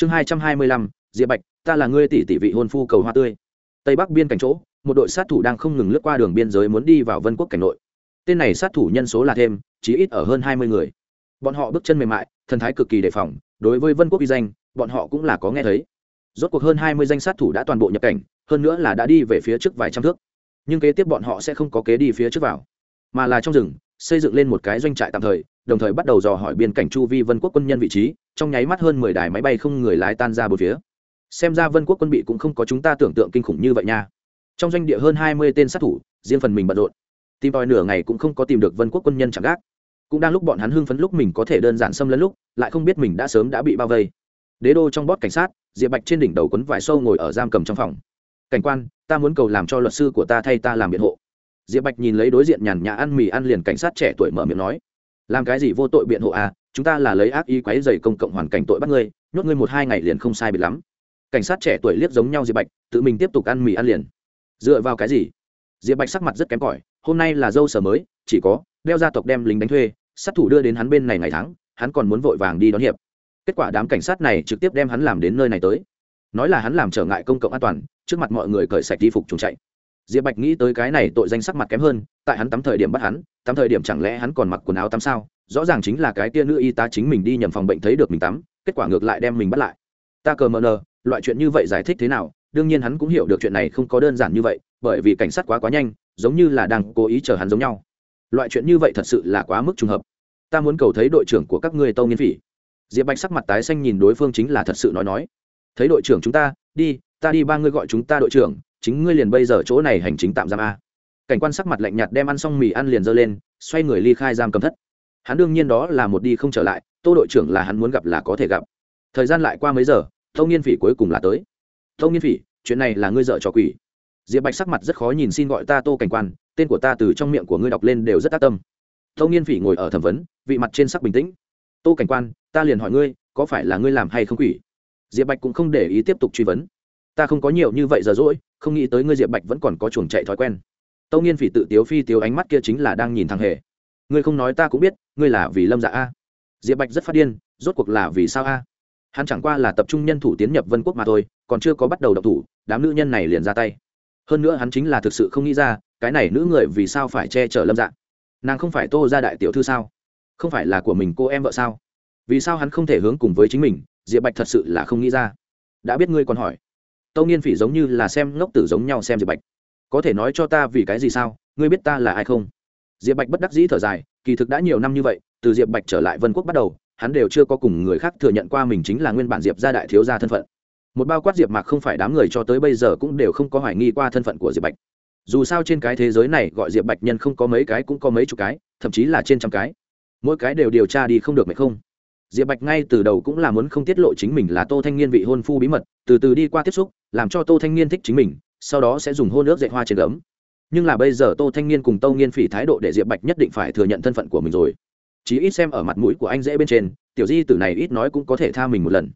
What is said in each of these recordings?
chương hai trăm hai mươi lăm, diệp bạch, ta là ngươi tỷ tỷ vị hôn phu cầu hoa tươi. Tây bắc biên cảnh chỗ, một đội sát thủ đang không ngừng lướt qua đường biên giới muốn đi vào vân quốc cảnh nội. Tên này sát thủ nhân số là thêm chỉ ít ở hơn hai mươi người. Bọn họ bước chân mềm mại, thần thái cực kỳ đề phòng, đối với vân quốc uy danh, bọn họ cũng là có nghe thấy. Rốt cuộc hơn hai mươi danh sát thủ đã toàn bộ nhập cảnh, hơn nữa là đã đi về phía trước vài trăm thước. Nhưng kế tiếp bọn họ sẽ không có kế đi phía trước vào, mà là trong rừng, xây dựng lên một cái doanh trại tạm thời đồng thời bắt đầu dò hỏi biên cảnh chu vi vân quốc quân nhân vị trí, trong nháy mắt hơn mười đài máy bay không người lái tan ra bốn phía. Xem ra vân quốc quân bị cũng không có chúng ta tưởng tượng kinh khủng như vậy nha. Trong doanh địa hơn hai mươi tên sát thủ, riêng phần mình bận rộn. Tìm tòi nửa ngày cũng không có tìm được vân quốc quân nhân chẳng gác. Cũng đang lúc bọn hắn hưng phấn lúc mình có thể đơn giản xâm lấn lúc, lại không biết mình đã sớm đã bị bao vây. Đế đô trong bót cảnh sát, diệp bạch trên đỉnh đầu quấn vải sâu ngồi ở giam cầm trong phòng. Cảnh quan, ta muốn cầu làm cho luật sư của ta thay ta làm biện hộ. Diệp bạch nhìn lấy đối diện nhàn nhã ăn mì ăn liền cảnh sát trẻ tuổi mở miệng nói làm cái gì vô tội biện hộ à chúng ta là lấy ác ý quấy dày công cộng hoàn cảnh tội bắt ngươi, nhốt ngươi một hai ngày liền không sai biệt lắm. Cảnh sát trẻ tuổi liếc giống nhau diệp bạch, tự mình tiếp tục ăn mì ăn liền. Dựa vào cái gì? Diệp bạch sắc mặt rất kém cỏi, hôm nay là dâu sở mới, chỉ có, đeo gia tộc đem lính đánh thuê, sát thủ đưa đến hắn bên này ngày tháng, hắn còn muốn vội vàng đi đón hiệp. Kết quả đám cảnh sát này trực tiếp đem hắn làm đến nơi này tới. Nói là hắn làm trở ngại công cộng an toàn, trước mặt mọi người cởi sạch đi phục trùng chạy diệp bạch nghĩ tới cái này tội danh sắc mặt kém hơn, tại hắn tắm thời điểm bắt hắn, tắm thời điểm chẳng lẽ hắn còn mặc quần áo tắm sao? Rõ ràng chính là cái tia nữ y tá chính mình đi nhầm phòng bệnh thấy được mình tắm, kết quả ngược lại đem mình bắt lại. Ta cờ mờ nờ, loại chuyện như vậy giải thích thế nào? Đương nhiên hắn cũng hiểu được chuyện này không có đơn giản như vậy, bởi vì cảnh sát quá quá nhanh, giống như là đang cố ý chờ hắn giống nhau. Loại chuyện như vậy thật sự là quá mức trùng hợp. Ta muốn cầu thấy đội trưởng của các ngươi tâu nghiên phỉ. Diệp bạch sắc mặt tái xanh nhìn đối phương chính là thật sự nói nói. Thấy đội trưởng chúng ta, đi ta đi ba ngươi gọi chúng ta đội trưởng chính ngươi liền bây giờ chỗ này hành chính tạm giam a. Cảnh quan sắc mặt lạnh nhạt đem ăn xong mì ăn liền dơ lên, xoay người ly khai giam cầm thất. Hắn đương nhiên đó là một đi không trở lại, tô đội trưởng là hắn muốn gặp là có thể gặp. Thời gian lại qua mấy giờ tâu nghiên phỉ cuối cùng là tới. Tâu nghiên phỉ, chuyện này là ngươi dợ trò quỷ. Diệp bạch sắc mặt rất khó nhìn xin gọi ta tô cảnh quan, tên của ta từ trong miệng của ngươi đọc lên đều rất tác tâm. Tâu nghiên phỉ ngồi ở thẩm vấn, vị mặt trên sắc bình tĩnh. Tô cảnh quan, ta liền hỏi ngươi, có phải là ngươi làm hay không quỷ? Diệp bạch cũng không để ý tiếp tục truy vấn ta không có nhiều như vậy giờ rỗi, không nghĩ tới ngươi diệp bạch vẫn còn có chuồng chạy thói quen. Tâu nghiên phỉ tự tiếu phi tiếu ánh mắt kia chính là đang nhìn thằng hề. Ngươi không nói ta cũng biết, ngươi là vì lâm dạ a. Diệp bạch rất phát điên, rốt cuộc là vì sao a? Hắn chẳng qua là tập trung nhân thủ tiến nhập vân quốc mà thôi, còn chưa có bắt đầu độc thủ, đám nữ nhân này liền ra tay. Hơn nữa hắn chính là thực sự không nghĩ ra, cái này nữ người vì sao phải che chở lâm dạ? Nàng không phải tô ra đại tiểu thư sao? Không phải là của mình cô em vợ sao? Vì sao hắn không thể hướng cùng với chính mình? Diệp bạch thật sự là không nghĩ ra. Đã biết ngươi còn hỏi tâu nghiên phỉ giống như là xem ngốc tử giống nhau xem diệp bạch. Có thể nói cho ta vì cái gì sao? Ngươi biết ta là ai không? Diệp bạch bất đắc dĩ thở dài, kỳ thực đã nhiều năm như vậy, từ diệp bạch trở lại vân quốc bắt đầu, hắn đều chưa có cùng người khác thừa nhận qua mình chính là nguyên bản diệp gia đại thiếu gia thân phận. Một bao quát diệp mạc không phải đám người cho tới bây giờ cũng đều không có hoài nghi qua thân phận của diệp bạch. Dù sao trên cái thế giới này gọi diệp bạch nhân không có mấy cái cũng có mấy chục cái, thậm chí là trên trăm cái. Mỗi cái đều điều tra đi không được mày không? Diệp bạch ngay từ đầu cũng là muốn không tiết lộ chính mình là tô thanh niên vị hôn phu bí mật, từ từ đi qua tiếp xúc, làm cho tô thanh niên thích chính mình, sau đó sẽ dùng hôn ước dạy hoa trên gấm. Nhưng là bây giờ tô thanh niên cùng tâu nghiên phỉ thái độ để diệp bạch nhất định phải thừa nhận thân phận của mình rồi. Chí ít xem ở mặt mũi của anh dễ bên trên, tiểu di tử này ít nói cũng có thể tha mình một lần.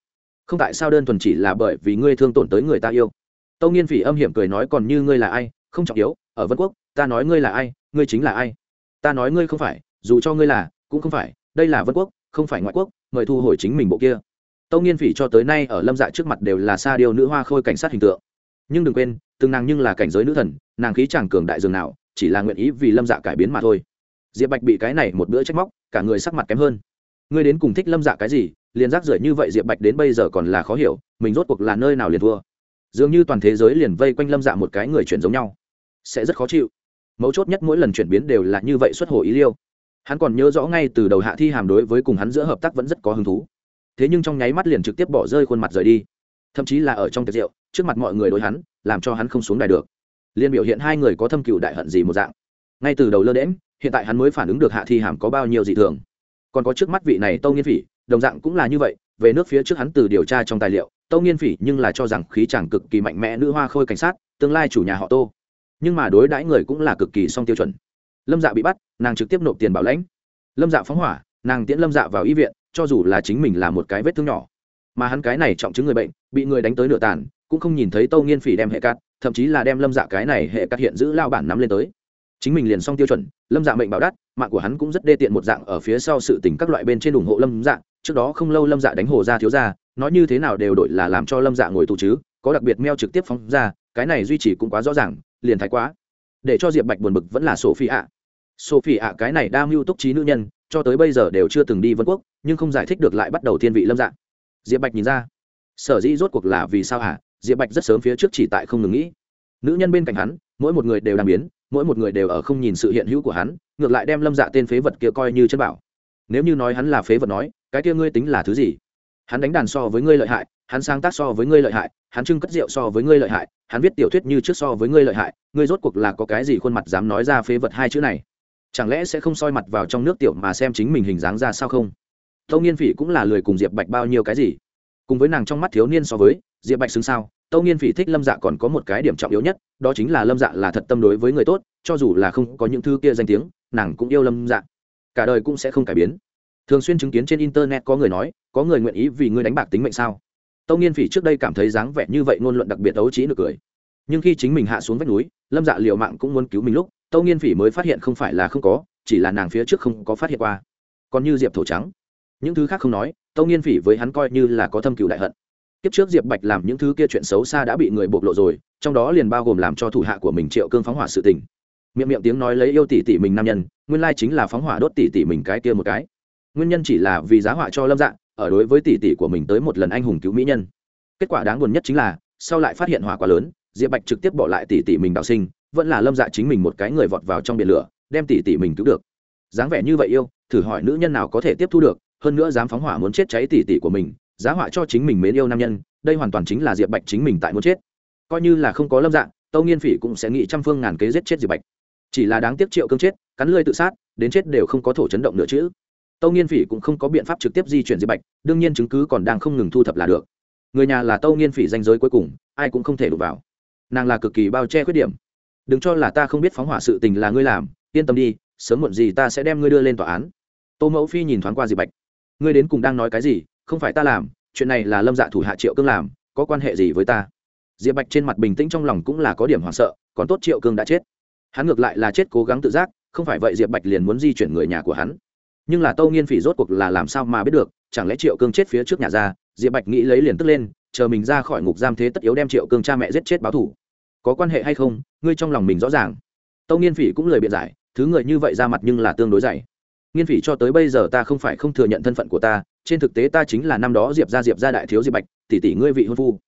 Không tại sao đơn thuần chỉ là bởi vì ngươi thương tổn tới người ta yêu. Tâu nghiên phỉ âm hiểm cười nói còn như ngươi là ai, không trọng yếu, ở vân quốc, ta nói ngươi là ai, ngươi chính là ai. Ta nói ngươi không phải, dù cho ngươi là, cũng không phải, đây là vân quốc không phải ngoại quốc, mời thu hồi chính mình bộ kia. Tâu nghiên phỉ cho tới nay ở lâm dạ trước mặt đều là sa điêu nữ hoa khôi cảnh sát hình tượng. Nhưng đừng quên, từng nàng nhưng là cảnh giới nữ thần, nàng khí chẳng cường đại dường nào, chỉ là nguyện ý vì lâm dạ cải biến mà thôi. Diệp bạch bị cái này một bữa trách móc, cả người sắc mặt kém hơn. Ngươi đến cùng thích lâm dạ cái gì? Liền rác rưởi như vậy diệp bạch đến bây giờ còn là khó hiểu, mình rốt cuộc là nơi nào liền thua? Dường như toàn thế giới liền vây quanh lâm dạ một cái người chuyển giống nhau, sẽ rất khó chịu. Mấu chốt nhất mỗi lần chuyển biến đều là như vậy xuất hồ ý liêu hắn còn nhớ rõ ngay từ đầu hạ thi hàm đối với cùng hắn giữa hợp tác vẫn rất có hứng thú. Thế nhưng trong nháy mắt liền trực tiếp bỏ rơi khuôn mặt rời đi. Thậm chí là ở trong tiệc rượu, trước mặt mọi người đối hắn, làm cho hắn không xuống đài được. Liên biểu hiện hai người có thâm cựu đại hận gì một dạng. Ngay từ đầu lơ đễm hiện tại hắn mới phản ứng được hạ thi hàm có bao nhiêu dị thường. Còn có trước mắt vị này tâu nghiên phỉ, đồng dạng cũng là như vậy, về nước phía trước hắn từ điều tra trong tài liệu, tâu nghiên phỉ nhưng là cho rằng khí chàng cực kỳ mạnh mẽ, nữ hoa khôi cảnh sát, tương lai chủ nhà họ tô. Nhưng mà đối đãi người cũng là cực kỳ song tiêu chuẩn lâm dạ bị bắt, nàng trực tiếp nộp tiền bảo lãnh. Lâm dạ phóng hỏa, nàng tiễn lâm dạ vào y viện, cho dù là chính mình là một cái vết thương nhỏ. Mà hắn cái này trọng chứng người bệnh, bị người đánh tới nửa tàn, cũng không nhìn thấy tâu nghiên phỉ đem hệ cắt, thậm chí là đem lâm dạ cái này hệ cắt hiện giữ lao bản nắm lên tới. Chính mình liền xong tiêu chuẩn, lâm dạ mệnh bảo đắt, mạng của hắn cũng rất đê tiện một dạng ở phía sau sự tình các loại bên trên ủng hộ lâm dạ trước đó không lâu lâm dạ đánh hồ ra thiếu ra nói như thế nào đều đổi là làm cho lâm dạ ngồi tù chứ, có đặc biệt meo trực tiếp phóng ra, cái này duy trì cũng quá rõ ràng, liền thái quá để cho diệp bạch buồn bực vẫn là sophie ạ sophie ạ cái này đa mưu túc trí nữ nhân, cho tới bây giờ đều chưa từng đi vân quốc, nhưng không giải thích được lại bắt đầu thiên vị lâm dạ diệp bạch nhìn ra, sở dĩ rốt cuộc là vì sao hả? Diệp bạch rất sớm phía trước chỉ tại không ngừng nghĩ. Nữ nhân bên cạnh hắn, mỗi một người đều đang biến, mỗi một người đều ở không nhìn sự hiện hữu của hắn, ngược lại đem lâm dạ tên phế vật kia coi như chân bảo. Nếu như nói hắn là phế vật nói, cái kia ngươi tính là thứ gì? Hắn đánh đàn so với ngươi lợi hại hắn sáng tác so với ngươi lợi hại, hắn trưng cất rượu so với ngươi lợi hại, hắn viết tiểu thuyết như trước so với ngươi lợi hại, ngươi rốt cuộc là có cái gì khuôn mặt dám nói ra phế vật hai chữ này? Chẳng lẽ sẽ không soi mặt vào trong nước tiểu mà xem chính mình hình dáng ra sao không? Tâu nghiên phỉ cũng là lười cùng diệp bạch bao nhiêu cái gì? Cùng với nàng trong mắt thiếu niên so với, diệp bạch xứng sao? Tâu nghiên phỉ thích lâm dạ còn có một cái điểm trọng yếu nhất, đó chính là lâm dạ là thật tâm đối với người tốt, cho dù là không có những thứ kia danh tiếng, nàng cũng yêu lâm dạ. Cả đời cũng sẽ không cải biến. Thường xuyên chứng kiến trên internet có người nói, có người nguyện ý vì ngươi đánh bạc tính mệnh sao? Tâu nghiên phỉ trước đây cảm thấy dáng vẻ như vậy ngôn luận đặc biệt ấu trí nực cười. Nhưng khi chính mình hạ xuống vách núi, lâm dạ liệu mạng cũng muốn cứu mình lúc, tâu nghiên phỉ mới phát hiện không phải là không có, chỉ là nàng phía trước không có phát hiện qua. Còn như diệp thổ trắng. Những thứ khác không nói, tâu nghiên phỉ với hắn coi như là có thâm cựu đại hận. Kiếp trước diệp bạch làm những thứ kia chuyện xấu xa đã bị người bộc lộ rồi, trong đó liền bao gồm làm cho thủ hạ của mình triệu cương phóng hỏa sự tình. Miệng miệng tiếng nói lấy yêu tỷ tỷ mình nam nhân, nguyên lai chính là phóng hỏa đốt tỷ tỷ mình cái kia một cái. Nguyên nhân chỉ là vì giá họa cho lâm dạng ở đối với tỷ tỷ của mình tới một lần anh hùng cứu mỹ nhân. Kết quả đáng buồn nhất chính là, sau lại phát hiện hỏa quá lớn, diệp bạch trực tiếp bỏ lại tỷ tỷ mình đào sinh, vẫn là lâm dạ chính mình một cái người vọt vào trong biển lửa, đem tỷ tỷ mình cứu được. Dáng vẻ như vậy yêu, thử hỏi nữ nhân nào có thể tiếp thu được, hơn nữa dám phóng hỏa muốn chết cháy tỷ tỷ của mình, giá họa cho chính mình mến yêu nam nhân, đây hoàn toàn chính là diệp bạch chính mình tại muốn chết. Coi như là không có lâm dạng tâu nghiên phỉ cũng sẽ nghĩ trăm phương ngàn kế giết chết diệp bạch. Chỉ là đáng tiếc triệu cương chết, cắn lơi tự sát, đến chết đều không có thổ chấn động nữa chứ tâu nghiên phỉ cũng không có biện pháp trực tiếp di chuyển diệp bạch, đương nhiên chứng cứ còn đang không ngừng thu thập là được. Người nhà là tâu nghiên phỉ danh giới cuối cùng, ai cũng không thể đụng vào. Nàng là cực kỳ bao che khuyết điểm. Đừng cho là ta không biết phóng hỏa sự tình là ngươi làm, yên tâm đi, sớm muộn gì ta sẽ đem ngươi đưa lên tòa án. Tô mẫu phi nhìn thoáng qua diệp bạch. Ngươi đến cùng đang nói cái gì, không phải ta làm, chuyện này là lâm dạ thủ hạ triệu cương làm, có quan hệ gì với ta? Diệp bạch trên mặt bình tĩnh trong lòng cũng là có điểm hoảng sợ, còn tốt triệu cương đã chết. Hắn ngược lại là chết cố gắng tự giác, không phải vậy diệp bạch liền muốn di chuyển người nhà của hắn nhưng là tâu nghiên phỉ rốt cuộc là làm sao mà biết được, chẳng lẽ triệu cương chết phía trước nhà ra diệp bạch nghĩ lấy liền tức lên, chờ mình ra khỏi ngục giam thế tất yếu đem triệu cương cha mẹ giết chết báo thủ. Có quan hệ hay không, ngươi trong lòng mình rõ ràng. Tâu nghiên phỉ cũng lời biện giải, thứ người như vậy ra mặt nhưng là tương đối dày. Nghiên phỉ cho tới bây giờ ta không phải không thừa nhận thân phận của ta, trên thực tế ta chính là năm đó diệp ra diệp ra đại thiếu diệp bạch, tỷ tỷ ngươi vị hôn phu.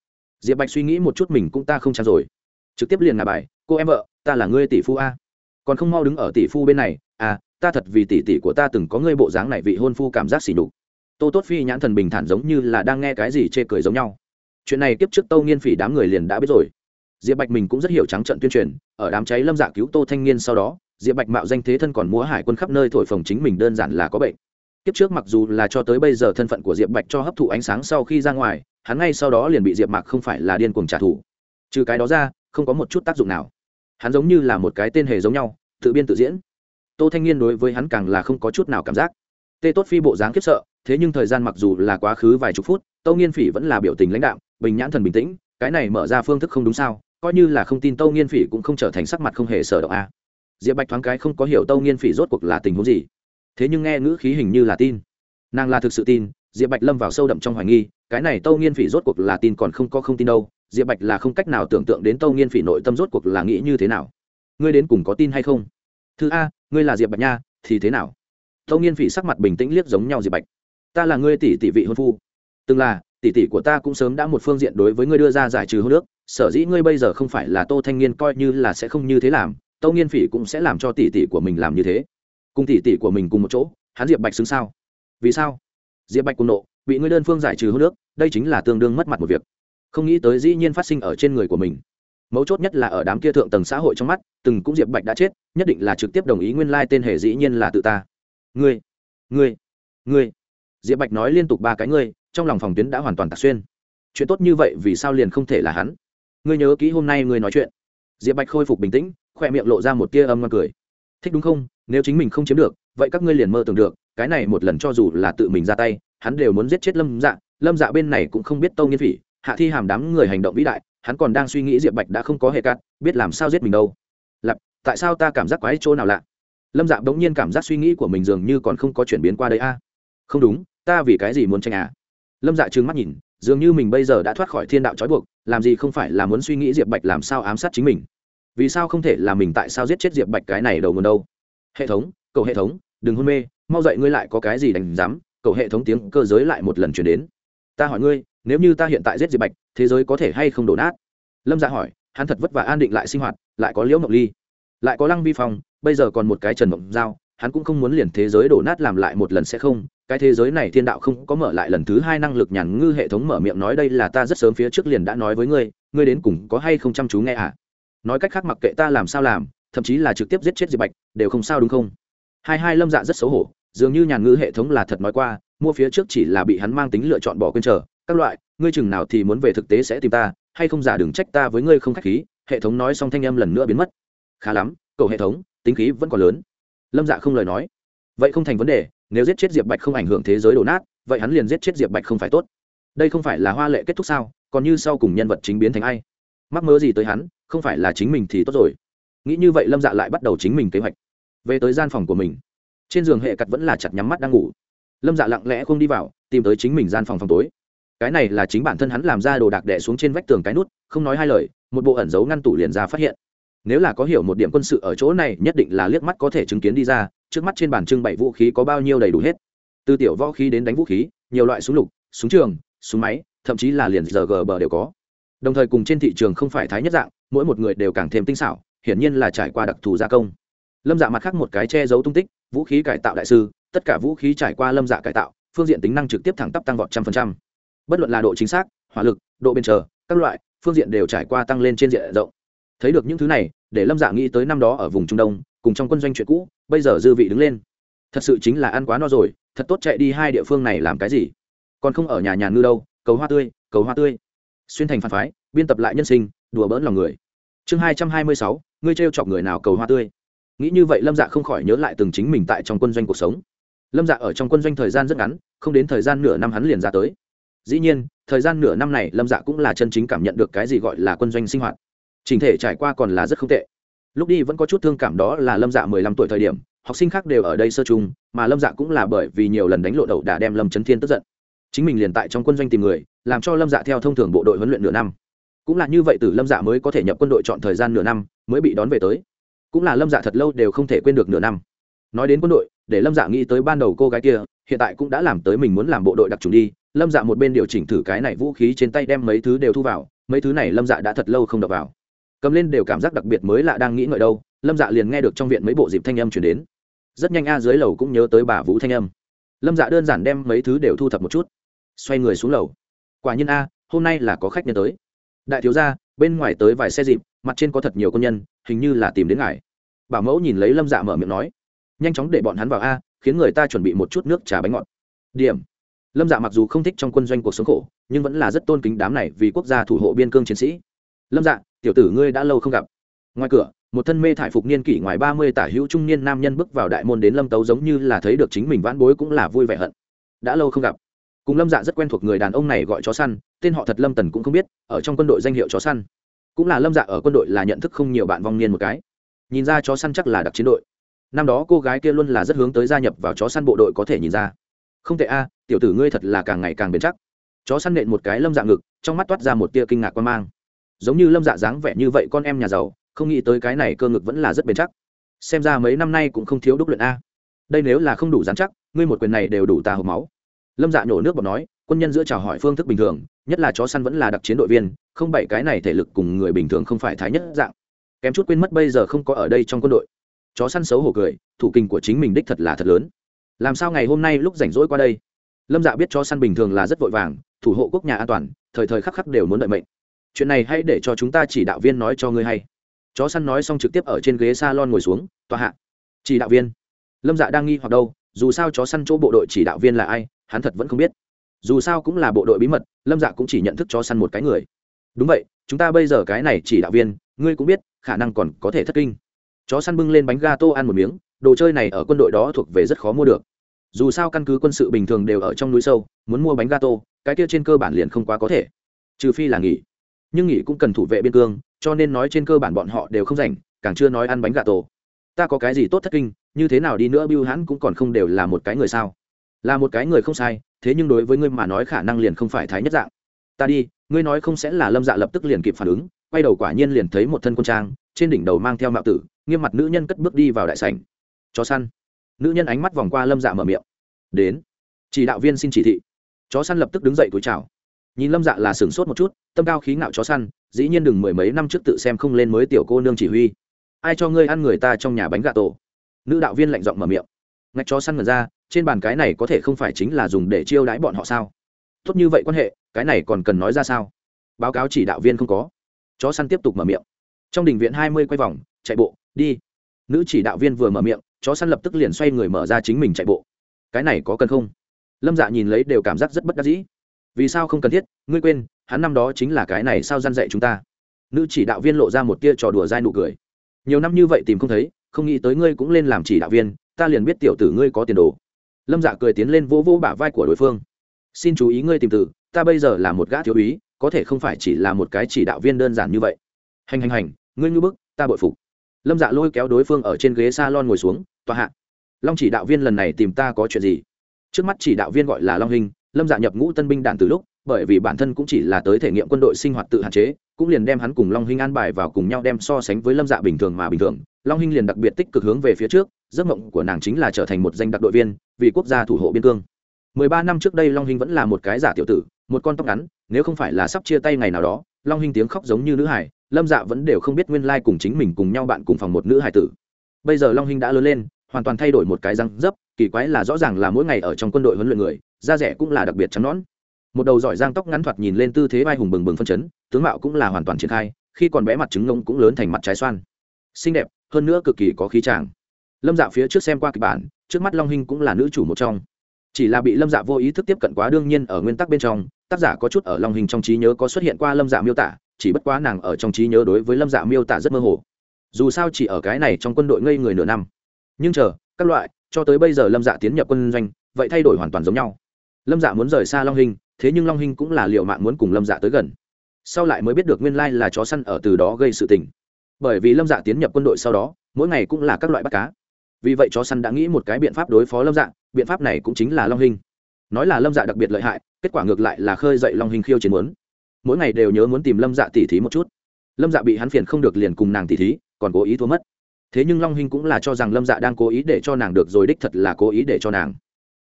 Diệp bạch suy nghĩ một chút mình cũng ta không trang rồi. Trực tiếp liền ngả bài, cô em vợ, ta là ngươi tỷ phu a. Còn không mau đứng ở tỷ phu bên này à ta thật vì tỷ tỷ của ta từng có ngươi bộ dáng này vị hôn phu cảm giác xỉ nhục. Tô tốt phi nhãn thần bình thản giống như là đang nghe cái gì chê cười giống nhau. Chuyện này kiếp trước tâu nghiên phỉ đám người liền đã biết rồi. Diệp bạch mình cũng rất hiểu trắng trận tuyên truyền, ở đám cháy lâm dạ cứu tô thanh niên sau đó, diệp bạch mạo danh thế thân còn múa hải quân khắp nơi thổi phồng chính mình đơn giản là có bệnh. Kiếp trước mặc dù là cho tới bây giờ thân phận của diệp bạch cho hấp thụ ánh sáng sau khi ra ngoài, hắn ngay sau đó liền bị diệp mạc không phải là điên cuồng trả thù. Trừ cái đó ra, không có một chút tác dụng nào. Hắn giống như là một cái tên hề giống nhau, tự biên tự diễn tô thanh niên đối với hắn càng là không có chút nào cảm giác. Tê tốt phi bộ dáng khiếp sợ, thế nhưng thời gian mặc dù là quá khứ vài chục phút tâu nghiên phỉ vẫn là biểu tình lãnh đạo bình nhãn thần bình tĩnh, cái này mở ra phương thức không đúng sao, coi như là không tin tâu nghiên phỉ cũng không trở thành sắc mặt không hề sở động a. Diệp bạch thoáng cái không có hiểu tâu nghiên phỉ rốt cuộc là tình huống gì. Thế nhưng nghe ngữ khí hình như là tin. Nàng là thực sự tin, diệp bạch lâm vào sâu đậm trong hoài nghi, cái này tâu nghiên phỉ rốt cuộc là tin còn không có không tin đâu, diệp bạch là không cách nào tưởng tượng đến tâu nghiên phỉ nội tâm rốt cuộc là nghĩ như thế nào. Ngươi đến cùng có tin hay không? Thứ a ngươi là diệp bạch nha, thì thế nào? Tâu nghiên phỉ sắc mặt bình tĩnh liếc giống nhau diệp bạch. Ta là ngươi tỷ tỷ vị hôn phu. Từng là, tỷ tỷ của ta cũng sớm đã một phương diện đối với ngươi đưa ra giải trừ hôn nước sở dĩ ngươi bây giờ không phải là tô thanh niên coi như là sẽ không như thế làm, tâu nghiên phỉ cũng sẽ làm cho tỷ tỷ của mình làm như thế. Cùng tỷ tỷ của mình cùng một chỗ, hắn diệp bạch xứng sao? Vì sao? Diệp bạch cùng nộ, bị ngươi đơn phương giải trừ hôn nước đây chính là tương đương mất mặt một việc. Không nghĩ tới dĩ nhiên phát sinh ở trên người của mình mấu chốt nhất là ở đám kia thượng tầng xã hội trong mắt, từng cũng diệp bạch đã chết, nhất định là trực tiếp đồng ý nguyên lai tên hề dĩ nhiên là tự ta. Ngươi ngươi ngươi. Diệp bạch nói liên tục ba cái ngươi, trong lòng phòng tuyến đã hoàn toàn tạc xuyên. Chuyện tốt như vậy vì sao liền không thể là hắn? Ngươi nhớ kỹ hôm nay ngươi nói chuyện. Diệp bạch khôi phục bình tĩnh khoe miệng lộ ra một tia âm ngon cười. Thích đúng không? Nếu chính mình không chiếm được, vậy các ngươi liền mơ tưởng được, cái này một lần cho dù là tự mình ra tay, hắn đều muốn giết chết lâm dạ. Lâm dạ bên này cũng không biết tâu nghiên phỉ, hạ thi hàm đám người hành động vĩ đại hắn còn đang suy nghĩ diệp bạch đã không có hệ cát, biết làm sao giết mình đâu. Lặp tại sao ta cảm giác quái chỗ nào lạ? Lâm dạ bỗng nhiên cảm giác suy nghĩ của mình dường như còn không có chuyển biến qua đây a. Không đúng ta vì cái gì muốn tranh à? Lâm dạ trừng mắt nhìn dường như mình bây giờ đã thoát khỏi thiên đạo trói buộc làm gì không phải là muốn suy nghĩ diệp bạch làm sao ám sát chính mình? Vì sao không thể là mình tại sao giết chết diệp bạch cái này đầu nguồn đâu? Hệ thống cầu hệ thống đừng hôn mê mau dậy ngươi lại có cái gì đành dám, cầu hệ thống tiếng cơ giới lại một lần chuyển đến. Ta hỏi ngươi nếu như ta hiện tại giết diệp bạch, thế giới có thể hay không đổ nát? Lâm dạ hỏi, hắn thật vất vả an định lại sinh hoạt, lại có liễu mộng ly, lại có lăng vi phong, bây giờ còn một cái trần mộng giao, hắn cũng không muốn liền thế giới đổ nát làm lại một lần sẽ không, cái thế giới này thiên đạo không có mở lại lần thứ hai năng lực nhàn ngư hệ thống mở miệng nói đây là ta rất sớm phía trước liền đã nói với ngươi ngươi đến cùng có hay không chăm chú nghe à? Nói cách khác mặc kệ ta làm sao làm, thậm chí là trực tiếp giết chết diệp bạch, đều không sao đúng không? Hai hai lâm dạ rất xấu hổ, dường như nhàn ngư hệ thống là thật nói qua, mua phía trước chỉ là bị hắn mang tính lựa chọn bỏ quên chờ các loại, ngươi chừng nào thì muốn về thực tế sẽ tìm ta, hay không giả đừng trách ta với ngươi không khách khí, hệ thống nói xong thanh âm lần nữa biến mất. Khá lắm cầu hệ thống, tính khí vẫn còn lớn. Lâm dạ không lời nói. Vậy không thành vấn đề, nếu giết chết diệp bạch không ảnh hưởng thế giới đổ nát, vậy hắn liền giết chết diệp bạch không phải tốt. Đây không phải là hoa lệ kết thúc sao, còn như sau cùng nhân vật chính biến thành ai? Mắc mơ gì tới hắn, không phải là chính mình thì tốt rồi. Nghĩ như vậy lâm dạ lại bắt đầu chính mình kế hoạch. Về tới gian phòng của mình. Trên giường hệ cặt vẫn là chặt nhắm mắt đang ngủ. Lâm dạ lặng lẽ không đi vào, tìm tới chính mình gian phòng phòng tối cái này là chính bản thân hắn làm ra đồ đạc đẻ xuống trên vách tường cái nút, không nói hai lời, một bộ ẩn giấu ngăn tủ liền ra phát hiện. Nếu là có hiểu một điểm quân sự ở chỗ này, nhất định là liếc mắt có thể chứng kiến đi ra, trước mắt trên bàn trưng bày vũ khí có bao nhiêu đầy đủ hết. Từ tiểu võ khí đến đánh vũ khí, nhiều loại súng lục, súng trường, súng máy, thậm chí là liền giờ gờ bờ đều có. Đồng thời cùng trên thị trường không phải thái nhất dạng, mỗi một người đều càng thêm tinh xảo, hiển nhiên là trải qua đặc thù gia công. Lâm dạ mặt khác một cái che giấu tung tích, vũ khí cải tạo đại sư, tất cả vũ khí trải qua lâm dạ cải tạo, phương diện tính năng trực tiếp thẳng tắp tăng vọt trăm phần trăm bất luận là độ chính xác, hỏa lực, độ bền chờ, các loại, phương diện đều trải qua tăng lên trên diện rộng. Thấy được những thứ này, để lâm dạ nghĩ tới năm đó ở vùng trung đông, cùng trong quân doanh chuyện cũ, bây giờ dư vị đứng lên. Thật sự chính là ăn quá no rồi, thật tốt chạy đi hai địa phương này làm cái gì? Còn không ở nhà nhàn ngư đâu, cầu hoa tươi, cầu hoa tươi. Xuyên thành phản phái, biên tập lại nhân sinh, đùa bỡn lòng người. Chương hai trăm hai mươi sáu, ngươi t chọc người nào cầu hoa tươi? Nghĩ như vậy lâm dạ không khỏi nhớ lại từng chính mình tại trong quân doanh cuộc sống. Lâm dạ ở trong quân doanh thời gian rất ngắn, không đến thời gian nửa năm hắn liền ra tới dĩ nhiên, thời gian nửa năm này lâm dạ cũng là chân chính cảm nhận được cái gì gọi là quân doanh sinh hoạt. Trình thể trải qua còn là rất không tệ. Lúc đi vẫn có chút thương cảm đó là lâm dạ mười lăm tuổi thời điểm, học sinh khác đều ở đây sơ chung, mà lâm dạ cũng là bởi vì nhiều lần đánh lộ đầu đã đem lâm trấn thiên tức giận. Chính mình liền tại trong quân doanh tìm người, làm cho lâm dạ theo thông thường bộ đội huấn luyện nửa năm. Cũng là như vậy từ lâm dạ mới có thể nhập quân đội chọn thời gian nửa năm, mới bị đón về tới. Cũng là lâm dạ thật lâu đều không thể quên được nửa năm. Nói đến quân đội, để lâm dạ nghĩ tới ban đầu cô gái kia hiện tại cũng đã làm tới mình muốn làm bộ đội đặc trùng đi, lâm dạ một bên điều chỉnh thử cái này vũ khí trên tay đem mấy thứ đều thu vào, mấy thứ này lâm dạ đã thật lâu không đập vào. Cầm lên đều cảm giác đặc biệt mới lạ đang nghĩ ngợi đâu, lâm dạ liền nghe được trong viện mấy bộ dịp thanh âm chuyển đến. Rất nhanh a dưới lầu cũng nhớ tới bà vũ thanh âm. Lâm dạ đơn giản đem mấy thứ đều thu thập một chút. Xoay người xuống lầu. Quả nhiên a, hôm nay là có khách nhân tới. Đại thiếu gia, bên ngoài tới vài xe dịp, mặt trên có thật nhiều công nhân, hình như là tìm đến ngài. Bảo mẫu nhìn lấy lâm dạ mở miệng nói. Nhanh chóng để bọn hắn vào a khiến người ta chuẩn bị một chút nước trà bánh ngọt. Điểm. Lâm dạ mặc dù không thích trong quân doanh cuộc sống khổ, nhưng vẫn là rất tôn kính đám này vì quốc gia thủ hộ biên cương chiến sĩ. Lâm dạ tiểu tử ngươi đã lâu không gặp. Ngoài cửa, một thân mê thải phục niên kỷ ngoài ba mươi tả hữu trung niên nam nhân bước vào đại môn đến lâm tấu giống như là thấy được chính mình vãn bối cũng là vui vẻ hận. Đã lâu không gặp. Cùng lâm dạ rất quen thuộc người đàn ông này gọi chó săn, tên họ thật lâm tần cũng không biết, ở trong quân đội danh hiệu chó săn. Cũng là lâm dạ ở quân đội là nhận thức không nhiều bạn vong niên một cái. Nhìn ra chó săn chắc là đặc chiến đội năm đó cô gái kia luôn là rất hướng tới gia nhập vào chó săn bộ đội có thể nhìn ra. Không tệ a, tiểu tử ngươi thật là càng ngày càng bền chắc. Chó săn nện một cái lâm dạ ngực, trong mắt toát ra một tia kinh ngạc quan mang. Giống như lâm dạ dáng vẻ như vậy con em nhà giàu, không nghĩ tới cái này cơ ngực vẫn là rất bền chắc. Xem ra mấy năm nay cũng không thiếu đúc luyện a. Đây nếu là không đủ dán chắc, ngươi một quyền này đều đủ ta hộp máu. Lâm dạ nhổ nước bọt nói, quân nhân giữa chào hỏi phương thức bình thường, nhất là chó săn vẫn là đặc chiến đội viên, không bảy cái này thể lực cùng người bình thường không phải thái nhất dạng. Kém chút quên mất bây giờ không có ở đây trong quân đội chó săn xấu hổ cười, thủ kinh của chính mình đích thật là thật lớn. Làm sao ngày hôm nay lúc rảnh rỗi qua đây? Lâm dạ biết chó săn bình thường là rất vội vàng, thủ hộ quốc nhà an toàn, thời thời khắc khắc đều muốn đợi mệnh. Chuyện này hãy để cho chúng ta chỉ đạo viên nói cho ngươi hay. Chó săn nói xong trực tiếp ở trên ghế s a lon ngồi xuống, tòa hạ. Chỉ đạo viên. Lâm dạ đang nghi hoặc đâu, dù sao chó săn chỗ bộ đội chỉ đạo viên là ai, hắn thật vẫn không biết. Dù sao cũng là bộ đội bí mật, lâm dạ cũng chỉ nhận thức chó săn một cái người. Đúng vậy, chúng ta bây giờ cái này chỉ đạo viên, ngươi cũng biết, khả năng còn có thể thất kinh chó săn bưng lên bánh ga tô ăn một miếng, đồ chơi này ở quân đội đó thuộc về rất khó mua được. Dù sao căn cứ quân sự bình thường đều ở trong núi sâu, muốn mua bánh ga tô cái kia trên cơ bản liền không quá có thể. Trừ phi là nghỉ. Nhưng nghỉ cũng cần thủ vệ biên cương, cho nên nói trên cơ bản bọn họ đều không rảnh, càng chưa nói ăn bánh gà tổ ta có cái gì tốt thất kinh, như thế nào đi nữa bưu hãn cũng còn không đều là một cái người sao? Là một cái người không sai, thế nhưng đối với ngươi mà nói khả năng liền không phải thái nhất dạng. Ta đi, ngươi nói không sẽ là lâm dạ lập tức liền kịp phản ứng quay đầu quả nhiên liền thấy một thân quân trang, trên đỉnh đầu mang theo mạo tử, nghiêm mặt nữ nhân cất bước đi vào đại sảnh. Chó săn. Nữ nhân ánh mắt vòng qua lâm dạ mở miệng. Đến. Chỉ đạo viên xin chỉ thị. Chó săn lập tức đứng dậy túi chào. Nhìn lâm dạ là sửng sốt một chút, tâm cao khí ngạo chó săn, dĩ nhiên đừng mười mấy năm trước tự xem không lên mới tiểu cô nương chỉ huy. Ai cho ngươi ăn người ta trong nhà bánh gà tổ? Nữ đạo viên lạnh giọng mở miệng. Ngạch chó săn ngần ra, trên bàn cái này có thể không phải chính là dùng để chiêu đãi bọn họ sao? Tốt như vậy quan hệ, cái này còn cần nói ra sao? Báo cáo chỉ đạo viên không có chó săn tiếp tục mở miệng. Trong đình viện hai mươi quay vòng, chạy bộ, đi. Nữ chỉ đạo viên vừa mở miệng, chó săn lập tức liền xoay người mở ra chính mình chạy bộ. Cái này có cần không? Lâm dạ nhìn lấy đều cảm giác rất bất đắc dĩ. Vì sao không cần thiết? Ngươi quên, hắn năm đó chính là cái này sao g i a n dạy chúng ta. Nữ chỉ đạo viên lộ ra một tia trò đùa dai nụ cười. Nhiều năm như vậy tìm không thấy, không nghĩ tới ngươi cũng lên làm chỉ đạo viên, ta liền biết tiểu tử ngươi có tiền đồ. Lâm dạ cười tiến lên vỗ vỗ bả vai của đối phương. Xin chú ý ngươi tìm tử ta bây giờ là một gã thiếu úy có thể không phải chỉ là một cái chỉ đạo viên đơn giản như vậy. Hành hành hành, ngươi ngư bức, ta bội phục. Lâm dạ lôi kéo đối phương ở trên ghế s a lon ngồi xuống, tòa hạ. Long chỉ đạo viên lần này tìm ta có chuyện gì? Trước mắt chỉ đạo viên gọi là long hình lâm dạ nhập ngũ tân binh đạn từ lúc, bởi vì bản thân cũng chỉ là tới thể nghiệm quân đội sinh hoạt tự hạn chế, cũng liền đem hắn cùng long hình an bài vào cùng nhau đem so sánh với lâm dạ bình thường mà bình thường. Long hình liền đặc biệt tích cực hướng về phía trước, giấc mộng của nàng chính là trở thành một danh đặc đội viên, vì quốc gia thủ hộ biên cương. Mười ba năm trước đây long hình vẫn là một cái giả tiểu tử, một con tóc ngắn nếu không phải là sắp chia tay ngày nào đó, long hình tiếng khóc giống như nữ hải, lâm dạ vẫn đều không biết nguyên lai cùng chính mình cùng nhau bạn cùng phòng một nữ hải tử. Bây giờ long hình đã lớn lên, hoàn toàn thay đổi một cái răng dấp, kỳ quái là rõ ràng là mỗi ngày ở trong quân đội huấn luyện người, da rẻ cũng là đặc biệt trắng nón một đầu giỏi giang tóc ngắn thoạt nhìn lên tư thế vai hùng bừng bừng phân chấn, tướng mạo cũng là hoàn toàn triển khai, khi còn bé mặt trứng ngông cũng lớn thành mặt trái xoan. Xinh đẹp, hơn nữa cực kỳ có khí tràng lâm dạ phía trước xem qua kịch bản, trước mắt long hinh cũng là nữ chủ một trong. Chỉ là bị lâm dạ vô ý thức tiếp cận quá đương nhiên ở nguyên tắc bên trong tác giả có chút ở long hình trong trí nhớ có xuất hiện qua lâm dạ miêu tả, chỉ bất quá nàng ở trong trí nhớ đối với lâm dạ miêu tả rất mơ hồ. Dù sao chỉ ở cái này trong quân đội ngây người nửa năm. Nhưng chờ, các loại, cho tới bây giờ lâm dạ tiến nhập quân doanh, vậy thay đổi hoàn toàn giống nhau. Lâm dạ muốn rời xa long hình, thế nhưng long hình cũng là liệu mạng muốn cùng lâm dạ tới gần. Sau lại mới biết được nguyên lai là chó săn ở từ đó gây sự tình. Bởi vì lâm dạ tiến nhập quân đội sau đó, mỗi ngày cũng là các loại bắt cá. Vì vậy chó săn đã nghĩ một cái biện pháp đối phó lâm dạ biện pháp này cũng chính là long hình. Nói là lâm dạ đặc biệt lợi hại kết quả ngược lại là khơi dậy long hình khiêu chiến muốn. Mỗi ngày đều nhớ muốn tìm lâm dạ tỉ thí một chút. Lâm dạ bị hắn phiền không được liền cùng nàng tỉ thí, còn cố ý thua mất. Thế nhưng long hình cũng là cho rằng lâm dạ đang cố ý để cho nàng được rồi đích thật là cố ý để cho nàng.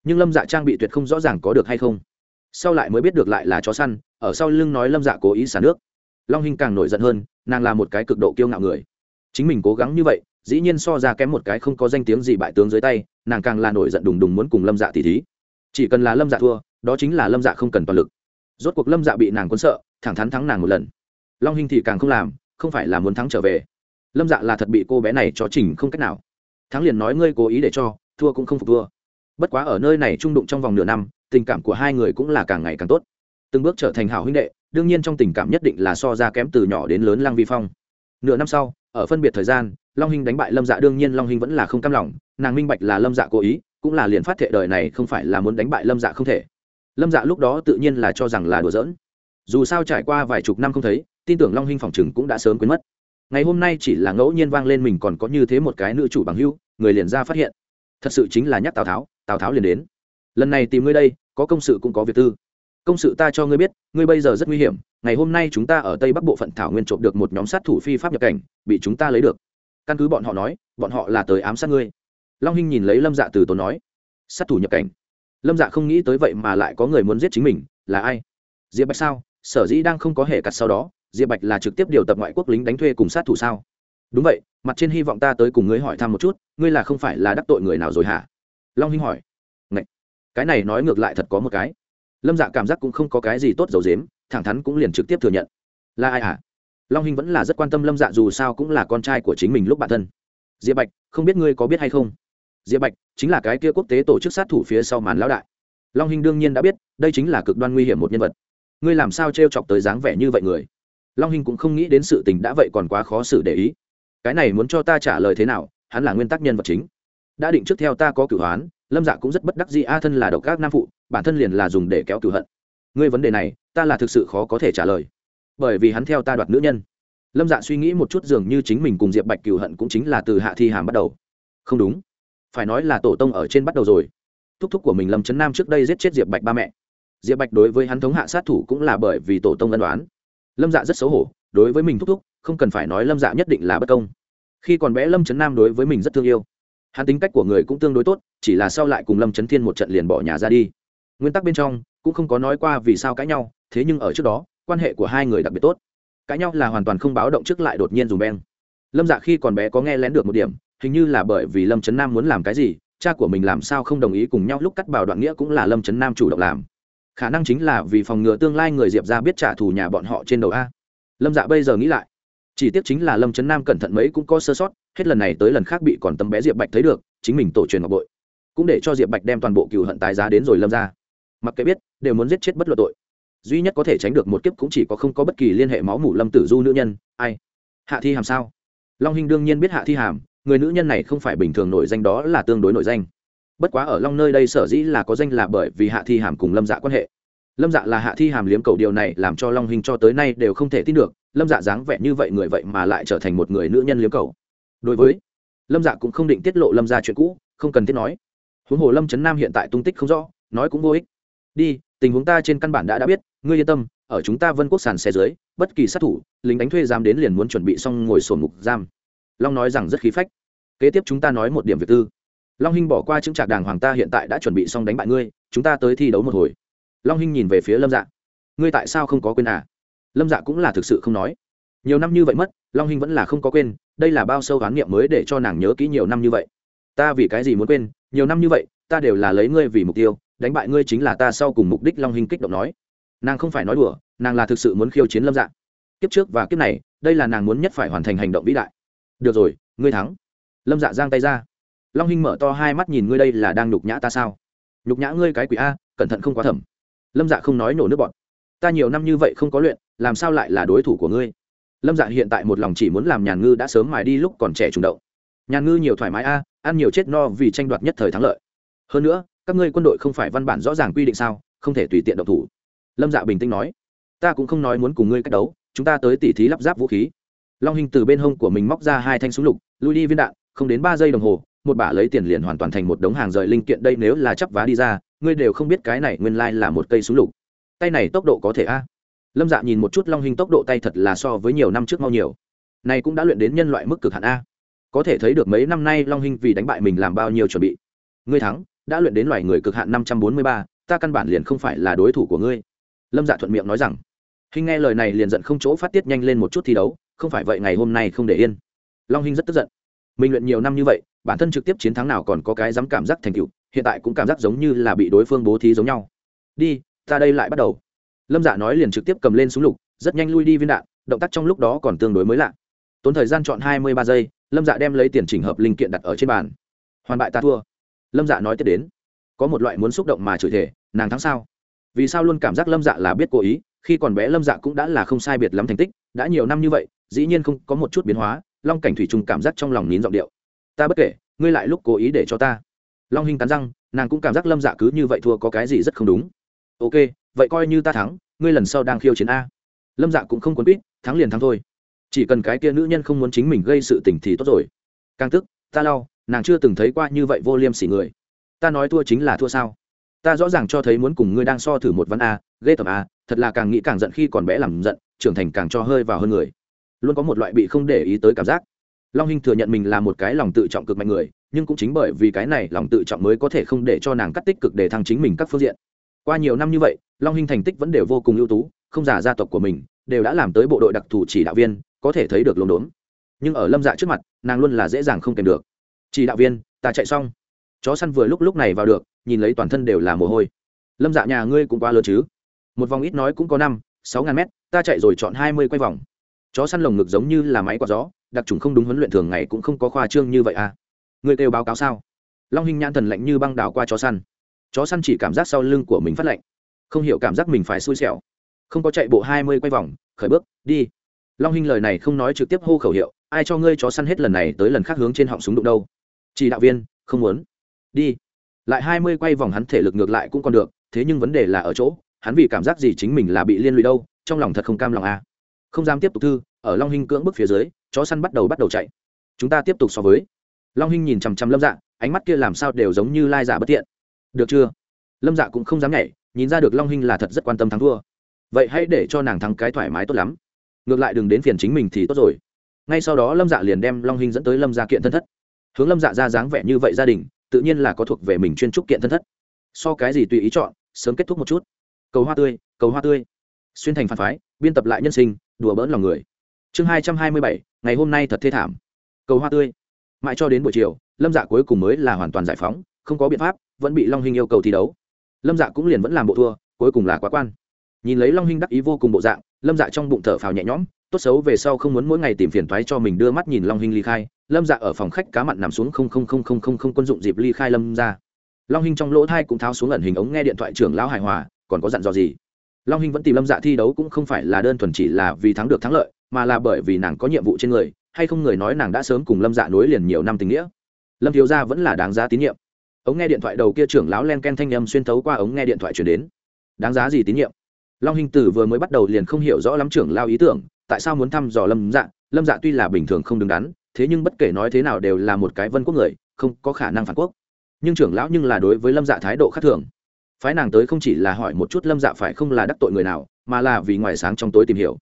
Nhưng lâm dạ trang bị tuyệt không rõ ràng có được hay không. Sau lại mới biết được lại là chó săn, ở sau lưng nói lâm dạ cố ý xả nước. Long hình càng nổi giận hơn, nàng là một cái cực độ kiêu ngạo người. Chính mình cố gắng như vậy, dĩ nhiên so ra kém một cái không có danh tiếng gì bại tướng dưới tay, nàng càng là nổi giận đùng đùng muốn cùng lâm dạ tỉ thí. Chỉ cần là lâm dạ thua đó chính là lâm dạ không cần toàn lực. Rốt cuộc lâm dạ bị nàng quân sợ, thẳng thắn thắng nàng một lần. Long hình thì càng không làm, không phải là muốn thắng trở về. Lâm dạ là thật bị cô bé này cho chỉnh không cách nào. Thắng liền nói ngươi cố ý để cho, thua cũng không phục thua. Bất quá ở nơi này trung đụng trong vòng nửa năm, tình cảm của hai người cũng là càng ngày càng tốt. Từng bước trở thành hảo huynh đệ, đương nhiên trong tình cảm nhất định là so ra kém từ nhỏ đến lớn lăng vi phong. Nửa năm sau, ở phân biệt thời gian, long hình đánh bại lâm dạ đương nhiên long hình vẫn là không cam lòng, nàng minh bạch là lâm dạ cố ý, cũng là liền phát thệ đời này không phải là muốn đánh bại lâm dạ không thể lâm dạ lúc đó tự nhiên là cho rằng là đùa giỡn. Dù sao trải qua vài chục năm không thấy, tin tưởng long Hinh phòng chừng cũng đã sớm quên mất. Ngày hôm nay chỉ là ngẫu nhiên vang lên mình còn có như thế một cái nữ chủ bằng hưu, người liền ra phát hiện. Thật sự chính là nhắc tào tháo tào tháo liền đến. Lần này tìm ngươi đây, có công sự cũng có việc tư. Công sự ta cho ngươi biết, ngươi bây giờ rất nguy hiểm, ngày hôm nay chúng ta ở tây bắc bộ phận thảo nguyên trộm được một nhóm sát thủ phi pháp nhập cảnh, bị chúng ta lấy được. Căn cứ bọn họ nói, bọn họ là tới ám sát ngươi. Long hinh nhìn lấy lâm dạ từ tốn nói, sát thủ nhập cảnh? Lâm dạ không nghĩ tới vậy mà lại có người muốn giết chính mình, là ai? Diệp bạch sao? Sở dĩ đang không có hệ cặt sau đó, diệp bạch là trực tiếp điều tập ngoại quốc lính đánh thuê cùng sát thủ sao? Đúng vậy, mặt trên hy vọng ta tới cùng ngươi hỏi thăm một chút, ngươi là không phải là đắc tội người nào rồi hả? Long hinh hỏi. Ngậy! cái này nói ngược lại thật có một cái. Lâm dạ cảm giác cũng không có cái gì tốt dầu dếm thẳng thắn cũng liền trực tiếp thừa nhận. Là ai hả? Long hinh vẫn là rất quan tâm lâm dạ dù sao cũng là con trai của chính mình lúc bản thân. Diệp bạch, không biết ngươi có biết hay không? Diệp bạch chính là cái kia quốc tế tổ chức sát thủ phía sau màn lão đại. Long hinh đương nhiên đã biết, đây chính là cực đoan nguy hiểm một nhân vật. Ngươi làm sao t r e o chọc tới dáng vẻ như vậy người? Long hinh cũng không nghĩ đến sự tình đã vậy còn quá khó xử để ý. Cái này muốn cho ta trả lời thế nào, hắn là nguyên tắc nhân vật chính. Đã định trước theo ta có cửu hoán, lâm dạ cũng rất bất đắc gì a thân là độc các nam phụ, bản thân liền là dùng để kéo cửu hận. Ngươi vấn đề này, ta là thực sự khó có thể trả lời. Bởi vì hắn theo ta đoạt nữ nhân. Lâm dạ suy nghĩ một chút dường như chính mình cùng diệp bạch cửu hận cũng chính là từ hạ thi hàm bắt đầu. Không đúng phải nói là tổ tông ở trên bắt đầu rồi. Thúc thúc của mình lâm trấn nam trước đây giết chết diệp bạch ba mẹ. Diệp bạch đối với hắn thống hạ sát thủ cũng là bởi vì tổ tông ân đoán lâm dạ rất xấu hổ, đối với mình thúc thúc, không cần phải nói lâm dạ nhất định là bất công. Khi còn bé lâm trấn nam đối với mình rất thương yêu. Hắn tính cách của người cũng tương đối tốt, chỉ là sau lại cùng lâm trấn thiên một trận liền bỏ nhà ra đi. Nguyên tắc bên trong, cũng không có nói qua vì sao cãi nhau, thế nhưng ở trước đó, quan hệ của hai người đặc biệt tốt. Cãi nhau là hoàn toàn không báo động trước lại đột nhiên dùng beng. Lâm dạ khi còn bé có nghe lén được một điểm hình như là bởi vì lâm trấn nam muốn làm cái gì, cha của mình làm sao không đồng ý cùng nhau lúc cắt bảo đoạn nghĩa cũng là lâm trấn nam chủ động làm. Khả năng chính là vì phòng ngừa tương lai người diệp ra biết trả thù nhà bọn họ trên đầu a. Lâm dạ bây giờ nghĩ lại, chỉ tiếc chính là lâm trấn nam cẩn thận mấy cũng có sơ sót, hết lần này tới lần khác bị còn tấm bé diệp bạch thấy được, chính mình tổ truyền ngọc bội. Cũng để cho diệp bạch đem toàn bộ cựu hận tái giá đến rồi lâm ra mặc kệ biết, đều muốn giết chết bất luận tội. Duy nhất có thể tránh được một kiếp cũng chỉ có không có bất kỳ liên hệ máu mủ lâm tử du nữ nhân, ai? Hạ thi hàm sao? Long hinh đương nhiên biết hạ thi hàm người nữ nhân này không phải bình thường nổi danh đó là tương đối nổi danh. Bất quá ở long nơi đây sở dĩ là có danh là bởi vì hạ thi hàm cùng lâm dạ quan hệ. Lâm dạ là hạ thi hàm liếm cầu điều này làm cho long hình cho tới nay đều không thể tin được, lâm dạ dáng vẻ như vậy người vậy mà lại trở thành một người nữ nhân liếm cầu. Đối với lâm dạ cũng không định tiết lộ lâm ra chuyện cũ, không cần thiết nói. Huống hồ lâm trấn nam hiện tại tung tích không rõ, nói cũng vô ích. Đi, tình huống ta trên căn bản đã đã biết, ngươi yên tâm, ở chúng ta vân quốc sàn xe dưới, bất kỳ sát thủ, lính đánh thuê giam đến liền muốn chuẩn bị xong ngồi sổn ngục giam long nói rằng rất khí phách. Kế tiếp chúng ta nói một điểm việc tư. Long hinh bỏ qua chứng trạc đàng hoàng ta hiện tại đã chuẩn bị xong đánh bại ngươi, chúng ta tới thi đấu một hồi. Long hinh nhìn về phía lâm dạ. Ngươi tại sao không có quên à? Lâm dạ cũng là thực sự không nói. Nhiều năm như vậy mất, long hinh vẫn là không có quên, đây là bao sâu oán niệm mới để cho nàng nhớ kỹ nhiều năm như vậy. Ta vì cái gì muốn quên, nhiều năm như vậy, ta đều là lấy ngươi vì mục tiêu, đánh bại ngươi chính là ta sau cùng mục đích, long hinh kích động nói. Nàng không phải nói đùa, nàng là thực sự muốn khiêu chiến lâm dạ. Kiếp trước và kiếp này, đây là nàng muốn nhất phải hoàn thành hành động vĩ đại được rồi, ngươi thắng. Lâm dạ giang tay ra. Long hinh mở to hai mắt nhìn ngươi đây là đang nhục nhã ta sao? Nhục nhã ngươi cái quỷ a, cẩn thận không quá thẩm. Lâm dạ không nói nổ nước bọn ta nhiều năm như vậy không có luyện, làm sao lại là đối thủ của ngươi? Lâm dạ hiện tại một lòng chỉ muốn làm nhàn ngư đã sớm mài đi lúc còn trẻ trùng động. Nhàn ngư nhiều thoải mái a, ăn nhiều chết no vì tranh đoạt nhất thời thắng lợi. Hơn nữa, các ngươi quân đội không phải văn bản rõ ràng quy định sao, không thể tùy tiện động thủ. Lâm dạ bình tĩnh nói. Ta cũng không nói muốn cùng ngươi cách đấu, chúng ta tới tỉ thí lắp ráp vũ khí long hình từ bên hông của mình móc ra hai thanh súng lục, lui đi viên đạn, không đến ba giây đồng hồ, một bả lấy tiền liền hoàn toàn thành một đống hàng rời linh kiện đây nếu là chắp vá đi ra, ngươi đều không biết cái này nguyên lai là một cây súng lục. Tay này tốc độ có thể a? Lâm dạ nhìn một chút long hình tốc độ tay thật là so với nhiều năm trước mau nhiều. Này cũng đã luyện đến nhân loại mức cực hạn a. Có thể thấy được mấy năm nay long hình vì đánh bại mình làm bao nhiêu chuẩn bị. Ngươi thắng, đã luyện đến loài người cực hạn năm trăm bốn mươi ba, ta căn bản liền không phải là đối thủ của ngươi. Lâm dạ thuận miệng nói rằng. Hình nghe lời này liền giận không chỗ phát tiết nhanh lên một chút thi đấu không phải vậy ngày hôm nay không để yên. Long Hinh rất tức giận. Mình luyện nhiều năm như vậy, bản thân trực tiếp chiến thắng nào còn có cái dám cảm giác thành tựu, hiện tại cũng cảm giác giống như là bị đối phương bố thí giống nhau. Đi, ta đây lại bắt đầu. Lâm dạ nói liền trực tiếp cầm lên súng lục, rất nhanh lui đi viên đạn, động tác trong lúc đó còn tương đối mới lạ. Tốn thời gian chọn hai mươi ba giây, lâm dạ đem lấy tiền chỉnh hợp linh kiện đặt ở trên bàn. Hoàn bại ta thua. Lâm dạ nói tiếp đến. Có một loại muốn xúc động mà chửi thể nàng thắng sao? Vì sao luôn cảm giác lâm dạ là biết cố ý, khi còn bé lâm dạ cũng đã là không sai biệt lắm thành tích, đã nhiều năm như vậy dĩ nhiên không có một chút biến hóa, long cảnh thủy trùng cảm giác trong lòng nín giọng điệu. Ta bất kể, ngươi lại lúc cố ý để cho ta. Long hình cắn răng, nàng cũng cảm giác lâm dạ cứ như vậy thua có cái gì rất không đúng. Ok, vậy coi như ta thắng, ngươi lần sau đang khiêu chiến a. Lâm dạ cũng không quấn quýt, thắng liền thắng thôi. Chỉ cần cái kia nữ nhân không muốn chính mình gây sự tình thì tốt rồi. Càng tức, ta lau nàng chưa từng thấy qua như vậy vô liêm sỉ người. Ta nói thua chính là thua sao? Ta rõ ràng cho thấy muốn cùng ngươi đang so thử một văn a, ghê tởm a, thật là càng nghĩ càng giận khi còn bé làm giận, trưởng thành càng cho hơi vào hơn người luôn có một loại bị không để ý tới cảm giác. Long hinh thừa nhận mình là một cái lòng tự trọng cực mạnh người, nhưng cũng chính bởi vì cái này lòng tự trọng mới có thể không để cho nàng cắt tích cực để thăng chính mình các phương diện. Qua nhiều năm như vậy, long hinh thành tích vẫn đều vô cùng ưu tú, không giả gia tộc của mình, đều đã làm tới bộ đội đặc thù chỉ đạo viên, có thể thấy được lồn đốn. Nhưng ở lâm dạ trước mặt, nàng luôn là dễ dàng không kèm được. Chỉ đạo viên, ta chạy xong. Chó săn vừa lúc lúc này vào được, nhìn lấy toàn thân đều là mồ hôi. Lâm dạ nhà ngươi cũng quá lớn chứ? Một vòng ít nói cũng có năm, sáu ngàn mét, ta chạy rồi chọn hai mươi quay vòng chó săn lồng ngực giống như là máy quạt gió, đặc trùng không đúng huấn luyện thường ngày cũng không có khoa trương như vậy à. Người kêu báo cáo sao? Long hình nhãn thần lạnh như băng đảo qua chó săn. Chó săn chỉ cảm giác sau lưng của mình phát lạnh, không hiểu cảm giác mình phải xui xẻo. Không có chạy bộ hai mươi quay vòng, khởi bước, đi. Long hình lời này không nói trực tiếp hô khẩu hiệu, ai cho ngươi chó săn hết lần này tới lần khác hướng trên họng súng đụng đâu. Chỉ đạo viên, không muốn. Đi. Lại hai mươi quay vòng hắn thể lực ngược lại cũng còn được, thế nhưng vấn đề là ở chỗ, hắn vì cảm giác gì chính mình là bị liên lụy đâu, trong lòng thật không cam lòng à không dám tiếp tục thư, ở long Hinh cưỡng bức phía dưới, chó săn bắt đầu bắt đầu chạy. Chúng ta tiếp tục so với. Long hinh nhìn chằm chằm lâm dạ ánh mắt kia làm sao đều giống như lai giả bất tiện. Được chưa? Lâm dạ cũng không dám nhảy, nhìn ra được long hinh là thật rất quan tâm thắng thua. Vậy hãy để cho nàng thắng cái thoải mái tốt lắm. Ngược lại đừng đến phiền chính mình thì tốt rồi. Ngay sau đó lâm dạ liền đem long hinh dẫn tới lâm gia kiện thân thất. Hướng lâm dạ ra dáng vẻ như vậy gia đình, tự nhiên là có thuộc về mình chuyên trúc kiện thân thất. So cái gì tùy ý chọn, sớm kết thúc một chút. Cầu hoa tươi, cầu hoa tươi. Xuyên thành phản phái, biên tập lại nhân sinh đùa bỡn lòng người. Chương hai trăm hai mươi bảy, ngày hôm nay thật thê thảm. Cầu hoa tươi. Mãi cho đến buổi chiều, lâm dạ cuối cùng mới là hoàn toàn giải phóng, không có biện pháp, vẫn bị long hình yêu cầu thi đấu. Lâm dạ cũng liền vẫn làm bộ thua, cuối cùng là quá quan. Nhìn lấy long hình đắc ý vô cùng bộ dạng, lâm dạ trong bụng thở phào nhẹ nhõm, tốt xấu về sau không muốn mỗi ngày tìm phiền thoái cho mình đưa mắt nhìn long hình ly khai, lâm dạ ở phòng khách cá mặn nằm xuống không không không không không không quân dụng dịp ly khai lâm ra. Long hình trong lỗ thai cũng tháo xuống ẩn hình ống nghe điện thoại trưởng lão hài hòa, còn có dặn dò gì? Long Hinh vẫn tìm lâm dạ thi đấu cũng không phải là đơn thuần chỉ là vì thắng được thắng lợi, mà là bởi vì nàng có nhiệm vụ trên người, hay không người nói nàng đã sớm cùng lâm dạ nối liền nhiều năm tình nghĩa. Lâm thiếu gia vẫn là đáng giá tín nhiệm. Ống nghe điện thoại đầu kia trưởng lão len ken thanh â m xuyên thấu qua ống nghe điện thoại chuyển đến. Đáng giá gì tín nhiệm? Long hình tử vừa mới bắt đầu liền không hiểu rõ lắm trưởng lao ý tưởng, tại sao muốn thăm dò lâm dạ? Lâm dạ tuy là bình thường không đứng đắn, thế nhưng bất kể nói thế nào đều là một cái vân quốc người, không có khả năng phản quốc. Nhưng trưởng lão nhưng là đối với lâm dạ thái độ khác thường phái nàng tới không chỉ là hỏi một chút lâm dạ phải không là đắc tội người nào, mà là vì ngoài sáng trong tối tìm hiểu.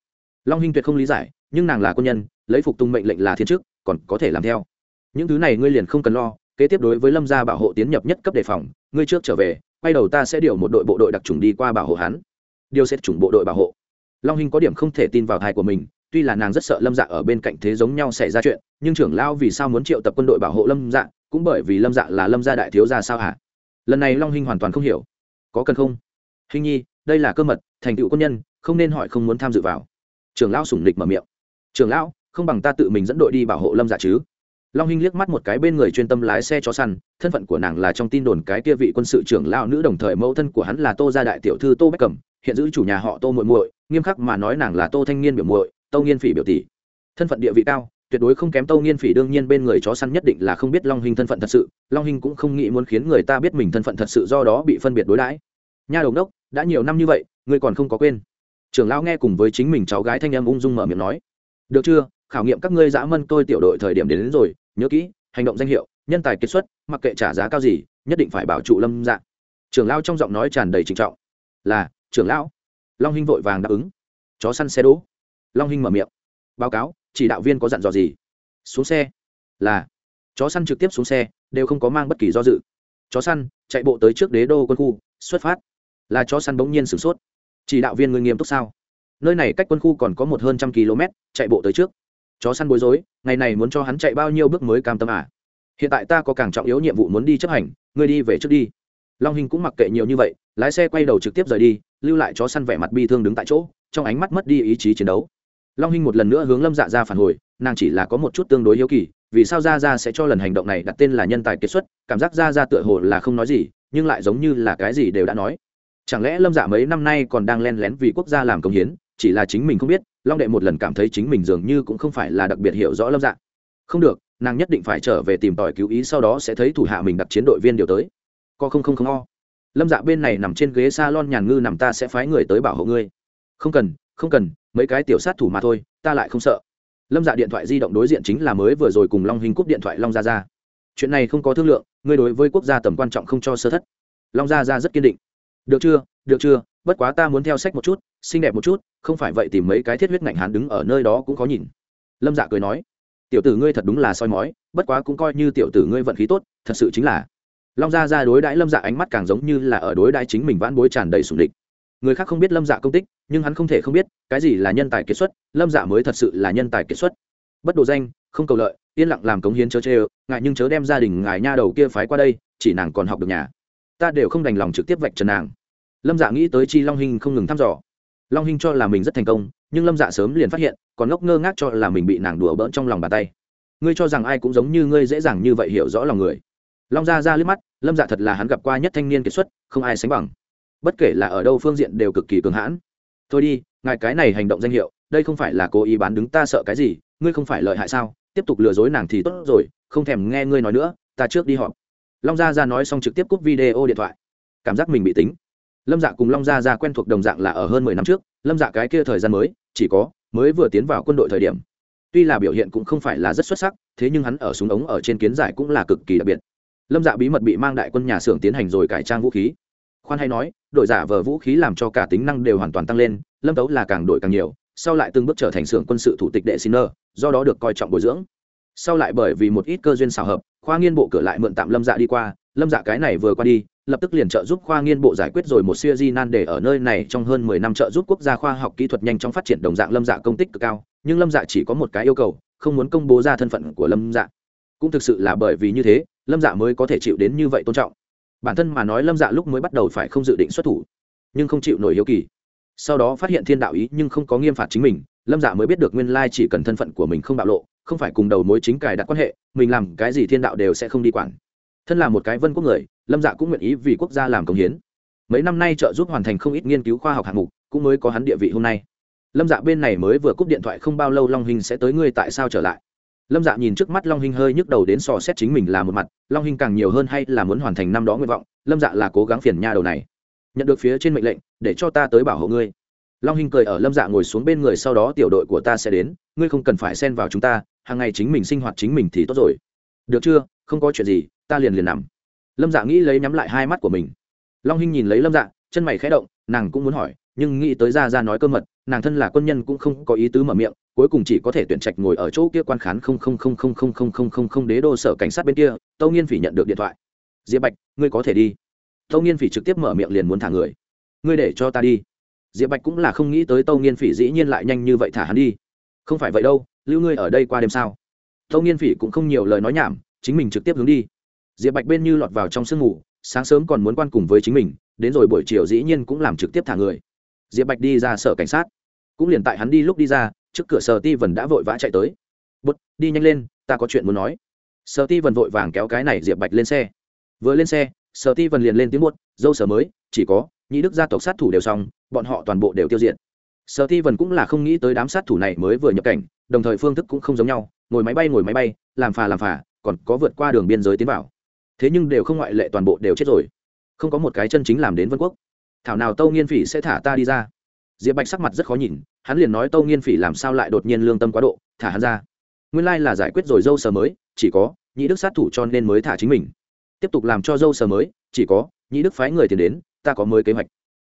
Long hinh tuyệt không lý giải, nhưng nàng là quân nhân, lấy phục tùng mệnh lệnh là thiên chức, còn có thể làm theo. Những thứ này ngươi liền không cần lo, kế tiếp đối với lâm gia bảo hộ tiến nhập nhất cấp đề phòng, ngươi trước trở về, quay đầu ta sẽ điều một đội bộ đội đặc trùng đi qua bảo hộ hắn. Điều sẽ chủng bộ đội bảo hộ. Long hinh có điểm không thể tin vào thai của mình, tuy là nàng rất sợ lâm dạ ở bên cạnh thế giống nhau xảy ra chuyện, nhưng trưởng lao vì sao muốn triệu tập quân đội bảo hộ lâm dạ cũng bởi vì lâm dạ là lâm gia đại thiếu gia sao hả? Lần này long hinh hoàn toàn không hiểu có cần không? Hình nhi, đây là cơ mật, thành tựu quân nhân, không nên hỏi không muốn tham dự vào. Trưởng lão sủng lịch mở miệng. Trưởng lão, không bằng ta tự mình dẫn đội đi bảo hộ lâm dạ chứ. Long hinh liếc mắt một cái bên người chuyên tâm lái xe chó săn, thân phận của nàng là trong tin đồn cái kia vị quân sự trưởng lão nữ đồng thời mẫu thân của hắn là tô gia đại tiểu thư tô bách cẩm hiện giữ chủ nhà họ tô muội muội, nghiêm khắc mà nói nàng là tô thanh niên biểu muội, tô nghiên phỉ biểu tỷ. Thân phận địa vị cao, tuyệt đối không kém Tâu nghiên phỉ, đương nhiên bên người chó săn nhất định là không biết long Hinh thân phận thật sự, long Hinh cũng không nghĩ muốn khiến người ta biết mình thân phận thật sự, do đó bị phân biệt đối đãi nha đầu đốc đã nhiều năm như vậy ngươi còn không có quên. Trưởng lão nghe cùng với chính mình cháu gái thanh em ung dung mở miệng nói. Được chưa khảo nghiệm các ngươi dã mân tôi tiểu đội thời điểm đến, đến rồi nhớ kỹ hành động danh hiệu nhân tài kết xuất mặc kệ trả giá cao gì nhất định phải bảo trụ lâm dạng trưởng lão trong giọng nói tràn đầy trịnh trọng. Là trưởng lão. Long hinh vội vàng đáp ứng. Chó săn xe đỗ. Long hinh mở miệng. Báo cáo chỉ đạo viên có dặn dò gì? Xuống xe. Là chó săn trực tiếp xuống xe đều không có mang bất kỳ do dự. Chó săn chạy bộ tới trước đế đô quân khu xuất phát là chó săn bỗng nhiên sửng sốt. Chỉ đạo viên người nghiêm túc sao? Nơi này cách quân khu còn có một hơn trăm km, chạy bộ tới trước. Chó săn bối rối, ngày này muốn cho hắn chạy bao nhiêu bước mới cam tâm à? Hiện tại ta có càng trọng yếu nhiệm vụ muốn đi chấp hành, ngươi đi về trước đi. Long hình cũng mặc kệ nhiều như vậy, lái xe quay đầu trực tiếp rời đi, lưu lại chó săn vẻ mặt bi thương đứng tại chỗ, trong ánh mắt mất đi ý chí chiến đấu. Long hinh một lần nữa hướng lâm dạ ra phản hồi, nàng chỉ là có một chút tương đối hiếu kỳ, vì sao ra ra sẽ cho lần hành động này đặt tên là nhân tài kiệt xuất, cảm giác ra ra tựa hồ là không nói gì, nhưng lại giống như là cái gì đều đã nói chẳng lẽ lâm dạ mấy năm nay còn đang len lén vì quốc gia làm công hiến, chỉ là chính mình không biết, long đệ một lần cảm thấy chính mình dường như cũng không phải là đặc biệt hiểu rõ lâm dạ. Không được, nàng nhất định phải trở về tìm tòi cứu ý sau đó sẽ thấy thủ hạ mình đặt chiến đội viên điều tới. Co không không không o. Lâm dạ bên này nằm trên ghế s a lon nhàn ngư nằm ta sẽ phái người tới bảo hộ ngươi. Không cần không cần, mấy cái tiểu sát thủ mà thôi, ta lại không sợ. Lâm dạ điện thoại di động đối diện chính là mới vừa rồi cùng long hình cúp điện thoại long gia ra chuyện này không có thương lượng, ngươi đối với quốc gia tầm quan trọng không cho sơ thất. Long gia ra rất kiên định được chưa được chưa, bất quá ta muốn theo sách một chút, xinh đẹp một chút, không phải vậy tìm mấy cái thiết huyết ngạnh hán đứng ở nơi đó cũng có nhìn. Lâm dạ cười nói, tiểu tử ngươi thật đúng là soi mói, bất quá cũng coi như tiểu tử ngươi vận khí tốt, thật sự chính là. Long gia ra đối đãi lâm dạ ánh mắt càng giống như là ở đối đãi chính mình vãn bối tràn đầy sủng địch. Người khác không biết lâm dạ công tích, nhưng hắn không thể không biết, cái gì là nhân tài kiệt xuất, lâm dạ mới thật sự là nhân tài kiệt xuất. Bất đồ danh, không cầu lợi, yên lặng làm cống hiến chớ chê ngại nhưng chớ đem gia đình ngài nha đầu kia phái qua đây, chỉ nàng còn học được nhà ta đều không đành lòng trực tiếp vạch trần nàng. Lâm dạ nghĩ tới chi long hinh không ngừng thăm dò. Long hinh cho là mình rất thành công, nhưng lâm dạ sớm liền phát hiện, còn ngốc ngơ ngác cho là mình bị nàng đùa bỡn trong lòng bàn tay. Ngươi cho rằng ai cũng giống như ngươi dễ dàng như vậy hiểu rõ lòng người. Long ra ra liếc mắt, lâm dạ thật là hắn gặp qua nhất thanh niên kiệt xuất, không ai sánh bằng. Bất kể là ở đâu phương diện đều cực kỳ cường hãn. Thôi đi, ngài cái này hành động danh hiệu, đây không phải là cố ý bán đứng ta sợ cái gì, ngươi không phải lợi hại sao? Tiếp tục lừa dối nàng thì tốt rồi, không thèm nghe ngươi nói nữa, ta trước đi họp long gia ra nói xong trực tiếp cúp video điện thoại. Cảm giác mình bị tính. Lâm dạ cùng long gia ra quen thuộc đồng dạng là ở hơn mười năm trước. Lâm dạ cái kia thời gian mới, chỉ có, mới vừa tiến vào quân đội thời điểm. Tuy là biểu hiện cũng không phải là rất xuất sắc, thế nhưng hắn ở súng ống ở trên kiến giải cũng là cực kỳ đặc biệt. Lâm dạ bí mật bị mang đại quân nhà xưởng tiến hành rồi cải trang vũ khí. Khoan hay nói, đội giả vờ vũ khí làm cho cả tính năng đều hoàn toàn tăng lên, lâm tấu là càng đổi càng nhiều, sau lại từng bước trở thành xưởng quân sự thủ tịch đệ Sinh nơ do đó được coi trọng bồi dưỡng sau lại bởi vì một ít cơ duyên xào hợp, khoa nghiên bộ cửa lại mượn tạm lâm dạ đi qua, lâm dạ cái này vừa qua đi, lập tức liền trợ giúp khoa nghiên bộ giải quyết rồi một siêu di nan để ở nơi này trong hơn mười năm trợ giúp quốc gia khoa học kỹ thuật nhanh chóng phát triển đồng dạng lâm dạ công tích cực cao, nhưng lâm dạ chỉ có một cái yêu cầu, không muốn công bố ra thân phận của lâm dạ. Cũng thực sự là bởi vì như thế, lâm dạ mới có thể chịu đến như vậy tôn trọng. Bản thân mà nói lâm dạ lúc mới bắt đầu phải không dự định xuất thủ, nhưng không chịu nổi hiếu kỳ. Sau đó phát hiện thiên đạo ý nhưng không có nghiêm phạt chính mình, lâm dạ mới biết được nguyên lai chỉ cần thân phận của mình không bạo lộ không phải cùng đầu mối chính cài đặt quan hệ, mình làm cái gì thiên đạo đều sẽ không đi quản. Thân là một cái vân quốc người, lâm dạ cũng nguyện ý vì quốc gia làm công hiến. Mấy năm nay trợ giúp hoàn thành không ít nghiên cứu khoa học hạng mục, cũng mới có hắn địa vị hôm nay. Lâm dạ bên này mới vừa cúp điện thoại không bao lâu long hình sẽ tới ngươi tại sao trở lại? Lâm dạ nhìn trước mắt long hình hơi nhức đầu đến sò xét chính mình là một mặt, long hình càng nhiều hơn hay là muốn hoàn thành năm đó nguyện vọng, lâm dạ là cố gắng phiền nha đầu này. Nhận được phía trên mệnh lệnh, để cho ta tới bảo hộ ngươi. Long hình cười ở lâm dạ ngồi xuống bên người, sau đó tiểu đội của ta sẽ đến ngươi không cần phải xen vào chúng ta, hàng ngày chính mình sinh hoạt chính mình thì tốt rồi. Được chưa? Không có chuyện gì, ta liền liền nằm. Lâm dạ nghĩ lấy nhắm lại hai mắt của mình. Long hinh nhìn lấy lâm dạ chân mày khẽ động, nàng cũng muốn hỏi, nhưng nghĩ tới ra ra nói cơ mật, nàng thân là quân nhân cũng không có ý tứ mở miệng, cuối cùng chỉ có thể tuyển trạch ngồi ở chỗ kia quan khán không không không không không không không không không đế đô sở cảnh sát bên kia, tâu nghiên phỉ nhận được điện thoại. Diệp bạch, ngươi có thể đi. Tâu nghiên phỉ trực tiếp mở miệng liền muốn thả người. Ngươi để cho ta đi. Diệp bạch cũng là không nghĩ tới tâu nghiên phỉ dĩ nhiên lại nhanh như vậy thả hắn đi không phải vậy đâu, lưu ngươi ở đây qua đêm sao? Tâu nghiên phỉ cũng không nhiều lời nói nhảm, chính mình trực tiếp hướng đi. Diệp bạch bên như lọt vào trong sương ngủ, sáng sớm còn muốn quan cùng với chính mình, đến rồi buổi chiều dĩ nhiên cũng làm trực tiếp thả người. Diệp bạch đi ra sở cảnh sát. Cũng liền tại hắn đi lúc đi ra, trước cửa sở ti vần đã vội vã chạy tới. Bút đi nhanh lên, ta có chuyện muốn nói. Sở ti vần vội vàng kéo cái này diệp bạch lên xe. Vừa lên xe, sở ti vần liền lên tiếng buốt dâu sở mới, chỉ có, nhị đức gia tộc sát thủ đều xong, bọn họ toàn bộ đều tiêu diệt sở ti vần cũng là không nghĩ tới đám sát thủ này mới vừa nhập cảnh, đồng thời phương thức cũng không giống nhau, ngồi máy bay, ngồi máy bay, làm phà làm phà, còn có vượt qua đường biên giới tiến vào. Thế nhưng đều không ngoại lệ toàn bộ đều chết rồi. Không có một cái chân chính làm đến vân quốc. Thảo nào tâu nghiên phỉ sẽ thả ta đi ra? Diệp bạch sắc mặt rất khó nhìn, hắn liền nói tâu nghiên phỉ làm sao lại đột nhiên lương tâm quá độ, thả hắn ra. Nguyên lai là giải quyết rồi dâu sờ mới, chỉ có nhị đức sát thủ cho nên mới thả chính mình. Tiếp tục làm cho dâu sờ mới, chỉ có nhị đức phái người tiền đến, ta có mới kế hoạch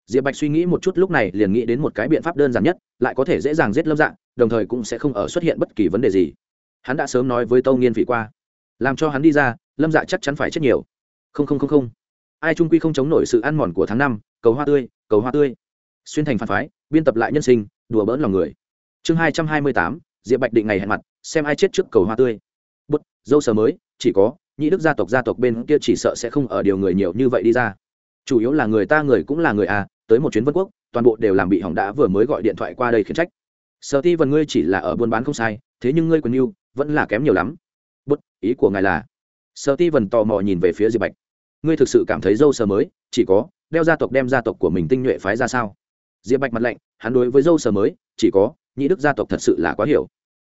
diệp bạch suy nghĩ một chút lúc này liền nghĩ đến một cái biện pháp đơn giản nhất, lại có thể dễ dàng giết lâm dạng đồng thời cũng sẽ không ở xuất hiện bất kỳ vấn đề gì. Hắn đã sớm nói với tâu nghiên Vị qua, làm cho hắn đi ra, lâm dạ chắc chắn phải chết nhiều. Không không không không. Ai trung quy không chống nổi sự ăn mòn của tháng năm, cầu hoa tươi, cầu hoa tươi. Xuyên thành phản phái, biên tập lại nhân sinh, đùa bỡn lòng người. Chương hai trăm hai mươi tám, diệp bạch định ngày hẹn mặt, xem ai chết trước cầu hoa tươi. Bút, dâu sờ mới, chỉ có, nhị đức gia tộc gia tộc bên kia chỉ sợ sẽ không ở điều người nhiều như vậy đi ra. Chủ yếu là người ta người cũng là người à tới một chuyến vân quốc, toàn bộ đều làm bị hỏng đã vừa mới gọi điện thoại qua đây khiển trách. Sở ti vần ngươi chỉ là ở buôn bán không sai, thế nhưng ngươi còn yêu vẫn là kém nhiều lắm. Bất ý của ngài là? Sở ti vần tò mò nhìn về phía diệp bạch. Ngươi thực sự cảm thấy dâu sờ mới, chỉ có đeo gia tộc đem gia tộc của mình tinh nhuệ phái ra sao? Diệp bạch mặt lạnh, hắn đối với dâu sờ mới, chỉ có nhị đức gia tộc thật sự là quá hiểu.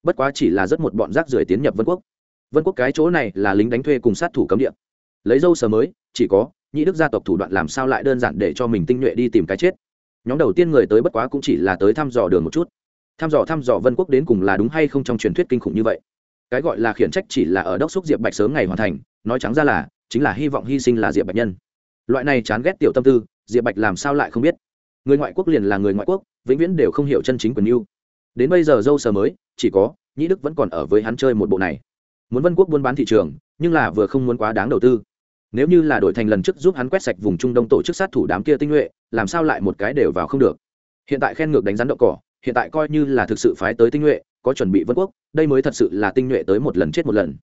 Bất quá chỉ là rất một bọn rác rưởi tiến nhập vân quốc. Vân quốc cái chỗ này là lính đánh thuê cùng sát thủ cấm địa. Lấy dâu sờ mới, chỉ có nhị đức gia tộc thủ đoạn làm sao lại đơn giản để cho mình tinh nhuệ đi tìm cái chết? Nhóm đầu tiên người tới bất quá cũng chỉ là tới thăm dò đường một chút. Thăm dò thăm dò vân quốc đến cùng là đúng hay không trong truyền thuyết kinh khủng như vậy? Cái gọi là khiển trách chỉ là ở đốc xúc diệp bạch sớm ngày hoàn thành, nói trắng ra là, chính là hy vọng hy sinh là diệp bạch nhân. Loại này chán ghét tiểu tâm tư, diệp bạch làm sao lại không biết? Người ngoại quốc liền là người ngoại quốc, vĩnh viễn đều không hiểu chân chính quyền yêu đến bây giờ dâu sờ mới, chỉ có nhĩ đức vẫn còn ở với hắn chơi một bộ này. Muốn vân quốc buôn bán thị trường, nhưng là vừa không muốn quá đáng đầu tư nếu như là đổi thành lần trước giúp hắn quét sạch vùng trung đông tổ chức sát thủ đám kia tinh nhuệ, làm sao lại một cái đều vào không được? Hiện tại khen ngược đánh rắn đậu cỏ, hiện tại coi như là thực sự phái tới tinh nhuệ, có chuẩn bị vân quốc, đây mới thật sự là tinh nhuệ tới một lần chết một lần.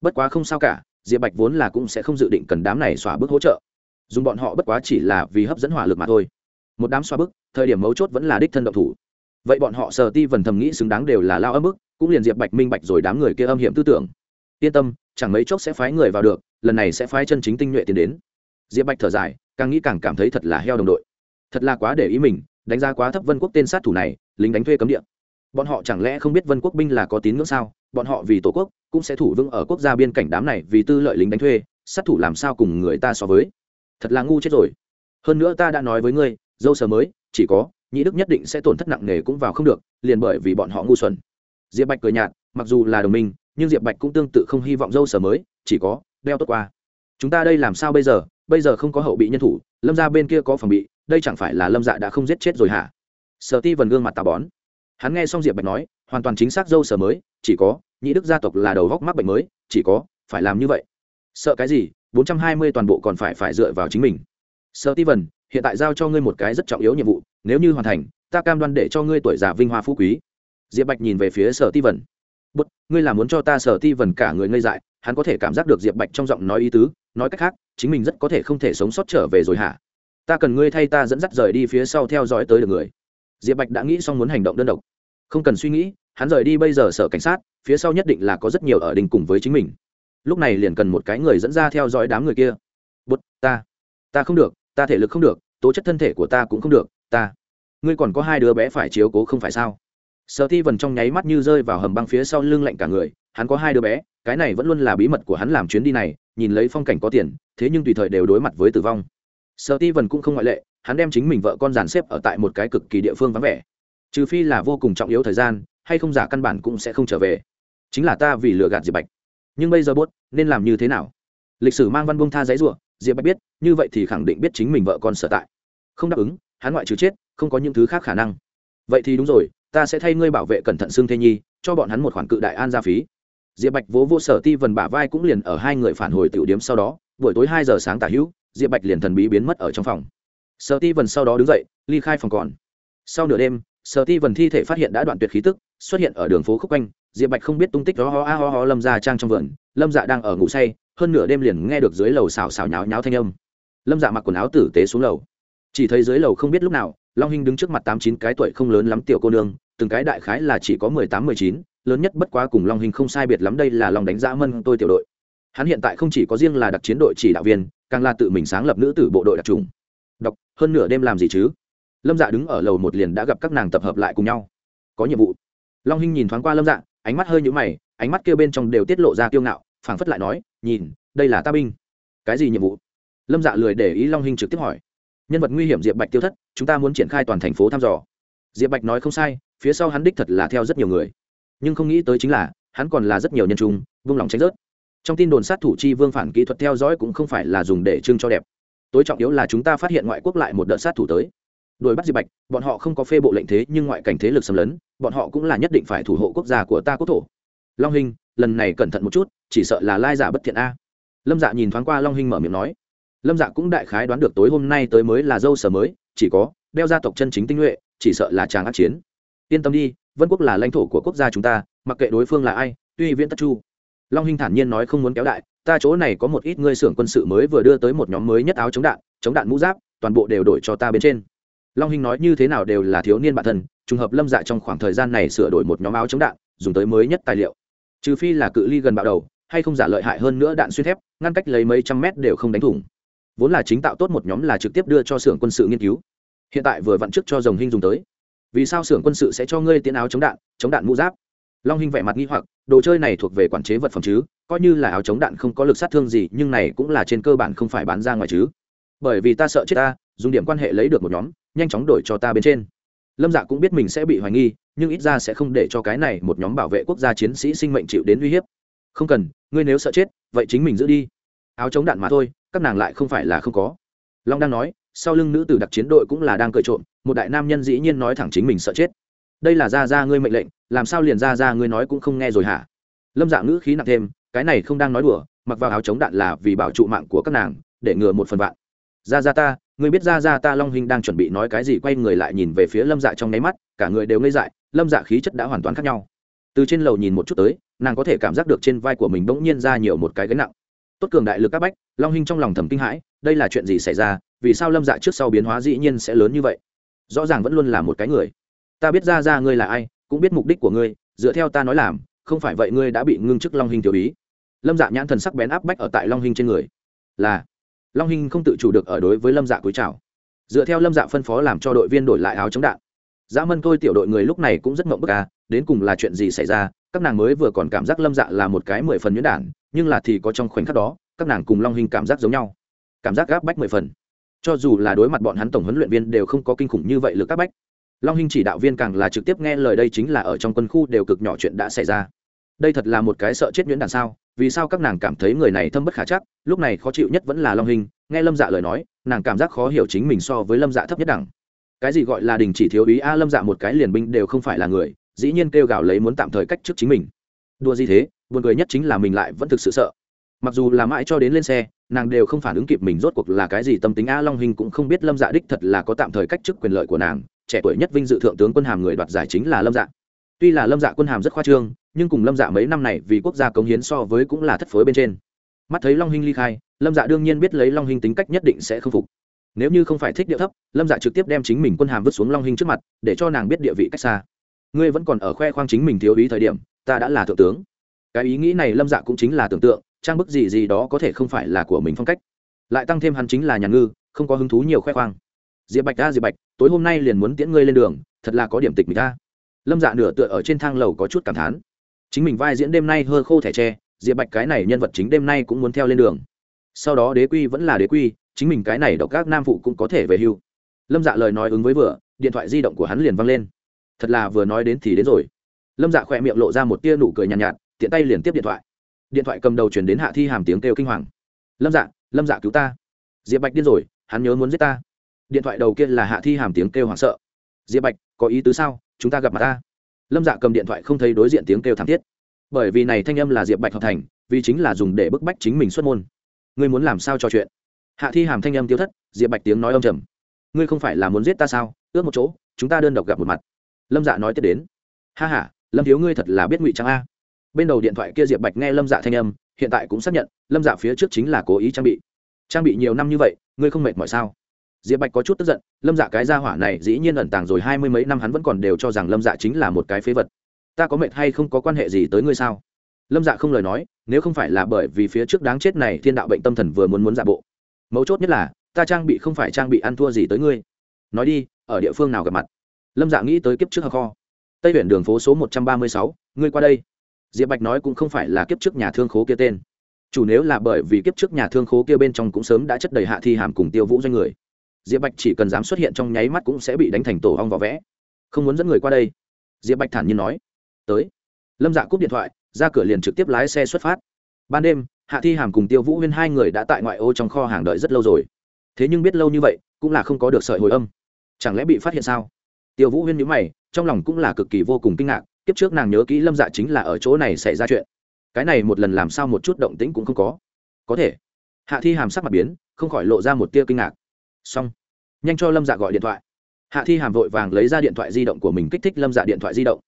Bất quá không sao cả, diệp bạch vốn là cũng sẽ không dự định cần đám này xóa bước hỗ trợ. Dùng bọn họ bất quá chỉ là vì hấp dẫn hỏa lực mà thôi. Một đám xóa bức, thời điểm mấu chốt vẫn là đích thân động thủ. Vậy bọn họ sờ ti vần thầm nghĩ xứng đáng đều là lao âm bức, cũng liền diệp bạch minh bạch rồi đám người kia âm hiểm tư tưởng. Yên tâm chẳng mấy chốc sẽ phái người vào được, lần này sẽ phái chân chính tinh nhuệ tiến đến. Diệp bạch thở dài, càng nghĩ càng cảm thấy thật là heo đồng đội. Thật là quá để ý mình, đánh giá quá thấp vân quốc tên sát thủ này, lính đánh thuê cấm địa. Bọn họ chẳng lẽ không biết vân quốc binh là có tín ngưỡng sao? Bọn họ vì tổ quốc, cũng sẽ thủ vững ở quốc gia biên cảnh đám này vì tư lợi lính đánh thuê, sát thủ làm sao cùng người ta so với? Thật là ngu chết rồi. Hơn nữa ta đã nói với ngươi, dâu sờ mới, chỉ có Nhĩ đức nhất định sẽ tổn thất nặng nề cũng vào không được, liền bởi vì bọn họ ngu xuẩn. Diệp bạch cười nhạt, mặc dù là đồng minh nhưng diệp bạch cũng tương tự không hy vọng dâu sở mới, chỉ có, đeo tốt qua. Chúng ta đây làm sao bây giờ? Bây giờ không có hậu bị nhân thủ, lâm ra bên kia có phòng bị, đây chẳng phải là lâm dạ đã không giết chết rồi hả? Sở ti vần gương mặt tà bón. Hắn nghe xong diệp bạch nói, hoàn toàn chính xác dâu sở mới, chỉ có, nhị đức gia tộc là đầu góc mắc bệnh mới, chỉ có, phải làm như vậy. Sợ cái gì? Bốn trăm hai mươi toàn bộ còn phải phải dựa vào chính mình. Sở ti vần hiện tại giao cho ngươi một cái rất trọng yếu nhiệm vụ, nếu như hoàn thành, ta cam đoan để cho ngươi tuổi già vinh hoa phú quý. Diệp bạch nhìn về phía sở ti vần bút, ngươi là muốn cho ta sở ti vần cả người ngây dại, hắn có thể cảm giác được diệp bạch trong giọng nói ý tứ, nói cách khác, chính mình rất có thể không thể sống sót trở về rồi hả? Ta cần ngươi thay ta dẫn dắt rời đi phía sau theo dõi tới được người. Diệp bạch đã nghĩ xong muốn hành động đơn độc. Không cần suy nghĩ, hắn rời đi bây giờ sở cảnh sát, phía sau nhất định là có rất nhiều ở đình cùng với chính mình. Lúc này liền cần một cái người dẫn ra theo dõi đám người kia. Bút, ta. Ta không được, ta thể lực không được, tố chất thân thể của ta cũng không được, ta. Ngươi còn có hai đứa bé phải chiếu cố không phải sao? Sở ti vần trong nháy mắt như rơi vào hầm băng phía sau lưng lạnh cả người, hắn có hai đứa bé, cái này vẫn luôn là bí mật của hắn làm chuyến đi này, nhìn lấy phong cảnh có tiền, thế nhưng tùy thời đều đối mặt với tử vong. Sở ti vần cũng không ngoại lệ, hắn đem chính mình vợ con dàn xếp ở tại một cái cực kỳ địa phương vắng vẻ. Trừ phi là vô cùng trọng yếu thời gian, hay không giả căn bản cũng sẽ không trở về. Chính là ta vì lừa gạt diệp bạch. Nhưng bây giờ bốt, nên làm như thế nào? Lịch sử mang văn bông tha giấy r diệp bạch biết, như vậy thì khẳng định biết chính mình vợ con sở tại. Không đáp ứng, hắn ngoại trừ chết, không có những thứ khác khả năng. Vậy thì đúng rồi ta sẽ thay ngươi bảo vệ cẩn thận xương thê nhi, cho bọn hắn một khoản cự đại an gia phí. Diệp bạch vỗ vô sở ti vần bả vai cũng liền ở hai người phản hồi tiểu điếm sau đó, buổi tối hai giờ sáng tả hữu, diệp bạch liền thần bí biến mất ở trong phòng. Sở ti vần sau đó đứng dậy, ly khai phòng còn. Sau nửa đêm, sở ti vần thi thể phát hiện đã đoạn tuyệt khí tức, xuất hiện ở đường phố khúc quanh, diệp bạch không biết tung tích đó ho a ho ho lâm ra trang trong vườn, lâm dạ đang ở ngủ say, hơn nửa đêm liền nghe được dưới lầu xào xào nháo nháo thanh âm. Lâm dạ mặc quần áo tử tế xuống lầu. Chỉ thấy dưới lầu không biết lúc nào, long hinh đứng trước mặt tám chín cái tuổi không lớn lắm tiểu cô nương từng cái đại khái là chỉ có mười tám, mười chín, lớn nhất bất quá cùng long hình không sai biệt lắm đây là lòng đánh giá mân tôi tiểu đội. Hắn hiện tại không chỉ có riêng là đặc chiến đội chỉ đạo viên, càng là tự mình sáng lập nữ tử bộ đội đặc trùng. Đọc hơn nửa đêm làm gì chứ? Lâm dạ đứng ở lầu một liền đã gặp các nàng tập hợp lại cùng nhau. Có nhiệm vụ. Long hinh nhìn thoáng qua lâm dạ ánh mắt hơi nhũ mày, ánh mắt kia bên trong đều tiết lộ ra kiêu ngạo, phảng phất lại nói, nhìn, đây là ta binh. Cái gì nhiệm vụ? Lâm dạ lười để ý long hinh trực tiếp hỏi. Nhân vật nguy hiểm diệp bạch tiêu thất, chúng ta muốn triển khai toàn thành phố thăm dò. Diệp bạch nói không sai phía sau hắn đích thật là theo rất nhiều người. Nhưng không nghĩ tới chính là, hắn còn là rất nhiều nhân trung, vung lòng tránh rớt. Trong tin đồn sát thủ chi vương phản kỹ thuật theo dõi cũng không phải là dùng để trưng cho đẹp. Tối trọng yếu là chúng ta phát hiện ngoại quốc lại một đợt sát thủ tới. Đuổi bắt diệp bạch, bọn họ không có phê bộ lệnh thế nhưng ngoại cảnh thế lực xâm lấn, bọn họ cũng là nhất định phải thủ hộ quốc gia của ta quốc thổ. Long hình lần này cẩn thận một chút, chỉ sợ là lai giả bất thiện a. Lâm dạ nhìn thoáng qua long hình mở miệng nói. Lâm dạ cũng đại khái đoán được tối hôm nay tới mới là dâu sở mới, chỉ có, đeo gia tộc chân chính tinh nhuệ, chỉ sợ là chàng ác chiến yên tâm đi, vân quốc là lãnh thổ của quốc gia chúng ta, mặc kệ đối phương là ai, tuy viễn tất chu. Long hinh thản nhiên nói không muốn kéo đại, ta chỗ này có một ít ngươi xưởng quân sự mới vừa đưa tới một nhóm mới nhất áo chống đạn chống đạn mũ giáp, toàn bộ đều đổi cho ta bên trên. Long hinh nói như thế nào đều là thiếu niên bản thân, trùng hợp lâm dạ trong khoảng thời gian này sửa đổi một nhóm áo chống đạn, dùng tới mới nhất tài liệu. Trừ phi là cự ly gần bạo đầu, hay không giả lợi hại hơn nữa đạn xuyên thép, ngăn cách lấy mấy trăm mét đều không đánh thủng. Vốn là chính tạo tốt một nhóm là trực tiếp đưa cho xưởng quân sự nghiên cứu. Hiện tại vừa vặn trước cho dòng hinh dùng tới vì sao xưởng quân sự sẽ cho ngươi tiến áo chống đạn chống đạn mũ giáp? Long hinh vẻ mặt nghi hoặc, đồ chơi này thuộc về quản chế vật phẩm chứ? Coi như là áo chống đạn không có lực sát thương gì, nhưng này cũng là trên cơ bản không phải bán ra ngoài chứ. Bởi vì ta sợ chết ta, dùng điểm quan hệ lấy được một nhóm, nhanh chóng đổi cho ta bên trên. Lâm dạ cũng biết mình sẽ bị hoài nghi, nhưng ít ra sẽ không để cho cái này một nhóm bảo vệ quốc gia chiến sĩ sinh mệnh chịu đến uy hiếp. Không cần, ngươi nếu sợ chết, vậy chính mình giữ đi. Áo chống đạn mà thôi, các nàng lại không phải là không có. Long đang nói sau lưng nữ tử đặc chiến đội cũng là đang cởi trộm, một đại nam nhân dĩ nhiên nói thẳng chính mình sợ chết. Đây là ra ra ngươi mệnh lệnh, làm sao liền ra ra ngươi nói cũng không nghe rồi hả? Lâm dạ ngữ khí nặng thêm, cái này không đang nói đùa, mặc vào áo chống đạn là vì bảo trụ mạng của các nàng, để ngừa một phần vạn. Ra ra ta, ngươi biết ra ra ta long hình đang chuẩn bị nói cái gì quay người lại nhìn về phía lâm dạ trong nháy mắt, cả người đều ngây dại, lâm dạ khí chất đã hoàn toàn khác nhau. Từ trên lầu nhìn một chút tới, nàng có thể cảm giác được trên vai của mình bỗng nhiên ra nhiều một cái gánh nặng. Tốt cường đại lực các bách, long hình trong lòng thầm kinh hãi, đây là chuyện gì xảy ra vì sao lâm dạ trước sau biến hóa dĩ nhiên sẽ lớn như vậy? Rõ ràng vẫn luôn là một cái người. Ta biết ra ra ngươi là ai, cũng biết mục đích của ngươi, dựa theo ta nói làm, không phải vậy ngươi đã bị ngưng chức long hình tiểu ý lâm dạ nhãn thần sắc bén áp bách ở tại long hình trên người. Là, long hình không tự chủ được ở đối với lâm dạ cúi chào. Dựa theo lâm dạ phân phó làm cho đội viên đổi lại áo chống đạn. Dã mân tôi tiểu đội người lúc này cũng rất mộng bức à đến cùng là chuyện gì xảy ra, các nàng mới vừa còn cảm giác lâm dạ là một cái mười phần nhuyễn đản, nhưng là thì có trong khoảnh khắc đó, các nàng cùng long hình cảm giác giống nhau. Cảm giác gáp bách mười phần cho dù là đối mặt bọn hắn tổng huấn luyện viên đều không có kinh khủng như vậy lực các bách. Long hinh chỉ đạo viên càng là trực tiếp nghe lời đây chính là ở trong quân khu đều cực nhỏ chuyện đã xảy ra. Đây thật là một cái sợ chết nhuyễn đàn sao, vì sao các nàng cảm thấy người này thâm bất khả chắc, lúc này khó chịu nhất vẫn là long hình nghe lâm dạ lời nói, nàng cảm giác khó hiểu chính mình so với lâm dạ thấp nhất đẳng. Cái gì gọi là đình chỉ thiếu ý a, lâm dạ một cái liền binh đều không phải là người, dĩ nhiên kêu gào lấy muốn tạm thời cách trước chính mình. Đua gì thế, buồn cười nhất chính là mình lại vẫn thực sự sợ mặc dù là mãi cho đến lên xe, nàng đều không phản ứng kịp mình rốt cuộc là cái gì, tâm tính a long hình cũng không biết lâm dạ đích thật là có tạm thời cách chức quyền lợi của nàng, trẻ tuổi nhất vinh dự thượng tướng quân hàm người đoạt giải chính là lâm dạ. Tuy là lâm dạ quân hàm rất khoa trương, nhưng cùng lâm dạ mấy năm này vì quốc gia cống hiến so với cũng là thất phối bên trên. Mắt thấy long hình ly khai, lâm dạ đương nhiên biết lấy long hình tính cách nhất định sẽ không phục. Nếu như không phải thích địa thấp, lâm dạ trực tiếp đem chính mình quân hàm vứt xuống long hình trước mặt, để cho nàng biết địa vị cách xa. Ngươi vẫn còn ở khoe khoang chính mình thiếu ý thời điểm, ta đã là thượng tướng. Cái ý nghĩ này lâm dạ cũng chính là tưởng tượng trang bức gì gì đó có thể không phải là của mình phong cách. Lại tăng thêm hắn chính là nhà ngư không có hứng thú nhiều khoe khoang. Diệp bạch ta diệp bạch tối hôm nay liền muốn tiễn ngươi lên đường thật là có điểm tịch mình ta lâm dạ nửa tựa ở trên thang lầu có chút cảm thán. Chính mình vai diễn đêm nay hơ khô thẻ tre diệp bạch cái này nhân vật chính đêm nay cũng muốn theo lên đường. Sau đó đế quy vẫn là đế quy chính mình cái này độc các nam phụ cũng có thể về hưu. Lâm dạ lời nói ứng với vừa điện thoại di động của hắn liền văng lên. Thật là vừa nói đến thì đến rồi. Lâm dạ khỏe miệng lộ ra một tia nụ cười nhàn nhạt, nhạt tiện tay liền tiếp điện thoại điện thoại cầm đầu chuyển đến hạ thi hàm tiếng kêu kinh hoàng. Lâm dạ lâm dạ cứu ta. Diệp bạch điên rồi, hắn nhớ muốn giết ta. Điện thoại đầu kia là hạ thi hàm tiếng kêu hoảng sợ. Diệp bạch, có ý tứ sao? Chúng ta gặp mặt ta. Lâm dạ cầm điện thoại không thấy đối diện tiếng kêu thảm thiết. Bởi vì này thanh âm là diệp bạch hợp thành, vì chính là dùng để bức bách chính mình xuất môn. Ngươi muốn làm sao trò chuyện? Hạ thi hàm thanh âm tiêu thất, diệp bạch tiếng nói âm trầm. Ngươi không phải là muốn giết ta sao? Ước một chỗ, chúng ta đơn độc gặp một mặt. Lâm dạ nói tiếp đến. Ha h a lâm thiếu ngươi thật là biết ngụy trang a bên đầu điện thoại kia diệp bạch nghe lâm dạ thanh âm, hiện tại cũng xác nhận, lâm dạ phía trước chính là cố ý trang bị. Trang bị nhiều năm như vậy, ngươi không mệt mỏi sao? Diệp bạch có chút tức giận, lâm dạ cái gia hỏa này dĩ nhiên ẩn tàng rồi hai mươi mấy năm hắn vẫn còn đều cho rằng lâm dạ chính là một cái phế vật. Ta có mệt hay không có quan hệ gì tới ngươi sao? Lâm dạ không lời nói, nếu không phải là bởi vì phía trước đáng chết này thiên đạo bệnh tâm thần vừa muốn muốn giả bộ. Mấu chốt nhất là, ta trang bị không phải trang bị ăn thua gì tới ngươi. Nói đi, ở địa phương nào gặp mặt? Lâm dạ nghĩ tới kiếp trước hờ kho. Tây huyện đường phố số một trăm ba mươi sáu, ngươi qua đây diệp bạch nói cũng không phải là kiếp trước nhà thương khố kia tên. Chủ nếu là bởi vì kiếp trước nhà thương khố kia bên trong cũng sớm đã chất đầy hạ thi hàm cùng tiêu vũ doanh người. Diệp bạch chỉ cần dám xuất hiện trong nháy mắt cũng sẽ bị đánh thành tổ hong vỏ vẽ. Không muốn dẫn người qua đây. Diệp bạch thản nhiên nói. Tới. Lâm dạ cúp điện thoại, ra cửa liền trực tiếp lái xe xuất phát. Ban đêm, hạ thi hàm cùng tiêu vũ huyên hai người đã tại ngoại ô trong kho hàng đợi rất lâu rồi. Thế nhưng biết lâu như vậy, cũng là không có được sợi hồi âm. Chẳng lẽ bị phát hiện sao? Tiêu vũ huyên nhữ mày, trong lòng cũng là cực kỳ vô cùng kinh ngạc kiếp trước nàng nhớ kỹ lâm dạ chính là ở chỗ này xảy ra chuyện. Cái này một lần làm sao một chút động tĩnh cũng không có. Có thể. Hạ thi hàm sắc mặt biến, không khỏi lộ ra một tia kinh ngạc. Xong. Nhanh cho lâm dạ gọi điện thoại. Hạ thi hàm vội vàng lấy ra điện thoại di động của mình kích thích lâm dạ điện thoại di động.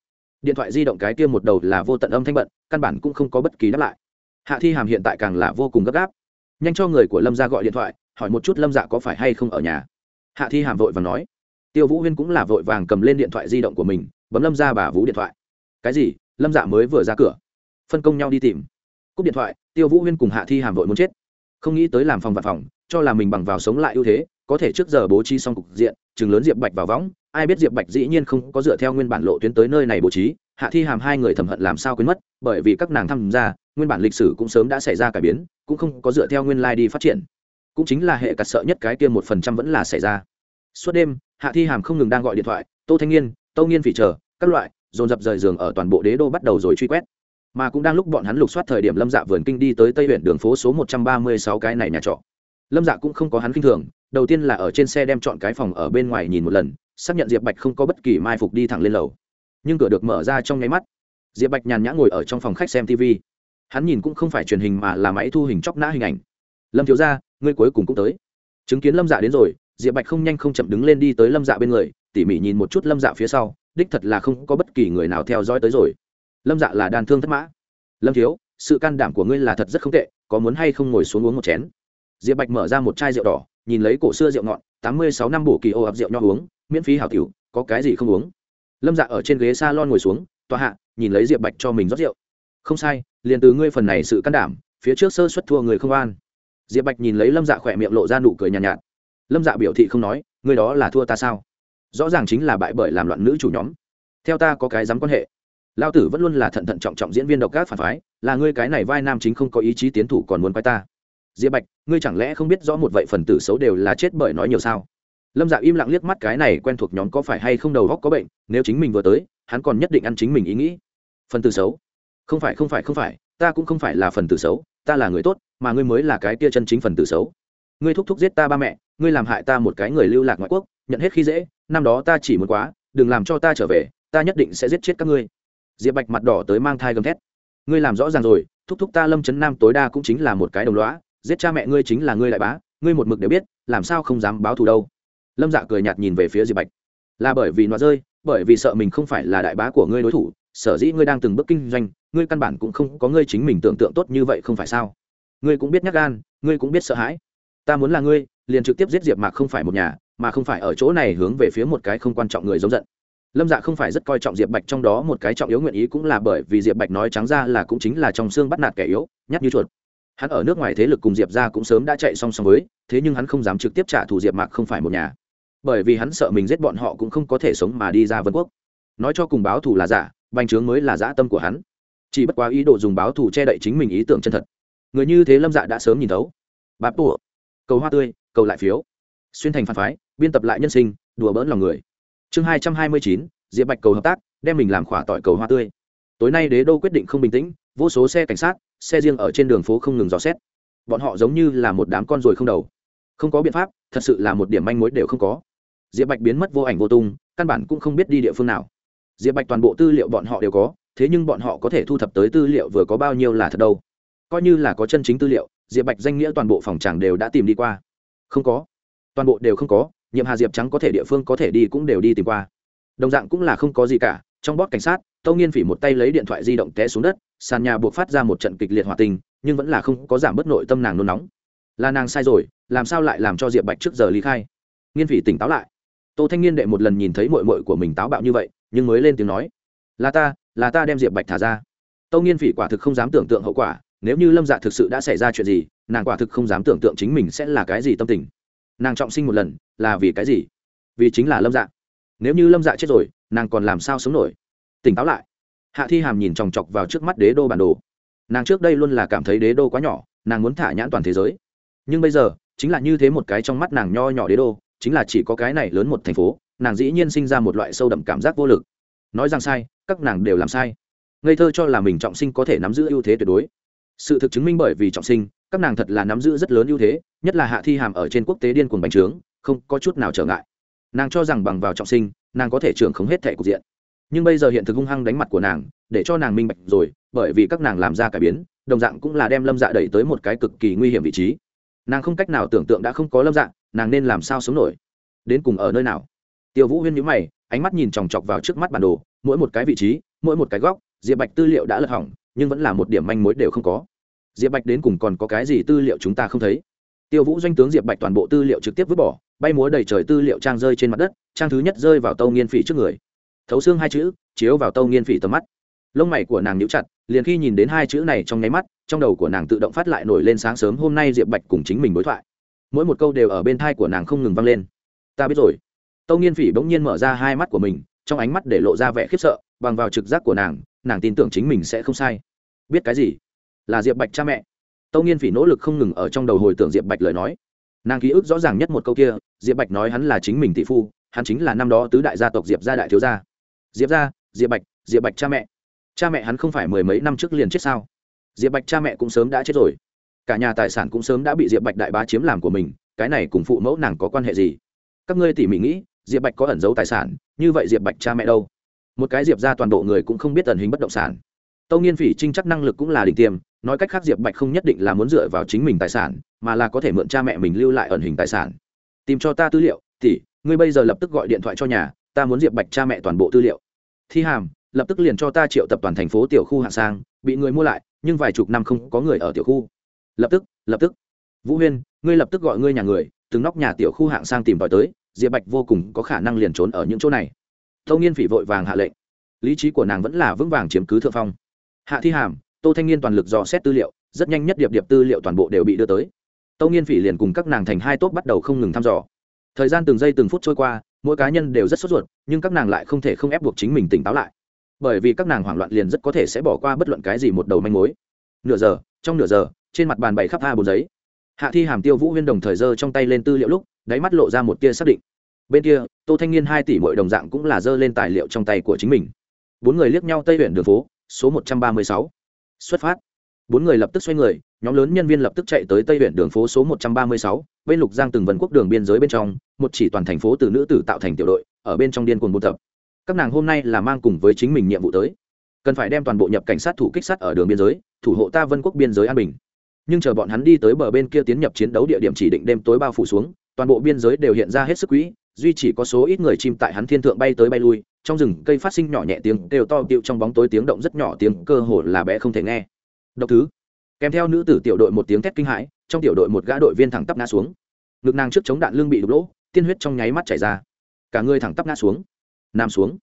Điện thoại di động cái kia một đầu là vô tận âm thanh bận, căn bản cũng không có bất kỳ đáp lại. Hạ thi hàm hiện tại càng là vô cùng gấp gáp. Nhanh cho người của lâm ra gọi điện thoại, hỏi một chút lâm dạ có phải hay không ở nhà. Hạ thi hàm vội vàng nói. Tiêu vũ huyên cũng là vội vàng cầm lên điện thoại di động của mình, bấm lâm ra bà vũ điện thoại cái gì? Lâm dạ mới vừa ra cửa. Phân công nhau đi tìm. Cúp điện thoại, tiêu vũ huyên cùng hạ thi hàm vội muốn chết. Không nghĩ tới làm phòng và phòng, cho là mình bằng vào sống lại ưu thế, có thể trước giờ bố trí xong cục diện chừng lớn diệp bạch vào võng, ai biết diệp bạch dĩ nhiên không có dựa theo nguyên bản lộ tuyến tới nơi này bố trí, hạ thi hàm hai người thầm hận làm sao quên mất, bởi vì các nàng tham gia, nguyên bản lịch sử cũng sớm đã xảy ra cải biến, cũng không có dựa theo nguyên lai đi phát triển. Cũng chính là hệ cặt sợ nhất cái kia một phần trăm vẫn là xảy ra. Suốt đêm, hạ thi hàm không ngừng đang gọi điện thoại, tô thanh niên tâu nghiên phỉ chờ, các loại dồn dập rời giường ở toàn bộ đế đô bắt đầu rồi truy quét. Mà cũng đang lúc bọn hắn lục soát thời điểm lâm dạ vườn kinh đi tới tây huyện đường phố số một trăm ba mươi sáu cái này nhà trọ. Lâm dạ cũng không có hắn k i n h thường, đầu tiên là ở trên xe đem chọn cái phòng ở bên ngoài nhìn một lần, xác nhận diệp bạch không có bất kỳ mai phục đi thẳng lên lầu. Nhưng cửa được mở ra trong nháy mắt, diệp bạch nhàn nhã ngồi ở trong phòng khách xem tv hắn nhìn cũng không phải truyền hình mà là máy thu hình chóc nã hình ảnh. Lâm thiếu ra ngươi cuối cùng cũng tới. Chứng kiến lâm dạ đến rồi, diệp bạch không nhanh không chậm đứng lên đi tới lâm dạ bên người, tỉ mỉ nhìn một chút lâm dạ phía sau đích thật là không có bất kỳ người nào theo dõi tới rồi. Lâm dạ là đàn thương thất mã. Lâm thiếu sự can đảm của ngươi là thật rất không tệ có muốn hay không ngồi xuống uống một chén? Diệp bạch mở ra một chai rượu đỏ nhìn lấy cổ xưa rượu ngọn tám mươi sáu năm bổ kỳ ô ập rượu nho uống miễn phí hảo tiểu có cái gì không uống? Lâm dạ ở trên ghế s a lon ngồi xuống tòa hạ nhìn lấy diệp bạch cho mình rót rượu. Không sai liền từ ngươi phần này sự can đảm phía trước sơ xuất thua người không an. Diệp bạch nhìn lấy lâm dạ khỏe miệng lộ ra nụ cười nhàn nhạt, nhạt. Lâm dạ biểu thị không nói ngươi đó là thua ta sao? Rõ ràng chính là bại bởi làm loạn nữ chủ nhóm. Theo ta có cái dám quan hệ. Lao tử vẫn luôn là thận thận trọng trọng diễn viên độc ác phản phái, là ngươi cái này vai nam chính không có ý chí tiến thủ còn muốn quay ta. Diệp bạch, ngươi chẳng lẽ không biết rõ một vậy phần tử xấu đều là chết bởi nói nhiều sao? Lâm dạ im lặng liếc mắt cái này quen thuộc nhóm có phải hay không đầu góc có bệnh, nếu chính mình vừa tới, hắn còn nhất định ăn chính mình ý nghĩ. Phần tử xấu? Không phải không phải không phải, ta cũng không phải là phần tử xấu, ta là người tốt, mà ngươi mới là cái kia chân chính phần tử xấu. Ngươi thúc thúc giết ta ba mẹ, ngươi làm hại ta một cái người lưu lạc ngoại quốc nhận hết khi dễ, năm đó ta chỉ muốn quá, đừng làm cho ta trở về, ta nhất định sẽ giết chết các ngươi. Diệp bạch mặt đỏ tới mang thai gầm thét. Ngươi làm rõ ràng rồi, thúc thúc ta lâm Chấn nam tối đa cũng chính là một cái đồng lõa, giết cha mẹ ngươi chính là ngươi đại bá, ngươi một mực đều biết, làm sao không dám báo thù đâu. Lâm dạ cười nhạt nhìn về phía diệp bạch. Là bởi vì nó rơi, bởi vì sợ mình không phải là đại bá của ngươi đối thủ, sở dĩ ngươi đang từng bước kinh doanh, ngươi căn bản cũng không có ngươi chính mình tưởng tượng tốt như vậy không phải sao? Ngươi cũng biết nhắc gan, ngươi cũng biết sợ hãi. Ta muốn là ngươi, liền trực tiếp giết diệp mạc không phải một nhà mà không phải ở chỗ này hướng về phía một cái không quan trọng người giống giận. Lâm dạ không phải rất coi trọng diệp bạch trong đó, một cái trọng yếu nguyện ý cũng là bởi vì diệp bạch nói trắng ra là cũng chính là trong xương bắt nạt kẻ yếu nhắc như chuột. Hắn ở nước ngoài thế lực cùng diệp ra cũng sớm đã chạy song song với, thế nhưng hắn không dám trực tiếp trả thù diệp mạc không phải một nhà. Bởi vì hắn sợ mình giết bọn họ cũng không có thể sống mà đi ra vân quốc. Nói cho cùng báo thù là giả, bành trướng mới là dã tâm của hắn. Chỉ bất quá ý đồ dùng báo thù che đậy chính mình ý tưởng chân thật. Người như thế lâm dạ đã sớm nhìn thấu. Bạp tủa cầu hoa tươi, cầu lại phiếu xuyên thành phản phái, biên tập lại nhân sinh, đùa bỡn lòng người. Chương hai trăm hai mươi chín, diệp bạch cầu hợp tác, đem mình làm khỏa tỏi cầu hoa tươi. Tối nay đế đô quyết định không bình tĩnh, vô số xe cảnh sát, xe riêng ở trên đường phố không ngừng dò xét. Bọn họ giống như là một đám con ruồi không đầu. Không có biện pháp, thật sự là một điểm manh mối đều không có. Diệp bạch biến mất vô ảnh vô tung, căn bản cũng không biết đi địa phương nào. Diệp bạch toàn bộ tư liệu bọn họ đều có, thế nhưng bọn họ có thể thu thập tới tư liệu vừa có bao nhiêu là thật đâu. Coi như là có chân chính tư liệu, diệp bạch danh nghĩa toàn bộ phòng tràng đều đã tìm đi qua. Không có toàn bộ đều không có, nhiệm hà diệp trắng có thể địa phương có thể đi cũng đều đi tìm qua. Đồng dạng cũng là không có gì cả, trong bót cảnh sát, tâu nghiên phỉ một tay lấy điện thoại di động té xuống đất, sàn nhà buộc phát ra một trận kịch liệt hòa tình, nhưng vẫn là không có giảm bớt nội tâm nàng nôn nóng. Là nàng sai rồi, làm sao lại làm cho diệp bạch trước giờ lý khai? Nghiên phỉ tỉnh táo lại. Tô thanh niên đệ một lần nhìn thấy mội mội của mình táo bạo như vậy, nhưng mới lên tiếng nói, là ta là ta đem diệp bạch thả ra. Tâu nghiên phỉ quả thực không dám tưởng tượng hậu quả, nếu như lâm dạ thực sự đã xảy ra chuyện gì, nàng quả thực không dám tưởng tượng chính mình sẽ là cái gì tâm tình nàng trọng sinh một lần là vì cái gì? Vì chính là lâm dạ. Nếu như lâm dạ chết rồi, nàng còn làm sao sống nổi? Tỉnh táo lại. Hạ thi hàm nhìn chòng chọc vào trước mắt đế đô bản đồ. Nàng trước đây luôn là cảm thấy đế đô quá nhỏ, nàng muốn thả nhãn toàn thế giới. Nhưng bây giờ, chính là như thế một cái trong mắt nàng nho nhỏ đế đô, chính là chỉ có cái này lớn một thành phố, nàng dĩ nhiên sinh ra một loại sâu đậm cảm giác vô lực. Nói rằng sai, các nàng đều làm sai. Ngây thơ cho là mình trọng sinh có thể nắm giữ ưu thế tuyệt đối. Sự thực chứng minh bởi vì trọng sinh các nàng thật là nắm giữ rất lớn ưu thế, nhất là hạ thi hàm ở trên quốc tế điên cuồng bành trướng, không có chút nào trở ngại. Nàng cho rằng bằng vào trọng sinh, nàng có thể trưởng không hết thẻ cục diện. Nhưng bây giờ hiện thực hung hăng đánh mặt của nàng, để cho nàng minh bạch rồi, bởi vì các nàng làm ra cải biến, đồng dạng cũng là đem lâm dạ đẩy tới một cái cực kỳ nguy hiểm vị trí. Nàng không cách nào tưởng tượng đã không có lâm dạ nàng nên làm sao sống nổi? Đến cùng ở nơi nào? Tiêu vũ huyên nhữ mày, ánh mắt nhìn chòng chọc vào trước mắt bản đồ, mỗi một cái vị trí, mỗi một cái góc, diệp bạch tư liệu đã lật hỏng, nhưng vẫn là một điểm manh mối đều không có diệp bạch đến cùng còn có cái gì tư liệu chúng ta không thấy? Tiêu vũ doanh tướng diệp bạch toàn bộ tư liệu trực tiếp vứt bỏ, bay múa đầy trời tư liệu trang rơi trên mặt đất, trang thứ nhất rơi vào tâu nghiên phỉ trước người. Thấu xương hai chữ, chiếu vào tâu nghiên phỉ tầm mắt. Lông mày của nàng nhíu chặt, liền khi nhìn đến hai chữ này trong nháy mắt, trong đầu của nàng tự động phát lại nổi lên sáng sớm hôm nay diệp bạch cùng chính mình đối thoại. Mỗi một câu đều ở bên thai của nàng không ngừng vang lên. Ta biết rồi. Tâu nghiên phỉ bỗng nhiên mở ra hai mắt của mình, trong ánh mắt để lộ ra vẻ khiếp sợ, bằng vào trực giác của nàng nàng tin tưởng chính mình sẽ không sai. Biết cái gì? Là diệp bạch cha mẹ. Tâu nghiên phỉ nỗ lực không ngừng ở trong đầu hồi tưởng diệp bạch lời nói. Nàng ký ức rõ ràng nhất một câu kia, diệp bạch nói hắn là chính mình tỷ phu, hắn chính là năm đó tứ đại gia tộc diệp gia đại thiếu gia. Diệp gia, diệp bạch diệp bạch cha mẹ. Cha mẹ hắn không phải mười mấy năm trước liền chết sao? Diệp bạch cha mẹ cũng sớm đã chết rồi. Cả nhà tài sản cũng sớm đã bị diệp bạch đại bá chiếm làm của mình, cái này cùng phụ mẫu nàng có quan hệ gì? Các ngươi tỉ mỉ nghĩ, diệp bạch có ẩn giấu tài sản, như vậy diệp bạch cha mẹ đâu? Một cái diệp ra toàn bộ người cũng không biết ẩn hình bất động sản. Tâu nghiên phỉ trinh chắc năng lực cũng là đỉnh tiêm nói cách khác diệp bạch không nhất định là muốn dựa vào chính mình tài sản, mà là có thể mượn cha mẹ mình lưu lại ẩn hình tài sản. Tìm cho ta tư liệu thì ngươi bây giờ lập tức gọi điện thoại cho nhà, ta muốn diệp bạch cha mẹ toàn bộ tư liệu. Thi hàm, lập tức liền cho ta triệu tập toàn thành phố tiểu khu hạng sang, bị người mua lại, nhưng vài chục năm không có người ở tiểu khu. Lập tức lập tức. Vũ huyên, ngươi lập tức gọi ngươi nhà người, từng nóc nhà tiểu khu hạng sang tìm tòi tới, diệp bạch vô cùng có khả năng liền trốn ở những chỗ này. Tâu nghiên phỉ vội vàng hạ lệnh. Lý trí của nàng vẫn là vững vàng chiếm cứ thượng phong. Hạ thi hàm tô thanh niên toàn lực dò xét tư liệu, rất nhanh nhất điệp điệp tư liệu toàn bộ đều bị đưa tới. Tâu nghiên phỉ liền cùng các nàng thành hai tốt bắt đầu không ngừng thăm dò. Thời gian từng giây từng phút trôi qua, mỗi cá nhân đều rất sốt ruột, nhưng các nàng lại không thể không ép buộc chính mình tỉnh táo lại. Bởi vì các nàng hoảng loạn liền rất có thể sẽ bỏ qua bất luận cái gì một đầu manh mối. Nửa giờ, trong nửa giờ, trên mặt bàn bày khắp a bốn giấy. Hạ thi hàm tiêu vũ huyên đồng thời giơ trong tay lên tư liệu lúc, đáy mắt lộ ra một tia xác định. Bên kia, tô thanh niên hai tỷ mỗi đồng dạng cũng là giơ lên tài liệu trong tay của chính mình. Bốn người liếc nhau tây huyện đường phố, số một trăm ba mươi sáu xuất phát. Bốn người lập tức xoay người, nhóm lớn nhân viên lập tức chạy tới tây huyện đường phố số một trăm ba mươi sáu, bên lục giang từng vân quốc đường biên giới bên trong, một chỉ toàn thành phố từ nữ tử tạo thành tiểu đội, ở bên trong điên cuồng buôn tập. Các nàng hôm nay là mang cùng với chính mình nhiệm vụ tới. Cần phải đem toàn bộ nhập cảnh sát thủ kích sát ở đường biên giới, thủ hộ ta vân quốc biên giới an bình. Nhưng chờ bọn hắn đi tới bờ bên kia tiến nhập chiến đấu địa điểm chỉ định đêm tối bao phủ xuống, toàn bộ biên giới đều hiện ra hết sức quỹ duy chỉ có số ít người chim tại hắn thiên thượng bay tới bay lui trong rừng cây phát sinh nhỏ nhẹ tiếng đều to tiệu trong bóng tối tiếng động rất nhỏ, tiếng cơ hồ là bé không thể nghe. Độc thứ. Kèm theo nữ tử tiểu đội một tiếng thét kinh hãi, trong tiểu đội một gã đội viên thẳng tắp ngã xuống. Ngực nàng trước chống đạn lưng bị đục lỗ, tiên huyết trong nháy mắt chảy ra. Cả người thẳng tắp ngã xuống. Nằm xuống.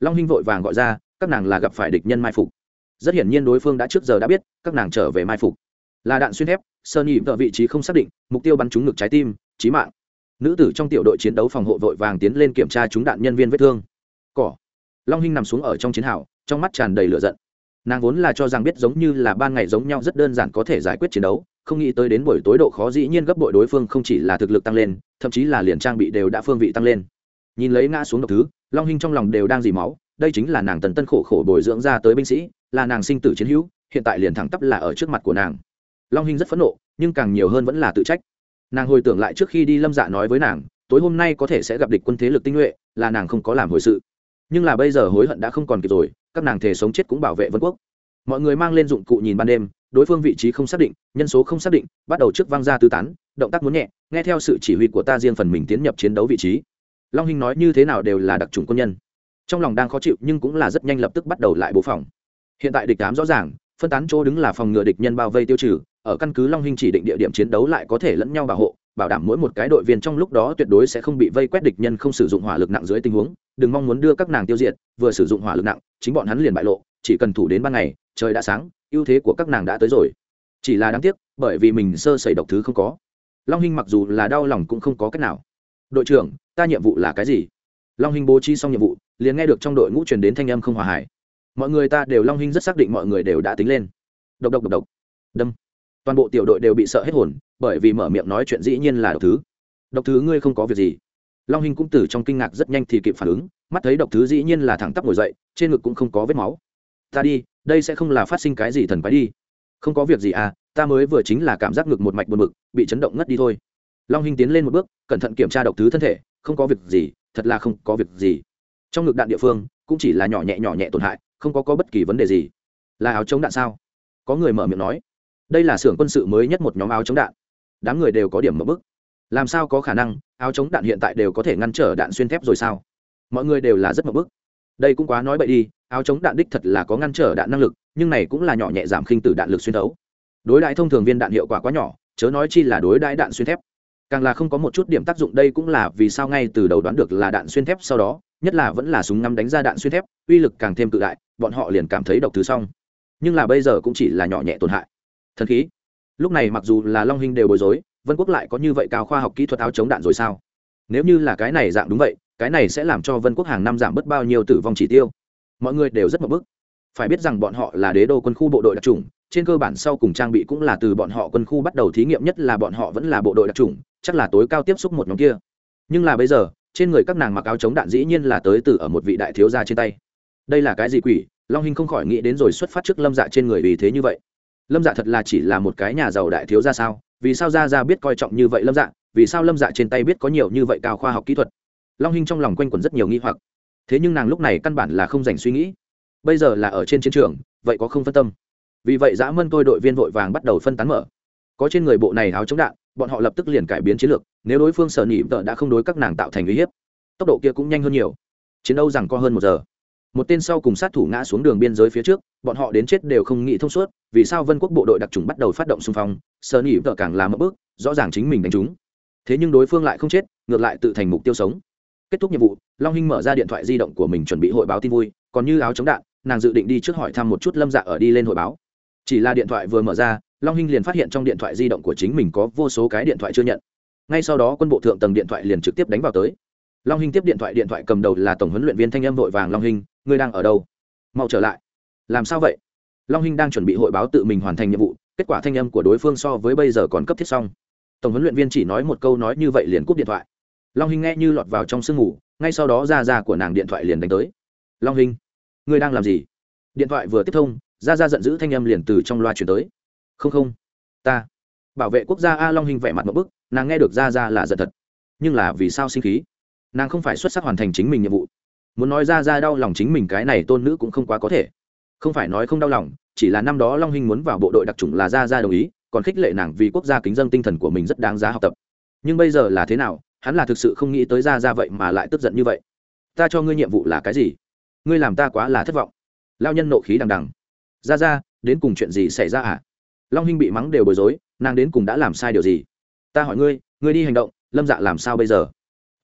Long hinh vội vàng gọi ra, các nàng là gặp phải địch nhân mai phục. Rất hiển nhiên đối phương đã trước giờ đã biết, các nàng trở về mai phục. Là đạn xuyên thép, sơn nhị vợ vị trí không xác định, mục tiêu bắn trúng ngực trái tim trí mạng. Nữ tử trong tiểu đội chiến đấu phòng hộ vội vàng tiến lên kiểm tra trúng đạn nhân viên vết thương cỏ. Long hinh nằm xuống ở trong chiến hào, trong mắt tràn đầy lửa giận. Nàng vốn là cho rằng biết giống như là ban ngày giống nhau rất đơn giản có thể giải quyết chiến đấu, không nghĩ tới đến buổi tối độ khó dĩ nhiên gấp bội đối phương không chỉ là thực lực tăng lên, thậm chí là liền trang bị đều đã phương vị tăng lên. Nhìn lấy ngã xuống độc thứ, long hinh trong lòng đều đang dì máu, đây chính là nàng tần tân khổ khổ bồi dưỡng ra tới binh sĩ, là nàng sinh tử chiến hữu, hiện tại liền thẳng tắp là ở trước mặt của nàng. Long hinh rất phẫn nộ, nhưng càng nhiều hơn vẫn là tự trách. Nàng hồi tưởng lại trước khi đi lâm dạ nói với nàng, tối hôm nay có thể sẽ gặp địch quân thế lực tinh nhuệ, là nàng không có làm hồi sự nhưng là bây giờ hối hận đã không còn kịp rồi, các nàng thể sống chết cũng bảo vệ vân quốc. Mọi người mang lên dụng cụ nhìn ban đêm, đối phương vị trí không xác định, nhân số không xác định, bắt đầu trước văng ra tư tán, động tác muốn nhẹ, nghe theo sự chỉ huy của ta riêng phần mình tiến nhập chiến đấu vị trí. Long hinh nói như thế nào đều là đặc trùng quân nhân. Trong lòng đang khó chịu nhưng cũng là rất nhanh lập tức bắt đầu lại bố phòng. Hiện tại địch đám rõ ràng, phân tán chỗ đứng là phòng ngừa địch nhân bao vây tiêu trừ, ở căn cứ long hinh chỉ định địa điểm chiến đấu lại có thể lẫn nhau bảo hộ bảo đảm mỗi một cái đội viên trong lúc đó tuyệt đối sẽ không bị vây quét địch nhân không sử dụng hỏa lực nặng dưới tình huống. Đừng mong muốn đưa các nàng tiêu diệt, vừa sử dụng hỏa lực nặng, chính bọn hắn liền bại lộ, chỉ cần thủ đến ban ngày, trời đã sáng, ưu thế của các nàng đã tới rồi. Chỉ là đáng tiếc, bởi vì mình sơ sẩy độc thứ không có. Long hinh mặc dù là đau lòng cũng không có cách nào. Đội trưởng, ta nhiệm vụ là cái gì? Long hinh bố trí xong nhiệm vụ, liền nghe được trong đội ngũ truyền đến thanh âm không hòa hải mọi người ta đều, long hinh rất xác định mọi người đều đã tính lên. Độc độc độc độc. Đâm toàn bộ tiểu đội đều bị sợ hết hồn, bởi vì mở miệng nói chuyện dĩ nhiên là độc thứ. Độc thứ ngươi không có việc gì. Long hinh cũng từ trong kinh ngạc rất nhanh thì kịp phản ứng, mắt thấy độc thứ dĩ nhiên là thẳng tắp ngồi dậy, trên ngực cũng không có vết máu. Ta đi, đây sẽ không là phát sinh cái gì thần quái đi. Không có việc gì à ta mới vừa chính là cảm giác ngực một mạch buồn mực bị chấn động ngất đi thôi. Long hinh tiến lên một bước, cẩn thận kiểm tra độc thứ thân thể, không có việc gì, thật là không có việc gì. Trong ngực đạn địa phương, cũng chỉ là nhỏ nhẹ nhỏ nhẹ tổn hại, không có có bất kỳ vấn đề gì. Là áo chống đạn sao? Có người mở miệng nói đây là xưởng quân sự mới nhất một nhóm áo chống đạn. Đám người đều có điểm mở bức. Làm sao có khả năng, áo chống đạn hiện tại đều có thể ngăn trở đạn xuyên thép rồi sao? Mọi người đều là rất mở bức. Đây cũng quá nói bậy đi, áo chống đạn đích thật là có ngăn trở đạn năng lực, nhưng này cũng là nhỏ nhẹ giảm khinh từ đạn lực xuyên thấu. Đối đại thông thường viên đạn hiệu quả quá nhỏ, chớ nói chi là đối đại đạn xuyên thép. Càng là không có một chút điểm tác dụng, đây cũng là vì sao ngay từ đầu đoán được là đạn xuyên thép sau đó, nhất là vẫn là súng ngắm đánh ra đạn xuyên thép, uy lực càng thêm cự đại, bọn họ liền cảm thấy độc thứ xong. Nhưng là bây giờ cũng chỉ là nhỏ nhẹ tổn hại thần khí. Lúc này mặc dù là long hình đều bối rối, vân quốc lại có như vậy cao khoa học kỹ thuật áo chống đạn rồi sao? Nếu như là cái này dạng đúng vậy, cái này sẽ làm cho vân quốc hàng năm giảm bớt bao nhiêu tử vong chỉ tiêu? Mọi người đều rất mập bức. Phải biết rằng bọn họ là đế đô quân khu bộ đội đặc trùng trên cơ bản sau cùng trang bị cũng là từ bọn họ quân khu bắt đầu thí nghiệm, nhất là bọn họ vẫn là bộ đội đặc trùng chắc là tối cao tiếp xúc một nhóm kia. Nhưng là bây giờ, trên người các nàng mặc áo chống đạn dĩ nhiên là tới từ ở một vị đại thiếu gia trên tay. Đây là cái gì quỷ? Long Hình không khỏi nghĩ đến rồi xuất phát trước lâm dạ trên người vì thế như vậy lâm dạ thật là chỉ là một cái nhà giàu đại thiếu gia sao? Vì sao ra ra biết coi trọng như vậy lâm dạ? Vì sao lâm dạ trên tay biết có nhiều như vậy cao khoa học kỹ thuật? Long hinh trong lòng quanh quẩn rất nhiều nghi hoặc. Thế nhưng nàng lúc này căn bản là không dành suy nghĩ. Bây giờ là ở trên chiến trường, vậy có không phân tâm? Vì vậy dã mân tôi đội viên vội vàng bắt đầu phân tán mở. Có trên người bộ này áo chống đạn, bọn họ lập tức liền cải biến chiến lược, nếu đối phương sở nỉ vợ đã không đối các nàng tạo thành uy hiếp, tốc độ kia cũng nhanh hơn nhiều. Chiến đấu rằng có hơn một giờ một tên sau cùng sát thủ ngã xuống đường biên giới phía trước, bọn họ đến chết đều không nghĩ thông suốt, vì sao vân quốc bộ đội đặc trùng bắt đầu phát động xung phong Sơ nỉ vợ càng làm một bước, rõ ràng chính mình đánh chúng thế nhưng đối phương lại không chết, ngược lại tự thành mục tiêu sống. Kết thúc nhiệm vụ, long hinh mở ra điện thoại di động của mình chuẩn bị hội báo tin vui, còn như áo chống đạn, nàng dự định đi trước hỏi thăm một chút lâm dạ ở đi lên hội báo. Chỉ là điện thoại vừa mở ra, long hinh liền phát hiện trong điện thoại di động của chính mình có vô số cái điện thoại chưa nhận. Ngay sau đó quân bộ thượng tầng điện thoại liền trực tiếp đánh vào tới. Long hinh tiếp điện thoại điện thoại cầm đầu là tổng huấn luyện viên thanh âm vội vàng long hinh ngươi đang ở đâu? Mau trở lại. Làm sao vậy? Long hinh đang chuẩn bị hội báo tự mình hoàn thành nhiệm vụ, kết quả thanh âm của đối phương so với bây giờ còn cấp thiết xong. Tổng huấn luyện viên chỉ nói một câu nói như vậy liền cúp điện thoại. Long hinh nghe như lọt vào trong sương ngủ, ngay sau đó ra ra của nàng điện thoại liền đánh tới. Long hinh, ngươi đang làm gì? Điện thoại vừa tiếp thông, ra ra giận dữ thanh âm liền từ trong loa chuyển tới. Không không, ta. Bảo vệ quốc gia a long Hinh vẻ mặt một bức, nàng nghe được ra ra là giận thật. Nhưng là vì sao sinh khí? Nàng không phải xuất sắc hoàn thành chính mình nhiệm vụ muốn nói ra ra đau lòng chính mình cái này tôn nữ cũng không quá có thể. Không phải nói không đau lòng, chỉ là năm đó long hình muốn vào bộ đội đặc trùng là ra ra đồng ý, còn khích lệ nàng vì quốc gia kính dân tinh thần của mình rất đáng giá học tập. Nhưng bây giờ là thế nào, hắn là thực sự không nghĩ tới ra ra vậy mà lại tức giận như vậy. Ta cho ngươi nhiệm vụ là cái gì? Ngươi làm ta quá là thất vọng. Lao nhân nộ khí đằng đằng. Ra ra, đến cùng chuyện gì xảy ra à long hinh bị mắng đều bối rối, nàng đến cùng đã làm sai điều gì? Ta hỏi ngươi ngươi đi hành động, lâm dạ làm sao bây giờ?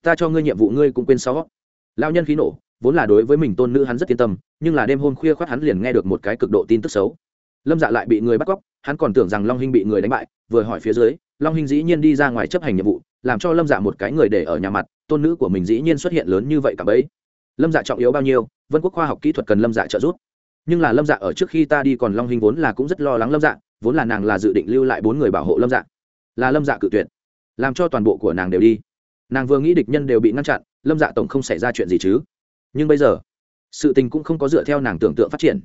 Ta cho ngươi nhiệm vụ ngươi cũng quên xó lao nhân khí nổ, vốn là đối với mình tôn nữ hắn rất yên tâm, nhưng là đêm hôm khuya khoác hắn liền nghe được một cái cực độ tin tức xấu. Lâm dạ lại bị người bắt cóc, hắn còn tưởng rằng long hinh bị người đánh bại, vừa hỏi phía dưới, long hinh dĩ nhiên đi ra ngoài chấp hành nhiệm vụ, làm cho lâm dạ một cái người để ở nhà mặt, tôn nữ của mình dĩ nhiên xuất hiện lớn như vậy cả bấy. Lâm dạ trọng yếu bao nhiêu, vân quốc khoa học kỹ thuật cần lâm dạ trợ giúp. Nhưng là lâm dạ ở trước khi ta đi còn long Hinh vốn là cũng rất lo lắng lâm dạ vốn là nàng là dự định lưu lại bốn người bảo hộ lâm dạ. Là lâm dạ cự tuyệt, làm cho toàn bộ của nàng đều đi. Nàng vừa nghĩ địch nhân đều bị ngăn chặn lâm dạ tổng không xảy ra chuyện gì chứ? Nhưng bây giờ, sự tình cũng không có dựa theo nàng tưởng tượng phát triển.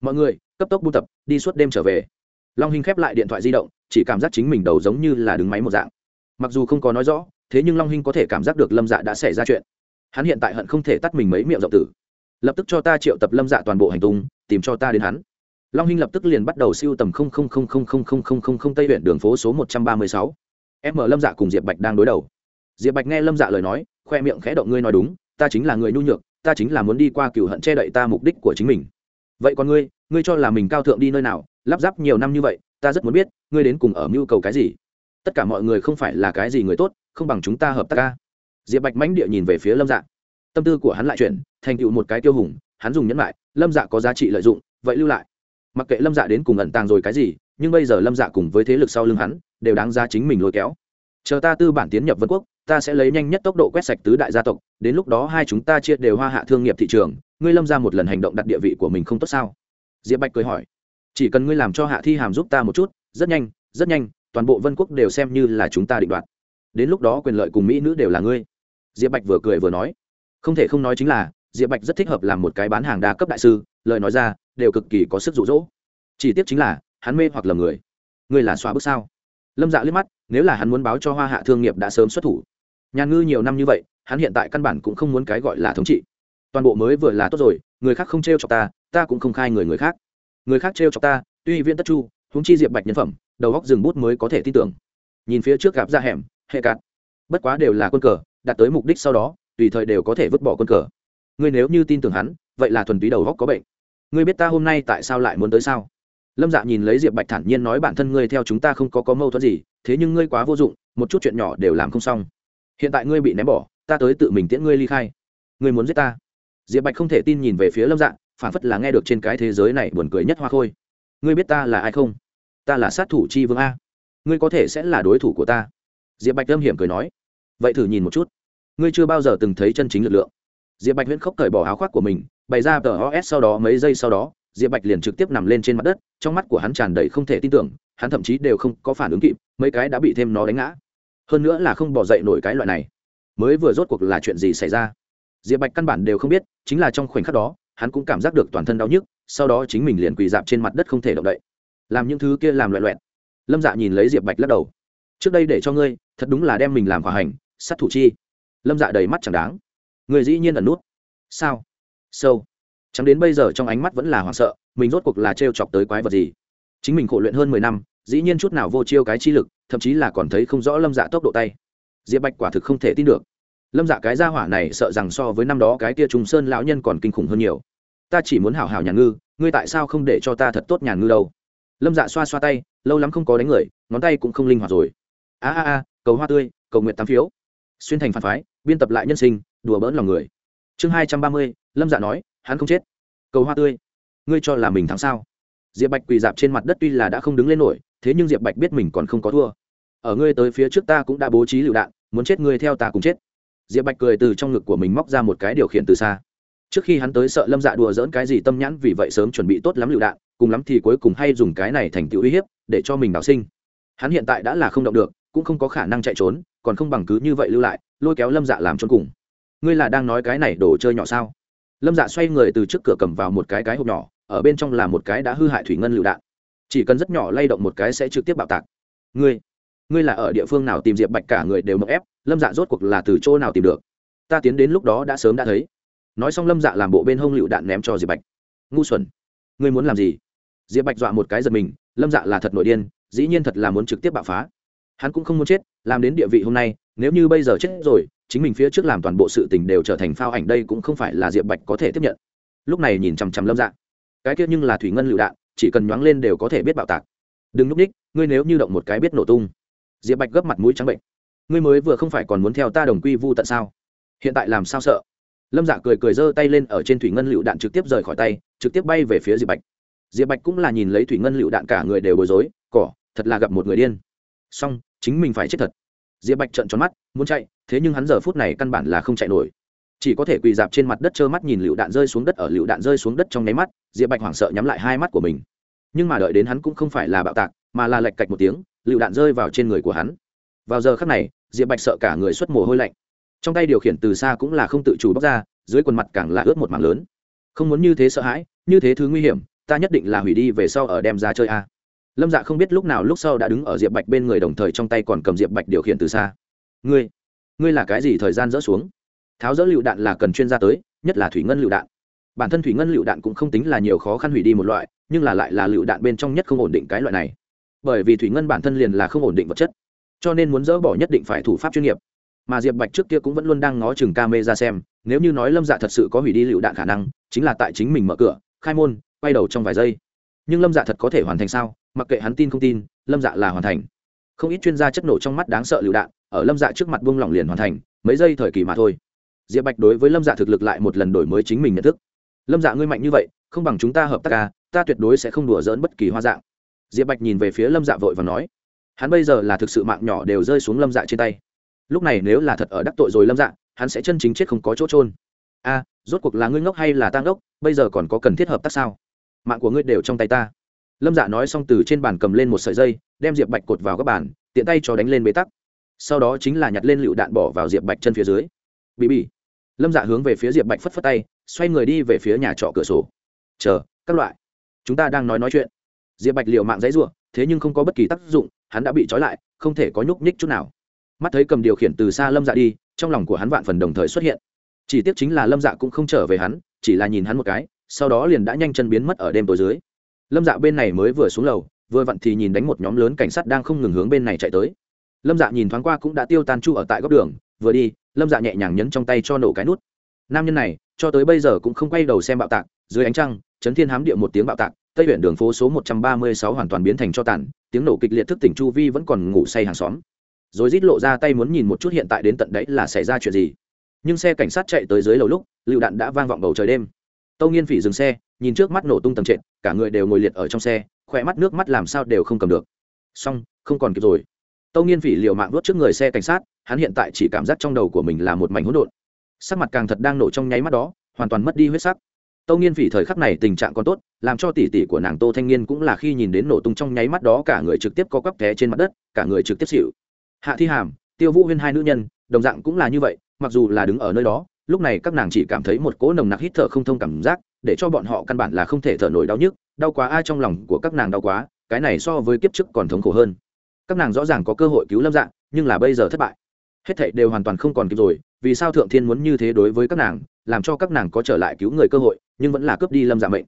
Mọi người, cấp tốc buôn tập, đi suốt đêm trở về. Long hình khép lại điện thoại di động, chỉ cảm giác chính mình đầu giống như là đứng máy một dạng. Mặc dù không có nói rõ, thế nhưng long hình có thể cảm giác được lâm dạ đã xảy ra chuyện. Hắn hiện tại hận không thể tắt mình mấy miệng rộng tử. Lập tức cho ta triệu tập lâm dạ toàn bộ hành tung, tìm cho ta đến hắn. Long hinh lập tức liền bắt đầu siêu tầm tây huyện đường phố số một trăm ba mươi sáu. M lâm dạ cùng diệp bạch đang đối đầu. Diệp bạch nghe lâm dạ lời nói khoe miệng khẽ động ngươi nói đúng, ta chính là người nhu nhược, ta chính là muốn đi qua cựu hận che đậy ta mục đích của chính mình. Vậy còn ngươi ngươi cho là mình cao thượng đi nơi nào, lắp ráp nhiều năm như vậy, ta rất muốn biết, ngươi đến cùng ở mưu cầu cái gì? Tất cả mọi người không phải là cái gì người tốt, không bằng chúng ta hợp tác ca diệp bạch mãnh địa nhìn về phía lâm dạ. Tâm tư của hắn lại chuyển, thành tựu một cái tiêu hùng, hắn dùng nhẫn lại, lâm dạ có giá trị lợi dụng, vậy lưu lại. Mặc kệ lâm dạ đến cùng ẩn tàng rồi cái gì, nhưng bây giờ lâm dạ cùng với thế lực sau lưng hắn, đều đáng giá chính mình lôi kéo. Chờ ta tư bản tiến nhập vân quốc ta sẽ lấy nhanh nhất tốc độ quét sạch tứ đại gia tộc, đến lúc đó hai chúng ta chia đều hoa hạ thương nghiệp thị trường, ngươi lâm ra một lần hành động đặt địa vị của mình không tốt sao? Diệp bạch cười hỏi. Chỉ cần ngươi làm cho hạ thi hàm giúp ta một chút, rất nhanh rất nhanh, toàn bộ vân quốc đều xem như là chúng ta định đoạt. Đến lúc đó quyền lợi cùng mỹ nữ đều là ngươi. Diệp bạch vừa cười vừa nói. Không thể không nói chính là, diệp bạch rất thích hợp làm một cái bán hàng đa cấp đại sư, lời nói ra, đều cực kỳ có sức rụ rỗ chỉ tiếc chính là, hắn mê hoặc lầm người. Người là xóa bước sao? Lâm dạ liếc mắt, nếu là hắn muốn báo cho hoa hạ thương nghiệp đã sớm xuất thủ nhà ngư nhiều năm như vậy, hắn hiện tại căn bản cũng không muốn cái gọi là thống trị. Toàn bộ mới vừa là tốt rồi, người khác không t r e o chọc ta ta cũng không khai người người khác. Người khác t r e o chọc ta, tuy viên tất chu húng chi diệp bạch nhân phẩm, đầu góc rừng bút mới có thể tin tưởng. Nhìn phía trước gặp ra hẻm, hệ cạn. Bất quá đều là quân cờ, đạt tới mục đích sau đó, tùy thời đều có thể vứt bỏ quân cờ. Ngươi nếu như tin tưởng hắn, vậy là thuần túy đầu góc có bệnh. Ngươi biết ta hôm nay tại sao lại muốn tới sao? Lâm dạ nhìn lấy diệp bạch thản nhiên nói bản thân ngươi theo chúng ta không có có mâu thuẫn gì, thế nhưng ngươi quá vô dụng, một chút chuyện nhỏ đều làm không xong hiện tại ngươi bị ném bỏ, ta tới tự mình tiễn ngươi ly khai. Ngươi muốn giết ta? Diệp bạch không thể tin nhìn về phía lâm dạ phản phất là nghe được trên cái thế giới này buồn cười nhất hoa khôi. Ngươi biết ta là ai không? Ta là sát thủ chi vương a. Ngươi có thể sẽ là đối thủ của ta. Diệp bạch âm hiểm cười nói. Vậy thử nhìn một chút. Ngươi chưa bao giờ từng thấy chân chính lực lượng. Diệp bạch huyễn khóc cởi bỏ áo khoác của mình, bày ra tờ os sau đó, mấy giây sau đó, diệp bạch liền trực tiếp nằm lên trên mặt đất, trong mắt của hắn tràn đầy không thể tin tưởng, hắn thậm chí đều không có phản ứng kịp, mấy cái đã bị thêm nó đánh ngã hơn nữa là không bỏ dậy nổi cái loại này. Mới vừa rốt cuộc là chuyện gì xảy ra? Diệp bạch căn bản đều không biết, chính là trong khoảnh khắc đó, hắn cũng cảm giác được toàn thân đau nhức, sau đó chính mình liền quỳ dạp trên mặt đất không thể động đậy. Làm những thứ kia làm loẹ loẹt. Lâm dạ nhìn lấy diệp bạch lắc đầu. Trước đây để cho ngươi, thật đúng là đem mình làm hòa hành, sát thủ chi. Lâm dạ đầy mắt chẳng đáng. Người dĩ nhiên ẩn nút. Sao? Sâu. Chẳng đến bây giờ trong ánh mắt vẫn là hoảng sợ, mình rốt cuộc là t r e o chọc tới quái vật gì? Chính mình khổ luyện hơn mười năm, dĩ nhiên chút nào vô chiêu cái chi lực thậm chí là còn thấy không rõ lâm dạ tốc độ tay. Diệp bạch quả thực không thể tin được. Lâm dạ cái gia hỏa này sợ rằng so với năm đó cái tia trùng sơn lão nhân còn kinh khủng hơn nhiều. Ta chỉ muốn hảo hảo nhà ngư, ngươi tại sao không để cho ta thật tốt nhà ngư đâu? Lâm dạ xoa xoa tay, lâu lắm không có đánh người, ngón tay cũng không linh hoạt rồi. A a a, cầu hoa tươi, cầu nguyện tám phiếu. Xuyên thành phản phái, biên tập lại nhân sinh, đùa bỡn lòng người. Chương hai trăm ba mươi, lâm dạ nói, hắn không chết. Cầu hoa tươi. Ngươi cho là mình thắng sao? Diệp bạch quỳ dạp trên mặt đất tuy là đã không đứng lên nổi thế nhưng diệp bạch biết mình còn không có thua. Ở ngươi tới phía trước ta cũng đã bố trí lựu đạn, muốn chết ngươi theo ta cùng chết. Diệp bạch cười từ trong ngực của mình móc ra một cái điều khiển từ xa. Trước khi hắn tới sợ lâm dạ đùa dỡn cái gì tâm nhãn, vì vậy sớm chuẩn bị tốt lắm lựu đạn, cùng lắm thì cuối cùng hay dùng cái này thành tựu uy hiếp, để cho mình đào sinh. Hắn hiện tại đã là không động được, cũng không có khả năng chạy trốn, còn không bằng cứ như vậy lưu lại, lôi kéo lâm dạ làm trốn cùng. Ngươi là đang nói cái này đồ chơi nhỏ sao? Lâm dạ xoay người từ trước cửa cầm vào một cái cái hộp nhỏ, ở bên trong là một cái đã hư hại thủy ngân lựu đạn chỉ cần rất nhỏ lay động một cái sẽ trực tiếp bạo tạc. Ngươi ngươi là ở địa phương nào tìm diệp bạch cả người đều mậu ép, lâm dạ rốt cuộc là từ chỗ nào tìm được? Ta tiến đến lúc đó đã sớm đã thấy. Nói xong lâm dạ làm bộ bên hông lựu đạn ném cho diệp bạch. Ngu xuẩn, ngươi muốn làm gì? Diệp bạch dọa một cái giật mình, lâm dạ là thật nội điên, dĩ nhiên thật là muốn trực tiếp bạo phá. Hắn cũng không muốn chết, làm đến địa vị hôm nay, nếu như bây giờ chết rồi, chính mình phía trước làm toàn bộ sự tình đều trở thành phao ảnh đây cũng không phải là diệp bạch có thể tiếp nhận. Lúc này nhìn chằm chằm lâm dạ. Cái kia nhưng là thủy ngân lựu đạn chỉ cần nhoáng lên đều có thể biết bạo tạc. Đừng núp ních, ngươi nếu như động một cái biết nổ tung. Diệp bạch gấp mặt mũi trắng bệnh. Ngươi mới vừa không phải còn muốn theo ta đồng quy vu tận sao? Hiện tại làm sao sợ? Lâm dạ cười cười giơ tay lên ở trên thủy ngân lựu đạn trực tiếp rời khỏi tay, trực tiếp bay về phía diệp bạch. Diệp bạch cũng là nhìn lấy thủy ngân lựu đạn cả người đều bối rối, cỏ, thật là gặp một người điên. Song chính mình phải chết thật. Diệp bạch trợn tròn mắt, muốn chạy, thế nhưng hắn giờ phút này căn bản là không chạy nổi chỉ có thể quỳ dạp trên mặt đất trơ mắt nhìn lựu đạn rơi xuống đất ở lựu đạn rơi xuống đất trong nháy mắt, diệp bạch hoảng sợ nhắm lại hai mắt của mình. Nhưng mà đợi đến hắn cũng không phải là bạo tạc, mà là lệch cạch một tiếng, lựu đạn rơi vào trên người của hắn. Vào giờ khắc này, diệp bạch sợ cả người xuất mồ hôi lạnh. Trong tay điều khiển từ xa cũng là không tự chủ bóc ra, dưới quần mặt càng là ướt một mảng lớn. Không muốn như thế sợ hãi, như thế thứ nguy hiểm, ta nhất định là hủy đi về sau ở đem ra chơi a. Lâm dạ không biết lúc nào lúc sau đã đứng ở diệp bạch bên người đồng thời trong tay còn cầm diệp bạch điều khiển từ xa. Ngươi ngươi là cái gì thời gian dỡ xuống? Tháo rỡ lựu đạn là cần chuyên gia tới, nhất là thủy ngân lựu đạn. Bản thân thủy ngân lựu đạn cũng không tính là nhiều khó khăn hủy đi một loại, nhưng là lại là lựu đạn bên trong nhất không ổn định cái loại này. Bởi vì thủy ngân bản thân liền là không ổn định vật chất, cho nên muốn dỡ bỏ nhất định phải thủ pháp chuyên nghiệp. Mà diệp bạch trước kia cũng vẫn luôn đang ngó chừng ca mê ra xem, nếu như nói lâm dạ thật sự có hủy đi lựu đạn khả năng, chính là tại chính mình mở cửa, khai môn, quay đầu trong vài giây. Nhưng lâm dạ thật có thể hoàn thành sao? Mặc kệ hắn tin không tin, lâm dạ là hoàn thành. Không ít chuyên gia chất nổ trong mắt đáng sợ lựu đạn, ở lâm dạ trước mặt buông lỏng liền hoàn thành, mấy giây thời kỳ mà thôi diệp bạch đối với lâm dạ thực lực lại một lần đổi mới chính mình nhận thức. Lâm dạ ngươi mạnh như vậy, không bằng chúng ta hợp tác ca ta tuyệt đối sẽ không đùa dỡn bất kỳ hoa dạng. Diệp bạch nhìn về phía lâm dạ vội và nói. Hắn bây giờ là thực sự mạng nhỏ đều rơi xuống lâm dạ trên tay. Lúc này nếu là thật ở đắc tội rồi lâm dạ hắn sẽ chân chính chết không có chỗ trôn a, rốt cuộc là ngươi ngốc hay là ta ngốc, bây giờ còn có cần thiết hợp tác sao? Mạng của ngươi đều trong tay ta. Lâm dạ nói xong từ trên bàn cầm lên một sợi dây, đem diệp bạch cột vào các bàn, tiện tay cho đánh lên bế tắc. Sau đó chính là nhặt lên lựu đạn bỏ vào diệp bạch chân phía dưới. Bị bị lâm dạ hướng về phía diệp bạch phất phất tay, xoay người đi về phía nhà trọ cửa sổ. Chờ, các loại, chúng ta đang nói nói chuyện. Diệp bạch liều mạng giấy r u ộ thế nhưng không có bất kỳ tác dụng, hắn đã bị trói lại, không thể có nhúc nhích chút nào. Mắt thấy cầm điều khiển từ xa lâm dạ đi, trong lòng của hắn vạn phần đồng thời xuất hiện. Chỉ tiếc chính là lâm dạ cũng không trở về hắn, chỉ là nhìn hắn một cái, sau đó liền đã nhanh chân biến mất ở đêm tối dưới. Lâm dạ bên này mới vừa xuống lầu, vừa vặn thì nhìn đánh một nhóm lớn cảnh sát đang không ngừng hướng bên này chạy tới. Lâm dạ nhìn thoáng qua cũng đã tiêu tan chu ở tại góc đường vừa đi, lâm dạ nhẹ nhàng nhấn trong tay cho nổ cái nút. Nam nhân này, cho tới bây giờ cũng không quay đầu xem bạo tạc, dưới ánh trăng, chấn thiên hám địa một tiếng bạo tạc, tây huyện đường phố số một trăm ba mươi sáu hoàn toàn biến thành cho tàn, tiếng nổ kịch liệt thức tỉnh chu vi vẫn còn ngủ say hàng xóm. Rồi rít lộ ra tay muốn nhìn một chút hiện tại đến tận đấy là xảy ra chuyện gì. Nhưng xe cảnh sát chạy tới dưới lầu lúc, lựu đạn đã vang vọng bầu trời đêm. Tâu nghiên phỉ dừng xe, nhìn trước mắt nổ tung tầng trệt, cả người đều ngồi liệt ở trong xe, khỏe mắt nước mắt làm sao đều không cầm được. Xong, không còn kịp rồi. Tâu nghiên phỉ liều mạng đốt trước người xe cảnh sát hắn hiện tại chỉ cảm giác trong đầu của mình là một mảnh hỗn độn. Sắc mặt càng thật đang nổ trong nháy mắt đó, hoàn toàn mất đi huyết sắc. Tâu nghiên phỉ thời khắc này tình trạng còn tốt, làm cho tỷ tỷ của nàng tô thanh niên cũng là khi nhìn đến nổ tung trong nháy mắt đó, cả người trực tiếp có quắp té trên mặt đất, cả người trực tiếp xịu hạ thi hàm, tiêu vũ huyên hai nữ nhân, đồng dạng cũng là như vậy, mặc dù là đứng ở nơi đó, lúc này các nàng chỉ cảm thấy một cỗ nồng nặc hít thở không thông cảm giác, để cho bọn họ căn bản là không thể thở nổi đau nhức, đau quá ai trong lòng của các nàng đau quá, cái này so với kiếp trước còn thống khổ hơn. Các nàng rõ ràng có cơ hội cứu lâm dạng nhưng là bây giờ thất bại hết thảy đều hoàn toàn không còn kịp rồi, vì sao thượng thiên muốn như thế đối với các nàng, làm cho các nàng có trở lại cứu người cơ hội, nhưng vẫn là cướp đi lâm dạ mệnh.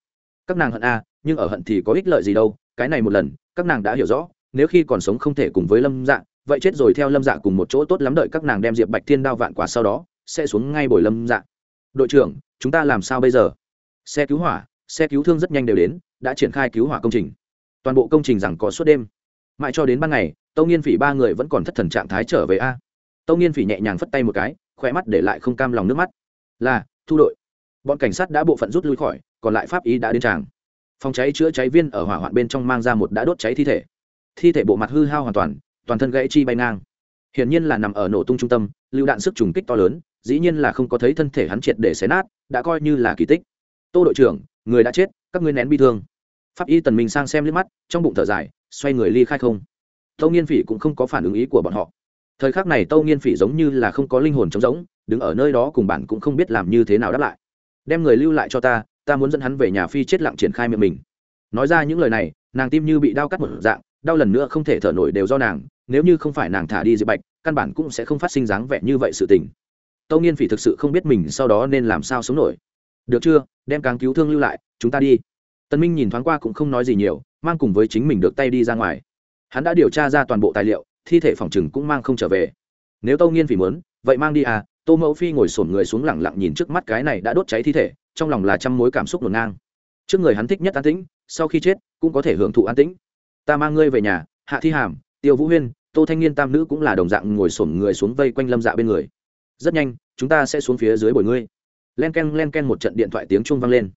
Các nàng hận a nhưng ở hận thì có ích lợi gì đâu, cái này một lần, các nàng đã hiểu rõ, nếu khi còn sống không thể cùng với lâm dạ vậy chết rồi theo lâm dạ cùng một chỗ tốt lắm đợi các nàng đem diệp bạch thiên đao vạn quả sau đó, sẽ xuống ngay bồi lâm dạ. Đội trưởng, chúng ta làm sao bây giờ? Xe cứu hỏa, xe cứu thương rất nhanh đều đến, đã triển khai cứu hỏa công trình. Toàn bộ công trình rằng có suốt đêm. Mãi cho đến ban ngày, tâu nghiên phỉ ba người vẫn còn thất thần trạng thái trở về a tâu nghiên phỉ nhẹ nhàng phất tay một cái khỏe mắt để lại không cam lòng nước mắt. Là, thu đội. Bọn cảnh sát đã bộ phận rút lui khỏi, còn lại pháp ý đã đến tràng. Phòng cháy chữa cháy viên ở hỏa hoạn bên trong mang ra một đã đốt cháy thi thể. Thi thể bộ mặt hư hao hoàn toàn toàn thân gãy chi bay ngang. Hiển nhiên là nằm ở nổ tung trung tâm lưu đạn sức trùng kích to lớn, dĩ nhiên là không có thấy thân thể hắn triệt để xé nát, đã coi như là kỳ tích. Tô đội trưởng, người đã chết, các ngươi nén bi thương. Pháp y tần minh sang xem liếc mắt, trong bụng thở dài, xoay người ly khai không. Tâu nghiên phỉ cũng không có phản ứng ý của bọn họ thời khắc này tâu nghiên phỉ giống như là không có linh hồn trống rỗng, đứng ở nơi đó cùng bản cũng không biết làm như thế nào đáp lại. Đem người lưu lại cho ta ta muốn dẫn hắn về nhà phi chết lặng triển khai miệng mình. Nói ra những lời này, nàng tim như bị đau cắt một dạng, đau lần nữa không thể thở nổi đều do nàng, nếu như không phải nàng thả đi diệp bạch, căn bản cũng sẽ không phát sinh dáng vẻ như vậy sự tình. Tâu nghiên phỉ thực sự không biết mình sau đó nên làm sao sống nổi. Được chưa, đem càng cứu thương lưu lại, chúng ta đi. Tân minh nhìn thoáng qua cũng không nói gì nhiều, mang cùng với chính mình được tay đi ra ngoài. Hắn đã điều tra ra toàn bộ tài liệu thi thể phòng chừng cũng mang không trở về. Nếu tâu nghiên phỉ muốn, vậy mang đi à tô mẫu phi ngồi sổn người xuống lẳng lặng nhìn trước mắt cái này đã đốt cháy thi thể, trong lòng là trăm mối cảm xúc ngổn ngang. Trước người hắn thích nhất an tĩnh, sau khi chết, cũng có thể hưởng thụ an tĩnh. Ta mang ngươi về nhà, hạ thi hàm, tiêu vũ huyên, tô thanh niên tam nữ cũng là đồng dạng ngồi sổn người xuống vây quanh lâm dạ bên người. Rất nhanh, chúng ta sẽ xuống phía dưới bồi ngươi. Len k e n len k e n một trận điện thoại tiếng chung vang lên.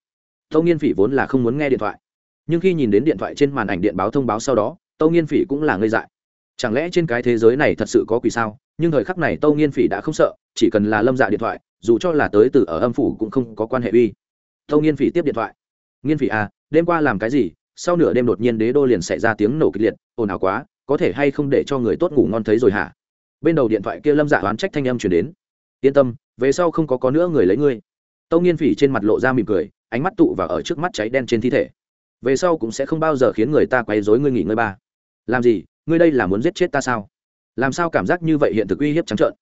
Tâu nghiên phỉ vốn là không muốn nghe điện thoại. Nhưng khi nhìn đến điện thoại trên màn ảnh điện báo thông báo sau đó tâu nghiên phỉ cũng là ngây dại chẳng lẽ trên cái thế giới này thật sự có quỷ sao? Nhưng thời khắc này tâu nghiên phỉ đã không sợ, chỉ cần là lâm dạ điện thoại, dù cho là tới từ ở âm phủ cũng không có quan hệ uy. Tâu nghiên phỉ tiếp điện thoại. Nghiên phỉ à đêm qua làm cái gì? Sau nửa đêm đột nhiên đế đô liền xảy ra tiếng nổ kịch liệt, ồn ào quá, có thể hay không để cho người tốt ngủ ngon thấy rồi hả? Bên đầu điện thoại kia lâm dạ oán trách thanh âm chuyển đến. Yên tâm, về sau không có có nữa người lấy ngươi. Tâu nghiên phỉ trên mặt lộ ra mỉm cười, ánh mắt tụ và ở trước mắt cháy đen trên thi thể. Về sau cũng sẽ không bao giờ khiến người ta quấy dối ngươi nghỉ ngơi ba. Làm gì? Ngươi đây là muốn giết chết ta sao? Làm sao cảm giác như vậy hiện thực uy hiếp trắng trợn?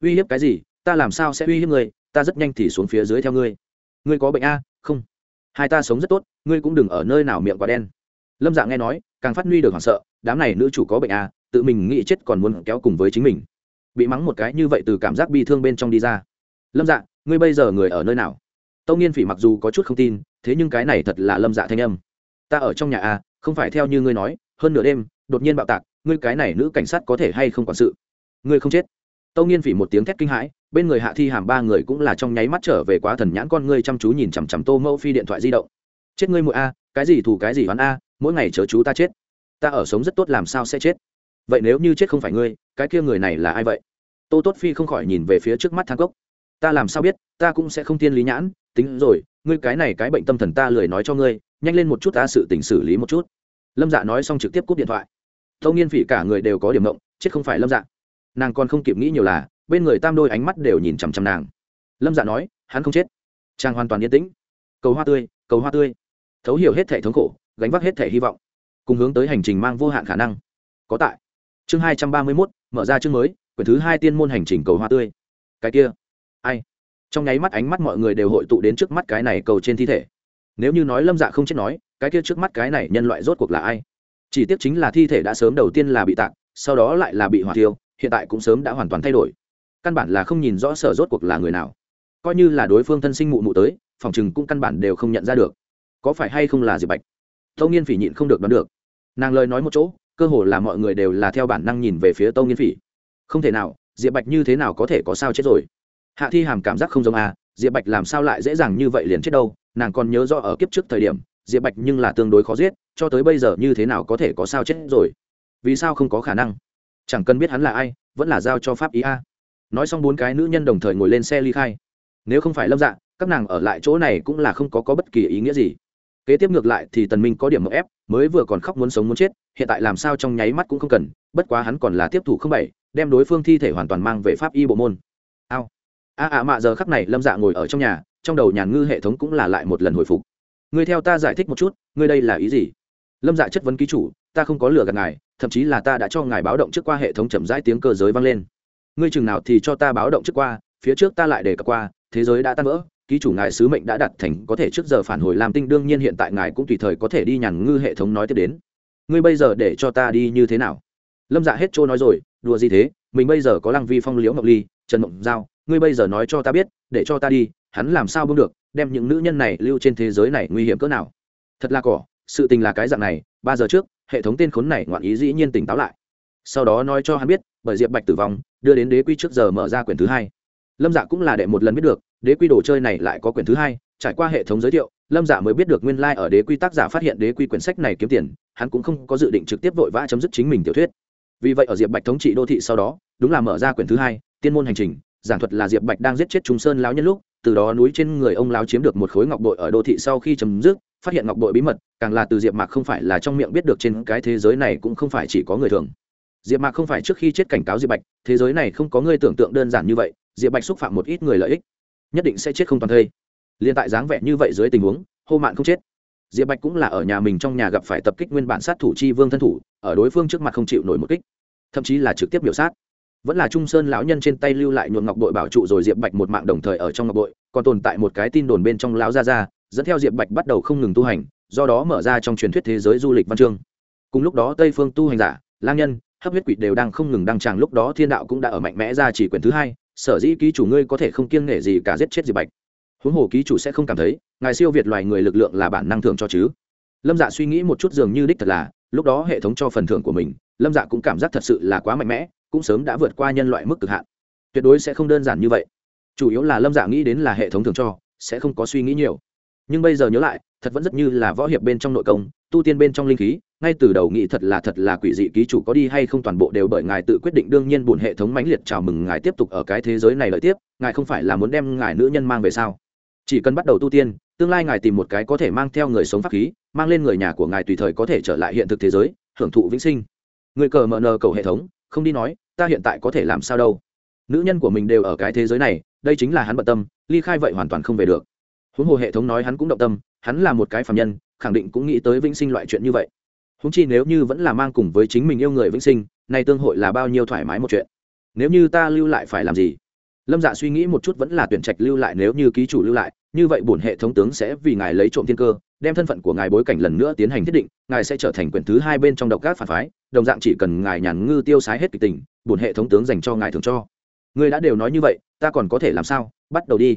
Uy hiếp cái gì? Ta làm sao sẽ uy hiếp ngươi? Ta rất nhanh thì xuống phía dưới theo ngươi. Ngươi có bệnh a? Không. Hai ta sống rất tốt, ngươi cũng đừng ở nơi nào miệng quá đen. Lâm Dạng nghe nói, càng phát huy được hoảng sợ, đám này nữ chủ có bệnh a, tự mình nghĩ chết còn muốn kéo cùng với chính mình. Bị mắng một cái như vậy từ cảm giác bi thương bên trong đi ra. Lâm dạ ngươi bây giờ người ở nơi nào? Tâu nghiên phỉ mặc dù có chút không tin, thế nhưng cái này thật là lâm dạ thanh âm. Ta ở trong nhà a, không phải theo như ngươi nói, hơn nửa đêm đột nhiên bạo tạc, ngươi cái này nữ cảnh sát có thể hay không quản sự? Ngươi không chết. Tâu nghiên phỉ một tiếng thét kinh hãi, bên người hạ thi hàm ba người cũng là trong nháy mắt trở về quá thần nhãn con ngươi chăm chú nhìn chằm chằm tô mẫu phi điện thoại di động. Chết ngươi mụi a, cái gì thù cái gì hoán a, mỗi ngày chớ chú ta chết. Ta ở sống rất tốt làm sao sẽ chết? Vậy nếu như chết không phải ngươi, cái kia người này là ai vậy? Tô tốt phi không khỏi nhìn về phía trước mắt thang cốc. Ta làm sao biết, ta cũng sẽ không tiên lý nhãn, tính rồi, ngươi cái này cái bệnh tâm thần ta lười nói cho ngươi, nhanh lên một chút ta sự tình xử lý một chút. Lâm dạ nói xong trực tiếp cúp điện thoại tâu nghiên phỉ cả người đều có điểm mộng chết không phải lâm dạ. Nàng còn không kịp nghĩ nhiều là, bên người tam đôi ánh mắt đều nhìn chằm chằm nàng. Lâm dạ nói, hắn không chết. Chàng hoàn toàn yên tĩnh. Cầu hoa tươi, cầu hoa tươi. Thấu hiểu hết thể thống khổ, gánh vác hết thể hy vọng. Cùng hướng tới hành trình mang vô hạn khả năng. Có tại. Chương hai trăm ba mươi mốt, mở ra chương mới, quyển thứ hai tiên môn hành trình cầu hoa tươi. Cái kia. Ai? Trong nháy mắt ánh mắt mọi người đều hội tụ đến trước mắt cái này cầu trên thi thể. Nếu như nói lâm dạ không chết nói, cái kia trước mắt cái này nhân loại rốt cuộc là ai? Chỉ tiếc chính là thi thể đã sớm đầu tiên là bị tạc sau đó lại là bị hỏa tiêu hiện tại cũng sớm đã hoàn toàn thay đổi. Căn bản là không nhìn rõ sở rốt cuộc là người nào. Coi như là đối phương thân sinh mụ mụ tới phòng chừng cũng căn bản đều không nhận ra được. Có phải hay không là diệp bạch? Tâu nghiên phỉ nhịn không được đoán được. Nàng lời nói một chỗ cơ hồ là mọi người đều là theo bản năng nhìn về phía tâu nghiên phỉ. Không thể nào diệp bạch như thế nào có thể có sao chết rồi? Hạ thi hàm cảm giác không giống a à, diệp bạch làm sao lại dễ dàng như vậy liền chết đâu? Nàng còn nhớ rõ ở kiếp trước thời điểm diệp bạch nhưng là tương đối khó giết cho tới bây giờ như thế nào có thể có sao chết rồi? Vì sao không có khả năng? Chẳng cần biết hắn là ai vẫn là giao cho pháp ý a. Nói xong bốn cái nữ nhân đồng thời ngồi lên xe ly khai. Nếu không phải lâm dạ các nàng ở lại chỗ này cũng là không có, có bất kỳ ý nghĩa gì. Kế tiếp ngược lại thì tần minh có điểm mậu ép mới vừa còn khóc muốn sống muốn chết hiện tại làm sao trong nháy mắt cũng không cần bất quá hắn còn là tiếp thủ không bảy đem đối phương thi thể hoàn toàn mang về pháp y bộ môn. Ao. A ạ, mạ giờ khắc này lâm dạ ngồi ở trong nhà trong đầu nhàn ngư hệ thống cũng là lại một lần hồi phục ngươi theo ta giải thích một chút, ngươi đây là ý gì? Lâm dạ chất vấn ký chủ, ta không có lừa gạt ngài, thậm chí là ta đã cho ngài báo động trước qua hệ thống chậm rãi tiếng cơ giới vang lên. Ngươi chừng nào thì cho ta báo động trước qua, phía trước ta lại đề cập qua, thế giới đã tan vỡ, ký chủ ngài sứ mệnh đã đặt thành, có thể trước giờ phản hồi làm tinh, đương nhiên hiện tại ngài cũng tùy thời có thể đi nhàn ngư hệ thống nói tiếp đến. Ngươi bây giờ để cho ta đi như thế nào? Lâm dạ hết trôi nói rồi, đùa gì thế, mình bây giờ có lăng vi phong, liễu ngọc ly, trần mộng giao, ngươi bây giờ nói cho ta biết, để cho ta đi hắn làm sao bưng được, đem những nữ nhân này lưu trên thế giới này nguy hiểm cỡ nào. Thật là cỏ, sự tình là cái dạng này, ba giờ trước, hệ thống tên khốn này ngoạn ý dĩ nhiên tỉnh táo lại. Sau đó nói cho hắn biết, bởi diệp bạch tử vong, đưa đến đế quy trước giờ mở ra quyển thứ hai. Lâm dạ cũng là đệ một lần biết được, đế quy đồ chơi này lại có quyển thứ hai, trải qua hệ thống giới thiệu, lâm dạ mới biết được nguyên lai、like、ở đế quy tác giả phát hiện đế quy quyển sách này kiếm tiền, hắn cũng không có dự định trực tiếp vội vã chấm dứt chính mình tiểu thuyết. Vì vậy ở diệp bạch thống trị đô thị sau đó, đúng là mở ra quyển thứ hai, tiên môn hành trình, giảng thuật là diệp bạch đang giết chết trung sơn lão nhân lúc từ đó núi trên người ông lão chiếm được một khối ngọc bội ở đô thị sau khi chấm dứt, phát hiện ngọc bội bí mật, càng là từ diệp mạc không phải là trong miệng biết được trên cái thế giới này cũng không phải chỉ có người thường. Diệp mạc không phải trước khi chết cảnh cáo diệp bạch, thế giới này không có người tưởng tượng đơn giản như vậy, diệp bạch xúc phạm một ít người lợi ích, nhất định sẽ chết không toàn thây. Liên tại dáng vẻ như vậy dưới tình huống, hô mạn không chết. Diệp bạch cũng là ở nhà mình trong nhà gặp phải tập kích nguyên bản sát thủ chi vương thân thủ, ở đối phương trước mặt không chịu nổi một kích, thậm chí là trực tiếp biểu sát vẫn là trung sơn lão nhân trên tay lưu lại nhuộm ngọc bội bảo trụ rồi diệp bạch một mạng đồng thời ở trong ngọc bội, còn tồn tại một cái tin đồn bên trong lão gia gia, dẫn theo diệp bạch bắt đầu không ngừng tu hành, do đó mở ra trong truyền thuyết thế giới du lịch văn chương. Cùng lúc đó tây phương tu hành giả, lang nhân, hấp huyết quỷ đều đang không ngừng đăng tràng, lúc đó thiên đạo cũng đã ở mạnh mẽ ra chỉ quyền thứ hai, sở dĩ ký chủ ngươi có thể không kiêng nể gì cả giết chết diệp bạch. Huống hồ ký chủ sẽ không cảm thấy, ngài siêu việt loài người lực lượng là bản năng thưởng cho chứ. Lâm dạ suy nghĩ một chút dường như đích thật là, lúc đó hệ thống cho phần thưởng của mình, lâm dạ cũng cảm giác thật sự là quá mạnh mẽ cũng sớm đã vượt qua nhân loại mức cực hạn. Tuyệt đối sẽ không đơn giản như vậy. Chủ yếu là lâm dạ nghĩ đến là hệ thống thường cho, sẽ không có suy nghĩ nhiều. Nhưng bây giờ nhớ lại, thật vẫn rất như là võ hiệp bên trong nội công, tu tiên bên trong linh khí, ngay từ đầu nghĩ thật là thật là quỷ dị ký chủ có đi hay không toàn bộ đều bởi ngài tự quyết định, đương nhiên buồn hệ thống mãnh liệt chào mừng ngài tiếp tục ở cái thế giới này lợi tiếp, ngài không phải là muốn đem ngài nữ nhân mang về sao? Chỉ cần bắt đầu tu tiên, tương lai ngài tìm một cái có thể mang theo người sống pháp khí, mang lên người nhà của ngài tùy thời có thể trở lại hiện thực thế giới, hưởng thụ vĩnh sinh. Người cờ mờ nờ cầu hệ thống không đi nói, ta hiện tại có thể làm sao đâu. Nữ nhân của mình đều ở cái thế giới này, đây chính là hắn bận tâm, ly khai vậy hoàn toàn không về được. Huống hồ hệ thống nói hắn cũng động tâm, hắn là một cái phạm nhân, khẳng định cũng nghĩ tới vĩnh sinh loại chuyện như vậy. Húng chi nếu như vẫn là mang cùng với chính mình yêu người vĩnh sinh nay tương hội là bao nhiêu thoải mái một chuyện. Nếu như ta lưu lại phải làm gì? Lâm dạ suy nghĩ một chút vẫn là tuyển trạch lưu lại nếu như ký chủ lưu lại, như vậy bổn hệ thống tướng sẽ vì ngài lấy trộm thiên cơ, đem thân phận của ngài bối cảnh lần nữa tiến hành thiết định, ngài sẽ trở thành quyền thứ hai bên trong độc các phản phái đồng dạng chỉ cần ngài nhàn ngư tiêu sái hết kịch tình, bổn hệ thống tướng dành cho ngài thường cho. Ngươi đã đều nói như vậy, ta còn có thể làm sao? Bắt đầu đi.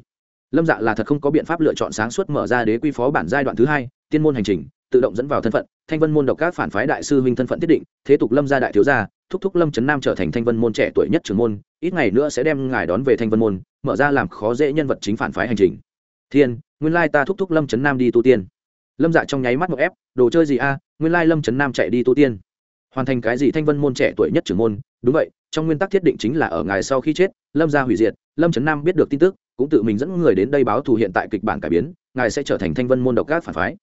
Lâm dạ là thật không có biện pháp lựa chọn sáng suốt mở ra đế quy phó bản giai đoạn thứ hai, tiên môn hành trình, tự động dẫn vào thân phận, thanh vân môn độc các phản phái đại sư huynh thân phận thiết định, thế tục lâm gia đại thiếu gia, thúc thúc lâm trấn nam trở thành thanh vân môn trẻ tuổi nhất trưởng môn, ít ngày nữa sẽ đem ngài đón về thanh vân môn, mở ra làm khó dễ nhân vật chính phản phái hành trình. Thiên, nguyên lai ta thúc thúc lâm trấn nam đi tu tiên. Lâm dạ trong nháy mắt một ép, đồ chơi gì a, nguyên lai lâm trấn nam chạy đi tu tiên hoàn thành cái gì thanh vân môn trẻ tuổi nhất trưởng môn, đúng vậy, trong nguyên tắc thiết định chính là ở ngài sau khi chết, lâm gia hủy diệt, lâm trấn nam biết được tin tức, cũng tự mình dẫn người đến đây báo thù hiện tại kịch bản cải biến, ngài sẽ trở thành thanh vân môn độc các phản phái.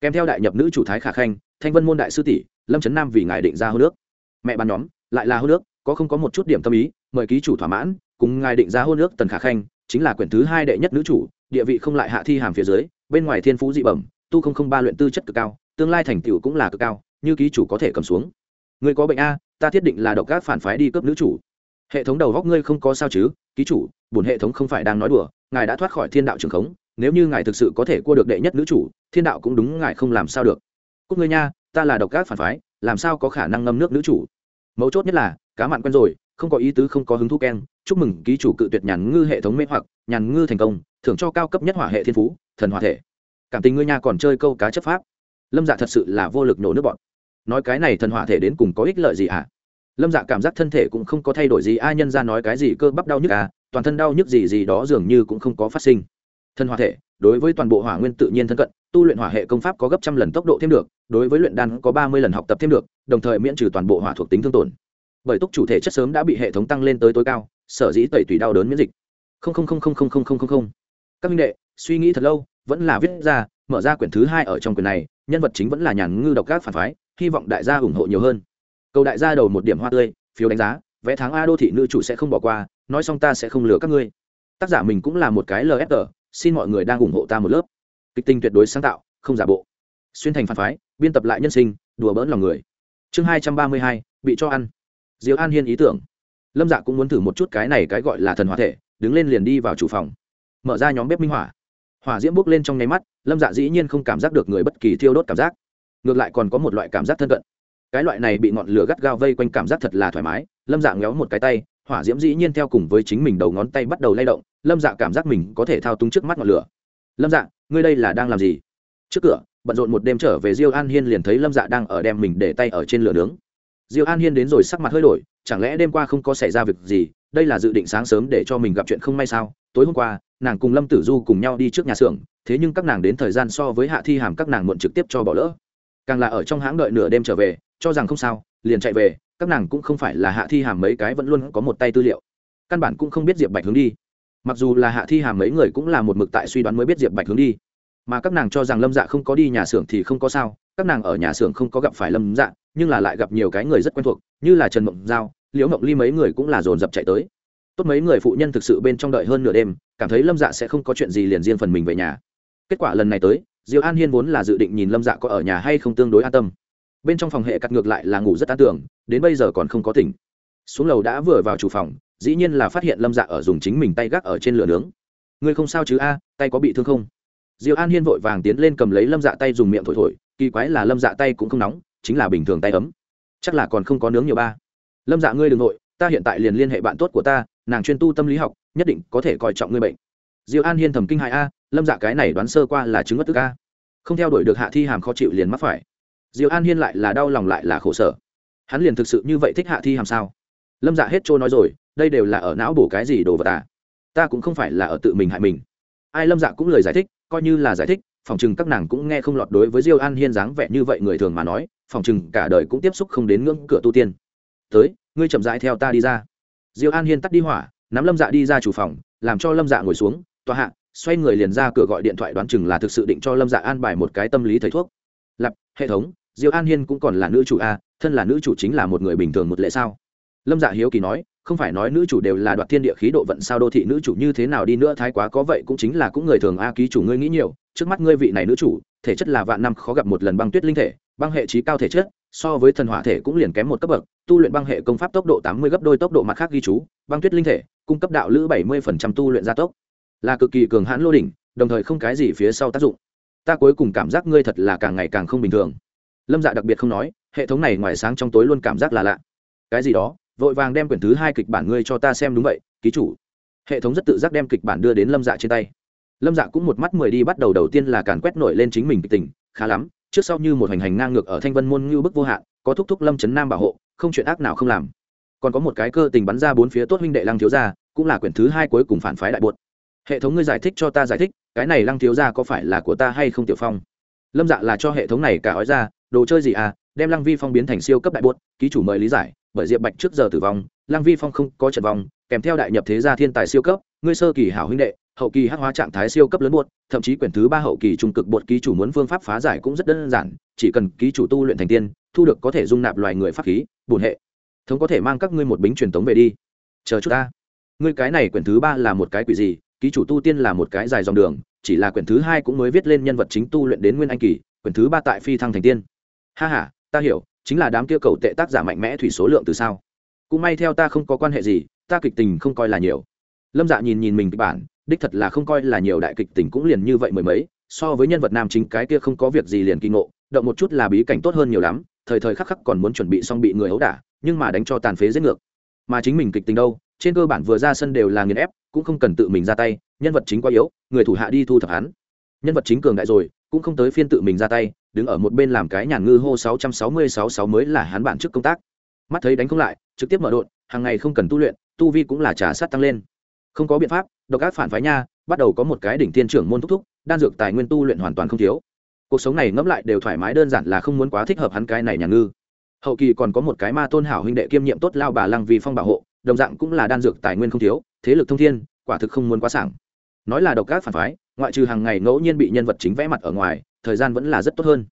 Kèm theo đại nhập nữ chủ thái khả khanh, thanh vân môn đại sư tỷ, lâm trấn nam vì ngài định ra hô nước mẹ bàn nhóm, lại là hô nước có không có một chút điểm tâm ý, mời ký chủ thỏa mãn, cùng ngài định ra hô nước tần khả khanh, chính là quyển thứ hai đệ nhất nữ chủ, địa vị không lại hạ thi hàm phía dưới, bên ngoài thiên phú dị bẩm, tu không không ba luyện tư chất cực cao, tương lai thành tựu cũng là cực cao, như ký chủ có thể cầm xuống. Ngươi có bệnh a, ta thiết định là độc các phản phái đi cướp nữ chủ. Hệ thống đầu góc ngươi không có sao chứ, ký chủ, bổn hệ thống không phải đang nói đùa, ngài đã thoát khỏi thiên đạo trường khống, nếu như ngài thực sự có thể cua được đệ nhất nữ chủ, thiên đạo cũng đúng, ngài không làm sao được. Cúc ngươi nha, ta là độc các phản phái, làm sao có khả năng ngâm nước nữ chủ? Mấu chốt nhất là, cá mặn quen rồi, không có ý tứ không có hứng thú keng, chúc mừng ký chủ cự tuyệt nhàn ngư hệ thống mê hoặc, nhàn ngư thành công, thưởng cho cao cấp nhất hỏa hệ thiên phú, thần hỏa thể. Cảm tình ngươi nha còn chơi câu cá chấp pháp. Lâm dạ thật sự là vô lực nổ nước bọn nói cái này thần hỏa thể đến cùng có ích lợi gì ạ à? lâm dạ cảm giác thân thể cũng không có thay đổi gì ai nhân ra nói cái gì cơ bắp đau nhức à? Toàn thân đau nhức gì gì đó dường như cũng không có phát sinh. Thân hỏa thể, đối với toàn bộ hỏa nguyên tự nhiên thân cận, tu luyện hỏa hệ công pháp có gấp trăm lần tốc độ thêm được, đối với luyện đan có ba mươi lần học tập thêm được, đồng thời miễn trừ toàn bộ hỏa thuộc tính thương tổn. Bởi túc chủ thể chất sớm đã bị hệ thống tăng lên tới tối cao, sở dĩ tẩy tùy đau đớn miễn dịch. Không không không không không không không không không. Các minh đệ, suy nghĩ thật lâu, vẫn là viết ra, mở ra quyển thứ hai ở trong quyển này, nhân vật chính vẫn là nhàn ngư độc các phản phái hy vọng đại gia ủng hộ nhiều hơn. Cầu đại gia đầu một điểm hoa tươi, phiếu đánh giá vẽ tháng a đô thị nữ chủ sẽ không bỏ qua, nói xong ta sẽ không lừa các ngươi. Tác giả mình cũng là một cái lfg xin mọi người đang ủng hộ ta một lớp. Kịch tinh tuyệt đối sáng tạo, không giả bộ. Xuyên thành phản phái, biên tập lại nhân sinh, đùa bỡn lòng người. Chương hai trăm ba mươi hai, bị cho ăn. Diệu an hiên ý tưởng. Lâm dạ cũng muốn thử một chút cái này cái gọi là thần hóa thể, đứng lên liền đi vào chủ phòng. Mở ra nhóm bếp minh hỏa. Hỏa diễm bốc lên trong nháy mắt, lâm dạ dĩ nhiên không cảm giác được người bất kỳ thiêu đốt cảm giác ngược lại còn có một loại cảm giác thân cận. Cái loại này bị ngọn lửa gắt gao vây quanh cảm giác thật là thoải mái, lâm dạ ngéo một cái tay, hỏa diễm dĩ nhiên theo cùng với chính mình đầu ngón tay bắt đầu lay động, lâm dạ cảm giác mình có thể thao túng trước mắt ngọn lửa. Lâm dạ ngươi đây là đang làm gì? Trước cửa, bận rộn một đêm trở về diêu an hiên liền thấy lâm dạ đang ở đem mình để tay ở trên lửa nướng. Diêu an hiên đến rồi sắc mặt hơi đổi, chẳng lẽ đêm qua không có xảy ra việc gì, đây là dự định sáng sớm để cho mình gặp chuyện không may sao? Tối hôm qua, nàng cùng lâm tử du cùng nhau đi trước nhà xưởng, thế nhưng các nàng đến thời gian so với hạ thi hàm các nàng muộn trực tiếp cho bỏ lỡ càng là ở trong hãng đợi nửa đêm trở về, cho rằng không sao, liền chạy về, các nàng cũng không phải là hạ thi hàm mấy cái vẫn luôn có một tay tư liệu. Căn bản cũng không biết diệp bạch hướng đi. Mặc dù là hạ thi hàm mấy người cũng là một mực tại suy đoán mới biết diệp bạch hướng đi. Mà các nàng cho rằng lâm dạ không có đi nhà xưởng thì không có sao, các nàng ở nhà xưởng không có gặp phải lâm dạ nhưng là lại gặp nhiều cái người rất quen thuộc, như là trần mộng giao, liễu mộng ly mấy người cũng là dồn dập chạy tới. Tốt mấy người phụ nhân thực sự bên trong đợi hơn nửa đêm, cảm thấy lâm dạ sẽ không có chuyện gì liền riêng phần mình về nhà. Kết quả lần này tới diệu an hiên vốn là dự định nhìn lâm dạ có ở nhà hay không tương đối an tâm. Bên trong phòng hệ cắt ngược lại là ngủ rất an tưởng đến bây giờ còn không có tỉnh. Xuống lầu đã vừa vào chủ phòng, dĩ nhiên là phát hiện lâm dạ ở dùng chính mình tay gác ở trên lửa nướng. Ngươi không sao chứ a, tay có bị thương không? Diệu an hiên vội vàng tiến lên cầm lấy lâm dạ tay dùng miệng thổi thổi, kỳ quái là lâm dạ tay cũng không nóng, chính là bình thường tay ấm. Chắc là còn không có nướng nhiều ba. Lâm dạ ngươi đ ừ n g nội, ta hiện tại liền liên hệ bạn tốt của ta, nàng chuyên tu tâm lý học, nhất định có thể coi trọng ngươi bệnh. Diêu an hiên thầm kinh hại a, lâm dạ cái này đoán sơ qua là chứng mất tức a. Không theo đuổi được hạ thi hàm khó chịu liền mắc phải. Diêu an hiên lại là đau lòng lại là khổ sở. Hắn liền thực sự như vậy thích hạ thi hàm sao? Lâm dạ hết trôi nói rồi, đây đều là ở não bổ cái gì đồ vật à? Ta cũng không phải là ở tự mình hại mình. Ai lâm dạ cũng lời giải thích, coi như là giải thích, phòng chừng các nàng cũng nghe không lọt đối với diêu an hiên dáng vẻ như vậy người thường mà nói, phòng chừng cả đời cũng tiếp xúc không đến ngưỡng cửa tu tiên. Tới, ngươi chậm rãi theo ta đi ra. Diêu an hiên tắt đi hỏa, nắm lâm dạ đi ra chủ phòng, làm cho lâm dạ ngồi xuống tòa hạ, xoay người liền ra cửa gọi điện thoại đoán chừng là thực sự định cho lâm dạ an bài một cái tâm lý thầy thuốc. Lập, hệ thống, diêu an hiên cũng còn là nữ chủ a, thân là nữ chủ chính là một người bình thường một lệ sao? Lâm dạ hiếu kỳ nói, không phải nói nữ chủ đều là đoạt thiên địa khí độ vận sao đô thị nữ chủ như thế nào đi nữa, thái quá có vậy cũng chính là cũng người thường a ký chủ ngươi nghĩ nhiều, trước mắt ngươi vị này nữ chủ, thể chất là vạn năm, khó gặp một lần băng tuyết linh thể, băng hệ trí cao thể chất, so với thần hỏa thể cũng liền kém một cấp bậc, tu luyện băng hệ công pháp tốc độ tám mươi gấp đôi tốc độ mặt khác ghi chú, băng tuyết linh thể, cung cấp đạo lữ bảy mươi phần trăm tu luyện gia tốc là cực kỳ cường hãn lô đỉnh, đồng thời không cái gì phía sau tác dụng. Ta cuối cùng cảm giác ngươi thật là càng ngày càng không bình thường. Lâm dạ đặc biệt không nói, hệ thống này ngoài sáng trong tối luôn cảm giác là lạ. Cái gì đó, vội vàng đem quyển thứ hai kịch bản ngươi cho ta xem đúng vậy, ký chủ. Hệ thống rất tự giác đem kịch bản đưa đến lâm dạ trên tay. Lâm dạ cũng một mắt mười đi bắt đầu đầu tiên là càn quét nổi lên chính mình kịch tình, khá lắm, trước sau như một hành hành ngang ngược ở thanh vân môn ngưu bức vô hạn, có thúc thúc lâm trấn nam bảo hộ, không chuyện ác nào không làm. Còn có một cái cơ tình bắn ra bốn phía tốt huynh đệ lăng thiếu gia, cũng là quyển thứ hai cuối cùng phản phái đại bột hệ thống ngươi giải thích cho ta giải thích, cái này lăng thiếu gia có phải là của ta hay không tiểu phong? Lâm dạ là cho hệ thống này cả ói ra, đồ chơi gì à đem lăng vi phong biến thành siêu cấp đại bốt ký chủ mời lý giải, bởi diệp bạch trước giờ tử vong, lăng vi phong không có trận vong, kèm theo đại nhập thế gia thiên tài siêu cấp, ngươi sơ kỳ hảo huynh đệ, hậu kỳ hắc hóa trạng thái siêu cấp lớn bột thậm chí quyển thứ ba hậu kỳ trung cực bột ký chủ muốn phương pháp phá giải cũng rất đơn giản, chỉ cần ký chủ tu luyện thành tiên, thu được có thể dung nạp loài người pháp khí, bổn hệ. Thống có thể mang các ngươi một bính truyền thống về đi. Chờ chút ta. Ngươi cái này quyển thứ ba là một cái quỷ gì ký chủ tu tiên là một cái dài dòng đường, chỉ là quyển thứ hai cũng mới viết lên nhân vật chính tu luyện đến nguyên anh kỳ, quyển thứ ba tại phi thăng thành tiên. Ha ha, ta hiểu, chính là đám kia cầu tệ tác giả mạnh mẽ thủy số lượng từ sao. Cũng may theo ta không có quan hệ gì, ta kịch tình không coi là nhiều. Lâm dạ nhìn nhìn mình kịch bản, đích thật là không coi là nhiều, đại kịch tình cũng liền như vậy mười mấy, so với nhân vật nam chính cái kia không có việc gì liền kinh ngộ, động một chút là bí cảnh tốt hơn nhiều lắm, thời thời khắc khắc còn muốn chuẩn bị xong bị người ấu đả, nhưng mà đánh cho tàn phế giết ngược. Mà chính mình kịch tình đâu, trên cơ bản vừa ra sân đều là nghiền ép cũng không cần tự mình ra tay, nhân vật chính quá yếu, người thủ hạ đi thu thập hắn. Nhân vật chính cường đại rồi, cũng không tới phiên tự mình ra tay, đứng ở một bên làm cái nhàn ngư hô sáu trăm sáu mươi sáu sáu mới là hắn bản trước công tác. Mắt thấy đánh không lại, trực tiếp mở đột hàng ngày không cần tu luyện, tu vi cũng là trả sát tăng lên. Không có biện pháp, độc ác phản phái nha, bắt đầu có một cái đỉnh thiên trưởng môn thúc thúc, đan dược tài nguyên tu luyện hoàn toàn không thiếu. Cuộc sống này ngẫm lại đều thoải mái đơn giản là không muốn quá thích hợp hắn cái này nhà ngư. Hậu kỳ còn có một cái ma tôn hảo huynh đệ kiêm nhiệm tốt lao bà lăng vì phong bảo hộ, đồng dạng cũng là đan dược tài nguyên không thiếu thế lực thông thiên, quả thực không muốn quá sảng. Nói là độc ác phản phái, ngoại trừ hàng ngày ngẫu nhiên bị nhân vật chính vẽ mặt ở ngoài, thời gian vẫn là rất tốt hơn.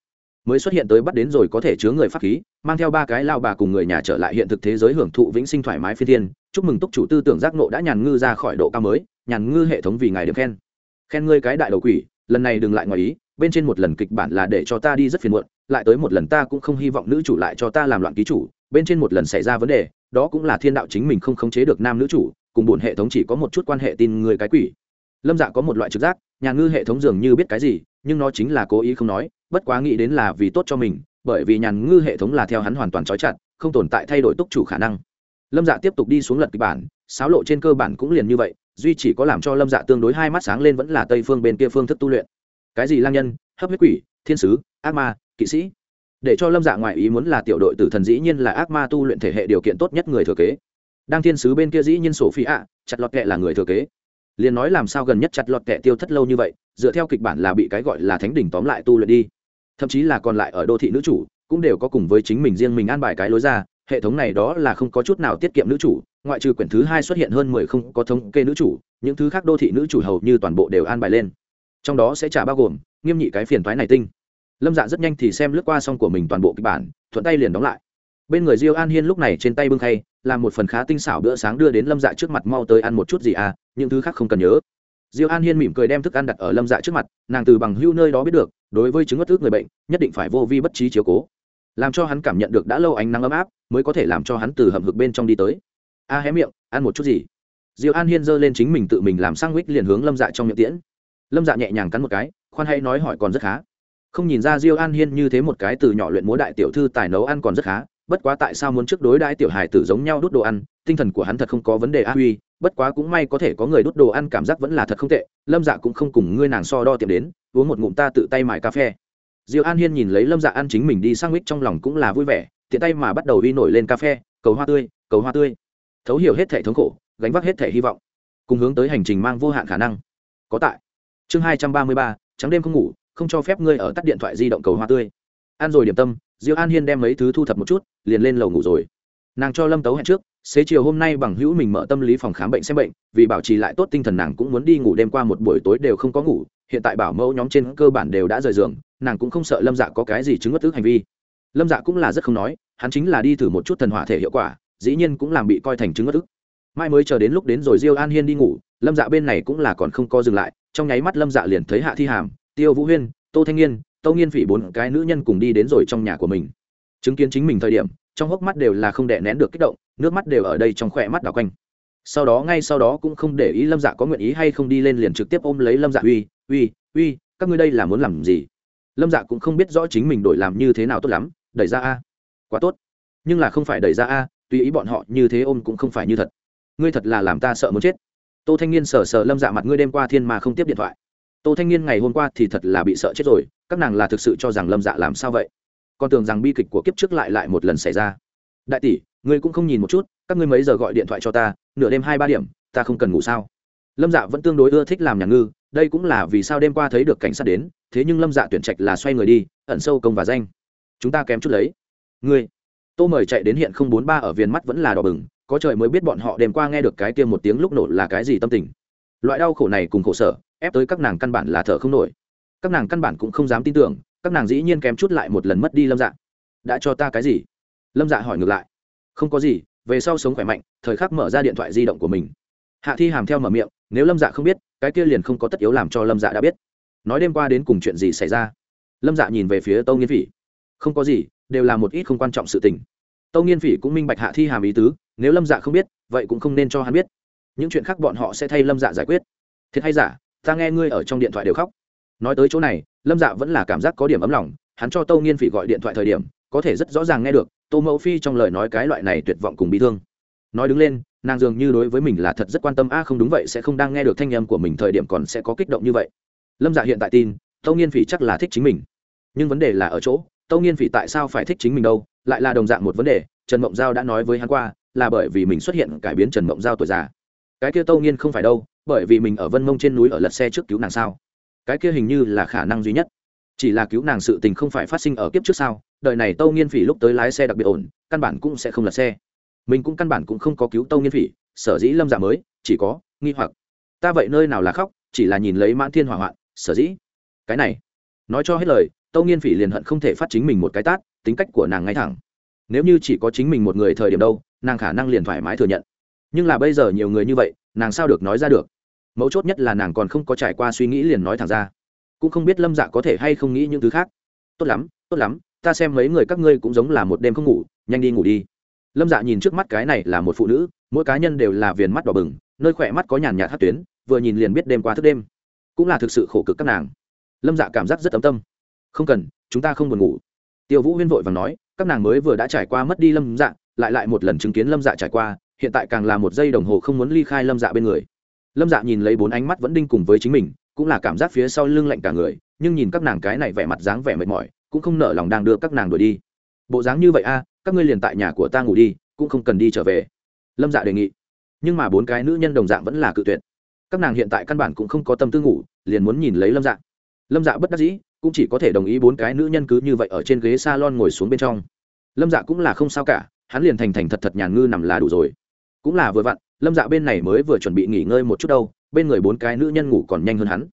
Mới xuất hiện tới bắt đến rồi có thể chứa người pháp khí, mang theo ba cái lao bà cùng người nhà trở lại hiện thực thế giới hưởng thụ vĩnh sinh thoải mái phi thiên. Chúc mừng túc chủ tư tưởng giác nộ đã nhàn ngư ra khỏi độ cao mới, nhàn ngư hệ thống vì ngài được khen. Khen ngươi cái đại đầu quỷ, lần này đừng lại ngoài ý, bên trên một lần kịch bản là để cho ta đi rất phiền muộn, lại tới một lần ta cũng không hy vọng nữ chủ lại cho ta làm loạn ký chủ, bên trên một lần xảy ra vấn đề, đó cũng là thiên đạo chính mình không khống chế được nam nữ chủ cùng buồn hệ thống chỉ có một chút quan hệ tin người cái quỷ. Lâm dạ có một loại trực giác, nhà ngư hệ thống dường như biết cái gì, nhưng nó chính là cố ý không nói, bất quá nghĩ đến là vì tốt cho mình, bởi vì nhàn ngư hệ thống là theo hắn hoàn toàn trói chặt, không tồn tại thay đổi túc chủ khả năng. Lâm dạ tiếp tục đi xuống lật kịch bản sáo lộ trên cơ bản cũng liền như vậy, duy chỉ có làm cho lâm dạ tương đối hai mắt sáng lên vẫn là tây phương bên kia phương thức tu luyện. Cái gì lang nhân, hấp huyết quỷ, thiên sứ, ác ma, kỵ sĩ? Để cho lâm dạ ngoại ý muốn là tiểu đội tử thần dĩ nhiên là ác ma tu luyện thể hệ điều kiện tốt nhất người thừa kế đang thiên sứ bên kia dĩ nhiên sổ phi ạ, chặt lọt kệ là người thừa kế. Liền nói làm sao gần nhất chặt lọt kệ tiêu thất lâu như vậy, dựa theo kịch bản là bị cái gọi là thánh đỉnh tóm lại tu luyện đi. Thậm chí là còn lại ở đô thị nữ chủ, cũng đều có cùng với chính mình riêng mình an bài cái lối ra, hệ thống này đó là không có chút nào tiết kiệm nữ chủ, ngoại trừ quyển thứ hai xuất hiện hơn mười không có thống kê nữ chủ, những thứ khác đô thị nữ chủ hầu như toàn bộ đều an bài lên. Trong đó sẽ trả bao gồm, nghiêm nhị cái phiền thoái này tinh. Lâm dạ rất nhanh thì xem lướt qua xong của mình toàn bộ kịch bản, thuận tay liền đóng lại. Bên người diêu an hiên lúc này trên tay bưng khay làm một phần khá tinh xảo bữa sáng đưa đến lâm dạ trước mặt mau tới ăn một chút gì à những thứ khác không cần nhớ. Diêu an hiên mỉm cười đem thức ăn đặt ở lâm dạ trước mặt, nàng từ bằng hưu nơi đó biết được, đối với chứng ngất ước người bệnh, nhất định phải vô vi bất trí chiếu cố. Làm cho hắn cảm nhận được đã lâu ánh nắng ấm áp, mới có thể làm cho hắn từ hầm hực bên trong đi tới. A hé miệng, ăn một chút gì? Diêu an hiên giơ lên chính mình tự mình làm sang huýt liền hướng lâm dạ trong miệng tiễn. Lâm dạ nhẹ nhàng cắn một cái, khoan hay nói hỏi còn rất khá. Không nhìn ra diêu an hiên như thế một cái từ nhỏ luyện múa đại tiểu thư tài nấu ăn còn rất khá bất quá tại sao muốn trước đối đãi tiểu hài tử giống nhau đút đồ ăn, tinh thần của hắn thật không có vấn đề a huy, bất quá cũng may có thể có người đút đồ ăn cảm giác vẫn là thật không tệ, lâm dạ cũng không cùng ngươi nàng so đo tiệm đến, uống một ngụm ta tự tay mải cà phê. Diêu an hiên nhìn lấy lâm dạ ăn chính mình đi sang mít trong lòng cũng là vui vẻ, tiện tay mà bắt đầu đi nổi lên cà phê, cầu hoa tươi, cầu hoa tươi. Thấu hiểu hết thể thống khổ, gánh vác hết thể hy vọng, cùng hướng tới hành trình mang vô hạn khả năng. Có tại. Chương hai trăm ba mươi ba, trắng đêm không ngủ, không cho phép ngươi ở tắt điện thoại di động cầu hoa tươi. Ăn rồi điểm tâm diêu an hiên đem mấy thứ thu thập một chút, liền lên lầu ngủ rồi. Nàng cho lâm tấu hẹn trước, xế chiều hôm nay bằng hữu mình mở tâm lý phòng khám bệnh xem bệnh, vì bảo trì lại tốt tinh thần nàng cũng muốn đi ngủ đêm qua một buổi tối đều không có ngủ, hiện tại bảo mẫu nhóm trên cơ bản đều đã rời giường, nàng cũng không sợ lâm dạ có cái gì chứng mất ước hành vi. Lâm dạ cũng là rất không nói, hắn chính là đi thử một chút thần hỏa thể hiệu quả, dĩ nhiên cũng làm bị coi thành chứng mất ức. Mai mới chờ đến lúc đến rồi diêu an hiên đi ngủ, lâm dạ bên này cũng là còn không co dừng lại, trong nháy mắt lâm dạ liền thấy hạ thi hàm, tiêu vũ huyên, tô thanh niên tâu nghiên phỉ bốn cái nữ nhân cùng đi đến rồi trong nhà của mình. Chứng kiến chính mình thời điểm, trong hốc mắt đều là không đè nén được kích động, nước mắt đều ở đây trong khỏe mắt đào quanh. Sau đó ngay sau đó cũng không để ý lâm dạ có nguyện ý hay không đi lên liền trực tiếp ôm lấy lâm dạ uy uy uy, các ngươi đây là muốn làm gì? Lâm dạ cũng không biết rõ chính mình đổi làm như thế nào tốt lắm, đẩy ra a, quá tốt. Nhưng là không phải đẩy ra a, tùy ý bọn họ như thế ôm cũng không phải như thật. Ngươi thật là làm ta sợ muốn chết. Tô thanh niên sờ sờ lâm dạ mặt, ngươi đêm qua thiên mà không tiếp điện thoại tô thanh niên ngày hôm qua thì thật là bị sợ chết rồi, các nàng là thực sự cho rằng lâm dạ làm sao vậy? Còn tưởng rằng bi kịch của kiếp trước lại lại một lần xảy ra. Đại tỷ, ngươi cũng không nhìn một chút, các ngươi mấy giờ gọi điện thoại cho ta, nửa đêm hai ba điểm, ta không cần ngủ sao? Lâm dạ vẫn tương đối ưa thích làm nhà ngư, đây cũng là vì sao đêm qua thấy được cảnh sát đến, thế nhưng lâm dạ tuyển trạch là xoay người đi, ẩn sâu công và danh. Chúng ta kém chút lấy. Ngươi. Tô mời chạy đến hiện không bốn ba ở viên mắt vẫn là đỏ bừng, có trời mới biết bọn họ đêm qua nghe được cái kia một tiếng lúc nổ là cái gì tâm tình. Loại đau khổ này cùng khổ sở ép tới các nàng căn bản là thở không nổi. Các nàng căn bản cũng không dám tin tưởng, các nàng dĩ nhiên kém chút lại một lần mất đi lâm dạ. Đã cho ta cái gì? Lâm dạ hỏi ngược lại. Không có gì, về sau sống khỏe mạnh, thời khắc mở ra điện thoại di động của mình. Hạ thi hàm theo mở miệng, nếu lâm dạ không biết, cái kia liền không có tất yếu làm cho lâm dạ đã biết. Nói đêm qua đến cùng chuyện gì xảy ra? Lâm dạ nhìn về phía tâu nghiên phỉ. Không có gì, đều là một ít không quan trọng sự tình. Tâu nghiên phỉ cũng minh bạch hạ thi hàm ý tứ, nếu lâm dạ không biết, vậy cũng không nên cho hắn biết. Những chuyện khác bọn họ sẽ thay lâm dạ giải quyết. Thiệt hay giả ta nghe ngươi ở trong điện thoại đều khóc. Nói tới chỗ này, lâm dạ vẫn là cảm giác có điểm ấm lòng, hắn cho tâu nghiên phỉ gọi điện thoại thời điểm, có thể rất rõ ràng nghe được, tô mẫu phi trong lời nói cái loại này tuyệt vọng cùng bị thương. Nói đứng lên, nàng dường như đối với mình là thật rất quan tâm, a, không đúng vậy, sẽ không đang nghe được thanh âm của mình, thời điểm còn sẽ có kích động như vậy. Lâm dạ hiện tại tin tâu nghiên phỉ chắc là thích chính mình. Nhưng vấn đề là ở chỗ tâu nghiên phỉ tại sao phải thích chính mình đâu, lại là đồng dạng một vấn đề, trần mộng giao đã nói với hắn qua, là bởi vì mình xuất hiện cải biến trần mộng giao tuổi già. Cái kia tâu nghiên không phải đâu bởi vì mình ở vân mông trên núi ở lật xe trước cứu nàng sao? Cái kia hình như là khả năng duy nhất. Chỉ là cứu nàng sự tình không phải phát sinh ở kiếp trước sao? Đời này tâu nghiên phỉ lúc tới lái xe đặc biệt ổn, căn bản cũng sẽ không lật xe. Mình cũng căn bản cũng không có cứu tâu nghiên phỉ, sở dĩ lâm dạ mới, chỉ có nghi hoặc. Ta vậy nơi nào là khóc, chỉ là nhìn lấy mãn thiên hỏa hoạn, sở dĩ. Cái này, nói cho hết lời, tâu nghiên phỉ liền hận không thể phát chính mình một cái tát, tính cách của nàng ngay thẳng. Nếu như chỉ có chính mình một người thời điểm đâu, nàng khả năng liền thoải mái thừa nhận. Nhưng là bây giờ nhiều người như vậy, nàng sao được nói ra được? Mấu chốt nhất là nàng còn không có trải qua suy nghĩ liền nói thẳng ra. Cũng không biết lâm dạ có thể hay không nghĩ những thứ khác. Tốt lắm tốt lắm, ta xem mấy người các ngươi cũng giống là một đêm không ngủ, nhanh đi ngủ đi. Lâm dạ nhìn trước mắt cái này là một phụ nữ, mỗi cá nhân đều là viền mắt đỏ bừng, nơi khỏe mắt có nhàn nhạt hát tuyến, vừa nhìn liền biết đêm qua thức đêm. Cũng là thực sự khổ cực các nàng. Lâm dạ cảm giác rất ấm tâm. Không cần, chúng ta không buồn ngủ. Tiêu vũ huyên vội và nói, các nàng mới vừa đã trải qua mất đi lâm dạ lại lại một lần chứng kiến lâm dạ trải qua, hiện tại càng là một giây đồng hồ không muốn ly khai lâm dạ bên người lâm dạ nhìn lấy bốn ánh mắt vẫn đinh cùng với chính mình, cũng là cảm giác phía sau lưng lạnh cả người, nhưng nhìn các nàng cái này vẻ mặt dáng vẻ mệt mỏi, cũng không nở lòng đang đưa các nàng đuổi đi. Bộ dáng như vậy a, các ngươi liền tại nhà của ta ngủ đi, cũng không cần đi trở về. Lâm dạ đề nghị. Nhưng mà bốn cái nữ nhân đồng dạng vẫn là cự tuyệt. Các nàng hiện tại căn bản cũng không có tâm tư ngủ, liền muốn nhìn lấy lâm dạ. Lâm dạ bất đắc dĩ, cũng chỉ có thể đồng ý bốn cái nữ nhân cứ như vậy ở trên ghế s a lon ngồi xuống bên trong. Lâm dạ cũng là không sao cả, hắn liền thành thành thật thật nhàn ngư nằm là đủ rồi. Cũng là vừa vặn lâm dạ bên này mới vừa chuẩn bị nghỉ ngơi một chút đâu, bên người bốn cái nữ nhân ngủ còn nhanh hơn hắn.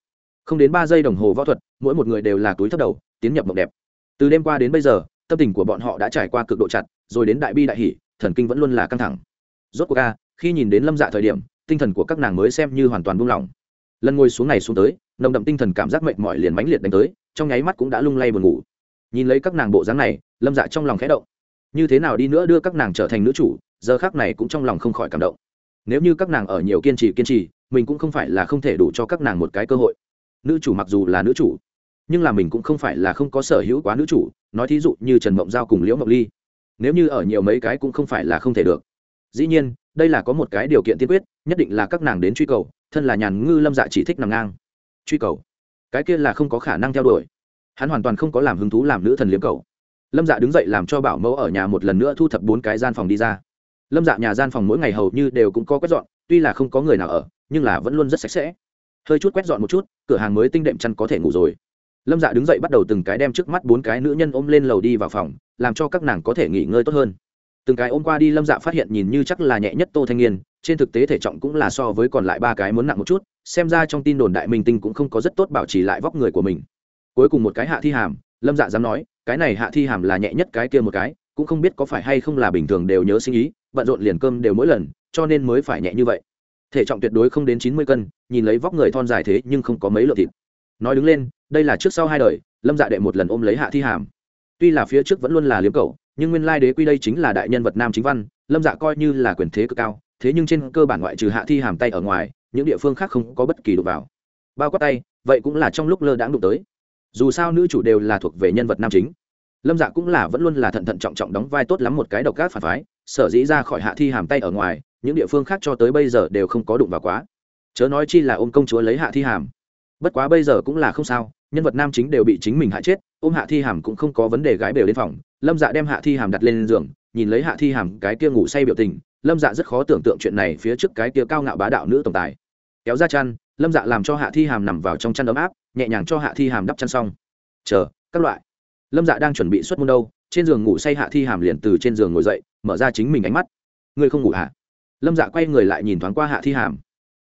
Không đến ba giây đồng hồ võ thuật, mỗi một người đều là túi thấp đầu, tiến nhập mộng đẹp. Từ đêm qua đến bây giờ, tâm tình của bọn họ đã trải qua cực độ chặt, rồi đến đại bi đại hỷ, thần kinh vẫn luôn là căng thẳng. Rốt cuộc ca khi nhìn đến lâm dạ thời điểm, tinh thần của các nàng mới xem như hoàn toàn buông lỏng. Lần ngồi xuống này xuống tới, nồng đậm tinh thần cảm giác mệt mỏi liền mãnh liệt đánh tới, trong nháy mắt cũng đã lung lay buồn ngủ. Nhìn lấy các nàng bộ dáng này, lâm dạ trong lòng khẽ động. Như thế nào đi nữa đưa các nàng trở thành nữ chủ, giờ khác này cũng trong lòng không khỏi cảm động nếu như các nàng ở nhiều kiên trì kiên trì, mình cũng không phải là không thể đủ cho các nàng một cái cơ hội. Nữ chủ mặc dù là nữ chủ, nhưng là mình cũng không phải là không có sở hữu quá nữ chủ. Nói thí dụ như trần mộng giao cùng liễu mộng ly, nếu như ở nhiều mấy cái cũng không phải là không thể được. Dĩ nhiên, đây là có một cái điều kiện tiên quyết, nhất định là các nàng đến truy cầu, thân là nhàn ngư lâm dạ chỉ thích nằm ngang. Truy cầu. Cái kia là không có khả năng theo đuổi. Hắn hoàn toàn không có làm hứng thú làm nữ thần liếm cầu. Lâm dạ đứng dậy làm cho bảo mẫu ở nhà một lần nữa thu thập bốn cái gian phòng đi ra lâm dạ nhà gian phòng mỗi ngày hầu như đều cũng có quét dọn, tuy là không có người nào ở, nhưng là vẫn luôn rất sạch sẽ. Hơi chút quét dọn một chút, cửa hàng mới tinh đệm chăn có thể ngủ rồi. Lâm dạ đứng dậy bắt đầu từng cái đem trước mắt bốn cái nữ nhân ôm lên lầu đi vào phòng, làm cho các nàng có thể nghỉ ngơi tốt hơn. Từng cái ôm qua đi, lâm dạ phát hiện nhìn như chắc là nhẹ nhất tô thanh niên, trên thực tế thể trọng cũng là so với còn lại ba cái muốn nặng một chút, xem ra trong tin đồn đại minh tinh cũng không có rất tốt bảo trì lại vóc người của mình. Cuối cùng một cái hạ thi hàm, lâm dạ dám nói, cái này hạ thi hàm là nhẹ nhất cái kia một cái cũng không biết có phải hay không là bình thường đều nhớ sinh ý, bận rộn liền cơm đều mỗi lần, cho nên mới phải nhẹ như vậy. Thể trọng tuyệt đối không đến chín mươi cân, nhìn lấy vóc người thon dài thế nhưng không có mấy lượng thịt. Nói đứng lên, đây là trước sau hai đời, lâm dạ đệ một lần ôm lấy hạ thi hàm. Tuy là phía trước vẫn luôn là liếm cầu nhưng nguyên lai đế quy đây chính là đại nhân vật nam chính văn, lâm dạ coi như là quyền thế cực cao, thế nhưng trên cơ bản ngoại trừ hạ thi hàm tay ở ngoài, những địa phương khác không có bất kỳ đụng vào. Bao quát tay, vậy cũng là trong lúc lơ đãng đụng tới. Dù sao nữ chủ đều là thuộc về nhân vật nam chính lâm dạ cũng là vẫn luôn là thận thận trọng trọng đóng vai tốt lắm một cái độc gác phản phái, sở dĩ ra khỏi hạ thi hàm tay ở ngoài, những địa phương khác cho tới bây giờ đều không có đụng vào quá. Chớ nói chi là ôm công chúa lấy hạ thi hàm. Bất quá bây giờ cũng là không sao, nhân vật nam chính đều bị chính mình hại chết, ôm hạ thi hàm cũng không có vấn đề gái bều đến phòng. Lâm dạ đem hạ thi hàm đặt lên giường, nhìn lấy hạ thi hàm cái kia ngủ say biểu tình, lâm dạ rất khó tưởng tượng chuyện này phía trước cái kia cao ngạo bá đạo nữ tổng tài. Kéo ra chăn, lâm dạ làm cho hạ thi hàm nằm vào trong chăn ấm áp, nhẹ nhàng cho hạ thi hàm đắp chăn xong. Chờ, các loại lâm dạ đang chuẩn bị xuất môn đâu, trên giường ngủ say hạ thi hàm liền từ trên giường ngồi dậy, mở ra chính mình ánh mắt. Ngươi không ngủ hả? Lâm dạ quay người lại nhìn thoáng qua hạ thi hàm.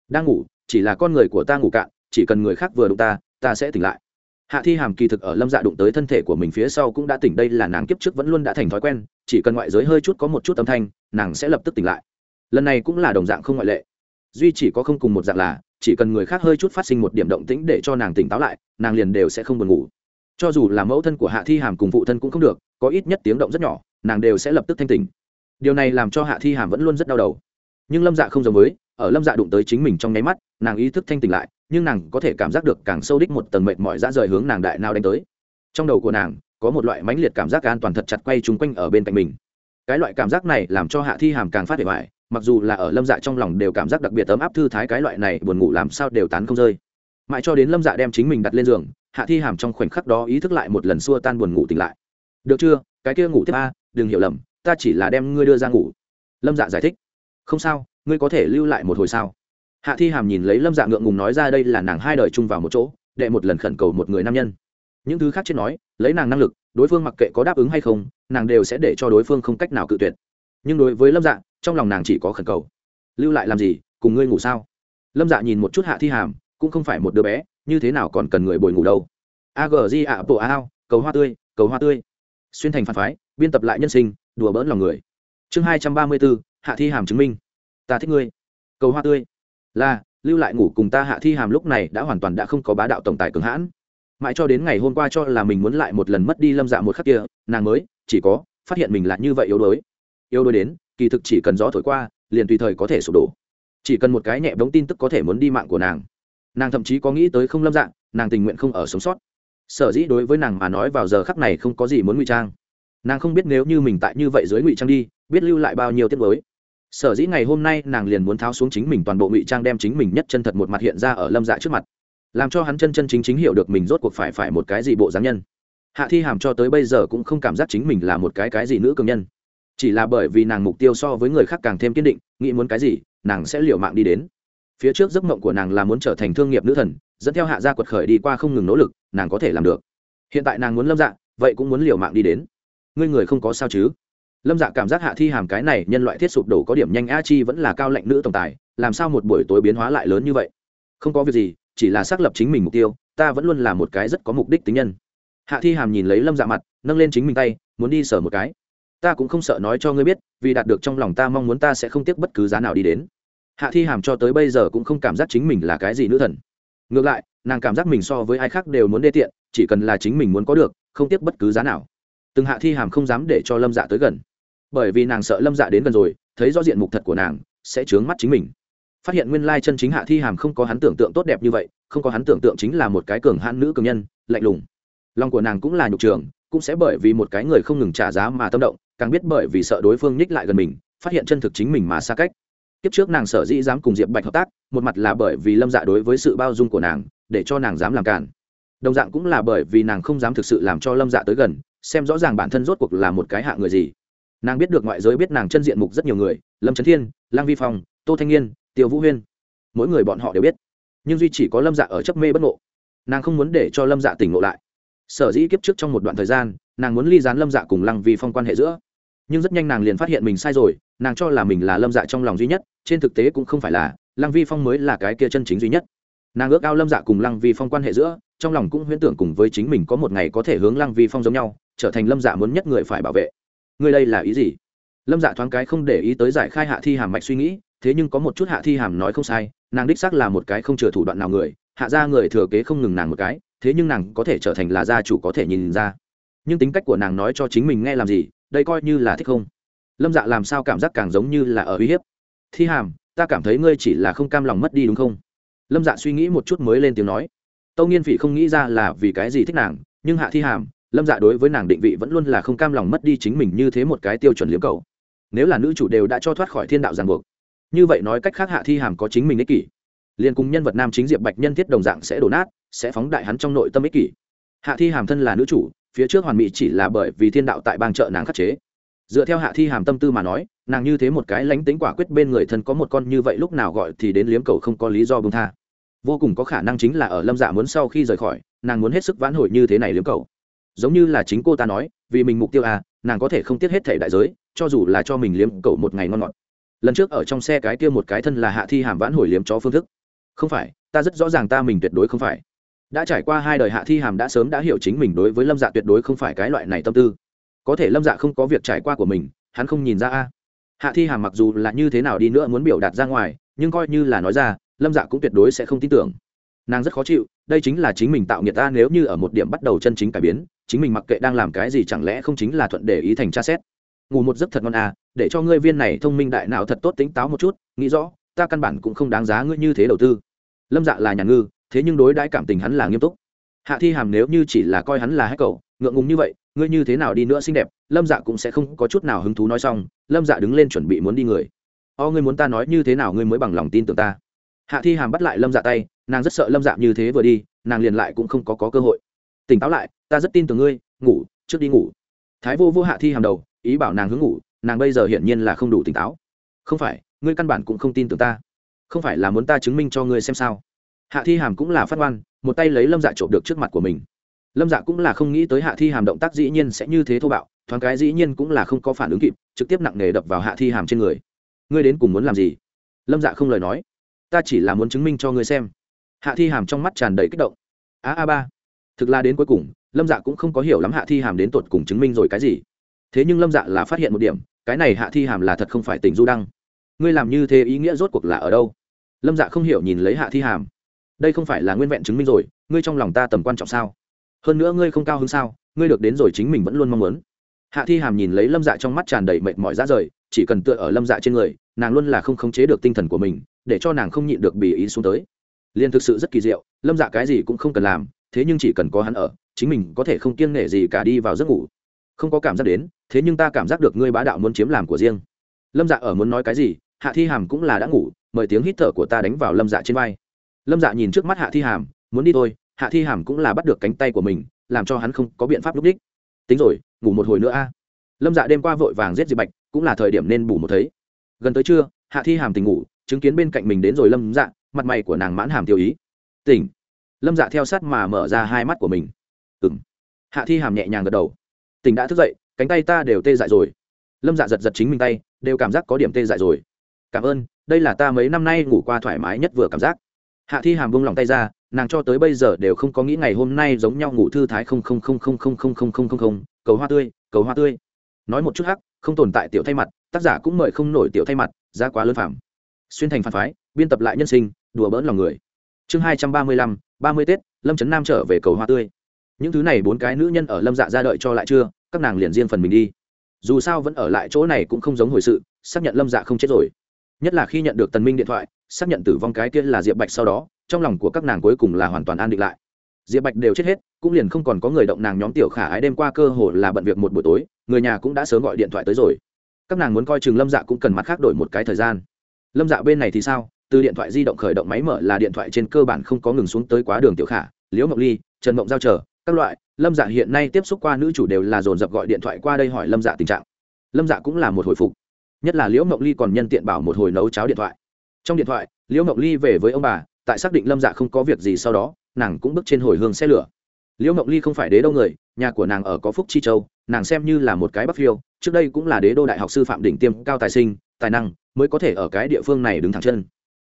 Đang ngủ, chỉ là con người của ta ngủ cạn, chỉ cần người khác vừa đụng ta ta sẽ tỉnh lại. Hạ thi hàm kỳ thực ở lâm dạ đụng tới thân thể của mình phía sau cũng đã tỉnh, đây là nàng kiếp trước vẫn luôn đã thành thói quen, chỉ cần ngoại giới hơi chút có một chút âm thanh, nàng sẽ lập tức tỉnh lại. Lần này cũng là đồng dạng không ngoại lệ. Duy chỉ có không cùng một dạng là, chỉ cần người khác hơi chút phát sinh một điểm động tĩnh để cho nàng tỉnh táo lại, nàng liền đều sẽ không buồn ngủ cho dù là mẫu thân của hạ thi hàm cùng phụ thân cũng không được, có ít nhất tiếng động rất nhỏ, nàng đều sẽ lập tức thanh tỉnh. Điều này làm cho hạ thi hàm vẫn luôn rất đau đầu. Nhưng lâm dạ không giống với, ở lâm dạ đụng tới chính mình trong nháy mắt, nàng ý thức thanh tỉnh lại, nhưng nàng có thể cảm giác được càng sâu đích một tầng mệt mỏi dã rời hướng nàng đại nào đánh tới. Trong đầu của nàng, có một loại mãnh liệt cảm giác an toàn thật chặt quay chung quanh ở bên cạnh mình. Cái loại cảm giác này làm cho hạ thi hàm càng phát hệ hoại mặc dù là ở lâm dạ trong lòng đều cảm giác đặc biệt ấm áp thư thái cái loại này, buồn ngủ làm sao đều tán không rơi. Mãi cho đến lâm dạ đem chính mình đặt lên giường hạ thi hàm trong khoảnh khắc đó ý thức lại một lần xua tan buồn ngủ tỉnh lại. Được chưa? Cái kia ngủ tiếp a, đừng hiểu lầm, ta chỉ là đem ngươi đưa ra ngủ. Lâm dạ giải thích. Không sao, ngươi có thể lưu lại một hồi sao? Hạ thi hàm nhìn lấy lâm dạ ngượng ngùng nói ra đây là nàng hai đời chung vào một chỗ, đệ một lần khẩn cầu một người nam nhân. Những thứ khác trên nói, lấy nàng năng lực, đối phương mặc kệ có đáp ứng hay không, nàng đều sẽ để cho đối phương không cách nào cự tuyệt. Nhưng đối với lâm dạ trong lòng nàng chỉ có khẩn cầu. Lưu lại làm gì, cùng ngươi ngủ sao? Lâm dạ nhìn một chút hạ thi hàm, cũng không phải một đứa bé như thế nào còn cần người bồi ngủ đâu? Agg ạ, bộ ao, cầu hoa tươi, cầu hoa tươi. Xuyên thành phản phái, biên tập lại nhân sinh, đùa bỡn lòng người. Chương hai trăm ba mươi bốn, hạ thi hàm chứng minh. Ta thích ngươi. Cầu hoa tươi. Là, lưu lại ngủ cùng ta hạ thi hàm lúc này đã hoàn toàn đã không có bá đạo tổng tài cường hãn. Mãi cho đến ngày hôm qua cho là mình muốn lại một lần mất đi lâm dạ một khắc kia, nàng mới, chỉ có, phát hiện mình là như vậy yếu đuối. Yếu đuối đến, kỳ thực chỉ cần gió thổi qua, liền tùy thời có thể sụp đổ. Chỉ cần một cái nhẹ bóng tin tức có thể muốn đi mạng của nàng nàng thậm chí có nghĩ tới không lâm dạng, nàng tình nguyện không ở sống sót. Sở dĩ đối với nàng mà nói vào giờ khắc này không có gì muốn ngụy trang. Nàng không biết nếu như mình tại như vậy dưới ngụy trang đi, biết lưu lại bao nhiêu tiết mới sở dĩ ngày hôm nay nàng liền muốn tháo xuống chính mình toàn bộ ngụy trang đem chính mình nhất chân thật một mặt hiện ra ở lâm dạ trước mặt. Làm cho hắn chân chân chính chính hiểu được mình rốt cuộc phải phải một cái gì bộ dáng nhân. Hạ thi hàm cho tới bây giờ cũng không cảm giác chính mình là một cái cái gì nữ cường nhân. Chỉ là bởi vì nàng mục tiêu so với người khác càng thêm kiên định, nghĩ muốn cái gì, nàng sẽ liều mạng đi đến phía trước giấc mộng của nàng là muốn trở thành thương nghiệp nữ thần, dẫn theo hạ gia quật khởi đi qua không ngừng nỗ lực, nàng có thể làm được. Hiện tại nàng muốn lâm dạ vậy cũng muốn liều mạng đi đến. Ngươi người không có sao chứ? Lâm dạ cảm giác hạ thi hàm cái này nhân loại thiết sụp đổ có điểm nhanh, a chi vẫn là cao lệnh nữ tổng tài, làm sao một buổi tối biến hóa lại lớn như vậy? Không có việc gì, chỉ là xác lập chính mình mục tiêu, ta vẫn luôn là một cái rất có mục đích tính nhân. Hạ thi hàm nhìn lấy lâm dạ mặt, nâng lên chính mình tay, muốn đi sở một cái. Ta cũng không sợ nói cho ngươi biết, vì đạt được trong lòng ta mong muốn ta sẽ không tiếc bất cứ giá nào đi đến hạ thi hàm cho tới bây giờ cũng không cảm giác chính mình là cái gì nữ thần. Ngược lại, nàng cảm giác mình so với ai khác đều muốn đê tiện, chỉ cần là chính mình muốn có được, không tiếc bất cứ giá nào. Từng hạ thi hàm không dám để cho lâm dạ tới gần. Bởi vì nàng sợ lâm dạ đến gần rồi, thấy rõ diện mục thật của nàng, sẽ chướng mắt chính mình. Phát hiện nguyên lai chân chính hạ thi hàm không có hắn tưởng tượng tốt đẹp như vậy, không có hắn tưởng tượng chính là một cái cường hãn nữ cường nhân, lạnh lùng. Lòng của nàng cũng là nhục trường, cũng sẽ bởi vì một cái người không ngừng trả giá mà tâm động, càng biết bởi vì sợ đối phương nhích lại gần mình, phát hiện chân thực chính mình mà xa cách kiếp trước nàng sở dĩ dám cùng diệp bạch hợp tác, một mặt là bởi vì lâm dạ đối với sự bao dung của nàng, để cho nàng dám làm cản. Đồng dạng cũng là bởi vì nàng không dám thực sự làm cho lâm dạ tới gần, xem rõ ràng bản thân rốt cuộc là một cái hạ người gì. Nàng biết được ngoại giới biết nàng chân diện mục rất nhiều người, lâm trấn thiên lang vi phong, tô thanh niên, tiêu vũ huyên. Mỗi người bọn họ đều biết. Nhưng duy chỉ có lâm dạ ở chấp mê bất ngộ. Nàng không muốn để cho lâm dạ tỉnh ngộ lại. Sở dĩ kiếp trước trong một đoạn thời gian, nàng muốn ly dán lâm dạ cùng lăng vi phong quan hệ giữa nhưng rất nhanh nàng liền phát hiện mình sai rồi, nàng cho là mình là lâm dạ trong lòng duy nhất, trên thực tế cũng không phải là, lăng vi phong mới là cái kia chân chính duy nhất. Nàng ước ao lâm dạ cùng lăng vi phong quan hệ giữa, trong lòng cũng huyễn tưởng cùng với chính mình có một ngày có thể hướng lăng vi phong giống nhau, trở thành lâm dạ muốn nhất người phải bảo vệ. Người đây là ý gì? Lâm dạ thoáng cái không để ý tới giải khai hạ thi hàm mạch suy nghĩ, thế nhưng có một chút hạ thi hàm nói không sai, nàng đích xác là một cái không chừa thủ đoạn nào người, hạ ra người thừa kế không ngừng nàng một cái, thế nhưng nàng có thể trở thành là gia chủ có thể nhìn ra. Nhưng tính cách của nàng nói cho chính mình nghe làm gì đây coi như là thích không? Lâm dạ làm sao cảm giác càng giống như là ở uy hiếp? Thi hàm, ta cảm thấy ngươi chỉ là không cam lòng mất đi đúng không? Lâm dạ suy nghĩ một chút mới lên tiếng nói. Tâu nghiên phỉ không nghĩ ra là vì cái gì thích nàng, nhưng hạ thi hàm, lâm dạ đối với nàng định vị vẫn luôn là không cam lòng mất đi chính mình như thế một cái tiêu chuẩn liếm cầu. Nếu là nữ chủ đều đã cho thoát khỏi thiên đạo ràng buộc, như vậy nói cách khác hạ thi hàm có chính mình ích kỷ. Liền cùng nhân vật nam chính diệp bạch nhân thiết đồng dạng sẽ đổ nát, sẽ phóng đại hắn trong nội tâm ích kỷ. Hạ thi hàm thân là nữ chủ phía trước hoàn mỹ chỉ là bởi vì thiên đạo tại bang chợ nàng khắc chế. Dựa theo hạ thi hàm tâm tư mà nói, nàng như thế một cái lánh tính quả quyết bên người thân có một con như vậy lúc nào gọi thì đến liếm cầu không có lý do bông tha. Vô cùng có khả năng chính là ở lâm dạ muốn sau khi rời khỏi, nàng muốn hết sức vãn hồi như thế này liếm cầu. Giống như là chính cô ta nói, vì mình mục tiêu à nàng có thể không tiếc hết thể đại giới, cho dù là cho mình liếm cầu một ngày ngon ngọt. Lần trước ở trong xe cái kia một cái thân là hạ thi hàm vãn hồi liếm chó phương thức. Không phải, ta rất rõ ràng ta mình tuyệt đối không phải đã trải qua hai đời hạ thi hàm đã sớm đã hiểu chính mình đối với lâm dạ tuyệt đối không phải cái loại này tâm tư. Có thể lâm dạ không có việc trải qua của mình, hắn không nhìn ra a. Hạ thi hàm mặc dù là như thế nào đi nữa muốn biểu đạt ra ngoài, nhưng coi như là nói ra, lâm dạ cũng tuyệt đối sẽ không tin tưởng. Nàng rất khó chịu, đây chính là chính mình tạo nghiệt ta nếu như ở một điểm bắt đầu chân chính cải biến, chính mình mặc kệ đang làm cái gì chẳng lẽ không chính là thuận để ý thành tra xét. Ngủ một giấc thật ngon à để cho ngươi viên này thông minh đại nào thật tốt tính táo một chút, nghĩ rõ, ta căn bản cũng không đáng giá ngươi như thế đầu tư. Lâm dạ là nhà ngư thế nhưng đối đãi cảm tình hắn là nghiêm túc. Hạ thi hàm nếu như chỉ là coi hắn là hết cậu ngượng ngùng như vậy ngươi như thế nào đi nữa xinh đẹp lâm dạ cũng sẽ không có chút nào hứng thú nói xong lâm dạ đứng lên chuẩn bị muốn đi người. O ngươi muốn ta nói như thế nào ngươi mới bằng lòng tin tưởng ta? Hạ thi hàm bắt lại lâm dạ tay nàng rất sợ lâm dạ như thế vừa đi nàng liền lại cũng không có, có cơ hội. Tỉnh táo lại ta rất tin tưởng ngươi ngủ trước đi ngủ. Thái vô vô hạ thi hàm đầu ý bảo nàng hướng ngủ nàng bây giờ hiển nhiên là không đủ tỉnh táo. Không phải ngươi căn bản cũng không tin tưởng ta. Không phải là muốn ta chứng minh cho ngươi xem sao hạ thi hàm cũng là phát oan, một tay lấy lâm dạ trộm được trước mặt của mình. Lâm dạ cũng là không nghĩ tới hạ thi hàm động tác dĩ nhiên sẽ như thế thô bạo thoáng cái dĩ nhiên cũng là không có phản ứng kịp trực tiếp nặng nề đập vào hạ thi hàm trên người. Ngươi đến cùng muốn làm gì? Lâm dạ không lời nói. Ta chỉ là muốn chứng minh cho ngươi xem. Hạ thi hàm trong mắt tràn đầy kích động. A a ba. Thực là đến cuối cùng lâm dạ cũng không có hiểu lắm hạ thi hàm đến tột cùng chứng minh rồi cái gì. Thế nhưng lâm dạ là phát hiện một điểm cái này hạ thi hàm là thật không phải tình du đăng. Ngươi làm như thế ý nghĩa rốt cuộc là ở đâu? Lâm dạ không hiểu nhìn lấy hạ thi hàm đây không phải là nguyên vẹn chứng minh rồi, ngươi trong lòng ta tầm quan trọng sao? Hơn nữa ngươi không cao hứng sao, ngươi được đến rồi chính mình vẫn luôn mong muốn. Hạ thi hàm nhìn lấy lâm dạ trong mắt tràn đầy mệt mỏi ra rời, chỉ cần tựa ở lâm dạ trên người, nàng luôn là không khống chế được tinh thần của mình, để cho nàng không nhịn được bì ý xuống tới. Liền thực sự rất kỳ diệu, lâm dạ cái gì cũng không cần làm, thế nhưng chỉ cần có hắn ở, chính mình có thể không kiêng nể gì cả đi vào giấc ngủ. Không có cảm giác đến, thế nhưng ta cảm giác được ngươi bá đạo muốn chiếm làm của riêng. Lâm dạ ở muốn nói cái gì, hạ thi hàm cũng là đã ngủ, mời tiếng hít thở của ta đánh vào lâm dạ trên vai lâm dạ nhìn trước mắt hạ thi hàm, muốn đi thôi, hạ thi hàm cũng là bắt được cánh tay của mình, làm cho hắn không có biện pháp lúc đích. Tính rồi, ngủ một hồi nữa a. Lâm dạ đêm qua vội vàng giết diệp bạch, cũng là thời điểm nên bù một thấy. Gần tới trưa, hạ thi hàm tỉnh ngủ, chứng kiến bên cạnh mình đến rồi lâm dạ mặt mày của nàng mãn hàm tiêu ý. Tỉnh. Lâm dạ theo sát mà mở ra hai mắt của mình. Ừ m hạ thi hàm nhẹ nhàng gật đầu. Tỉnh đã thức dậy, cánh tay ta đều tê dại rồi. Lâm dạ giật giật chính mình tay, đều cảm giác có điểm tê dại rồi. Cảm ơn, đây là ta mấy năm nay ngủ qua thoải mái nhất vừa cảm giác hạ thi hàm vung lòng tay ra, nàng cho tới bây giờ đều không có nghĩ ngày hôm nay giống nhau ngủ thư thái không không không không không không không không không không cầu hoa tươi, cầu hoa tươi. Nói một chút hắc, không tồn tại tiểu thay mặt, tác giả cũng mời không nổi tiểu thay mặt, giá quá lớn phạm. Xuyên thành phản phái, biên tập lại nhân sinh, đùa bỡn lòng người. Chương hai trăm ba mươi lăm, ba mươi tết, lâm trấn nam trở về cầu hoa tươi. Những thứ này bốn cái nữ nhân ở lâm dạ ra đợi cho lại chưa, các nàng liền riêng phần mình đi. Dù sao vẫn ở lại chỗ này cũng không giống hồi sự, xác nhận lâm dạ không chết rồi. Nhất là khi nhận được tần minh điện thoại xác nhận tử vong cái kia là diệp bạch sau đó, trong lòng của các nàng cuối cùng là hoàn toàn an định lại. Diệp bạch đều chết hết, cũng liền không còn có người động nàng nhóm tiểu khả ái đêm qua cơ hồ là bận việc một buổi tối, người nhà cũng đã sớm gọi điện thoại tới rồi. Các nàng muốn coi chừng lâm dạ cũng cần mặt khác đổi một cái thời gian. Lâm dạ bên này thì sao? Từ điện thoại di động khởi động máy mở là điện thoại trên cơ bản không có ngừng xuống tới quá đường tiểu khả, liễu mộng ly, trần mộng giao chờ, các loại. Lâm dạ hiện nay tiếp xúc qua nữ chủ đều là dồn dập gọi điện thoại qua đây hỏi lâm dạ tình trạng. Lâm dạ cũng là một hồi phục. Nhất là liễu mộng ly còn nhân tiện bảo một hồi nấu cháo điện thoại trong điện thoại, liễu mộng ly về với ông bà, tại xác định lâm dạ không có việc gì sau đó, nàng cũng bước trên hồi hương xe lửa. Liễu mộng ly không phải đế đô người, nhà của nàng ở có phúc chi châu, nàng xem như là một cái bắc phiêu, trước đây cũng là đế đô đại học sư phạm đỉnh tiêm cao tài sinh, tài năng mới có thể ở cái địa phương này đứng thẳng chân.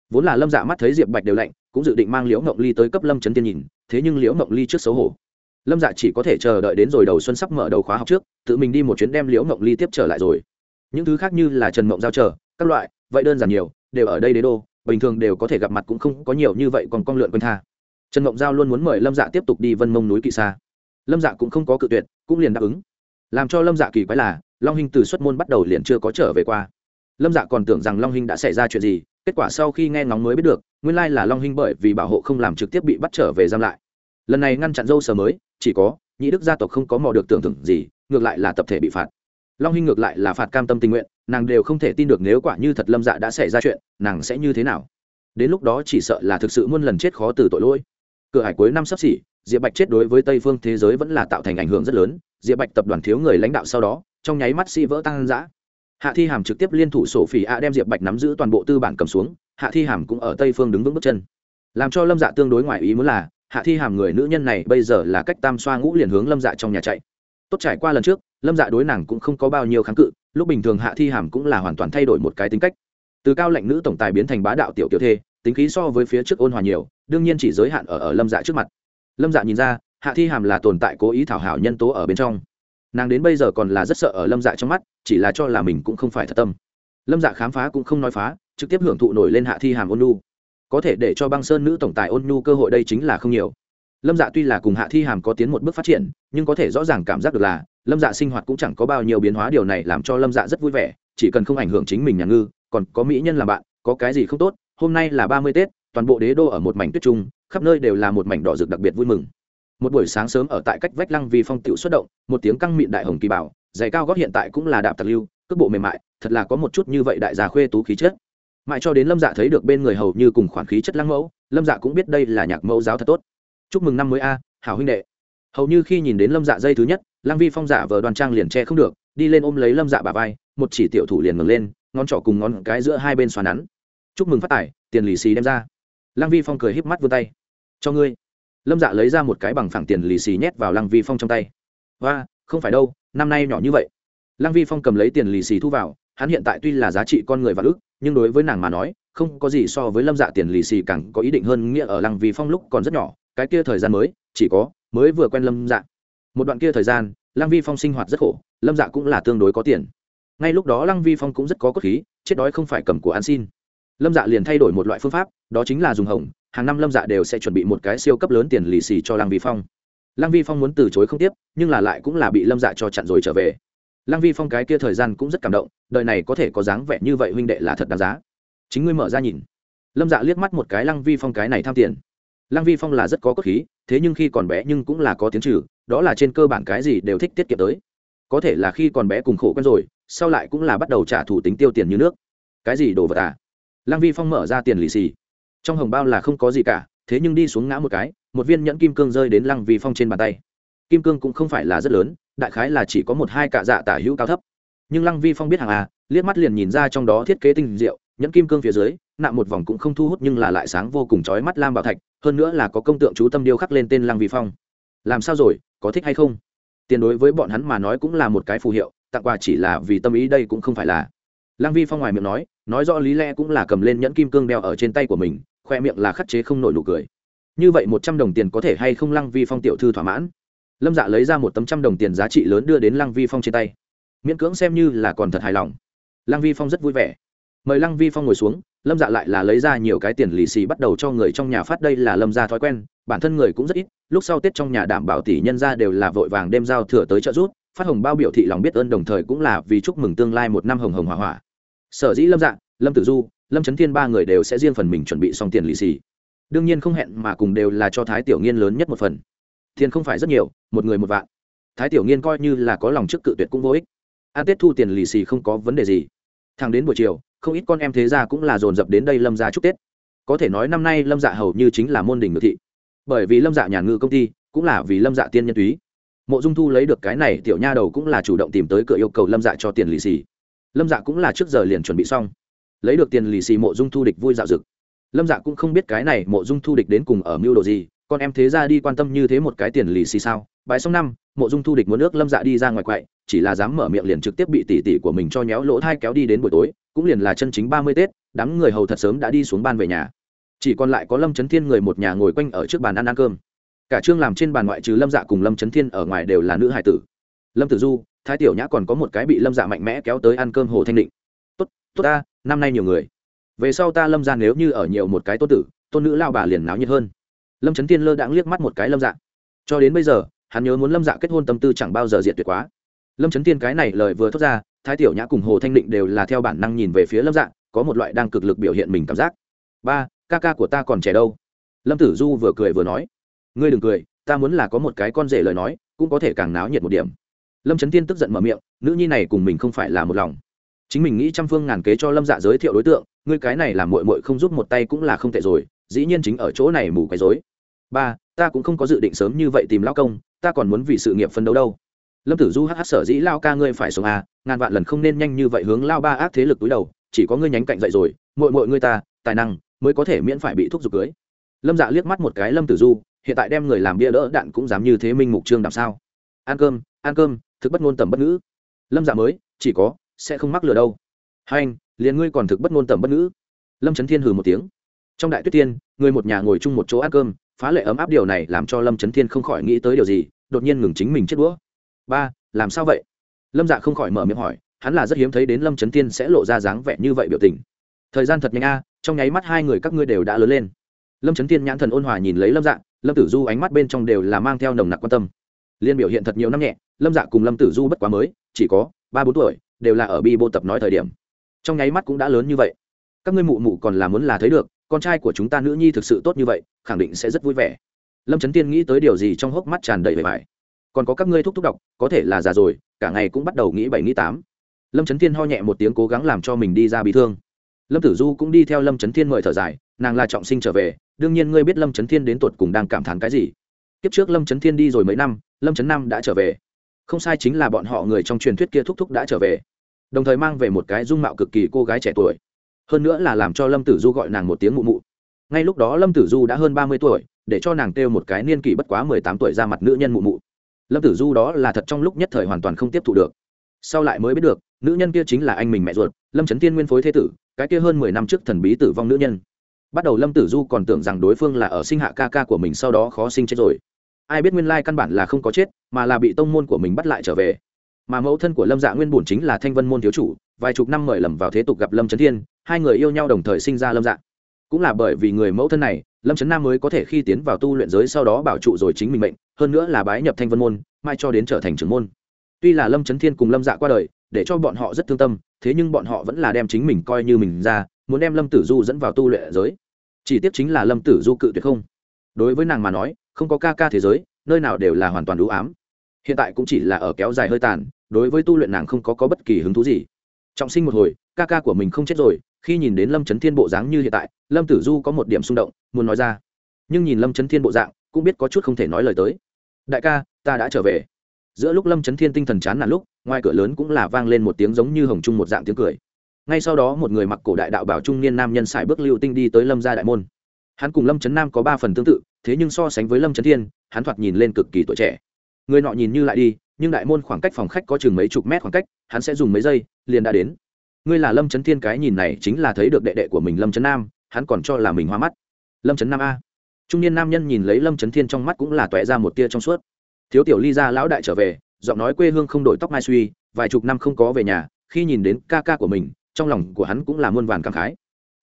Vốn là lâm dạ mắt thấy diệp bạch đều lạnh, cũng dự định mang liễu mộng ly tới cấp lâm trấn tiên nhìn, thế nhưng liễu mộng ly trước xấu hổ. Lâm dạ chỉ có thể chờ đợi đến rồi đầu xuân sắp mở đầu khóa học trước, tự mình đi một chuyến đem liễu mộng ly tiếp trở lại rồi. Những thứ khác như là trần mộng giao chờ, các loại, vậy đơn giản nhiều đều ở đây đế đô, bình thường đều có thể gặp mặt cũng không có nhiều như vậy còn con lượn quanh tha. Trần mộng giao luôn muốn mời lâm dạ tiếp tục đi vân mông núi kỵ xa lâm dạ cũng không có cự tuyệt, cũng liền đáp ứng. Làm cho lâm dạ kỳ quái là, long hinh từ xuất môn bắt đầu liền chưa có trở về qua. Lâm dạ còn tưởng rằng long hinh đã xảy ra chuyện gì, kết quả sau khi nghe ngóng mới biết được, nguyên lai là long hinh bởi vì bảo hộ không làm trực tiếp bị bắt trở về giam lại. Lần này ngăn chặn dâu sờ mới, chỉ có, nhị đức gia tộc không có mò được tưởng tượng gì, ngược lại là tập thể bị phạt. Long hinh ngược lại là phạt cam tâm tình nguyện nàng đều không thể tin được nếu quả như thật lâm dạ đã xảy ra chuyện, nàng sẽ như thế nào? Đến lúc đó chỉ sợ là thực sự muôn lần chết khó từ tội lỗi. Cửa hải cuối năm sắp xỉ, diệp bạch chết đối với tây phương thế giới vẫn là tạo thành ảnh hưởng rất lớn. Diệp bạch tập đoàn thiếu người lãnh đạo sau đó, trong nháy mắt si vỡ tăng giã hạ thi hàm trực tiếp liên thủ sổ phỉ a đem diệp bạch nắm giữ toàn bộ tư bản cầm xuống, hạ thi hàm cũng ở tây phương đứng vững bước chân. Làm cho lâm dạ tương đối ngoài ý muốn là, hạ thi hàm người nữ nhân này bây giờ là cách tam xoa ngũ liền hướng lâm dạ trong nhà chạy tốt trải qua lần trước, lâm dạ đối nàng cũng không có bao nhiêu kháng cự, lúc bình thường hạ thi hàm cũng là hoàn toàn thay đổi một cái tính cách. Từ cao lệnh nữ tổng tài biến thành bá đạo tiểu kiểu thê, tính khí so với phía trước ôn hòa nhiều, đương nhiên chỉ giới hạn ở ở lâm dạ trước mặt. Lâm dạ nhìn ra, hạ thi hàm là tồn tại cố ý thảo hảo nhân tố ở bên trong. Nàng đến bây giờ còn là rất sợ ở lâm dạ trong mắt, chỉ là cho là mình cũng không phải thật tâm. Lâm dạ khám phá cũng không nói phá, trực tiếp hưởng thụ nổi lên hạ thi hàm ôn nu có thể để cho băng sơn nữ tổng tài ôn nu cơ hội đây chính là không nhiều lâm dạ tuy là cùng hạ thi hàm có tiến một bước phát triển, nhưng có thể rõ ràng cảm giác được là, lâm dạ sinh hoạt cũng chẳng có bao nhiêu biến hóa, điều này làm cho lâm dạ rất vui vẻ, chỉ cần không ảnh hưởng chính mình nhà ngư, còn có mỹ nhân làm bạn, có cái gì không tốt, hôm nay là ba mươi tết, toàn bộ đế đô ở một mảnh tuyết trung, khắp nơi đều là một mảnh đỏ rực đặc biệt vui mừng. Một buổi sáng sớm ở tại cách vách lăng vi phong tựu xuất động, một tiếng căng mịn đại hồng kỳ bảo, giày cao gót hiện tại cũng là đạp tạc lưu, cước bộ mềm mại, thật là có một chút như vậy đại già khuê tú khí chất. Mãi cho đến lâm dạ thấy được bên người hầu như cùng khoản khí chất lăng mẫu, lâm dạ cũng biết đây là nhạc mẫu giáo thật tốt chúc mừng năm mới a, hảo huynh đệ. Hầu như khi nhìn đến lâm dạ dây thứ nhất, lăng vi phong giả vờ đoàn trang liền che không được, đi lên ôm lấy lâm dạ bà vai, một chỉ tiểu thủ liền ngừng lên, ngón trỏ cùng ngón cái giữa hai bên xoắn nắn. Chúc mừng phát tài, tiền lì xì đem ra. Lăng vi phong cười híp mắt vươn tay. Cho ngươi. Lâm dạ lấy ra một cái bằng phẳng tiền lì xì nhét vào lăng vi phong trong tay. Và không phải đâu, năm nay nhỏ như vậy. Lăng vi phong cầm lấy tiền lì xì thu vào, hắn hiện tại tuy là giá trị con người và ước nhưng đối với nàng mà nói, không có gì so với lâm dạ tiền lì xì càng có ý định hơn, nghĩa ở lăng vi phong lúc còn rất nhỏ cái kia thời gian mới, chỉ có, mới vừa quen lâm dạ. Một đoạn kia thời gian, lăng vi phong sinh hoạt rất khổ, lâm dạ cũng là tương đối có tiền. Ngay lúc đó lăng vi phong cũng rất có cốt khí, chết đói không phải cầm của ăn xin. Lâm dạ liền thay đổi một loại phương pháp, đó chính là dùng hồng, hàng năm lâm dạ đều sẽ chuẩn bị một cái siêu cấp lớn tiền lì xì cho lăng vi phong. Lăng vi phong muốn từ chối không tiếp, nhưng là lại cũng là bị lâm dạ cho chặn rồi trở về. Lăng vi phong cái kia thời gian cũng rất cảm động, đời này có thể có dáng vẻ như vậy huynh đệ là thật đáng giá. Chính ngươi mở ra nhìn. Lâm dạ liếc mắt một cái lăng vi phong cái này tham tiền lăng vi phong là rất có cốt khí, thế nhưng khi còn bé nhưng cũng là có tiếng trừ, đó là trên cơ bản cái gì đều thích tiết kiệm tới. Có thể là khi còn bé cùng khổ quen rồi, sau lại cũng là bắt đầu trả thủ tính tiêu tiền như nước. Cái gì đồ vật à? Lăng vi phong mở ra tiền lì xì. Trong hồng bao là không có gì cả, thế nhưng đi xuống ngã một cái, một viên nhẫn kim cương rơi đến lăng vi phong trên bàn tay. Kim cương cũng không phải là rất lớn, đại khái là chỉ có một hai cạ dạ tả hữu cao thấp. Nhưng lăng vi phong biết hàng à liếc mắt liền nhìn ra trong đó thiết kế tinh diệu nhẫn kim cương phía dưới, nạm một vòng cũng không thu hút nhưng là lại sáng vô cùng chói mắt lam bảo thạch, hơn nữa là có công tượng chú tâm điêu khắc lên tên lăng vi phong. Làm sao rồi, có thích hay không? Tiền đối với bọn hắn mà nói cũng là một cái phù hiệu, tặng quà chỉ là vì tâm ý đây cũng không phải là. Lăng vi phong ngoài miệng nói nói rõ lý lẽ cũng là cầm lên nhẫn kim cương đeo ở trên tay của mình, khoe miệng là khắc chế không nổi nụ cười. Như vậy một trăm đồng tiền có thể hay không lăng vi phong tiểu thư thỏa mãn? Lâm dạ lấy ra một tấm trăm đồng tiền giá trị lớn đưa đến lăng vi phong trên tay. Miễn cưỡng xem như là còn thật hài lòng. Lăng vi phong rất vui vẻ mời lăng vi phong ngồi xuống, lâm dạ lại là lấy ra nhiều cái tiền lì xì bắt đầu cho người trong nhà phát, đây là lâm ra thói quen, bản thân người cũng rất ít, lúc sau tết trong nhà đảm bảo tỷ nhân ra đều là vội vàng đem giao thừa tới trợ rút phát hồng bao biểu thị lòng biết ơn đồng thời cũng là vì chúc mừng tương lai một năm hồng hồng hỏa hỏa sở dĩ lâm dạ lâm tử du, lâm trấn thiên ba người đều sẽ riêng phần mình chuẩn bị xong tiền lì xì. Đương nhiên không hẹn mà cùng đều là cho thái tiểu nghiên lớn nhất một phần. Tiền không phải rất nhiều, một người một vạn. Thái tiểu nghiên coi như là có lòng trước cự tuyệt cũng vô ích. A tết thu tiền lì xì không có vấn đề gì. Thẳng đến buổi chiều không ít con em thế gia cũng là dồn dập đến đây lâm gia chúc tết. Có thể nói năm nay lâm dạ hầu như chính là môn đình ngự thị. Bởi vì lâm dạ nhà ngự công ty cũng là vì lâm dạ tiên nhân túy. Mộ dung thu lấy được cái này tiểu nha đầu cũng là chủ động tìm tới cửa yêu cầu lâm dạ cho tiền lì xì. Lâm dạ cũng là trước giờ liền chuẩn bị xong. Lấy được tiền lì xì mộ dung thu địch vui dạo dực. Lâm dạ cũng không biết cái này mộ dung thu địch đến cùng ở mưu đồ gì, con em thế ra đi quan tâm như thế một cái tiền lì xì sao? Bài xong năm, mộ dung thu địch muốn nước lâm dạ đi ra ngoài quậy, chỉ là dám mở miệng liền trực tiếp bị tỉ tỉ của mình cho nhéo lỗ thai kéo đi đến buổi tối, cũng liền là chân chính ba mươi tết, đám người hầu thật sớm đã đi xuống ban về nhà. Chỉ còn lại có lâm trấn thiên người một nhà ngồi quanh ở trước bàn ăn ăn cơm. Cả trương làm trên bàn ngoại trừ lâm dạ cùng lâm trấn thiên ở ngoài đều là nữ hải tử. Lâm tử du, thái tiểu nhã còn có một cái bị lâm dạ mạnh mẽ kéo tới ăn cơm hồ thanh định. Tốt tốt ta, năm nay nhiều người. Về sau ta lâm ra nếu như ở nhiều một cái tôn tử, tôn nữ lao bà liền náo nhiệt hơn. Lâm trấn thiên lơ đãng liếc mắt một cái lâm dạ. Cho đến bây giờ hắn nhớ muốn lâm dạ kết hôn tâm tư chẳng bao giờ diệt tuyệt quá. Lâm trấn thiên cái này lời vừa thốt ra, thái tiểu nhã cùng hồ thanh định đều là theo bản năng nhìn về phía lâm dạ có một loại đang cực lực biểu hiện mình cảm giác. Ba, ca ca của ta còn trẻ đâu? Lâm tử du vừa cười vừa nói. Ngươi đừng cười, ta muốn là có một cái con rể lời nói, cũng có thể càng náo nhiệt một điểm. Lâm trấn tiên tức giận mở miệng, nữ nhi này cùng mình không phải là một lòng. Chính mình nghĩ trăm phương ngàn kế cho lâm dạ giới thiệu đối tượng, ngươi cái này làm mội mội không giúp một tay cũng là không tệ rồi, dĩ nhiên chính ở chỗ này mù quấy dối ba, ta cũng không có dự định sớm như vậy tìm lao công ta còn muốn vì sự nghiệp phân đấu đâu. Lâm tử du hh sở dĩ lao ca ngươi phải sống à ngàn vạn lần không nên nhanh như vậy hướng lao ba ác thế lực túi đầu, chỉ có ngươi nhánh cạnh dậy rồi mội mội ngươi ta, tài năng mới có thể miễn phải bị thúc giục cưới. Lâm dạ liếc mắt một cái lâm tử du, hiện tại đem người làm bia đỡ đạn cũng dám như thế minh mục trương làm sao? Ăn cơm ăn cơm, thực bất ngôn tầm bất ngữ. Lâm dạ mới, chỉ có, sẽ không mắc lừa đâu. Hai anh liền ngươi còn thực bất ngôn tầm bất ngữ. Lâm trấn thiên hừ một tiếng. Trong đại tuyết tiên, người một nhà ngồi chung một chỗ ăn cơm phá lệ ấm áp điều này làm cho lâm trấn thiên không khỏi nghĩ tới điều gì, đột nhiên ngừng chính mình chết đũa. Ba, làm sao vậy? Lâm dạ không khỏi mở miệng hỏi, hắn là rất hiếm thấy đến lâm trấn thiên sẽ lộ ra dáng vẻ như vậy biểu tình. Thời gian thật nhanh a, trong nháy mắt hai người các ngươi đều đã lớn lên. Lâm trấn thiên nhãn thần ôn hòa nhìn lấy lâm dạ lâm tử du ánh mắt bên trong đều là mang theo nồng nặc quan tâm. Liên biểu hiện thật nhiều năm nhẹ, lâm dạ cùng lâm tử du bất quá mới, chỉ có ba bốn tuổi, đều là ở bi bô tập nói thời điểm. Trong nháy mắt cũng đã lớn như vậy. Các ngươi mụ mụ còn là muốn là thấy được con trai của chúng ta nữ nhi thực sự tốt như vậy, khẳng định sẽ rất vui vẻ. Lâm trấn tiên nghĩ tới điều gì trong hốc mắt tràn đầy vẻ vải. Còn có các ngươi thúc thúc đọc, có thể là già rồi, cả ngày cũng bắt đầu nghĩ bảy nghĩ tám. Lâm trấn tiên ho nhẹ một tiếng cố gắng làm cho mình đi ra bị thương. Lâm tử du cũng đi theo lâm trấn thiên mời thở dài, nàng là trọng sinh trở về, đương nhiên ngươi biết lâm trấn thiên đến tột cùng đang cảm thán cái gì. Kiếp trước lâm trấn thiên đi rồi mấy năm, lâm trấn nam đã trở về. Không sai chính là bọn họ người trong truyền thuyết kia thúc thúc đã trở về. Đồng thời mang về một cái dung mạo cực kỳ cô gái trẻ tuổi hơn nữa là làm cho lâm tử du gọi nàng một tiếng mụ mụ. Ngay lúc đó lâm tử du đã hơn ba mươi tuổi, để cho nàng kêu một cái niên kỷ bất quá mười tám tuổi ra mặt nữ nhân mụ mụ. Lâm tử du đó là thật trong lúc nhất thời hoàn toàn không tiếp thụ được. Sau lại mới biết được, nữ nhân kia chính là anh mình mẹ ruột, lâm trấn tiên nguyên phối thế tử, cái kia hơn mười năm trước thần bí tử vong nữ nhân. Bắt đầu lâm tử du còn tưởng rằng đối phương là ở sinh hạ ca ca của mình sau đó khó sinh chết rồi. Ai biết nguyên lai căn bản là không có chết, mà là bị tông môn của mình bắt lại trở về. Mà mẫu thân của lâm dạ nguyên bổn chính là thanh vân môn thiếu chủ vài chục năm mời lầm vào thế tục gặp lâm trấn thiên hai người yêu nhau đồng thời sinh ra lâm dạ. Cũng là bởi vì người mẫu thân này lâm trấn nam mới có thể khi tiến vào tu luyện giới sau đó bảo trụ rồi chính mình mệnh hơn nữa là bái nhập thanh vân môn mai cho đến trở thành trưởng môn. Tuy là lâm trấn thiên cùng lâm dạ qua đời để cho bọn họ rất thương tâm thế nhưng bọn họ vẫn là đem chính mình coi như mình ra muốn đem lâm tử du dẫn vào tu luyện giới. Chỉ tiếc chính là lâm tử du cự tuyệt không. Đối với nàng mà nói không có ca ca thế giới nơi nào đều là hoàn toàn đủ ám. Hiện tại cũng chỉ là ở kéo dài hơi tàn đối với tu luyện nàng không có, có bất kỳ hứng thú gì trọng sinh một hồi, ca ca của mình không chết rồi, khi nhìn đến lâm trấn thiên bộ dáng như hiện tại, lâm tử du có một điểm xung động, muốn nói ra. Nhưng nhìn lâm trấn thiên bộ dạng, cũng biết có chút không thể nói lời tới. Đại ca, ta đã trở về. Giữa lúc lâm trấn thiên tinh thần chán nản lúc, ngoài cửa lớn cũng là vang lên một tiếng giống như hồng trung một dạng tiếng cười. Ngay sau đó một người mặc cổ đại đạo bảo trung niên nam nhân xài bước lưu tinh đi tới lâm gia đại môn. Hắn cùng lâm trấn nam có ba phần tương tự, thế nhưng so sánh với lâm trấn thiên, hắn thoạt nhìn lên cực kỳ tuổi trẻ. Người nọ nhìn như lại đi nhưng đại môn khoảng cách phòng khách có chừng mấy chục mét khoảng cách, hắn sẽ dùng mấy giây, liền đã đến. Ngươi là lâm trấn thiên, cái nhìn này chính là thấy được đệ đệ của mình lâm trấn nam, hắn còn cho là mình hoa mắt. Lâm trấn nam a. Trung niên nam nhân nhìn lấy lâm trấn thiên trong mắt cũng là toẹ ra một tia trong suốt. Thiếu tiểu ly ra lão đại trở về, giọng nói quê hương không đổi tóc mai suy, vài chục năm không có về nhà, khi nhìn đến ca ca của mình, trong lòng của hắn cũng là muôn vàn cảm khái.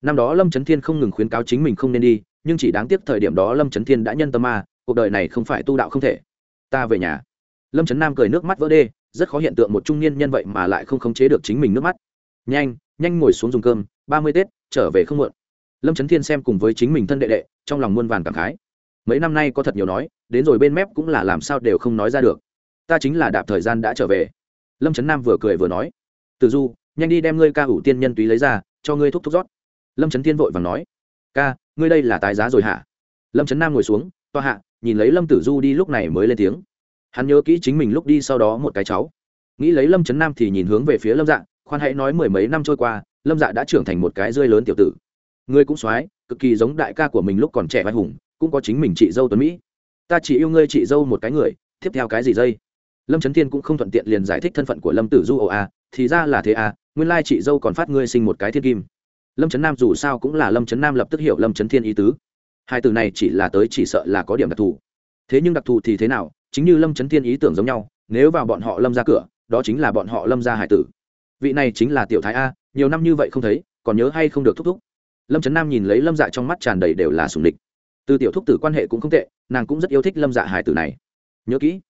Năm đó lâm trấn thiên không ngừng khuyến cáo chính mình không nên đi, nhưng chỉ đáng tiếc thời điểm đó lâm trấn thiên đã nhân tâm a, cuộc đời này không phải tu đạo không thể. Ta về nhà lâm trấn nam cười nước mắt vỡ đê, rất khó hiện tượng một trung niên nhân vậy mà lại không khống chế được chính mình nước mắt. Nhanh nhanh ngồi xuống dùng cơm, ba mươi tết, trở về không muộn. Lâm trấn thiên xem cùng với chính mình thân đệ đệ, trong lòng muôn vàn cảm khái. Mấy năm nay có thật nhiều nói, đến rồi bên mép cũng là làm sao đều không nói ra được. Ta chính là đạp thời gian đã trở về. Lâm trấn nam vừa cười vừa nói. Từ du, nhanh đi đem ngươi ca ủ tiên nhân túy lấy ra, cho ngươi thúc thúc rót. Lâm trấn thiên vội và nói. Ca, ngươi đây là tái giá rồi hả? Lâm trấn nam ngồi xuống, toa hạ, nhìn lấy lâm tử du đi lúc này mới lên tiếng hắn nhớ kỹ chính mình lúc đi sau đó một cái cháu. Nghĩ lấy lâm trấn nam thì nhìn hướng về phía lâm dạ khoan hãy nói mười mấy năm trôi qua, lâm dạ đã trưởng thành một cái rơi lớn tiểu tử. Ngươi cũng soái cực kỳ giống đại ca của mình lúc còn trẻ vai hùng, cũng có chính mình chị dâu tuấn mỹ. Ta chỉ yêu ngươi chị dâu một cái người, tiếp theo cái gì dây? Lâm trấn thiên cũng không thuận tiện liền giải thích thân phận của lâm tử du ồ a thì ra là thế à nguyên lai chị dâu còn phát ngươi sinh một cái thiên kim. Lâm trấn nam dù sao cũng là lâm trấn nam lập tức hiểu lâm trấn thiên ý tứ. Hai từ này chỉ là tới chỉ sợ là có điểm đặc thù. Thế nhưng đặc thù thì thế nào chính như lâm trấn thiên ý tưởng giống nhau, nếu vào bọn họ lâm ra cửa, đó chính là bọn họ lâm ra hải tử. Vị này chính là tiểu thái a, nhiều năm như vậy không thấy, còn nhớ hay không được thúc thúc? Lâm trấn nam nhìn lấy lâm dạ trong mắt tràn đầy đều là sùng địch từ tiểu thúc tử quan hệ cũng không tệ, nàng cũng rất yêu thích lâm dạ hải tử này. Nhớ kỹ.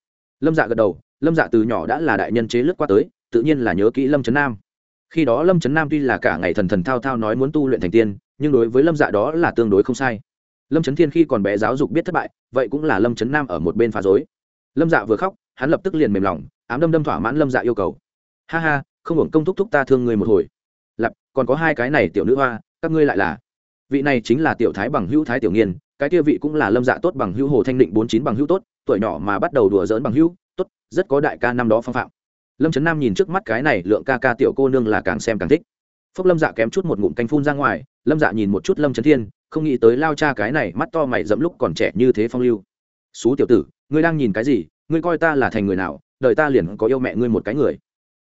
Lâm dạ gật đầu, lâm dạ từ nhỏ đã là đại nhân chế lướt qua tới, tự nhiên là nhớ kỹ lâm trấn nam. Khi đó lâm trấn nam tuy là cả ngày thần thần thao thao nói muốn tu luyện thành tiên, nhưng đối với lâm dạ đó là tương đối không sai. Lâm trấn thiên khi còn bé giáo dục biết thất bại, vậy cũng là lâm trấn nam ở một bên phá dối lâm dạ vừa khóc, hắn lập tức liền mềm lòng, ám đâm đâm thỏa mãn lâm dạ yêu cầu. Ha ha, không hưởng công thúc thúc ta thương người một hồi. Lặp còn có hai cái này tiểu nữ hoa, các ngươi lại là. Vị này chính là tiểu thái bằng hữu thái tiểu nghiên, cái kia vị cũng là lâm dạ tốt bằng hữu hồ thanh định bốn chín bằng hữu tốt, tuổi nhỏ mà bắt đầu đùa dỡn bằng hữu, tốt, rất có đại ca năm đó phong phạm. Lâm trấn nam nhìn trước mắt cái này lượng ca ca tiểu cô nương là càng xem càng thích. Phúc lâm dạ kém chút một ngụm canh phun ra ngoài, lâm dạ nhìn một chút lâm trấn thiên, không nghĩ tới lao cha cái này mắt to mày dẫm lúc còn trẻ như thế phong lưu xú tiểu tử, ngươi đang nhìn cái gì? Ngươi coi ta là thành người nào, đời ta liền có yêu mẹ ngươi một cái người.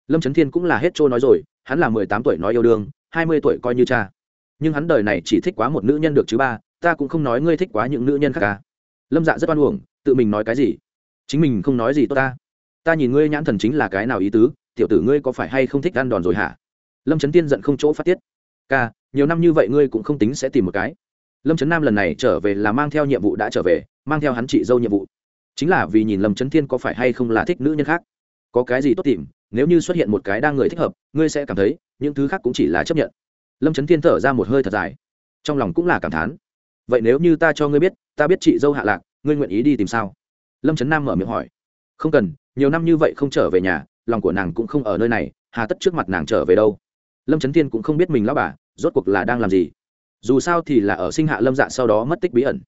Lâm trấn thiên cũng là hết trôi nói rồi, hắn là mười tám tuổi nói yêu đương, hai mươi tuổi coi như cha. Nhưng hắn đời này chỉ thích quá một nữ nhân được chứ ba, ta cũng không nói ngươi thích quá những nữ nhân khác cả. Lâm dạ rất oan uổng, tự mình nói cái gì? Chính mình không nói gì tốt ta. Ta nhìn ngươi nhãn thần chính là cái nào ý tứ, tiểu tử ngươi có phải hay không thích ăn đòn rồi hả? Lâm trấn tiên giận không chỗ phát tiết. Ca, nhiều năm như vậy ngươi cũng không tính sẽ tìm một cái. Lâm trấn nam lần này trở về là mang theo nhiệm vụ đã trở về mang theo hắn chị dâu nhiệm vụ. Chính là vì nhìn lâm trấn thiên có phải hay không là thích nữ nhân khác. Có cái gì tốt tìm, nếu như xuất hiện một cái đang người thích hợp, ngươi sẽ cảm thấy, những thứ khác cũng chỉ là chấp nhận. Lâm trấn thiên thở ra một hơi thật dài. Trong lòng cũng là cảm thán. Vậy nếu như ta cho ngươi biết, ta biết chị dâu hạ lạc, ngươi nguyện ý đi tìm sao? Lâm trấn nam mở miệng hỏi. Không cần, nhiều năm như vậy không trở về nhà, lòng của nàng cũng không ở nơi này, hà tất trước mặt nàng trở về đâu. Lâm trấn thiên cũng không biết mình lão bà, rốt cuộc là đang làm gì. Dù sao thì là ở sinh hạ lâm dạ sau đó mất tích bí ẩn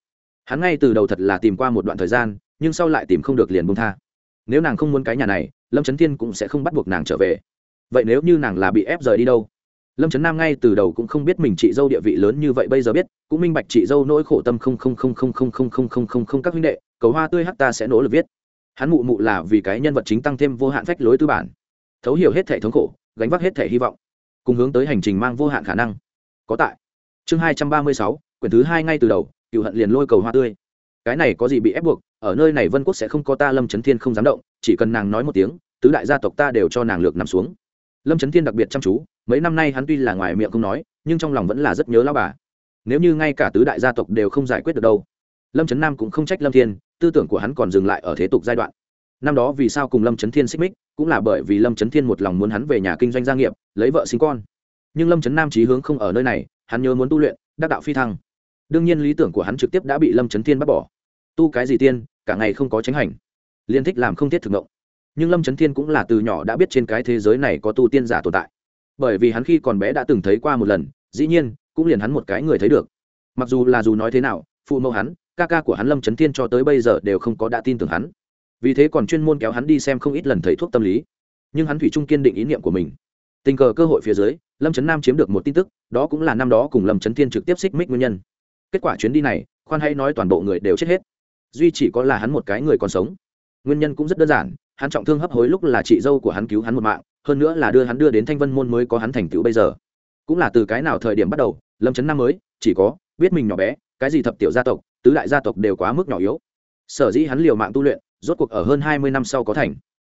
hắn ngay từ đầu thật là tìm qua một đoạn thời gian, nhưng sau lại tìm không được liền bông tha. Nếu nàng không muốn cái nhà này, lâm trấn thiên cũng sẽ không bắt buộc nàng trở về. Vậy nếu như nàng là bị ép rời đi đâu? Lâm trấn nam ngay từ đầu cũng không biết mình chị dâu địa vị lớn như vậy bây giờ biết, cũng minh bạch chị dâu nỗi khổ tâm không không không không không không không không không không các huynh đệ, cầu hoa tươi hát ta sẽ nỗ lực viết. Hắn mụ mụ là vì cái nhân vật chính tăng thêm vô hạn phách lối tư bản. Thấu hiểu hết thể thống khổ, gánh vác hết thể hy vọng, cùng hướng tới hành trình mang vô hạn khả năng. Có tại. Chương hai trăm ba mươi sáu, quyển thứ hai ngay từ đầu cựu hận liền lôi cầu hoa tươi. Cái này có gì bị ép buộc? Ở nơi này vân quốc sẽ không có ta, lâm trấn thiên không dám động, chỉ cần nàng nói một tiếng, tứ đại gia tộc ta đều cho nàng lược nằm xuống. Lâm trấn thiên đặc biệt chăm chú, mấy năm nay hắn tuy là ngoài miệng không nói, nhưng trong lòng vẫn là rất nhớ lao bà. Nếu như ngay cả tứ đại gia tộc đều không giải quyết được đâu, lâm trấn nam cũng không trách lâm thiên, tư tưởng của hắn còn dừng lại ở thế tục giai đoạn. Năm đó vì sao cùng lâm trấn thiên xích mích, cũng là bởi vì lâm trấn thiên một lòng muốn hắn về nhà kinh doanh gia nghiệp, lấy vợ sinh con. Nhưng lâm trấn nam trí hướng không ở nơi này, hắn nhớ muốn tu luyện, đắc đạo phi thăng đương nhiên lý tưởng của hắn trực tiếp đã bị lâm trấn thiên bắt bỏ. Tu cái gì tiên, cả ngày không có tránh hành. Liên thích làm không thiết thực ngộng. Nhưng lâm trấn thiên cũng là từ nhỏ đã biết trên cái thế giới này có tu tiên giả tồn tại. Bởi vì hắn khi còn bé đã từng thấy qua một lần, dĩ nhiên, cũng liền hắn một cái người thấy được. Mặc dù là dù nói thế nào, phụ mẫu hắn, ca ca của hắn lâm trấn thiên cho tới bây giờ đều không có đã tin tưởng hắn. Vì thế còn chuyên môn kéo hắn đi xem không ít lần thầy thuốc tâm lý. Nhưng hắn thủy trung kiên định ý niệm của mình. Tình cờ cơ hội phía dưới, lâm trấn nam chiếm được một tin tức, đó cũng là năm đó cùng lâm trấn thiên trực tiếp xích mích nguyên nhân kết quả chuyến đi này, khoan hay nói toàn bộ người đều chết hết. Duy chỉ có là hắn một cái người còn sống. Nguyên nhân cũng rất đơn giản, hắn trọng thương hấp hối lúc là chị dâu của hắn cứu hắn một mạng, hơn nữa là đưa hắn đưa đến thanh vân môn mới có hắn thành tựu bây giờ. Cũng là từ cái nào thời điểm bắt đầu, lâm trấn nam mới, chỉ có, biết mình nhỏ bé, cái gì thập tiểu gia tộc, tứ đại gia tộc đều quá mức nhỏ yếu. Sở dĩ hắn liều mạng tu luyện, rốt cuộc ở hơn hai mươi năm sau có thành.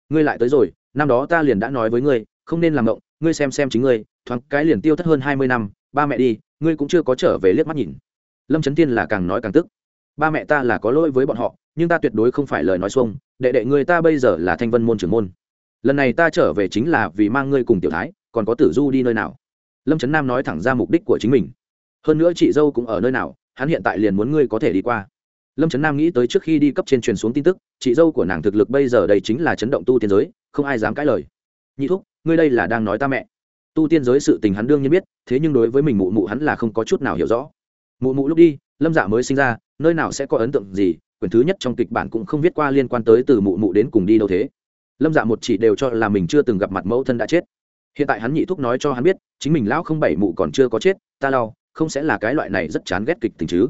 Ngươi lại tới rồi, năm đó ta liền đã nói với ngươi, không nên làm động ngươi xem xem chính ngươi, thoáng cái liền tiêu thất hơn hai mươi năm, ba mẹ đi, ngươi cũng chưa có trở về liếc mắt nhìn lâm trấn tiên là càng nói càng tức. Ba mẹ ta là có lỗi với bọn họ, nhưng ta tuyệt đối không phải lời nói xuông, đệ đệ người ta bây giờ là thanh vân môn trưởng môn. Lần này ta trở về chính là vì mang ngươi cùng tiểu thái, còn có tử du đi nơi nào? Lâm trấn nam nói thẳng ra mục đích của chính mình. Hơn nữa chị dâu cũng ở nơi nào, hắn hiện tại liền muốn ngươi có thể đi qua. Lâm trấn nam nghĩ tới trước khi đi cấp trên truyền xuống tin tức, chị dâu của nàng thực lực bây giờ đây chính là chấn động tu tiên giới, không ai dám cãi lời. Nhị thúc, ngươi đây là đang nói ta mẹ. Tu tiên giới sự tình hắn đương nhiên biết, thế nhưng đối với mình mụ mụ hắn là không có chút nào hiểu rõ mụ mụ lúc đi, lâm dạ mới sinh ra, nơi nào sẽ có ấn tượng gì, quyển thứ nhất trong kịch bản cũng không viết qua liên quan tới từ mụ mụ đến cùng đi đâu thế. Lâm dạ một chỉ đều cho là mình chưa từng gặp mặt mẫu thân đã chết. Hiện tại hắn nhị thúc nói cho hắn biết, chính mình lão không bảy mụ còn chưa có chết, ta lau không sẽ là cái loại này rất chán ghét kịch tình chứ.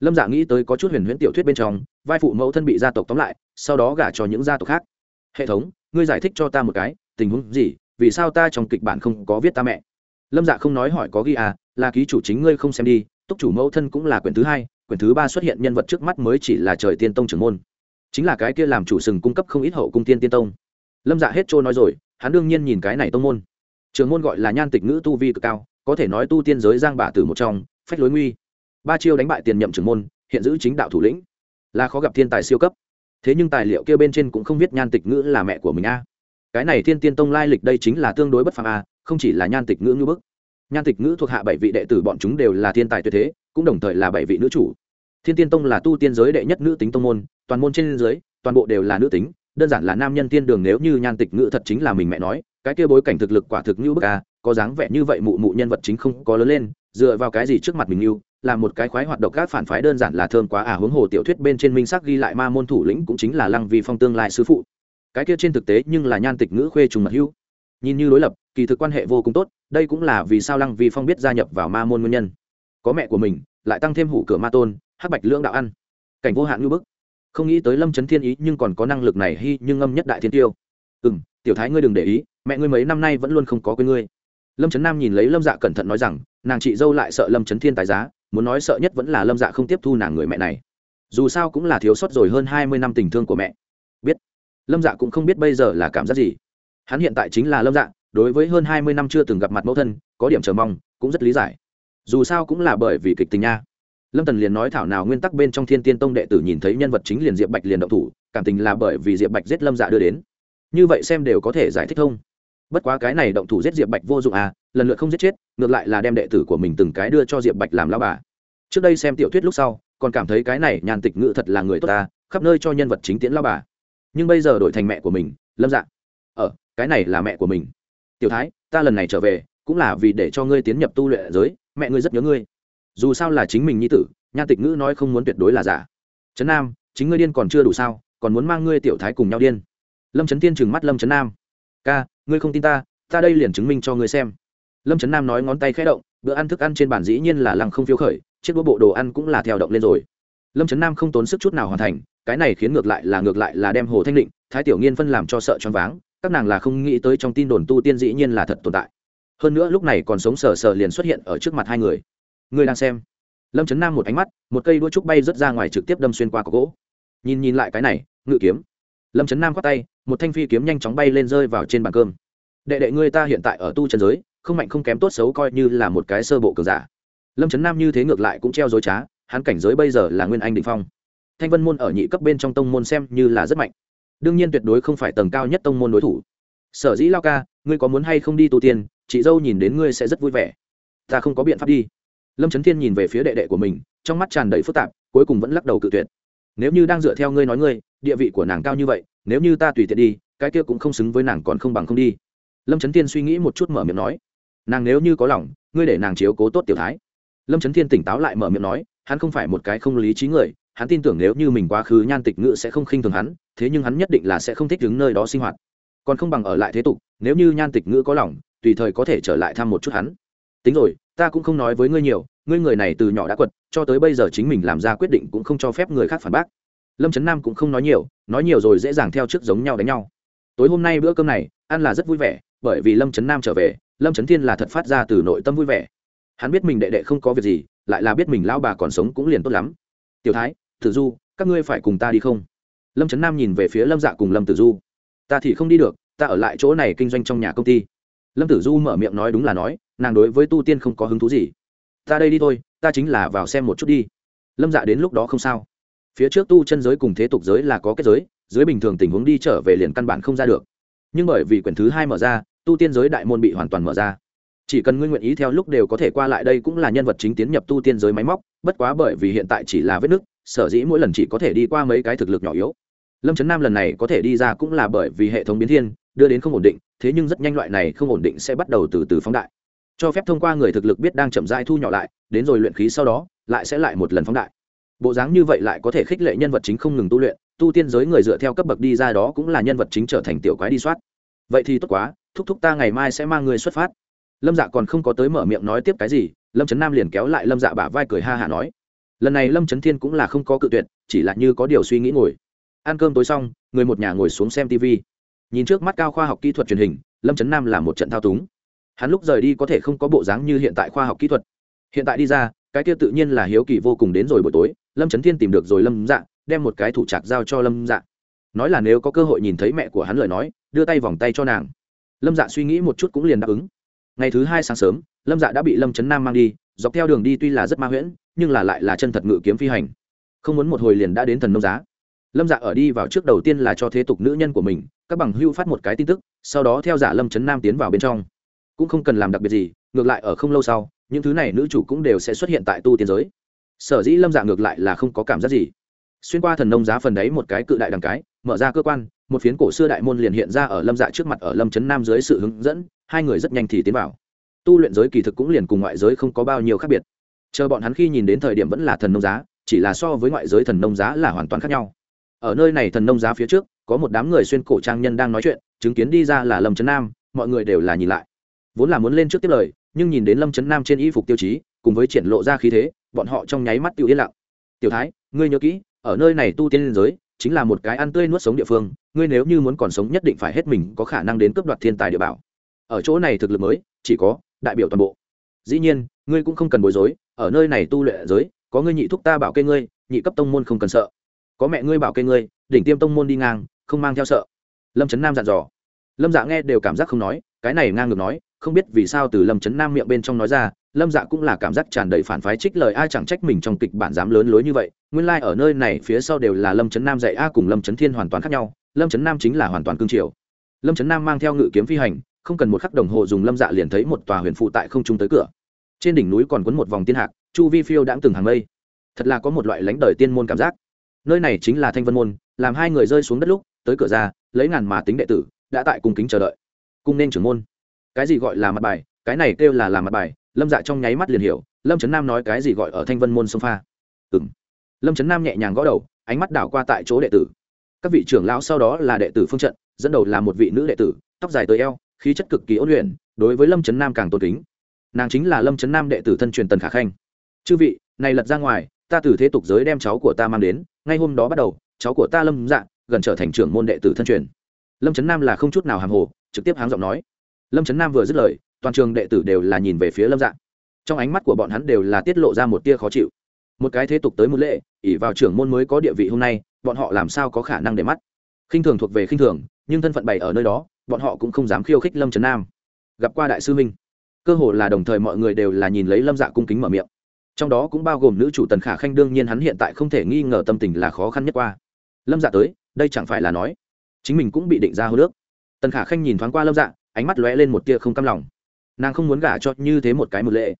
Lâm dạ nghĩ tới có chút huyền huyễn tiểu thuyết bên trong, vai phụ mẫu thân bị gia tộc tóm lại, sau đó gả cho những gia tộc khác. Hệ thống, ngươi giải thích cho ta một cái, tình huống gì, vì sao ta trong kịch bản không có viết ta mẹ? Lâm dạ không nói hỏi có ghi à là ký chủ chính ngươi không xem đi túc chủ mẫu thân cũng là quyển thứ hai, quyển thứ ba xuất hiện nhân vật trước mắt mới chỉ là trời tiên tông trưởng môn. Chính là cái kia làm chủ sừng cung cấp không ít hậu cung tiên tiên tông. Lâm dạ hết trôi nói rồi, hắn đương nhiên nhìn cái này tông môn. Trường môn gọi là nhan tịch ngữ tu vi cực cao, có thể nói tu tiên giới giang bả từ một trong, phách lối nguy. Ba chiêu đánh bại tiền nhậm trưởng môn, hiện giữ chính đạo thủ lĩnh. Là khó gặp thiên tài siêu cấp. Thế nhưng tài liệu kia bên trên cũng không viết nhan tịch ngữ là mẹ của mình a. Cái này thiên tiên tông lai lịch đây chính là tương đối bất phàm a, không chỉ là nhan tịch ngữ như bức nhan tịch ngữ thuộc hạ bảy vị đệ tử bọn chúng đều là thiên tài tuyệt thế, cũng đồng thời là bảy vị nữ chủ. Thiên tiên tông là tu tiên giới đệ nhất nữ tính tông môn, toàn môn trên dưới, toàn bộ đều là nữ tính, đơn giản là nam nhân tiên đường nếu như nhan tịch ngữ thật chính là mình mẹ nói, cái kia bối cảnh thực lực quả thực như bức a, có dáng vẻ như vậy mụ mụ nhân vật chính không có lớn lên, dựa vào cái gì trước mặt mình yêu, là một cái khoái hoạt động các phản phái đơn giản là thơm quá à huống hồ tiểu thuyết bên trên minh sắc ghi lại ma môn thủ lĩnh cũng chính là lăng vi phong tương lai sư phụ. Cái kia trên thực tế nhưng là nhan tịch ngữ khuê trùng mật hữu. Nhìn như đối lập kỳ thực quan hệ vô cùng tốt, đây cũng là vì sao lăng vi phong biết gia nhập vào ma môn nguyên nhân. Có mẹ của mình, lại tăng thêm hủ cửa ma tôn, hắc bạch lưỡng đạo ăn. Cảnh vô hạn như bức. Không nghĩ tới lâm trấn thiên ý nhưng còn có năng lực này hy nhưng âm nhất đại thiên tiêu. Ừ m tiểu thái ngươi đừng để ý, mẹ ngươi mấy năm nay vẫn luôn không có quên ngươi. Lâm trấn nam nhìn lấy lâm dạ cẩn thận nói rằng, nàng chị dâu lại sợ lâm trấn thiên tài giá, muốn nói sợ nhất vẫn là lâm dạ không tiếp thu nàng người mẹ này. Dù sao cũng là thiếu sót rồi hơn hai mươi năm tình thương của mẹ. Biết. Lâm dạ cũng không biết bây giờ là cảm giác gì. Hắn hiện tại chính là lâm dạ đối với hơn hai mươi năm chưa từng gặp mặt mẫu thân có điểm chờ mong cũng rất lý giải. Dù sao cũng là bởi vì kịch tình nha. Lâm tần liền nói thảo nào nguyên tắc bên trong thiên tiên tông đệ tử nhìn thấy nhân vật chính liền diệp bạch liền động thủ cảm tình là bởi vì diệp bạch giết lâm dạ đưa đến. Như vậy xem đều có thể giải thích thông bất quá cái này động thủ giết diệp bạch vô dụng à lần lượt không giết chết ngược lại là đem đệ tử của mình từng cái đưa cho diệp bạch làm lao bà. Trước đây xem tiểu thuyết lúc sau còn cảm thấy cái này nhàn tịch ngự thật là người tốt ta khắp nơi cho nhân vật chính tiễn lao bà. Nhưng bây giờ đổi thành mẹ của mình lâm dạ. Ở ờ, cái này là mẹ của mình tiểu thái, ta lần này trở về, cũng là vì để cho ngươi tiến nhập tu luyện giới, mẹ ngươi rất nhớ ngươi. Dù sao là chính mình nhi tử, nhan tịch ngữ nói không muốn tuyệt đối là giả. Trấn nam, chính ngươi điên còn chưa đủ sao, còn muốn mang ngươi tiểu thái cùng nhau điên. Lâm trấn tiên trừng mắt lâm trấn nam. Ca, ngươi không tin ta ta đây liền chứng minh cho ngươi xem. Lâm trấn nam nói ngón tay khẽ động, bữa ăn thức ăn trên bàn dĩ nhiên là lăng không phiếu khởi, chiếc đũa bộ đồ ăn cũng là theo động lên rồi. Lâm trấn nam không tốn sức chút nào hoàn thành, cái này khiến ngược lại là ngược lại là đem hồ thanh định, thái tiểu nghiên phân làm cho sợ choáng váng các nàng là không nghĩ tới trong tin đồn tu tiên dĩ nhiên là thật tồn tại. Hơn nữa lúc này còn sống sờ sờ liền xuất hiện ở trước mặt hai người. Người đang xem. Lâm trấn nam một ánh mắt, một cây đuôi trúc bay rớt ra ngoài trực tiếp đâm xuyên qua có gỗ. Nhìn nhìn lại cái này, ngự kiếm. Lâm trấn nam khoác tay, một thanh phi kiếm nhanh chóng bay lên rơi vào trên bàn cơm. Đệ đệ ngươi ta hiện tại ở tu chân giới, không mạnh không kém tốt xấu coi như là một cái sơ bộ cường giả. Lâm trấn nam như thế ngược lại cũng treo dối trá, hắn cảnh giới bây giờ là nguyên anh định phong. Thanh vân môn ở nhị cấp bên trong tông môn xem như là rất mạnh đương nhiên tuyệt đối không phải tầng cao nhất tông môn đối thủ. Sở dĩ lao ca, ngươi có muốn hay không đi tu tiên, chị dâu nhìn đến ngươi sẽ rất vui vẻ. Ta không có biện pháp đi. Lâm trấn thiên nhìn về phía đệ đệ của mình, trong mắt tràn đầy phức tạp, cuối cùng vẫn lắc đầu cự tuyệt. Nếu như đang dựa theo ngươi nói ngươi, địa vị của nàng cao như vậy, nếu như ta tùy tiện đi, cái kia cũng không xứng với nàng còn không bằng không đi. Lâm trấn thiên suy nghĩ một chút mở miệng nói. Nàng nếu như có lòng, ngươi để nàng chiếu cố tốt tiểu thái. Lâm trấn thiên tỉnh táo lại mở miệng nói, hắn không phải một cái không lý trí người hắn tin tưởng nếu như mình quá khứ nhan tịch ngữ sẽ không khinh thường hắn, thế nhưng hắn nhất định là sẽ không thích đứng nơi đó sinh hoạt. Còn không bằng ở lại thế tục, nếu như nhan tịch ngữ có lòng, tùy thời có thể trở lại thăm một chút hắn. Tính rồi, ta cũng không nói với ngươi nhiều, ngươi người này từ nhỏ đã quật, cho tới bây giờ chính mình làm ra quyết định cũng không cho phép người khác phản bác. Lâm trấn nam cũng không nói nhiều nói nhiều rồi dễ dàng theo trước giống nhau đánh nhau. Tối hôm nay bữa cơm này, ăn là rất vui vẻ, bởi vì lâm trấn nam trở về, lâm trấn thiên là thật phát ra từ nội tâm vui vẻ. Hắn biết mình đệ đệ không có việc gì, lại là biết mình lao bà còn sống cũng liền tốt lắm. Tiểu thái tử du, các ngươi phải cùng ta đi không? Lâm trấn nam nhìn về phía lâm dạ cùng lâm tử du. Ta thì không đi được, ta ở lại chỗ này kinh doanh trong nhà công ty. Lâm tử du mở miệng nói đúng là nói, nàng đối với tu tiên không có hứng thú gì. Ta đây đi thôi, ta chính là vào xem một chút đi. Lâm dạ đến lúc đó không sao. Phía trước tu chân giới cùng thế tục giới là có kết giới, dưới bình thường tình huống đi trở về liền căn bản không ra được. Nhưng bởi vì quyển thứ hai mở ra, tu tiên giới đại môn bị hoàn toàn mở ra. Chỉ cần ngươi nguyện ý theo lúc đều có thể qua lại đây cũng là nhân vật chính tiến nhập tu tiên giới máy móc, bất quá bởi vì hiện tại chỉ là vết nứt sở dĩ mỗi lần chỉ có thể đi qua mấy cái thực lực nhỏ yếu. Lâm trấn nam lần này có thể đi ra cũng là bởi vì hệ thống biến thiên, đưa đến không ổn định, thế nhưng rất nhanh loại này không ổn định sẽ bắt đầu từ từ phóng đại. Cho phép thông qua người thực lực biết đang chậm rãi thu nhỏ lại, đến rồi luyện khí sau đó, lại sẽ lại một lần phóng đại. Bộ dáng như vậy lại có thể khích lệ nhân vật chính không ngừng tu luyện, tu tiên giới người dựa theo cấp bậc đi ra đó cũng là nhân vật chính trở thành tiểu quái đi soát. Vậy thì tốt quá, thúc thúc ta ngày mai sẽ mang người xuất phát. Lâm dạ còn không có tới mở miệng nói tiếp cái gì, lâm trấn nam liền kéo lại lâm dạ bả vai cười ha hả nói lần này lâm trấn thiên cũng là không có cự tuyệt, chỉ là như có điều suy nghĩ ngồi. Ăn cơm tối xong, người một nhà ngồi xuống xem tv nhìn trước mắt cao khoa học kỹ thuật truyền hình, lâm trấn nam là một trận thao túng. Hắn lúc rời đi có thể không có bộ dáng như hiện tại khoa học kỹ thuật. Hiện tại đi ra, cái kia tự nhiên là hiếu kỳ vô cùng đến rồi buổi tối, lâm trấn thiên tìm được rồi lâm dạ đem một cái thủ trạc giao cho lâm dạ. Nói là nếu có cơ hội nhìn thấy mẹ của hắn lời nói, đưa tay vòng tay cho nàng. Lâm dạ suy nghĩ một chút cũng liền đáp ứng. Ngày thứ hai sáng sớm, lâm dạ đã bị lâm trấn nam mang đi, dọc theo đường đi tuy là rất ma huyễn nhưng là lại là chân thật ngự kiếm phi hành. Không muốn một hồi liền đã đến thần nông giá. Lâm dạ ở đi vào trước đầu tiên là cho thế tục nữ nhân của mình, các bằng hưu phát một cái tin tức, sau đó theo giả lâm trấn nam tiến vào bên trong. Cũng không cần làm đặc biệt gì, ngược lại ở không lâu sau, những thứ này nữ chủ cũng đều sẽ xuất hiện tại tu tiên giới. Sở dĩ lâm dạ ngược lại là không có cảm giác gì. Xuyên qua thần nông giá phần đấy một cái cự đại đằng cái, mở ra cơ quan, một phiến cổ xưa đại môn liền hiện ra ở lâm dạ trước mặt ở lâm trấn nam dưới sự hướng dẫn, hai người rất nhanh thì tiến vào. Tu luyện giới kỳ thực cũng liền cùng ngoại giới không có bao nhiêu khác biệt chờ bọn hắn khi nhìn đến thời điểm vẫn là thần nông giá, chỉ là so với ngoại giới thần nông giá là hoàn toàn khác nhau. Ở nơi này thần nông giá phía trước, có một đám người xuyên cổ trang nhân đang nói chuyện, chứng kiến đi ra là lâm trấn nam, mọi người đều là nhìn lại. Vốn là muốn lên trước tiếp lời, nhưng nhìn đến lâm trấn nam trên y phục tiêu chí, cùng với triển lộ ra khí thế, bọn họ trong nháy mắt tiêu yên lặng. Tiểu thái, ngươi nhớ kỹ, ở nơi này tu tiên liên giới, chính là một cái ăn tươi nuốt sống địa phương, ngươi nếu như muốn còn sống nhất định phải hết mình có khả năng đến cướp đoạt thiên tài địa bảo. Ở chỗ này thực lực mới, chỉ có đại biểu toàn bộ. Dĩ nhiên, ngươi cũng không cần bối rối ở nơi này tu luyện giới, có ngươi nhị thúc ta bảo kê ngươi, nhị cấp tông môn không cần sợ. Có mẹ ngươi bảo kê ngươi, đỉnh tiêm tông môn đi ngang, không mang theo sợ. Lâm trấn nam dặn dò. Lâm dạ nghe đều cảm giác không nói, cái này ngang ngược nói, không biết vì sao từ lâm trấn nam miệng bên trong nói ra, lâm dạ cũng là cảm giác tràn đầy phản phái trích lời, ai chẳng trách mình trong kịch bản dám lớn lối như vậy. Nguyên lai、like、ở nơi này phía sau đều là lâm trấn nam dạy a cùng lâm trấn thiên hoàn toàn khác nhau, lâm trấn nam chính là hoàn toàn cương triều. Lâm trấn nam mang theo ngự kiếm phi hành, không cần một khắc đồng hồ dùng lâm dạ liền thấy một tòa huyền phụ tại không trung tới cửa trên đỉnh núi còn quấn một vòng tiên hạc, chu vi phiêu đãng từng hàng mây. Thật là có một loại lãnh đời tiên môn cảm giác. Nơi này chính là thanh vân môn, làm hai người rơi xuống đất lúc, tới cửa ra, lấy ngàn mà tính đệ tử, đã tại cung kính chờ đợi. Cung nên trưởng môn. Cái gì gọi là mặt bài? Cái này kêu là làm mặt bài, lâm dạ trong nháy mắt liền hiểu, lâm trấn nam nói cái gì gọi ở thanh vân môn sông pha. Ừ m lâm trấn nam nhẹ nhàng gõ đầu, ánh mắt đảo qua tại chỗ đệ tử. Các vị trưởng lão sau đó là đệ tử phương trận, dẫn đầu là một vị nữ đệ tử, tóc dài tới eo, khí chất cực kỳ ôn luyện, đối với lâm trấn nam càng tôn kính nàng chính là lâm trấn nam đệ tử thân truyền tần khả khanh chư vị này lật ra ngoài ta từ thế tục giới đem cháu của ta mang đến ngay hôm đó bắt đầu cháu của ta lâm dạ gần trở thành trưởng môn đệ tử thân truyền lâm trấn nam là không chút nào hàm hồ trực tiếp háng giọng nói lâm trấn nam vừa dứt lời toàn trường đệ tử đều là nhìn về phía lâm dạ trong ánh mắt của bọn hắn đều là tiết lộ ra một tia khó chịu một cái thế tục tới một lệ ỉ vào trưởng môn mới có địa vị hôm nay bọn họ làm sao có khả năng để mắt khinh thường thuộc về khinh thường nhưng thân phận bày ở nơi đó bọn họ cũng không dám khiêu khích lâm trấn nam gặp qua đại sư minh cơ hồ là đồng thời mọi người đều là nhìn lấy lâm dạ cung kính mở miệng. Trong đó cũng bao gồm nữ chủ tần khả khanh, đương nhiên hắn hiện tại không thể nghi ngờ tâm tình là khó khăn nhất qua. Lâm dạ tới, đây chẳng phải là nói, chính mình cũng bị định ra hô nước. Tần khả khanh nhìn thoáng qua lâm dạ ánh mắt lóe lên một tia không cam lòng. Nàng không muốn gả cho như thế một cái một lệ.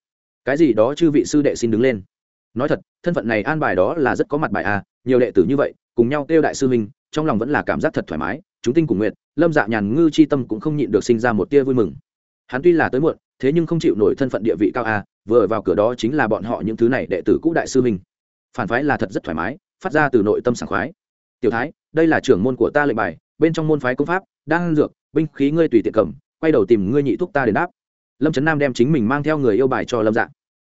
Cái gì đó chư vị sư đệ xin đứng lên. Nói thật, thân phận này an bài đó là rất có mặt bài à nhiều đệ tử như vậy, cùng nhau kêu đại sư minh trong lòng vẫn là cảm giác thật thoải mái, chúng tinh cùng nguyện, lâm dạ nhàn ngư chi tâm cũng không nhịn được sinh ra một tia vui mừng. Hắn tuy là tới muộn thế nhưng không chịu nổi thân phận địa vị cao a, vừa vào cửa đó chính là bọn họ những thứ này đệ tử cũ đại sư minh phản phái là thật rất thoải mái, phát ra từ nội tâm sảng khoái. Tiểu thái, đây là trưởng môn của ta lệnh bài, bên trong môn phái công pháp đang dược, binh khí ngươi tùy tiện cầm, quay đầu tìm ngươi nhị thúc ta đến đáp. Lâm trấn nam đem chính mình mang theo người yêu bài cho lâm dạ.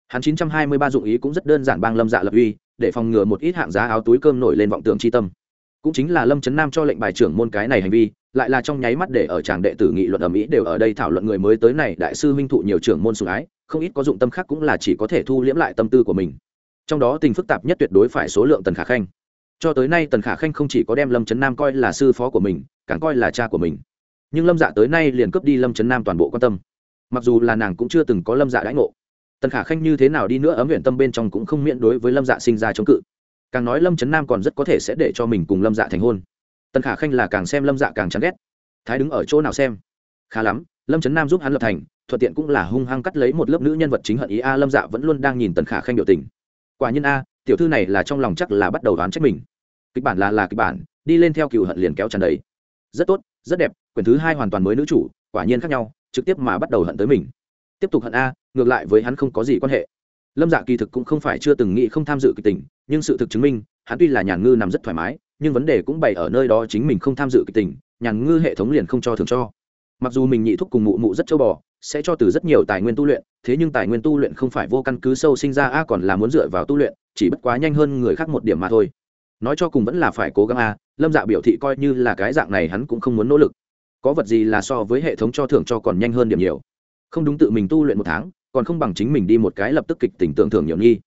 Hắn chín trăm hai mươi ba dụng ý cũng rất đơn giản bang lâm dạ lập uy, để phòng ngừa một ít hạng giá áo túi cơm nổi lên vọng tưởng tri tâm. Cũng chính là lâm trấn nam cho lệnh bài trưởng môn cái này hành vi lại là trong nháy mắt để ở chàng đệ tử nghị luận ở mỹ đều ở đây thảo luận người mới tới này đại sư minh thụ nhiều trưởng môn sủng ái, không ít có dụng tâm khác cũng là chỉ có thể thu liễm lại tâm tư của mình. Trong đó tình phức tạp nhất tuyệt đối phải số lượng tần khả khanh. Cho tới nay tần khả khanh không chỉ có đem lâm trấn nam coi là sư phó của mình, càng coi là cha của mình. Nhưng lâm dạ tới nay liền cướp đi lâm trấn nam toàn bộ quan tâm. Mặc dù là nàng cũng chưa từng có lâm dạ đãi ngộ. Tần khả khanh như thế nào đi nữa ấm huyện tâm bên trong cũng không miễn đối với lâm dạ sinh ra chống cự. Càng nói lâm trấn nam còn rất có thể sẽ để cho mình cùng lâm dạ thành hôn tần khả khanh là càng xem lâm dạ càng chán ghét. Thái đứng ở chỗ nào xem? Khá lắm, lâm trấn nam giúp hắn lập thành, thuận tiện cũng là hung hăng cắt lấy một lớp nữ nhân vật chính hận ý a, lâm dạ vẫn luôn đang nhìn tần khả khanh biểu tình. Quả nhiên a, tiểu thư này là trong lòng chắc là bắt đầu đoán trách mình. Kịch bản là là kịch bản, đi lên theo cựu hận liền kéo tràn đầy. Rất tốt, rất đẹp, quyển thứ hai hoàn toàn mới nữ chủ, quả nhiên khác nhau, trực tiếp mà bắt đầu hận tới mình. Tiếp tục hận a, ngược lại với hắn không có gì quan hệ. Lâm dạ kỳ thực cũng không phải chưa từng nghĩ không tham dự kịch tình, nhưng sự thực chứng minh, hắn tuy là nhàn ngư nằm rất thoải mái nhưng vấn đề cũng bày ở nơi đó chính mình không tham dự kịch tình, nhàn ngư hệ thống liền không cho thường cho. Mặc dù mình nhị thúc cùng mụ mụ rất châu bò, sẽ cho từ rất nhiều tài nguyên tu luyện, thế nhưng tài nguyên tu luyện không phải vô căn cứ sâu sinh ra a còn là muốn dựa vào tu luyện, chỉ bất quá nhanh hơn người khác một điểm mà thôi. Nói cho cùng vẫn là phải cố gắng a, lâm dạ biểu thị coi như là cái dạng này hắn cũng không muốn nỗ lực. Có vật gì là so với hệ thống cho thưởng cho còn nhanh hơn điểm nhiều. Không đúng tự mình tu luyện một tháng, còn không bằng chính mình đi một cái lập tức kịch tỉnh tưởng thưởng nhiều nghi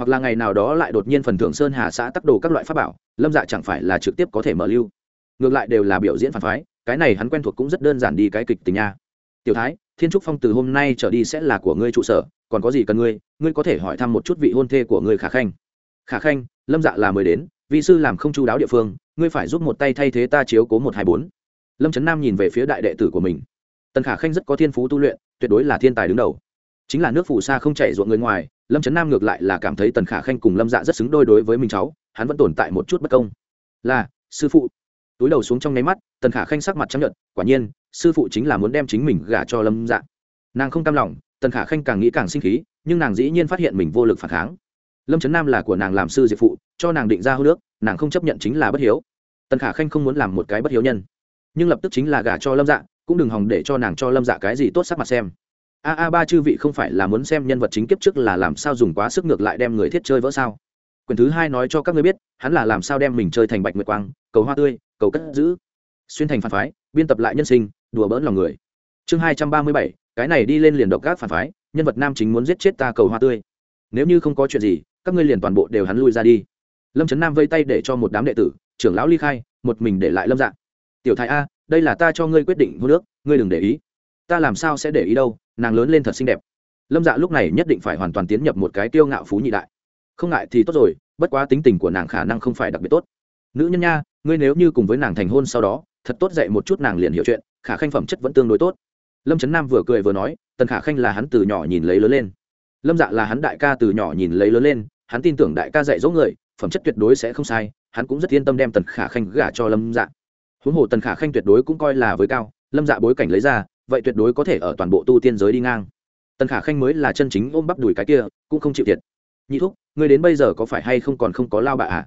hoặc là ngày nào đó lại đột nhiên phần thưởng sơn hà xã tắc đồ các loại pháp bảo, lâm dạ chẳng phải là trực tiếp có thể mở lưu. Ngược lại đều là biểu diễn phản phái, cái này hắn quen thuộc cũng rất đơn giản đi cái kịch tình nha. Tiểu thái, thiên trúc phong từ hôm nay trở đi sẽ là của ngươi trụ sở, còn có gì cần ngươi ngươi có thể hỏi thăm một chút vị hôn thê của ngươi khả khanh. Khả khanh, lâm dạ là mới đến vị sư làm không chú đáo địa phương, ngươi phải giúp một tay thay thế ta chiếu cố một hai bốn. Lâm trấn nam nhìn về phía đại đệ tử của mình. Tần khả khanh rất có thiên phú tu luyện, tuyệt đối là thiên tài đứng đầu. Chính là nước phù sa không chạy ruộng người ngoài lâm trấn nam ngược lại là cảm thấy tần khả khanh cùng lâm dạ rất xứng đôi đối với mình cháu, hắn vẫn tồn tại một chút bất công. Là, sư phụ. Túi đầu xuống trong nháy mắt, tần khả khanh sắc mặt chấp nhận quả nhiên, sư phụ chính là muốn đem chính mình gả cho lâm dạ. Nàng không cam lòng, tần khả khanh càng nghĩ càng sinh khí, nhưng nàng dĩ nhiên phát hiện mình vô lực phản kháng. Lâm trấn nam là của nàng làm sư diệp phụ, cho nàng định ra hô nước nàng không chấp nhận chính là bất hiếu. Tần khả khanh không muốn làm một cái bất hiếu nhân, nhưng lập tức chính là gả cho lâm dạ cũng đừng hòng để cho nàng cho lâm dạ cái gì tốt sắc mặt xem a a ba chư vị không phải là muốn xem nhân vật chính kiếp trước là làm sao dùng quá sức ngược lại đem người thiết chơi vỡ sao? Quyển thứ hai nói cho các ngươi biết, hắn là làm sao đem mình chơi thành bạch nguyệt quang, cầu hoa tươi, cầu cất giữ. Xuyên thành phản phái, biên tập lại nhân sinh, đùa bỡn lòng người. Chương hai trăm ba mươi bảy, cái này đi lên liền độc các phản phái, nhân vật nam chính muốn giết chết ta cầu hoa tươi. Nếu như không có chuyện gì, các ngươi liền toàn bộ đều hắn lui ra đi. Lâm trấn nam vây tay để cho một đám đệ tử, trưởng lão ly khai, một mình để lại lâm dạng tiểu thái a, đây là ta cho ngươi quyết định hô nước ngươi đừng để ý ta làm sao sẽ để ý đâu, nàng lớn lên thật xinh đẹp. Lâm dạ lúc này nhất định phải hoàn toàn tiến nhập một cái tiêu ngạo phú nhị đại. Không ngại thì tốt rồi, bất quá tính tình của nàng khả năng không phải đặc biệt tốt. Nữ nhân nha, ngươi nếu như cùng với nàng thành hôn sau đó, thật tốt dạy một chút nàng liền hiểu chuyện, khả khanh phẩm chất vẫn tương đối tốt. Lâm trấn nam vừa cười vừa nói, tần khả khanh là hắn từ nhỏ nhìn lấy lớn lên. Lâm dạ là hắn đại ca từ nhỏ nhìn lấy lớn lên, hắn tin tưởng đại ca dạy dỗ người, phẩm chất tuyệt đối sẽ không sai, hắn cũng rất yên tâm đem tần khả khanh gả cho lâm dạ. Huống hồ tần khả khanh tuyệt đối cũng coi là với cao, lâm dạ bối cảnh lấy ra vậy tuyệt đối có thể ở toàn bộ tu tiên giới đi ngang. Tần khả khanh mới là chân chính ôm bắp đùi cái kia, cũng không chịu thiệt. Nhị thúc, ngươi đến bây giờ có phải hay không còn không có lao bạ à?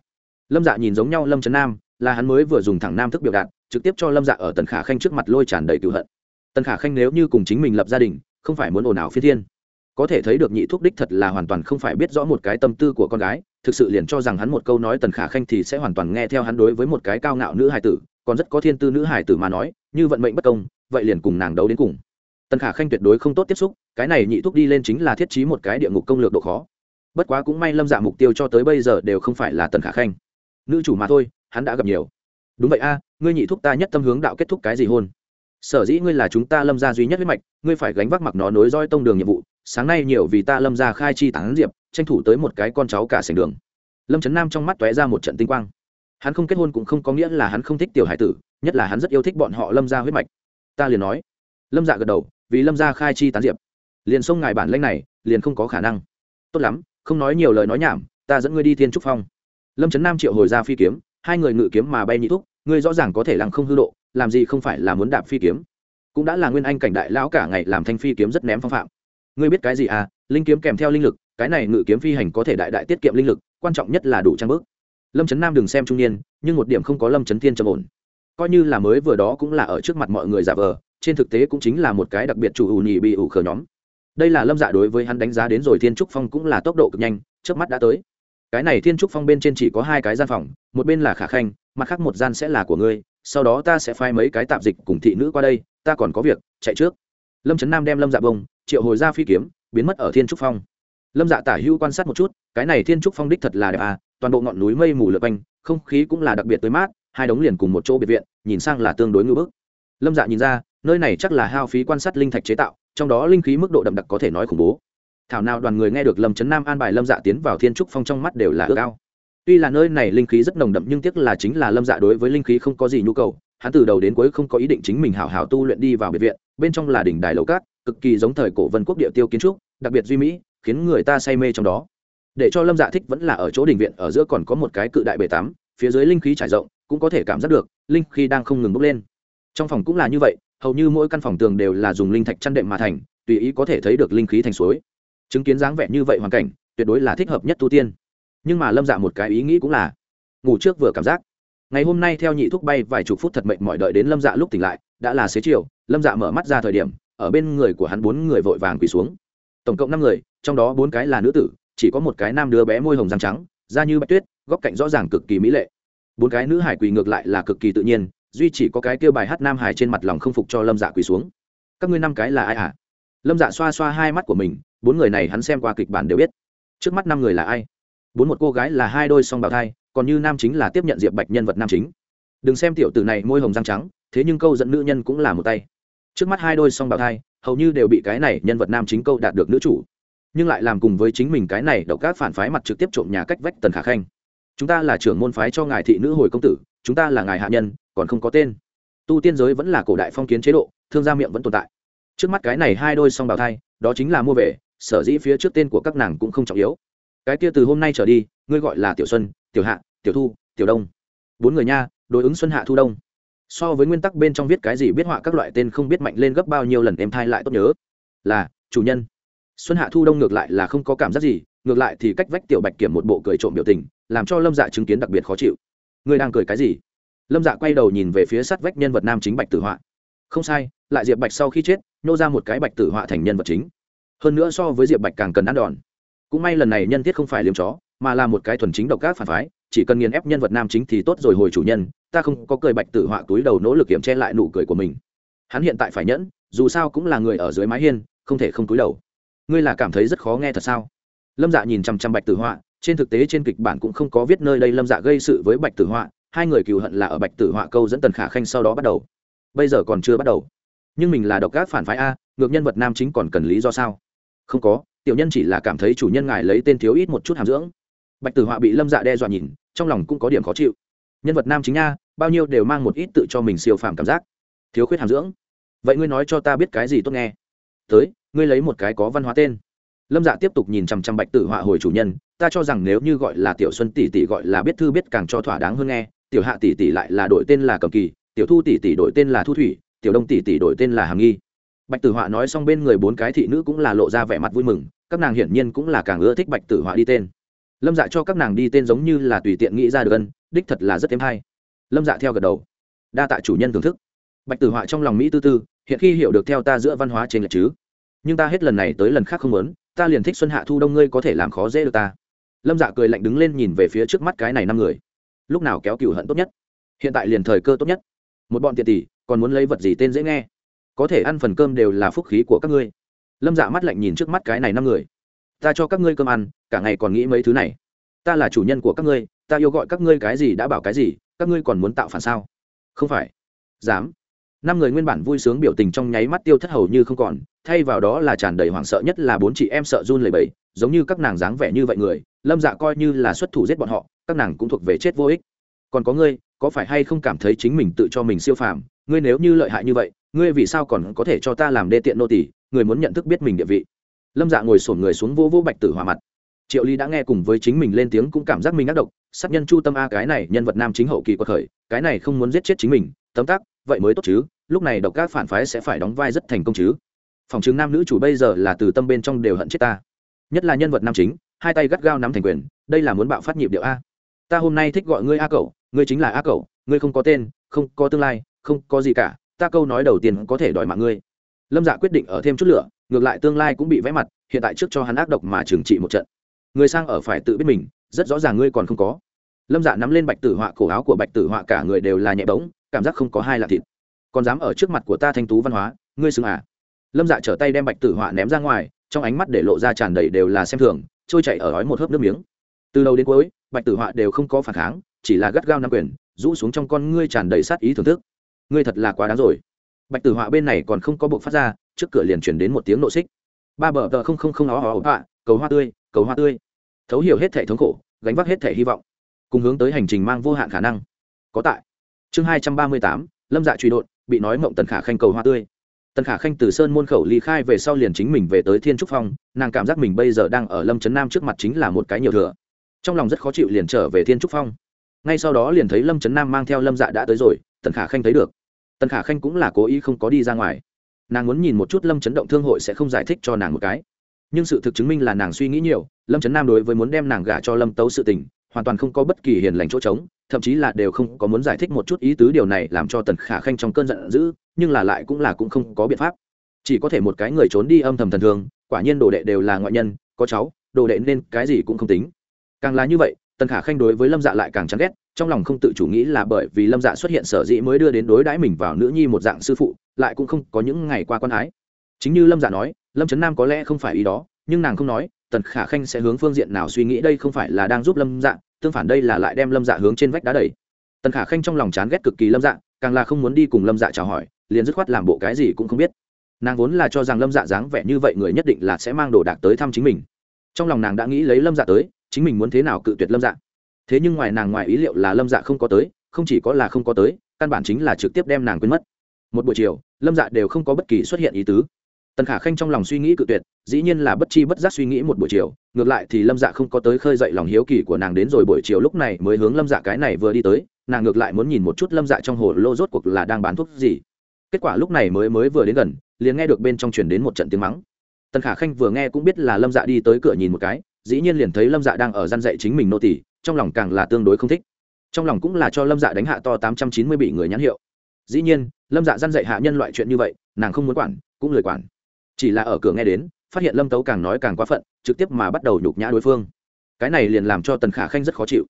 Lâm dạ nhìn giống nhau lâm trấn nam, là hắn mới vừa dùng thẳng nam thức biểu đạt, trực tiếp cho lâm dạ ở tần khả khanh trước mặt lôi tràn đầy cựu hận. Tần khả khanh nếu như cùng chính mình lập gia đình, không phải muốn ồn ào phi thiên. Có thể thấy được nhị thúc đích thật là hoàn toàn không phải biết rõ một cái tâm tư của con gái, thực sự liền cho rằng hắn một câu nói tần khả khanh thì sẽ hoàn toàn nghe theo hắn đối với một cái cao ngạo nữ hài tử, còn rất có thiên tư nữ hài tử mà nói như vận mệnh bất công, vậy liền cùng nàng đấu đến cùng. Tần khả khanh tuyệt đối không tốt tiếp xúc, cái này nhị thúc đi lên chính là thiết trí một cái địa ngục công lược độ khó. Bất quá cũng may lâm dạ mục tiêu cho tới bây giờ đều không phải là tần khả khanh. Nữ chủ mà thôi, hắn đã gặp nhiều. Đúng vậy a, ngươi nhị thúc ta nhất tâm hướng đạo kết thúc cái gì hôn? Sở dĩ ngươi là chúng ta lâm gia duy nhất huyết mạch, ngươi phải gánh vác mặc nó nối roi tông đường nhiệm vụ, sáng nay nhiều vì ta lâm gia khai chi tán diệp, tranh thủ tới một cái con cháu cả sành đường. Lâm trấn nam trong mắt tóe ra một trận tinh quang hắn không kết hôn cũng không có nghĩa là hắn không thích tiểu hải tử, nhất là hắn rất yêu thích bọn họ lâm gia huyết mạch. Ta liền nói. Lâm dạ gật đầu, vì lâm gia khai chi tán diệp. Liền xông ngài bản lanh này, liền không có khả năng. Tốt lắm, không nói nhiều lời nói nhảm, ta dẫn ngươi đi thiên trúc phong. Lâm trấn nam triệu hồi ra phi kiếm, hai người ngự kiếm mà bay nhị thúc, ngươi rõ ràng có thể lặng không hư độ, làm gì không phải là muốn đạp phi kiếm. Cũng đã là nguyên anh cảnh đại lão cả ngày làm thanh phi kiếm rất ném phong phạm. Ngươi biết cái gì à linh kiếm kèm theo linh lực, cái này ngự kiếm phi hành có thể đại đại tiết kiệm linh lực, quan trọng nhất là đủ trang bước lâm trấn nam đừng xem trung niên, nhưng một điểm không có lâm trấn thiên trầm ổn. Coi như là mới vừa đó cũng là ở trước mặt mọi người giả vờ, trên thực tế cũng chính là một cái đặc biệt chủ ủ nhị bị ủ khờ nhóm. Đây là lâm dạ đối với hắn đánh giá đến rồi thiên trúc phong cũng là tốc độ cực nhanh trước mắt đã tới. Cái này thiên trúc phong bên trên chỉ có hai cái gian phòng, một bên là khả khanh, mặt khác một gian sẽ là của ngươi, sau đó ta sẽ phai mấy cái tạp dịch cùng thị nữ qua đây, ta còn có việc, chạy trước. Lâm trấn nam đem lâm dạ bông, triệu hồi ra phi kiếm, biến mất ở thiên trúc phong. Lâm dạ tả hữu quan sát một chút, cái này thiên trúc phong đích thật là đẹp à toàn bộ ngọn núi mây mù lượt quanh, không khí cũng là đặc biệt tới mát, hai đống liền cùng một chỗ biệt viện, nhìn sang là tương đối ngưỡng bức. Lâm dạ nhìn ra, nơi này chắc là hao phí quan sát linh thạch chế tạo, trong đó linh khí mức độ đậm đặc có thể nói khủng bố. Thảo nào đoàn người nghe được lâm trấn nam an bài lâm dạ tiến vào thiên trúc phong trong mắt đều là ước ao. Tuy là nơi này linh khí rất nồng đậm nhưng tiếc là chính là lâm dạ đối với linh khí không có gì nhu cầu, hắn từ đầu đến cuối không có ý định chính mình hảo hảo tu luyện đi vào biệt viện, bên trong là đỉnh đài lầu cát, cực kỳ giống thời cổ vân quốc địa tiêu kiến trúc, đặc biệt duy mỹ, khiến người ta say mê trong đó để cho lâm dạ thích vẫn là ở chỗ đình viện, ở giữa còn có một cái cự đại bể tắm, phía dưới linh khí trải rộng, cũng có thể cảm giác được, linh khí đang không ngừng bốc lên. Trong phòng cũng là như vậy, hầu như mỗi căn phòng tường đều là dùng linh thạch chăn đệm mà thành, tùy ý có thể thấy được linh khí thành suối. Chứng kiến dáng vẻ như vậy hoàn cảnh, tuyệt đối là thích hợp nhất tu tiên. Nhưng mà lâm dạ một cái ý nghĩ cũng là, ngủ trước vừa cảm giác. Ngày hôm nay theo nhị thuốc bay vài chục phút thật mệnh mọi đợi đến lâm dạ lúc tỉnh lại, đã là xế chiều, lâm dạ mở mắt ra thời điểm, ở bên người của hắn bốn người vội vàng quỳ xuống. Tổng cộng năm người, trong đó bốn cái là nữ tử chỉ có một cái nam đứa bé môi hồng răng trắng, da như bạch tuyết, góc cạnh rõ ràng cực kỳ mỹ lệ. Bốn cái nữ hải quỳ ngược lại là cực kỳ tự nhiên, duy chỉ có cái kêu bài hát nam hải trên mặt lòng không phục cho lâm dạ quỳ xuống. Các ngươi năm cái là ai à lâm dạ xoa xoa hai mắt của mình, bốn người này hắn xem qua kịch bản đều biết. Trước mắt năm người là ai? Bốn một cô gái là hai đôi song bào thai, còn như nam chính là tiếp nhận diệp bạch nhân vật nam chính. Đừng xem tiểu tử này môi hồng răng trắng, thế nhưng câu dẫn nữ nhân cũng là một tay. Trước mắt hai đôi song bào thai, hầu như đều bị cái này nhân vật nam chính câu đạt được nữ chủ nhưng lại làm cùng với chính mình cái này độc các phản phái mặt trực tiếp trộm nhà cách vách tần khả khanh. Chúng ta là trưởng môn phái cho ngài thị nữ hồi công tử, chúng ta là ngài hạ nhân, còn không có tên. Tu tiên giới vẫn là cổ đại phong kiến chế độ, thương gia miệng vẫn tồn tại. Trước mắt cái này hai đôi song bào thai, đó chính là mua về, sở dĩ phía trước tên của các nàng cũng không trọng yếu. Cái kia từ hôm nay trở đi, ngươi gọi là tiểu xuân, tiểu hạ, tiểu thu, tiểu đông. Bốn người nha, đối ứng xuân hạ thu đông. So với nguyên tắc bên trong viết cái gì biết họa các loại tên không biết mạnh lên gấp bao nhiêu lần em thai lại tốt nhớ. Là, chủ nhân xuân hạ thu đông ngược lại là không có cảm giác gì, ngược lại thì cách vách tiểu bạch kiểm một bộ cười trộm biểu tình, làm cho lâm dạ chứng kiến đặc biệt khó chịu. Ngươi đang cười cái gì? Lâm dạ quay đầu nhìn về phía sát vách nhân vật nam chính bạch tử họa. Không sai, lại diệp bạch sau khi chết nhô ra một cái bạch tử họa thành nhân vật chính. Hơn nữa so với diệp bạch càng cần ăn đòn. Cũng may lần này nhân thiết không phải liếm chó, mà là một cái thuần chính độc ác phản phái, chỉ cần nghiền ép nhân vật nam chính thì tốt rồi hồi chủ nhân, ta không có cười bạch tử họa túi đầu nỗ lực kiểm che lại nụ cười của mình. Hắn hiện tại phải nhẫn, dù sao cũng là người ở dưới mái hiên, không thể không túi đầu ngươi là cảm thấy rất khó nghe thật sao? Lâm dạ nhìn chằm chằm bạch tử họa trên thực tế trên kịch bản cũng không có viết nơi đây lâm dạ gây sự với bạch tử họa hai người cừu hận là ở bạch tử họa câu dẫn tần khả khanh sau đó bắt đầu. Bây giờ còn chưa bắt đầu. Nhưng mình là độc gác phản phái a ngược nhân vật nam chính còn cần lý do sao? Không có tiểu nhân chỉ là cảm thấy chủ nhân ngài lấy tên thiếu ít một chút hàm dưỡng. Bạch tử họa bị lâm dạ đe dọa nhìn trong lòng cũng có điểm khó chịu. Nhân vật nam chính a, bao nhiêu đều mang một ít tự cho mình siêu phàm cảm giác. Thiếu khuyết hàm dưỡng. Vậy ngươi nói cho ta biết cái gì tốt nghe? Tới ngươi lấy một cái có văn hóa tên. Lâm dạ tiếp tục nhìn chằm chằm bạch tử họa hồi chủ nhân, ta cho rằng nếu như gọi là tiểu xuân tỷ tỷ gọi là biết thư biết càng cho thỏa đáng hơn nghe, tiểu hạ tỷ tỷ lại là đổi tên là cầm kỳ, tiểu thu tỷ tỷ đổi tên là thu thủy, tiểu đông tỷ tỷ đổi tên là hàm nghi. Bạch tử họa nói xong bên người bốn cái thị nữ cũng là lộ ra vẻ mặt vui mừng, các nàng hiển nhiên cũng là càng ưa thích bạch tử họa đi tên. Lâm dạ cho các nàng đi tên giống như là tùy tiện nghĩ ra được ân, đích thật là rất thêm hay. Lâm dạ theo gật đầu. Đa tạ chủ nhân thưởng thức. Bạch tử họa trong lòng mỹ tư tư, hiện khi hiểu được theo ta giữa văn hóa trên lệch chứ nhưng ta hết lần này tới lần khác không muốn, ta liền thích xuân hạ thu đông, ngươi có thể làm khó dễ được ta. Lâm dạ cười lạnh đứng lên nhìn về phía trước mắt cái này năm người. Lúc nào kéo cựu hận tốt nhất? Hiện tại liền thời cơ tốt nhất. Một bọn tiện tỷ, còn muốn lấy vật gì tên dễ nghe? Có thể ăn phần cơm đều là phúc khí của các ngươi. Lâm dạ mắt lạnh nhìn trước mắt cái này năm người. Ta cho các ngươi cơm ăn, cả ngày còn nghĩ mấy thứ này. Ta là chủ nhân của các ngươi, ta yêu gọi các ngươi cái gì đã bảo cái gì, các ngươi còn muốn tạo phản sao? Không phải. Dám năm người nguyên bản vui sướng biểu tình trong nháy mắt tiêu thất hầu như không còn, thay vào đó là tràn đầy hoảng sợ nhất là bốn chị em sợ run lầy bầy giống như các nàng dáng vẻ như vậy người, lâm dạ coi như là xuất thủ giết bọn họ, các nàng cũng thuộc về chết vô ích. Còn có ngươi, có phải hay không cảm thấy chính mình tự cho mình siêu phàm? Ngươi nếu như lợi hại như vậy, ngươi vì sao còn có thể cho ta làm đê tiện nô tỷ người muốn nhận thức biết mình địa vị. Lâm dạ ngồi sổn người xuống vô vô bạch tử hòa mặt. Triệu ly đã nghe cùng với chính mình lên tiếng cũng cảm giác mình ác độc, sát nhân chu tâm a cái này nhân vật nam chính hậu kỳ quật khởi, cái này không muốn giết chết chính mình, tấm tắc vậy mới tốt chứ, lúc này độc các phản phái sẽ phải đóng vai rất thành công chứ. Phòng chứng nam nữ chủ bây giờ là từ tâm bên trong đều hận chết ta. Nhất là nhân vật nam chính, hai tay gắt gao nắm thành quyền, đây là muốn bạo phát nhịp điệu a. Ta hôm nay thích gọi ngươi a cậu ngươi chính là a cậu ngươi không có tên, không có tương lai, không có gì cả, ta câu nói đầu tiên có thể đòi mạng ngươi. Lâm dạ quyết định ở thêm chút lửa, ngược lại tương lai cũng bị vẽ mặt, hiện tại trước cho hắn ác độc mà trừng trị một trận. Người sang ở phải tự biết mình, rất rõ ràng ngươi còn không có. Lâm dạ nắm lên bạch tử họa cổ áo của bạch tử họa cả người đều là nhẹ bóng cảm giác không có hai là thịt. Còn dám ở trước mặt của ta thanh tú văn hóa, ngươi xưng à? Lâm dạ trở tay đem bạch tử họa ném ra ngoài, trong ánh mắt để lộ ra tràn đầy đều là xem thường, trôi chạy ở ói một hớp nước miếng. Từ đầu đến cuối, bạch tử họa đều không có phản kháng, chỉ là gắt gao nam quyền, rũ xuống trong con ngươi tràn đầy sát ý thưởng thức. Ngươi thật là quá đáng rồi. Bạch tử họa bên này còn không có buộc phát ra, trước cửa liền chuyển đến một tiếng nộ xích. Ba bờ tờ không không không ó ó ạ cầu hoa tươi, cầu hoa tươi. Thấu hiểu hết thể thống khổ, gánh vác hết thể hy vọng, cùng hướng tới hành trình mang vô hạn khả năng. Có tại chương hai trăm ba mươi tám, lâm dạ truy đột, bị nói mộng tần khả khanh cầu hoa tươi. Tần khả khanh từ sơn môn khẩu ly khai về sau liền chính mình về tới thiên trúc phong, nàng cảm giác mình bây giờ đang ở lâm trấn nam trước mặt chính là một cái nhiều thừa. Trong lòng rất khó chịu liền trở về thiên trúc phong. Ngay sau đó liền thấy lâm trấn nam mang theo lâm dạ đã tới rồi, tần khả khanh thấy được. Tần khả khanh cũng là cố ý không có đi ra ngoài. Nàng muốn nhìn một chút lâm chấn động thương hội sẽ không giải thích cho nàng một cái. Nhưng sự thực chứng minh là nàng suy nghĩ nhiều, lâm trấn nam đối với muốn đem nàng gả cho lâm tấu sự tình, hoàn toàn không có bất kỳ hiền lành chỗ trống thậm chí là đều không có muốn giải thích một chút ý tứ điều này làm cho tần khả khanh trong cơn giận dữ, nhưng là lại cũng là cũng không có biện pháp. Chỉ có thể một cái người trốn đi âm thầm thần thường, quả nhiên đồ đệ đều là ngoại nhân, có cháu, đồ đệ nên cái gì cũng không tính. Càng là như vậy, tần khả khanh đối với lâm dạ lại càng chán ghét, trong lòng không tự chủ nghĩ là bởi vì lâm dạ xuất hiện sở dĩ mới đưa đến đối đãi mình vào nữ nhi một dạng sư phụ, lại cũng không có những ngày qua quan ái. Chính như lâm dạ nói, lâm trấn nam có lẽ không phải ý đó, nhưng nàng không nói, tần khả khanh sẽ hướng phương diện nào suy nghĩ đây không phải là đang giúp lâm dạ tương phản đây là lại đem lâm dạ hướng trên vách đá đẩy. Tần khả khanh trong lòng chán ghét cực kỳ lâm dạ càng là không muốn đi cùng lâm dạ chào hỏi, liền dứt khoát làm bộ cái gì cũng không biết. Nàng vốn là cho rằng lâm dạ dáng vẻ như vậy người nhất định là sẽ mang đồ đạc tới thăm chính mình. Trong lòng nàng đã nghĩ lấy lâm dạ tới, chính mình muốn thế nào cự tuyệt lâm dạ. Thế nhưng ngoài nàng ngoài ý liệu là lâm dạ không có tới, không chỉ có là không có tới, căn bản chính là trực tiếp đem nàng quên mất. Một buổi chiều, lâm dạ đều không có bất kỳ xuất hiện ý tứ tần khả khanh trong lòng suy nghĩ cự tuyệt, dĩ nhiên là bất chi bất giác suy nghĩ một buổi chiều, ngược lại thì lâm dạ không có tới khơi dậy lòng hiếu kỳ của nàng đến rồi buổi chiều lúc này mới hướng lâm dạ cái này vừa đi tới, nàng ngược lại muốn nhìn một chút lâm dạ trong hồ lô rốt cuộc là đang bán thuốc gì. Kết quả lúc này mới mới vừa đến gần, liền nghe được bên trong chuyển đến một trận tiếng mắng. Tần khả khanh vừa nghe cũng biết là lâm dạ đi tới cửa nhìn một cái, dĩ nhiên liền thấy lâm dạ đang ở gian dạy chính mình nô tỷ trong lòng càng là tương đối không thích. Trong lòng cũng là cho lâm dạ đánh hạ to tám trăm chín mươi bị người nhãn hiệu. Dĩ nhiên, lâm dạ gian dạy hạ nhân loại chuyện như vậy, nàng không muốn quản, cũng lười quản chỉ là ở cửa nghe đến, phát hiện lâm tấu càng nói càng quá phận, trực tiếp mà bắt đầu nhục nhã đối phương. Cái này liền làm cho tần khả khanh rất khó chịu.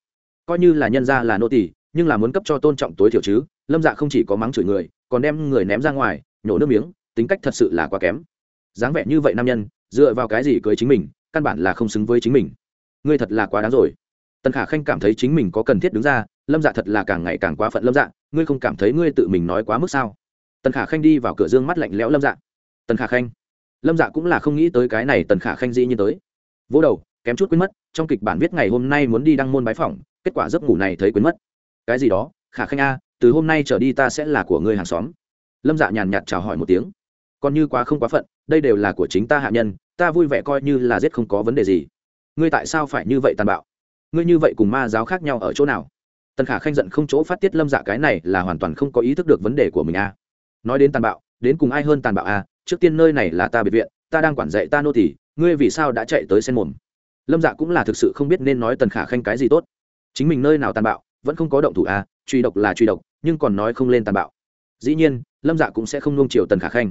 Coi như là nhân ra là nô tỳ, nhưng là muốn cấp cho tôn trọng tối thiểu chứ, lâm dạ không chỉ có mắng chửi người, còn đem người ném ra ngoài, nhổ nước miếng, tính cách thật sự là quá kém. Dáng vẻ như vậy nam nhân, dựa vào cái gì cưới chính mình, căn bản là không xứng với chính mình. Ngươi thật là quá đáng rồi. Tần khả khanh cảm thấy chính mình có cần thiết đứng ra, lâm dạ thật là càng ngày càng quá phận lâm dạ ngươi không cảm thấy ngươi tự mình nói quá mức sao? Tần khả khanh đi vào cửa dương mắt lạnh lẽo lâm dạ. Tần khả khanh lâm dạ cũng là không nghĩ tới cái này tần khả khanh dĩ nhiên tới. Vỗ đầu, kém chút quên mất, trong kịch bản viết ngày hôm nay muốn đi đăng môn bái phỏng, kết quả giấc ngủ này thấy quên mất. Cái gì đó? Khả khanh a, từ hôm nay trở đi ta sẽ là của ngươi hàng xóm. Lâm dạ nhàn nhạt chào hỏi một tiếng. Còn như quá không quá phận, đây đều là của chính ta hạ nhân, ta vui vẻ coi như là giết không có vấn đề gì. Ngươi tại sao phải như vậy tàn bạo? Ngươi như vậy cùng ma giáo khác nhau ở chỗ nào? Tần khả khanh giận không chỗ phát tiết lâm dạ cái này là hoàn toàn không có ý thức được vấn đề của mình a. Nói đến tàn bạo, đến cùng ai hơn tàn bạo a? Trước tiên nơi này là ta biệt viện, ta đang quản dạy ta nô tỳ, ngươi vì sao đã chạy tới sen mồm? Lâm dạ cũng là thực sự không biết nên nói tần khả khanh cái gì tốt. Chính mình nơi nào tàn bạo, vẫn không có động thủ à? truy độc là truy độc, nhưng còn nói không lên tàn bạo. Dĩ nhiên, lâm dạ cũng sẽ không nung chiều tần khả khanh.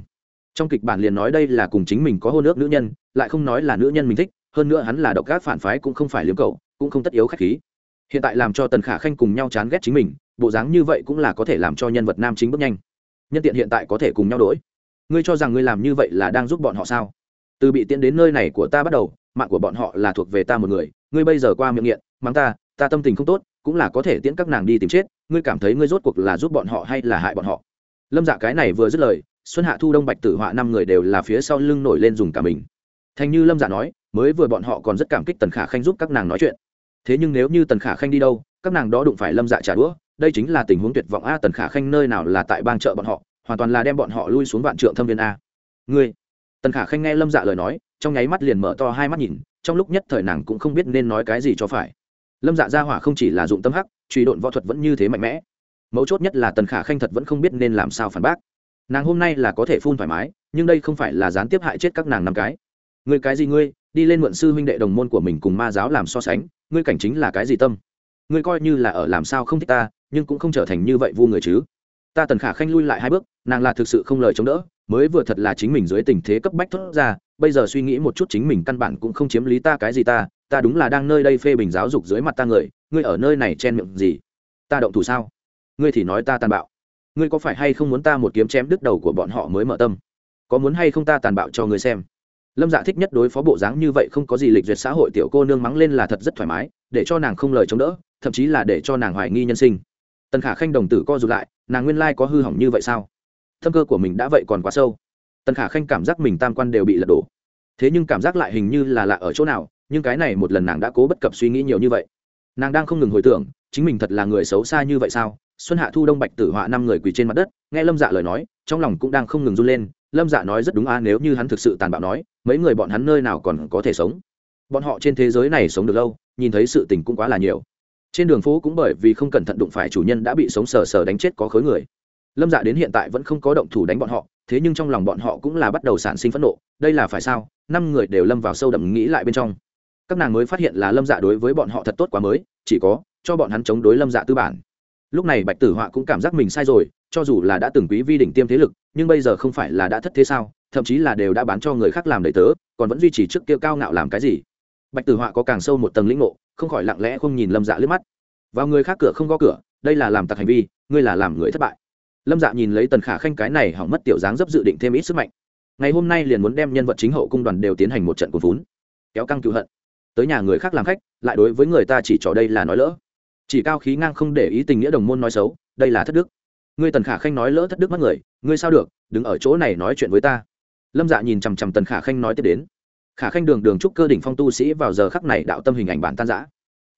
Trong kịch bản liền nói đây là cùng chính mình có hôn ước nữ nhân, lại không nói là nữ nhân mình thích, hơn nữa hắn là độc gác phản phái cũng không phải liếm cậu, cũng không tất yếu khách khí. Hiện tại làm cho tần khả khanh cùng nhau chán ghét chính mình, bộ dáng như vậy cũng là có thể làm cho nhân vật nam chính bước nhanh. Nhân tiện hiện tại có thể cùng nhau đổi ngươi cho rằng ngươi làm như vậy là đang giúp bọn họ sao? Từ bị tiễn đến nơi này của ta bắt đầu, mạng của bọn họ là thuộc về ta một người, ngươi bây giờ qua miệng nghiện, mắng ta ta tâm tình không tốt, cũng là có thể tiễn các nàng đi tìm chết, ngươi cảm thấy ngươi rốt cuộc là giúp bọn họ hay là hại bọn họ? Lâm dạ cái này vừa dứt lời, xuân hạ thu, đông bạch tử họa năm người đều là phía sau lưng nổi lên dùng cả mình. Thành như lâm dạ nói, mới vừa bọn họ còn rất cảm kích tần khả khanh giúp các nàng nói chuyện. Thế nhưng nếu như tần khả khanh đi đâu, các nàng đó đụng phải lâm dạ trả đũa, đây chính là tình huống tuyệt vọng. A, tần khả khanh nơi nào là tại bang chợ bọn họ? Hoàn toàn là đem bọn họ lui xuống vạn trượng thâm viên a. Ngươi, tần khả khanh nghe lâm dạ lời nói, trong nháy mắt liền mở to hai mắt nhìn, trong lúc nhất thời nàng cũng không biết nên nói cái gì cho phải. Lâm dạ ra hỏa không chỉ là dụng tâm hắc, truy độn võ thuật vẫn như thế mạnh mẽ. Mấu chốt nhất là tần khả khanh thật vẫn không biết nên làm sao phản bác. Nàng hôm nay là có thể phun thoải mái, nhưng đây không phải là gián tiếp hại chết các nàng năm cái. Người cái gì ngươi, đi lên mượn sư huynh đệ đồng môn của mình cùng ma giáo làm so sánh, ngươi cảnh chính là cái gì tâm? Ngươi coi như là ở làm sao không thích ta, nhưng cũng không trở thành như vậy vu người chứ ta tần khả khanh lui lại hai bước, nàng là thực sự không lời chống đỡ, mới vừa thật là chính mình dưới tình thế cấp bách thốt ra, bây giờ suy nghĩ một chút chính mình căn bản cũng không chiếm lý ta cái gì ta ta đúng là đang nơi đây phê bình giáo dục dưới mặt ta người, ngươi ở nơi này chen miệng gì? Ta động thủ sao? Ngươi thì nói ta tàn bạo. Ngươi có phải hay không muốn ta một kiếm chém đứt đầu của bọn họ mới mở tâm? Có muốn hay không ta tàn bạo cho ngươi xem? Lâm dạ thích nhất đối phó bộ dáng như vậy không có gì lịch duyệt xã hội tiểu cô nương mắng lên là thật rất thoải mái, để cho nàng không lời chống đỡ, thậm chí là để cho nàng hoài nghi nhân sinh. Tần khả khanh đồng tử co rụt lại nàng nguyên lai có hư hỏng như vậy sao? Thâm cơ của mình đã vậy còn quá sâu. Tần khả khanh cảm giác mình tam quan đều bị lật đổ. Thế nhưng cảm giác lại hình như là lạ ở chỗ nào, nhưng cái này một lần nàng đã cố bất cập suy nghĩ nhiều như vậy. Nàng đang không ngừng hồi tưởng, chính mình thật là người xấu xa như vậy sao? Xuân hạ thu đông bạch tử họa năm người quỳ trên mặt đất, nghe lâm dạ lời nói, trong lòng cũng đang không ngừng run lên. Lâm dạ nói rất đúng a, nếu như hắn thực sự tàn bạo nói, mấy người bọn hắn nơi nào còn có thể sống? Bọn họ trên thế giới này sống được lâu, nhìn thấy sự tình cũng quá là nhiều trên đường phố cũng bởi vì không cẩn thận đụng phải chủ nhân đã bị sống sờ sờ đánh chết có khối người. Lâm dạ đến hiện tại vẫn không có động thủ đánh bọn họ, thế nhưng trong lòng bọn họ cũng là bắt đầu sản sinh phẫn nộ, đây là phải sao? Năm người đều lâm vào sâu đậm nghĩ lại bên trong. Các nàng mới phát hiện là lâm dạ đối với bọn họ thật tốt quá mới, chỉ có cho bọn hắn chống đối lâm dạ tư bản. Lúc này bạch tử họa cũng cảm giác mình sai rồi, cho dù là đã từng quý vi đỉnh tiêm thế lực, nhưng bây giờ không phải là đã thất thế sao? Thậm chí là đều đã bán cho người khác làm đầy tớ, còn vẫn duy trì trước kia cao ngạo làm cái gì? Bạch tử họa có càng sâu một tầng lĩnh ngộ, không khỏi lặng lẽ không nhìn lâm dạ lướt mắt. Vào người khác cửa không có cửa, đây là làm tặc hành vi, ngươi là làm người thất bại. Lâm dạ nhìn lấy tần khả khanh cái này hỏng mất tiểu dáng dấp dự định thêm ít sức mạnh. Ngày hôm nay liền muốn đem nhân vật chính hậu cung đoàn đều tiến hành một trận cuồng vốn kéo căng cựu hận. Tới nhà người khác làm khách, lại đối với người ta chỉ trò đây là nói lỡ. Chỉ cao khí ngang không để ý tình nghĩa đồng môn nói xấu, đây là thất đức. Ngươi tần khả khanh nói lỡ thất đức mất người, ngươi sao được, đứng ở chỗ này nói chuyện với ta. Lâm dạ nhìn chằm chằm tần khả khanh nói tiếp đến khả khanh đường đường trúc cơ đỉnh phong tu sĩ vào giờ khắc này đạo tâm hình ảnh bản tan giã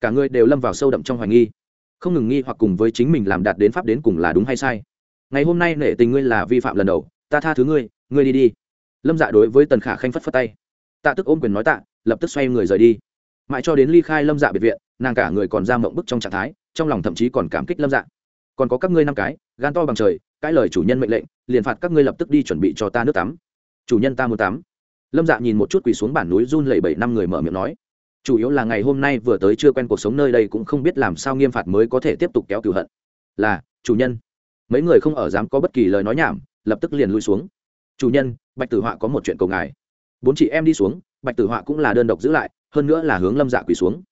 cả người đều lâm vào sâu đậm trong hoài nghi. Không ngừng nghi hoặc cùng với chính mình làm đạt đến pháp đến cùng là đúng hay sai. Ngày hôm nay nể tình ngươi là vi phạm lần đầu, ta tha thứ ngươi ngươi đi đi. Lâm dạ đối với tần khả khanh phất phất tay. Tạ tức ôm quyền nói tạ, lập tức xoay người rời đi. Mãi cho đến ly khai lâm dạ biệt viện, nàng cả người còn ra mộng bức trong trạng thái, trong lòng thậm chí còn cảm kích lâm dạ. Còn có các ngươi năm cái, gan to bằng trời, cãi lời chủ nhân mệnh lệnh, liền phạt các ngươi lập tức đi chuẩn bị cho ta nước tắm. Chủ nhân ta muốn tắm lâm dạ nhìn một chút quỳ xuống bản núi run lẩy bẩy năm người mở miệng nói, chủ yếu là ngày hôm nay vừa tới chưa quen cuộc sống nơi đây cũng không biết làm sao nghiêm phạt mới có thể tiếp tục kéo cửu hận. Là, chủ nhân. Mấy người không ở dám có bất kỳ lời nói nhảm, lập tức liền lui xuống. Chủ nhân, bạch tử họa có một chuyện cầu ngài. Bốn chị em đi xuống, bạch tử họa cũng là đơn độc giữ lại, hơn nữa là hướng lâm dạ quỳ xuống.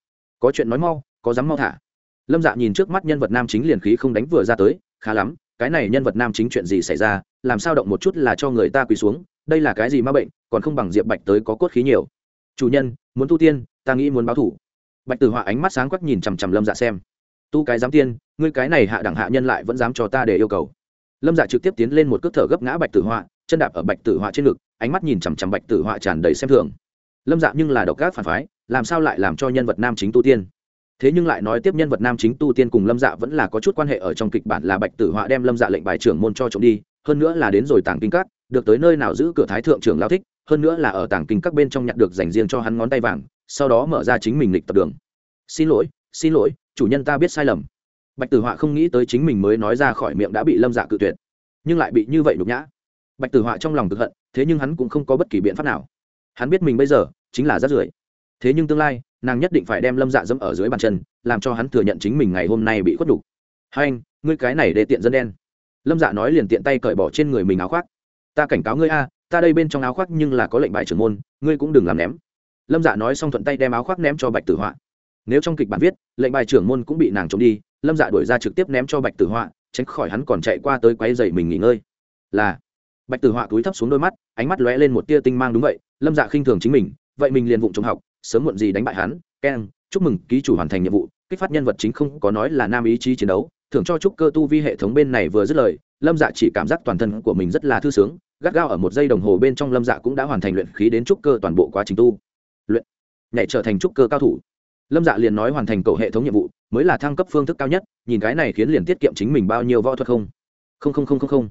Có chuyện nói mau, có dám mau thả. Lâm dạ nhìn trước mắt nhân vật nam chính liền khí không đánh vừa ra tới, khá lắm, cái này nhân vật nam chính chuyện gì xảy ra, làm sao động một chút là cho người ta quỳ xuống đây là cái gì ma bệnh, còn không bằng diệp bạch tới có cốt khí nhiều. Chủ nhân, muốn tu tiên, ta nghĩ muốn báo thủ. Bạch tử họa ánh mắt sáng quắc nhìn chằm chằm lâm dạ xem. Tu cái dám tiên, ngươi cái này hạ đẳng hạ nhân lại vẫn dám cho ta để yêu cầu. Lâm dạ trực tiếp tiến lên một cước thở gấp ngã bạch tử họa, chân đạp ở bạch tử họa trên ngực, ánh mắt nhìn chằm chằm bạch tử họa tràn đầy xem thường. Lâm dạ nhưng là độc gác phản phái, làm sao lại làm cho nhân vật nam chính tu tiên? Thế nhưng lại nói tiếp nhân vật nam chính tu tiên cùng lâm dạ vẫn là có chút quan hệ ở trong kịch bản là bạch tử họa đem lâm dạ lệnh bài trưởng môn cho trộm đi, hơn nữa là đến rồi tàng kinh cát được tới nơi nào giữ cửa thái thượng trưởng lao thích, hơn nữa là ở tàng kinh các bên trong nhặt được dành riêng cho hắn ngón tay vàng, sau đó mở ra chính mình lịch tập đường. Xin lỗi xin lỗi, chủ nhân ta biết sai lầm. Bạch tử họa không nghĩ tới chính mình mới nói ra khỏi miệng đã bị lâm dạ cự tuyệt, nhưng lại bị như vậy nhục nhã. Bạch tử họa trong lòng cực hận, thế nhưng hắn cũng không có bất kỳ biện pháp nào. Hắn biết mình bây giờ chính là rát rưởi. Thế nhưng tương lai, nàng nhất định phải đem lâm dạ dẫm ở dưới bàn chân, làm cho hắn thừa nhận chính mình ngày hôm nay bị khuất đục hai anh, ngươi cái này để tiện dân đen. Lâm dạ nói liền tiện tay cởi bỏ trên người mình áo khoác ta cảnh cáo ngươi a, ta đây bên trong áo khoác nhưng là có lệnh bài trưởng môn, ngươi cũng đừng làm ném. Lâm dạ nói xong thuận tay đem áo khoác ném cho bạch tử họa. Nếu trong kịch bản viết, lệnh bài trưởng môn cũng bị nàng trộm đi, lâm dạ đuổi ra trực tiếp ném cho bạch tử họa, tránh khỏi hắn còn chạy qua tới quay dậy mình nghỉ ngơi. Là. Bạch tử họa túi thấp xuống đôi mắt, ánh mắt lóe lên một tia tinh mang đúng vậy, lâm dạ khinh thường chính mình, vậy mình liền vụng trộm học, sớm muộn gì đánh bại hắn, keng, chúc mừng ký chủ hoàn thành nhiệm vụ, kích phát nhân vật chính không có nói là nam ý chí chiến đấu, thưởng cho trúc cơ tu vi hệ thống bên này vừa dứt lời, lâm dạ chỉ cảm giác toàn thân của mình rất là thư sướng gắt gao ở một giây đồng hồ bên trong lâm dạ cũng đã hoàn thành luyện khí đến trúc cơ toàn bộ quá trình tu. Luyện, nhảy trở thành trúc cơ cao thủ. Lâm dạ liền nói hoàn thành cầu hệ thống nhiệm vụ, mới là thăng cấp phương thức cao nhất, nhìn cái này khiến liền tiết kiệm chính mình bao nhiêu võ thuật không? Không không không không không.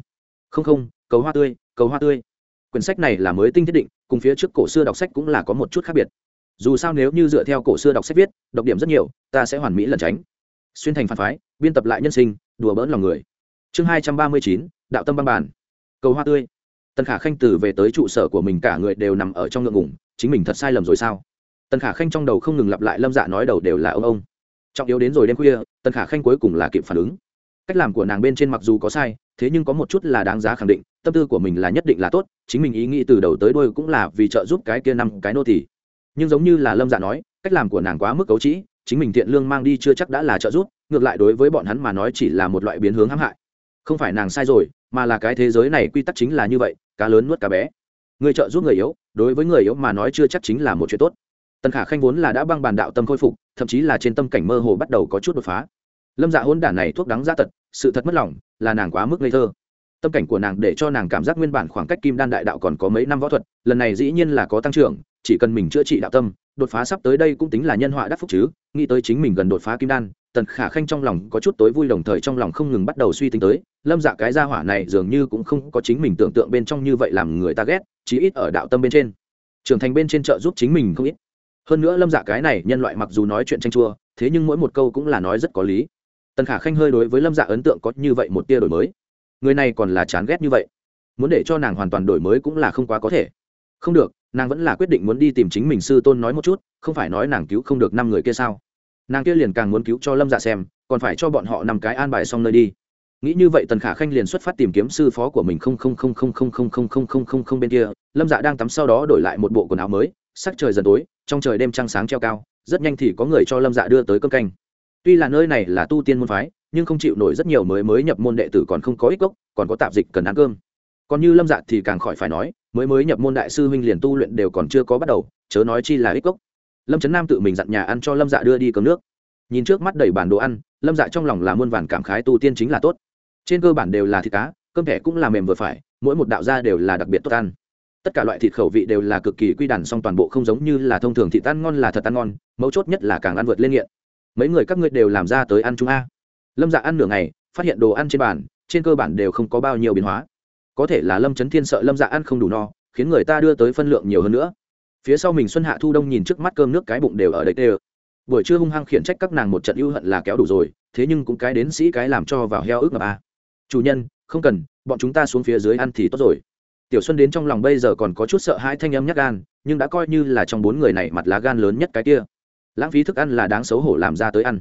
Không không, cầu hoa tươi, cầu hoa tươi. Quyển sách này là mới tinh thiết định, cùng phía trước cổ xưa đọc sách cũng là có một chút khác biệt. Dù sao nếu như dựa theo cổ xưa đọc sách viết, độc điểm rất nhiều, ta sẽ hoàn mỹ lẩn tránh. Xuyên thành phản phái, biên tập lại nhân sinh, đùa bỡn lòng người. Chương hai trăm ba mươi chín, đạo tâm băng bản cầu hoa tươi tần khả khanh từ về tới trụ sở của mình cả người đều nằm ở trong ngượng ngủng chính mình thật sai lầm rồi sao? Tần khả khanh trong đầu không ngừng lặp lại lâm dạ nói đầu đều là ông ông. Trọng yếu đến rồi đêm khuya, tần khả khanh cuối cùng là kịp phản ứng. Cách làm của nàng bên trên mặc dù có sai, thế nhưng có một chút là đáng giá khẳng định, tâm tư của mình là nhất định là tốt, chính mình ý nghĩ từ đầu tới đôi cũng là vì trợ giúp cái kia năm cái nô thì nhưng giống như là lâm dạ nói, cách làm của nàng quá mức cấu trĩ, chính mình thiện lương mang đi chưa chắc đã là trợ giúp, ngược lại đối với bọn hắn mà nói chỉ là một loại biến hướng hãm hại. Không phải nàng sai rồi, mà là cái thế giới này quy tắc chính là như vậy cá lớn nuốt cá bé. Người trợ giúp người yếu, đối với người yếu mà nói chưa chắc chính là một chuyện tốt. Tần khả khanh vốn là đã băng bàn đạo tâm khôi phục, thậm chí là trên tâm cảnh mơ hồ bắt đầu có chút đột phá. Lâm dạ hôn đản này thuốc đắng ra tật, sự thật mất lòng, là nàng quá mức ngây thơ. Tâm cảnh của nàng để cho nàng cảm giác nguyên bản khoảng cách kim đan đại đạo còn có mấy năm võ thuật, lần này dĩ nhiên là có tăng trưởng, chỉ cần mình chữa trị đạo tâm, đột phá sắp tới đây cũng tính là nhân họa đắc phúc chứ, nghĩ tới chính mình gần đột phá kim đan tần khả khanh trong lòng có chút tối vui đồng thời trong lòng không ngừng bắt đầu suy tính tới, lâm dạ cái gia hỏa này dường như cũng không có chính mình tưởng tượng bên trong như vậy làm người ta ghét, chí ít ở đạo tâm bên trên. Trưởng thành bên trên trợ giúp chính mình không ít. Hơn nữa lâm dạ cái này nhân loại mặc dù nói chuyện tranh chua, thế nhưng mỗi một câu cũng là nói rất có lý. Tần khả khanh hơi đối với lâm dạ ấn tượng có như vậy một tia đổi mới. Người này còn là chán ghét như vậy. Muốn để cho nàng hoàn toàn đổi mới cũng là không quá có thể. Không được, nàng vẫn là quyết định muốn đi tìm chính mình sư tôn nói một chút, không phải nói nàng cứu không được năm người kia sao? Nàng kia liền càng muốn cứu cho lâm dạ xem còn phải cho bọn họ nằm cái an bài xong nơi đi nghĩ như vậy tần khả khanh liền xuất phát tìm kiếm sư phó của mình không không không không không không không không không không không bên kia lâm dạ đang tắm sau đó đổi lại một bộ quần áo mới sắc trời dần tối trong trời đêm trăng sáng treo cao rất nhanh thì có người cho lâm dạ đưa tới cơm canh tuy là nơi này là tu tiên môn phái nhưng không chịu nổi rất nhiều mới mới nhập môn đệ tử còn không có ích gốc còn có tạp dịch cần ăn cơm còn như lâm dạ thì càng khỏi phải nói mới mới nhập môn đại sư huynh liền tu luyện đều còn chưa có bắt đầu chớ nói chi là ích gốc lâm trấn nam tự mình dặn nhà ăn cho lâm dạ đưa đi cơm nước nhìn trước mắt đầy bản đồ ăn lâm dạ trong lòng là muôn vàn cảm khái tu tiên chính là tốt trên cơ bản đều là thịt cá cơm thẻ cũng là mềm vừa phải mỗi một đạo gia đều là đặc biệt tốt ăn tất cả loại thịt khẩu vị đều là cực kỳ quy đàn song toàn bộ không giống như là thông thường thịt ăn ngon là thật ăn ngon mấu chốt nhất là càng ăn vượt lên nghiện mấy người các ngươi đều làm ra tới ăn chúng a lâm dạ ăn nửa ngày phát hiện đồ ăn trên bàn trên cơ bản đều không có bao nhiêu biến hóa có thể là lâm trấn thiên sợ lâm dạ ăn không đủ no khiến người ta đưa tới phân lượng nhiều hơn nữa phía sau mình xuân hạ thu đông nhìn trước mắt cơm nước cái bụng đều ở đây tê buổi trưa hung hăng khiển trách các nàng một trận ưu hận là kéo đủ rồi, thế nhưng cũng cái đến sĩ cái làm cho vào heo ước ngập a chủ nhân, không cần, bọn chúng ta xuống phía dưới ăn thì tốt rồi. Tiểu xuân đến trong lòng bây giờ còn có chút sợ hãi thanh âm nhắc gan, nhưng đã coi như là trong bốn người này mặt lá gan lớn nhất cái kia. Lãng phí thức ăn là đáng xấu hổ làm ra tới ăn.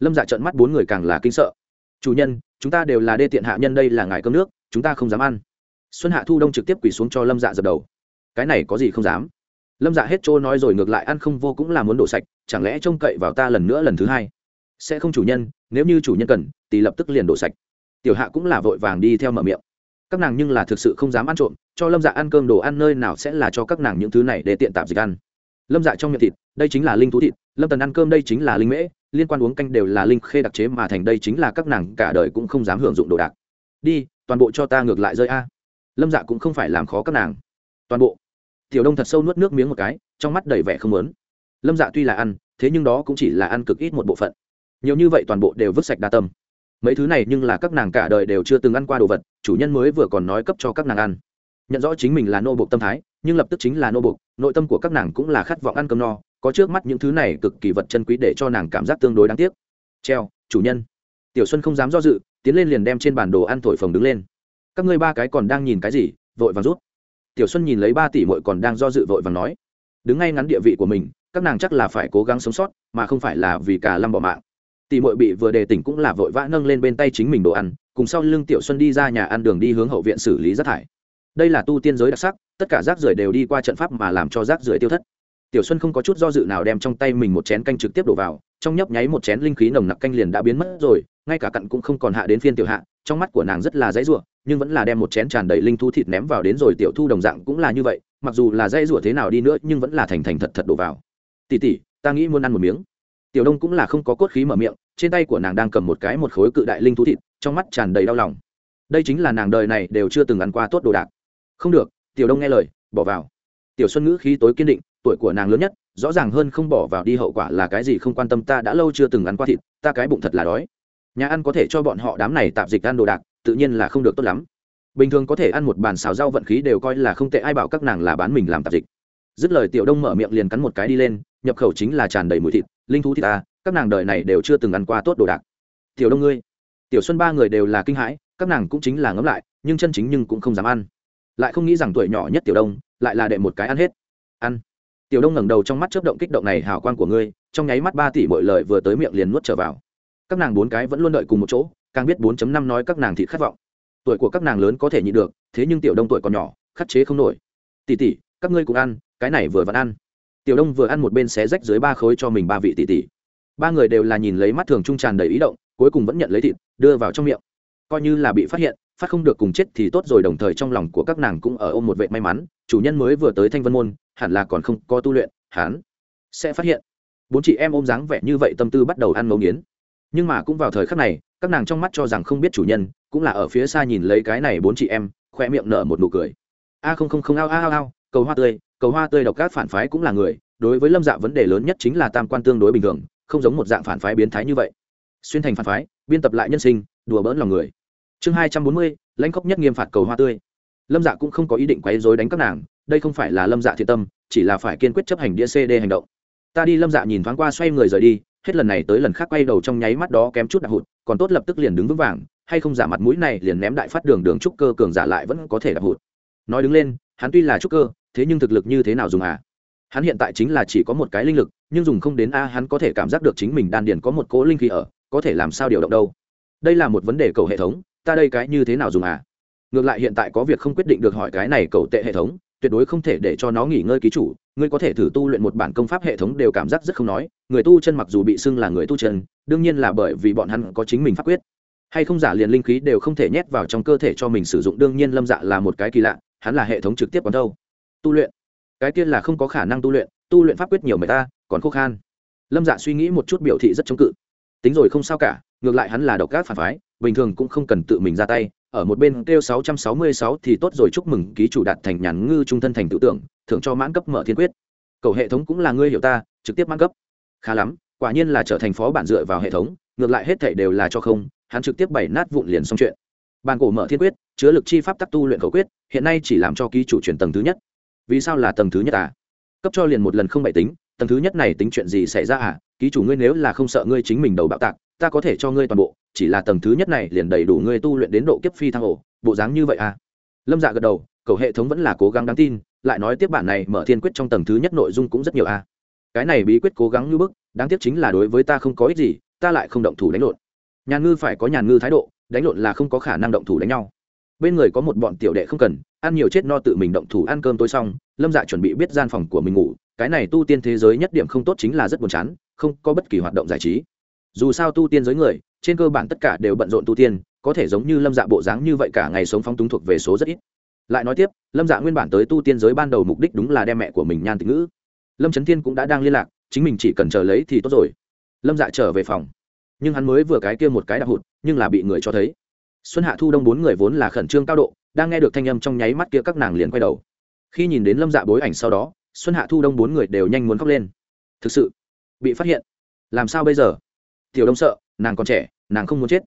Lâm dạ trợn mắt bốn người càng là kinh sợ. Chủ nhân, chúng ta đều là đê tiện hạ nhân đây là ngài cơm nước, chúng ta không dám ăn. Xuân hạ thu đông trực tiếp quỳ xuống cho lâm dạ dập đầu. Cái này có gì không dám? Lâm dạ hết trôi nói rồi ngược lại ăn không vô cũng là muốn đổ sạch, chẳng lẽ trông cậy vào ta lần nữa lần thứ hai? Sẽ không chủ nhân, nếu như chủ nhân cần, thì lập tức liền đổ sạch. Tiểu hạ cũng là vội vàng đi theo mở miệng. Các nàng nhưng là thực sự không dám ăn trộm, cho lâm dạ ăn cơm đồ ăn nơi nào sẽ là cho các nàng những thứ này để tiện tạp dịch ăn. Lâm dạ trong miệng thịt, đây chính là linh thú thịt, lâm tần ăn cơm đây chính là linh mễ, liên quan uống canh đều là linh khê đặc chế mà thành đây chính là các nàng cả đời cũng không dám hưởng dụng đồ đạc. Đi, toàn bộ cho ta ngược lại rơi a. Lâm dạ cũng không phải làm khó các nàng. Toàn bộ tiểu đông thật sâu nuốt nước miếng một cái, trong mắt đầy vẻ không lớn lâm dạ tuy là ăn, thế nhưng đó cũng chỉ là ăn cực ít một bộ phận. Nhiều như vậy toàn bộ đều vứt sạch đa tâm. Mấy thứ này nhưng là các nàng cả đời đều chưa từng ăn qua đồ vật, chủ nhân mới vừa còn nói cấp cho các nàng ăn. Nhận rõ chính mình là nô bộc tâm thái, nhưng lập tức chính là nô bộc nội tâm của các nàng cũng là khát vọng ăn cơm no, có trước mắt những thứ này cực kỳ vật chân quý để cho nàng cảm giác tương đối đáng tiếc. Treo, chủ nhân. Tiểu xuân không dám do dự, tiến lên liền đem trên bản đồ ăn thổi phồng đứng lên. Các ngươi ba cái còn đang nhìn cái gì, vội vàng rút tiểu xuân nhìn lấy ba tỷ mội còn đang do dự vội và nói, đứng ngay ngắn địa vị của mình, các nàng chắc là phải cố gắng sống sót, mà không phải là vì cả lâm bỏ mạng. Tỷ mội bị vừa đề tỉnh cũng là vội vã nâng lên bên tay chính mình đồ ăn, cùng sau lưng tiểu xuân đi ra nhà ăn đường đi hướng hậu viện xử lý rác thải. Đây là tu tiên giới đặc sắc, tất cả rác rưởi đều đi qua trận pháp mà làm cho rác rưởi tiêu thất. Tiểu xuân không có chút do dự nào đem trong tay mình một chén canh trực tiếp đổ vào, trong nhấp nháy một chén linh khí nồng nặc canh liền đã biến mất rồi, ngay cả cặn cũng không còn hạ đến phiên tiểu hạ, trong mắt của nàng rất là dãy ruộng nhưng vẫn là đem một chén tràn đầy linh thu thịt ném vào đến rồi tiểu thu đồng dạng cũng là như vậy, mặc dù là dây rủa thế nào đi nữa nhưng vẫn là thành thành thật thật đổ vào. Tỉ tỉ ta nghĩ muốn ăn một miếng. Tiểu đông cũng là không có cốt khí mở miệng, trên tay của nàng đang cầm một cái một khối cự đại linh thú thịt, trong mắt tràn đầy đau lòng. Đây chính là nàng đời này đều chưa từng ăn qua tốt đồ đạc. Không được, tiểu đông nghe lời, bỏ vào. Tiểu xuân ngữ khí tối kiên định, tuổi của nàng lớn nhất, rõ ràng hơn không bỏ vào đi hậu quả là cái gì không quan tâm ta đã lâu chưa từng ăn qua thịt, ta cái bụng thật là đói. Nhà ăn có thể cho bọn họ đám này tạp dịch ăn đồ đạc tự nhiên là không được tốt lắm. Bình thường có thể ăn một bàn xào rau vận khí đều coi là không tệ, ai bảo các nàng là bán mình làm tạp dịch. Dứt lời tiểu đông mở miệng liền cắn một cái đi lên, nhập khẩu chính là tràn đầy mùi thịt, linh thú thịt ta các nàng đời này đều chưa từng ăn qua tốt đồ đạc. Tiểu đông ngươi, tiểu xuân ba người đều là kinh hãi, các nàng cũng chính là ngấm lại, nhưng chân chính nhưng cũng không dám ăn. Lại không nghĩ rằng tuổi nhỏ nhất tiểu đông, lại là đệ một cái ăn hết. Ăn. Tiểu đông ngẩng đầu trong mắt chớp động kích động này hào quang của ngươi, trong nháy mắt ba tỷ mọi lời vừa tới miệng liền nuốt trở vào. Các nàng bốn cái vẫn luôn đợi cùng một chỗ càng biết 4 năm nói các nàng thị khát vọng. Tuổi của các nàng lớn có thể nhịn được, thế nhưng tiểu đông tuổi còn nhỏ, khắc chế không nổi. Tỷ tỷ, các ngươi cùng ăn, cái này vừa vẫn ăn. Tiểu đông vừa ăn một bên xé rách dưới ba khối cho mình ba vị tỷ tỷ. Ba người đều là nhìn lấy mắt thường trung tràn đầy ý động, cuối cùng vẫn nhận lấy thịt, đưa vào trong miệng. Coi như là bị phát hiện, phát không được cùng chết thì tốt rồi, đồng thời trong lòng của các nàng cũng ở ôm một vẻ may mắn, chủ nhân mới vừa tới thanh vân môn, hẳn là còn không có tu luyện hán sẽ phát hiện. Bốn chị em ôm dáng vẻ như vậy tâm tư bắt đầu ăn ngấu nghiến nhưng mà cũng vào thời khắc này, các nàng trong mắt cho rằng không biết chủ nhân, cũng là ở phía xa nhìn lấy cái này bốn chị em khoe miệng nở một nụ cười. A không không không, ao ao ao cầu hoa tươi, cầu hoa tươi độc các phản phái cũng là người, đối với lâm dạ vấn đề lớn nhất chính là tam quan tương đối bình thường, không giống một dạng phản phái biến thái như vậy. Xuyên thành phản phái, biên tập lại nhân sinh, đùa bỡn lòng người. Chương hai trăm bốn mươi, lãnh khốc nhất nghiêm phạt cầu hoa tươi. Lâm dạ cũng không có ý định quấy dối đánh các nàng, đây không phải là lâm dạ thiện tâm, chỉ là phải kiên quyết chấp hành đĩa cd hành động. Ta đi lâm dạ nhìn thoáng qua xoay người rời đi hết lần này tới lần khác quay đầu trong nháy mắt đó kém chút đạp hụt, còn tốt lập tức liền đứng vững vàng, hay không giả mặt mũi này liền ném đại phát đường đường trúc cơ cường giả lại vẫn có thể đạp hụt. Nói đứng lên, hắn tuy là trúc cơ, thế nhưng thực lực như thế nào dùng à? Hắn hiện tại chính là chỉ có một cái linh lực, nhưng dùng không đến a, hắn có thể cảm giác được chính mình đan điền có một cỗ linh khí ở, có thể làm sao điều động đâu? Đây là một vấn đề cầu hệ thống, ta đây cái như thế nào dùng à? Ngược lại hiện tại có việc không quyết định được hỏi cái này cầu tệ hệ thống tuyệt đối không thể để cho nó nghỉ ngơi ký chủ. Ngươi có thể thử tu luyện một bản công pháp hệ thống đều cảm giác rất không nói. Người tu chân mặc dù bị xưng là người tu chân, đương nhiên là bởi vì bọn hắn có chính mình pháp quyết. Hay không giả liền linh khí đều không thể nhét vào trong cơ thể cho mình sử dụng, đương nhiên lâm dạ là một cái kỳ lạ, hắn là hệ thống trực tiếp quán đâu. Tu luyện. Cái tiên là không có khả năng tu luyện tu luyện pháp quyết nhiều người ta, còn khô khan. Lâm dạ suy nghĩ một chút biểu thị rất chống cự. Tính rồi không sao cả, ngược lại hắn là độc gác phản phái, bình thường cũng không cần tự mình ra tay ở một bên kêu 666 thì tốt rồi, chúc mừng ký chủ đạt thành nhàn ngư trung thân thành tự tưởng, thưởng cho mãn cấp mở thiên quyết. Cầu hệ thống cũng là ngươi hiểu ta, trực tiếp mãn cấp. Khá lắm, quả nhiên là trở thành phó bản dựa vào hệ thống, ngược lại hết thảy đều là cho không, hắn trực tiếp bảy nát vụn liền xong chuyện. Bản cổ mở thiên quyết, chứa lực chi pháp tắc tu luyện khẩu quyết, hiện nay chỉ làm cho ký chủ chuyển tầng thứ nhất. Vì sao là tầng thứ nhất à? Cấp cho liền một lần không bảy tính, tầng thứ nhất này tính chuyện gì xảy ra à? Ký chủ ngươi nếu là không sợ ngươi chính mình đầu bạo tạc ta có thể cho ngươi toàn bộ, chỉ là tầng thứ nhất này liền đầy đủ ngươi tu luyện đến độ kiếp phi thăng ổ, bộ dáng như vậy à? Lâm dạ gật đầu cầu hệ thống vẫn là cố gắng đáng tin, lại nói tiếp bản này mở thiên quyết trong tầng thứ nhất nội dung cũng rất nhiều à. Cái này bí quyết cố gắng như bức, đáng tiếc chính là đối với ta không có ích gì, ta lại không động thủ đánh lộn. Nhàn ngư phải có nhàn ngư thái độ, đánh lộn là không có khả năng động thủ đánh nhau. Bên người có một bọn tiểu đệ không cần, ăn nhiều chết no tự mình động thủ ăn cơm tối xong, lâm dạ chuẩn bị biết gian phòng của mình ngủ, cái này tu tiên thế giới nhất điểm không tốt chính là rất buồn chán, không có bất kỳ hoạt động giải trí dù sao tu tiên giới người, trên cơ bản tất cả đều bận rộn tu tiên, có thể giống như lâm dạ bộ dáng như vậy cả ngày sống phóng túng thuộc về số rất ít. Lại nói tiếp, lâm dạ nguyên bản tới tu tiên giới ban đầu mục đích đúng là đem mẹ của mình nhan tịch ngữ. Lâm trấn thiên cũng đã đang liên lạc, chính mình chỉ cần chờ lấy thì tốt rồi. Lâm dạ trở về phòng. Nhưng hắn mới vừa cái kia một cái đạp hụt, nhưng là bị người cho thấy. Xuân hạ thu đông bốn người vốn là khẩn trương cao độ, đang nghe được thanh âm trong nháy mắt kia các nàng liền quay đầu. Khi nhìn đến lâm dạ bối ảnh sau đó, xuân hạ thu đông bốn người đều nhanh muốn khóc lên. Thực sự, bị phát hiện. Làm sao bây giờ? Tiểu đông sợ, nàng còn trẻ, nàng không muốn chết.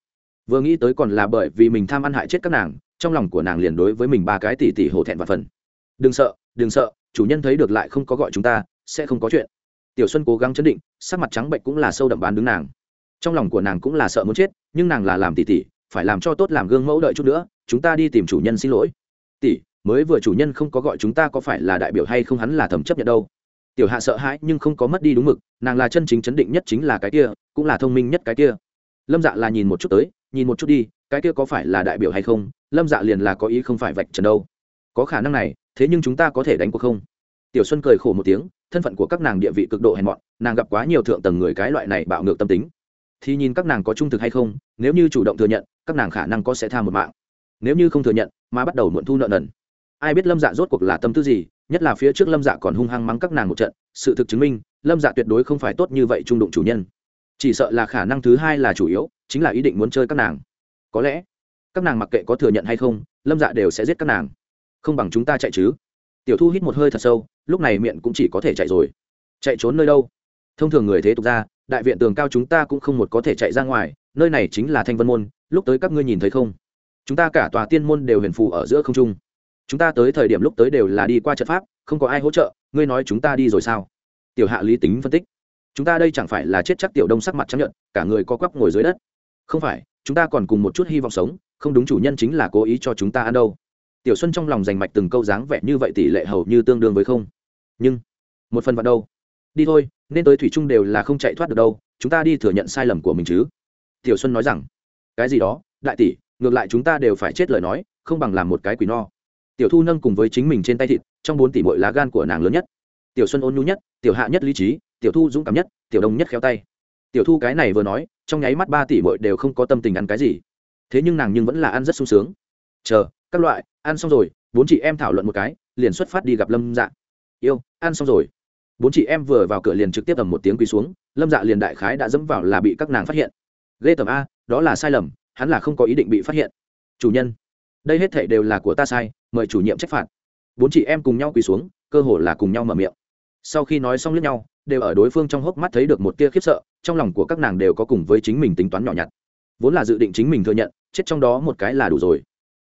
Vừa nghĩ tới còn là bởi vì mình tham ăn hại chết các nàng, trong lòng của nàng liền đối với mình ba cái tỉ tỉ hổ thẹn và phần. Đừng sợ đừng sợ, chủ nhân thấy được lại không có gọi chúng ta, sẽ không có chuyện. Tiểu xuân cố gắng chấn định, sắc mặt trắng bệnh cũng là sâu đậm bán đứng nàng. Trong lòng của nàng cũng là sợ muốn chết, nhưng nàng là làm tỉ tỉ phải làm cho tốt làm gương mẫu đợi chút nữa, chúng ta đi tìm chủ nhân xin lỗi. Tỷ, mới vừa chủ nhân không có gọi chúng ta có phải là đại biểu hay không hắn là thầm chấp nhận đâu. Tiểu hạ sợ hãi nhưng không có mất đi đúng mực, nàng là chân chính chấn định nhất chính là cái kia cũng là thông minh nhất cái kia. Lâm dạ là nhìn một chút tới, nhìn một chút đi, cái kia có phải là đại biểu hay không? Lâm dạ liền là có ý không phải vạch trần đâu. Có khả năng này, thế nhưng chúng ta có thể đánh cuộc không? Tiểu xuân cười khổ một tiếng, thân phận của các nàng địa vị cực độ hèn mọn, nàng gặp quá nhiều thượng tầng người cái loại này bạo ngược tâm tính. Thì nhìn các nàng có trung thực hay không, nếu như chủ động thừa nhận, các nàng khả năng có sẽ tha một mạng. Nếu như không thừa nhận, mà bắt đầu muộn thu nợ nần. Ai biết lâm dạ rốt cuộc là tâm tư gì, nhất là phía trước lâm dạ còn hung hăng mắng các nàng một trận, sự thực chứng minh, lâm dạ tuyệt đối không phải tốt như vậy trung đụng chủ nhân chỉ sợ là khả năng thứ hai là chủ yếu, chính là ý định muốn chơi các nàng. Có lẽ, các nàng mặc kệ có thừa nhận hay không, lâm dạ đều sẽ giết các nàng. Không bằng chúng ta chạy chứ. Tiểu thu hít một hơi thật sâu, lúc này miệng cũng chỉ có thể chạy rồi. Chạy trốn nơi đâu? Thông thường người thế tục ra, đại viện tường cao chúng ta cũng không một có thể chạy ra ngoài, nơi này chính là thanh vân môn, lúc tới các ngươi nhìn thấy không? Chúng ta cả tòa tiên môn đều huyền phù ở giữa không trung. Chúng ta tới thời điểm lúc tới đều là đi qua trận pháp, không có ai hỗ trợ, ngươi nói chúng ta đi rồi sao? Tiểu hạ lý tính phân tích chúng ta đây chẳng phải là chết chắc tiểu đông sắc mặt chấp nhận cả người co quắp ngồi dưới đất. Không phải, chúng ta còn cùng một chút hy vọng sống, không đúng chủ nhân chính là cố ý cho chúng ta ăn đâu. Tiểu xuân trong lòng giành mạch từng câu dáng vẻ như vậy tỷ lệ hầu như tương đương với không. Nhưng, một phần vào đâu? Đi thôi, nên tới thủy trung đều là không chạy thoát được đâu, chúng ta đi thừa nhận sai lầm của mình chứ. Tiểu xuân nói rằng, cái gì đó, đại tỷ, ngược lại chúng ta đều phải chết lời nói, không bằng làm một cái quỷ no. Tiểu thu nâng cùng với chính mình trên tay thịt, trong bốn tỷ mỗi lá gan của nàng lớn nhất. Tiểu xuân ôn nhu nhất, tiểu hạ nhất lý trí tiểu thu dũng cảm nhất, tiểu đông nhất khéo tay. Tiểu thu cái này vừa nói, trong nháy mắt ba tỷ bội đều không có tâm tình ăn cái gì. Thế nhưng nàng nhưng vẫn là ăn rất sung sướng. Chờ, các loại, ăn xong rồi, bốn chị em thảo luận một cái, liền xuất phát đi gặp lâm dạ. Yêu, ăn xong rồi. Bốn chị em vừa vào cửa liền trực tiếp ầm một tiếng quỳ xuống, lâm dạ liền đại khái đã dẫm vào là bị các nàng phát hiện. Ghê tầm a, đó là sai lầm, hắn là không có ý định bị phát hiện. Chủ nhân, đây hết thể đều là của ta sai, mời chủ nhiệm trách phạt. Bốn chị em cùng nhau quỳ xuống, cơ hồ là cùng nhau mở miệng. Sau khi nói xong lướt nhau đều ở đối phương trong hốc mắt thấy được một tia khiếp sợ, trong lòng của các nàng đều có cùng với chính mình tính toán nhỏ nhặt. Vốn là dự định chính mình thừa nhận, chết trong đó một cái là đủ rồi.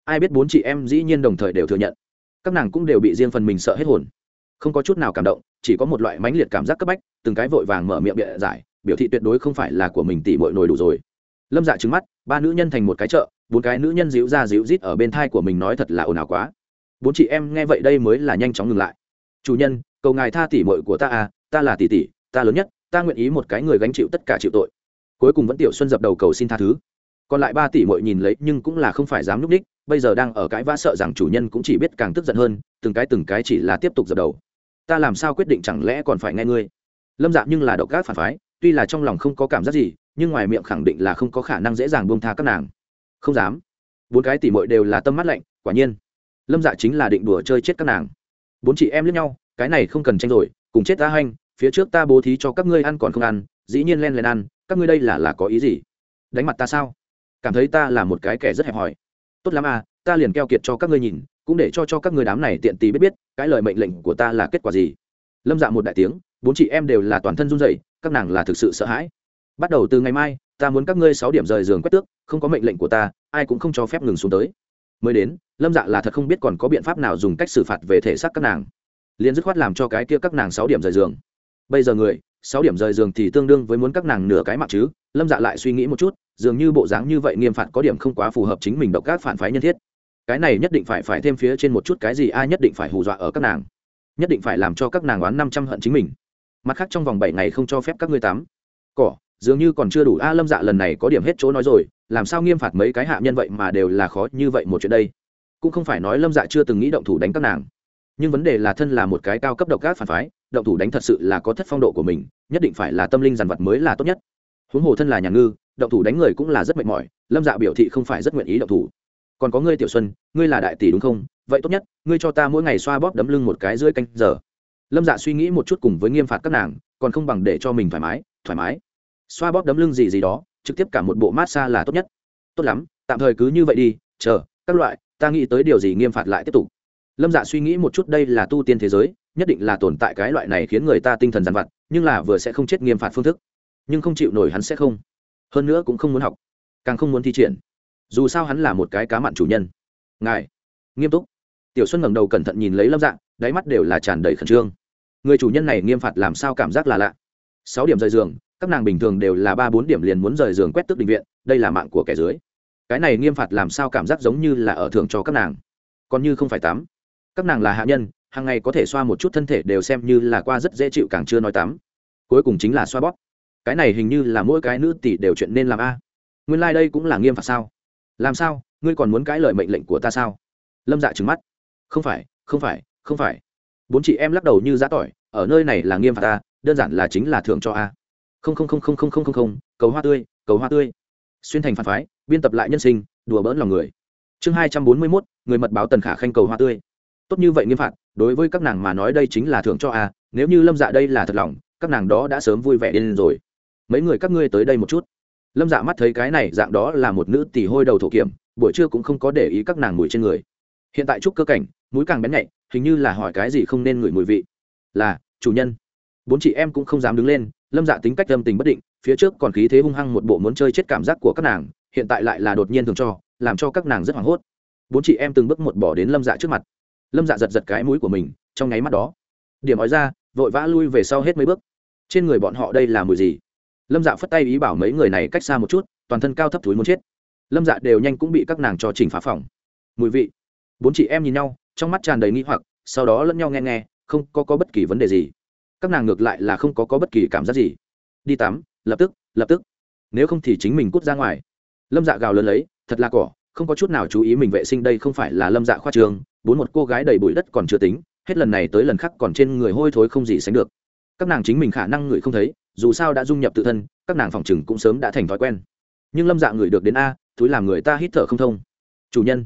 Ai biết bốn chị em dĩ nhiên đồng thời đều thừa nhận. Các nàng cũng đều bị riêng phần mình sợ hết hồn. Không có chút nào cảm động, chỉ có một loại mãnh liệt cảm giác cấp bách, từng cái vội vàng mở miệng bịa giải, biểu thị tuyệt đối không phải là của mình tỉ mội nổi đủ rồi. Lâm dạ trứng mắt, ba nữ nhân thành một cái chợ, bốn cái nữ nhân díu ra díu rít ở bên thai của mình nói thật là ồn ào quá. Bốn chị em nghe vậy đây mới là nhanh chóng ngừng lại. Chủ nhân, cầu ngài tha tỉ mội của ta à ta là tỷ tỷ, ta lớn nhất, ta nguyện ý một cái người gánh chịu tất cả chịu tội. Cuối cùng vẫn tiểu xuân dập đầu cầu xin tha thứ. Còn lại ba tỷ mội nhìn lấy nhưng cũng là không phải dám núp đích, bây giờ đang ở cãi vã sợ rằng chủ nhân cũng chỉ biết càng tức giận hơn, từng cái từng cái chỉ là tiếp tục dập đầu. Ta làm sao quyết định chẳng lẽ còn phải nghe ngươi? Lâm dạ nhưng là độc gác phản phái, tuy là trong lòng không có cảm giác gì, nhưng ngoài miệng khẳng định là không có khả năng dễ dàng buông tha các nàng. Không dám. Bốn cái tỷ mội đều là tâm mắt lạnh, quả nhiên. Lâm dạ chính là định đùa chơi chết các nàng. Bốn chị em lẫn nhau cái này không cần tranh rồi, cùng chết ta hanh, phía trước ta bố thí cho các ngươi ăn còn không ăn, dĩ nhiên len lên ăn, các ngươi đây là là có ý gì? Đánh mặt ta sao? Cảm thấy ta là một cái kẻ rất hẹp hòi. Tốt lắm à ta liền keo kiệt cho các ngươi nhìn, cũng để cho cho các ngươi đám này tiện tì biết biết, cái lời mệnh lệnh của ta là kết quả gì? Lâm dạ một đại tiếng, bốn chị em đều là toàn thân run rẩy, các nàng là thực sự sợ hãi. Bắt đầu từ ngày mai, ta muốn các ngươi sáu điểm rời giường quét tước, không có mệnh lệnh của ta, ai cũng không cho phép ngừng xuống tới. Mới đến, lâm dạ là thật không biết còn có biện pháp nào dùng cách xử phạt về thể xác các nàng liền dứt khoát làm cho cái kia các nàng sáu điểm rời giường. Bây giờ người, sáu điểm rời giường thì tương đương với muốn các nàng nửa cái mặt chứ? Lâm dạ lại suy nghĩ một chút, dường như bộ dáng như vậy nghiêm phạt có điểm không quá phù hợp chính mình độc các phản phái nhân thiết. Cái này nhất định phải phải thêm phía trên một chút cái gì ai nhất định phải hù dọa ở các nàng. Nhất định phải làm cho các nàng oán năm trăm hận chính mình. Mặt khác trong vòng bảy ngày không cho phép các ngươi tắm. Cỏ, dường như còn chưa đủ. A, lâm dạ lần này có điểm hết chỗ nói rồi. Làm sao nghiêm phạt mấy cái hạ nhân vậy mà đều là khó như vậy một chuyện đây? Cũng không phải nói lâm dạ chưa từng nghĩ động thủ đánh các nàng nhưng vấn đề là thân là một cái cao cấp độc ác phản phái, động thủ đánh thật sự là có thất phong độ của mình, nhất định phải là tâm linh dàn vật mới là tốt nhất. Huống hồ thân là nhà ngư, động thủ đánh người cũng là rất mệt mỏi, lâm dạ biểu thị không phải rất nguyện ý động thủ. Còn có ngươi tiểu xuân, ngươi là đại tỷ đúng không? Vậy tốt nhất, ngươi cho ta mỗi ngày xoa bóp đấm lưng một cái dưới canh giờ. Lâm dạ suy nghĩ một chút cùng với nghiêm phạt các nàng, còn không bằng để cho mình thoải mái thoải mái. Xoa bóp đấm lưng gì gì đó, trực tiếp cả một bộ mát xa là tốt nhất. Tốt lắm, tạm thời cứ như vậy đi, chờ, các loại, ta nghĩ tới điều gì nghiêm phạt lại tiếp tục lâm dạ suy nghĩ một chút, đây là tu tiên thế giới, nhất định là tồn tại cái loại này khiến người ta tinh thần dằn vặt, nhưng là vừa sẽ không chết nghiêm phạt phương thức. Nhưng không chịu nổi hắn sẽ không. Hơn nữa cũng không muốn học, càng không muốn thi triển. Dù sao hắn là một cái cá mặn chủ nhân. Ngài, nghiêm túc. Tiểu xuân ngẩng đầu cẩn thận nhìn lấy lâm dạ đáy mắt đều là tràn đầy khẩn trương. Người chủ nhân này nghiêm phạt làm sao cảm giác là lạ? Sáu điểm rời giường, các nàng bình thường đều là ba bốn điểm liền muốn rời giường quét tước định viện, đây là mạng của kẻ dưới. Cái này nghiêm phạt làm sao cảm giác giống như là ở thường cho các nàng? Còn như không phải tắm các nàng là hạ nhân, hàng ngày có thể xoa một chút thân thể đều xem như là qua rất dễ chịu càng chưa nói tắm. Cuối cùng chính là xoa bóp. Cái này hình như là mỗi cái nữ tỷ đều chuyện nên làm a. Nguyên lai、like、đây cũng là nghiêm phạt sao? Làm sao? Ngươi còn muốn cãi lời mệnh lệnh của ta sao? Lâm dạ trừng mắt. Không phải không phải không phải. Bốn chị em lắc đầu như giã tỏi, ở nơi này là nghiêm phạt ta, đơn giản là chính là thưởng cho a. Không không không không không không không không, cầu hoa tươi, cầu hoa tươi. Xuyên thành phản phái, biên tập lại nhân sinh, đùa bỡn lòng người. Chương hai trăm bốn mươi mốt, người mật báo tần khả khanh cầu hoa tươi tốt như vậy nghiêm phạt, đối với các nàng mà nói đây chính là thưởng cho a, nếu như lâm dạ đây là thật lòng, các nàng đó đã sớm vui vẻ lên rồi. Mấy người các ngươi tới đây một chút. Lâm dạ mắt thấy cái này dạng đó là một nữ tỷ hôi đầu thổ kiểm, buổi trưa cũng không có để ý các nàng mùi trên người. Hiện tại chúc cơ cảnh, mũi càng bén nhạy, hình như là hỏi cái gì không nên ngửi mùi vị. Là, chủ nhân. Bốn chị em cũng không dám đứng lên, lâm dạ tính cách lâm tình bất định, phía trước còn khí thế hung hăng một bộ muốn chơi chết cảm giác của các nàng, hiện tại lại là đột nhiên thường cho, làm cho các nàng rất hoảng hốt. Bốn chị em từng bước một bỏ đến lâm dạ trước mặt lâm dạ giật giật cái mũi của mình trong nháy mắt đó điểm nói ra vội vã lui về sau hết mấy bước. Trên người bọn họ đây là mùi gì? Lâm dạ phất tay ý bảo mấy người này cách xa một chút toàn thân cao thấp túi muốn chết. Lâm dạ đều nhanh cũng bị các nàng cho chỉnh phá phòng. Mùi vị. Bốn chị em nhìn nhau trong mắt tràn đầy nghi hoặc sau đó lẫn nhau nghe nghe không có, có bất kỳ vấn đề gì. Các nàng ngược lại là không có, có bất kỳ cảm giác gì. Đi tắm lập tức lập tức. Nếu không thì chính mình cút ra ngoài. Lâm dạ gào lớn lấy thật là cỏ không có chút nào chú ý mình vệ sinh đây không phải là lâm dạ khoa trường bốn một cô gái đầy bụi đất còn chưa tính, hết lần này tới lần khác còn trên người hôi thối không gì sánh được. Các nàng chính mình khả năng ngửi không thấy, dù sao đã dung nhập tự thân, các nàng phòng chừng cũng sớm đã thành thói quen. Nhưng lâm dạ ngửi được đến a, thúi làm người ta hít thở không thông. Chủ nhân,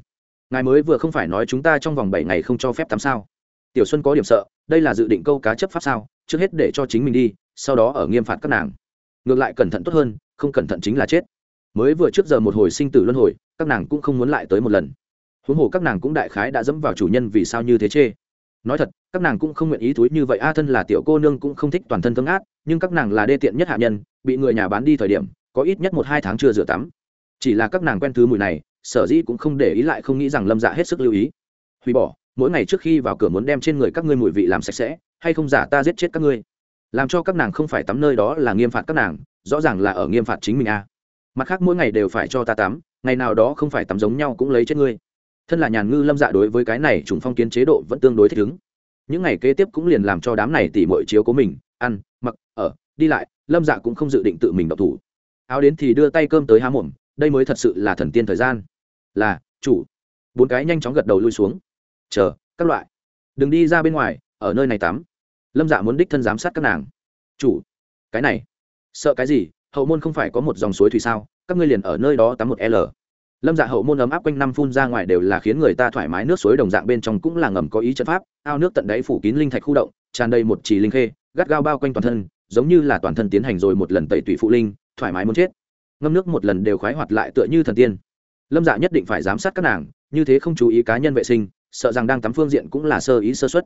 ngài mới vừa không phải nói chúng ta trong vòng bảy ngày không cho phép tắm sao? Tiểu xuân có điểm sợ, đây là dự định câu cá chấp pháp sao? Trước hết để cho chính mình đi, sau đó ở nghiêm phạt các nàng. Ngược lại cẩn thận tốt hơn, không cẩn thận chính là chết. Mới vừa trước giờ một hồi sinh tử luân hồi, các nàng cũng không muốn lại tới một lần huống hồ các nàng cũng đại khái đã dẫm vào chủ nhân vì sao như thế chê. Nói thật, các nàng cũng không nguyện ý túi như vậy. A thân là tiểu cô nương cũng không thích toàn thân thương át nhưng các nàng là đê tiện nhất hạ nhân, bị người nhà bán đi thời điểm, có ít nhất một hai tháng chưa rửa tắm. Chỉ là các nàng quen thứ mùi này, sở dĩ cũng không để ý lại không nghĩ rằng lâm dạ hết sức lưu ý. Hủy bỏ, mỗi ngày trước khi vào cửa muốn đem trên người các ngươi mùi vị làm sạch sẽ, hay không giả ta giết chết các ngươi? Làm cho các nàng không phải tắm nơi đó là nghiêm phạt các nàng, rõ ràng là ở nghiêm phạt chính mình a. Mặt khác mỗi ngày đều phải cho ta tắm, ngày nào đó không phải tắm giống nhau cũng lấy chết ngươi thân là nhàn ngư lâm dạ đối với cái này trùng phong kiến chế độ vẫn tương đối thích ứng. Những ngày kế tiếp cũng liền làm cho đám này tỉ mọi chiếu của mình, ăn, mặc, ở, đi lại, lâm dạ cũng không dự định tự mình độc thủ. Áo đến thì đưa tay cơm tới há mồm, đây mới thật sự là thần tiên thời gian. Là, chủ. Bốn cái nhanh chóng gật đầu lui xuống. Chờ, các loại. Đừng đi ra bên ngoài, ở nơi này tắm. Lâm dạ muốn đích thân giám sát các nàng. Chủ. Cái này. Sợ cái gì? Hậu môn không phải có một dòng suối thủy sao? Các ngươi liền ở nơi đó tắm một l lâm dạ hậu môn ấm áp quanh năm phun ra ngoài đều là khiến người ta thoải mái, nước suối đồng dạng bên trong cũng là ngầm có ý trận pháp, ao nước tận đáy phủ kín linh thạch khu động, tràn đầy một trì linh khê, gắt gao bao quanh toàn thân, giống như là toàn thân tiến hành rồi một lần tẩy tủy phụ linh, thoải mái muốn chết. Ngâm nước một lần đều khoái hoạt lại tựa như thần tiên. Lâm dạ nhất định phải giám sát các nàng, như thế không chú ý cá nhân vệ sinh, sợ rằng đang tắm phương diện cũng là sơ ý sơ xuất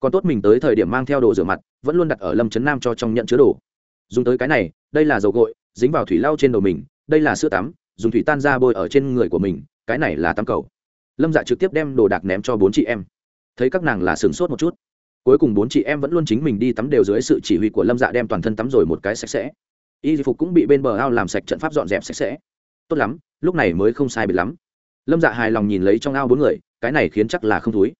còn tốt mình tới thời điểm mang theo đồ rửa mặt, vẫn luôn đặt ở lâm trấn nam cho trong nhận chứa đồ. Dùng tới cái này, đây là dầu gội, dính vào thủy lau trên đầu mình, đây là sữa tắm dùng thủy tan ra bôi ở trên người của mình, cái này là tắm cầu. Lâm dạ trực tiếp đem đồ đạc ném cho bốn chị em. Thấy các nàng là sửng sốt một chút. Cuối cùng bốn chị em vẫn luôn chính mình đi tắm đều dưới sự chỉ huy của lâm dạ đem toàn thân tắm rồi một cái sạch sẽ. Y phục cũng bị bên bờ ao làm sạch trận pháp dọn dẹp sạch sẽ. Tốt lắm, lúc này mới không sai biệt lắm. Lâm dạ hài lòng nhìn lấy trong ao bốn người, cái này khiến chắc là không thúi.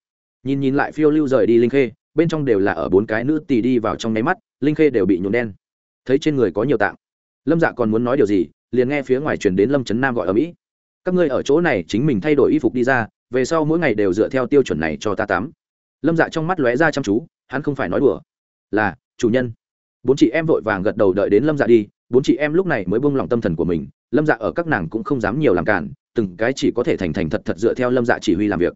Nhìn nhìn lại phiêu lưu rời đi linh khê, bên trong đều là ở bốn cái nữ tì đi vào trong nháy mắt, linh khê đều bị nhuộm đen. Thấy trên người có nhiều tạng. Lâm dạ còn muốn nói điều gì liền nghe phía ngoài truyền đến lâm trấn nam gọi ở mỹ. Các ngươi ở chỗ này chính mình thay đổi y phục đi ra, về sau mỗi ngày đều dựa theo tiêu chuẩn này cho ta tắm. Lâm dạ trong mắt lóe ra chăm chú, hắn không phải nói đùa. Là, chủ nhân. Bốn chị em vội vàng gật đầu đợi đến lâm dạ đi, bốn chị em lúc này mới buông lòng tâm thần của mình. Lâm dạ ở các nàng cũng không dám nhiều làm cản, từng cái chỉ có thể thành thành thật thật dựa theo lâm dạ chỉ huy làm việc.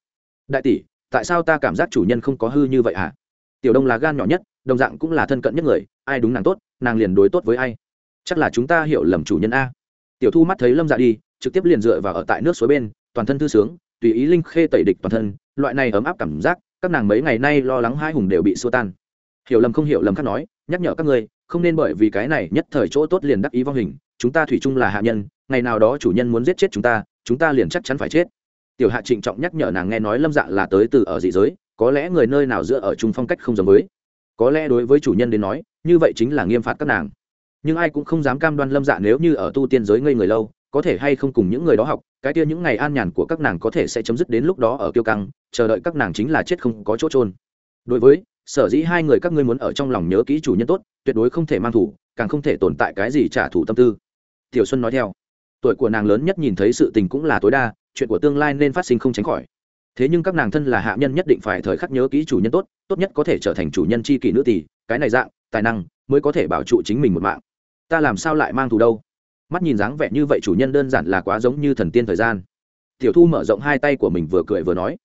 Đại tỷ, tại sao ta cảm giác chủ nhân không có hư như vậy hả? À? tiểu đông là gan nhỏ nhất, đồng dạng cũng là thân cận nhất người, ai đúng nàng tốt, nàng liền đối tốt với ai. Chắc là chúng ta hiểu lầm chủ nhân a tiểu thu mắt thấy lâm dạ đi, trực tiếp liền dựa vào ở tại nước suối bên, toàn thân thư sướng, tùy ý linh khê tẩy địch toàn thân, loại này ấm áp cảm giác, các nàng mấy ngày nay lo lắng hai hùng đều bị xua tan. Hiểu lầm không hiểu lầm khác nói, nhắc nhở các ngươi, không nên bởi vì cái này nhất thời chỗ tốt liền đắc ý vong hình, chúng ta thủy chung là hạ nhân, ngày nào đó chủ nhân muốn giết chết chúng ta chúng ta liền chắc chắn phải chết. Tiểu hạ trịnh trọng nhắc nhở nàng nghe nói lâm dạ là tới từ ở dị giới, có lẽ người nơi nào dựa ở chung phong cách không giống với. Có lẽ đối với chủ nhân đến nói, như vậy chính là nghiêm phạt các nàng nhưng ai cũng không dám cam đoan lâm dạ nếu như ở tu tiên giới ngây người lâu, có thể hay không cùng những người đó học, cái kia những ngày an nhàn của các nàng có thể sẽ chấm dứt đến lúc đó ở kiêu căng, chờ đợi các nàng chính là chết không có chỗ trôn đối với, sở dĩ hai người các ngươi muốn ở trong lòng nhớ kỹ chủ nhân tốt, tuyệt đối không thể mang thủ, càng không thể tồn tại cái gì trả thù tâm tư. Tiểu xuân nói theo. Tuổi của nàng lớn nhất nhìn thấy sự tình cũng là tối đa, chuyện của tương lai nên phát sinh không tránh khỏi. Thế nhưng các nàng thân là hạ nhân nhất định phải thời khắc nhớ kỹ chủ nhân tốt tốt nhất có thể trở thành chủ nhân c h i kỷ nữ tỷ, cái này dạng, tài năng, mới có thể bảo trụ chính mình một mạng ta làm sao lại mang thù đâu? Mắt nhìn dáng vẻ như vậy chủ nhân đơn giản là quá giống như thần tiên thời gian. Tiểu thu mở rộng hai tay của mình vừa cười vừa nói.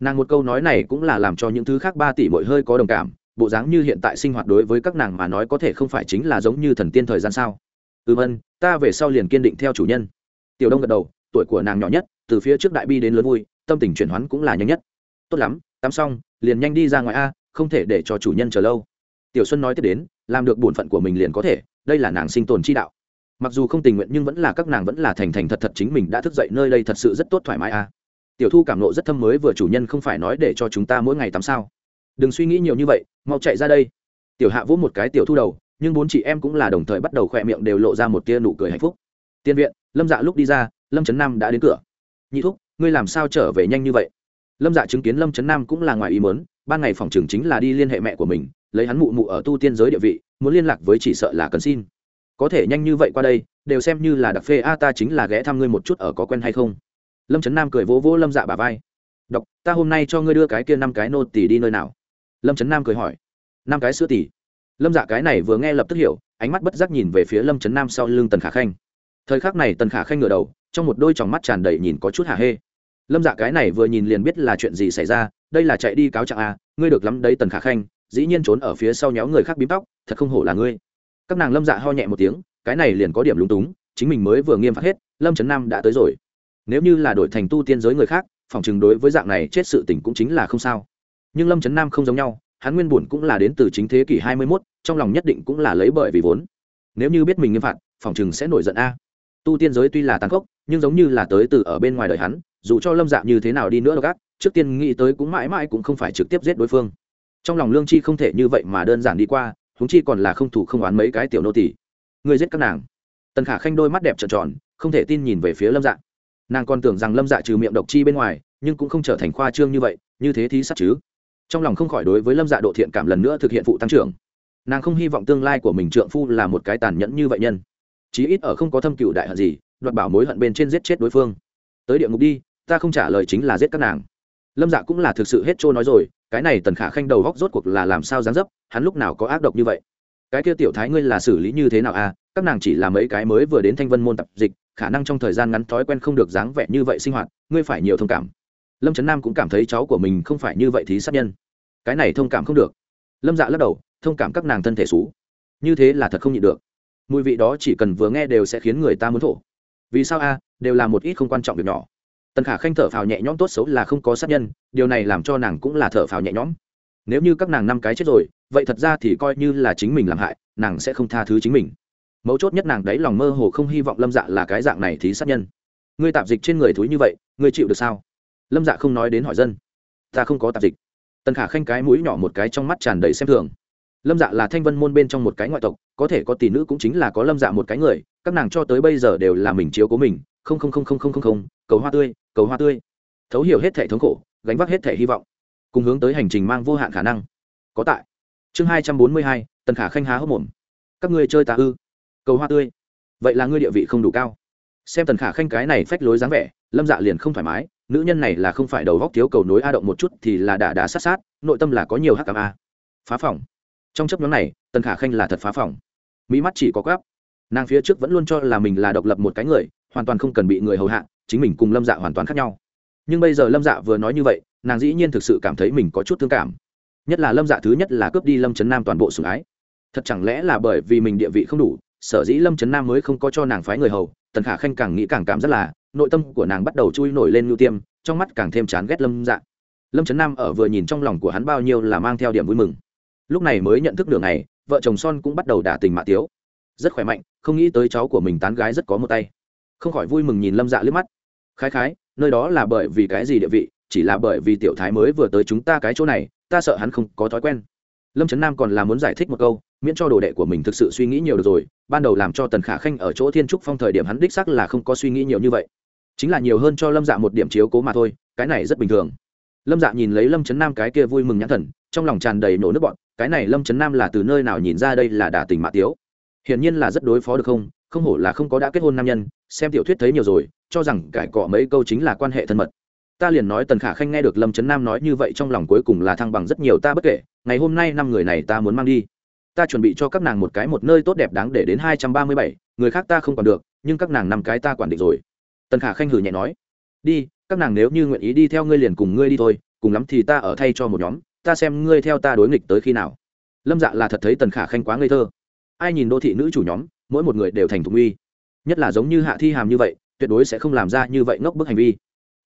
Nàng một câu nói này cũng là làm cho những thứ khác ba tỷ mỗi hơi có đồng cảm, bộ dáng như hiện tại sinh hoạt đối với các nàng mà nói có thể không phải chính là giống như thần tiên thời gian sao? Ừm ân, ta về sau liền kiên định theo chủ nhân. Tiểu đông gật đầu, tuổi của nàng nhỏ nhất, từ phía trước đại bi đến lớn vui, tâm tình chuyển hoán cũng là nhanh nhất. Tốt lắm, tắm xong, liền nhanh đi ra ngoài a, không thể để cho chủ nhân chờ lâu. Tiểu xuân nói tiếp đến, làm được bổn phận của mình liền có thể đây là nàng sinh tồn chi đạo. Mặc dù không tình nguyện nhưng vẫn là các nàng vẫn là thành thành thật thật chính mình đã thức dậy nơi đây thật sự rất tốt thoải mái a tiểu thu cảm nộ rất thâm mới vừa chủ nhân không phải nói để cho chúng ta mỗi ngày tắm sao. Đừng suy nghĩ nhiều như vậy, mau chạy ra đây. Tiểu hạ vỗ một cái tiểu thu đầu, nhưng bốn chị em cũng là đồng thời bắt đầu khỏe miệng đều lộ ra một tia nụ cười hạnh phúc. Tiên viện, lâm dạ lúc đi ra, lâm trấn nam đã đến cửa. Nhị thúc, ngươi làm sao trở về nhanh như vậy? Lâm dạ chứng kiến lâm trấn nam cũng là ngoài ý mớn ban ngày phòng trường chính là đi liên hệ mẹ của mình, lấy hắn mụ mụ ở tu tiên giới địa vị muốn liên lạc với chỉ sợ là cần xin. Có thể nhanh như vậy qua đây, đều xem như là đặc phê a, ta chính là ghé thăm ngươi một chút ở có quen hay không. Lâm trấn nam cười vỗ vỗ lâm dạ bà vai. Đọc ta hôm nay cho ngươi đưa cái kia năm cái nô tỷ đi nơi nào? Lâm trấn nam cười hỏi. Năm cái sữa tỷ lâm dạ cái này vừa nghe lập tức hiểu, ánh mắt bất giác nhìn về phía lâm trấn nam sau lưng tần khả khanh. Thời khắc này tần khả khanh ngửa đầu, trong một đôi tròng mắt tràn đầy nhìn có chút hả hê. Lâm dạ cái này vừa nhìn liền biết là chuyện gì xảy ra, đây là chạy đi cáo trạng a, ngươi được lắm đấy tần khả khanh dĩ nhiên trốn ở phía sau nhéo người khác bím tóc thật không hổ là ngươi. Các nàng lâm dạ ho nhẹ một tiếng cái này liền có điểm lúng túng chính mình mới vừa nghiêm phạt hết lâm trấn nam đã tới rồi. Nếu như là đổi thành tu tiên giới người khác phòng chừng đối với dạng này chết sự tình cũng chính là không sao. Nhưng lâm trấn nam không giống nhau hắn nguyên bổn cũng là đến từ chính thế kỷ hai mươi 21, trong lòng nhất định cũng là lấy bởi vì vốn. Nếu như biết mình nghiêm phạt phòng chừng sẽ nổi giận a. Tu tiên giới tuy là tàn khốc nhưng giống như là tới từ ở bên ngoài đời hắn dù cho lâm dạ như thế nào đi nữa gác trước tiên nghĩ tới cũng mãi mãi cũng không phải trực tiếp giết đối phương trong lòng lương chi không thể như vậy mà đơn giản đi qua húng chi còn là không thủ không oán mấy cái tiểu nô tỷ người giết các nàng. Tần khả khanh đôi mắt đẹp trợn tròn, không thể tin nhìn về phía lâm dạ. Nàng còn tưởng rằng lâm dạ trừ miệng độc chi bên ngoài, nhưng cũng không trở thành khoa trương như vậy, như thế thì sát chứ. Trong lòng không khỏi đối với lâm dạ độ thiện cảm lần nữa thực hiện phụ tăng trưởng. Nàng không hy vọng tương lai của mình trượng phu là một cái tàn nhẫn như vậy nhân. Chí ít ở không có thâm cựu đại hận gì, đoạt bảo mối hận bên trên giết chết đối phương. Tới địa ngục đi, ta không trả lời chính là giết các nàng lâm dạ cũng là thực sự hết trôi nói rồi, cái này tần khả khanh đầu góc rốt cuộc là làm sao dáng dấp, hắn lúc nào có ác độc như vậy? Cái kia tiểu thái ngươi là xử lý như thế nào à? Các nàng chỉ là mấy cái mới vừa đến thanh vân môn tập dịch, khả năng trong thời gian ngắn thói quen không được dáng vẻ như vậy sinh hoạt, ngươi phải nhiều thông cảm. Lâm trấn nam cũng cảm thấy cháu của mình không phải như vậy thì sát nhân. Cái này thông cảm không được. Lâm dạ lắc đầu, thông cảm các nàng thân thể xú. Như thế là thật không nhịn được. Mùi vị đó chỉ cần vừa nghe đều sẽ khiến người ta muốn thổ. Vì sao a đều là một ít không quan trọng việc nhỏ tần khả khanh thở phào nhẹ nhõm tốt xấu là không có sát nhân, điều này làm cho nàng cũng là thở phào nhẹ nhõm. Nếu như các nàng năm cái chết rồi, vậy thật ra thì coi như là chính mình làm hại, nàng sẽ không tha thứ chính mình. Mấu chốt nhất nàng đấy lòng mơ hồ không hy vọng lâm dạ là cái dạng này thì sát nhân. Ngươi tạp dịch trên người thúi như vậy, ngươi chịu được sao? Lâm dạ không nói đến hỏi dân. Ta không có tạp dịch. Tần khả khanh cái mũi nhỏ một cái trong mắt tràn đầy xem thường. Lâm dạ là thanh vân môn bên trong một cái ngoại tộc, có thể có tỷ nữ cũng chính là có lâm dạ một cái người, các nàng cho tới bây giờ đều là mình chiếu cố mình. Không không không không không không không, cầu hoa tươi cầu hoa tươi. Thấu hiểu hết thể thống khổ, gánh vác hết thể hy vọng, cùng hướng tới hành trình mang vô hạn khả năng. Có tại. Chương hai trăm bốn mươi hai, tần khả khanh há hốc mồm. Các ngươi chơi tà ư? Cầu hoa tươi. Vậy là ngươi địa vị không đủ cao. Xem tần khả khanh cái này phách lối dáng vẻ, lâm dạ liền không thoải mái, nữ nhân này là không phải đầu góc thiếu cầu nối a động một chút thì là đà đà sát sát, nội tâm là có nhiều hắc cam a. Phá phòng. Trong chấp nhóm này, tần khả khanh là thật phá phòng. Mỹ mắt chỉ có gáp nàng phía trước vẫn luôn cho là mình là độc lập một cái người, hoàn toàn không cần bị người hầu hạ chính mình cùng lâm dạ hoàn toàn khác nhau nhưng bây giờ lâm dạ vừa nói như vậy nàng dĩ nhiên thực sự cảm thấy mình có chút thương cảm nhất là lâm dạ thứ nhất là cướp đi lâm trấn nam toàn bộ sủng ái thật chẳng lẽ là bởi vì mình địa vị không đủ sở dĩ lâm trấn nam mới không có cho nàng phái người hầu tần khả khanh càng nghĩ càng cảm rất là nội tâm của nàng bắt đầu chui nổi lên ngưu tiêm trong mắt càng thêm chán ghét lâm dạ lâm trấn nam ở vừa nhìn trong lòng của hắn bao nhiêu là mang theo điểm vui mừng lúc này mới nhận thức được này vợ chồng son cũng bắt đầu đả tình mạ tiếu rất khỏe mạnh không nghĩ tới cháu của mình tán gái rất có một tay không khỏi vui mừng nhìn lâm dạ liếc mắt khái khái, nơi đó là bởi vì cái gì địa vị, chỉ là bởi vì tiểu thái mới vừa tới chúng ta cái chỗ này, ta sợ hắn không có thói quen. Lâm trấn nam còn là muốn giải thích một câu, miễn cho đồ đệ của mình thực sự suy nghĩ nhiều được rồi, ban đầu làm cho tần khả khanh ở chỗ thiên trúc phong thời điểm hắn đích sắc là không có suy nghĩ nhiều như vậy. Chính là nhiều hơn cho lâm dạ một điểm chiếu cố mà thôi, cái này rất bình thường. Lâm dạ nhìn lấy lâm trấn nam cái kia vui mừng nhãn thần, trong lòng tràn đầy nổ nước bọn, cái này lâm trấn nam là từ nơi nào nhìn ra đây là đả tình mạ tiếu? Hiển nhiên là rất đối phó được không không hổ là không có đã kết hôn nam nhân, xem tiểu thuyết thấy nhiều rồi cho rằng cải cọ mấy câu chính là quan hệ thân mật. Ta liền nói tần khả khanh nghe được lâm trấn nam nói như vậy trong lòng cuối cùng là thăng bằng rất nhiều, ta bất kể, ngày hôm nay năm người này ta muốn mang đi. Ta chuẩn bị cho các nàng một cái một nơi tốt đẹp đáng để đến hai trăm ba mươi bảy, người khác ta không còn được, nhưng các nàng năm cái ta quản định rồi. Tần khả khanh hử nhẹ nói, đi, các nàng nếu như nguyện ý đi theo ngươi liền cùng ngươi đi thôi, cùng lắm thì ta ở thay cho một nhóm, ta xem ngươi theo ta đối nghịch tới khi nào. Lâm dạ là thật thấy tần khả khanh quá ngây thơ. Ai nhìn đô thị nữ chủ nhóm, mỗi một người đều thành thục uy. Nhất là giống như hạ thi hàm như vậy tuyệt đối sẽ không làm ra như vậy ngốc bức hành vi.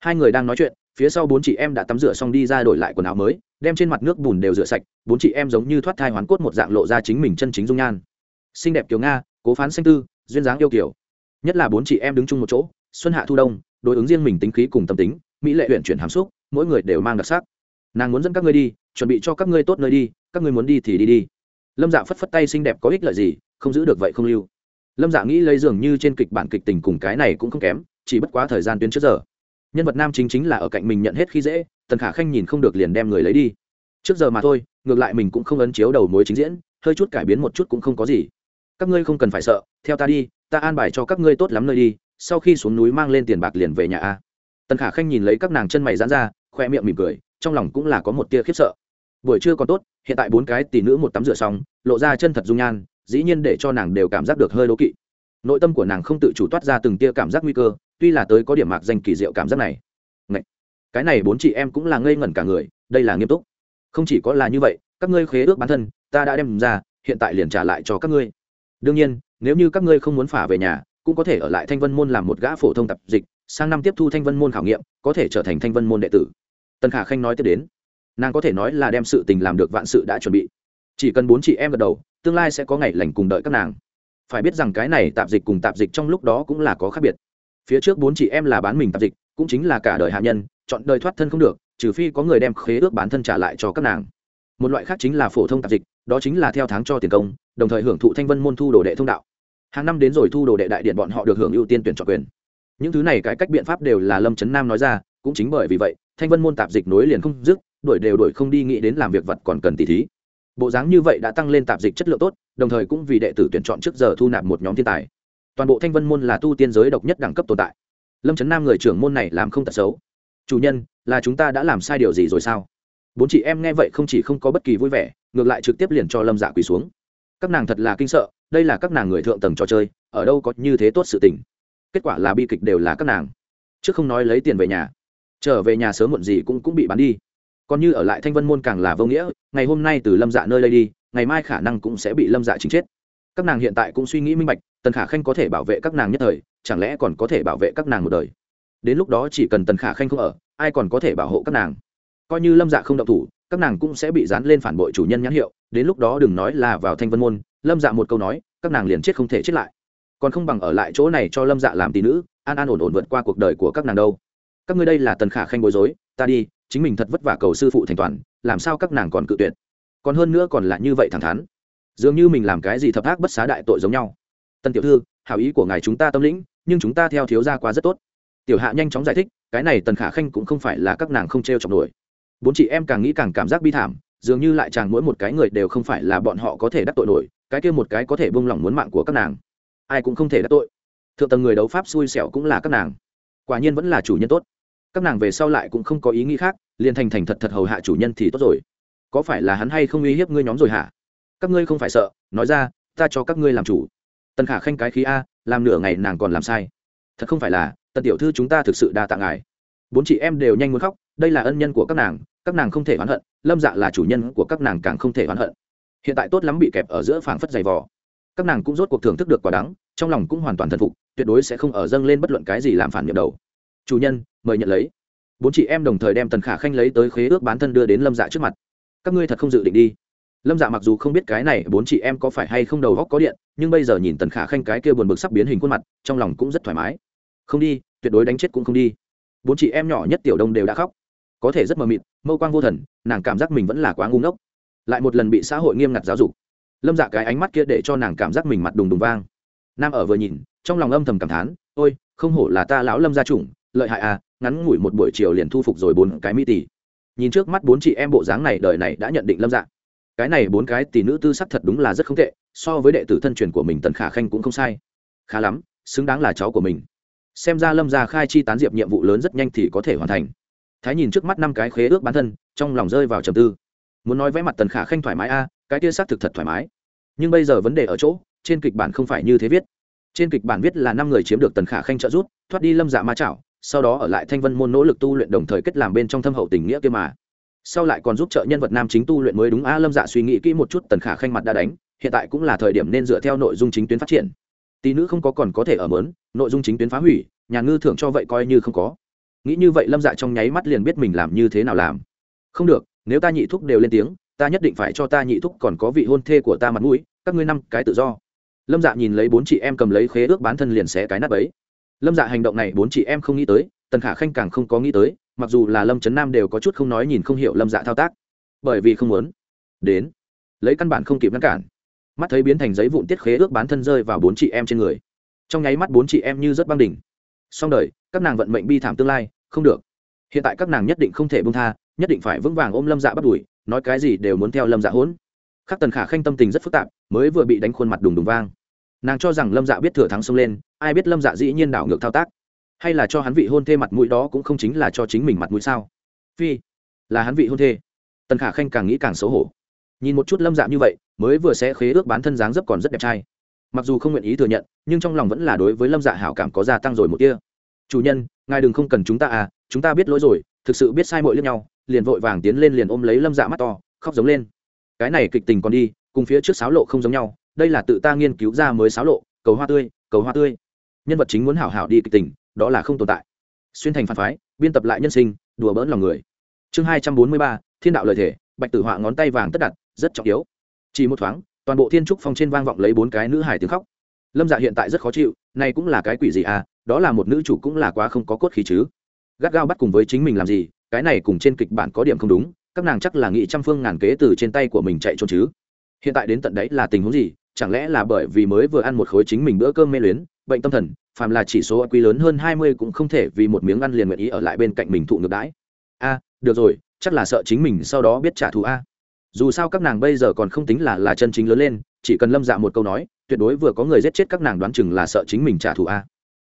Hai người đang nói chuyện, phía sau bốn chị em đã tắm rửa xong đi ra đổi lại quần áo mới, đem trên mặt nước bùn đều rửa sạch, bốn chị em giống như thoát thai hoán cốt một dạng lộ ra chính mình chân chính dung nhan. Xinh đẹp kiều nga, cố phán xanh tư, duyên dáng yêu kiểu. Nhất là bốn chị em đứng chung một chỗ, xuân hạ thu đông, đối ứng riêng mình tính khí cùng tâm tính, mỹ lệ huyện chuyển hàm xúc, mỗi người đều mang đặc sắc. Nàng muốn dẫn các ngươi đi, chuẩn bị cho các ngươi tốt nơi đi, các ngươi muốn đi thì đi đi. Lâm dạ phất phất tay xinh đẹp có ích lợi gì, không giữ được vậy không lưu lâm dạ nghĩ lấy dường như trên kịch bản kịch tình cùng cái này cũng không kém, chỉ bất quá thời gian tuyến trước giờ. Nhân vật nam chính chính là ở cạnh mình nhận hết khi dễ, tần khả khanh nhìn không được liền đem người lấy đi. Trước giờ mà thôi, ngược lại mình cũng không ấn chiếu đầu mối chính diễn, hơi chút cải biến một chút cũng không có gì. Các ngươi không cần phải sợ, theo ta đi, ta an bài cho các ngươi tốt lắm nơi đi, sau khi xuống núi mang lên tiền bạc liền về nhà a. Tần khả khanh nhìn lấy các nàng chân mày dán ra, khoe miệng mỉm cười, trong lòng cũng là có một tia khiếp sợ. Buổi trưa còn tốt, hiện tại bốn cái tỷ nữ một tắm rửa xong, lộ ra chân thật dung nhan dĩ nhiên để cho nàng đều cảm giác được hơi đố kỵ. Nội tâm của nàng không tự chủ toát ra từng tia cảm giác nguy cơ, tuy là tới có điểm mạc danh kỳ diệu cảm giác này. Ngậy! cái này bốn chị em cũng là ngây ngẩn cả người, đây là nghiêm túc. Không chỉ có là như vậy, các ngươi khế ước bản thân, ta đã đem ra, hiện tại liền trả lại cho các ngươi. Đương nhiên, nếu như các ngươi không muốn phả về nhà, cũng có thể ở lại thanh vân môn làm một gã phổ thông tập dịch, sang năm tiếp thu thanh vân môn khảo nghiệm, có thể trở thành thanh vân môn đệ tử. Tần khả khanh nói tiếp đến, nàng có thể nói là đem sự tình làm được vạn sự đã chuẩn bị. Chỉ cần bốn chị em gật đầu tương lai sẽ có ngày lành cùng đợi các nàng. Phải biết rằng cái này tạp dịch cùng tạp dịch trong lúc đó cũng là có khác biệt. Phía trước bốn chị em là bán mình tạp dịch, cũng chính là cả đời hạ nhân, chọn đời thoát thân không được, trừ phi có người đem khế ước bán thân trả lại cho các nàng. Một loại khác chính là phổ thông tạp dịch, đó chính là theo tháng cho tiền công, đồng thời hưởng thụ thanh vân môn thu đồ đệ thông đạo. Hàng năm đến rồi thu đồ đệ đại điện bọn họ được hưởng ưu tiên tuyển chọn quyền. Những thứ này cái cách biện pháp đều là lâm trấn nam nói ra, cũng chính bởi vì vậy, thanh vân môn tạp dịch nối liền không dứt, đuổi đều đuổi không đi nghĩ đến làm việc vật còn cần tỉ thí bộ dáng như vậy đã tăng lên tạp dịch chất lượng tốt, đồng thời cũng vì đệ tử tuyển chọn trước giờ thu nạp một nhóm thiên tài. Toàn bộ thanh vân môn là tu tiên giới độc nhất đẳng cấp tồn tại. Lâm trấn nam người trưởng môn này làm không tật xấu. Chủ nhân, là chúng ta đã làm sai điều gì rồi sao? Bốn chị em nghe vậy không chỉ không có bất kỳ vui vẻ, ngược lại trực tiếp liền cho lâm dạ quỳ xuống. Các nàng thật là kinh sợ, đây là các nàng người thượng tầng trò chơi, ở đâu có như thế tốt sự tình. Kết quả là bi kịch đều là các nàng. Chứ không nói lấy tiền về nhà, trở về nhà sớm muộn gì cũng cũng bị bán đi còn như ở lại thanh vân môn càng là vô nghĩa, ngày hôm nay từ lâm dạ nơi đây đi, ngày mai khả năng cũng sẽ bị lâm dạ chính chết. Các nàng hiện tại cũng suy nghĩ minh bạch, tần khả khanh có thể bảo vệ các nàng nhất thời, chẳng lẽ còn có thể bảo vệ các nàng một đời? Đến lúc đó chỉ cần tần khả khanh không ở, ai còn có thể bảo hộ các nàng? Coi như lâm dạ không động thủ, các nàng cũng sẽ bị dán lên phản bội chủ nhân nhãn hiệu, đến lúc đó đừng nói là vào thanh vân môn, lâm dạ một câu nói, các nàng liền chết không thể chết lại. Còn không bằng ở lại chỗ này cho lâm dạ làm tỷ nữ, an an ổn ổn vượt qua cuộc đời của các nàng đâu. Các ngươi đây là tần khả khanh bối rối, ta đi chính mình thật vất vả cầu sư phụ thành toàn, làm sao các nàng còn cự tuyệt? Còn hơn nữa còn là như vậy thẳng thắn. Dường như mình làm cái gì thập ác bất xá đại tội giống nhau. Tân tiểu thư, hảo ý của ngài chúng ta tâm lĩnh, nhưng chúng ta theo thiếu gia quá rất tốt. Tiểu hạ nhanh chóng giải thích, cái này tần khả khanh cũng không phải là các nàng không t r e o chọc nổi. Bốn chị em càng nghĩ càng cảm giác bi thảm, dường như lại chàng mỗi một cái người đều không phải là bọn họ có thể đắc tội nổi, cái kia một cái có thể bông lỏng muốn mạng của các nàng. Ai cũng không thể đắc tội. Thượng tầng người đấu pháp xui xẻo cũng là các nàng. Quả nhiên vẫn là chủ nhân tốt các nàng về sau lại cũng không có ý nghĩ khác, liền thành thành thật thật hầu hạ chủ nhân thì tốt rồi. Có phải là hắn hay không uy hiếp ngươi nhóm rồi hả? Các ngươi không phải sợ, nói ra, ta cho các ngươi làm chủ. Tần khả khanh cái khí a, làm nửa ngày nàng còn làm sai. Thật không phải là, tần tiểu thư chúng ta thực sự đa tạ ngài. Bốn chị em đều nhanh muốn khóc, đây là ân nhân của các nàng các nàng không thể oán hận, lâm dạ là chủ nhân của các nàng càng không thể oán hận. Hiện tại tốt lắm bị kẹp ở giữa phảng phất dày vò. Các nàng cũng rốt cuộc thưởng thức được quả đắng, trong lòng cũng hoàn toàn thần phục, tuyệt đối sẽ không ở dâng lên bất luận cái gì làm phản nhiệm đầu chủ nhân, mời nhận lấy. Bốn chị em đồng thời đem tần khả khanh lấy tới khế ước bán thân đưa đến lâm dạ trước mặt. Các ngươi thật không dự định đi. Lâm dạ mặc dù không biết cái này bốn chị em có phải hay không đầu góc có điện, nhưng bây giờ nhìn tần khả khanh cái kia buồn bực sắp biến hình khuôn mặt, trong lòng cũng rất thoải mái. Không đi, tuyệt đối đánh chết cũng không đi. Bốn chị em nhỏ nhất tiểu đông đều đã khóc. Có thể rất mờ mịt, mâu quang vô thần, nàng cảm giác mình vẫn là quá ngu ngốc. Lại một lần bị xã hội nghiêm ngặt giáo dục, lâm dạ cái ánh mắt kia để cho nàng cảm giác mình mặt đùng đùng vang. Nam ở vừa nhìn, trong lòng âm thầm cảm thán, ôi, không hổ là ta lão lâm gia chủng lợi hại à ngắn ngủi một buổi chiều liền thu phục rồi bốn cái mỹ tỷ. Nhìn trước mắt bốn chị em bộ dáng này, đời này đã nhận định lâm dạ. Cái này bốn cái tỷ nữ tư sắc thật đúng là rất không tệ, so với đệ tử thân truyền của mình tần khả khanh cũng không sai. Khá lắm, xứng đáng là cháu của mình. Xem ra lâm gia khai chi tán diệp nhiệm vụ lớn rất nhanh thì có thể hoàn thành. Thái nhìn trước mắt năm cái khế ước bản thân, trong lòng rơi vào trầm tư. Muốn nói vẽ mặt tần khả khanh thoải mái a, cái kia xác thực thật thoải mái. Nhưng bây giờ vấn đề ở chỗ, trên kịch bản không phải như thế viết. Trên kịch bản viết là năm người chiếm được tần khả khanh trợ giúp, thoát đi lâm dạ ma chảo sau đó ở lại thanh vân môn nỗ lực tu luyện đồng thời kết làm bên trong thâm hậu tình nghĩa kia mà. Sau lại còn giúp trợ nhân vật nam chính tu luyện mới đúng a lâm dạ suy nghĩ kỹ một chút, tần khả khanh mặt đã đánh, hiện tại cũng là thời điểm nên dựa theo nội dung chính tuyến phát triển. Tỷ nữ không có còn có thể ở mớn, nội dung chính tuyến phá hủy, nhà ngư thưởng cho vậy coi như không có. Nghĩ như vậy lâm dạ trong nháy mắt liền biết mình làm như thế nào làm. Không được, nếu ta nhị thúc đều lên tiếng, ta nhất định phải cho ta nhị thúc còn có vị hôn thê của ta mặt mũi, các ngươi năm cái tự do. Lâm dạ nhìn lấy bốn chị em cầm lấy khế ước bán thân liền xé cái nắp ấy lâm dạ hành động này bốn chị em không nghĩ tới, tần khả khanh càng không có nghĩ tới, mặc dù là lâm trấn nam đều có chút không nói nhìn không hiểu lâm dạ thao tác. Bởi vì không muốn đến lấy căn bản không kịp ngăn cản. Mắt thấy biến thành giấy vụn tiết khế ước bán thân rơi vào bốn chị em trên người. Trong nháy mắt bốn chị em như rất băng đỉnh. Song đời, các nàng vận mệnh bi thảm tương lai, không được. Hiện tại các nàng nhất định không thể bông tha, nhất định phải vững vàng ôm lâm dạ bắt đuổi, nói cái gì đều muốn theo lâm dạ hỗn. Khắc tần khả khanh tâm tình rất phức tạp, mới vừa bị đánh khuôn mặt đùng đùng vang nàng cho rằng lâm dạ biết thừa thắng xông lên, ai biết lâm dạ dĩ nhiên đảo ngược thao tác. Hay là cho hắn vị hôn thê mặt mũi đó cũng không chính là cho chính mình mặt mũi sao? Phi, là hắn vị hôn thê. Tần khả khanh càng nghĩ càng xấu hổ. Nhìn một chút lâm dạ như vậy, mới vừa sẽ khế ước bán thân dáng dấp còn rất đẹp trai. Mặc dù không nguyện ý thừa nhận, nhưng trong lòng vẫn là đối với lâm dạ hảo cảm có gia tăng rồi một kia chủ nhân, ngài đừng không cần chúng ta à chúng ta biết lỗi rồi, thực sự biết sai mội lẫn nhau, liền vội vàng tiến lên liền ôm lấy lâm dạ mắt to, khóc giống lên. Cái này kịch tình còn đi, cùng phía trước sáo lộ không giống nhau đây là tự ta nghiên cứu ra mới sáo lộ, cầu hoa tươi, cầu hoa tươi. Nhân vật chính muốn hảo hảo đi kịch tình, đó là không tồn tại. Xuyên thành phản phái, biên tập lại nhân sinh, đùa bỡn lòng người. Chương hai trăm bốn mươi ba, thiên đạo lời thể bạch tử họa ngón tay vàng tất đặt, rất trọng yếu. Chỉ một thoáng, toàn bộ thiên trúc phong trên vang vọng lấy bốn cái nữ hải tiếng khóc. Lâm dạ hiện tại rất khó chịu, này cũng là cái quỷ gì à đó là một nữ chủ cũng là quá không có cốt khí chứ. Gắt gao bắt cùng với chính mình làm gì, cái này cùng trên kịch bản có điểm không đúng, các nàng chắc là nghĩ trăm phương ngàn kế từ trên tay của mình chạy trốn chứ. Hiện tại đến tận đấy là tình huống gì chẳng lẽ là bởi vì mới vừa ăn một khối chính mình bữa cơm mê luyến, bệnh tâm thần, phàm là chỉ số quy lớn hơn hai mươi cũng không thể vì một miếng ăn liền nguyện ý ở lại bên cạnh mình thụ ngược đãi. A, được rồi, chắc là sợ chính mình sau đó biết trả thù a. Dù sao các nàng bây giờ còn không tính là là chân chính lớn lên, chỉ cần lâm dạ một câu nói, tuyệt đối vừa có người giết chết các nàng đoán chừng là sợ chính mình trả thù a.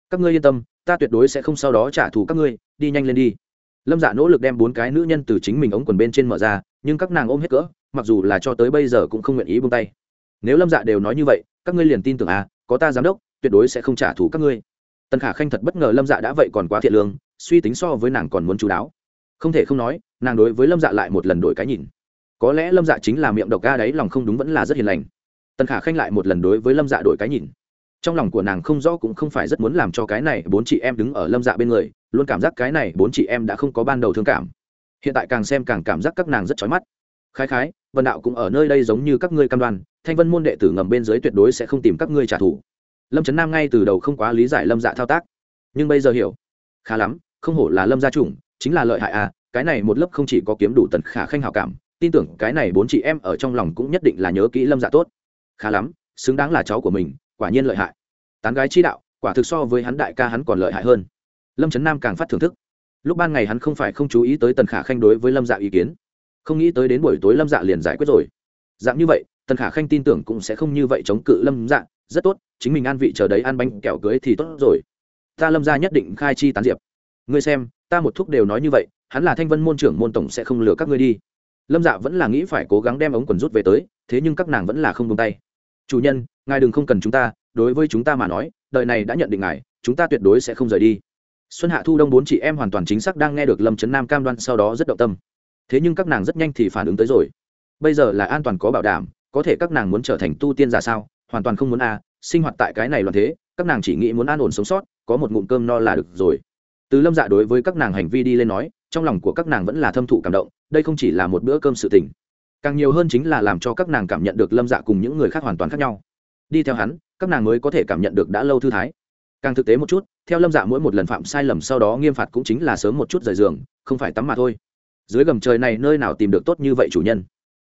Các ngươi yên tâm, ta tuyệt đối sẽ không sau đó trả thù các ngươi, đi nhanh lên đi. Lâm dạ nỗ lực đem bốn cái nữ nhân từ chính mình ống quần bên trên mở ra, nhưng các nàng ôm hết cỡ, mặc dù là cho tới bây giờ cũng không nguyện ý buông tay nếu lâm dạ đều nói như vậy, các ngươi liền tin tưởng à có ta giám đốc, tuyệt đối sẽ không trả thù các ngươi. Tần khả khanh thật bất ngờ lâm dạ đã vậy còn quá thiện lương, suy tính so với nàng còn muốn chú đáo. Không thể không nói, nàng đối với lâm dạ lại một lần đổi cái nhìn. Có lẽ lâm dạ chính là miệng độc ga đấy, lòng không đúng vẫn là rất hiền lành. Tần khả khanh lại một lần đối với lâm dạ đổi cái nhìn. Trong lòng của nàng không rõ cũng không phải rất muốn làm cho cái này bốn chị em đứng ở lâm dạ bên người, luôn cảm giác cái này bốn chị em đã không có ban đầu thương cảm. Hiện tại càng xem càng cảm giác các nàng rất chói mắt khái khái, vân đạo cũng ở nơi đây giống như các ngươi cam đoan, thanh vân môn đệ tử ngầm bên dưới tuyệt đối sẽ không tìm các ngươi trả thù. Lâm trấn nam ngay từ đầu không quá lý giải lâm dạ thao tác. Nhưng bây giờ hiểu. Khá lắm, không hổ là lâm gia chủng, chính là lợi hại à cái này một lớp không chỉ có kiếm đủ tần khả khanh hảo cảm, tin tưởng cái này bốn chị em ở trong lòng cũng nhất định là nhớ kỹ lâm dạ tốt. Khá lắm, xứng đáng là cháu của mình, quả nhiên lợi hại. Tán gái chi đạo, quả thực so với hắn đại ca hắn còn lợi hại hơn. Lâm trấn nam càng phát thưởng thức. Lúc ban ngày hắn không phải không chú ý tới tần khả khanh đối với lâm dạ ý kiến không nghĩ tới đến buổi tối lâm dạ liền giải quyết rồi. Dạng như vậy, tần khả khanh tin tưởng cũng sẽ không như vậy chống cự lâm dạ. Rất tốt, chính mình an vị chờ đấy ăn bánh kẹo cưới thì tốt rồi. Ta lâm ra nhất định khai chi tán diệp. Ngươi xem, ta một thúc đều nói như vậy, hắn là thanh vân môn trưởng môn tổng sẽ không lừa các ngươi đi. Lâm dạ vẫn là nghĩ phải cố gắng đem ống quần rút về tới, thế nhưng các nàng vẫn là không tung tay. Chủ nhân, ngài đừng không cần chúng ta, đối với chúng ta mà nói, đời này đã nhận định ngài, chúng ta tuyệt đối sẽ không rời đi. Xuân hạ thu đông bốn chị em hoàn toàn chính xác đang nghe được lâm trấn nam cam đoan sau đó rất động tâm thế nhưng các nàng rất nhanh thì phản ứng tới rồi. Bây giờ là an toàn có bảo đảm có thể các nàng muốn trở thành tu tiên giả sao? Hoàn toàn không muốn a à, sinh hoạt tại cái này loạn thế các nàng chỉ nghĩ muốn an ổn sống sót có một ngụm cơm no là được rồi. Từ lâm dạ đối với các nàng hành vi đi lên nói trong lòng của các nàng vẫn là thâm thụ cảm động đây không chỉ là một bữa cơm sự tình. Càng nhiều hơn chính là làm cho các nàng cảm nhận được lâm dạ cùng những người khác hoàn toàn khác nhau. Đi theo hắn các nàng mới có thể cảm nhận được đã lâu thư thái. Càng thực tế một chút theo lâm dạ mỗi một lần phạm sai lầm sau đó nghiêm phạt cũng chính là sớm một chút rời giường không phải tắm mà thôi dưới gầm trời này nơi nào tìm được tốt như vậy chủ nhân?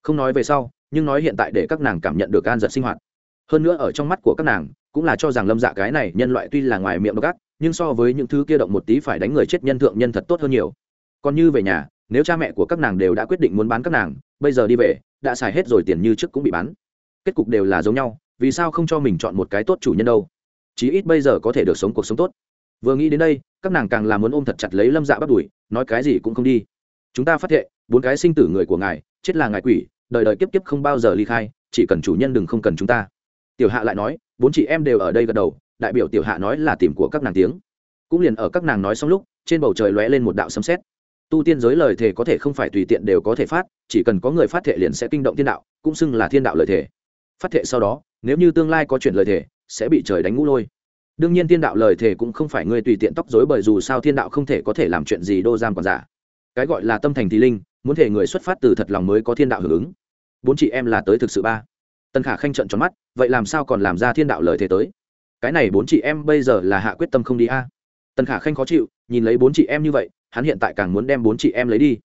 Không nói về sau, nhưng nói hiện tại để các nàng cảm nhận được an giật sinh hoạt. Hơn nữa ở trong mắt của các nàng, cũng là cho rằng lâm dạ cái này nhân loại tuy là ngoài miệng độc ác, nhưng so với những thứ kia động một tí phải đánh người chết nhân thượng nhân thật tốt hơn nhiều. Còn như về nhà, nếu cha mẹ của các nàng đều đã quyết định muốn bán các nàng, bây giờ đi về, đã xài hết rồi tiền như trước cũng bị bán. Kết cục đều là giống nhau, vì sao không cho mình chọn một cái tốt chủ nhân đâu? Chí ít bây giờ có thể được sống cuộc sống tốt. Vừa nghĩ đến đây, các nàng càng là muốn ôm thật chặt lấy lâm dạ bắt đuổi nói cái gì cũng không đi chúng ta phát hiện bốn cái sinh tử người của ngài, chết là ngài quỷ, đời đời kiếp kiếp không bao giờ ly khai, chỉ cần chủ nhân đừng không cần chúng ta. Tiểu hạ lại nói, bốn chị em đều ở đây gật đầu, đại biểu tiểu hạ nói là tìm của các nàng tiếng. Cũng liền ở các nàng nói xong lúc, trên bầu trời lóe lên một đạo sấm sét. Tu tiên giới lời thề có thể không phải tùy tiện đều có thể phát, chỉ cần có người phát thệ liền sẽ kinh động thiên đạo, cũng xưng là thiên đạo lời thề. Phát thệ sau đó, nếu như tương lai có chuyện lời thề, sẽ bị trời đánh ngũ lôi. Đương nhiên thiên đạo lời thề cũng không phải ngươi tùy tiện tóc dối bởi dù sao thiên đạo không thể có thể làm chuyện gì đô giam còn giả cái gọi là tâm thành thì linh, muốn thể người xuất phát từ thật lòng mới có thiên đạo hưởng ứng. Bốn chị em là tới thực sự ba. Tân khả khanh trận tròn mắt, vậy làm sao còn làm ra thiên đạo lời thế tới? Cái này bốn chị em bây giờ là hạ quyết tâm không đi a. À? tân khả khanh khó chịu, nhìn lấy bốn chị em như vậy, hắn hiện tại càng muốn đem bốn chị em lấy đi.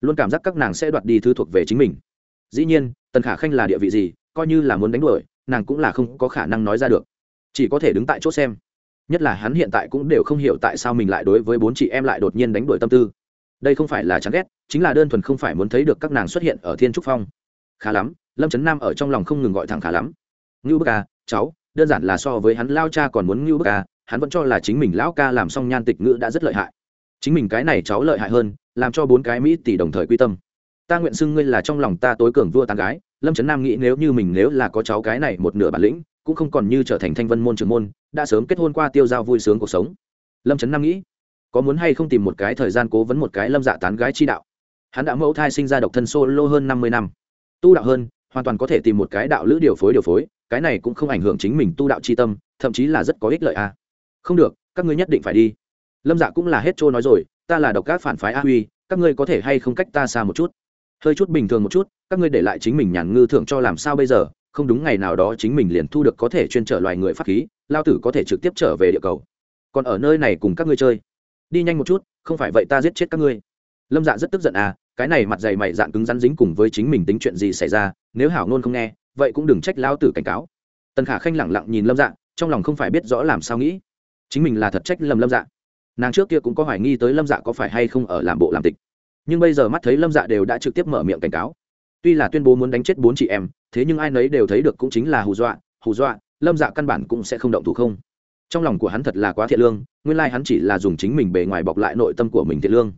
Luôn cảm giác các nàng sẽ đoạt đi thứ thuộc về chính mình. Dĩ nhiên tân khả khanh là địa vị gì, coi như là muốn đánh đuổi, nàng cũng là không có khả năng nói ra được. Chỉ có thể đứng tại chỗ xem. Nhất là hắn hiện tại cũng đều không hiểu tại sao mình lại đối với bốn chị em lại đột nhiên đánh đuổi tâm tư đây không phải là chán ghét, chính là đơn thuần không phải muốn thấy được các nàng xuất hiện ở thiên trúc phong. Khá lắm, lâm trấn nam ở trong lòng không ngừng gọi thẳng khá lắm. Ngưu bức à cháu, đơn giản là so với hắn lao cha còn muốn ngưu bức à hắn vẫn cho là chính mình lão ca làm xong nhan tịch ngữ đã rất lợi hại. Chính mình cái này cháu lợi hại hơn, làm cho bốn cái mỹ tỷ đồng thời quy tâm. Ta nguyện xưng ngươi là trong lòng ta tối cường vua tán gái, lâm trấn nam nghĩ nếu như mình nếu là có cháu cái này một nửa bản lĩnh, cũng không còn như trở thành thanh vân môn trưởng môn, đã sớm kết hôn qua tiêu giao vui sướng cuộc sống. Lâm trấn nam nghĩ có muốn hay không tìm một cái thời gian cố vấn một cái lâm dạ tán gái chi đạo. Hắn đã mẫu thai sinh ra độc thân solo hơn năm mươi năm. Tu đạo hơn, hoàn toàn có thể tìm một cái đạo lữ điều phối điều phối, cái này cũng không ảnh hưởng chính mình tu đạo c h i tâm, thậm chí là rất có ích lợi a à. không được, các ngươi nhất định phải đi. Lâm dạ cũng là hết trôi nói rồi, ta là độc các phản phái a huy, các ngươi có thể hay không cách ta xa một chút? Hơi chút bình thường một chút, các ngươi để lại chính mình nhàn ngư thưởng cho làm sao bây giờ? Không đúng ngày nào đó chính mình liền thu được có thể chuyên trở loài người pháp khí, lao tử có thể trực tiếp trở về địa cầu. Còn ở nơi này cùng các ngươi chơi đi nhanh một chút, không phải vậy ta giết chết các ngươi. Lâm dạ rất tức giận à cái này mặt dày mày dạn cứng rắn dính cùng với chính mình tính chuyện gì xảy ra, nếu hảo nôn không nghe, vậy cũng đừng trách lao tử cảnh cáo. Tần khả khanh lẳng lặng nhìn lâm dạ trong lòng không phải biết rõ làm sao nghĩ. Chính mình là thật trách lầm lâm dạ. Nàng trước kia cũng có hoài nghi tới lâm dạ có phải hay không ở làm bộ làm tịch. Nhưng bây giờ mắt thấy lâm dạ đều đã trực tiếp mở miệng cảnh cáo. Tuy là tuyên bố muốn đánh chết bốn chị em, thế nhưng ai nấy đều thấy được cũng chính là hù dọa hù dọa, lâm dạ căn bản cũng sẽ không động thủ không trong lòng của hắn thật là quá thiện lương, nguyên lai、like、hắn chỉ là dùng chính mình bề ngoài bọc lại nội tâm của mình thiện lương.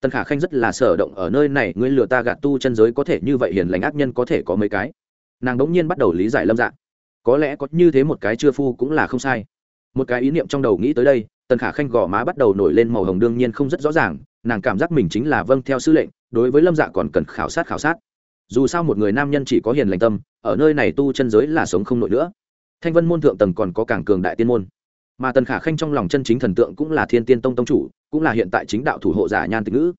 Tần khả khanh rất là sở động, ở nơi này, ngươi lừa ta gạt tu chân giới có thể như vậy hiền lành ác nhân có thể có mấy cái? Nàng đ ỗ n g nhiên bắt đầu lý giải lâm dạ. Có lẽ có như thế một cái chưa phu cũng là không sai. Một cái ý niệm trong đầu nghĩ tới đây, tần khả khanh gò má bắt đầu nổi lên màu hồng đương nhiên không rất rõ ràng, nàng cảm giác mình chính là vâng theo sứ lệnh, đối với lâm dạ còn cần khảo sát khảo sát. Dù sao một người nam nhân chỉ có hiền lành tâm, ở nơi này tu chân giới là sống không nổi nữa. Thanh vân môn thượng tầng còn có càng cường đại tiên môn mà tần khả khanh trong lòng chân chính thần tượng cũng là thiên tiên tông tông chủ, cũng là hiện tại chính đạo thủ hộ giả nhan tịch ngữ.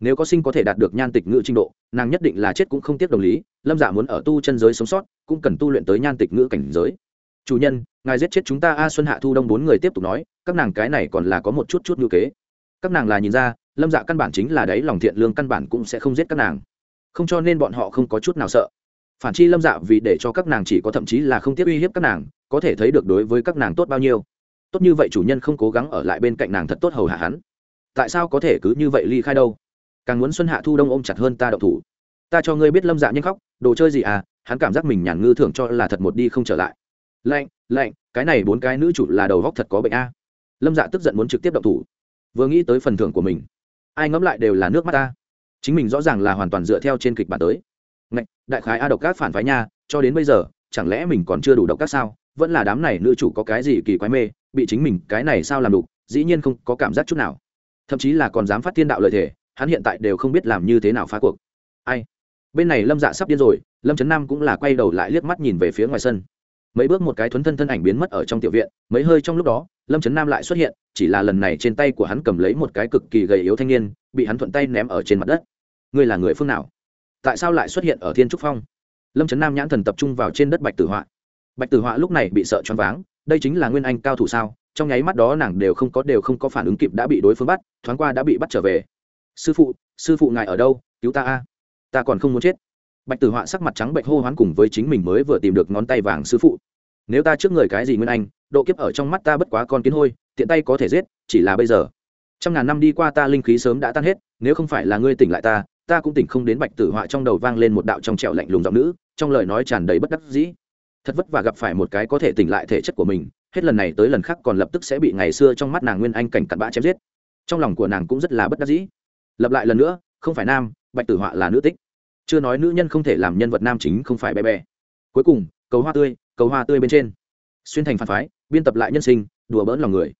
Nếu có sinh có thể đạt được nhan tịch ngữ trình độ, nàng nhất định là chết cũng không tiếc đồng lý, lâm dạ muốn ở tu chân giới sống sót, cũng cần tu luyện tới nhan tịch ngữ cảnh giới. Chủ nhân, ngài giết chết chúng ta a xuân hạ thu đông bốn người tiếp tục nói, các nàng cái này còn là có một chút chút ngữ kế. Các nàng là nhìn ra, lâm dạ căn bản chính là đấy lòng thiện lương căn bản cũng sẽ không giết các nàng. Không cho nên bọn họ không có chút nào sợ. Phản chi lâm dạ vì để cho các nàng chỉ có thậm chí là không tiếp uy hiếp các nàng, có thể thấy được đối với các nàng tốt bao nhiêu tốt như vậy chủ nhân không cố gắng ở lại bên cạnh nàng thật tốt hầu hạ hắn. Tại sao có thể cứ như vậy ly khai đâu? Càng muốn xuân hạ thu đông ôm chặt hơn ta đậu thủ. Ta cho ngươi biết lâm dạ nhanh khóc, đồ chơi gì à hắn cảm giác mình nhàn ngư thường cho là thật một đi không trở lại. Lạnh lạnh, cái này bốn cái nữ chủ là đầu góc thật có bệnh a. Lâm dạ tức giận muốn trực tiếp động thủ. Vừa nghĩ tới phần thưởng của mình, ai ngẫm lại đều là nước mắt ta chính mình rõ ràng là hoàn toàn dựa theo trên kịch bản tới. Ngạch, đại khái a độc các phản phái nha, cho đến bây giờ, chẳng lẽ mình còn chưa đủ độc các sao? Vẫn là đám này nữ chủ có cái gì kỳ quái mê bị chính mình cái này sao làm đủ dĩ nhiên không có cảm giác chút nào. Thậm chí là còn dám phát thiên đạo lợi thể, hắn hiện tại đều không biết làm như thế nào phá cuộc. Ai? Bên này lâm dạ sắp điên rồi, lâm trấn nam cũng là quay đầu lại liếc mắt nhìn về phía ngoài sân. Mấy bước một cái thuấn thân thân ảnh biến mất ở trong tiểu viện, mấy hơi trong lúc đó, lâm trấn nam lại xuất hiện, chỉ là lần này trên tay của hắn cầm lấy một cái cực kỳ gầy yếu thanh niên, bị hắn thuận tay ném ở trên mặt đất. Ngươi là người phương nào? Tại sao lại xuất hiện ở thiên trúc phong? Lâm trấn nam nhãn thần tập trung vào trên đất bạch tử họa. Bạch tử họa lúc này bị sợ choáng váng đây chính là nguyên anh cao thủ sao? Trong nháy mắt đó nàng đều không có, đều không có phản ứng kịp đã bị đối phương bắt, thoáng qua đã bị bắt trở về. Sư phụ sư phụ ngài ở đâu? Cứu ta a. Ta còn không muốn chết. Bạch tử họa sắc mặt trắng bệnh hô hoán cùng với chính mình mới vừa tìm được ngón tay vàng sư phụ. Nếu ta trước người cái gì nguyên anh, độ kiếp ở trong mắt ta bất quá con kiến hôi, tiện tay có thể giết, chỉ là bây giờ. Trăm ngàn năm đi qua ta linh khí sớm đã tan hết, nếu không phải là ngươi tỉnh lại ta ta cũng tỉnh không đến bạch tử họa trong đầu vang lên một đạo trong trẹo lạnh lùng giọng nữ, trong lời nói tràn đầy bất đắc dĩ thật vất vả gặp phải một cái có thể tỉnh lại thể chất của mình, hết lần này tới lần khác còn lập tức sẽ bị ngày xưa trong mắt nàng nguyên anh cảnh cặn bã chém giết. Trong lòng của nàng cũng rất là bất đắc dĩ. Lập lại lần nữa, không phải nam, bạch tử họa là nữ tích. Chưa nói nữ nhân không thể làm nhân vật nam chính không phải bé bé. Cuối cùng, cầu hoa tươi, cầu hoa tươi bên trên. Xuyên thành phản phái, biên tập lại nhân sinh, đùa bỡn lòng người.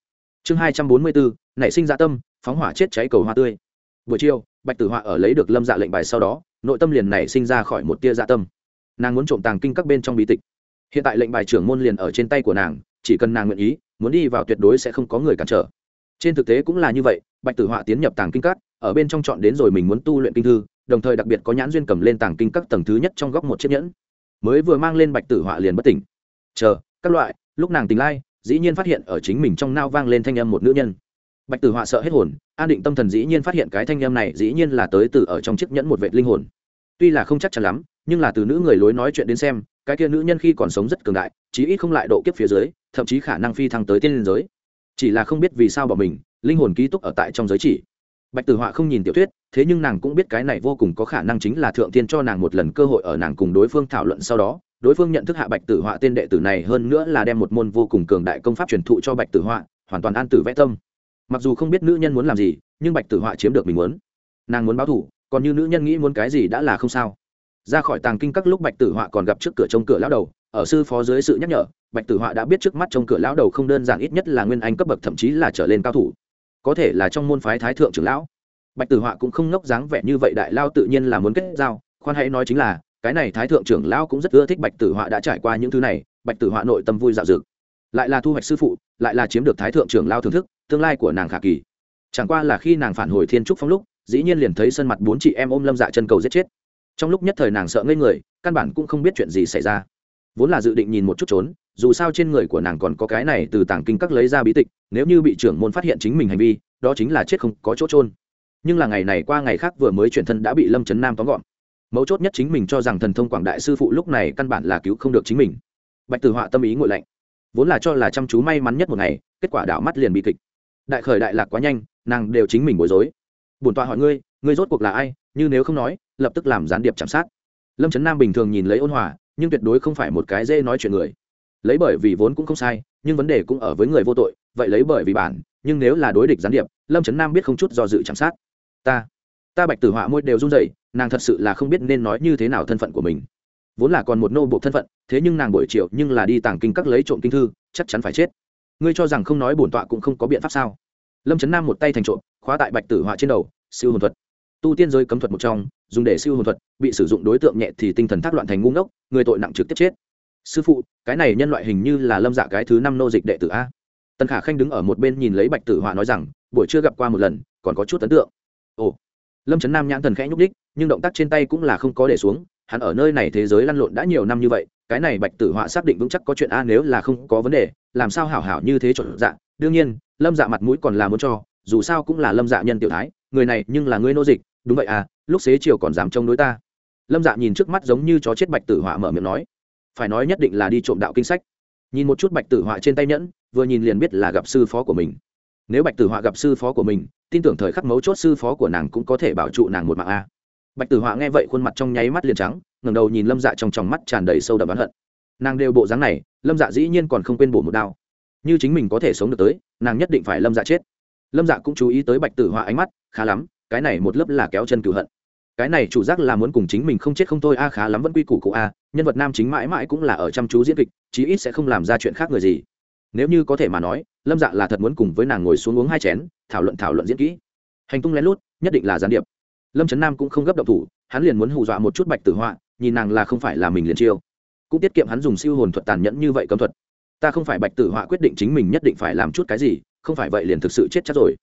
Chương hai trăm bốn mươi bốn, nảy sinh dạ tâm, phóng hỏa chết cháy cầu hoa tươi. Buổi chiều, bạch tử họa ở lấy được lâm dạ lệnh bài sau đó, nội tâm liền nảy sinh ra khỏi một tia dạ tâm. Nàng muốn trộm tàng kinh các bên trong bí tịch hiện tại lệnh bài trưởng môn liền ở trên tay của nàng, chỉ cần nàng nguyện ý, muốn đi vào tuyệt đối sẽ không có người cản trở. Trên thực tế cũng là như vậy, bạch tử họa tiến nhập tàng kinh các, ở bên trong chọn đến rồi mình muốn tu luyện kinh thư, đồng thời đặc biệt có nhãn duyên cầm lên tàng kinh các tầng thứ nhất trong góc một chiếc nhẫn. Mới vừa mang lên bạch tử họa liền bất tỉnh. Chờ, các loại. Lúc nàng tỉnh lai dĩ nhiên phát hiện ở chính mình trong nao vang lên thanh âm một nữ nhân. Bạch tử họa sợ hết hồn, an định tâm thần dĩ nhiên phát hiện cái thanh âm này dĩ nhiên là tới từ ở trong chiếc nhẫn một vệ linh hồn. Tuy là không chắc chắn lắm nhưng là từ nữ người lối nói chuyện đến xem, cái kia nữ nhân khi còn sống rất cường đại, chí ít không lại độ kiếp phía dưới, thậm chí khả năng phi thăng tới tiên liên giới. Chỉ là không biết vì sao bỏ mình, linh hồn ký túc ở tại trong giới chỉ. Bạch tử họa không nhìn tiểu thuyết, thế nhưng nàng cũng biết cái này vô cùng có khả năng chính là thượng tiên cho nàng một lần cơ hội ở nàng cùng đối phương thảo luận sau đó, đối phương nhận thức hạ bạch tử họa tên đệ tử này hơn nữa là đem một môn vô cùng cường đại công pháp truyền thụ cho bạch tử họa, hoàn toàn an tử vẽ tâm. Mặc dù không biết nữ nhân muốn làm gì, nhưng bạch tử họa chiếm được mình muốn. Nàng muốn báo thủ còn như nữ nhân nghĩ muốn cái gì đã là không sao ra khỏi tàng kinh các lúc bạch tử họa còn gặp trước cửa trông cửa lão đầu, ở sư phó dưới sự nhắc nhở, bạch tử họa đã biết trước mắt trông cửa lão đầu không đơn giản ít nhất là nguyên anh cấp bậc, thậm chí là trở lên cao thủ, có thể là trong môn phái thái thượng trưởng lão. Bạch tử họa cũng không ngốc dáng vẻ như vậy, đại lao tự nhiên là muốn kết giao, khoan hãy nói chính là, cái này thái thượng trưởng lão cũng rất ưa thích bạch tử họa đã trải qua những thứ này, bạch tử họa nội tâm vui dạo dực. Lại là thu hoạch sư phụ, lại là chiếm được thái thượng trưởng lao thưởng thức, tương lai của nàng khả kỳ. Chẳng qua là khi nàng phản hồi thiên trúc phong lúc, dĩ nhiên liền thấy sân mặt bốn chị em ôm lâm dạ chân cầu giết chết trong lúc nhất thời nàng sợ ngây người, căn bản cũng không biết chuyện gì xảy ra. Vốn là dự định nhìn một chút trốn, dù sao trên người của nàng còn có cái này từ tảng kinh các lấy ra bí tịch, nếu như bị trưởng môn phát hiện chính mình hành vi, đó chính là chết không có chỗ trôn nhưng là ngày này qua ngày khác vừa mới chuyển thân đã bị lâm trấn nam tóm gọn. Mấu chốt nhất chính mình cho rằng thần thông quảng đại sư phụ lúc này căn bản là cứu không được chính mình. Bạch tử họa tâm ý ngội lạnh. Vốn là cho là chăm chú may mắn nhất một ngày, kết quả đảo mắt liền bị kịch. Đại khởi đại lạc quá nhanh, nàng đều chính mình bối rối. Bổn tọa hỏi ngươi ngươi rốt cuộc là ai, như nếu không nói lập tức làm gián điệp chạm sát. Lâm trấn nam bình thường nhìn lấy ôn hòa, nhưng tuyệt đối không phải một cái dễ nói chuyện người. Lấy bởi vì vốn cũng không sai, nhưng vấn đề cũng ở với người vô tội, vậy lấy bởi vì bản, nhưng nếu là đối địch gián điệp, lâm trấn nam biết không chút do dự chạm sát. Ta ta bạch tử họa môi đều run rẩy, nàng thật sự là không biết nên nói như thế nào thân phận của mình. Vốn là còn một nô bộ thân phận, thế nhưng nàng buổi chiều nhưng là đi tàng kinh các lấy trộm kinh thư, chắc chắn phải chết. Ngươi cho rằng không nói bổn tọa cũng không có biện pháp sao? Lâm trấn nam một tay thành trộm, khóa tại bạch tử họa trên đầu, siêu hồn thuật. Tu tiên giới cấm thuật một trong dùng để siêu hồn thuật, bị sử dụng đối tượng nhẹ thì tinh thần thác loạn thành ngu ngốc, người tội nặng trực tiếp chết. Sư phụ, cái này nhân loại hình như là lâm dạ cái thứ năm nô dịch đệ tử a. Tần khả khanh đứng ở một bên nhìn lấy bạch tử họa nói rằng, buổi chưa gặp qua một lần, còn có chút ấn tượng. Ồ. Lâm trấn nam nhãn thần khẽ nhúc đích nhưng động tác trên tay cũng là không có để xuống, hắn ở nơi này thế giới lăn lộn đã nhiều năm như vậy, cái này bạch tử họa xác định vững chắc có chuyện a nếu là không có vấn đề, làm sao hảo hảo như thế chuẩn dạ. Đương nhiên, lâm dạ mặt mũi còn là muốn cho, dù sao cũng là lâm dạ nhân tiểu thái, người này nhưng là ngươi nô dịch, đúng vậy à lúc xế chiều còn dám trông đối ta. Lâm dạ nhìn trước mắt giống như chó chết bạch tử họa mở miệng nói, phải nói nhất định là đi trộm đạo kinh sách. Nhìn một chút bạch tử họa trên tay nhẫn, vừa nhìn liền biết là gặp sư phó của mình. Nếu bạch tử họa gặp sư phó của mình, tin tưởng thời khắc mấu chốt sư phó của nàng cũng có thể bảo trụ nàng một mạng a. Bạch tử họa nghe vậy khuôn mặt trong nháy mắt liền trắng, ngẩng đầu nhìn lâm dạ trong tròng mắt tràn đầy sâu đậm oán hận. Nàng đều bộ dáng này, lâm dạ dĩ nhiên còn không quên bổ một đao. Như chính mình có thể sống được tới, nàng nhất định phải lâm dạ chết. Lâm dạ cũng chú ý tới bạch tử họa ánh mắt, khá lắm, cái này một lớp là kéo chân cửu hận cái này chủ giác là muốn cùng chính mình không chết không thôi, a, khá lắm vẫn quy củ cụ a, nhân vật nam chính mãi mãi cũng là ở chăm chú diễn kịch, chí ít sẽ không làm ra chuyện khác người gì. Nếu như có thể mà nói, lâm dạ là thật muốn cùng với nàng ngồi xuống uống hai chén, thảo luận thảo luận diễn kỹ. Hành tung lén lút, nhất định là gián điệp. Lâm trấn nam cũng không gấp động thủ, hắn liền muốn hù dọa một chút bạch tử họa, nhìn nàng là không phải là mình liền chiêu. Cũng tiết kiệm hắn dùng siêu hồn thuật tàn nhẫn như vậy cấm thuật. Ta không phải bạch tử họa quyết định chính mình nhất định phải làm chút cái gì, không phải vậy liền thực sự chết chắc rồi.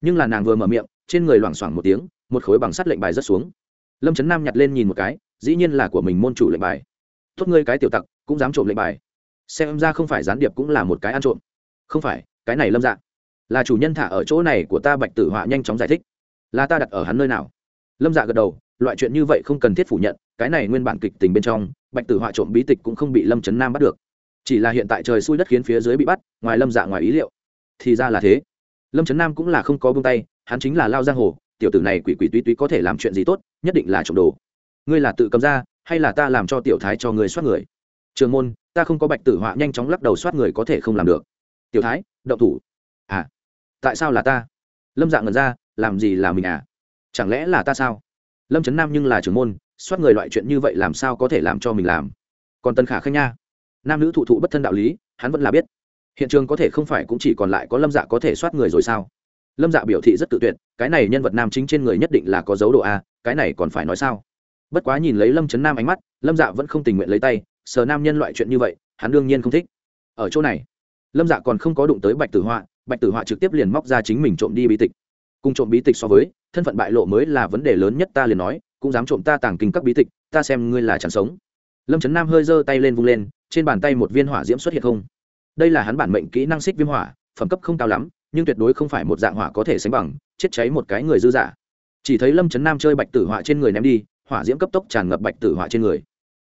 Nhưng là nàng vừa mở miệng, trên người loảng xoảng một tiếng, một khối bằng sắt lệnh bài rất xuống lâm trấn nam nhặt lên nhìn một cái, dĩ nhiên là của mình môn chủ lệnh bài. Tốt ngươi cái tiểu tặc, cũng dám trộm lệnh bài. Xem ra không phải gián điệp cũng là một cái ăn trộm. Không phải, cái này lâm dạ. Là chủ nhân thả ở chỗ này của ta bạch tử họa nhanh chóng giải thích. Là ta đặt ở hắn nơi nào? Lâm dạ gật đầu, loại chuyện như vậy không cần thiết phủ nhận, cái này nguyên bản kịch tình bên trong, bạch tử họa trộm bí tịch cũng không bị lâm trấn nam bắt được. Chỉ là hiện tại trời xui đất khiến phía dưới bị bắt, ngoài lâm dạ ngoài ý liệu. Thì ra là thế. Lâm trấn nam cũng là không có bông tay, hắn chính là lao giang hồ tiểu tử này quỷ quỷ tuy tuy có thể làm chuyện gì tốt, nhất định là trộm đồ. Ngươi là tự cầm ra, hay là ta làm cho tiểu thái cho người soát người? Trường môn, ta không có bạch tử họa nhanh chóng lắc đầu soát người có thể không làm được. Tiểu thái, động thủ. À tại sao là ta? Lâm dạng ngần ra, làm gì là mình à? Chẳng lẽ là ta sao? Lâm trấn nam nhưng là trưởng môn, soát người loại chuyện như vậy làm sao có thể làm cho mình làm? Còn tân khả khanh nha. Nam nữ thụ thụ bất thân đạo lý, hắn vẫn là biết. Hiện trường có thể không phải cũng chỉ còn lại có lâm dạ có thể soát người rồi sao? Lâm dạ biểu thị rất tự tuyệt, cái này nhân vật nam chính trên người nhất định là có dấu độ a, cái này còn phải nói sao? Bất quá nhìn lấy lâm trấn nam ánh mắt, lâm dạ vẫn không tình nguyện lấy tay, sờ nam nhân loại chuyện như vậy, hắn đương nhiên không thích. Ở chỗ này, lâm dạ còn không có đụng tới bạch tử họa, bạch tử họa trực tiếp liền móc ra chính mình trộm đi bí tịch. Cùng trộm bí tịch so với, thân phận bại lộ mới là vấn đề lớn nhất ta liền nói, cũng dám trộm ta tàng kinh các bí tịch, ta xem ngươi là chẳng sống. Lâm trấn nam hơi giơ tay lên vung lên, trên bàn tay một viên hỏa diễm xuất hiện không. Đây là hắn bản mệnh kỹ năng xích viêm hỏa, phẩm cấp không cao lắm nhưng tuyệt đối không phải một dạng hỏa có thể sánh bằng, chết cháy một cái người dư giả. Chỉ thấy lâm trấn nam chơi bạch tử hỏa trên người ném đi, hỏa diễm cấp tốc tràn ngập bạch tử hỏa trên người.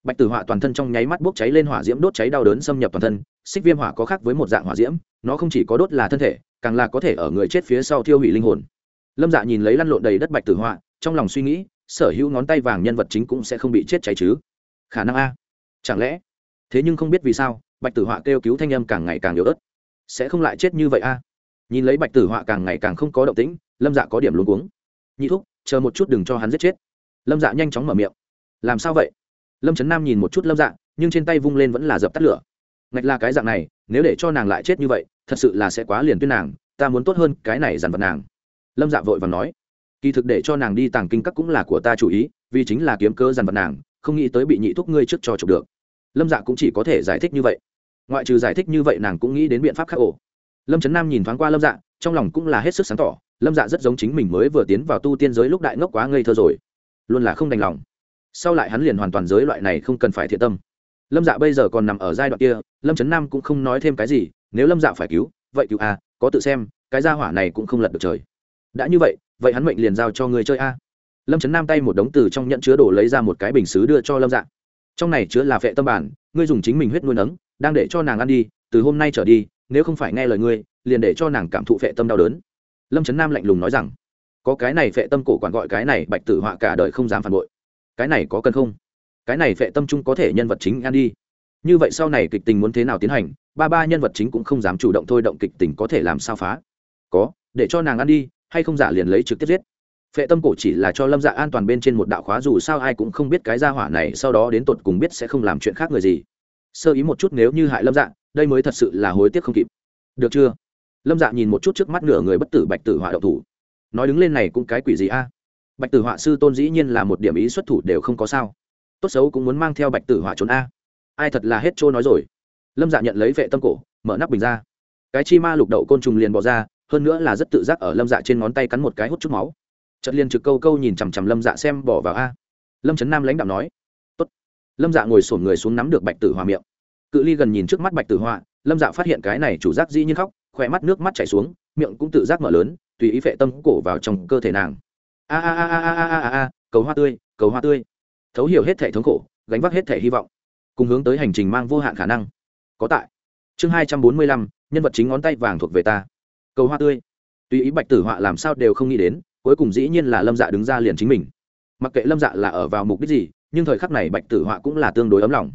Bạch tử hỏa toàn thân trong nháy mắt bốc cháy lên hỏa diễm đốt cháy đau đớn xâm nhập toàn thân, xích viêm hỏa có khác với một dạng hỏa diễm, nó không chỉ có đốt là thân thể, càng là có thể ở người chết phía sau thiêu hủy linh hồn. Lâm dạ nhìn lấy lăn lộn đầy đất bạch tử hỏa trong lòng suy nghĩ, sở hữu ngón tay vàng nhân vật chính cũng sẽ không bị chết cháy chứ. Khả năng a. Chẳng lẽ? Thế nhưng không biết vì sao, bạch tử họa kêu cứu thanh âm càng ngày càng yếu ớt. Sẽ không lại chết như vậy a? Nhìn lấy bạch tử họa càng ngày càng không có động tĩnh, lâm dạ có điểm luôn cuống. Nhị thúc, chờ một chút đừng cho hắn giết chết. Lâm dạ nhanh chóng mở miệng. Làm sao vậy? Lâm trấn nam nhìn một chút lâm dạ nhưng trên tay vung lên vẫn là dập tắt lửa. Ngạch là cái dạng này, nếu để cho nàng lại chết như vậy, thật sự là sẽ quá liền tuyên nàng, ta muốn tốt hơn cái này dằn vật nàng. Lâm dạ vội và nói. Kỳ thực để cho nàng đi tàng kinh các cũng là của ta chủ ý, vì chính là kiếm cơ dằn vật nàng, không nghĩ tới bị nhị thúc ngươi trước cho chụp được. Lâm dạ cũng chỉ có thể giải thích như vậy. Ngoại trừ giải thích như vậy nàng cũng nghĩ đến biện pháp khác ổ lâm trấn nam nhìn thoáng qua lâm dạ trong lòng cũng là hết sức sáng tỏ, lâm dạ rất giống chính mình mới vừa tiến vào tu tiên giới lúc đại ngốc quá ngây thơ rồi. Luôn là không đành lòng. Sau lại hắn liền hoàn toàn giới loại này không cần phải thiện tâm. Lâm dạ bây giờ còn nằm ở giai đoạn kia, lâm trấn nam cũng không nói thêm cái gì, nếu lâm dạ phải cứu, vậy cứu a, có tự xem, cái gia hỏa này cũng không lật được trời. Đã như vậy vậy hắn mệnh liền giao cho người chơi a. Lâm trấn nam tay một đống từ trong nhận chứa đồ lấy ra một cái bình xứ đưa cho lâm dạ. Trong này chứa là vệ tâm bản, ngươi dùng chính mình huyết nuôi nấng, đang để cho nàng ăn đi, từ hôm nay trở đi nếu không phải nghe lời ngươi, liền để cho nàng cảm thụ vệ tâm đau đớn. Lâm trấn nam lạnh lùng nói rằng, có cái này vệ tâm cổ quản gọi cái này bạch tử họa cả đời không dám phản bội. Cái này có cần không? Cái này vệ tâm trung có thể nhân vật chính ăn đi. Như vậy sau này kịch tình muốn thế nào tiến hành, ba ba nhân vật chính cũng không dám chủ động thôi động kịch tình có thể làm sao phá. Có, để cho nàng ăn đi, hay không giả liền lấy trực tiếp giết. Phệ tâm cổ chỉ là cho lâm dạ an toàn bên trên một đạo khóa, dù sao ai cũng không biết cái gia hỏa này sau đó đến tột cùng biết sẽ không làm chuyện khác người gì. Sơ ý một chút nếu như hại lâm dạ đây mới thật sự là hối tiếc không kịp. Được chưa? Lâm dạ nhìn một chút trước mắt nửa người bất tử bạch tử họa đậu thủ. Nói đứng lên này cũng cái quỷ gì a? Bạch tử họa sư tôn dĩ nhiên là một điểm ý xuất thủ đều không có sao. Tốt xấu cũng muốn mang theo bạch tử họa trốn a. Ai thật là hết trôi nói rồi. Lâm dạ nhận lấy vệ tâm cổ, mở nắp bình ra. Cái chi ma lục đậu côn trùng liền bỏ ra, hơn nữa là rất tự giác ở lâm dạ trên ngón tay cắn một cái hút chút máu. Chật liền trực câu câu nhìn chằm chằm lâm dạ xem bỏ vào a. Lâm trấn nam lãnh đạo nói, Tốt. lâm dạ ngồi sổn người xuống nắm được bạch tử hòa miệng cự ly gần nhìn trước mắt bạch tử họa, lâm dạ phát hiện cái này chủ giác dĩ nhiên khóc, khỏe mắt nước mắt chảy xuống, miệng cũng tự giác mở lớn, tùy ý vệ tâm cổ vào trong cơ thể nàng. A a a a a a a cầu hoa tươi, cầu hoa tươi. Thấu hiểu hết thể thống khổ, gánh vác hết thể hy vọng. Cùng hướng tới hành trình mang vô hạn khả năng. Có tại. Chương hai trăm bốn mươi lăm, nhân vật chính ngón tay vàng thuộc về ta. Cầu hoa tươi. Tùy ý bạch tử họa làm sao đều không nghĩ đến, cuối cùng dĩ nhiên là lâm dạ đứng ra liền chính mình. Mặc kệ lâm dạ là ở vào mục đích gì, nhưng thời khắc này bạch tử họa cũng là tương đối ấm lòng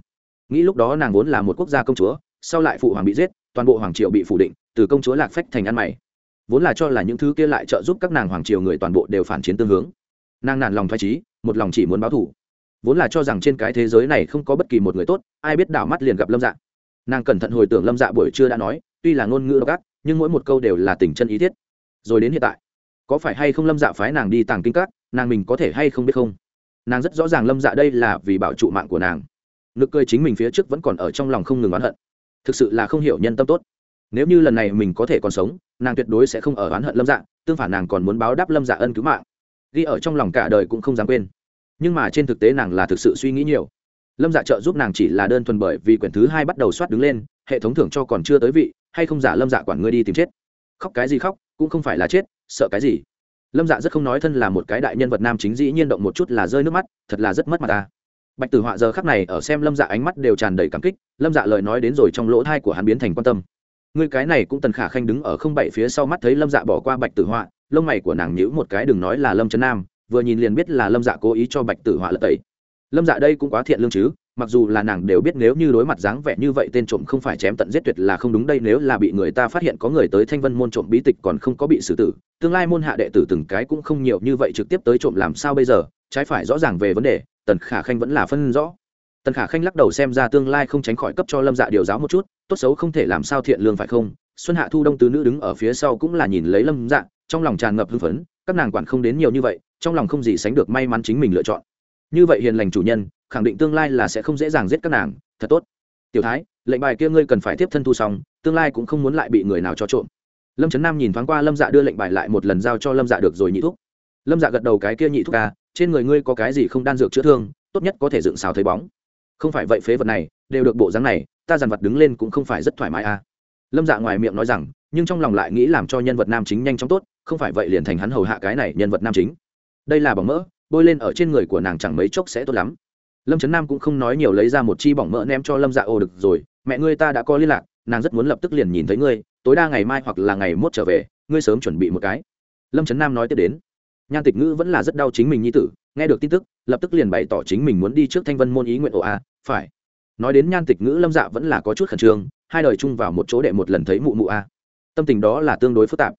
nghĩ lúc đó nàng vốn là một quốc gia công chúa, sau lại phụ hoàng bị giết, toàn bộ hoàng triều bị phủ định, từ công chúa lạc phách thành ăn mày. Vốn là cho là những thứ kia lại trợ giúp các nàng hoàng triều người toàn bộ đều phản chiến tương hướng. Nàng nản lòng thoái trí một lòng chỉ muốn báo thủ vốn là cho rằng trên cái thế giới này không có bất kỳ một người tốt, ai biết đảo mắt liền gặp lâm dạ. Nàng cẩn thận hồi tưởng lâm dạ buổi trưa đã nói, tuy là ngôn ngữ độc ác, nhưng mỗi một câu đều là tình chân ý thiết. Rồi đến hiện tại, có phải hay không lâm dạ phái nàng đi tàng kinh các, nàng mình có thể hay không biết không? Nàng rất rõ ràng lâm dạ đây là vì bảo trụ mạng của nàng nực cười chính mình phía trước vẫn còn ở trong lòng không ngừng oán hận. Thực sự là không hiểu nhân tâm tốt. Nếu như lần này mình có thể còn sống, nàng tuyệt đối sẽ không ở oán hận lâm dạ tương phản nàng còn muốn báo đáp lâm dạ ân cứu mạng. Ghi ở trong lòng cả đời cũng không dám quên. Nhưng mà trên thực tế nàng là thực sự suy nghĩ nhiều. Lâm dạ trợ giúp nàng chỉ là đơn thuần bởi vì quyển thứ hai bắt đầu soát đứng lên, hệ thống thưởng cho còn chưa tới vị, hay không giả lâm dạ quản ngươi đi tìm chết. Khóc cái gì khóc, cũng không phải là chết, sợ cái gì. Lâm dạ rất không nói thân là một cái đại nhân vật nam chính, dĩ nhiên động một chút là rơi nước mắt, thật là rất mất mặt ta bạch tử họa giờ khắc này ở xem lâm dạ ánh mắt đều tràn đầy cảm kích, lâm dạ lời nói đến rồi trong lỗ thai của hắn biến thành quan tâm. Người cái này cũng tần khả khanh đứng ở không bảy phía sau mắt thấy lâm dạ bỏ qua bạch tử họa, lông mày của nàng nhữ một cái đừng nói là lâm trấn nam, vừa nhìn liền biết là lâm dạ cố ý cho bạch tử họa lật tẩy. Lâm dạ đây cũng quá thiện lương chứ, mặc dù là nàng đều biết nếu như đối mặt dáng vẻ như vậy tên trộm không phải chém tận giết tuyệt là không đúng đây, nếu là bị người ta phát hiện có người tới thanh vân môn trộm bí tịch còn không có bị xử tử, tương lai môn hạ đệ tử từng cái cũng không nhiều như vậy trực tiếp tới trộm làm sao bây giờ, trái phải rõ ràng về vấn đề tần khả khanh vẫn là phân rõ. Tần khả khanh lắc đầu xem ra tương lai không tránh khỏi cấp cho lâm dạ điều giáo một chút, tốt xấu không thể làm sao thiện lương phải không? Xuân hạ thu đông tứ nữ đứng ở phía sau cũng là nhìn lấy lâm dạ trong lòng tràn ngập hưng phấn, các nàng quản không đến nhiều như vậy, trong lòng không gì sánh được may mắn chính mình lựa chọn. Như vậy hiền lành chủ nhân, khẳng định tương lai là sẽ không dễ dàng giết các nàng, thật tốt. Tiểu thái, lệnh bài kia ngươi cần phải tiếp thân thu xong, tương lai cũng không muốn lại bị người nào cho trộm. Lâm trấn nam nhìn thoáng qua lâm dạ đưa lệnh bài lại một lần giao cho lâm dạ được rồi nhị thuốc lâm dạ gật đầu cái kia nhị thuốc ca trên người ngươi có cái gì không đan dược chữa thương, tốt nhất có thể dựng xào thấy bóng. Không phải vậy phế vật này, đều được bộ dáng này, ta dàn vật đứng lên cũng không phải rất thoải mái à. Lâm dạ ngoài miệng nói rằng, nhưng trong lòng lại nghĩ làm cho nhân vật nam chính nhanh chóng tốt, không phải vậy liền thành hắn hầu hạ cái này nhân vật nam chính. Đây là bỏng mỡ, bôi lên ở trên người của nàng chẳng mấy chốc sẽ tốt lắm. Lâm trấn nam cũng không nói nhiều lấy ra một chi bỏng mỡ ném cho lâm dạ ô, được rồi, mẹ ngươi ta đã có liên lạc, nàng rất muốn lập tức liền nhìn thấy ngươi, tối đa ngày mai hoặc là ngày mốt trở về, ngươi sớm chuẩn bị một cái. Lâm trấn nam nói tiếp đến nhan tịch ngữ vẫn là rất đau chính mình nhi tử, nghe được tin tức, lập tức liền bày tỏ chính mình muốn đi trước thanh vân môn ý nguyện ồ a, phải. Nói đến nhan tịch ngữ, lâm dạ vẫn là có chút khẩn trương, hai đời chung vào một chỗ đệ một lần thấy mụ mụ a. Tâm tình đó là tương đối phức tạp.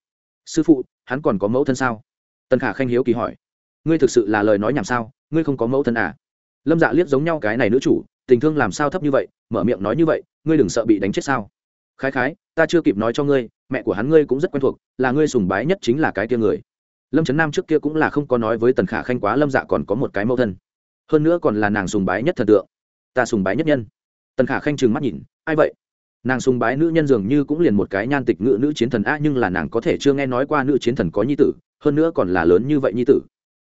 Sư phụ, hắn còn có mẫu thân sao? Tần khả khanh hiếu kỳ hỏi. Ngươi thực sự là lời nói nhảm sao? Ngươi không có mẫu thân à? Lâm dạ liếc giống nhau cái này nữ chủ, tình thương làm sao thấp như vậy, mở miệng nói như vậy, ngươi đừng sợ bị đánh chết sao? Khái khái, ta chưa kịp nói cho ngươi, mẹ của hắn ngươi cũng rất quen thuộc, là ngươi sùng bái nhất chính là cái tia người lâm trấn nam trước kia cũng là không có nói với tần khả khanh quá lâm dạ còn có một cái mẫu thân. Hơn nữa còn là nàng sùng bái nhất thần tượng. Ta sùng bái nhất nhân. Tần khả khanh trừng mắt nhìn, ai vậy? Nàng sùng bái nữ nhân dường như cũng liền một cái nhan tịch ngự nữ chiến thần a, nhưng là nàng có thể chưa nghe nói qua nữ chiến thần có nhi tử, hơn nữa còn là lớn như vậy nhi tử.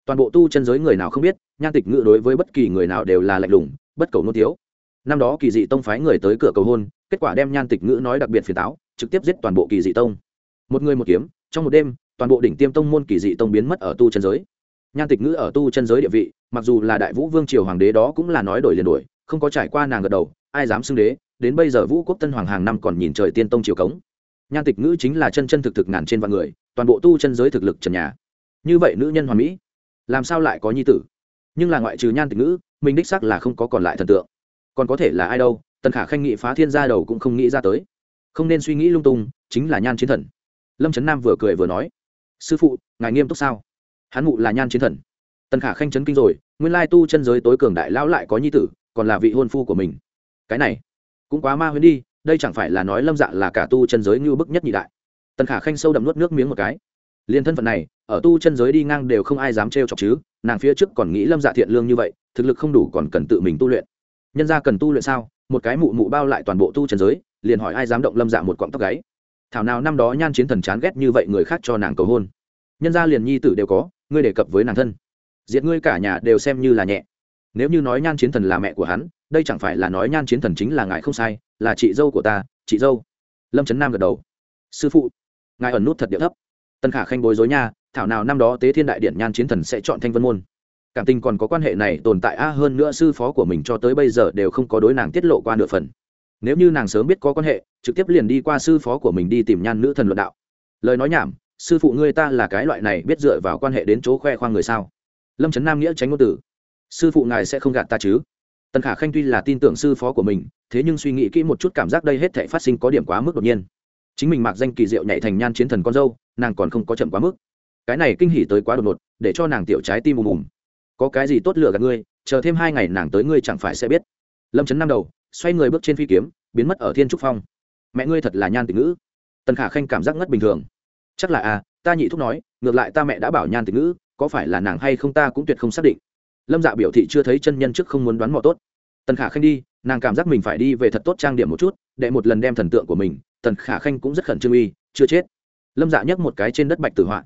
Toàn bộ tu chân giới người nào không biết, nhan tịch ngự đối với bất kỳ người nào đều là lạnh lùng, bất cầu nô tiếu. Năm đó kỳ dị tông phái người tới cửa cầu hôn, kết quả đem nhan tịch ngữ nói đặc biệt phiền táo, trực tiếp giết toàn bộ kỳ dị tông. Một người một kiếm, trong một đêm toàn bộ đỉnh tiêm tông môn kỳ dị tông biến mất ở tu chân giới. Nhan tịch ngữ ở tu chân giới địa vị, mặc dù là đại vũ vương triều hoàng đế đó cũng là nói đổi liền đổi, không có trải qua nàng gật đầu, ai dám xưng đế, đến bây giờ vũ quốc tân hoàng hàng năm còn nhìn trời tiên tông triều cống. Nhan tịch ngữ chính là chân chân thực thực ngàn trên vạn người, toàn bộ tu chân giới thực lực trần nhà. Như vậy nữ nhân hoàn mỹ, làm sao lại có nhi tử? Nhưng là ngoại trừ nhan tịch ngữ, mình đích sắc là không có còn lại thần tượng. Còn có thể là ai đâu, tần khả khanh nghị phá thiên gia đầu cũng không nghĩ ra tới. Không nên suy nghĩ lung tung, chính là nhan chiến thần. Lâm trấn nam vừa cười vừa nói sư phụ, ngài nghiêm túc sao? Hắn mụ là nhan chiến thần. Tần khả khanh chấn kinh rồi, nguyên lai tu chân giới tối cường đại lão lại có nhi tử, còn là vị hôn phu của mình. Cái này, cũng quá ma huyễn đi, đây chẳng phải là nói lâm dạ là cả tu chân giới như bức nhất nhị đại. Tần khả khanh sâu đậm nuốt nước miếng một cái. Liền thân phận này, ở tu chân giới đi ngang đều không ai dám trêu chọc chứ, nàng phía trước còn nghĩ lâm dạ thiện lương như vậy, thực lực không đủ còn cần tự mình tu luyện. Nhân ra cần tu luyện sao? Một cái mụ mụ bao lại toàn bộ tu chân giới, liền hỏi ai dám động lâm dạ một cọng tóc gáy thảo nào năm đó nhan chiến thần chán ghét như vậy người khác cho nàng cầu hôn. Nhân gia liền nhi tử đều có, ngươi đề cập với nàng thân. Diệt ngươi cả nhà đều xem như là nhẹ. Nếu như nói nhan chiến thần là mẹ của hắn, đây chẳng phải là nói nhan chiến thần chính là ngài không sai, là chị dâu của ta, chị dâu. Lâm trấn nam gật đầu. Sư phụ, ngài ẩn nút thật điệu thấp. Tân khả khanh bối rối nha, thảo nào năm đó tế thiên đại điện nhan chiến thần sẽ chọn thanh vân môn. Cảm tình còn có quan hệ này tồn tại a, hơn nữa sư phó của mình cho tới bây giờ đều không có đối nàng tiết lộ qua nửa phần nếu như nàng sớm biết có quan hệ, trực tiếp liền đi qua sư phó của mình đi tìm nhan nữ thần luận đạo. Lời nói nhảm, sư phụ ngươi ta là cái loại này biết dựa vào quan hệ đến chỗ khoe khoang người sao? Lâm trấn nam nghĩa tránh ngôn tử sư phụ ngài sẽ không gạt ta chứ? Tần khả khanh tuy là tin tưởng sư phó của mình, thế nhưng suy nghĩ kỹ một chút cảm giác đây hết thể phát sinh có điểm quá mức đột nhiên. Chính mình mặc danh kỳ diệu nhảy thành nhan chiến thần con dâu, nàng còn không có chậm quá mức. Cái này kinh hỉ tới quá đột ngột, để cho nàng tiểu trái tim ùm ùm có cái gì tốt lựa gạt ngươi, chờ thêm hai ngày nàng tới ngươi chẳng phải sẽ biết. Lâm trấn Nam đầu xoay người bước trên phi kiếm, biến mất ở thiên trúc phong. Mẹ ngươi thật là nhan tịch ngữ. Tần khả khanh cảm giác ngất bình thường. Chắc là à ta nhị thúc nói, ngược lại ta mẹ đã bảo nhan tịch ngữ, có phải là nàng hay không ta cũng tuyệt không xác định. Lâm dạ biểu thị chưa thấy chân nhân trước không muốn đoán mò tốt. Tần khả khanh đi, nàng cảm giác mình phải đi về thật tốt trang điểm một chút để một lần đem thần tượng của mình, tần khả khanh cũng rất khẩn trương uy, chưa chết. Lâm dạ nhấc một cái trên đất bạch tử họa.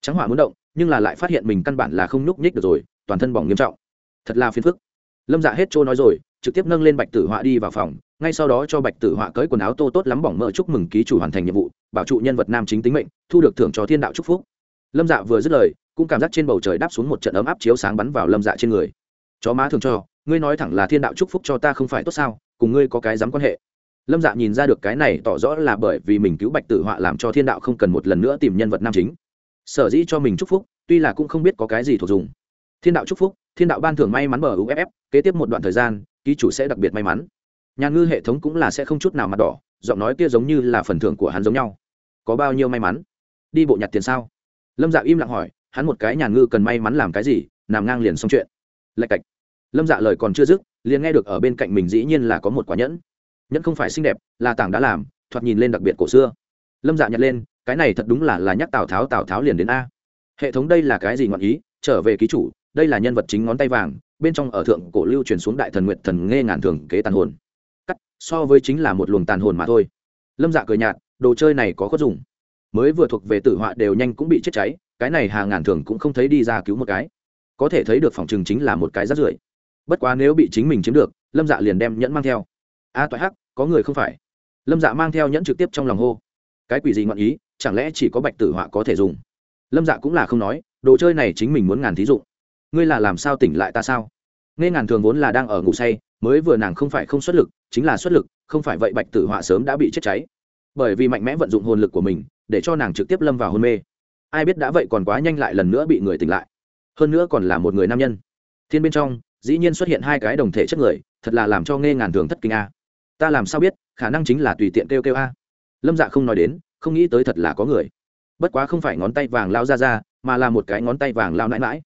Trắng hỏa muốn động, nhưng là lại phát hiện mình căn bản là không nhúc nhích được rồi, toàn thân bỏng nghiêm trọng. Thật là phiền phức. Lâm dạ hết trôi nói rồi trực tiếp nâng lên bạch tử họa đi vào phòng, ngay sau đó cho bạch tử họa cởi quần áo tô tốt lắm bỏng mỡ chúc mừng ký chủ hoàn thành nhiệm vụ, bảo trụ nhân vật nam chính tính mệnh, thu được thưởng cho thiên đạo chúc phúc. Lâm dạ vừa dứt lời, cũng cảm giác trên bầu trời đáp xuống một trận ấm áp chiếu sáng bắn vào lâm dạ trên người. Chó má thường cho, ngươi nói thẳng là thiên đạo chúc phúc cho ta không phải tốt sao, cùng ngươi có cái dám quan hệ? Lâm dạ nhìn ra được cái này tỏ rõ là bởi vì mình cứu bạch tử họa làm cho thiên đạo không cần một lần nữa tìm nhân vật nam chính. Sở dĩ cho mình chúc phúc, tuy là cũng không biết có cái gì thuộc dùng. Thiên đạo chúc phúc, thiên đạo ban thưởng may mắn bờ uff kế tiếp một đoạn thời gian ký chủ sẽ đặc biệt may mắn. Nhà ngư hệ thống cũng là sẽ không chút nào mặt đỏ, giọng nói kia giống như là phần thưởng của hắn giống nhau. Có bao nhiêu may mắn? Đi bộ nhặt tiền sao? Lâm dạ im lặng hỏi, hắn một cái nhà ngư cần may mắn làm cái gì? Nằm ngang liền xong chuyện. Lạch cạch. Lâm dạ lời còn chưa dứt, liền nghe được ở bên cạnh mình dĩ nhiên là có một quả nhẫn. Nhẫn không phải xinh đẹp, là tảng đã làm, thoạt nhìn lên đặc biệt cổ xưa. Lâm dạ nhặt lên, cái này thật đúng là là nhắc tào tháo tào tháo liền đến a. Hệ thống đây là cái gì ngọn ý? Trở về ký chủ đây là nhân vật chính ngón tay vàng bên trong ở thượng cổ lưu truyền xuống đại thần nguyện thần nghe ngàn thường kế tàn hồn. Cắt so với chính là một luồng tàn hồn mà thôi. Lâm dạ cười nhạt đồ chơi này có có dùng. Mới vừa thuộc về tử họa đều nhanh cũng bị chết cháy cái này hà ngàn thường cũng không thấy đi ra cứu một cái. Có thể thấy được phòng chừng chính là một cái rát rưởi. Bất quá nếu bị chính mình chiếm được lâm dạ liền đem nhẫn mang theo. A à, toại hắc có người không phải? Lâm dạ mang theo nhẫn trực tiếp trong lòng hô. Cái quỷ gì ngọn ý chẳng lẽ chỉ có bạch tử họa có thể dùng? Lâm dạ cũng là không nói đồ chơi này chính mình muốn ngàn thí dụng ngươi là làm sao tỉnh lại ta sao? Nghe ngàn thường vốn là đang ở ngủ say, mới vừa nàng không phải không xuất lực, chính là xuất lực, không phải vậy bạch tử họa sớm đã bị chết cháy. Bởi vì mạnh mẽ vận dụng hồn lực của mình, để cho nàng trực tiếp lâm vào hôn mê. Ai biết đã vậy còn quá nhanh lại lần nữa bị người tỉnh lại. Hơn nữa còn là một người nam nhân. Thiên bên trong, dĩ nhiên xuất hiện hai cái đồng thể chất người, thật là làm cho nghe ngàn thường thất kinh a. Ta làm sao biết, khả năng chính là tùy tiện kêu kêu a. Lâm dạ không nói đến, không nghĩ tới thật là có người. Bất quá không phải ngón tay vàng lao ra ra, mà là một cái ngón tay vàng lao nãi mãi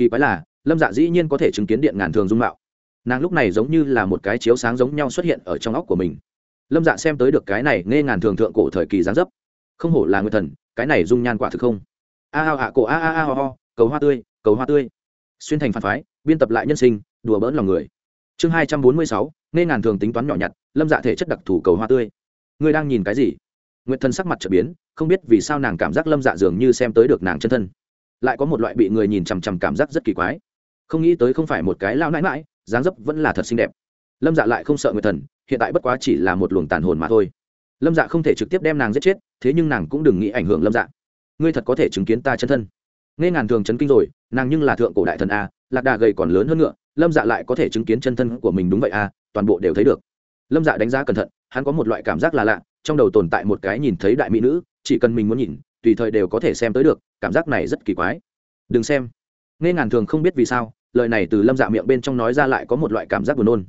kỳ quái là, lâm dạ dĩ nhiên có thể chứng kiến điện ngàn thường dung mạo. Nàng lúc này giống như là một cái chiếu sáng giống nhau xuất hiện ở trong óc của mình. Lâm dạ xem tới được cái này nghe ngàn thường thượng cổ thời kỳ gián dấp. Không hổ là người thần, cái này dung nhan quả thực không. A a hạ cổ a a a ho ho, cầu hoa tươi, cầu hoa tươi. Xuyên thành phản phái, biên tập lại nhân sinh, đùa bỡn lòng người. Chương hai trăm bốn mươi sáu, nghe ngàn thường tính toán nhỏ nhặt, lâm dạ thể chất đặc thù cầu hoa tươi. Ngươi đang nhìn cái gì? Nguyệt thần sắc mặt trở biến, không biết vì sao nàng cảm giác lâm dạ dường như xem tới được nàng chân thân lại có một loại bị người nhìn chằm chằm cảm giác rất kỳ quái. Không nghĩ tới không phải một cái lao nãi mãi dáng dấp vẫn là thật xinh đẹp. Lâm dạ lại không sợ nguyệt thần, hiện tại bất quá chỉ là một luồng tàn hồn mà thôi. Lâm dạ không thể trực tiếp đem nàng giết chết, thế nhưng nàng cũng đừng nghĩ ảnh hưởng lâm dạ. Ngươi thật có thể chứng kiến ta chân thân. Nghe ngàn thường chấn kinh rồi, nàng nhưng là thượng cổ đại thần a, lạc đà gầy còn lớn hơn ngựa, lâm dạ lại có thể chứng kiến chân thân của mình đúng vậy a, toàn bộ đều thấy được. Lâm dạ đánh giá cẩn thận, hắn có một loại cảm giác là lạ, trong đầu tồn tại một cái nhìn thấy đại mỹ nữ, chỉ cần mình muốn nhìn tùy thời đều có thể xem tới được, cảm giác này rất kỳ quái. Đừng xem. Nghe ngàn thường không biết vì sao, lời này từ lâm dạ miệng bên trong nói ra lại có một loại cảm giác buồn nôn.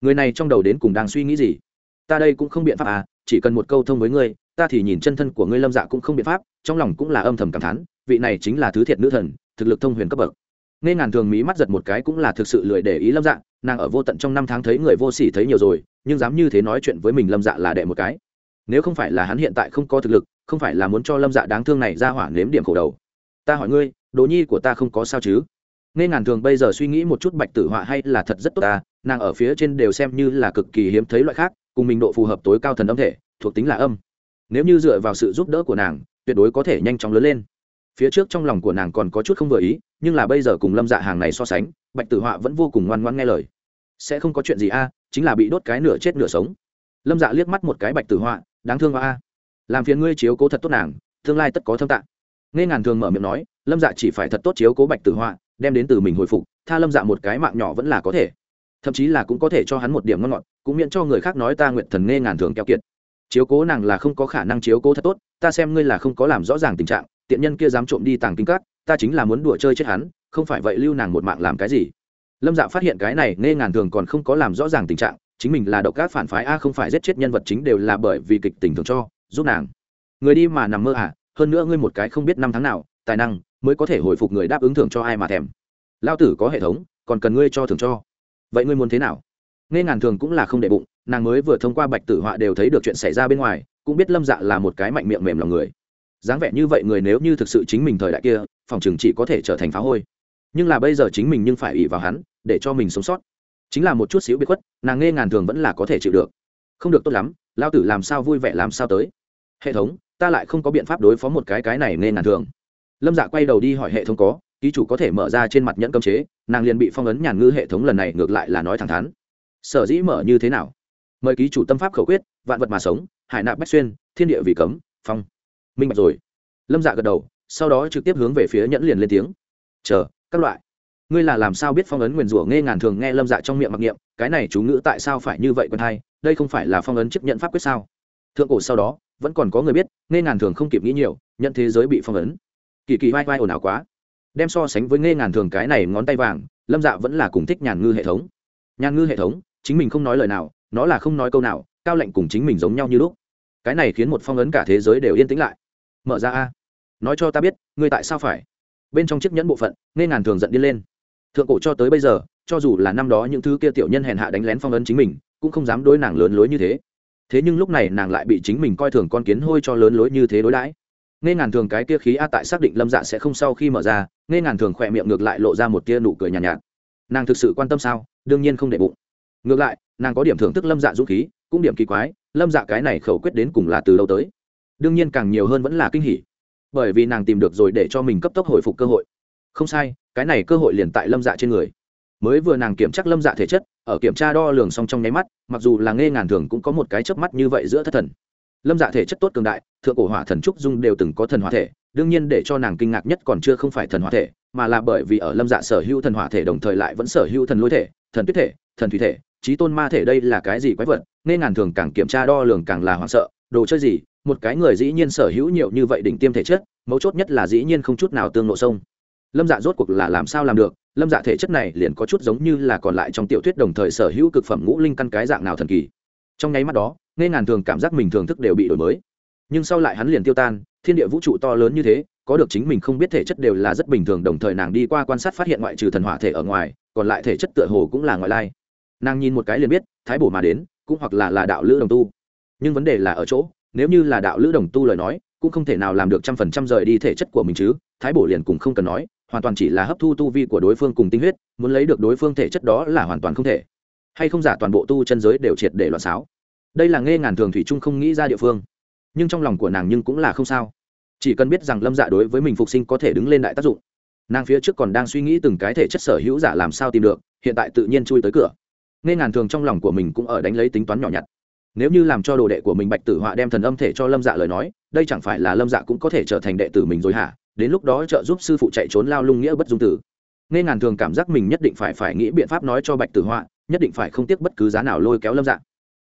Người này trong đầu đến cùng đang suy nghĩ gì? Ta đây cũng không biện pháp à chỉ cần một câu thông với ngươi, ta thì nhìn chân thân của ngươi lâm dạ cũng không biện pháp, trong lòng cũng là âm thầm cảm thán, vị này chính là thứ thiệt nữ thần, thực lực thông huyền cấp bậc. Nghe ngàn thường mí mắt giật một cái cũng là thực sự lười để ý lâm dạ nàng ở vô tận trong năm tháng thấy người vô sỉ thấy nhiều rồi, nhưng dám như thế nói chuyện với mình lâm dạ là đệ một cái. Nếu không phải là hắn hiện tại không có thực lực không phải là muốn cho lâm dạ đáng thương này ra hỏa nếm điểm khổ đầu. Ta hỏi ngươi, đồ nhi của ta không có sao chứ? Nên ngàn thường bây giờ suy nghĩ một chút bạch tử họa hay là thật rất tốt ta, nàng ở phía trên đều xem như là cực kỳ hiếm thấy loại khác, cùng mình độ phù hợp tối cao thần âm thể, thuộc tính là âm. Nếu như dựa vào sự giúp đỡ của nàng, tuyệt đối có thể nhanh chóng lớn lên. Phía trước trong lòng của nàng còn có chút không vừa ý, nhưng là bây giờ cùng lâm dạ hàng này so sánh, bạch tử họa vẫn vô cùng ngoan ngoan nghe lời. Sẽ không có chuyện gì a, chính là bị đốt cái nửa chết nửa sống. Lâm dạ liếc mắt một cái bạch tử họa, đáng thương a làm phiền ngươi chiếu cố thật tốt nàng, tương lai tất có thâm tạng nghe ngàn thường mở miệng nói, lâm dạ chỉ phải thật tốt chiếu cố bạch tử họa đem đến từ mình hồi phục, tha lâm dạ một cái mạng nhỏ vẫn là có thể. Thậm chí là cũng có thể cho hắn một điểm ngon ngọt, cũng miễn cho người khác nói ta nguyện thần nghe ngàn thường keo kiệt. Chiếu cố nàng là không có khả năng chiếu cố thật tốt, ta xem ngươi là không có làm rõ ràng tình trạng, tiện nhân kia dám trộm đi tàng kinh cát ta chính là muốn đùa chơi chết hắn, không phải vậy lưu nàng một mạng làm cái gì? Lâm dạ phát hiện cái này, nghe ngàn thường còn không có làm rõ ràng tình trạng, chính mình là độc các phản phái, a không phải giết chết nhân vật chính đều là bởi vì kịch tình thường cho giúp nàng. Người đi mà nằm mơ à hơn nữa ngươi một cái không biết năm tháng nào, tài năng mới có thể hồi phục người đáp ứng thưởng cho ai mà thèm. Lao tử có hệ thống, còn cần ngươi cho thưởng cho. Vậy ngươi muốn thế nào? Nghe ngàn thường cũng là không đệ bụng, nàng mới vừa thông qua bạch tử họa đều thấy được chuyện xảy ra bên ngoài, cũng biết lâm dạ là một cái mạnh miệng mềm lòng người. Dáng vẻ như vậy người nếu như thực sự chính mình thời đại kia, phòng chừng chỉ có thể trở thành phá hôi. Nhưng là bây giờ chính mình nhưng phải ủy vào hắn, để cho mình sống sót. Chính là một chút xíu biết khuất, nàng nghe ngàn thường vẫn là có thể chịu được. Không được tốt lắm lao tử làm sao vui vẻ làm sao tới? Hệ thống, ta lại không có biện pháp đối phó một cái cái này nghe ngàn thường. Lâm dạ quay đầu đi hỏi hệ thống có, ký chủ có thể mở ra trên mặt nhẫn cấm chế, nàng liền bị phong ấn nhàn ngư hệ thống lần này ngược lại là nói thẳng thắn. Sở dĩ mở như thế nào? Mời ký chủ tâm pháp khẩu quyết, vạn vật mà sống, hải nạp bách xuyên, thiên địa vì cấm, phong. Minh bạch rồi. Lâm dạ gật đầu, sau đó trực tiếp hướng về phía nhẫn liền lên tiếng. Chờ, các loại. Ngươi là làm sao biết phong ấn nguyền rủa nghe ngàn thường nghe lâm dạ trong miệng mặc niệm, cái này chú ngữ tại sao phải như vậy quân hai, đây không phải là phong ấn chức nhận pháp quyết sao? Thượng cổ sau đó vẫn còn có người biết nên ngàn thường không kịp nghĩ nhiều, nhận thế giới bị phong ấn. Kỳ kỳ vai vai ồn ào quá. Đem so sánh với nghe ngàn thường cái này ngón tay vàng, lâm dạ vẫn là cùng thích nhàn ngư hệ thống. Nhàn ngư hệ thống, chính mình không nói lời nào, nó là không nói câu nào, cao lệnh cùng chính mình giống nhau như lúc. Cái này khiến một phong ấn cả thế giới đều yên tĩnh lại. Mở ra a. Nói cho ta biết, ngươi tại sao phải? Bên trong chiếc nhẫn bộ phận nghe ngàn thường giận đi lên. Thượng cổ cho tới bây giờ, cho dù là năm đó những thứ kia tiểu nhân hèn hạ đánh lén phong ấn chính mình, cũng không dám đối nàng lớn lối như thế thế nhưng lúc này nàng lại bị chính mình coi thường con kiến hôi cho lớn lối như thế đối đãi. Nghe ngàn thường cái kia khí a tại xác định lâm dạ sẽ không sau khi mở ra nghe ngàn thường khỏe miệng ngược lại lộ ra một tia nụ cười nhàn nhạt, nhạt. Nàng thực sự quan tâm sao? Đương nhiên không để bụng. Ngược lại nàng có điểm thưởng thức lâm dạ dũng khí cũng điểm kỳ quái lâm dạ cái này khẩu quyết đến cùng là từ đâu tới. Đương nhiên càng nhiều hơn vẫn là kinh hỉ bởi vì nàng tìm được rồi để cho mình cấp tốc hồi phục cơ hội. Không sai cái này cơ hội liền tại lâm dạ trên người mới vừa nàng kiểm tra lâm dạ thể chất, ở kiểm tra đo lường xong trong nháy mắt, mặc dù là nghe ngàn thường cũng có một cái chớp mắt như vậy giữa thất thần. Lâm dạ thể chất tốt cường đại, thượng cổ hỏa thần trúc dung đều từng có thần hỏa thể, đương nhiên để cho nàng kinh ngạc nhất còn chưa không phải thần hỏa thể, mà là bởi vì ở lâm dạ sở hữu thần hỏa thể đồng thời lại vẫn sở hữu thần lôi thể, thần tuyết thể, thần thủy thể trí tôn ma thể đây là cái gì quái vật nghe ngàn thường càng kiểm tra đo lường càng là hoảng sợ, đồ chơi gì, một cái người dĩ nhiên sở hữu nhiều như vậy đỉnh tiêm thể chất, mấu chốt nhất là dĩ nhiên không chút nào tương nộ sông. Lâm dạ rốt cuộc là làm sao làm được? Lâm dạ thể chất này liền có chút giống như là còn lại trong tiểu thuyết đồng thời sở hữu cực phẩm ngũ linh căn cái dạng nào thần kỳ. Trong nháy mắt đó nghe ngàn thường cảm giác mình thường thức đều bị đổi mới. Nhưng sau lại hắn liền tiêu tan, thiên địa vũ trụ to lớn như thế, có được chính mình không biết thể chất đều là rất bình thường, đồng thời nàng đi qua quan sát phát hiện ngoại trừ thần hỏa thể ở ngoài, còn lại thể chất tựa hồ cũng là ngoại lai. Nàng nhìn một cái liền biết, thái bổ mà đến, cũng hoặc là là đạo lữ đồng tu. Nhưng vấn đề là ở chỗ, nếu như là đạo lữ đồng tu lời nói, cũng không thể nào làm được trăm phần trăm rời đi thể chất của mình chứ, thái bổ liền cũng không cần nói hoàn toàn chỉ là hấp thu tu vi của đối phương cùng tinh huyết, muốn lấy được đối phương thể chất đó là hoàn toàn không thể. Hay không giả toàn bộ tu chân giới đều triệt để loạn xáo. Đây là nghe ngàn thường thủy trung không nghĩ ra địa phương. Nhưng trong lòng của nàng nhưng cũng là không sao. Chỉ cần biết rằng lâm dạ đối với mình phục sinh có thể đứng lên đại tác dụng. Nàng phía trước còn đang suy nghĩ từng cái thể chất sở hữu giả làm sao tìm được, hiện tại tự nhiên chui tới cửa. Nghe ngàn thường trong lòng của mình cũng ở đánh lấy tính toán nhỏ nhặt. Nếu như làm cho đồ đệ của mình bạch tử họa đem thần âm thể cho lâm dạ lời nói, đây chẳng phải là lâm dạ cũng có thể trở thành đệ tử mình rồi hả? Đến lúc đó trợ giúp sư phụ chạy trốn lao lung nghĩa bất dung tử. Nghe ngàn thường cảm giác mình nhất định phải phải nghĩ biện pháp nói cho bạch tử họa, nhất định phải không tiếc bất cứ giá nào lôi kéo lâm dạ.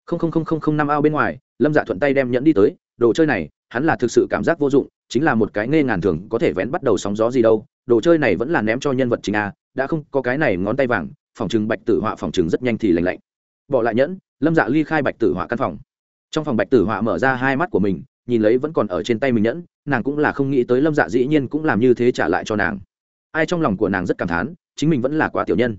Không không không không không năm ao bên ngoài, lâm dạ thuận tay đem nhẫn đi tới, đồ chơi này, hắn là thực sự cảm giác vô dụng, chính là một cái nghe ngàn thường có thể vén bắt đầu sóng gió gì đâu, đồ chơi này vẫn là ném cho nhân vật chính a, đã không có cái này ngón tay vàng, phòng chừng bạch tử họa phòng chừng rất nhanh thì lành lạnh. Bỏ lại nhẫn, lâm dạ ly khai bạch tử họa căn phòng. Trong phòng bạch tử họa mở ra hai mắt của mình, nhìn lấy vẫn còn ở trên tay mình nhẫn nàng cũng là không nghĩ tới lâm dạ dĩ nhiên cũng làm như thế trả lại cho nàng. Ai trong lòng của nàng rất cảm thán, chính mình vẫn là quá tiểu nhân.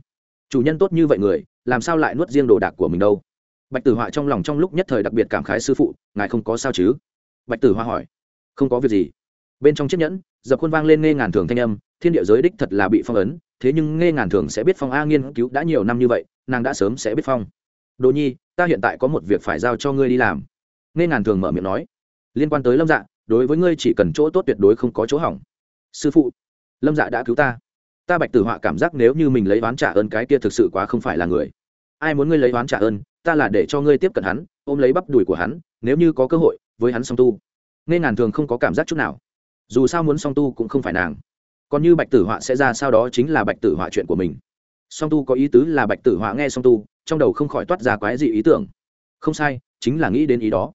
Chủ nhân tốt như vậy người, làm sao lại nuốt riêng đồ đạc của mình đâu? Bạch tử họa trong lòng trong lúc nhất thời đặc biệt cảm khái sư phụ, ngài không có sao chứ? Bạch tử hoa hỏi. Không có việc gì. Bên trong chiếc nhẫn, dập khuôn vang lên nghe ngàn thường thanh âm, thiên địa giới đích thật là bị phong ấn, thế nhưng nghe ngàn thường sẽ biết phong a nghiên cứu đã nhiều năm như vậy, nàng đã sớm sẽ biết phong. Đồ nhi, ta hiện tại có một việc phải giao cho ngươi đi làm. Nghe ngàn thường mở miệng nói. Liên quan tới lâm dạ đối với ngươi chỉ cần chỗ tốt tuyệt đối không có chỗ hỏng. Sư phụ, lâm dạ đã cứu ta. Ta bạch tử họa cảm giác nếu như mình lấy oán trả ơn cái kia thực sự quá không phải là người. Ai muốn ngươi lấy oán trả ơn, ta là để cho ngươi tiếp cận hắn, ôm lấy bắp đùi của hắn, nếu như có cơ hội, với hắn song tu. Nên ngàn thường không có cảm giác chút nào. Dù sao muốn song tu cũng không phải nàng. Còn như bạch tử họa sẽ ra sau đó chính là bạch tử họa chuyện của mình. Song tu có ý tứ là bạch tử họa nghe song tu, trong đầu không khỏi toát ra quái dị ý tưởng. Không sai, chính là nghĩ đến ý đó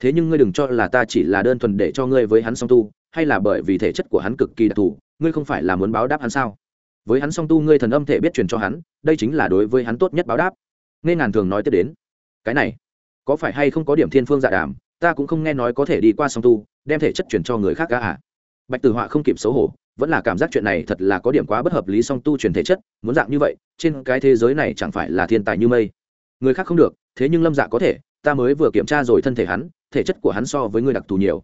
thế nhưng ngươi đừng cho là ta chỉ là đơn thuần để cho ngươi với hắn song tu, hay là bởi vì thể chất của hắn cực kỳ đặc thù, ngươi không phải là muốn báo đáp hắn sao? Với hắn song tu ngươi thần âm thể biết truyền cho hắn, đây chính là đối với hắn tốt nhất báo đáp. Nghe ngàn thường nói tiếp đến. Cái này, có phải hay không có điểm thiên phương dạ đàm? Ta cũng không nghe nói có thể đi qua song tu, đem thể chất chuyển cho người khác cả à? Bạch tử họa không kịp xấu hổ, vẫn là cảm giác chuyện này thật là có điểm quá bất hợp lý song tu truyền thể chất, muốn dạng như vậy, trên cái thế giới này chẳng phải là thiên tài như mây. Người khác không được, thế nhưng lâm dạ có thể, ta mới vừa kiểm tra rồi thân thể hắn thể chất của hắn so với ngươi đặc thù nhiều.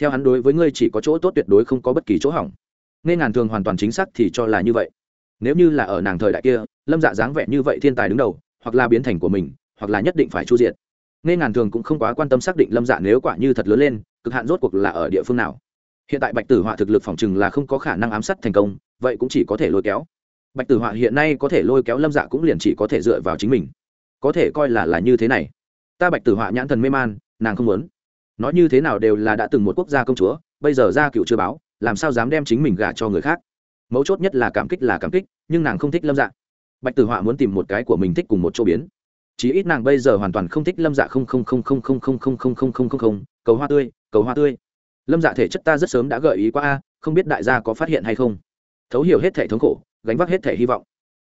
Theo hắn đối với ngươi chỉ có chỗ tốt tuyệt đối không có bất kỳ chỗ hỏng. Nên ngàn thường hoàn toàn chính xác thì cho là như vậy. Nếu như là ở nàng thời đại kia, lâm dạ dáng vẻ như vậy thiên tài đứng đầu, hoặc là biến thành của mình, hoặc là nhất định phải chu diện nên ngàn thường cũng không quá quan tâm xác định lâm dạ nếu quả như thật lớn lên, cực hạn rốt cuộc là ở địa phương nào. Hiện tại bạch tử họa thực lực phòng chừng là không có khả năng ám sát thành công, vậy cũng chỉ có thể lôi kéo. Bạch tử họa hiện nay có thể lôi kéo lâm dạ cũng liền chỉ có thể dựa vào chính mình. Có thể coi là là như thế này. Ta bạch tử họa nhãn thần mê man nàng không muốn nói như thế nào đều là đã từng một quốc gia công chúa bây giờ gia cựu chưa báo làm sao dám đem chính mình gả cho người khác mấu chốt nhất là cảm kích là cảm kích nhưng nàng không thích lâm dạ bạch tử họa muốn tìm một cái của mình thích cùng một chỗ biến chí ít nàng bây giờ hoàn toàn không thích lâm dạ không không không không không không không không không không không không cầu hoa tươi cầu hoa tươi lâm dạ thể chất ta rất sớm đã gợi ý qua a không biết đại gia có phát hiện hay không thấu hiểu hết thể thống khổ gánh vác hết thể hy vọng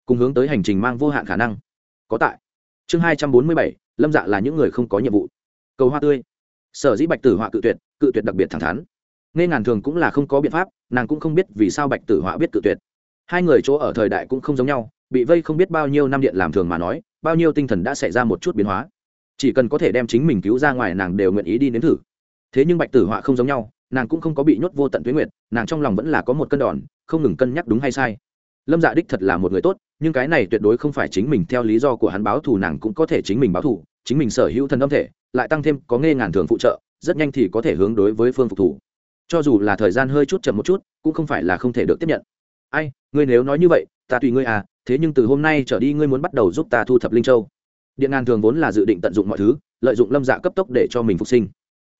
cùng hướng tới hành trình mang vô hạn khả năng có tại chương hai trăm bốn mươi bảy lâm dạ là những người không có nhiệm vụ cầu hoa tươi. Sở dĩ bạch tử họa cự tuyệt cự tuyệt đặc biệt thẳng thắn. Nghe ngàn thường cũng là không có biện pháp, nàng cũng không biết vì sao bạch tử họa biết cự tuyệt. Hai người chỗ ở thời đại cũng không giống nhau, bị vây không biết bao nhiêu năm điện làm thường mà nói, bao nhiêu tinh thần đã xảy ra một chút biến hóa. Chỉ cần có thể đem chính mình cứu ra ngoài nàng đều nguyện ý đi nếm thử. Thế nhưng bạch tử họa không giống nhau, nàng cũng không có bị nhốt vô tận tuyến nguyệt, nàng trong lòng vẫn là có một cân đòn, không ngừng cân nhắc đúng hay sai. Lâm dạ đích thật là một người tốt, nhưng cái này tuyệt đối không phải chính mình theo lý do của hắn báo thù nàng cũng có thể chính mình báo thù, chính mình sở hữu thân âm thể lại tăng thêm có nghe ngàn thường phụ trợ, rất nhanh thì có thể hướng đối với phương phục thủ. Cho dù là thời gian hơi chút chậm một chút, cũng không phải là không thể được tiếp nhận. Ai, ngươi nếu nói như vậy, ta tùy ngươi à thế nhưng từ hôm nay trở đi ngươi muốn bắt đầu giúp ta thu thập linh châu. Điện ngàn thường vốn là dự định tận dụng mọi thứ, lợi dụng lâm dạ cấp tốc để cho mình phục sinh.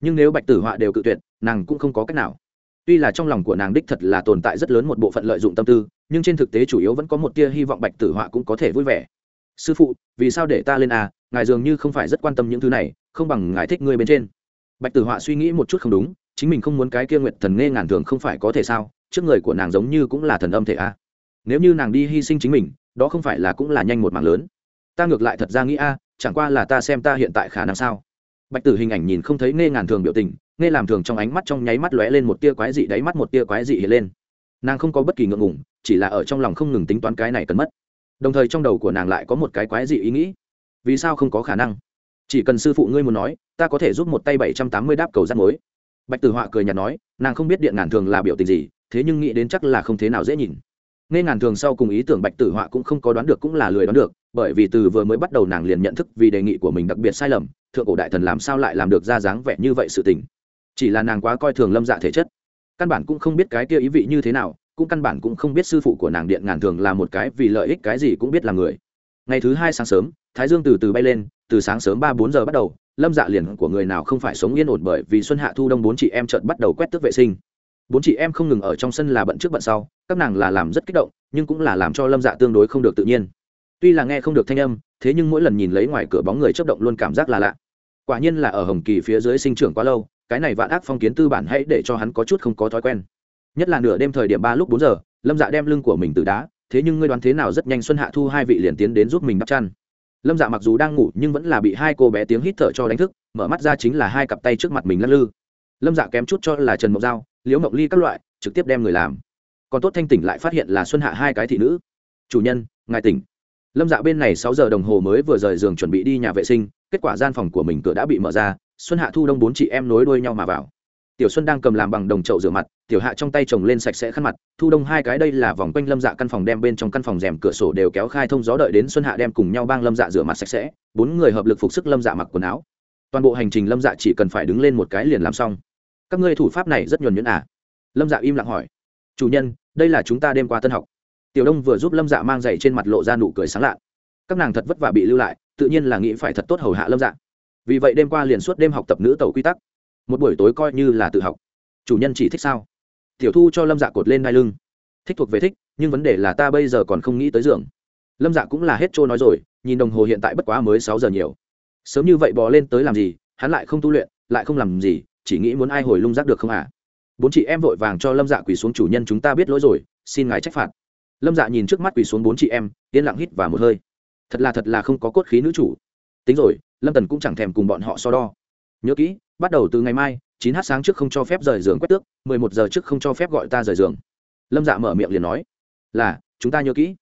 Nhưng nếu bạch tử họa đều cự tuyệt, nàng cũng không có cách nào. Tuy là trong lòng của nàng đích thật là tồn tại rất lớn một bộ phận lợi dụng tâm tư, nhưng trên thực tế chủ yếu vẫn có một tia hy vọng bạch tử họa cũng có thể vui vẻ. Sư phụ, vì sao để ta lên à? Ngài dường như không phải rất quan tâm những thứ này không bằng ngài thích ngươi bên trên. Bạch tử họa suy nghĩ một chút không đúng, chính mình không muốn cái kia nguyệt thần nghe ngàn thường không phải có thể sao? Trước người của nàng giống như cũng là thần âm thể a. Nếu như nàng đi hy sinh chính mình, đó không phải là cũng là nhanh một mạng lớn? Ta ngược lại thật ra nghĩ a, chẳng qua là ta xem ta hiện tại khả năng sao? Bạch tử hình ảnh nhìn không thấy nghe ngàn thường biểu tình, nghe làm thường trong ánh mắt trong nháy mắt lóe lên một tia quái dị, đáy mắt một tia quái dị hiện lên. Nàng không có bất kỳ ngượng ngủng chỉ là ở trong lòng không ngừng tính toán cái này cần mất. Đồng thời trong đầu của nàng lại có một cái quái dị ý nghĩ. Vì sao không có khả năng? Chỉ cần sư phụ ngươi muốn nói, ta có thể giúp một tay bảy trăm tám mươi đáp cầu rắt mối. Bạch tử họa cười nhạt nói, nàng không biết điện ngàn thường là biểu tình gì, thế nhưng nghĩ đến chắc là không thế nào dễ nhìn. Nghe ngàn thường sau cùng ý tưởng bạch tử họa cũng không có đoán được cũng là lười đoán được, bởi vì từ vừa mới bắt đầu nàng liền nhận thức vì đề nghị của mình đặc biệt sai lầm, thượng cổ đại thần làm sao lại làm được ra dáng vẻ như vậy sự tình. Chỉ là nàng quá coi thường lâm dạ thể chất. Căn bản cũng không biết cái kia ý vị như thế nào, cũng căn bản cũng không biết sư phụ của nàng điện ngàn thường là một cái vì lợi ích cái gì cũng biết là người. Ngày thứ hai sáng sớm, thái dương từ từ bay lên từ sáng sớm ba bốn giờ bắt đầu, lâm dạ liền của người nào không phải sống yên ổn bởi vì xuân hạ thu đông bốn chị em chợt bắt đầu quét tước vệ sinh. Bốn chị em không ngừng ở trong sân là bận trước bận sau, các nàng là làm rất kích động, nhưng cũng là làm cho lâm dạ tương đối không được tự nhiên. Tuy là nghe không được thanh âm, thế nhưng mỗi lần nhìn lấy ngoài cửa bóng người chấp động luôn cảm giác là lạ. Quả nhiên là ở hồng kỳ phía dưới sinh trưởng quá lâu, cái này vạn ác phong kiến tư bản hãy để cho hắn có chút không có thói quen. Nhất là nửa đêm thời điểm ba lúc bốn giờ, lâm dạ đem lưng của mình từ đá, thế nhưng ngươi đoán thế nào rất nhanh xuân hạ thu hai vị liền tiến đến giúp mình đắp chăn lâm dạ mặc dù đang ngủ nhưng vẫn là bị hai cô bé tiếng hít thở cho đánh thức, mở mắt ra chính là hai cặp tay trước mặt mình lắc lư. Lâm dạ kém chút cho là trần mộc dao liễu mộc ly các loại, trực tiếp đem người làm. Còn tốt thanh tỉnh lại phát hiện là xuân hạ hai cái thị nữ. Chủ nhân, ngài tỉnh. Lâm dạ bên này sáu giờ đồng hồ mới vừa rời giường chuẩn bị đi nhà vệ sinh, kết quả gian phòng của mình cửa đã bị mở ra, xuân hạ thu đông bốn chị em nối đuôi nhau mà vào. Tiểu xuân đang cầm làm bằng đồng chậu rửa mặt tiểu hạ trong tay chồng lên sạch sẽ khăn mặt, thu đông hai cái đây là vòng quanh lâm dạ căn phòng đem bên trong căn phòng rèm cửa sổ đều kéo khai thông gió đợi đến xuân hạ đem cùng nhau bang lâm dạ rửa mặt sạch sẽ, bốn người hợp lực phục sức lâm dạ mặc quần áo. Toàn bộ hành trình lâm dạ chỉ cần phải đứng lên một cái liền làm xong. Các ngươi thủ pháp này rất nhuần nhuyễn à? Lâm dạ im lặng hỏi. Chủ nhân, đây là chúng ta đêm qua tân học. Tiểu đông vừa giúp lâm dạ mang giày trên mặt lộ ra nụ cười sáng lạ. Các nàng thật vất vả bị lưu lại, tự nhiên là nghĩ phải thật tốt hầu hạ lâm dạ. Vì vậy đêm qua liền suốt đêm học tập nữ tàu quy tắc. Một buổi tối coi như là tự học. Chủ nhân chỉ thích sao? Tiểu thu cho lâm dạ cột lên đai lưng. Thích thuộc về thích, nhưng vấn đề là ta bây giờ còn không nghĩ tới giường. Lâm dạ cũng là hết trôi nói rồi, nhìn đồng hồ hiện tại bất quá mới sáu giờ nhiều. Sớm như vậy bò lên tới làm gì, hắn lại không tu luyện, lại không làm gì, chỉ nghĩ muốn ai hồi lung rác được không à bốn chị em vội vàng cho lâm dạ quỳ xuống chủ nhân chúng ta biết lỗi rồi, xin ngài trách phạt. Lâm dạ nhìn trước mắt quỳ xuống bốn chị em, yên lặng hít và một hơi. Thật là thật là không có cốt khí nữ chủ. Tính rồi, lâm tần cũng chẳng thèm cùng bọn họ so đo. Nhớ kỹ, bắt đầu từ ngày mai chín h sáng trước không cho phép rời giường quét tước, mười một giờ trước không cho phép gọi ta rời giường. Lâm dạ mở miệng liền nói, là, chúng ta nhớ kỹ.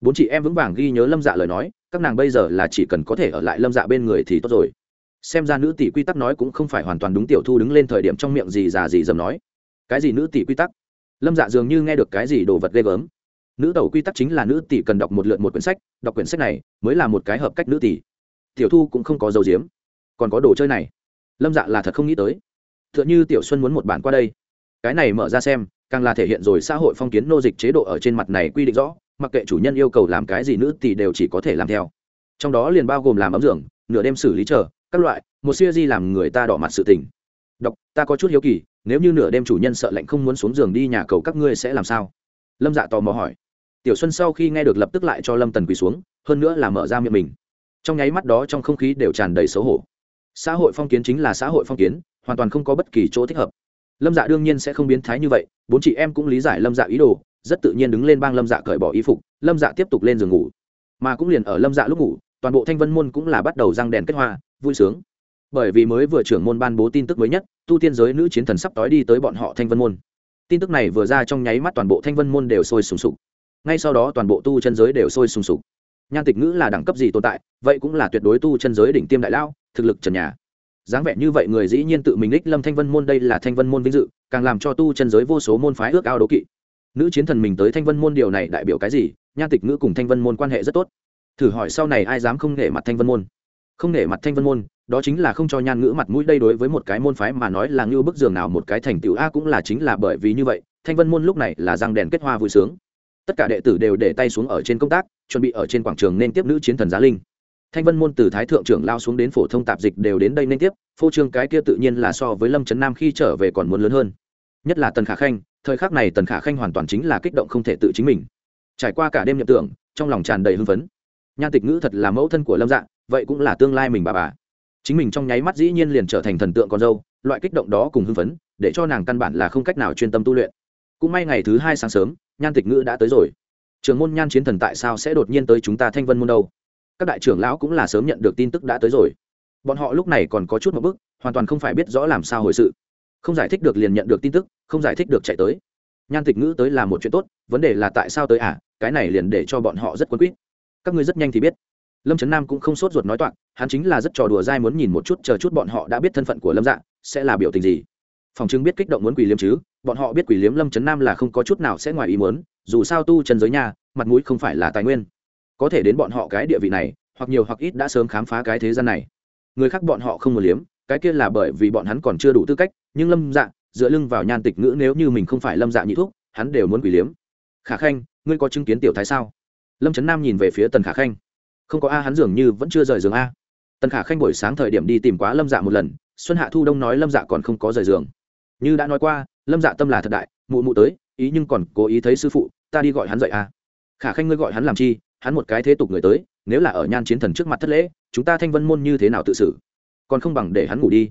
Bốn chị em vững vàng ghi nhớ lâm dạ lời nói, các nàng bây giờ là chỉ cần có thể ở lại lâm dạ bên người thì tốt rồi. Xem ra nữ tỷ quy tắc nói cũng không phải hoàn toàn đúng tiểu thu đứng lên thời điểm trong miệng gì già gì dầm nói. Cái gì nữ tỷ quy tắc? Lâm dạ dường như nghe được cái gì đồ vật ghê gớm. Nữ tẩu quy tắc chính là nữ tỷ cần đọc một lượt một quyển sách, đọc quyển sách này mới là một cái hợp cách nữ tỷ. Tiểu thu cũng không có dầu diếm. Còn có đồ chơi này. Lâm dạ là thật không nghĩ tới. Tựa như tiểu xuân muốn một bản qua đây. Cái này mở ra xem, càng là thể hiện rồi xã hội phong kiến nô dịch chế độ ở trên mặt này quy định rõ, mặc kệ chủ nhân yêu cầu làm cái gì nữ thì đều chỉ có thể làm theo. Trong đó liền bao gồm làm ấm dưỡng nửa đêm xử lý chờ, các loại, một siêu di làm người ta đỏ mặt sự tình. Đọc, ta có chút hiếu kỳ, nếu như nửa đêm chủ nhân sợ lạnh không muốn xuống giường đi nhà cầu các ngươi sẽ làm sao? Lâm dạ tò mò hỏi. Tiểu xuân sau khi nghe được lập tức lại cho lâm tần quỳ xuống, hơn nữa là mở ra miệng mình. Trong nháy mắt đó trong không khí đều tràn đầy xấu hổ. Xã hội phong kiến chính là xã hội phong kiến hoàn toàn không có bất kỳ chỗ thích hợp. Lâm dạ đương nhiên sẽ không biến thái như vậy, bốn chị em cũng lý giải lâm dạ ý đồ, rất tự nhiên đứng lên bang lâm dạ cởi bỏ y phục, lâm dạ tiếp tục lên giường ngủ. Mà cũng liền ở lâm dạ lúc ngủ, toàn bộ thanh vân môn cũng là bắt đầu răng đèn kết hoa, vui sướng. Bởi vì mới vừa trưởng môn ban bố tin tức mới nhất, tu tiên giới nữ chiến thần sắp tối đi tới bọn họ thanh vân môn. Tin tức này vừa ra trong nháy mắt toàn bộ thanh vân môn đều sôi sùng sục. Ngay sau đó toàn bộ tu chân giới đều sôi sùng sục. Nhan tịch ngữ là đẳng cấp gì tồn tại, vậy cũng là tuyệt đối tu chân giới đỉnh tiêm đại lao thực lực trần nhà dáng vẻ như vậy người dĩ nhiên tự mình ích lâm thanh vân môn đây là thanh vân môn vinh dự, càng làm cho tu chân giới vô số môn phái ước ao đố kỵ. Nữ chiến thần mình tới thanh vân môn điều này đại biểu cái gì? Nhan tịch ngữ cùng thanh vân môn quan hệ rất tốt. Thử hỏi sau này ai dám không nể mặt thanh vân môn? Không nể mặt thanh vân môn, đó chính là không cho nhan ngữ mặt mũi đây đối với một cái môn phái mà nói là ngưu bức giường nào một cái thành tựu a cũng là chính là bởi vì như vậy, thanh vân môn lúc này là răng đèn kết hoa vui sướng. Tất cả đệ tử đều để tay xuống ở trên công tác, chuẩn bị ở trên quảng trường nên tiếp nữ chiến thần giá linh thanh vân môn từ thái thượng trưởng lao xuống đến phổ thông tạp dịch đều đến đây nên tiếp, phô trương cái kia tự nhiên là so với lâm trấn nam khi trở về còn muốn lớn hơn. Nhất là tần khả khanh, thời khắc này tần khả khanh hoàn toàn chính là kích động không thể tự chính mình. Trải qua cả đêm nhậm tưởng, trong lòng tràn đầy hưng phấn. Nhan tịch ngữ thật là mẫu thân của lâm dạ vậy cũng là tương lai mình bà bà. Chính mình trong nháy mắt dĩ nhiên liền trở thành thần tượng con dâu, loại kích động đó cùng hưng phấn, để cho nàng căn bản là không cách nào chuyên tâm tu luyện. Cũng may ngày thứ hai sáng sớm, nhan tịch ngữ đã tới rồi. Trường môn nhan chiến thần tại sao sẽ đột nhiên tới chúng ta thanh vân môn đâu? Các đại trưởng lão cũng là sớm nhận được tin tức đã tới rồi. Bọn họ lúc này còn có chút một bức hoàn toàn không phải biết rõ làm sao hồi sự. Không giải thích được liền nhận được tin tức, không giải thích được chạy tới. Nhan tịch ngữ tới là một chuyện tốt, vấn đề là tại sao tới à cái này liền để cho bọn họ rất quấn quýt. Các ngươi rất nhanh thì biết. Lâm trấn nam cũng không sốt ruột nói toạc, hắn chính là rất trò đùa dai muốn nhìn một chút, chờ chút bọn họ đã biết thân phận của lâm dạ sẽ là biểu tình gì. Phòng chứng biết kích động muốn quỷ liếm chứ, bọn họ biết quỷ liếm lâm trấn nam là không có chút nào sẽ ngoài ý muốn, dù sao tu chân giới nhà, mặt mũi không phải là tài nguyên có thể đến bọn họ cái địa vị này, hoặc nhiều hoặc ít đã sớm khám phá cái thế gian này. Người khác bọn họ không muốn liếm, cái kia là bởi vì bọn hắn còn chưa đủ tư cách, nhưng lâm dạ dựa lưng vào nhan tịch ngữ nếu như mình không phải lâm dạ nhị thuốc hắn đều muốn quỷ liếm. Khả khanh, ngươi có chứng kiến tiểu thái sao? Lâm trấn nam nhìn về phía tần khả khanh. Không có a, hắn dường như vẫn chưa rời giường a. Tần khả khanh buổi sáng thời điểm đi tìm quá lâm dạ một lần, xuân hạ thu đông nói lâm dạ còn không có rời giường. Như đã nói qua, lâm dạ tâm là thật đại, mụ mụ tới, ý nhưng còn cố ý thấy sư phụ, ta đi gọi hắn dậy a. Khả khanh, ngươi gọi hắn làm chi? Hắn một cái thế tục người tới, nếu là ở nhan chiến thần trước mặt thất lễ, chúng ta thanh vân môn như thế nào tự xử? Còn không bằng để hắn ngủ đi.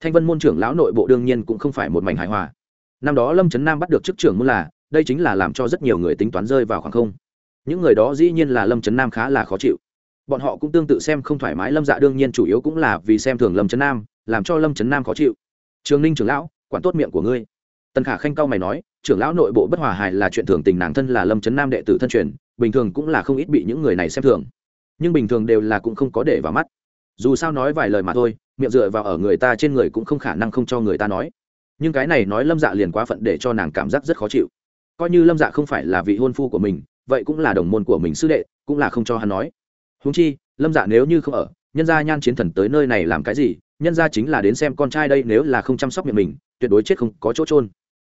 Thanh vân môn trưởng lão nội bộ đương nhiên cũng không phải một mảnh hài hòa. Năm đó lâm trấn nam bắt được chức trưởng môn là, đây chính là làm cho rất nhiều người tính toán rơi vào khoảng không. Những người đó dĩ nhiên là lâm trấn nam khá là khó chịu. Bọn họ cũng tương tự xem không thoải mái lâm dạ đương nhiên chủ yếu cũng là vì xem thường lâm trấn nam, làm cho lâm trấn nam khó chịu. Trường ninh trưởng lão, quản tốt miệng của ngươi. Tần khả khanh cao mày nói, trưởng lão nội bộ bất hòa hài là chuyện thường tình nàng thân là lâm trấn nam đệ tử thân truyền bình thường cũng là không ít bị những người này xem thường. Nhưng bình thường đều là cũng không có để vào mắt. Dù sao nói vài lời mà thôi, miệng dựa vào ở người ta trên người cũng không khả năng không cho người ta nói. Nhưng cái này nói lâm dạ liền quá phận để cho nàng cảm giác rất khó chịu. Coi như lâm dạ không phải là vị hôn phu của mình, vậy cũng là đồng môn của mình sư đệ, cũng là không cho hắn nói. Húng chi, lâm dạ nếu như không ở, nhân gia nhan chiến thần tới nơi này làm cái gì, nhân gia chính là đến xem con trai đây nếu là không chăm sóc miệng mình, tuyệt đối chết không có chỗ trôn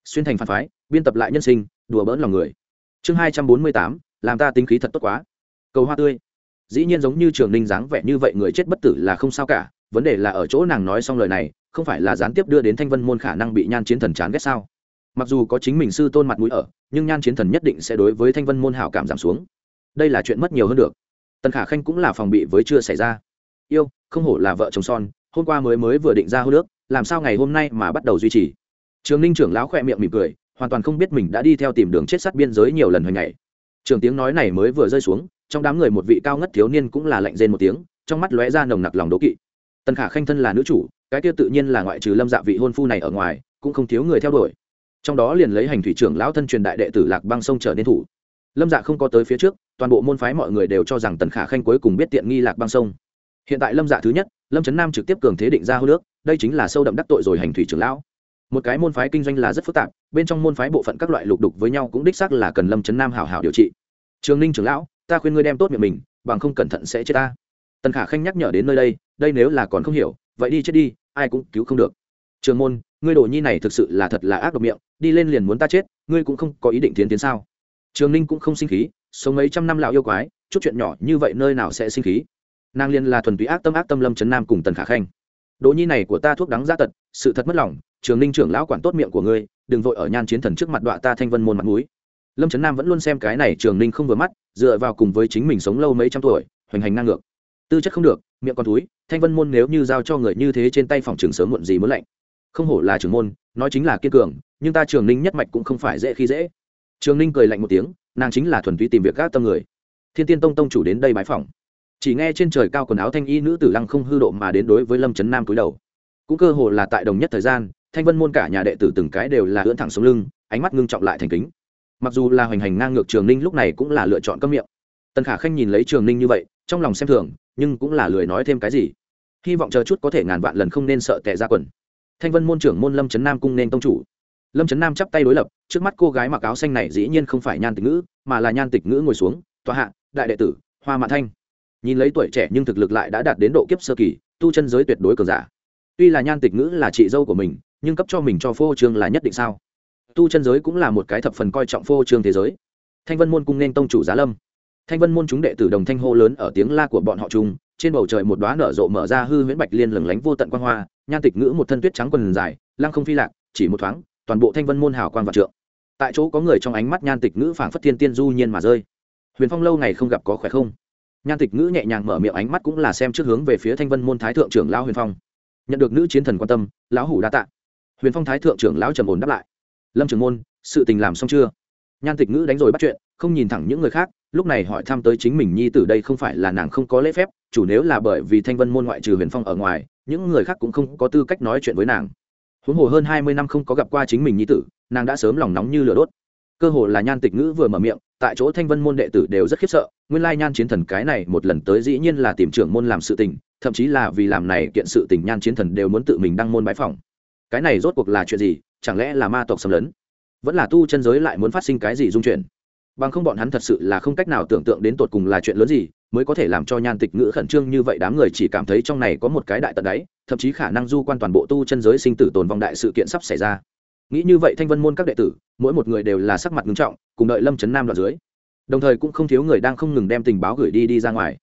xuyên thành phản phái, biên tập lại nhân sinh, đùa bỡn lòng người. Chương hai trăm bốn mươi tám làm ta tính khí thật tốt quá. Cầu hoa tươi. Dĩ nhiên giống như trường ninh dáng vẻ như vậy người chết bất tử là không sao cả, vấn đề là ở chỗ nàng nói xong lời này, không phải là gián tiếp đưa đến thanh vân môn khả năng bị nhan chiến thần chán ghét sao? Mặc dù có chính mình sư tôn mặt mũi ở, nhưng nhan chiến thần nhất định sẽ đối với thanh vân môn hảo cảm giảm xuống. Đây là chuyện mất nhiều hơn được. Tần khả khanh cũng là phòng bị với chưa xảy ra. Yêu, không hổ là vợ chồng son, hôm qua mới mới vừa định ra hô nước, làm sao ngày hôm nay mà bắt đầu duy trì? Trường ninh trưởng lão khỏe miệng mỉm cười, hoàn toàn không biết mình đã đi theo tìm đường chết sát biên giới nhiều lần hồi ngày trường tiếng nói này mới vừa rơi xuống, trong đám người một vị cao ngất thiếu niên cũng là lạnh rên một tiếng, trong mắt lóe ra nồng nặc lòng đố kỵ. Tần khả khanh thân là nữ chủ, cái kia tự nhiên là ngoại trừ lâm dạ vị hôn phu này ở ngoài, cũng không thiếu người theo đuổi. Trong đó liền lấy hành thủy trưởng lão thân truyền đại đệ tử lạc băng sông trở nên thủ. Lâm dạ không có tới phía trước, toàn bộ môn phái mọi người đều cho rằng tần khả khanh cuối cùng biết tiện nghi lạc băng sông. Hiện tại lâm dạ thứ nhất, lâm trấn nam trực tiếp cường thế định ra hô nước, đây chính là sâu đậm đắc tội rồi hành thủy trưởng lão một cái môn phái kinh doanh là rất phức tạp, bên trong môn phái bộ phận các loại lục đục với nhau cũng đích xác là cần lâm trấn nam hảo hảo điều trị. Trường ninh trưởng lão, ta khuyên ngươi đem tốt miệng mình, bằng không cẩn thận sẽ chết ta. Tần khả khanh nhắc nhở đến nơi đây đây nếu là còn không hiểu, vậy đi chết đi, ai cũng cứu không được. Trường môn, ngươi đồ nhi này thực sự là thật là ác độc miệng, đi lên liền muốn ta chết, ngươi cũng không có ý định tiến tiến sao? Trường ninh cũng không sinh khí, sống mấy trăm năm lão yêu quái, chút chuyện nhỏ như vậy nơi nào sẽ sinh khí? Nàng liên là thuần túy ác tâm ác tâm lâm trấn nam cùng tần khả khanh. Đồ nhi này của ta thuốc đắng giá tật, sự thật mất lòng trường ninh trưởng lão quản tốt miệng của ngươi, đừng vội ở nhan chiến thần trước mặt đọa ta thanh vân môn mặt núi lâm trấn nam vẫn luôn xem cái này trường ninh không vừa mắt, dựa vào cùng với chính mình sống lâu mấy trăm tuổi, hoành hành ngang ngược. Tư chất không được, miệng con túi thanh vân môn nếu như giao cho người như thế trên tay phòng trường sớm muộn gì muốn lạnh. Không hổ là trưởng môn, nói chính là kiên cường, nhưng ta trường ninh nhất mạch cũng không phải dễ khi dễ. Trường ninh cười lạnh một tiếng, nàng chính là thuần túy tìm việc gác tâm người. Thiên tiên tông tông chủ đến đây bái phòng chỉ nghe trên trời cao quần áo thanh y nữ tử lăng không hư độ mà đến đối với lâm trấn nam cúi đầu. Cũng cơ hồ là tại đồng nhất thời gian thanh vân môn cả nhà đệ tử từng cái đều là ưỡn thẳng xuống lưng, ánh mắt ngưng trọng lại thành kính. Mặc dù là hoành hành ngang ngược trường ninh lúc này cũng là lựa chọn cấm miệng. Tần khả khanh nhìn lấy trường ninh như vậy, trong lòng xem thường, nhưng cũng là lười nói thêm cái gì. Hy vọng chờ chút có thể ngàn vạn lần không nên sợ tệ ra quần. Thanh vân môn trưởng môn lâm trấn nam cung nên tông chủ. Lâm trấn nam chắp tay đối lập, trước mắt cô gái mặc áo xanh này dĩ nhiên không phải nhan tịch ngữ, mà là nhan tịch ngữ ngồi xuống, tòa hạ, đại đệ tử, hoa mạn thanh. Nhìn lấy tuổi trẻ nhưng thực lực lại đã đạt đến độ kiếp sơ kỳ, tu chân giới tuyệt đối cường giả. Tuy là nhan tịch ngữ là chị dâu của mình nhưng cấp cho mình cho phô trương là nhất định sao? Tu chân giới cũng là một cái thập phần coi trọng phô trương thế giới. Thanh vân môn cung nên tông chủ giá lâm. Thanh vân môn chúng đệ tử đồng thanh hô lớn ở tiếng la của bọn họ chung, trên bầu trời một đoá nở rộ mở ra hư huyễn bạch liên lừng lánh vô tận quan hoa, nhan tịch ngữ một thân tuyết trắng quần dài, lăng không phi lạc, chỉ một thoáng, toàn bộ thanh vân môn hào quang vạn trượng. Tại chỗ có người trong ánh mắt nhan tịch ngữ phảng phất thiên tiên du nhiên mà rơi. Huyền phong lâu ngày không gặp có khỏe không? Nhan tịch ngữ nhẹ nhàng mở miệng ánh mắt cũng là xem trước hướng về phía thanh vân môn thái thượng trưởng lão huyền phong. Nhận được nữ chiến thần quan tâm, lão hủ đa tạ huyền phong thái thượng trưởng lão trầm ồn đáp lại. Lâm Trường môn, sự tình làm xong chưa? Nhan tịch ngữ đánh rồi bắt chuyện, không nhìn thẳng những người khác, lúc này hỏi thăm tới chính mình nhi tử đây không phải là nàng không có lễ phép, chủ nếu là bởi vì thanh vân môn ngoại trừ huyền phong ở ngoài, những người khác cũng không có tư cách nói chuyện với nàng. Huống hồ hơn hai mươi năm không có gặp qua chính mình nhi tử, nàng đã sớm lòng nóng như lửa đốt. Cơ hồ là nhan tịch ngữ vừa mở miệng, tại chỗ thanh vân môn đệ tử đều rất khiếp sợ, nguyên lai nhan chiến thần cái này một lần tới dĩ nhiên là tìm trưởng môn làm sự tình, thậm chí là vì làm này kiện sự tình nhan chiến thần đều muốn tự mình đăng môn bãi phòng cái này rốt cuộc là chuyện gì? Chẳng lẽ là ma tộc xâm lấn? Vẫn là tu chân giới lại muốn phát sinh cái gì dung chuyển? Bằng không bọn hắn thật sự là không cách nào tưởng tượng đến tột cùng là chuyện lớn gì, mới có thể làm cho nhan tịch ngữ khẩn trương như vậy đám người chỉ cảm thấy trong này có một cái đại tận đáy, thậm chí khả năng du quan toàn bộ tu chân giới sinh tử tồn vong đại sự kiện sắp xảy ra. Nghĩ như vậy thanh vân môn các đệ tử, mỗi một người đều là sắc mặt nghiêm trọng, cùng đợi lâm trấn nam đoạn dưới. Đồng thời cũng không thiếu người đang không ngừng đem tình báo gửi đi đi ra ngoài.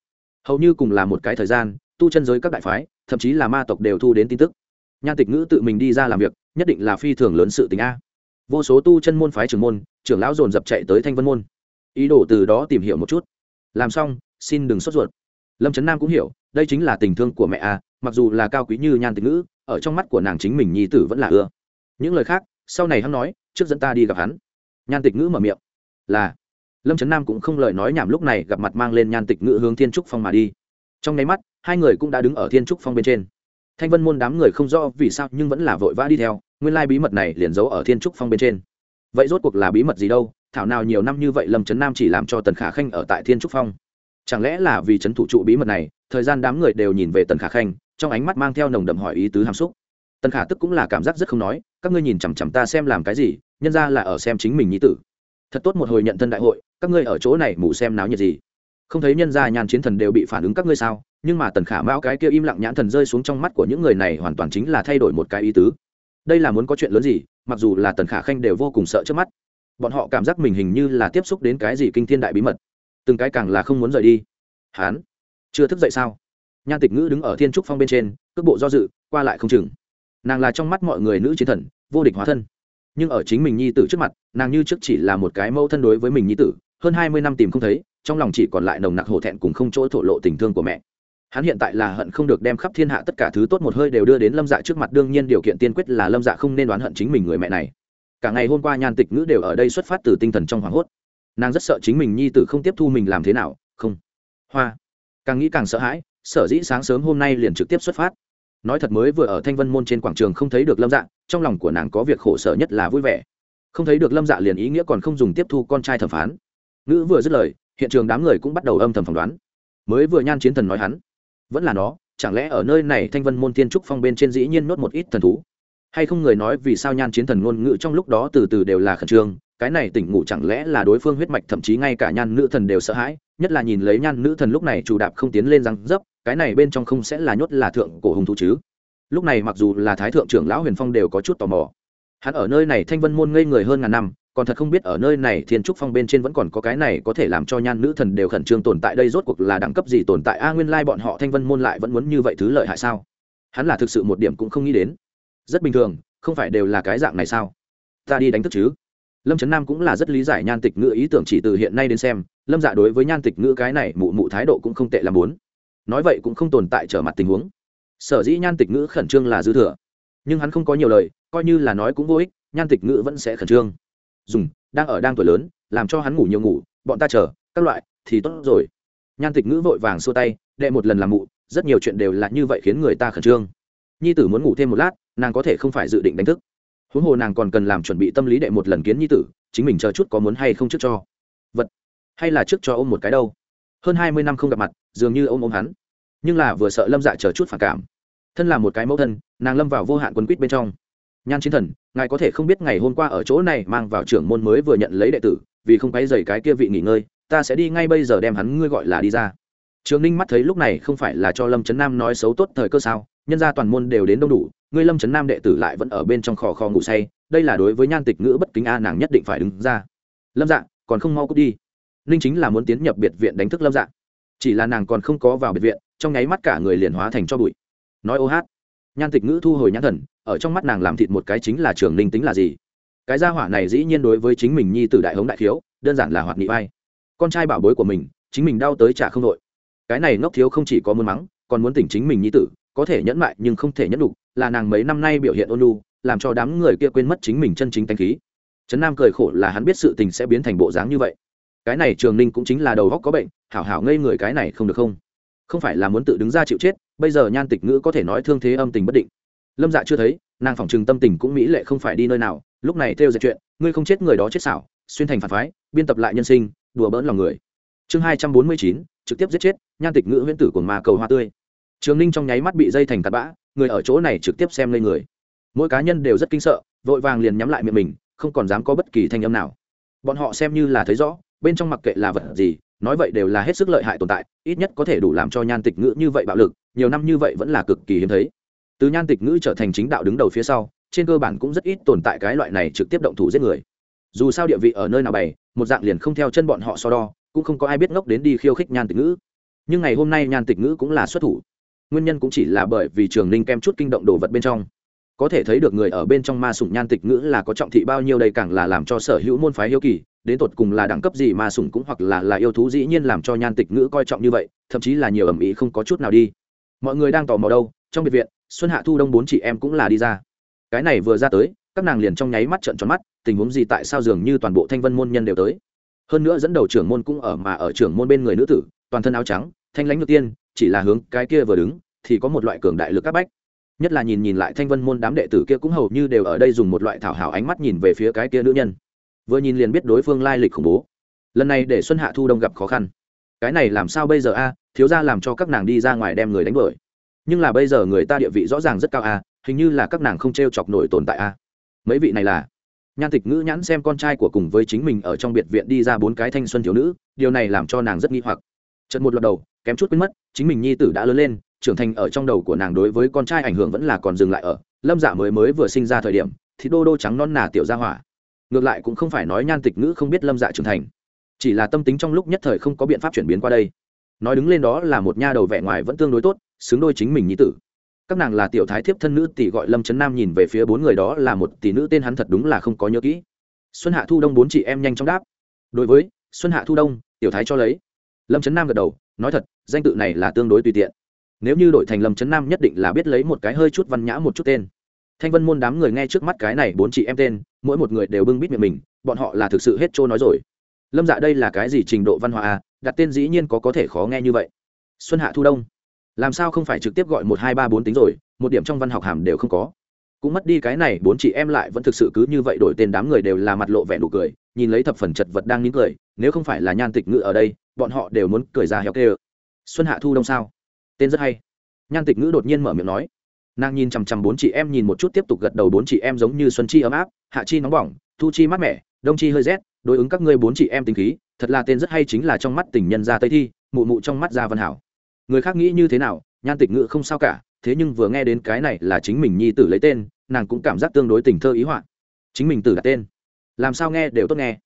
Hầu như cùng là một cái thời gian, tu chân giới các đại phái, thậm chí là ma tộc đều thu đến tin tức nhan tịch ngữ tự mình đi ra làm việc, nhất định là phi thường lớn sự tình a. Vô số tu chân môn phái trưởng môn, trưởng lão dồn dập chạy tới thanh vân môn. Ý đồ từ đó tìm hiểu một chút. Làm xong, xin đừng sốt ruột. Lâm trấn nam cũng hiểu, đây chính là tình thương của mẹ a, mặc dù là cao quý như nhan tịch ngữ, ở trong mắt của nàng chính mình nhi tử vẫn là ưa. Những lời khác, sau này hắn nói, trước dẫn ta đi gặp hắn. Nhan tịch ngữ mở miệng. Là. Lâm trấn nam cũng không lời nói nhảm lúc này gặp mặt mang lên nhan tịch ngữ hướng thiên trúc phong mà đi. Trong nháy mắt, hai người cũng đã đứng ở thiên trúc phong bên trên thanh vân môn đám người không rõ vì sao nhưng vẫn là vội vã đi theo, nguyên lai bí mật này liền giấu ở thiên trúc phong bên trên. Vậy rốt cuộc là bí mật gì đâu, thảo nào nhiều năm như vậy lâm trấn nam chỉ làm cho tần khả khanh ở tại thiên trúc phong. Chẳng lẽ là vì trấn thủ trụ bí mật này, thời gian đám người đều nhìn về tần khả khanh, trong ánh mắt mang theo nồng đậm hỏi ý tứ hàm xúc. Tần khả tức cũng là cảm giác rất không nói, các ngươi nhìn chằm chằm ta xem làm cái gì, nhân ra là ở xem chính mình nhí tử. Thật tốt một hồi nhận thân đại hội, các ngươi ở chỗ này mù xem náo nhiệt gì không thấy nhân gia nhàn chiến thần đều bị phản ứng các ngươi sao? Nhưng mà tần khả mão cái kia im lặng nhãn thần rơi xuống trong mắt của những người này hoàn toàn chính là thay đổi một cái ý tứ. Đây là muốn có chuyện lớn gì, mặc dù là tần khả khanh đều vô cùng sợ trước mắt. Bọn họ cảm giác mình hình như là tiếp xúc đến cái gì kinh thiên đại bí mật. Từng cái càng là không muốn rời đi. Hán, chưa thức dậy sao? Nhan tịch ngữ đứng ở thiên trúc phong bên trên, cước bộ do dự, qua lại không chừng. Nàng là trong mắt mọi người nữ chiến thần, vô địch hóa thân. Nhưng ở chính mình nhi tử trước mặt, nàng như trước chỉ là một cái mẫu thân đối với mình nhi tử, hơn hai mươi năm tìm không thấy trong lòng chỉ còn lại nồng nặc hổ thẹn cùng không chỗ thổ lộ tình thương của mẹ. Hắn hiện tại là hận không được đem khắp thiên hạ tất cả thứ tốt một hơi đều đưa đến lâm dạ trước mặt, đương nhiên điều kiện tiên quyết là lâm dạ không nên đoán hận chính mình người mẹ này. Cả ngày hôm qua nhan tịch ngữ đều ở đây xuất phát từ tinh thần trong hoảng hốt. Nàng rất sợ chính mình nhi tử không tiếp thu mình làm thế nào, không. Hoa. Càng nghĩ càng sợ hãi, sở dĩ sáng sớm hôm nay liền trực tiếp xuất phát. Nói thật mới vừa ở thanh vân môn trên quảng trường không thấy được lâm dạ trong lòng của nàng có việc khổ sở nhất là vui vẻ. Không thấy được lâm dạ liền ý nghĩa còn không dùng tiếp thu con trai thẩm phán. Ngữ vừa dứt lời hiện trường đám người cũng bắt đầu âm thầm phỏng đoán. Mới vừa nhan chiến thần nói hắn, vẫn là nó, chẳng lẽ ở nơi này thanh vân môn tiên trúc phong bên trên dĩ nhiên nốt một ít thần thú? Hay không người nói vì sao nhan chiến thần ngôn ngữ trong lúc đó từ từ đều là khẩn trương, cái này tỉnh ngủ chẳng lẽ là đối phương huyết mạch thậm chí ngay cả nhan nữ thần đều sợ hãi, nhất là nhìn lấy nhan nữ thần lúc này chủ đạp không tiến lên răng dấp, cái này bên trong không sẽ là nhốt là thượng cổ hùng thú chứ? Lúc này mặc dù là thái thượng trưởng lão huyền phong đều có chút tò mò. Hắn ở nơi này thanh vân môn ngây người hơn ngàn năm còn thật không biết ở nơi này thiên trúc phong bên trên vẫn còn có cái này có thể làm cho nhan nữ thần đều khẩn trương tồn tại đây rốt cuộc là đẳng cấp gì tồn tại? A, nguyên lai bọn họ thanh vân môn lại vẫn muốn như vậy thứ lợi hại sao? Hắn là thực sự một điểm cũng không nghĩ đến. Rất bình thường, không phải đều là cái dạng này sao? Ta đi đánh thức chứ. Lâm trấn nam cũng là rất lý giải nhan tịch ngữ ý tưởng chỉ từ hiện nay đến xem, lâm dạ đối với nhan tịch ngữ cái này mụ mụ thái độ cũng không tệ làm muốn. Nói vậy cũng không tồn tại trở mặt tình huống. Sở dĩ nhan tịch ngữ khẩn trương là dư thừa. Nhưng hắn không có nhiều lời, coi như là nói cũng vô ích, nhan tịch ngữ vẫn sẽ khẩn trương dùng, đang ở đang tuổi lớn, làm cho hắn ngủ nhiều ngủ, bọn ta chờ, các loại, thì tốt rồi. Nhan tịch ngữ vội vàng xua tay, đệ một lần làm mụ, rất nhiều chuyện đều là như vậy khiến người ta khẩn trương. Nhi tử muốn ngủ thêm một lát, nàng có thể không phải dự định đánh thức. Huống hồ nàng còn cần làm chuẩn bị tâm lý đệ một lần kiến nhi tử, chính mình chờ chút có muốn hay không trước cho. Vật. Hay là trước cho ôm một cái đâu. Hơn hai mươi năm không gặp mặt, dường như ôm ôm hắn. Nhưng là vừa sợ lâm dạ chờ chút phản cảm. Thân là một cái mẫu thân, nàng lâm vào vô hạn quân quýt bên trong nhan chiến thần, ngài có thể không biết ngày hôm qua ở chỗ này mang vào trưởng môn mới vừa nhận lấy đệ tử, vì không quay dày cái kia vị nghỉ ngơi, ta sẽ đi ngay bây giờ đem hắn ngươi gọi là đi ra. Trường ninh mắt thấy lúc này không phải là cho lâm trấn nam nói xấu tốt thời cơ sao, nhân ra toàn môn đều đến đông đủ, ngươi lâm trấn nam đệ tử lại vẫn ở bên trong kho kho ngủ say, đây là đối với nhan tịch ngữ bất kính a, nàng nhất định phải đứng ra. Lâm dạ còn không mau cút đi. Ninh chính là muốn tiến nhập biệt viện đánh thức lâm dạ. Chỉ là nàng còn không có vào biệt viện, trong nháy mắt cả người liền hóa thành cho bụi. Nói ô hát. Nhan tịch ngữ thu hồi nhãn thần ở trong mắt nàng làm thịt một cái chính là trường ninh tính là gì? Cái gia hỏa này dĩ nhiên đối với chính mình nhi t đại hống đại khiếu, đơn giản là hoạt nghị vai. Con trai bảo bối của mình, chính mình đau tới trả không đội cái này ngốc thiếu không chỉ có muốn mắng, còn muốn tỉnh chính mình nhi tử, có thể nhẫn mại nhưng không thể nhẫn đủ là nàng mấy năm nay biểu hiện ôn lu làm cho đám người kia quên mất chính mình chân chính thanh khí. Trấn nam cười khổ là hắn biết sự tình sẽ biến thành bộ dáng như vậy. Cái này trường ninh cũng chính là đầu góc có bệnh, hảo hảo ngây người cái này không được không? Không phải là muốn tự đứng ra chịu chết, bây giờ nhan tịch ngữ có thể nói thương thế âm tình bất định lâm dạ chưa thấy, nàng phỏng chừng tâm tình cũng mỹ lệ không phải đi nơi nào, lúc này theo dệt chuyện, ngươi không chết người đó chết xảo, xuyên thành phản phái, biên tập lại nhân sinh, đùa bỡn lòng người. Chương hai trăm bốn mươi chín, trực tiếp giết chết, nhan tịch ngữ huyễn tử của mà cầu hoa tươi. Trường ninh trong nháy mắt bị dây thành tạt bã, người ở chỗ này trực tiếp xem lên người. Mỗi cá nhân đều rất kinh sợ, vội vàng liền nhắm lại miệng mình, không còn dám có bất kỳ thanh âm nào. Bọn họ xem như là thấy rõ, bên trong mặc kệ là vật gì, nói vậy đều là hết sức lợi hại tồn tại, ít nhất có thể đủ làm cho nhan tịch ngữ như vậy bạo lực, nhiều năm như vậy vẫn là cực kỳ hiếm thấy từ nhan tịch ngữ trở thành chính đạo đứng đầu phía sau, trên cơ bản cũng rất ít tồn tại cái loại này trực tiếp động thủ giết người. Dù sao địa vị ở nơi nào bày, một dạng liền không theo chân bọn họ so đo, cũng không có ai biết ngốc đến đi khiêu khích nhan tịch ngữ. Nhưng ngày hôm nay nhan tịch ngữ cũng là xuất thủ. Nguyên nhân cũng chỉ là bởi vì trường ninh kem chút kinh động đồ vật bên trong. Có thể thấy được người ở bên trong ma sủng nhan tịch ngữ là có trọng thị bao nhiêu đây càng là làm cho sở hữu môn phái hiếu kỳ, đến tột cùng là đẳng cấp gì ma sủng cũng hoặc là là yêu thú dĩ nhiên làm cho nhan tịch ngữ coi trọng như vậy, thậm chí là nhiều ẩm ý không có chút nào đi. Mọi người đang tò mò đâu, trong biệt viện xuân hạ thu đông bốn chị em cũng là đi ra. Cái này vừa ra tới, các nàng liền trong nháy mắt trợn tròn mắt, tình huống gì tại sao dường như toàn bộ thanh vân môn nhân đều tới? Hơn nữa dẫn đầu trưởng môn cũng ở mà ở trưởng môn bên người nữ tử, toàn thân áo trắng, thanh lãnh ngược tiên, chỉ là hướng cái kia vừa đứng, thì có một loại cường đại lực áp bách. Nhất là nhìn nhìn lại thanh vân môn đám đệ tử kia cũng hầu như đều ở đây dùng một loại thảo hảo ánh mắt nhìn về phía cái kia nữ nhân. Vừa nhìn liền biết đối phương lai lịch khủng bố. Lần này để xuân hạ thu đông gặp khó khăn. Cái này làm sao bây giờ a? Thiếu ra làm cho các nàng đi ra ngoài đem người đánh bởi nhưng là bây giờ người ta địa vị rõ ràng rất cao a hình như là các nàng không t r e o chọc nổi tồn tại a mấy vị này là, nhan tịch ngữ nhãn xem con trai của cùng với chính mình ở trong biệt viện đi ra bốn cái thanh xuân thiếu nữ, điều này làm cho nàng rất nghi hoặc. Trận một loạt đầu, kém chút quên mất, chính mình nhi tử đã lớn lên, trưởng thành ở trong đầu của nàng đối với con trai ảnh hưởng vẫn là còn dừng lại ở, lâm dạ mới mới vừa sinh ra thời điểm thì đô đô trắng non nà tiểu ra hỏa. Ngược lại cũng không phải nói nhan tịch ngữ không biết lâm dạ trưởng thành, chỉ là tâm tính trong lúc nhất thời không có biện pháp chuyển biến qua đây nói đứng lên đó là một nha đầu vẻ ngoài vẫn tương đối tốt, xứng đôi chính mình nhi tử. Các nàng là tiểu thái thiếp thân nữ tỷ gọi lâm trấn nam nhìn về phía bốn người đó là một tỷ nữ tên hắn thật đúng là không có nhớ kỹ. Xuân hạ thu đông bốn chị em nhanh chóng đáp. Đối với xuân hạ thu đông, tiểu thái cho lấy. Lâm trấn nam gật đầu, nói thật, danh tự này là tương đối tùy tiện. Nếu như đổi thành lâm trấn nam nhất định là biết lấy một cái hơi chút văn nhã một chút tên. Thanh vân môn đám người nghe trước mắt cái này bốn chị em tên, mỗi một người đều bưng bít miệng mình, bọn họ là thực sự hết trôi nói rồi. Lâm dạ đây là cái gì trình độ văn hóa à? Đặt tên dĩ nhiên có có thể khó nghe như vậy. Xuân hạ thu đông. Làm sao không phải trực tiếp gọi một hai ba bốn tính rồi, một điểm trong văn học hàm đều không có. Cũng mất đi cái này, bốn chị em lại vẫn thực sự cứ như vậy đổi tên đám người đều là mặt lộ vẻ nụ cười, nhìn lấy thập phần chật vật đang nín cười, nếu không phải là nhan tịch ngữ ở đây, bọn họ đều muốn cười ra héo kê xuân hạ thu đông sao? Tên rất hay. Nhan tịch ngữ đột nhiên mở miệng nói. Nàng nhìn chằm chằm bốn chị em, nhìn một chút tiếp tục gật đầu bốn chị em giống như xuân chi ấm áp, hạ chi nóng bỏng, thu chi mát mẻ, đông chi hơi rét, đối ứng các ngươi bốn chị em tình khí thật là tên rất hay chính là trong mắt tình nhân ra tây thi, mụ mụ trong mắt ra văn hảo. Người khác nghĩ như thế nào, nhan tịch ngự không sao cả, thế nhưng vừa nghe đến cái này là chính mình nhi tử lấy tên, nàng cũng cảm giác tương đối tình thơ ý họa. Chính mình tử đặt tên. Làm sao nghe đều tốt nghe.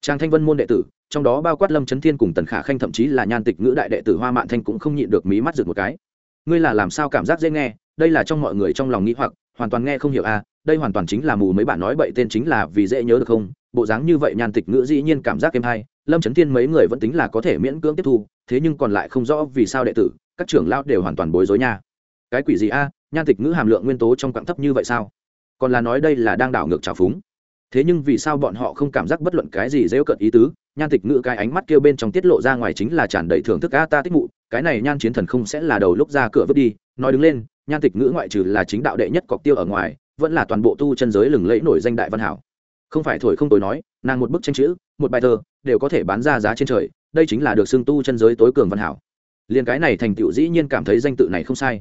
Trang thanh vân môn đệ tử, trong đó bao quát lâm trấn thiên cùng tần khả khanh thậm chí là nhan tịch ngữ đại đệ tử hoa mạn thanh cũng không nhịn được mí mắt rực một cái. Ngươi là làm sao cảm giác dễ nghe, đây là trong mọi người trong lòng nghĩ hoặc, hoàn toàn nghe không hiểu à đây hoàn toàn chính là mù mấy bạn nói bậy tên chính là vì dễ nhớ được không bộ dáng như vậy nhan tịch ngữ dĩ nhiên cảm giác êm hay, lâm trấn thiên mấy người vẫn tính là có thể miễn cưỡng tiếp thu, thế nhưng còn lại không rõ vì sao đệ tử, các trưởng lao đều hoàn toàn bối rối nha. Cái quỷ gì a, nhan tịch ngữ hàm lượng nguyên tố trong quãng thấp như vậy sao? Còn là nói đây là đang đảo ngược trào phúng. Thế nhưng vì sao bọn họ không cảm giác bất luận cái gì dễ cận ý tứ, nhan tịch ngữ cái ánh mắt kêu bên trong tiết lộ ra ngoài chính là tràn đầy thưởng thức a ta tích mụ, cái này nhan chiến thần không sẽ là đầu lúc ra cửa vứt đi, nói đứng lên, nhan tịch ngữ ngoại trừ là chính đạo đệ nhất cọc tiêu ở ngoài, vẫn là toàn bộ tu chân giới lừng lẫy nổi danh đại văn hảo không phải thổi không tối nói, nàng một bức tranh chữ, một bài thơ, đều có thể bán ra giá trên trời, đây chính là được xưng tu chân giới tối cường văn hảo. Liền cái này thành tựu dĩ nhiên cảm thấy danh tự này không sai.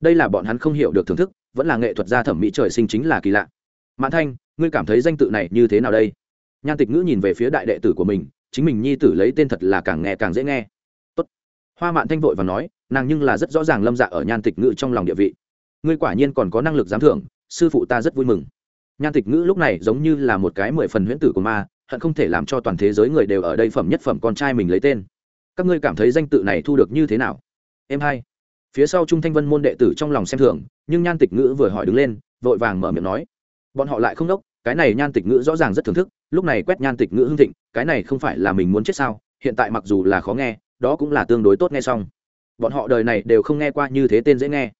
Đây là bọn hắn không hiểu được thưởng thức, vẫn là nghệ thuật gia thẩm mỹ trời sinh chính là kỳ lạ. Mãn thanh, ngươi cảm thấy danh tự này như thế nào đây? Nhan tịch ngữ nhìn về phía đại đệ tử của mình, chính mình nhi tử lấy tên thật là càng nghe càng dễ nghe. Tốt. hoa mạn thanh vội và nói, nàng nhưng là rất rõ ràng lâm dạ ở nhan tịch ngữ trong lòng địa vị. Ngươi quả nhiên còn có năng lực giám thưởng, sư phụ ta rất vui mừng nhan tịch ngữ lúc này giống như là một cái mười phần huyễn tử của ma, hận không thể làm cho toàn thế giới người đều ở đây phẩm nhất phẩm con trai mình lấy tên. Các ngươi cảm thấy danh tự này thu được như thế nào? Em hai. Phía sau trung thanh vân môn đệ tử trong lòng xem thường, nhưng nhan tịch ngữ vừa hỏi đứng lên, vội vàng mở miệng nói. Bọn họ lại không đốc, cái này nhan tịch ngữ rõ ràng rất thưởng thức, lúc này quét nhan tịch ngữ hưng thịnh, cái này không phải là mình muốn chết sao, hiện tại mặc dù là khó nghe, đó cũng là tương đối tốt nghe xong. Bọn họ đời này đều không nghe qua như thế tên dễ nghe.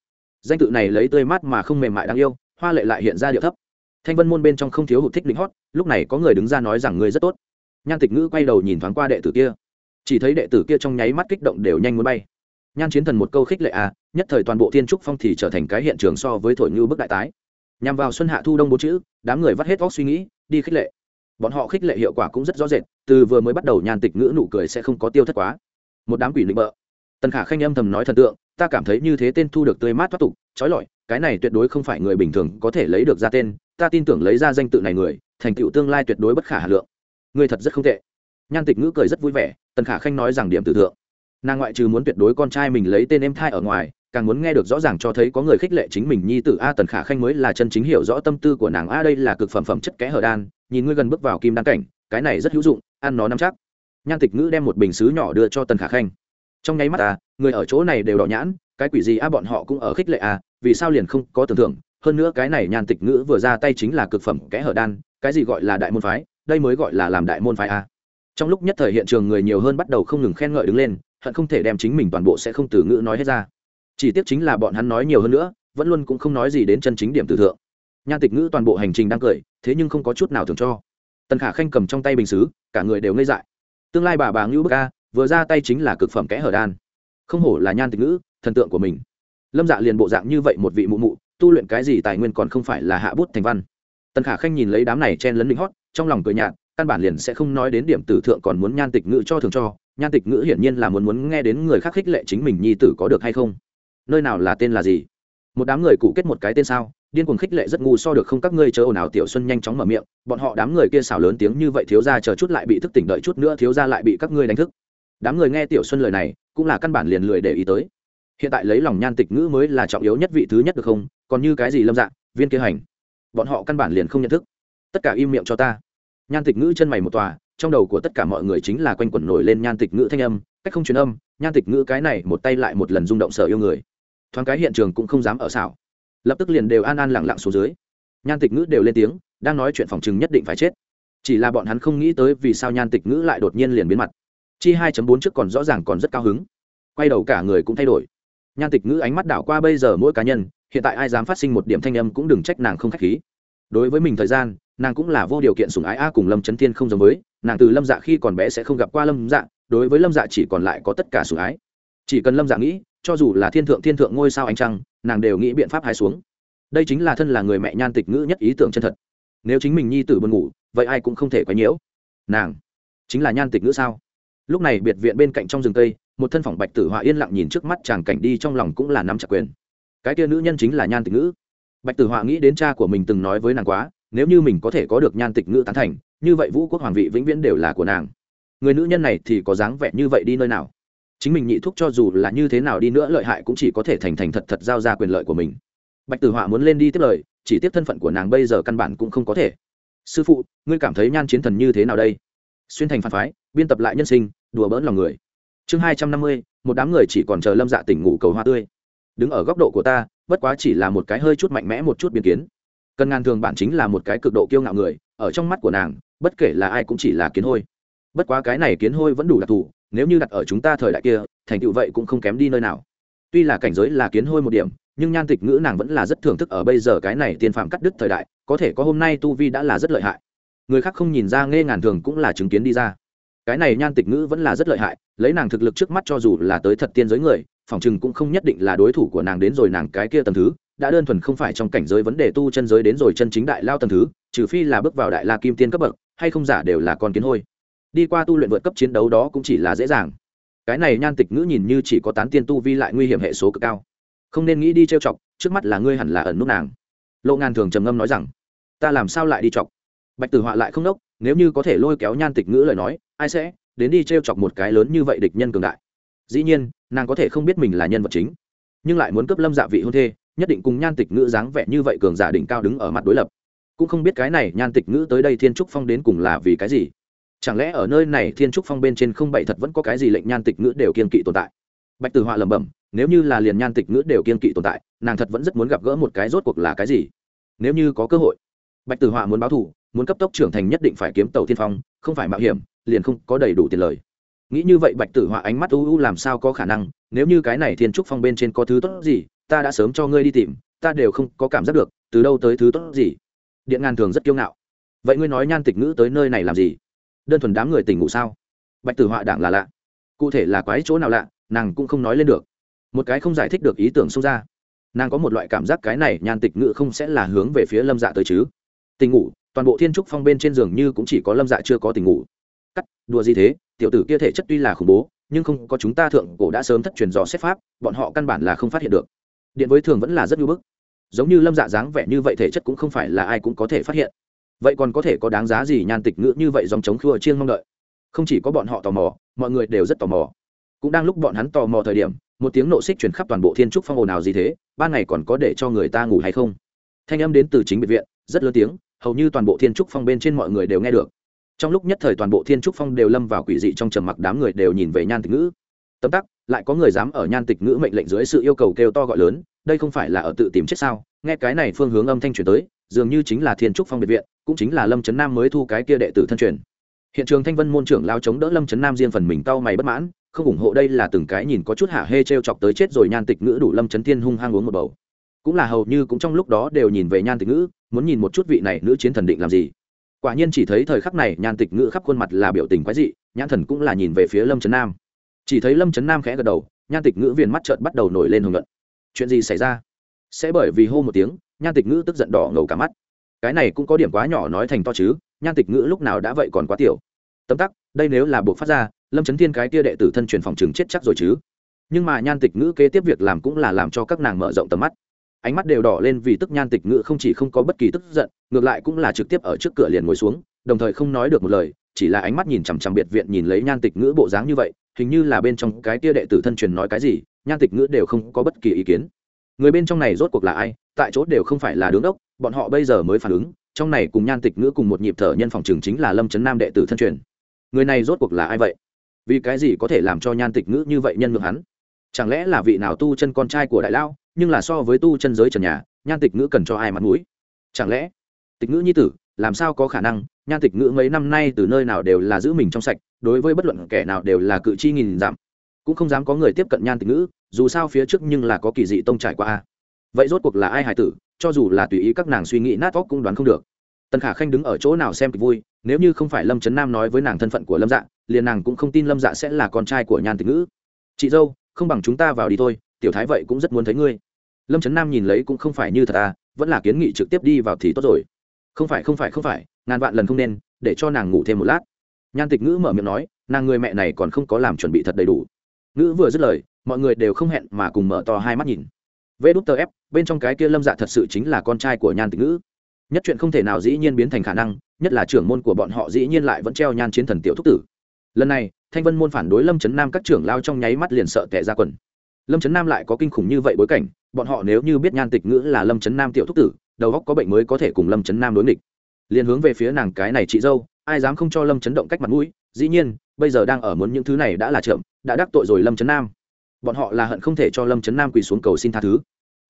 Danh tự này lấy tươi mát mà không mềm mại đáng yêu, hoa lệ lại hiện ra điệu thấp thanh vân môn bên trong không thiếu hụt thích lính hót, lúc này có người đứng ra nói rằng ngươi rất tốt. Nhan tịch ngữ quay đầu nhìn thoáng qua đệ tử kia. Chỉ thấy đệ tử kia trong nháy mắt kích động đều nhanh muốn bay. Nhan chiến thần một câu khích lệ à nhất thời toàn bộ thiên trúc phong thì trở thành cái hiện trường so với thổi như bức đại tái. Nhằm vào xuân hạ thu đông bốn chữ, đám người vắt hết óc suy nghĩ, đi khích lệ. Bọn họ khích lệ hiệu quả cũng rất rõ rệt, từ vừa mới bắt đầu nhan tịch ngữ nụ cười sẽ không có tiêu thất quá. Một đám quỷ lịnh bợ. Tần khả khanh âm thầm nói thần tượng, ta cảm thấy như thế tên thu được tươi mát thoát tục, trói lọi, cái này tuyệt đối không phải người bình thường có thể lấy được ra tên ta tin tưởng lấy ra danh tự này người, thành tựu tương lai tuyệt đối bất khả hà lượng. Người thật rất không tệ. Nhan tịch ngữ cười rất vui vẻ, tần khả khanh nói rằng điểm tử thượng. Nàng ngoại trừ muốn tuyệt đối con trai mình lấy tên em thai ở ngoài, càng muốn nghe được rõ ràng cho thấy có người khích lệ chính mình nhi tử a tần khả khanh mới là chân chính hiểu rõ tâm tư của nàng. A, đây là cực phẩm phẩm chất kẽ hở đan, nhìn ngươi gần bước vào kim đan cảnh, cái này rất hữu dụng, ăn nó nắm chắc. Nhan tịch ngữ đem một bình xứ nhỏ đưa cho tần khả khanh. Trong nháy mắt à người ở chỗ này đều đỏ nhãn, cái quỷ gì a, bọn họ cũng ở khích lệ à vì sao liền không có tưởng tượng? Hơn nữa cái này nhan tịch ngữ vừa ra tay chính là cực phẩm kẽ hở đan, cái gì gọi là đại môn phái, đây mới gọi là làm đại môn phái a. Trong lúc nhất thời hiện trường người nhiều hơn bắt đầu không ngừng khen ngợi đứng lên, hận không thể đem chính mình toàn bộ sẽ không từ ngữ nói hết ra. Chỉ tiếc chính là bọn hắn nói nhiều hơn nữa, vẫn luôn cũng không nói gì đến chân chính điểm tử thượng. Nhan tịch ngữ toàn bộ hành trình đang cười, thế nhưng không có chút nào thường cho. Tần khả khanh cầm trong tay bình xứ cả người đều ngây dại. Tương lai bà bà ngữ bức a, vừa ra tay chính là cực phẩm kẽ hở đan. Không hổ là nhan tịch ngữ, thần tượng của mình. Lâm dạ liền bộ dạng như vậy một vị mụ mụ tu luyện cái gì tài nguyên còn không phải là hạ bút thành văn. Tần khả khanh nhìn lấy đám này chen lấn lính hót, trong lòng cười nhạt, căn bản liền sẽ không nói đến điểm tử thượng còn muốn nhan tịch ngữ cho thường cho, nhan tịch ngữ hiển nhiên là muốn muốn nghe đến người khác khích lệ chính mình nhi tử có được hay không. Nơi nào là tên là gì? Một đám người cụ kết một cái tên sao, điên cuồng khích lệ rất ngu so được không các ngươi chờ ồn ào tiểu xuân nhanh chóng mở miệng, bọn họ đám người kia xảo lớn tiếng như vậy thiếu ra chờ chút lại bị thức tỉnh đợi chút nữa thiếu ra lại bị các ngươi đánh thức. Đám người nghe tiểu xuân lời này, cũng là căn bản liền lười để ý tới hiện tại lấy lòng nhan tịch ngữ mới là trọng yếu nhất vị thứ nhất được không? Còn như cái gì lâm dạng viên kế hành? Bọn họ căn bản liền không nhận thức. Tất cả im miệng cho ta. Nhan tịch ngữ chân mày một tòa, trong đầu của tất cả mọi người chính là quanh quẩn nổi lên nhan tịch ngữ thanh âm, cách không truyền âm, nhan tịch ngữ cái này một tay lại một lần rung động sợ yêu người. Thoáng cái hiện trường cũng không dám ở xảo. Lập tức liền đều an an lẳng lặng xuống dưới. Nhan tịch ngữ đều lên tiếng, đang nói chuyện phòng chừng nhất định phải chết. Chỉ là bọn hắn không nghĩ tới vì sao nhan tịch ngữ lại đột nhiên liền biến mặt. Chi 2 bốn trước còn rõ ràng còn rất cao hứng. Quay đầu cả người cũng thay đổi nhan tịch ngữ ánh mắt đảo qua bây giờ mỗi cá nhân, hiện tại ai dám phát sinh một điểm thanh âm cũng đừng trách nàng không k h á c h khí. Đối với mình thời gian, nàng cũng là vô điều kiện sùng ái a cùng lâm trấn thiên không giống với, nàng từ lâm dạ khi còn bé sẽ không gặp qua lâm dạ đối với lâm dạ chỉ còn lại có tất cả sùng ái. Chỉ cần lâm dạ nghĩ, cho dù là thiên thượng thiên thượng ngôi sao ánh trăng, nàng đều nghĩ biện pháp hai xuống. Đây chính là thân là người mẹ nhan tịch ngữ nhất ý tưởng chân thật. Nếu chính mình nhi tử buồn ngủ, vậy ai cũng không thể quấy nhiễu. Nàng chính là nhan tịch ngữ sao? Lúc này biệt viện bên cạnh trong rừng tây một thân phỏng bạch tử họa yên lặng nhìn trước mắt chàng cảnh đi trong lòng cũng là nắm chặt quyền. Cái kia nữ nhân chính là nhan tịch ngữ. Bạch tử họa nghĩ đến cha của mình từng nói với nàng quá, nếu như mình có thể có được nhan tịch ngữ tán thành, như vậy vũ quốc hoàng vị vĩnh viễn đều là của nàng. Người nữ nhân này thì có dáng vẻ như vậy đi nơi nào? Chính mình nhị thúc cho dù là như thế nào đi nữa lợi hại cũng chỉ có thể thành thành thật thật giao ra quyền lợi của mình. Bạch tử họa muốn lên đi tiếp lời, chỉ tiếp thân phận của nàng bây giờ căn bản cũng không có thể. Sư phụ, ngươi cảm thấy nhan chiến thần như thế nào đây? Xuyên thành phản phái, biên tập lại nhân sinh, đùa bỡn lòng người chương hai trăm năm mươi, một đám người chỉ còn chờ lâm dạ tỉnh ngủ cầu hoa tươi. Đứng ở góc độ của ta, bất quá chỉ là một cái hơi chút mạnh mẽ một chút biến kiến. Cần ngàn thường bản chính là một cái cực độ kiêu ngạo người, ở trong mắt của nàng, bất kể là ai cũng chỉ là kiến hôi. Bất quá cái này kiến hôi vẫn đủ đặc thù, nếu như đặt ở chúng ta thời đại kia, thành tựu vậy cũng không kém đi nơi nào. Tuy là cảnh giới là kiến hôi một điểm, nhưng nhan tịch ngữ nàng vẫn là rất thưởng thức ở bây giờ cái này tiên phạm cắt đứt thời đại, có thể có hôm nay tu vi đã là rất lợi hại. Người khác không nhìn ra nghe ngàn thường cũng là chứng kiến đi ra cái này nhan tịch ngữ vẫn là rất lợi hại, lấy nàng thực lực trước mắt cho dù là tới thật tiên giới người, phòng chừng cũng không nhất định là đối thủ của nàng đến rồi nàng cái kia tầm thứ, đã đơn thuần không phải trong cảnh giới vấn đề tu chân giới đến rồi chân chính đại lao tầm thứ, trừ phi là bước vào đại la kim tiên cấp bậc, hay không giả đều là con kiến hôi. Đi qua tu luyện vượt cấp chiến đấu đó cũng chỉ là dễ dàng. Cái này nhan tịch ngữ nhìn như chỉ có tán tiên tu vi lại nguy hiểm hệ số cực cao. Không nên nghĩ đi trêu chọc, trước mắt là ngươi hẳn là ẩn nút nàng. Lộ ngàn thường trầm ngâm nói rằng, ta làm sao lại đi chọc? Bạch tử họa lại không đốc, nếu như có thể lôi kéo nhan tịch ngữ lời nói, ai sẽ đến đi t r e o chọc một cái lớn như vậy địch nhân cường đại? Dĩ nhiên, nàng có thể không biết mình là nhân vật chính, nhưng lại muốn cấp lâm dạ vị hôn thê, nhất định cùng nhan tịch ngữ dáng vẻ như vậy cường giả đỉnh cao đứng ở mặt đối lập. Cũng không biết cái này nhan tịch ngữ tới đây thiên trúc phong đến cùng là vì cái gì? Chẳng lẽ ở nơi này thiên trúc phong bên trên không bảy thật vẫn có cái gì lệnh nhan tịch ngữ đều kiên kỵ tồn tại? Bạch tử họa lẩm bẩm, nếu như là liền nhan tịch ngữ đều kiên kỵ tồn tại, nàng thật vẫn rất muốn gặp gỡ một cái rốt cuộc là cái gì? Nếu như có cơ hội, bạch tử họa muốn báo thù muốn cấp tốc trưởng thành nhất định phải kiếm tàu thiên phong, không phải mạo hiểm, liền không có đầy đủ tiền lời. Nghĩ như vậy bạch tử họa ánh mắt u u làm sao có khả năng, nếu như cái này thiên trúc phong bên trên có thứ tốt gì, ta đã sớm cho ngươi đi tìm, ta đều không có cảm giác được, từ đâu tới thứ tốt gì. Điện ngàn thường rất kiêu ngạo. Vậy ngươi nói nhan tịch ngữ tới nơi này làm gì? Đơn thuần đám người tỉnh ngủ sao? Bạch tử họa đảng là lạ. Cụ thể là quái chỗ nào lạ, nàng cũng không nói lên được. Một cái không giải thích được ý tưởng xông ra. Nàng có một loại cảm giác cái này nhan tịch ngữ không sẽ là hướng về phía lâm dạ tới chứ. Tình ngủ toàn bộ thiên trúc phong bên trên giường như cũng chỉ có lâm dạ chưa có tình ngủ. Cắt, đùa gì thế? Tiểu tử kia thể chất tuy là khủng bố, nhưng không có chúng ta thượng cổ đã sớm thất truyền dò xét pháp, bọn họ căn bản là không phát hiện được. Điện với thường vẫn là rất nhu bức. Giống như lâm dạ dáng vẻ như vậy thể chất cũng không phải là ai cũng có thể phát hiện. Vậy còn có thể có đáng giá gì nhan tịch ngữ như vậy dòng chống khua chiên mong đợi? Không chỉ có bọn họ tò mò, mọi người đều rất tò mò. Cũng đang lúc bọn hắn tò mò thời điểm, một tiếng nộ xích chuyển khắp toàn bộ thiên trúc phong ồn nào gì thế, ban ngày còn có để cho người ta ngủ hay không? Thanh âm đến từ chính biệt viện, rất lớn tiếng hầu như toàn bộ thiên trúc phong bên trên mọi người đều nghe được. Trong lúc nhất thời toàn bộ thiên trúc phong đều lâm vào quỷ dị trong trầm mặc, đám người đều nhìn về nhan tịch ngữ. Tấm tắc, lại có người dám ở nhan tịch ngữ mệnh lệnh dưới sự yêu cầu kêu to gọi lớn, đây không phải là ở tự tìm chết sao? Nghe cái này phương hướng âm thanh truyền tới, dường như chính là thiên trúc phong biệt viện, cũng chính là lâm trấn nam mới thu cái kia đệ tử thân truyền. Hiện trường thanh vân môn trưởng lao chống đỡ lâm trấn nam riêng phần mình cau mày bất mãn, không ủng hộ đây là từng cái nhìn có chút hạ hê t r e o chọc tới chết rồi nhan tịch ngữ đủ lâm trấn thiên hung hăng uống một bầu. Cũng là hầu như cũng trong lúc đó đều nhìn về nhan tịch ngữ muốn nhìn một chút vị này nữ chiến thần định làm gì. Quả nhiên chỉ thấy thời khắc này, nhan tịch ngữ khắp khuôn mặt là biểu tình quái dị, nhãn thần cũng là nhìn về phía lâm trấn nam. Chỉ thấy lâm trấn nam khẽ gật đầu, nhan tịch ngữ viền mắt trợn bắt đầu nổi lên hồng luận chuyện gì xảy ra? Sẽ bởi vì hô một tiếng, nhan tịch ngữ tức giận đỏ ngầu cả mắt. Cái này cũng có điểm quá nhỏ nói thành to chứ, nhan tịch ngữ lúc nào đã vậy còn quá tiểu. Tấm tắc, đây nếu là buộc phát ra, lâm trấn thiên cái kia đệ tử thân truyền phòng trường chết chắc rồi chứ. Nhưng mà nhan tịch ngữ kế tiếp việc làm cũng là làm cho các nàng mở rộng tầm mắt ánh mắt đều đỏ lên vì tức nhan tịch ngự không chỉ không có bất kỳ tức giận, ngược lại cũng là trực tiếp ở trước cửa liền ngồi xuống, đồng thời không nói được một lời, chỉ là ánh mắt nhìn chằm chằm biệt viện nhìn lấy nhan tịch ngữ bộ dáng như vậy, hình như là bên trong cái tia đệ tử thân truyền nói cái gì, nhan tịch ngữ đều không có bất kỳ ý kiến. Người bên trong này rốt cuộc là ai, tại chỗ đều không phải là đứng đốc, bọn họ bây giờ mới phản ứng, trong này cùng nhan tịch ngữ cùng một nhịp thở nhân phòng trường chính là lâm trấn nam đệ tử thân truyền. Người này rốt cuộc là ai vậy? Vì cái gì có thể làm cho nhan tịch ngữ như vậy nhân ngược hắn? Chẳng lẽ là vị nào tu chân con trai của đại lao nhưng là so với tu chân giới trần nhà, nhan tịch ngữ cần cho ai mặt mũi? Chẳng lẽ? Tịch ngữ nhi tử, làm sao có khả năng, nhan tịch ngữ mấy năm nay từ nơi nào đều là giữ mình trong sạch, đối với bất luận kẻ nào đều là cự chi nghìn dặm. Cũng không dám có người tiếp cận nhan tịch ngữ, dù sao phía trước nhưng là có kỳ dị tông trải qua vậy rốt cuộc là ai hải tử, cho dù là tùy ý các nàng suy nghĩ nát óc cũng đoán không được. Tần khả khanh đứng ở chỗ nào xem kịch vui, nếu như không phải lâm trấn nam nói với nàng thân phận của lâm dạ liền nàng cũng không tin lâm dạ sẽ là con trai của nhan tịch ngữ. Chị dâu không bằng chúng ta vào đi thôi, tiểu thái vậy cũng rất muốn thấy ngươi. Lâm trấn nam nhìn lấy cũng không phải như thật à vẫn là kiến nghị trực tiếp đi vào thì tốt rồi. Không phải không phải không phải, ngàn vạn lần không nên, để cho nàng ngủ thêm một lát. Nhan tịch ngữ mở miệng nói, nàng người mẹ này còn không có làm chuẩn bị thật đầy đủ. Ngữ vừa dứt lời, mọi người đều không hẹn mà cùng mở to hai mắt nhìn. Vê đút tờ ép, bên trong cái kia lâm dạ thật sự chính là con trai của nhan tịch ngữ. Nhất chuyện không thể nào dĩ nhiên biến thành khả năng, nhất là trưởng môn của bọn họ dĩ nhiên lại vẫn treo nhan chiến thần tiểu thúc tử lần này, thanh vân môn phản đối lâm trấn nam các trưởng lao trong nháy mắt liền sợ tệ ra quần. Lâm trấn nam lại có kinh khủng như vậy bối cảnh, bọn họ nếu như biết nhan tịch ngữ là lâm trấn nam tiểu thúc tử, đầu góc có bệnh mới có thể cùng lâm trấn nam đối nghịch. Liền hướng về phía nàng cái này chị dâu, ai dám không cho lâm chấn động cách mặt mũi, dĩ nhiên, bây giờ đang ở muốn những thứ này đã là trượm đã đắc tội rồi lâm trấn nam. Bọn họ là hận không thể cho lâm trấn nam quỳ xuống cầu xin tha thứ.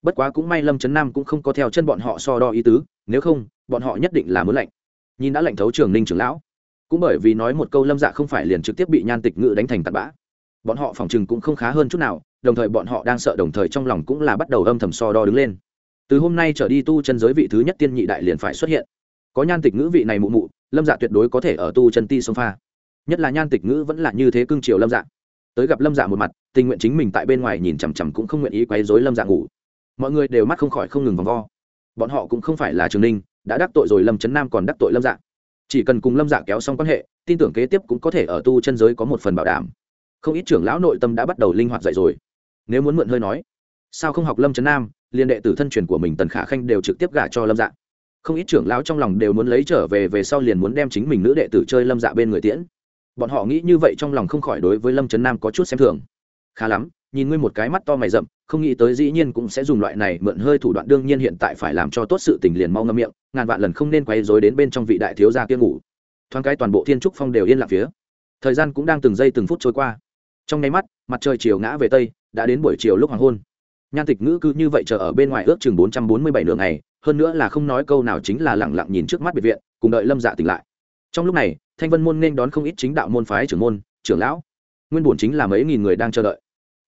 Bất quá cũng may lâm trấn nam cũng không có theo chân bọn họ so đo ý tứ, nếu không, bọn họ nhất định là muốn lạnh. nhìn đã lệnh thấu trường ninh trưởng lão cũng bởi vì nói một câu lâm dạ không phải liền trực tiếp bị nhan tịch ngự đánh thành tạt bã. Bọn họ phòng chừng cũng không khá hơn chút nào, đồng thời bọn họ đang sợ đồng thời trong lòng cũng là bắt đầu âm thầm so đo đứng lên. Từ hôm nay trở đi tu chân giới vị thứ nhất tiên nhị đại liền phải xuất hiện. Có nhan tịch ngữ vị này mụ mụ, lâm dạ tuyệt đối có thể ở tu chân ti sông pha. Nhất là nhan tịch ngữ vẫn là như thế cưng chiều lâm dạ. Tới gặp lâm dạ một mặt, tình nguyện chính mình tại bên ngoài nhìn chằm chằm cũng không nguyện ý quấy dối lâm dạ ngủ. Mọi người đều mắt không khỏi không ngừng vòng vo. Bọn họ cũng không phải là trường ninh, đã đắc tội rồi lâm trấn nam còn đắc tội lâm dạ chỉ cần cùng lâm dạ kéo xong quan hệ, tin tưởng kế tiếp cũng có thể ở tu chân giới có một phần bảo đảm. Không ít trưởng lão nội tâm đã bắt đầu linh hoạt dậy rồi. Nếu muốn mượn hơi nói, sao không học lâm trấn nam, liên đệ tử thân truyền của mình tần khả khanh đều trực tiếp gả cho lâm dạ. Không ít trưởng lão trong lòng đều muốn lấy trở về về sau liền muốn đem chính mình nữ đệ tử chơi lâm dạ bên người tiễn. Bọn họ nghĩ như vậy trong lòng không khỏi đối với lâm trấn nam có chút xem thường. Khá lắm, nhìn ngươi một cái mắt to mày rậm không nghĩ tới dĩ nhiên cũng sẽ dùng loại này mượn hơi thủ đoạn đương nhiên hiện tại phải làm cho tốt sự tình liền mau ngâm miệng, ngàn vạn lần không nên quay dối đến bên trong vị đại thiếu gia kia ngủ. Thoáng cái toàn bộ thiên trúc phong đều yên lặng phía. Thời gian cũng đang từng giây từng phút trôi qua. Trong nháy mắt, mặt trời chiều ngã về tây, đã đến buổi chiều lúc hoàng hôn. Nhan tịch ngữ cứ như vậy chờ ở bên ngoài ước chừng bốn trăm bốn mươi bảy nửa ngày, hơn nữa là không nói câu nào chính là lẳng lặng nhìn trước mắt biệt viện, cùng đợi lâm dạ tỉnh lại. Trong lúc này, thanh vân môn nên đón không ít chính đạo môn phái trưởng môn, trưởng lão. Nguyên bổn chính là mấy nghìn người đang chờ đợi.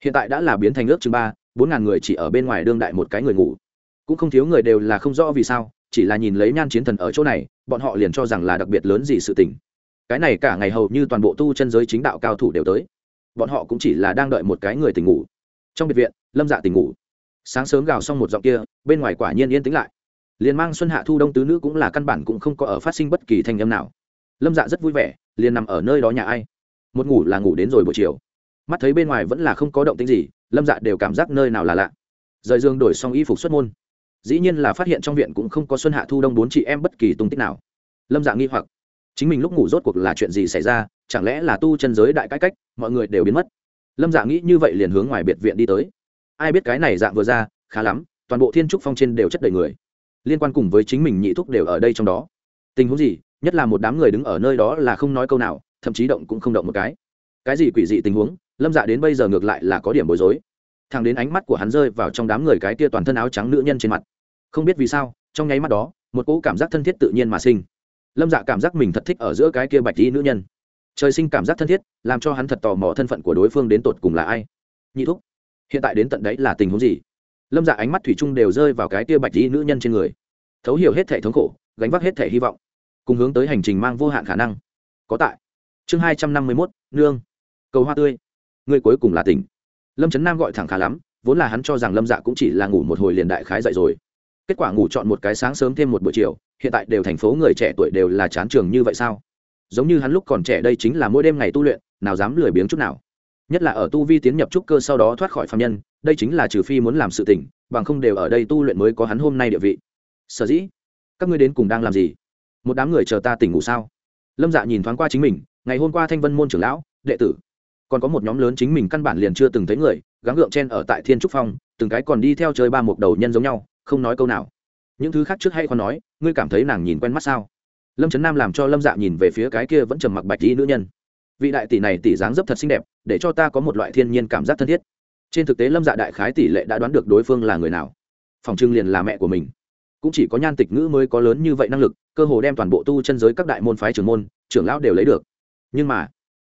Hiện tại đã là biến thành ước chừng ba bốn ngàn người chỉ ở bên ngoài đương đại một cái người ngủ. Cũng không thiếu người đều là không rõ vì sao, chỉ là nhìn lấy nhan chiến thần ở chỗ này, bọn họ liền cho rằng là đặc biệt lớn gì sự tình. Cái này cả ngày hầu như toàn bộ tu chân giới chính đạo cao thủ đều tới. Bọn họ cũng chỉ là đang đợi một cái người tỉnh ngủ. Trong biệt viện, lâm dạ tỉnh ngủ. Sáng sớm gào xong một giọng kia, bên ngoài quả nhiên yên tĩnh lại. Liền mang xuân hạ thu đông tứ nữ cũng là căn bản cũng không có ở phát sinh bất kỳ thanh âm nào. Lâm dạ rất vui vẻ, liền nằm ở nơi đó nhà ai. Một ngủ là ngủ đến rồi buổi chiều mắt thấy bên ngoài vẫn là không có động tính gì, lâm dạ đều cảm giác nơi nào là lạ. Rời giường đổi xong y phục xuất môn. Dĩ nhiên là phát hiện trong viện cũng không có xuân hạ thu đông bốn chị em bất kỳ tung tích nào. Lâm dạ nghi hoặc, chính mình lúc ngủ rốt cuộc là chuyện gì xảy ra, chẳng lẽ là tu chân giới đại cải cách, mọi người đều biến mất. Lâm dạ nghĩ như vậy liền hướng ngoài biệt viện đi tới. Ai biết cái này dạng vừa ra, khá lắm, toàn bộ thiên trúc phong trên đều chất đầy người. Liên quan cùng với chính mình nhị thúc đều ở đây trong đó. Tình huống gì, nhất là một đám người đứng ở nơi đó là không nói câu nào, thậm chí động cũng không động một cái. Cái gì quỷ dị tình huống lâm dạ đến bây giờ ngược lại là có điểm bối rối. Thằng đến ánh mắt của hắn rơi vào trong đám người cái kia toàn thân áo trắng nữ nhân trên mặt. Không biết vì sao, trong nháy mắt đó, một cỗ cảm giác thân thiết tự nhiên mà sinh. Lâm dạ cảm giác mình thật thích ở giữa cái kia bạch y nữ nhân. Trời sinh cảm giác thân thiết, làm cho hắn thật tò mò thân phận của đối phương đến tột cùng là ai. Nhị thúc, hiện tại đến tận đấy là tình huống gì? Lâm dạ ánh mắt thủy chung đều rơi vào cái kia bạch y nữ nhân trên người. Thấu hiểu hết thể thống khổ, gánh vác hết thể hy vọng, cùng hướng tới hành trình mang vô hạn khả năng. Có tại. Chương hai trăm năm mươi mốt, nương. Cầu hoa tươi người cuối cùng là tỉnh. Lâm trấn nam gọi thẳng khá lắm, vốn là hắn cho rằng lâm dạ cũng chỉ là ngủ một hồi liền đại khái dậy rồi. Kết quả ngủ chọn một cái sáng sớm thêm một buổi chiều, hiện tại đều thành phố người trẻ tuổi đều là chán trường như vậy sao? Giống như hắn lúc còn trẻ đây chính là mỗi đêm ngày tu luyện, nào dám lười biếng chút nào. Nhất là ở tu vi tiến nhập trúc cơ sau đó thoát khỏi phạm nhân, đây chính là trừ phi muốn làm sự tỉnh, bằng không đều ở đây tu luyện mới có hắn hôm nay địa vị. Sở dĩ, các ngươi đến cùng đang làm gì? Một đám người chờ ta tỉnh ngủ sao? Lâm dạ nhìn thoáng qua chính mình, ngày hôm qua thanh vân môn trưởng lão, đệ tử còn có một nhóm lớn chính mình căn bản liền chưa từng thấy người, gắng gượng chen ở tại thiên trúc phong, từng cái còn đi theo chơi ba một đầu nhân giống nhau, không nói câu nào. Những thứ khác trước hay còn nói, ngươi cảm thấy nàng nhìn quen mắt sao? Lâm trấn nam làm cho lâm dạ nhìn về phía cái kia vẫn trầm mặc bạch y nữ nhân. Vị đại tỷ này tỷ dáng dấp thật xinh đẹp, để cho ta có một loại thiên nhiên cảm giác thân thiết. Trên thực tế lâm dạ đại khái tỷ lệ đã đoán được đối phương là người nào. Phòng trưng liền là mẹ của mình. Cũng chỉ có nhan tịch ngữ mới có lớn như vậy năng lực, cơ hồ đem toàn bộ tu chân giới các đại môn phái trưởng môn, trưởng lão đều lấy được. Nhưng mà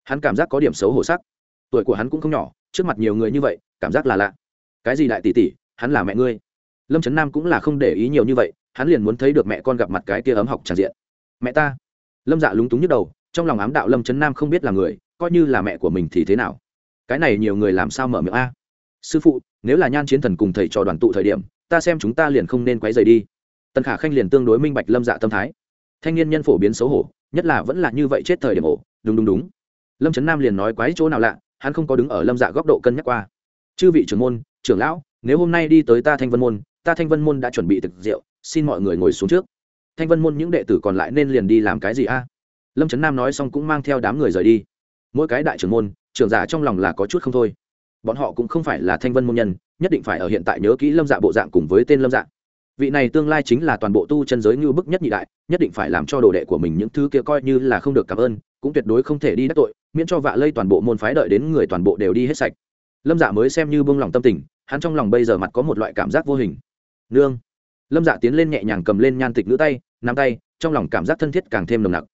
hắn cảm giác có điểm xấu hổ sắc. Tuổi của hắn cũng không nhỏ, trước mặt nhiều người như vậy, cảm giác là lạ. Cái gì đại tỷ tỷ, hắn là mẹ ngươi. Lâm trấn nam cũng là không để ý nhiều như vậy, hắn liền muốn thấy được mẹ con gặp mặt cái kia ấm học tràn diện. Mẹ ta. Lâm dạ lúng túng nhức đầu, trong lòng ám đạo lâm trấn nam không biết là người, coi như là mẹ của mình thì thế nào? Cái này nhiều người làm sao mở miệng a? Sư phụ, nếu là nhan chiến thần cùng thầy trò đoàn tụ thời điểm, ta xem chúng ta liền không nên quấy rầy đi. Tần khả khanh liền tương đối minh bạch lâm dạ tâm thái. Thanh niên nhân phổ biến xấu hổ, nhất là vẫn là như vậy chết thời điểm ổ. Đúng đúng đúng lâm trấn nam liền nói quái chỗ nào lạ, hắn không có đứng ở lâm dạ góc độ cân nhắc qua. Chư vị trưởng môn, trưởng lão, nếu hôm nay đi tới ta thanh vân môn, ta thanh vân môn đã chuẩn bị thực rượu, xin mọi người ngồi xuống trước. Thanh vân môn những đệ tử còn lại nên liền đi làm cái gì a? Lâm trấn nam nói xong cũng mang theo đám người rời đi. Mỗi cái đại trưởng môn, trưởng giả trong lòng là có chút không thôi. Bọn họ cũng không phải là thanh vân môn nhân, nhất định phải ở hiện tại nhớ kỹ lâm dạ bộ dạng cùng với tên lâm dạ vị này tương lai chính là toàn bộ tu chân giới như bức nhất nhị đại, nhất định phải làm cho đồ đệ của mình những thứ kia coi như là không được cảm ơn, cũng tuyệt đối không thể đi đắc tội, miễn cho vạ lây toàn bộ môn phái đợi đến người toàn bộ đều đi hết sạch. Lâm dạ mới xem như bông lòng tâm tình, hắn trong lòng bây giờ mặt có một loại cảm giác vô hình. Nương. Lâm dạ tiến lên nhẹ nhàng cầm lên nhan tịch nữ tay, nắm tay, trong lòng cảm giác thân thiết càng thêm nồng nặc.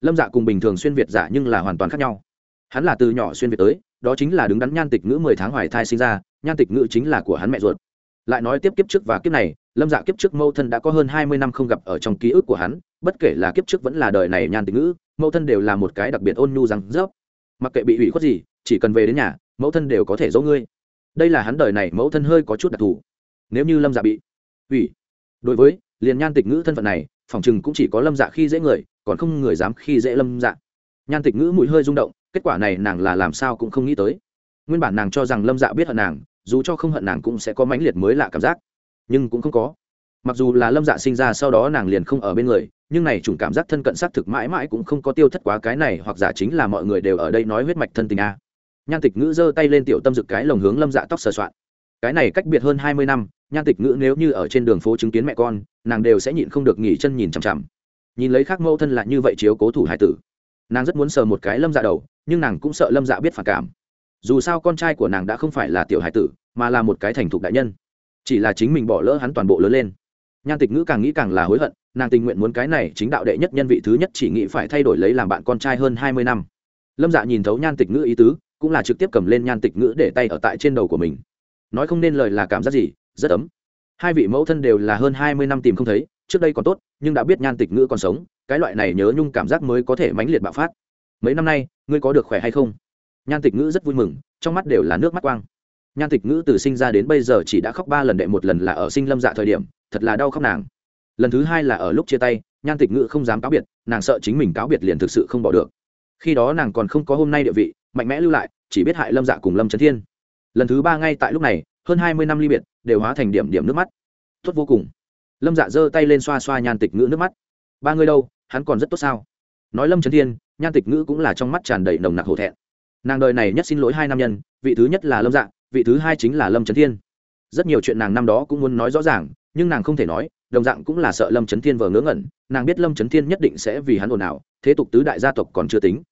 Lâm dạ cùng bình thường xuyên việt giả nhưng là hoàn toàn khác nhau. Hắn là từ nhỏ xuyên việt tới, đó chính là đứng đắn nhan tịch ngữ mười tháng hoài thai sinh ra, nhan tịch ngữ chính là của hắn mẹ ruột. Lại nói tiếp kiếp trước và kiếp này lâm dạ kiếp trước mâu thân đã có hơn hai mươi năm không gặp ở trong ký ức của hắn, bất kể là kiếp trước vẫn là đời này nhan tịch ngữ, mẫu thân đều là một cái đặc biệt ôn nhu rằng rớp. Mặc kệ bị ủy khuất gì, chỉ cần về đến nhà, mẫu thân đều có thể dỗ ngươi. Đây là hắn đời này mẫu thân hơi có chút đặc thù. Nếu như lâm dạ bị ủy đối với liền nhan tịch ngữ thân phận này, phòng chừng cũng chỉ có lâm dạ khi dễ người, còn không người dám khi dễ lâm dạ. Nhan tịch ngữ mũi hơi rung động, kết quả này nàng là làm sao cũng không nghĩ tới. Nguyên bản nàng cho rằng lâm dạ biết hận nàng, dù cho không hận nàng cũng sẽ có mãnh liệt mới lạ cảm giác nhưng cũng không có. Mặc dù là lâm dạ sinh ra sau đó nàng liền không ở bên người, nhưng này chủng cảm giác thân cận xác thực mãi mãi cũng không có tiêu thất quá cái này hoặc giả chính là mọi người đều ở đây nói huyết mạch thân tình a. Nhan tịch ngữ giơ tay lên tiểu tâm dực cái lồng hướng lâm dạ tóc sờ soạn. Cái này cách biệt hơn hai mươi năm, nhan tịch ngữ nếu như ở trên đường phố chứng kiến mẹ con, nàng đều sẽ nhịn không được nghỉ chân nhìn chằm chằm. Nhìn lấy khác mẫu thân lại như vậy chiếu cố thủ hải tử. Nàng rất muốn sờ một cái lâm dạ đầu, nhưng nàng cũng sợ lâm dạ biết phản cảm. Dù sao con trai của nàng đã không phải là tiểu hải tử, mà là một cái thành thục đại nhân chỉ là chính mình bỏ lỡ hắn toàn bộ lớn lên. Nhan tịch ngữ càng nghĩ càng là hối hận, nàng tình nguyện muốn cái này chính đạo đệ nhất nhân vị thứ nhất chỉ nghĩ phải thay đổi lấy làm bạn con trai hơn hai mươi năm. Lâm dạ nhìn thấu nhan tịch ngữ ý tứ, cũng là trực tiếp cầm lên nhan tịch ngữ để tay ở tại trên đầu của mình. Nói không nên lời là cảm giác gì, rất ấm. Hai vị mẫu thân đều là hơn hai mươi năm tìm không thấy, trước đây còn tốt, nhưng đã biết nhan tịch ngữ còn sống, cái loại này nhớ nhung cảm giác mới có thể mãnh liệt bạo phát. Mấy năm nay, ngươi có được khỏe hay không? Nhan tịch ngữ rất vui mừng, trong mắt đều là nước mắt quang nhan tịch ngữ từ sinh ra đến bây giờ chỉ đã khóc ba lần đệ một lần là ở sinh lâm dạ thời điểm, thật là đau khóc nàng. Lần thứ hai là ở lúc chia tay, nhan tịch ngữ không dám cáo biệt, nàng sợ chính mình cáo biệt liền thực sự không bỏ được. Khi đó nàng còn không có hôm nay địa vị, mạnh mẽ lưu lại, chỉ biết hại lâm dạ cùng lâm trấn thiên. Lần thứ ba ngay tại lúc này, hơn hai mươi năm ly biệt, đều hóa thành điểm điểm nước mắt. Tốt vô cùng. Lâm dạ giơ tay lên xoa xoa nhan tịch ngữ nước mắt. Ba người đâu? Hắn còn rất tốt sao? Nói lâm trấn thiên, nhan tịch ngữ cũng là trong mắt tràn đầy nồng nặc hổ thẹn. Nàng đời này nhất xin lỗi hai nam nhân, vị thứ nhất là lâm dạ vị thứ hai chính là lâm trấn thiên. Rất nhiều chuyện nàng năm đó cũng muốn nói rõ ràng, nhưng nàng không thể nói, đồng dạng cũng là sợ lâm trấn thiên vờ ngớ ngẩn, nàng biết lâm trấn thiên nhất định sẽ vì hắn ồn ào, thế tục tứ đại gia tộc còn chưa tính.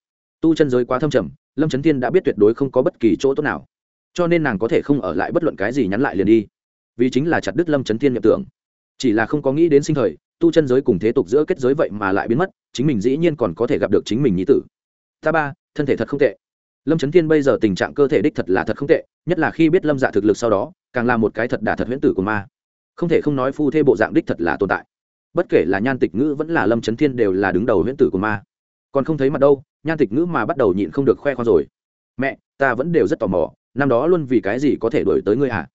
Tu chân giới quá thâm trầm, lâm trấn thiên đã biết tuyệt đối không có bất kỳ chỗ tốt nào. Cho nên nàng có thể không ở lại bất luận cái gì nhắn lại liền đi. Vì chính là chặt đứt lâm trấn thiên nhập tưởng. Chỉ là không có nghĩ đến sinh thời, tu chân giới cùng thế tục giữa kết giới vậy mà lại biến mất, chính mình dĩ nhiên còn có thể gặp được chính mình nhí tử. Ta ba, thân thể thật không tệ. Lâm trấn thiên bây giờ tình trạng cơ thể đích thật là thật không tệ nhất là khi biết lâm dạ thực lực sau đó, càng là một cái thật đả thật huyễn tử của ma. Không thể không nói phu thê bộ dạng đích thật là tồn tại. Bất kể là nhan tịch ngữ vẫn là lâm trấn thiên đều là đứng đầu huyễn tử của ma. Còn không thấy mặt đâu, nhan tịch ngữ mà bắt đầu nhịn không được khoe khoang rồi. Mẹ, ta vẫn đều rất tò mò, năm đó luôn vì cái gì có thể đổi tới ngươi hả?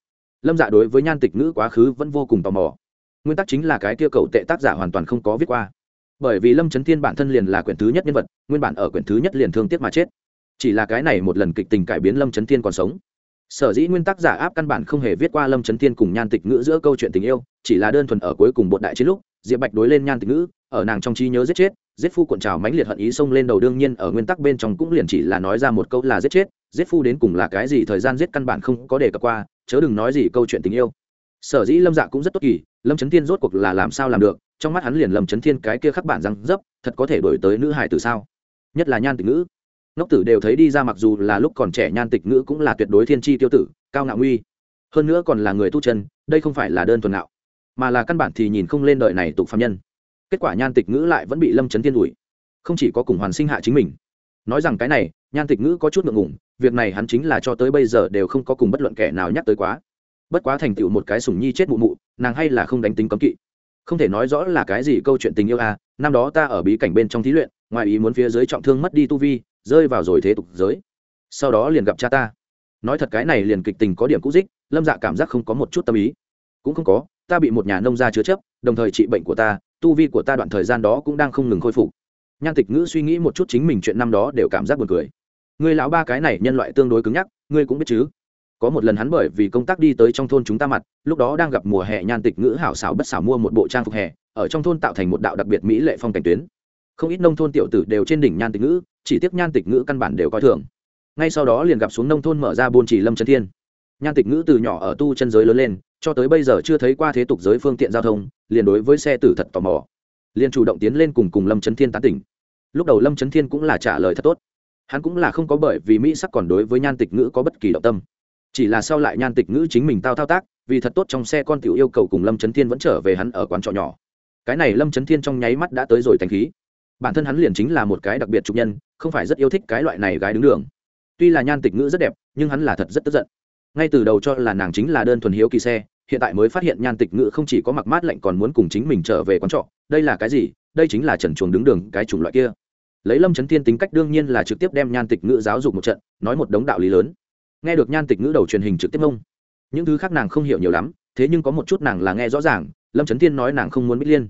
Lâm dạ đối với nhan tịch ngữ quá khứ vẫn vô cùng tò mò. Nguyên tắc chính là cái kia cầu tệ tác giả hoàn toàn không có viết qua. Bởi vì lâm trấn thiên bản thân liền là quyển thứ nhất nhân vật, nguyên bản ở quyển thứ nhất liền thương tiếc mà chết. Chỉ là cái này một lần kịch tình cải biến lâm trấn thiên còn sống sở dĩ nguyên tắc giả áp căn bản không hề viết qua lâm trấn thiên cùng nhan tịch ngữ giữa câu chuyện tình yêu, chỉ là đơn thuần ở cuối cùng bột đại chiến lúc, diệp bạch đối lên nhan tịch ngữ, ở nàng trong trí nhớ giết chết, giết phu cuộn trào mãnh liệt hận ý xông lên đầu đương nhiên ở nguyên tắc bên trong cũng liền chỉ là nói ra một câu là giết chết, giết phu đến cùng là cái gì thời gian giết căn bản không có đề cập qua, chớ đừng nói gì câu chuyện tình yêu. Sở dĩ lâm dạ cũng rất tốt kỳ, lâm trấn thiên rốt cuộc là làm sao làm được, trong mắt hắn liền lâm trấn thiên cái kia khắc bản răng dấp, thật có thể đổi tới nữ hải từ sao? Nhất là nhan tịch ngữ ngốc tử đều thấy đi ra mặc dù là lúc còn trẻ nhan tịch ngữ cũng là tuyệt đối thiên tri tiêu tử, cao ngạo nguy. Hơn nữa còn là người tu chân, đây không phải là đơn thuần ngạo, mà là căn bản thì nhìn không lên đời này tục phạm nhân. Kết quả nhan tịch ngữ lại vẫn bị lâm trấn thiên đuổi. Không chỉ có cùng hoàn sinh hạ chính mình. Nói rằng cái này, nhan tịch ngữ có chút ngượng ngủng việc này hắn chính là cho tới bây giờ đều không có cùng bất luận kẻ nào nhắc tới quá. Bất quá thành tựu một cái sủng nhi chết mụ mụ, nàng hay là không đánh tính cấm kỵ. Không thể nói rõ là cái gì câu chuyện tình yêu à năm đó ta ở bí cảnh bên trong thí luyện, ngoài ý muốn phía dưới trọng thương mất đi tu vi rơi vào rồi thế tục giới. Sau đó liền gặp cha ta. Nói thật cái này liền kịch tình có điểm cũ dích, lâm dạ cảm giác không có một chút tâm ý. Cũng không có, ta bị một nhà nông gia chứa chấp, đồng thời trị bệnh của ta, tu vi của ta đoạn thời gian đó cũng đang không ngừng khôi phục. Nhan tịch ngữ suy nghĩ một chút chính mình chuyện năm đó đều cảm giác buồn cười. Người lão ba cái này nhân loại tương đối cứng nhắc, ngươi cũng biết chứ. Có một lần hắn bởi vì công tác đi tới trong thôn chúng ta mặt, lúc đó đang gặp mùa hè, nhan tịch ngữ hảo xảo bất xảo mua một bộ trang phục hè, ở trong thôn tạo thành một đạo đặc biệt mỹ lệ phong cảnh tuyến không ít nông thôn tiểu tử đều trên đỉnh nhan tịch ngữ, chỉ tiếc nhan tịch ngữ căn bản đều coi thường. Ngay sau đó liền gặp xuống nông thôn mở ra buôn chỉ lâm trấn thiên. Nhan tịch ngữ từ nhỏ ở tu chân giới lớn lên, cho tới bây giờ chưa thấy qua thế tục giới phương tiện giao thông, liền đối với xe tử thật tò mò. Liền chủ động tiến lên cùng cùng lâm trấn thiên tán tỉnh. Lúc đầu lâm trấn thiên cũng là trả lời thật tốt. Hắn cũng là không có bởi vì mỹ sắc còn đối với nhan tịch ngữ có bất kỳ động tâm. Chỉ là sau lại nhan tịch ngữ chính mình tao thao tác, vì thật tốt trong xe con tiểu yêu cầu cùng lâm trấn thiên vẫn trở về hắn ở quán trọ nhỏ. Cái này lâm trấn thiên trong nháy mắt đã tới rồi thành khí bản thân hắn liền chính là một cái đặc biệt trục nhân, không phải rất yêu thích cái loại này gái đứng đường. Tuy là nhan tịch ngữ rất đẹp, nhưng hắn là thật rất tức giận. Ngay từ đầu cho là nàng chính là đơn thuần hiếu kỳ xe, hiện tại mới phát hiện nhan tịch ngữ không chỉ có mặc mát lạnh còn muốn cùng chính mình trở về quán trọ. Đây là cái gì? Đây chính là trần chuồng đứng đường cái chủng loại kia. Lấy lâm trấn thiên tính cách đương nhiên là trực tiếp đem nhan tịch ngữ giáo dục một trận, nói một đống đạo lý lớn. Nghe được nhan tịch ngữ đầu truyền hình trực tiếp mông những thứ khác nàng không hiểu nhiều lắm, thế nhưng có một chút nàng là nghe rõ ràng, lâm trấn thiên nói nàng không muốn bích liên.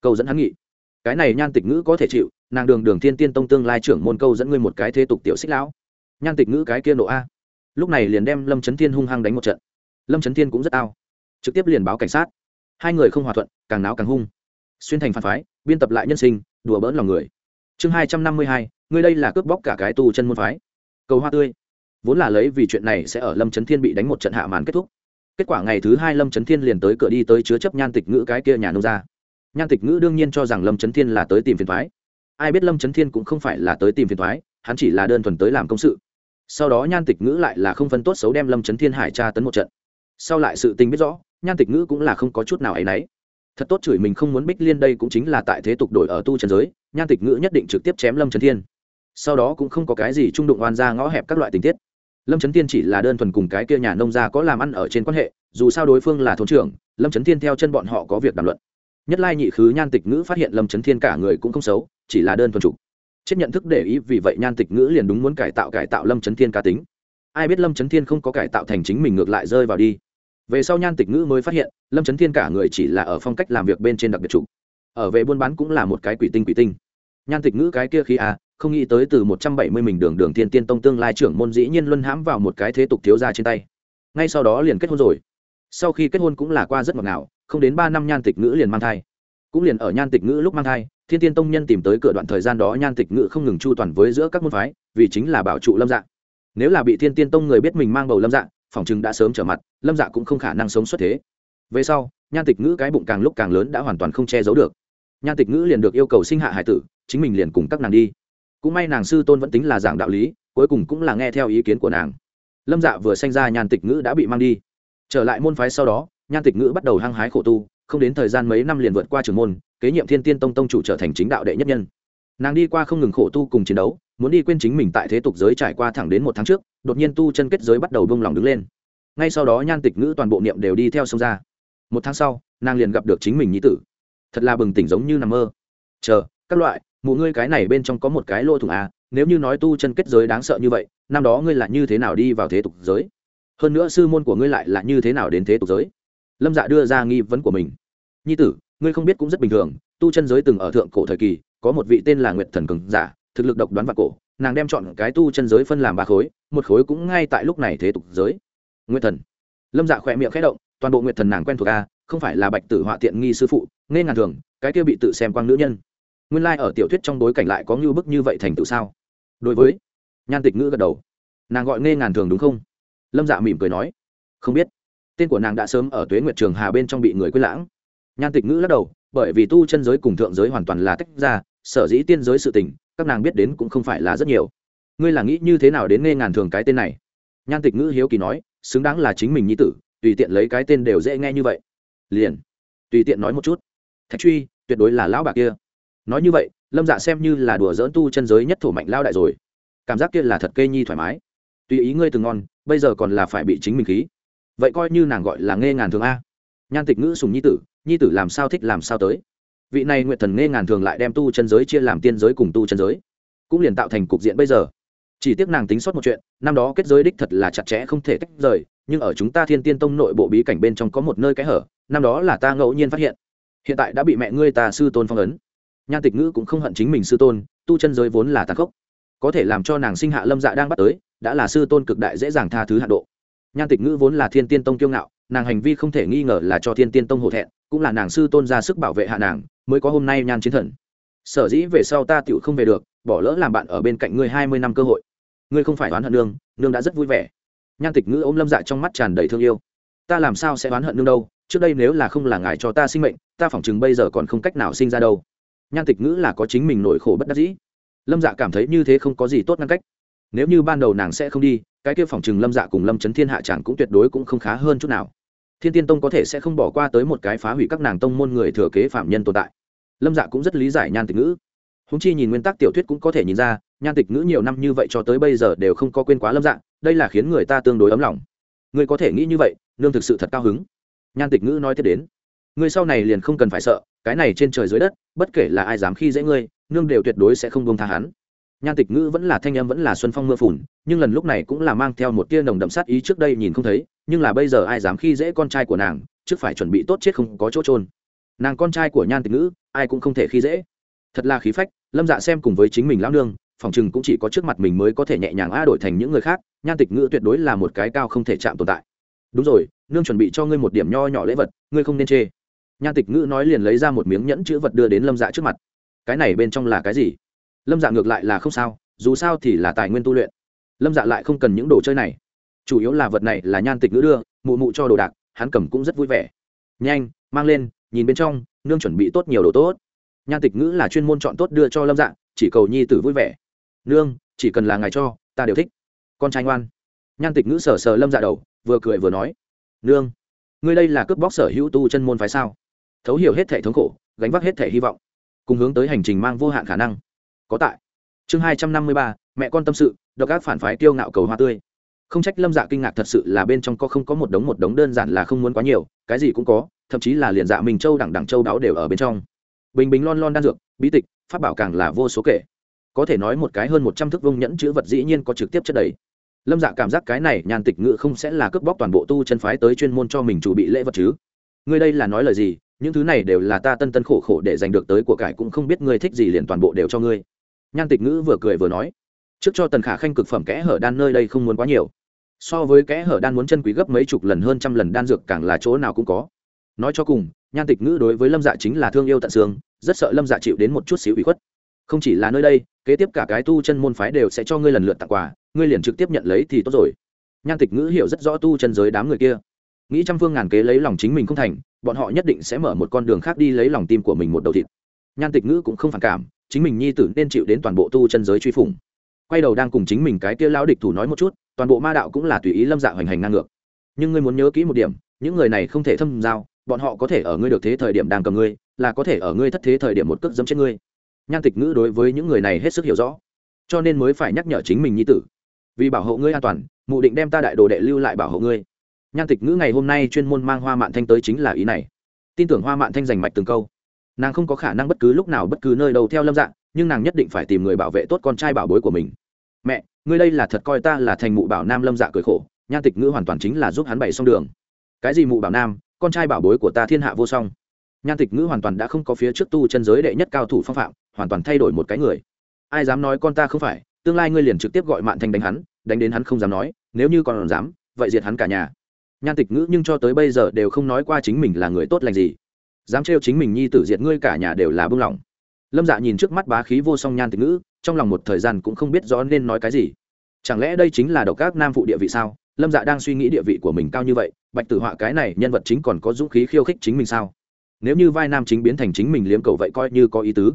Câu dẫn hắn nghị cái này nhan tịch ngữ có thể chịu, nàng đường đường thiên tiên tông tương lai trưởng môn câu dẫn ngươi một cái thế tục tiểu xích lão. Nhan tịch ngữ cái kia nộ a. Lúc này liền đem lâm trấn thiên hung hăng đánh một trận. Lâm trấn thiên cũng rất ao. Trực tiếp liền báo cảnh sát. Hai người không hòa thuận, càng náo càng hung. Xuyên thành phản phái, biên tập lại nhân sinh, đùa bỡn lòng người. Chương hai trăm năm mươi hai, ngươi đây là cướp bóc cả cái tu chân môn phái. Cầu hoa tươi. Vốn là lấy vì chuyện này sẽ ở lâm trấn thiên bị đánh một trận hạ màn kết thúc. Kết quả ngày thứ hai lâm trấn thiên liền tới cửa đi tới chứa chấp nhan tịch ngữ cái kia nhà nông ra nhan tịch ngữ đương nhiên cho rằng lâm trấn thiên là tới tìm phiền thoái ai biết lâm trấn thiên cũng không phải là tới tìm phiền thoái hắn chỉ là đơn thuần tới làm công sự. Sau đó nhan tịch ngữ lại là không phân tốt xấu đem lâm trấn thiên hải tra tấn một trận. Sau lại sự tình biết rõ, nhan tịch ngữ cũng là không có chút nào ấ y n ấ y thật tốt chửi mình không muốn bích liên đây cũng chính là tại thế tục đổi ở tu trần giới, nhan tịch ngữ nhất định trực tiếp chém lâm trấn thiên. Sau đó cũng không có cái gì trung đụng oan ra ngõ hẹp các loại tình tiết. Lâm trấn thiên chỉ là đơn thuần cùng cái kia nhà nông gia có làm ăn ở trên quan hệ, dù sao đối phương là thôn trưởng, lâm trấn thiên theo chân bọn họ có việc đàm luận nhất lai nhị khứ nhan tịch ngữ phát hiện lâm trấn thiên cả người cũng không xấu, chỉ là đơn thuần trục. Chết nhận thức để ý vì vậy nhan tịch ngữ liền đúng muốn cải tạo cải tạo lâm trấn thiên cá tính. Ai biết lâm trấn thiên không có cải tạo thành chính mình ngược lại rơi vào đi. Về sau nhan tịch ngữ mới phát hiện, lâm trấn thiên cả người chỉ là ở phong cách làm việc bên trên đặc biệt trục. Ở về buôn bán cũng là một cái quỷ tinh quỷ tinh. Nhan tịch ngữ cái kia khi à không nghĩ tới từ một trăm bảy mươi mình đường đường thiên tiên tông tương lai trưởng môn dĩ nhiên luân hãm vào một cái thế tục thiếu ra trên tay. Ngay sau đó liền kết hôn rồi. Sau khi kết hôn cũng là qua rất ngọt ngào không đến ba năm nhan tịch ngữ liền mang thai. Cũng liền ở nhan tịch ngữ lúc mang thai, thiên tiên tông nhân tìm tới cửa đoạn thời gian đó nhan tịch ngự không ngừng chu toàn với giữa các môn phái, vì chính là bảo trụ lâm dạ. Nếu là bị thiên tiên tông người biết mình mang bầu lâm dạ phòng chừng đã sớm trở mặt, lâm dạ cũng không khả năng sống xuất thế. Về sau, nhan tịch ngữ cái bụng càng lúc càng lớn đã hoàn toàn không che giấu được. Nhan tịch ngữ liền được yêu cầu sinh hạ hải tử, chính mình liền cùng các nàng đi. Cũng may nàng sư tôn vẫn tính là giảng đạo lý, cuối cùng cũng là nghe theo ý kiến của nàng. Lâm dạ vừa sanh ra, nhan tịch ngữ đã bị mang đi. Trở lại môn phái sau đó nhan tịch ngữ bắt đầu hăng hái khổ tu, không đến thời gian mấy năm liền vượt qua trường môn, kế nhiệm thiên tiên tông tông chủ trở thành chính đạo đệ nhất nhân. Nàng đi qua không ngừng khổ tu cùng chiến đấu, muốn đi quên chính mình tại thế tục giới trải qua thẳng đến một tháng trước, đột nhiên tu chân kết giới bắt đầu bông lòng đứng lên. Ngay sau đó nhan tịch ngữ toàn bộ niệm đều đi theo sông ra. Một tháng sau, nàng liền gặp được chính mình nhí tử. Thật là bừng tỉnh giống như nằm mơ. Chờ, các loại, mụ ngươi cái này bên trong có một cái lỗ thủng à nếu như nói tu chân kết giới đáng sợ như vậy, năm đó ngươi là như thế nào đi vào thế tục giới? Hơn nữa sư môn của ngươi lại là như thế nào đến thế tục giới? Lâm dạ đưa ra nghi vấn của mình. Nhi tử, ngươi không biết cũng rất bình thường, tu chân giới từng ở thượng cổ thời kỳ, có một vị tên là nguyệt thần cường giả, thực lực độc đoán và cổ, nàng đem chọn cái tu chân giới phân làm ba khối, một khối cũng ngay tại lúc này thế tục giới. Nguyệt thần. Lâm dạ khỏe miệng khẽ động, toàn bộ nguyệt thần nàng quen thuộc a, không phải là bạch tử họa tiện nghi sư phụ, nghe ngàn thường, cái kia bị tự xem quang nữ nhân. Nguyên lai、like、ở tiểu thuyết trong bối cảnh lại có ngưu bức như vậy thành tựu sao? Đối với nhan tịch ngữ gật đầu. Nàng gọi nghe ngàn thường đúng không? Lâm dạ mỉm cười nói. Không biết tên của nàng đã sớm ở tuế nguyệt trường hà bên trong bị người quên lãng. Nhan tịch ngữ lắc đầu, bởi vì tu chân giới cùng thượng giới hoàn toàn là tách ra, sở dĩ tiên giới sự tình, các nàng biết đến cũng không phải là rất nhiều. Ngươi là nghĩ như thế nào đến nghe ngàn thường cái tên này? Nhan tịch ngữ hiếu kỳ nói, xứng đáng là chính mình nhi tử, tùy tiện lấy cái tên đều dễ nghe như vậy. Liền, tùy tiện nói một chút. Thạch truy, tuyệt đối là lão bà kia. Nói như vậy, lâm dạ xem như là đùa dỡn tu chân giới nhất thổ mạnh lao đại rồi. Cảm giác kia là thật kê nhi thoải mái. Tùy ý ngươi từng ngon, bây giờ còn là phải bị chính mình khí vậy coi như nàng gọi là nghe ngàn thường a. Nhan tịch ngữ sùng nhi tử nhi tử làm sao thích làm sao tới. Vị này nguyện thần nghe ngàn thường lại đem tu chân giới chia làm tiên giới cùng tu chân giới, cũng liền tạo thành cục diện bây giờ. Chỉ tiếc nàng tính sót một chuyện, năm đó kết giới đích thật là chặt chẽ không thể tách rời, nhưng ở chúng ta thiên tiên tông nội bộ bí cảnh bên trong có một nơi cái hở, năm đó là ta ngẫu nhiên phát hiện. Hiện tại đã bị mẹ ngươi ta sư tôn phong ấn. Nhan tịch ngữ cũng không hận chính mình sư tôn, tu chân giới vốn là tàn khốc, có thể làm cho nàng sinh hạ lâm dạ đang bắt tới, đã là sư tôn cực đại dễ dàng tha thứ hạ độ nhan tịch ngữ vốn là thiên tiên tông kiêu ngạo, nàng hành vi không thể nghi ngờ là cho thiên tiên tông hổ thẹn, cũng là nàng sư tôn ra sức bảo vệ hạ nàng, mới có hôm nay nhan chiến thần. Sở dĩ về sau ta tựu không về được, bỏ lỡ làm bạn ở bên cạnh ngươi hai mươi năm cơ hội. Ngươi không phải oán hận nương nương đã rất vui vẻ. Nhan tịch ngữ ôm lâm dạ trong mắt tràn đầy thương yêu. Ta làm sao sẽ oán hận nương đâu, trước đây nếu là không là ngài cho ta sinh mệnh, ta phỏng chừng bây giờ còn không cách nào sinh ra đâu. Nhan tịch ngữ là có chính mình nỗi khổ bất đắc dĩ. Lâm dạ cảm thấy như thế không có gì tốt ngăn cách. Nếu như ban đầu nàng sẽ không đi cái kia phòng trừng lâm dạ cùng lâm trấn thiên hạ chẳng cũng tuyệt đối cũng không khá hơn chút nào. Thiên tiên tông có thể sẽ không bỏ qua tới một cái phá hủy các nàng tông môn người thừa kế phạm nhân tồn tại. Lâm dạ cũng rất lý giải nhan tịch ngữ. Húng chi nhìn nguyên tắc tiểu thuyết cũng có thể nhìn ra, nhan tịch ngữ nhiều năm như vậy cho tới bây giờ đều không có quên quá lâm dạ đây là khiến người ta tương đối ấm lòng. Ngươi có thể nghĩ như vậy, nương thực sự thật cao hứng. Nhan tịch ngữ nói tiếp đến. Ngươi sau này liền không cần phải sợ, cái này trên trời dưới đất, bất kể là ai dám khi dễ ngươi, nương đều tuyệt đối sẽ không buông tha hắn nhan tịch ngữ vẫn là thanh em vẫn là xuân phong mưa phùn, nhưng lần lúc này cũng là mang theo một tia nồng đậm sát ý trước đây nhìn không thấy, nhưng là bây giờ ai dám khi dễ con trai của nàng, trước phải chuẩn bị tốt chết không có chỗ trôn nàng con trai của nhan tịch ngữ, ai cũng không thể khi dễ. Thật là khí phách, lâm dạ xem cùng với chính mình lão nương, phòng chừng cũng chỉ có trước mặt mình mới có thể nhẹ nhàng a đổi thành những người khác, nhan tịch ngữ tuyệt đối là một cái cao không thể chạm tồn tại. Đúng rồi, nương chuẩn bị cho ngươi một điểm nho nhỏ lễ vật, ngươi không nên chê. Nhan tịch ngữ nói liền lấy ra một miếng nhẫn chữ vật đưa đến lâm dạ trước mặt. Cái này bên trong là cái gì? Lâm dạ ngược lại là không sao, dù sao thì là tài nguyên tu luyện. Lâm dạ lại không cần những đồ chơi này. Chủ yếu là vật này là nhan tịch ngữ đưa, mụ mụ cho đồ đạc, hắn cầm cũng rất vui vẻ. Nhanh, mang lên, nhìn bên trong, nương chuẩn bị tốt nhiều đồ tốt. Nhan tịch ngữ là chuyên môn chọn tốt đưa cho lâm dạ chỉ cầu nhi tử vui vẻ. Nương, chỉ cần là ngài cho, ta đều thích. Con trai ngoan. Nhan tịch ngữ sờ sờ lâm dạ đầu, vừa cười vừa nói. Nương, ngươi đây là cướp bóc sở hữu tu chân môn phái sao? Thấu hiểu hết thể thống khổ, gánh vác hết thể hy vọng, cùng hướng tới hành trình mang vô hạn khả năng có tại. Chương hai trăm năm mươi ba, mẹ con tâm sự, độc ác phản phái tiêu ngạo cầu hoa tươi. Không trách lâm dạ kinh ngạc thật sự là bên trong có không có một đống một đống đơn giản là không muốn quá nhiều, cái gì cũng có, thậm chí là liền dạ mình châu đẳng đẳng châu đáo đều ở bên trong. Bình bình lon lon đan dược, bí tịch phát bảo càng là vô số kể. Có thể nói một cái hơn một trăm thước vông nhẫn chữ vật dĩ nhiên có trực tiếp chất đầy. Lâm dạ cảm giác cái này nhàn tịch ngự không sẽ là cướp bóc toàn bộ tu chân phái tới chuyên môn cho mình chủ bị lễ vật chứ. Ngươi đây là nói lời gì, những thứ này đều là ta tân tân khổ khổ để giành được tới của cải cũng không biết ngươi thích gì liền toàn bộ đều cho ngươi nhan tịch ngữ vừa cười vừa nói, trước cho tần khả khanh cực phẩm kẽ hở đan nơi đây không muốn quá nhiều. So với kẽ hở đan muốn chân quý gấp mấy chục lần hơn trăm lần đan dược càng là chỗ nào cũng có. Nói cho cùng, nhan tịch ngữ đối với lâm dạ chính là thương yêu tận xương, rất sợ lâm dạ chịu đến một chút xíu bị khuất. Không chỉ là nơi đây, kế tiếp cả cái tu chân môn phái đều sẽ cho ngươi lần lượt tặng quà, ngươi liền trực tiếp nhận lấy thì tốt rồi. Nhan tịch ngữ hiểu rất rõ tu chân giới đám người kia. Nghĩ trăm phương ngàn kế lấy lòng chính mình không thành, bọn họ nhất định sẽ mở một con đường khác đi lấy lòng tim của mình một đầu thịt. Nhan tịch ngữ cũng không phản cảm chính mình nhi tử nên chịu đến toàn bộ tu chân giới truy phủng. Quay đầu đang cùng chính mình cái kia lão địch thủ nói một chút, toàn bộ ma đạo cũng là tùy ý lâm dạ hoành hành ngang ngược. Nhưng ngươi muốn nhớ kỹ một điểm, những người này không thể thâm giao, bọn họ có thể ở ngươi được thế thời điểm đang cầm ngươi, là có thể ở ngươi thất thế thời điểm một cước dẫm trên ngươi. Nhan tịch ngữ đối với những người này hết sức hiểu rõ, cho nên mới phải nhắc nhở chính mình nhi tử. Vì bảo hộ ngươi an toàn, mụ định đem ta đại đồ đệ lưu lại bảo hộ ngươi. Nhan tịch ngữ ngày hôm nay chuyên môn mang hoa mạn thanh tới chính là ý này. Tin tưởng hoa mạn thanh giành mạch từng câu nàng không có khả năng bất cứ lúc nào bất cứ nơi đâu theo lâm dạng, nhưng nàng nhất định phải tìm người bảo vệ tốt con trai bảo bối của mình. Mẹ, ngươi đây là thật coi ta là thành mụ bảo nam lâm dạ cười khổ, nhan tịch ngữ hoàn toàn chính là giúp hắn bày xong đường. Cái gì mụ bảo nam, con trai bảo bối của ta thiên hạ vô song. Nhan tịch ngữ hoàn toàn đã không có phía trước tu chân giới đệ nhất cao thủ phong phạm, hoàn toàn thay đổi một cái người. Ai dám nói con ta không phải, tương lai ngươi liền trực tiếp gọi mạn thanh đánh hắn, đánh đến hắn không dám nói, nếu như còn dám, vậy diệt hắn cả nhà. Nhan tịch ngữ nhưng cho tới bây giờ đều không nói qua chính mình là người tốt lành gì dám trêu chính mình nhi tử diệt ngươi cả nhà đều là bưng lòng. Lâm dạ nhìn trước mắt bá khí vô song nhan tịch ngữ, trong lòng một thời gian cũng không biết rõ nên nói cái gì. Chẳng lẽ đây chính là độc các nam phụ địa vị sao? Lâm dạ đang suy nghĩ địa vị của mình cao như vậy, bạch tử họa cái này nhân vật chính còn có dũng khí khiêu khích chính mình sao? Nếu như vai nam chính biến thành chính mình liếm cầu vậy coi như có ý tứ.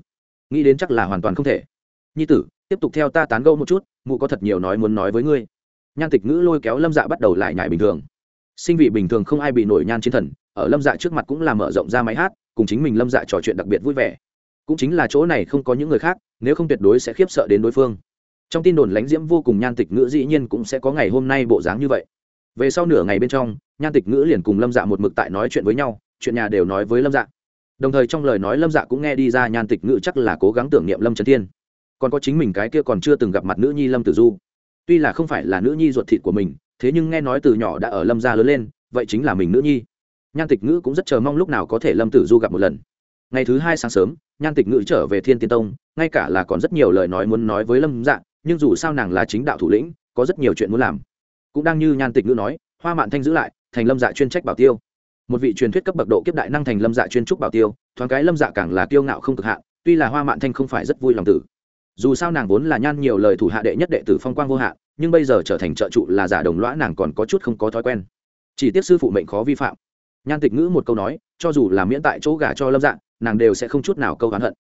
Nghĩ đến chắc là hoàn toàn không thể. Nhi tử, tiếp tục theo ta tán gẫu một chút, mụ có thật nhiều nói muốn nói với ngươi. Nhan tịch ngữ lôi kéo lâm dạ bắt đầu lại nhải bình thường sinh vị bình thường không ai bị nổi nhan chiến thần, ở lâm dạ trước mặt cũng là mở rộng ra máy hát, cùng chính mình lâm dạ trò chuyện đặc biệt vui vẻ. Cũng chính là chỗ này không có những người khác, nếu không tuyệt đối sẽ khiếp sợ đến đối phương. Trong tin đồn lãnh diễm vô cùng nhan tịch ngữ dĩ nhiên cũng sẽ có ngày hôm nay bộ dáng như vậy. Về sau nửa ngày bên trong, nhan tịch ngữ liền cùng lâm dạ một mực tại nói chuyện với nhau, chuyện nhà đều nói với lâm dạ. Đồng thời trong lời nói lâm dạ cũng nghe đi ra nhan tịch ngữ chắc là cố gắng tưởng niệm lâm trấn thiên. Còn có chính mình cái kia còn chưa từng gặp mặt nữ nhi lâm tử du. Tuy là không phải là nữ nhi ruột thịt của mình thế nhưng nghe nói từ nhỏ đã ở lâm gia lớn lên, vậy chính là mình nữ nhi. Nhan tịch ngữ cũng rất chờ mong lúc nào có thể lâm tử du gặp một lần. Ngày thứ hai sáng sớm, nhan tịch ngữ trở về thiên tiên tông, ngay cả là còn rất nhiều lời nói muốn nói với lâm dạ nhưng dù sao nàng là chính đạo thủ lĩnh, có rất nhiều chuyện muốn làm. Cũng đang như nhan tịch ngữ nói, hoa mạn thanh giữ lại, thành lâm dạ chuyên trách bảo tiêu. Một vị truyền thuyết cấp bậc độ kiếp đại năng thành lâm dạ chuyên trúc bảo tiêu, thoáng cái lâm dạ càng là kiêu ngạo không cực hạn, tuy là hoa mạn thanh không phải rất vui lòng tử. Dù sao nàng vốn là nhan nhiều lời thủ hạ đệ nhất đệ tử phong quang vô hạn nhưng bây giờ trở thành trợ trụ là giả đồng lõa nàng còn có chút không có thói quen. Chỉ tiếp sư phụ mệnh khó vi phạm. Nhan tịch ngữ một câu nói, cho dù là miễn tại chỗ gả cho lâm dạ nàng đều sẽ không chút nào câu hắn hận.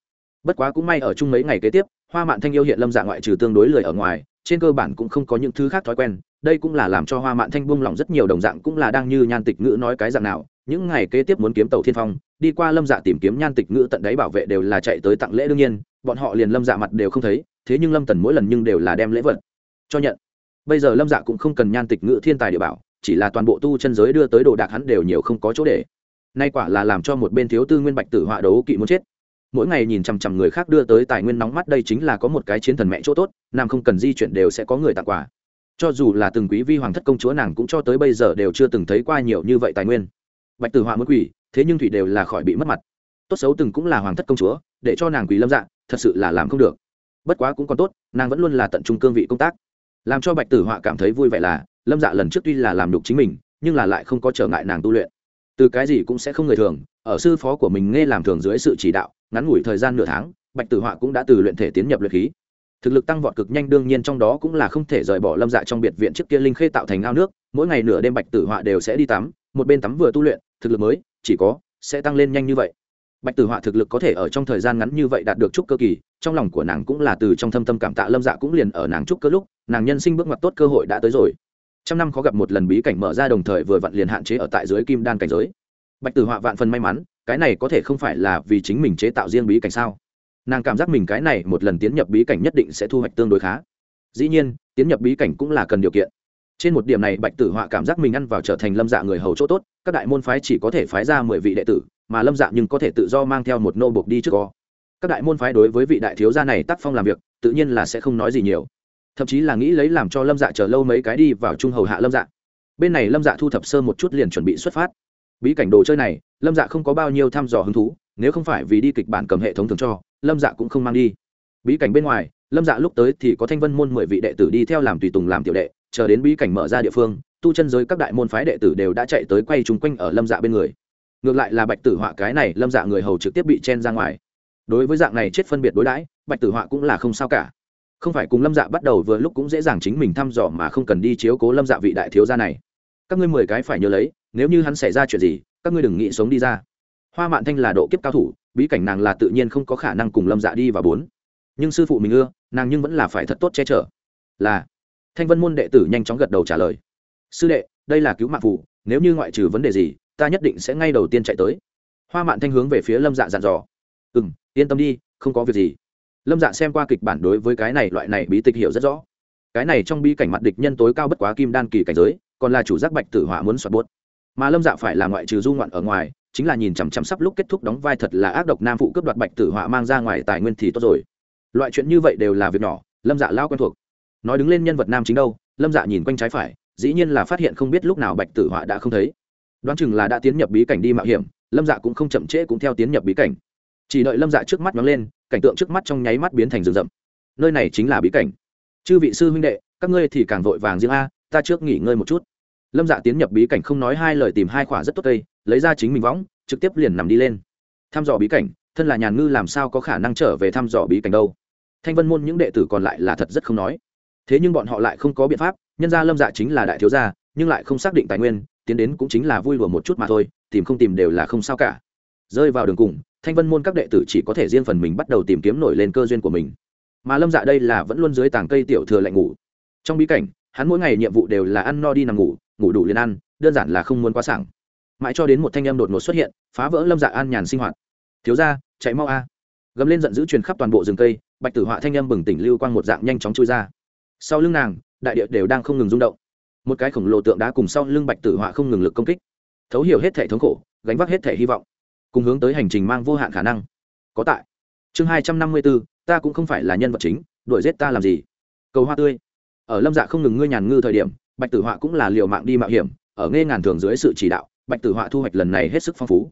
Bất quá cũng may ở chung mấy ngày kế tiếp, hoa mạn thanh yêu hiện lâm dạ ngoại trừ tương đối lười ở ngoài, trên cơ bản cũng không có những thứ khác thói quen, đây cũng là làm cho hoa mạn thanh buông lỏng rất nhiều đồng dạng cũng là đang như nhan tịch ngữ nói cái dạng nào, những ngày kế tiếp muốn kiếm tàu thiên phong, đi qua lâm dạ tìm kiếm nhan tịch ngữ tận đáy bảo vệ đều là chạy tới tặng lễ đương nhiên, bọn họ liền lâm dạ mặt đều không thấy, thế nhưng lâm tần mỗi lần nhưng đều là đem lễ vật cho nhận bây giờ lâm dạ cũng không cần nhan tịch ngữ thiên tài địa bảo, chỉ là toàn bộ tu chân giới đưa tới đồ đạc hắn đều nhiều không có chỗ để. Nay quả là làm cho một bên thiếu tư nguyên bạch tử họa đấu kỵ muốn chết. Mỗi ngày nhìn chằm chằm người khác đưa tới tài nguyên nóng mắt đây chính là có một cái chiến thần mẹ chỗ tốt, nam không cần di chuyển đều sẽ có người tặng quà. Cho dù là từng quý vi hoàng thất công chúa nàng cũng cho tới bây giờ đều chưa từng thấy qua nhiều như vậy tài nguyên. Bạch tử họa muốn quỷ thế nhưng thủy đều là khỏi bị mất mặt. Tốt xấu từng cũng là hoàng thất công chúa, để cho nàng quỷ lâm dạ thật sự là làm không được. Bất quá cũng còn tốt, nàng vẫn luôn là tận trung cương vị công tác làm cho bạch tử họa cảm thấy vui vẻ là, lâm dạ lần trước tuy là làm đục chính mình, nhưng là lại không có trở ngại nàng tu luyện. Từ cái gì cũng sẽ không người thường, ở sư phó của mình nghe làm thường dưới sự chỉ đạo, ngắn ngủi thời gian nửa tháng, bạch tử họa cũng đã từ luyện thể tiến nhập luyện khí. Thực lực tăng vọt cực nhanh đương nhiên trong đó cũng là không thể rời bỏ lâm dạ trong biệt viện trước kia linh khê tạo thành ao nước, mỗi ngày nửa đêm bạch tử họa đều sẽ đi tắm, một bên tắm vừa tu luyện, thực lực mới, chỉ có, sẽ tăng lên nhanh như vậy bạch tử họa thực lực có thể ở trong thời gian ngắn như vậy đạt được chút cơ kỳ, trong lòng của nàng cũng là từ trong thâm tâm cảm tạ lâm dạ cũng liền ở nàng chút cơ lúc, nàng nhân sinh bước ngoặt tốt cơ hội đã tới rồi. Trăm năm khó gặp một lần bí cảnh mở ra đồng thời vừa vặn liền hạn chế ở tại dưới kim đan cảnh giới. Bạch tử họa vạn phần may mắn, cái này có thể không phải là vì chính mình chế tạo riêng bí cảnh sao? Nàng cảm giác mình cái này một lần tiến nhập bí cảnh nhất định sẽ thu hoạch tương đối khá. Dĩ nhiên, tiến nhập bí cảnh cũng là cần điều kiện. Trên một điểm này bạch tử họa cảm giác mình ăn vào trở thành lâm dạ người hầu chỗ tốt, các đại môn phái chỉ có thể phái ra mười vị đệ tử mà lâm dạ nhưng có thể tự do mang theo một nô buộc đi trước co các đại môn phái đối với vị đại thiếu gia này tác phong làm việc, tự nhiên là sẽ không nói gì nhiều. Thậm chí là nghĩ lấy làm cho lâm dạ chờ lâu mấy cái đi vào trung hầu hạ lâm dạ. Bên này lâm dạ thu thập sơ một chút liền chuẩn bị xuất phát. Bí cảnh đồ chơi này, lâm dạ không có bao nhiêu thăm dò hứng thú, nếu không phải vì đi kịch bản cầm hệ thống thường cho, lâm dạ cũng không mang đi. Bí cảnh bên ngoài, lâm dạ lúc tới thì có thanh vân môn mười vị đệ tử đi theo làm tùy tùng làm tiểu đệ, chờ đến bí cảnh mở ra địa phương, tu chân giới các đại môn phái đệ tử đều đã chạy tới quay chung quanh ở lâm dạ bên người ngược lại là bạch tử họa cái này lâm dạ người hầu trực tiếp bị chen ra ngoài. Đối với dạng này chết phân biệt đối đãi, bạch tử họa cũng là không sao cả. Không phải cùng lâm dạ bắt đầu vừa lúc cũng dễ dàng chính mình thăm dò mà không cần đi chiếu cố lâm dạ vị đại thiếu gia này. Các ngươi mười cái phải nhớ lấy, nếu như hắn xảy ra chuyện gì, các ngươi đừng nghĩ sống đi ra. Hoa mạn thanh là độ kiếp cao thủ, bí cảnh nàng là tự nhiên không có khả năng cùng lâm dạ đi và bốn. Nhưng sư phụ mình ưa, nàng nhưng vẫn là phải thật tốt che chở. Là, thanh vân môn đệ tử nhanh chóng gật đầu trả lời. Sư đệ, đây là cứu mạng phụ nếu như ngoại trừ vấn đề gì ta nhất định sẽ ngay đầu tiên chạy tới. Hoa mạn thanh hướng về phía lâm dạ dặn dò. Ừ m yên tâm đi, không có việc gì. Lâm dạ xem qua kịch bản đối với cái này, loại này bí tịch hiểu rất rõ. Cái này trong bi cảnh mặt địch nhân tối cao bất quá kim đan kỳ cảnh giới, còn là chủ giác bạch tử hỏa muốn soạt buốt mà lâm dạ phải là ngoại trừ du ngoạn ở ngoài, chính là nhìn chằm chằm sắp lúc kết thúc đóng vai thật là ác độc nam phụ cướp đoạt bạch tử hỏa mang ra ngoài tài nguyên thì tốt rồi. Loại chuyện như vậy đều là việc nhỏ, lâm dạ lao quen thuộc. Nói đứng lên nhân vật nam chính đâu, lâm dạ nhìn quanh trái phải, dĩ nhiên là phát hiện không biết lúc nào bạch tử hỏa đã không thấy đoán chừng là đã tiến nhập bí cảnh đi mạo hiểm, lâm dạ cũng không chậm trễ cũng theo tiến nhập bí cảnh. Chỉ đợi lâm dạ trước mắt nhóng lên, cảnh tượng trước mắt trong nháy mắt biến thành rừng rậm. Nơi này chính là bí cảnh. Chư vị sư huynh đệ, các ngươi thì càng vội vàng riêng a, ta trước nghỉ ngơi một chút. Lâm dạ tiến nhập bí cảnh không nói hai lời tìm hai khỏa rất tốt cây, lấy ra chính mình võng, trực tiếp liền nằm đi lên. Thăm dò bí cảnh, thân là nhàn ngư làm sao có khả năng trở về thăm dò bí cảnh đâu? Thanh vân môn những đệ tử còn lại là thật rất không nói. Thế nhưng bọn họ lại không có biện pháp, nhân ra lâm dạ chính là đại thiếu gia, nhưng lại không xác định tài nguyên tiến đến cũng chính là vui đùa một chút mà thôi, tìm không tìm đều là không sao cả. Rơi vào đường cùng, thanh vân môn các đệ tử chỉ có thể riêng phần mình bắt đầu tìm kiếm nổi lên cơ duyên của mình. Mà lâm dạ đây là vẫn luôn dưới tảng cây tiểu thừa lạnh ngủ. Trong bí cảnh, hắn mỗi ngày nhiệm vụ đều là ăn no đi nằm ngủ ngủ đủ liền ăn, đơn giản là không muốn quá sảng. Mãi cho đến một thanh âm đột ngột xuất hiện, phá vỡ lâm dạ an nhàn sinh hoạt. Thiếu ra chạy mau a. Gầm lên giận dữ truyền khắp toàn bộ rừng cây, bạch tử họa thanh âm bừng tỉnh lưu quang một dạng nhanh chóng chui ra. Sau lưng nàng, đại địa đều đang không ngừng rung động một cái khổng lồ tượng đá cùng sau lưng bạch tử họa không ngừng lực công kích, thấu hiểu hết thể thống khổ, gánh vác hết thể hy vọng, cùng hướng tới hành trình mang vô hạn khả năng. Có tại. Chương hai trăm năm mươi bốn ta cũng không phải là nhân vật chính, đuổi giết ta làm gì? Cầu hoa tươi. Ở lâm dạ không ngừng ngươi nhàn ngư thời điểm, bạch tử họa cũng là liều mạng đi mạo hiểm, ở nghe ngàn thường dưới sự chỉ đạo, bạch tử họa thu hoạch lần này hết sức phong phú.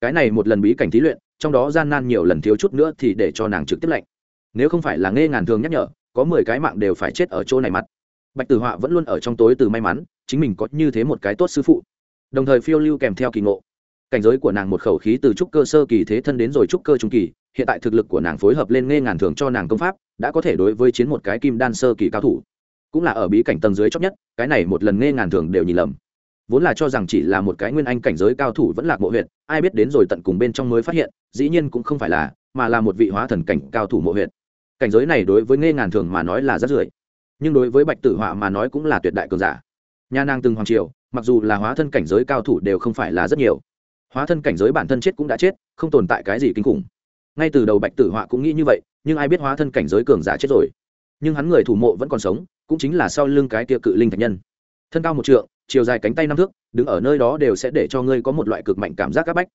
Cái này một lần bí cảnh thí luyện, trong đó gian nan nhiều lần thiếu chút nữa thì để cho nàng trực tiếp lệnh. Nếu không phải là nghe ngàn thường nhắc nhở, có mười cái mạng đều phải chết ở chỗ này mặt bạch tử họa vẫn luôn ở trong tối từ may mắn, chính mình có như thế một cái tốt sư phụ. Đồng thời phiêu lưu kèm theo kỳ ngộ. Cảnh giới của nàng một khẩu khí từ trúc cơ sơ kỳ thế thân đến rồi trúc cơ trung kỳ, hiện tại thực lực của nàng phối hợp lên nghe ngàn thường cho nàng công pháp, đã có thể đối với chiến một cái kim đan sơ kỳ cao thủ. Cũng là ở bí cảnh tầng dưới chót nhất, cái này một lần nghe ngàn thường đều nhìn lầm. Vốn là cho rằng chỉ là một cái nguyên anh cảnh giới cao thủ vẫn lạc mộ huyện ai biết đến rồi tận cùng bên trong mới phát hiện, dĩ nhiên cũng không phải là, mà là một vị hóa thần cảnh cao thủ mộ huyện cảnh giới này đối với nghe ngàn thường mà nói là rất rưởi nhưng đối với bạch tử họa mà nói cũng là tuyệt đại cường giả. Nha nàng từng hoàng triều, mặc dù là hóa thân cảnh giới cao thủ đều không phải là rất nhiều. Hóa thân cảnh giới bản thân chết cũng đã chết, không tồn tại cái gì kinh khủng. Ngay từ đầu bạch tử họa cũng nghĩ như vậy, nhưng ai biết hóa thân cảnh giới cường giả chết rồi. Nhưng hắn người thủ mộ vẫn còn sống, cũng chính là sau lưng cái tia cự linh thạch nhân. Thân cao một trượng, chiều dài cánh tay năm thước, đứng ở nơi đó đều sẽ để cho ngươi có một loại cực mạnh cảm giác áp bách.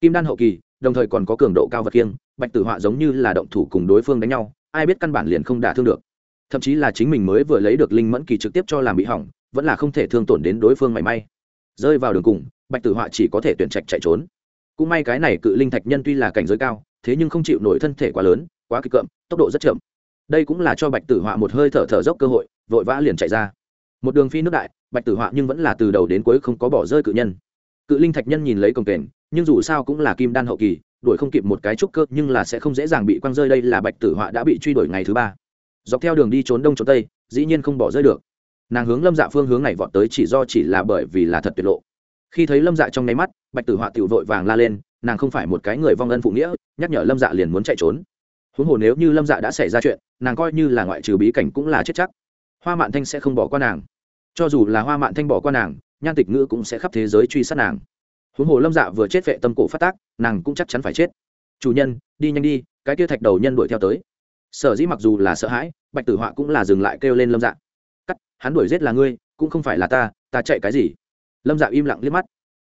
Kim đan hậu kỳ, đồng thời còn có cường độ cao vật kiêng, bạch tử họa giống như là động thủ cùng đối phương đánh nhau, ai biết căn bản liền không đả thương được thậm chí là chính mình mới vừa lấy được linh mẫn kỳ trực tiếp cho làm bị hỏng, vẫn là không thể thương tổn đến đối phương mảy may. Rơi vào đường cùng, bạch tử họa chỉ có thể tuyển trạch chạy trốn. Cũng may cái này cự linh thạch nhân tuy là cảnh giới cao, thế nhưng không chịu nổi thân thể quá lớn, quá kịch cợm tốc độ rất chậm. Đây cũng là cho bạch tử họa một hơi thở thở dốc cơ hội, vội vã liền chạy ra. Một đường phi nước đại, bạch tử họa nhưng vẫn là từ đầu đến cuối không có bỏ rơi cự nhân. Cự linh thạch nhân nhìn lấy công kềnh nhưng dù sao cũng là kim đan hậu kỳ, đuổi không kịp một cái trúc cơ nhưng là sẽ không dễ dàng bị quăng rơi. Đây là bạch tử họa đã bị truy đuổi ngày thứ ba dọc theo đường đi trốn đông trốn tây, dĩ nhiên không bỏ rơi được. Nàng hướng lâm dạ phương hướng này vọt tới chỉ do chỉ là bởi vì là thật tuyệt lộ. Khi thấy lâm dạ trong nháy mắt, bạch tử họa tiểu vội vàng la lên, nàng không phải một cái người vong ân phụ nghĩa, nhắc nhở lâm dạ liền muốn chạy trốn. Huống hồ nếu như lâm dạ đã xảy ra chuyện, nàng coi như là ngoại trừ bí cảnh cũng là chết chắc. Hoa mạn thanh sẽ không bỏ qua nàng. Cho dù là hoa mạn thanh bỏ qua nàng, nhan tịch ngữ cũng sẽ khắp thế giới truy sát nàng. Huống hồ lâm dạ vừa chết vệ tâm cổ phát tác, nàng cũng chắc chắn phải chết. Chủ nhân, đi nhanh đi, cái kia thạch đầu nhân đuổi theo tới sở dĩ mặc dù là sợ hãi, bạch tử họa cũng là dừng lại kêu lên lâm dạ. Cắt, hắn đuổi giết là ngươi, cũng không phải là ta ta chạy cái gì? Lâm dạ im lặng liếc mắt.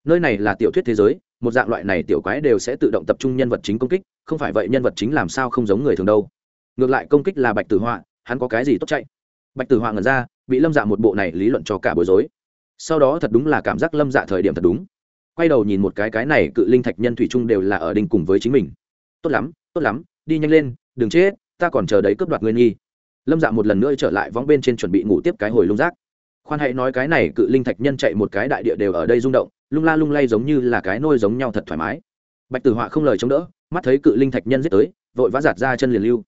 Nơi này là tiểu thuyết thế giới, một dạng loại này tiểu quái đều sẽ tự động tập trung nhân vật chính công kích, không phải vậy nhân vật chính làm sao không giống người thường đâu. Ngược lại công kích là bạch tử họa, hắn có cái gì tốt chạy? Bạch tử họa ngẩn ra, bị lâm dạ một bộ này lý luận cho cả bối rối. Sau đó thật đúng là cảm giác lâm dạ thời điểm thật đúng. Quay đầu nhìn một cái cái này cự linh thạch nhân thủy chung đều là ở đình cùng với chính mình. Tốt lắm tốt lắm, đi nhanh lên, đừng chết ta còn chờ đấy cướp đoạt nguyên nghi. Lâm dạ một lần nữa trở lại vóng bên trên chuẩn bị ngủ tiếp cái hồi lung rác. Khoan hãy nói cái này, cự linh thạch nhân chạy một cái đại địa đều ở đây rung động, lung la lung lay giống như là cái nôi giống nhau thật thoải mái. Bạch tử họa không lời chống đỡ, mắt thấy cự linh thạch nhân giết tới, vội vã giạt ra chân liền lưu.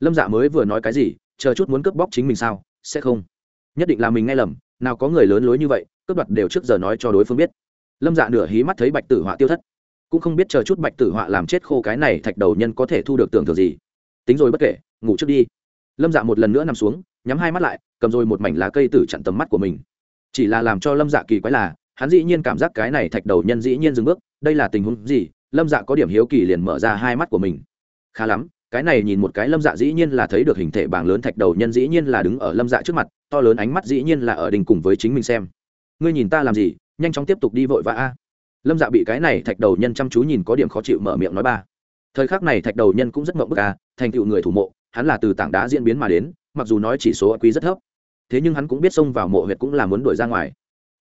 Lâm dạ mới vừa nói cái gì, chờ chút muốn cướp bóc chính mình sao, sẽ không. Nhất định là mình nghe lầm, nào có người lớn lối như vậy, cướp đoạt đều trước giờ nói cho đối phương biết. Lâm dạ nửa hí mắt thấy bạch tử họa tiêu thất. Cũng không biết chờ chút bạch tử họa làm chết khô cái này thạch đầu nhân có thể thu được tưởng thưởng gì tính rồi bất kể, ngủ trước đi. Lâm dạ một lần nữa nằm xuống, nhắm hai mắt lại, cầm rồi một mảnh lá cây tử chặn tầm mắt của mình. Chỉ là làm cho lâm dạ kỳ quái là, hắn dĩ nhiên cảm giác cái này thạch đầu nhân dĩ nhiên dừng bước, đây là tình huống gì? Lâm dạ có điểm hiếu kỳ liền mở ra hai mắt của mình. Khá lắm, cái này nhìn một cái lâm dạ dĩ nhiên là thấy được hình thể bảng lớn thạch đầu nhân dĩ nhiên là đứng ở lâm dạ trước mặt, to lớn ánh mắt dĩ nhiên là ở đình cùng với chính mình xem. Ngươi nhìn ta làm gì? Nhanh chóng tiếp tục đi vội vã a. Lâm dạ bị cái này thạch đầu nhân chăm chú nhìn có điểm khó chịu mở miệng nói ba. Thời khắc này thạch đầu nhân cũng rất mộng bức a thành tựu người thủ mộ, hắn là từ tảng đá diễn biến mà đến, mặc dù nói chỉ số quý rất thấp, thế nhưng hắn cũng biết xông vào mộ huyệt cũng là muốn đuổi ra ngoài.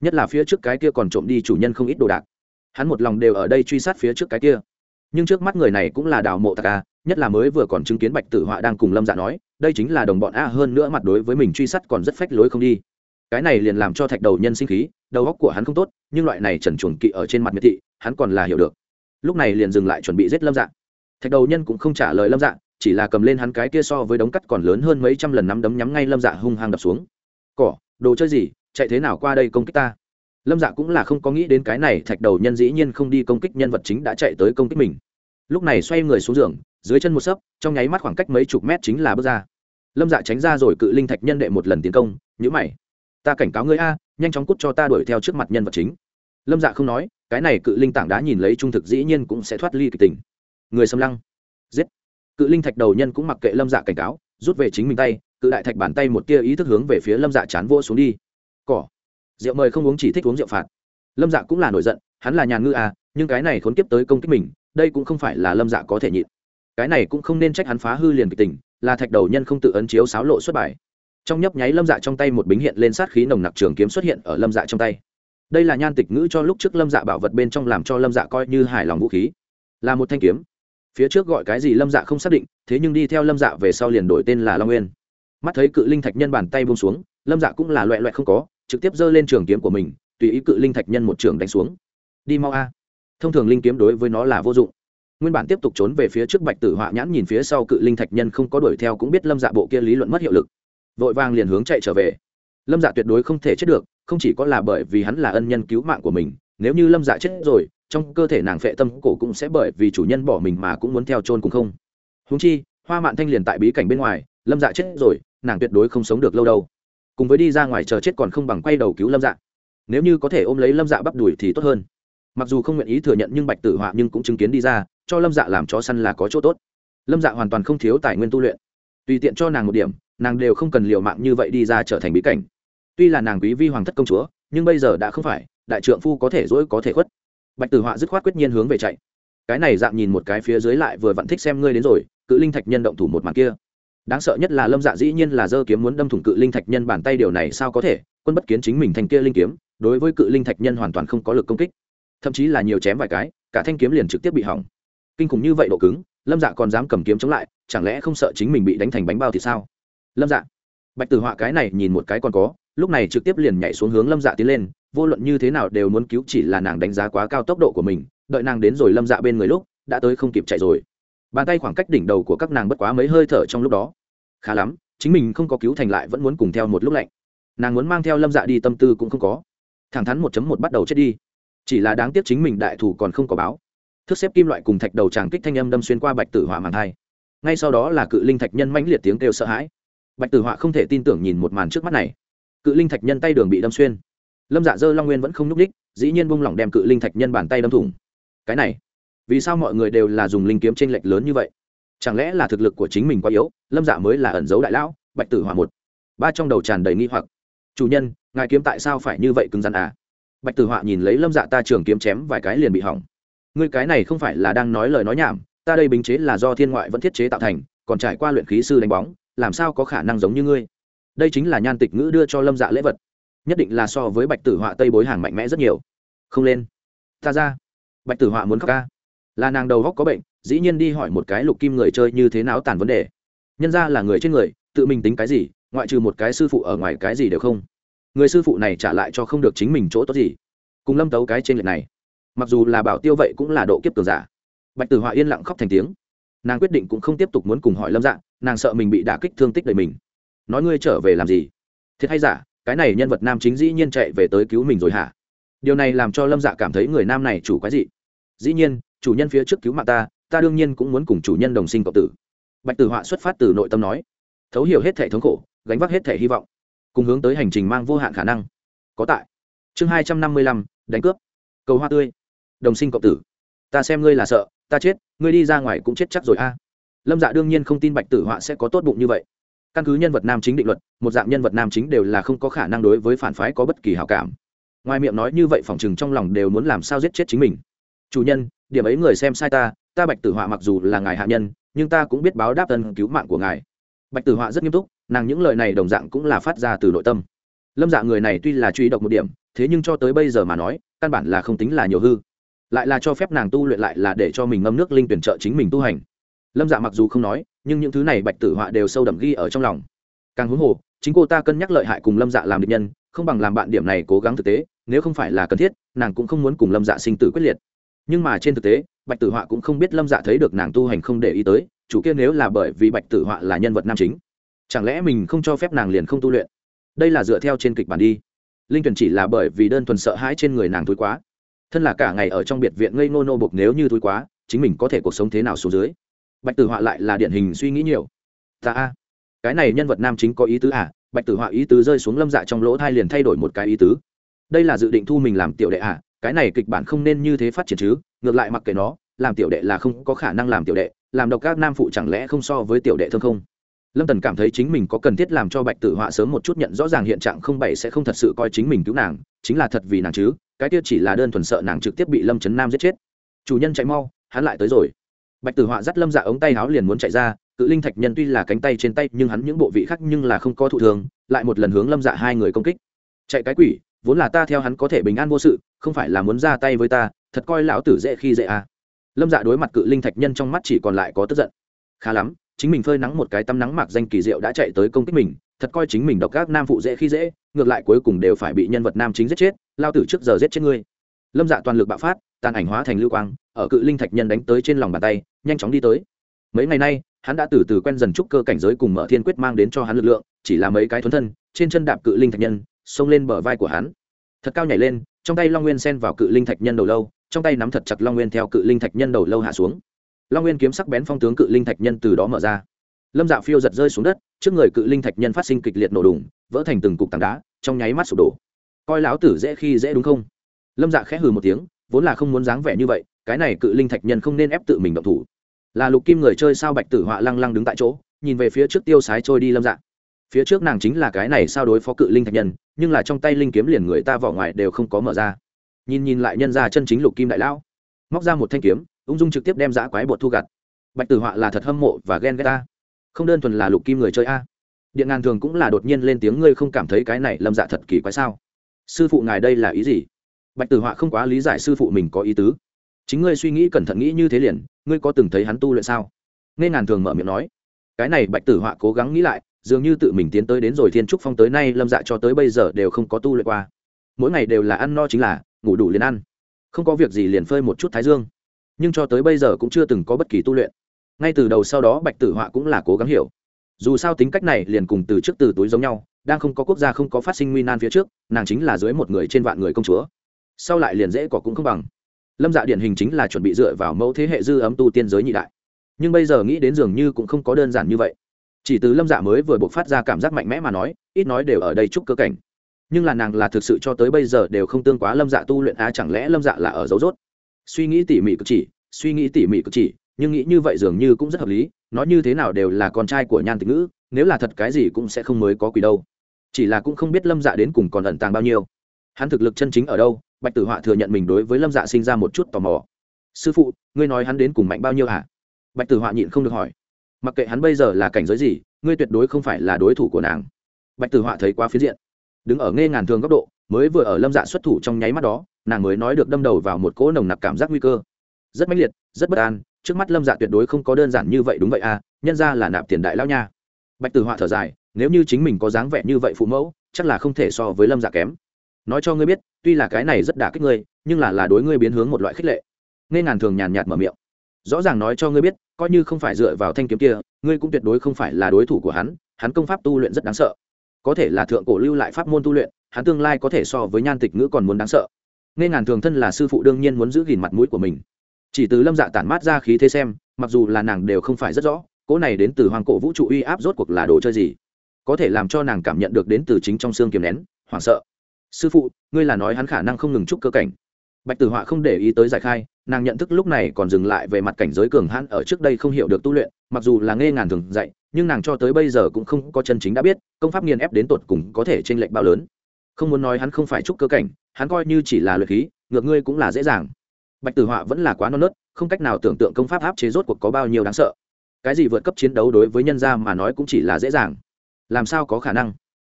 Nhất là phía trước cái kia còn trộm đi chủ nhân không ít đồ đạc. Hắn một lòng đều ở đây truy sát phía trước cái kia. Nhưng trước mắt người này cũng là đào mộ tạc a, nhất là mới vừa còn chứng kiến bạch tử họa đang cùng lâm dạ nói, đây chính là đồng bọn a hơn nữa mặt đối với mình truy sát còn rất phách lối không đi. Cái này liền làm cho thạch đầu nhân sinh khí, đầu óc của hắn không tốt, nhưng loại này trần chuồn kỵ ở trên mặt miệt thị, hắn còn là hiểu được. Lúc này liền dừng lại chuẩn bị giết lâm dạ. Thạch đầu nhân cũng không trả lời lâm dạ chỉ là cầm lên hắn cái kia so với đống cắt còn lớn hơn mấy trăm lần nắm đấm nhắm ngay lâm dạ hung hăng đập xuống. Cỏ, đồ chơi gì? Chạy thế nào qua đây công kích ta? Lâm dạ cũng là không có nghĩ đến cái này thạch đầu nhân dĩ nhiên không đi công kích nhân vật chính đã chạy tới công kích mình. Lúc này xoay người xuống giường, dưới chân một sấp, trong nháy mắt khoảng cách mấy chục mét chính là bước ra. Lâm dạ tránh ra rồi cự linh thạch nhân đệ một lần tiến công, nhữ mày, ta cảnh cáo ngươi a, nhanh chóng cút cho ta đuổi theo trước mặt nhân vật chính. Lâm dạ không nói, cái này cự linh tảng đá nhìn lấy trung thực dĩ nhiên cũng sẽ thoát ly kịch tình. Người xâm lăng. Giết cự linh thạch đầu nhân cũng mặc kệ lâm dạ cảnh cáo, rút về chính mình tay, cự đại thạch bàn tay một tia ý thức hướng về phía lâm dạ chán vô xuống đi. Cỏ. Rượu mời không uống chỉ thích uống rượu phạt. Lâm dạ cũng là nổi giận, hắn là nhàn ngư à nhưng cái này khốn kiếp tới công kích mình, đây cũng không phải là lâm dạ có thể nhịn. Cái này cũng không nên trách hắn phá hư liền kịch tình, là thạch đầu nhân không tự ấn chiếu sáo lộ xuất bài. Trong nhấp nháy lâm dạ trong tay một bính hiện lên sát khí nồng nặc trường kiếm xuất hiện ở lâm dạ trong tay. Đây là nhan tịch ngữ cho lúc trước lâm dạ bảo vật bên trong làm cho lâm dạ coi như hài lòng vũ khí. Là một thanh kiếm phía trước gọi cái gì lâm dạ không xác định, thế nhưng đi theo lâm dạ về sau liền đổi tên là long nguyên. Mắt thấy cự linh thạch nhân bàn tay buông xuống, lâm dạ cũng là loẹ loẹ không có, trực tiếp giơ lên trường kiếm của mình, tùy ý cự linh thạch nhân một trường đánh xuống. Đi mau a. Thông thường linh kiếm đối với nó là vô dụng. Nguyên bản tiếp tục trốn về phía trước bạch tử họa nhãn nhìn phía sau cự linh thạch nhân không có đuổi theo cũng biết lâm dạ bộ kia lý luận mất hiệu lực. Vội vàng liền hướng chạy trở về. Lâm dạ tuyệt đối không thể chết được, không chỉ có là bởi vì hắn là ân nhân cứu mạng của mình nếu như lâm dạ chết rồi, trong cơ thể nàng phệ tâm cổ cũng sẽ bởi vì chủ nhân bỏ mình mà cũng muốn theo chôn cùng không. Húng chi, hoa mạn thanh liền tại bí cảnh bên ngoài, lâm dạ chết rồi, nàng tuyệt đối không sống được lâu đâu. Cùng với đi ra ngoài chờ chết còn không bằng quay đầu cứu lâm dạ. Nếu như có thể ôm lấy lâm dạ bắp đùi thì tốt hơn. Mặc dù không nguyện ý thừa nhận nhưng bạch tử họa nhưng cũng chứng kiến đi ra, cho lâm dạ làm chó săn là có chỗ tốt. Lâm dạ hoàn toàn không thiếu tài nguyên tu luyện. Tùy tiện cho nàng một điểm, nàng đều không cần liều mạng như vậy đi ra trở thành bí cảnh. Tuy là nàng quý vi hoàng thất công chúa, nhưng bây giờ đã không phải đại trượng phu có thể dỗi có thể khuất. Bạch tử họa dứt khoát quyết nhiên hướng về chạy. Cái này dạng nhìn một cái phía dưới lại vừa vặn thích xem ngươi đến rồi, cự linh thạch nhân động thủ một màn kia. Đáng sợ nhất là lâm dạ dĩ nhiên là dơ kiếm muốn đâm thủng cự linh thạch nhân bàn tay điều này sao có thể, quân bất kiến chính mình thành kia linh kiếm, đối với cự linh thạch nhân hoàn toàn không có lực công kích. Thậm chí là nhiều chém vài cái, cả thanh kiếm liền trực tiếp bị hỏng. Kinh khủng như vậy độ cứng, lâm dạ còn dám cầm kiếm chống lại, chẳng lẽ không sợ chính mình bị đánh thành bánh bao thì sao? Lâm dạ. Bạch tử họa cái này nhìn một cái còn có, lúc này trực tiếp liền nhảy xuống hướng lâm dạ tiến lên vô luận như thế nào đều muốn cứu chỉ là nàng đánh giá quá cao tốc độ của mình, đợi nàng đến rồi lâm dạ bên người lúc, đã tới không kịp chạy rồi. Bàn tay khoảng cách đỉnh đầu của các nàng bất quá mấy hơi thở trong lúc đó. Khá lắm, chính mình không có cứu thành lại vẫn muốn cùng theo một lúc lạnh. Nàng muốn mang theo lâm dạ đi tâm tư cũng không có. Thẳng thắn một một bắt đầu chết đi. Chỉ là đáng tiếc chính mình đại thủ còn không có báo. Thức xếp kim loại cùng thạch đầu tràng kích thanh âm đâm xuyên qua bạch tử hỏa màng thai. Ngay sau đó là cự linh thạch nhân mãnh liệt tiếng kêu sợ hãi. Bạch tử họa không thể tin tưởng nhìn một màn trước mắt này. Cự linh thạch nhân tay đường bị đâm xuyên lâm dạ dơ long nguyên vẫn không nhúc ních dĩ nhiên bung lỏng đem cự linh thạch nhân bàn tay đâm thủng. Cái này, vì sao mọi người đều là dùng linh kiếm t r ê n lệch lớn như vậy? Chẳng lẽ là thực lực của chính mình quá yếu? Lâm dạ mới là ẩn dấu đại lão, bạch tử hỏa một. Ba trong đầu tràn đầy nghi hoặc. Chủ nhân, ngài kiếm tại sao phải như vậy cứng rắn à? Bạch tử họa nhìn lấy lâm dạ ta trường kiếm chém vài cái liền bị hỏng. Ngươi cái này không phải là đang nói lời nói nhảm, ta đây bình chế là do thiên ngoại vẫn thiết chế tạo thành, còn trải qua luyện khí sư đánh bóng, làm sao có khả năng giống như ngươi? Đây chính là nhan tịch ngữ đưa cho lâm dạ lễ vật nhất định là so với bạch tử họa tây bối hàng mạnh mẽ rất nhiều. Không lên. Ta ra. Bạch tử họa muốn khóc ca. Là nàng đầu góc có bệnh, dĩ nhiên đi hỏi một cái lục kim người chơi như thế nào tàn vấn đề. Nhân ra là người trên người, tự mình tính cái gì, ngoại trừ một cái sư phụ ở ngoài cái gì đều không. Người sư phụ này trả lại cho không được chính mình chỗ tốt gì. Cùng lâm tấu cái trên lệch này. Mặc dù là bảo tiêu vậy cũng là độ kiếp cường giả. Bạch tử họa yên lặng khóc thành tiếng. Nàng quyết định cũng không tiếp tục muốn cùng hỏi lâm dạng nàng sợ mình bị đả kích thương tích đời mình. Nói ngươi trở về làm gì? Thiệt hay giả? Cái này nhân vật nam chính dĩ nhiên chạy về tới cứu mình rồi hả? Điều này làm cho lâm dạ cảm thấy người nam này chủ quái dị. Dĩ nhiên, chủ nhân phía trước cứu mạng ta ta đương nhiên cũng muốn cùng chủ nhân đồng sinh cộng tử. Bạch tử họa xuất phát từ nội tâm nói, thấu hiểu hết thể thống khổ, gánh vác hết thể hy vọng, cùng hướng tới hành trình mang vô hạn khả năng. Có tại. Chương hai trăm năm mươi lăm, đánh cướp. Cầu hoa tươi. Đồng sinh cộng tử. Ta xem ngươi là sợ, ta chết, ngươi đi ra ngoài cũng chết chắc rồi a. Lâm dạ đương nhiên không tin bạch tử họa sẽ có tốt bụng như vậy căn cứ nhân vật nam chính định luật, một dạng nhân vật nam chính đều là không có khả năng đối với phản phái có bất kỳ hảo cảm. Ngoài miệng nói như vậy phòng chừng trong lòng đều muốn làm sao giết chết chính mình. Chủ nhân, điểm ấy người xem sai ta ta bạch tử họa mặc dù là ngài hạ nhân, nhưng ta cũng biết báo đáp ân cứu mạng của ngài. Bạch tử họa rất nghiêm túc, nàng những lời này đồng dạng cũng là phát ra từ nội tâm. Lâm dạ người này tuy là truy độc một điểm, thế nhưng cho tới bây giờ mà nói, căn bản là không tính là nhiều hư. Lại là cho phép nàng tu luyện lại là để cho mình ngâm nước linh tuyển trợ chính mình tu hành lâm dạ mặc dù không nói, nhưng những thứ này bạch tử họa đều sâu đậm ghi ở trong lòng. Càng huống hồ, chính cô ta cân nhắc lợi hại cùng lâm dạ làm địch nhân, không bằng làm bạn điểm này cố gắng thực tế, nếu không phải là cần thiết, nàng cũng không muốn cùng lâm dạ sinh tử quyết liệt. Nhưng mà trên thực tế, bạch tử họa cũng không biết lâm dạ thấy được nàng tu hành không để ý tới, chủ kia nếu là bởi vì bạch tử họa là nhân vật nam chính, chẳng lẽ mình không cho phép nàng liền không tu luyện? Đây là dựa theo trên kịch bản đi. Linh tuyển chỉ là bởi vì đơn thuần sợ hãi trên người nàng thúi quá. Thân là cả ngày ở trong biệt viện ngây nô nô bục nếu như thúi quá, chính mình có thể cuộc sống thế nào xuống dưới? Bạch tử họa lại là điển hình suy nghĩ nhiều. Ta a, cái này nhân vật nam chính có ý tứ à? Bạch tử họa ý tứ rơi xuống lâm dạ trong lỗ thai liền thay đổi một cái ý tứ. Đây là dự định thu mình làm tiểu đệ à? Cái này kịch bản không nên như thế phát triển chứ? Ngược lại mặc kệ nó, làm tiểu đệ là không có khả năng làm tiểu đệ, làm độc các nam phụ chẳng lẽ không so với tiểu đệ thương không? Lâm tần cảm thấy chính mình có cần thiết làm cho bạch tử họa sớm một chút nhận rõ ràng hiện trạng không bảy sẽ không thật sự coi chính mình cứu nàng, chính là thật vì nàng chứ, cái kia chỉ là đơn thuần sợ nàng trực tiếp bị lâm trấn nam giết chết. Chủ nhân chạy mau, hắn lại tới rồi bạch tử họa dắt lâm dạ ống tay háo liền muốn chạy ra, cự linh thạch nhân tuy là cánh tay trên tay, nhưng hắn những bộ vị khác nhưng là không có thụ thường, lại một lần hướng lâm dạ hai người công kích. Chạy cái quỷ, vốn là ta theo hắn có thể bình an vô sự, không phải là muốn ra tay với ta, thật coi lão tử dễ khi dễ à. lâm dạ đối mặt cự linh thạch nhân trong mắt chỉ còn lại có tức giận. Khá lắm, chính mình phơi nắng một cái tắm nắng mạc danh kỳ diệu đã chạy tới công kích mình, thật coi chính mình độc các nam phụ dễ khi dễ, ngược lại cuối cùng đều phải bị nhân vật nam chính giết chết lao tử trước giờ giết chết ngươi lâm dạ toàn lực bạo phát, tàn ảnh hóa thành lưu quang, ở cự linh thạch nhân đánh tới trên lòng bàn tay, nhanh chóng đi tới. Mấy ngày nay, hắn đã từ từ quen dần trúc cơ cảnh giới cùng mở thiên quyết mang đến cho hắn lực lượng, chỉ là mấy cái thuấn thân, trên chân đạp cự linh thạch nhân, xông lên bờ vai của hắn. Thật cao nhảy lên, trong tay long nguyên xen vào cự linh thạch nhân đầu lâu, trong tay nắm thật chặt long nguyên theo cự linh thạch nhân đầu lâu hạ xuống. Long nguyên kiếm sắc bén phong tướng cự linh thạch nhân từ đó mở ra. Lâm dạ phiêu giật rơi xuống đất, trước người cự linh thạch nhân phát sinh kịch liệt nổ đùng, vỡ thành từng cục tảng đá, trong nháy mắt sụp đổ. Coi lão tử dễ khi dễ đúng không? Lâm dạ khẽ hừ một tiếng, vốn là không muốn dáng vẻ như vậy, cái này cự linh thạch nhân không nên ép tự mình động thủ. Là lục kim người chơi sao bạch tử họa lăng lăng đứng tại chỗ, nhìn về phía trước tiêu sái trôi đi lâm dạ. Phía trước nàng chính là cái này sao đối phó cự linh thạch nhân, nhưng là trong tay linh kiếm liền người ta vỏ ngoài đều không có mở ra. Nhìn nhìn lại nhân ra chân chính lục kim đại lão, móc ra một thanh kiếm, ung dung trực tiếp đem giã quái bột thu gặt. Bạch tử họa là thật hâm mộ và ghen ghét ta. Không đơn thuần là lục kim người chơi a. Điện ngàn thường cũng là đột nhiên lên tiếng, ngươi không cảm thấy cái này lâm dạ thật kỳ quái sao? Sư phụ ngài đây là ý gì? Bạch tử họa không quá lý giải sư phụ mình có ý tứ. Chính ngươi suy nghĩ cẩn thận nghĩ như thế liền, ngươi có từng thấy hắn tu luyện sao? Nghe ngàn thường mở miệng nói. Cái này bạch tử họa cố gắng nghĩ lại, dường như tự mình tiến tới đến rồi thiên trúc phong tới nay, lâm dạ cho tới bây giờ đều không có tu luyện qua. Mỗi ngày đều là ăn no chính là, ngủ đủ liền ăn. Không có việc gì liền phơi một chút thái dương. Nhưng cho tới bây giờ cũng chưa từng có bất kỳ tu luyện. Ngay từ đầu sau đó bạch tử họa cũng là cố gắng hiểu. Dù sao tính cách này liền cùng từ trước từ túi giống nhau, đang không có quốc gia không có phát sinh nguy nan phía trước, nàng chính là dưới một người trên vạn người công chúa sau lại liền dễ cỏ cũng không bằng. Lâm dạ điển hình chính là chuẩn bị dựa vào mẫu thế hệ dư ấm tu tiên giới nhị đại. Nhưng bây giờ nghĩ đến dường như cũng không có đơn giản như vậy. Chỉ từ lâm dạ mới vừa buộc phát ra cảm giác mạnh mẽ mà nói, ít nói đều ở đây chúc cơ cảnh. Nhưng là nàng là thực sự cho tới bây giờ đều không tương quá lâm dạ tu luyện á chẳng lẽ lâm dạ là ở dấu rốt suy nghĩ tỉ mỉ cực chỉ, suy nghĩ tỉ mỉ cực chỉ, nhưng nghĩ như vậy dường như cũng rất hợp lý, nói như thế nào đều là con trai của nhan tịch ngữ, nếu là thật cái gì cũng sẽ không mới có quỷ đâu. Chỉ là cũng không biết lâm dạ đến cùng còn ẩn tàng bao nhiêu. Hắn thực lực chân chính ở đâu bạch tử họa thừa nhận mình đối với lâm dạ sinh ra một chút tò mò. Sư phụ, ngươi nói hắn đến cùng mạnh bao nhiêu hả? Bạch tử họa nhịn không được hỏi. Mặc kệ hắn bây giờ là cảnh giới gì, ngươi tuyệt đối không phải là đối thủ của nàng. Bạch tử họa thấy quá phiến diện. Đứng ở nghe ngàn thường góc độ, mới vừa ở lâm dạ xuất thủ trong nháy mắt đó, nàng mới nói được đâm đầu vào một cỗ nồng nặc cảm giác nguy cơ. Rất mãnh liệt, rất bất an, trước mắt lâm dạ tuyệt đối không có đơn giản như vậy đúng vậy à nhân ra là nạp tiền đại lao nha. Bạch tử họa thở dài, nếu như chính mình có dáng vẻ như vậy phụ mẫu, chắc là không thể so với lâm dạ kém nói cho ngươi biết, tuy là cái này rất đả kích ngươi, nhưng là là đối ngươi biến hướng một loại khích lệ. Nghe ngàn thường nhàn nhạt mở miệng. Rõ ràng nói cho ngươi biết, coi như không phải dựa vào thanh kiếm kia, ngươi cũng tuyệt đối không phải là đối thủ của hắn hắn công pháp tu luyện rất đáng sợ. Có thể là thượng cổ lưu lại pháp môn tu luyện, hắn tương lai có thể so với nhan tịch ngữ còn muốn đáng sợ. Nghe ngàn thường thân là sư phụ đương nhiên muốn giữ gìn mặt mũi của mình. Chỉ từ lâm dạ tản mát ra khí thế xem, mặc dù là nàng đều không phải rất rõ, cỗ này đến từ hoàng cổ vũ trụ uy áp rốt cuộc là đồ chơi gì? Có thể làm cho nàng cảm nhận được đến từ chính trong xương kiềm nén, hoảng sợ sư phụ, ngươi là nói hắn khả năng không ngừng chúc cơ cảnh. Bạch tử họa không để ý tới giải khai, nàng nhận thức lúc này còn dừng lại về mặt cảnh giới cường hãn ở trước đây không hiểu được tu luyện, mặc dù là nghe ngàn thường dạy, nhưng nàng cho tới bây giờ cũng không có chân chính đã biết, công pháp nghiền ép đến tột cùng có thể tranh lệch bao lớn. Không muốn nói hắn không phải chúc cơ cảnh, hắn coi như chỉ là luyện khí, ngược ngươi cũng là dễ dàng. Bạch tử họa vẫn là quá non nớt, không cách nào tưởng tượng công pháp áp chế rốt cuộc có bao nhiêu đáng sợ. Cái gì vượt cấp chiến đấu đối với nhân gia mà nói cũng chỉ là dễ dàng. Làm sao có khả năng?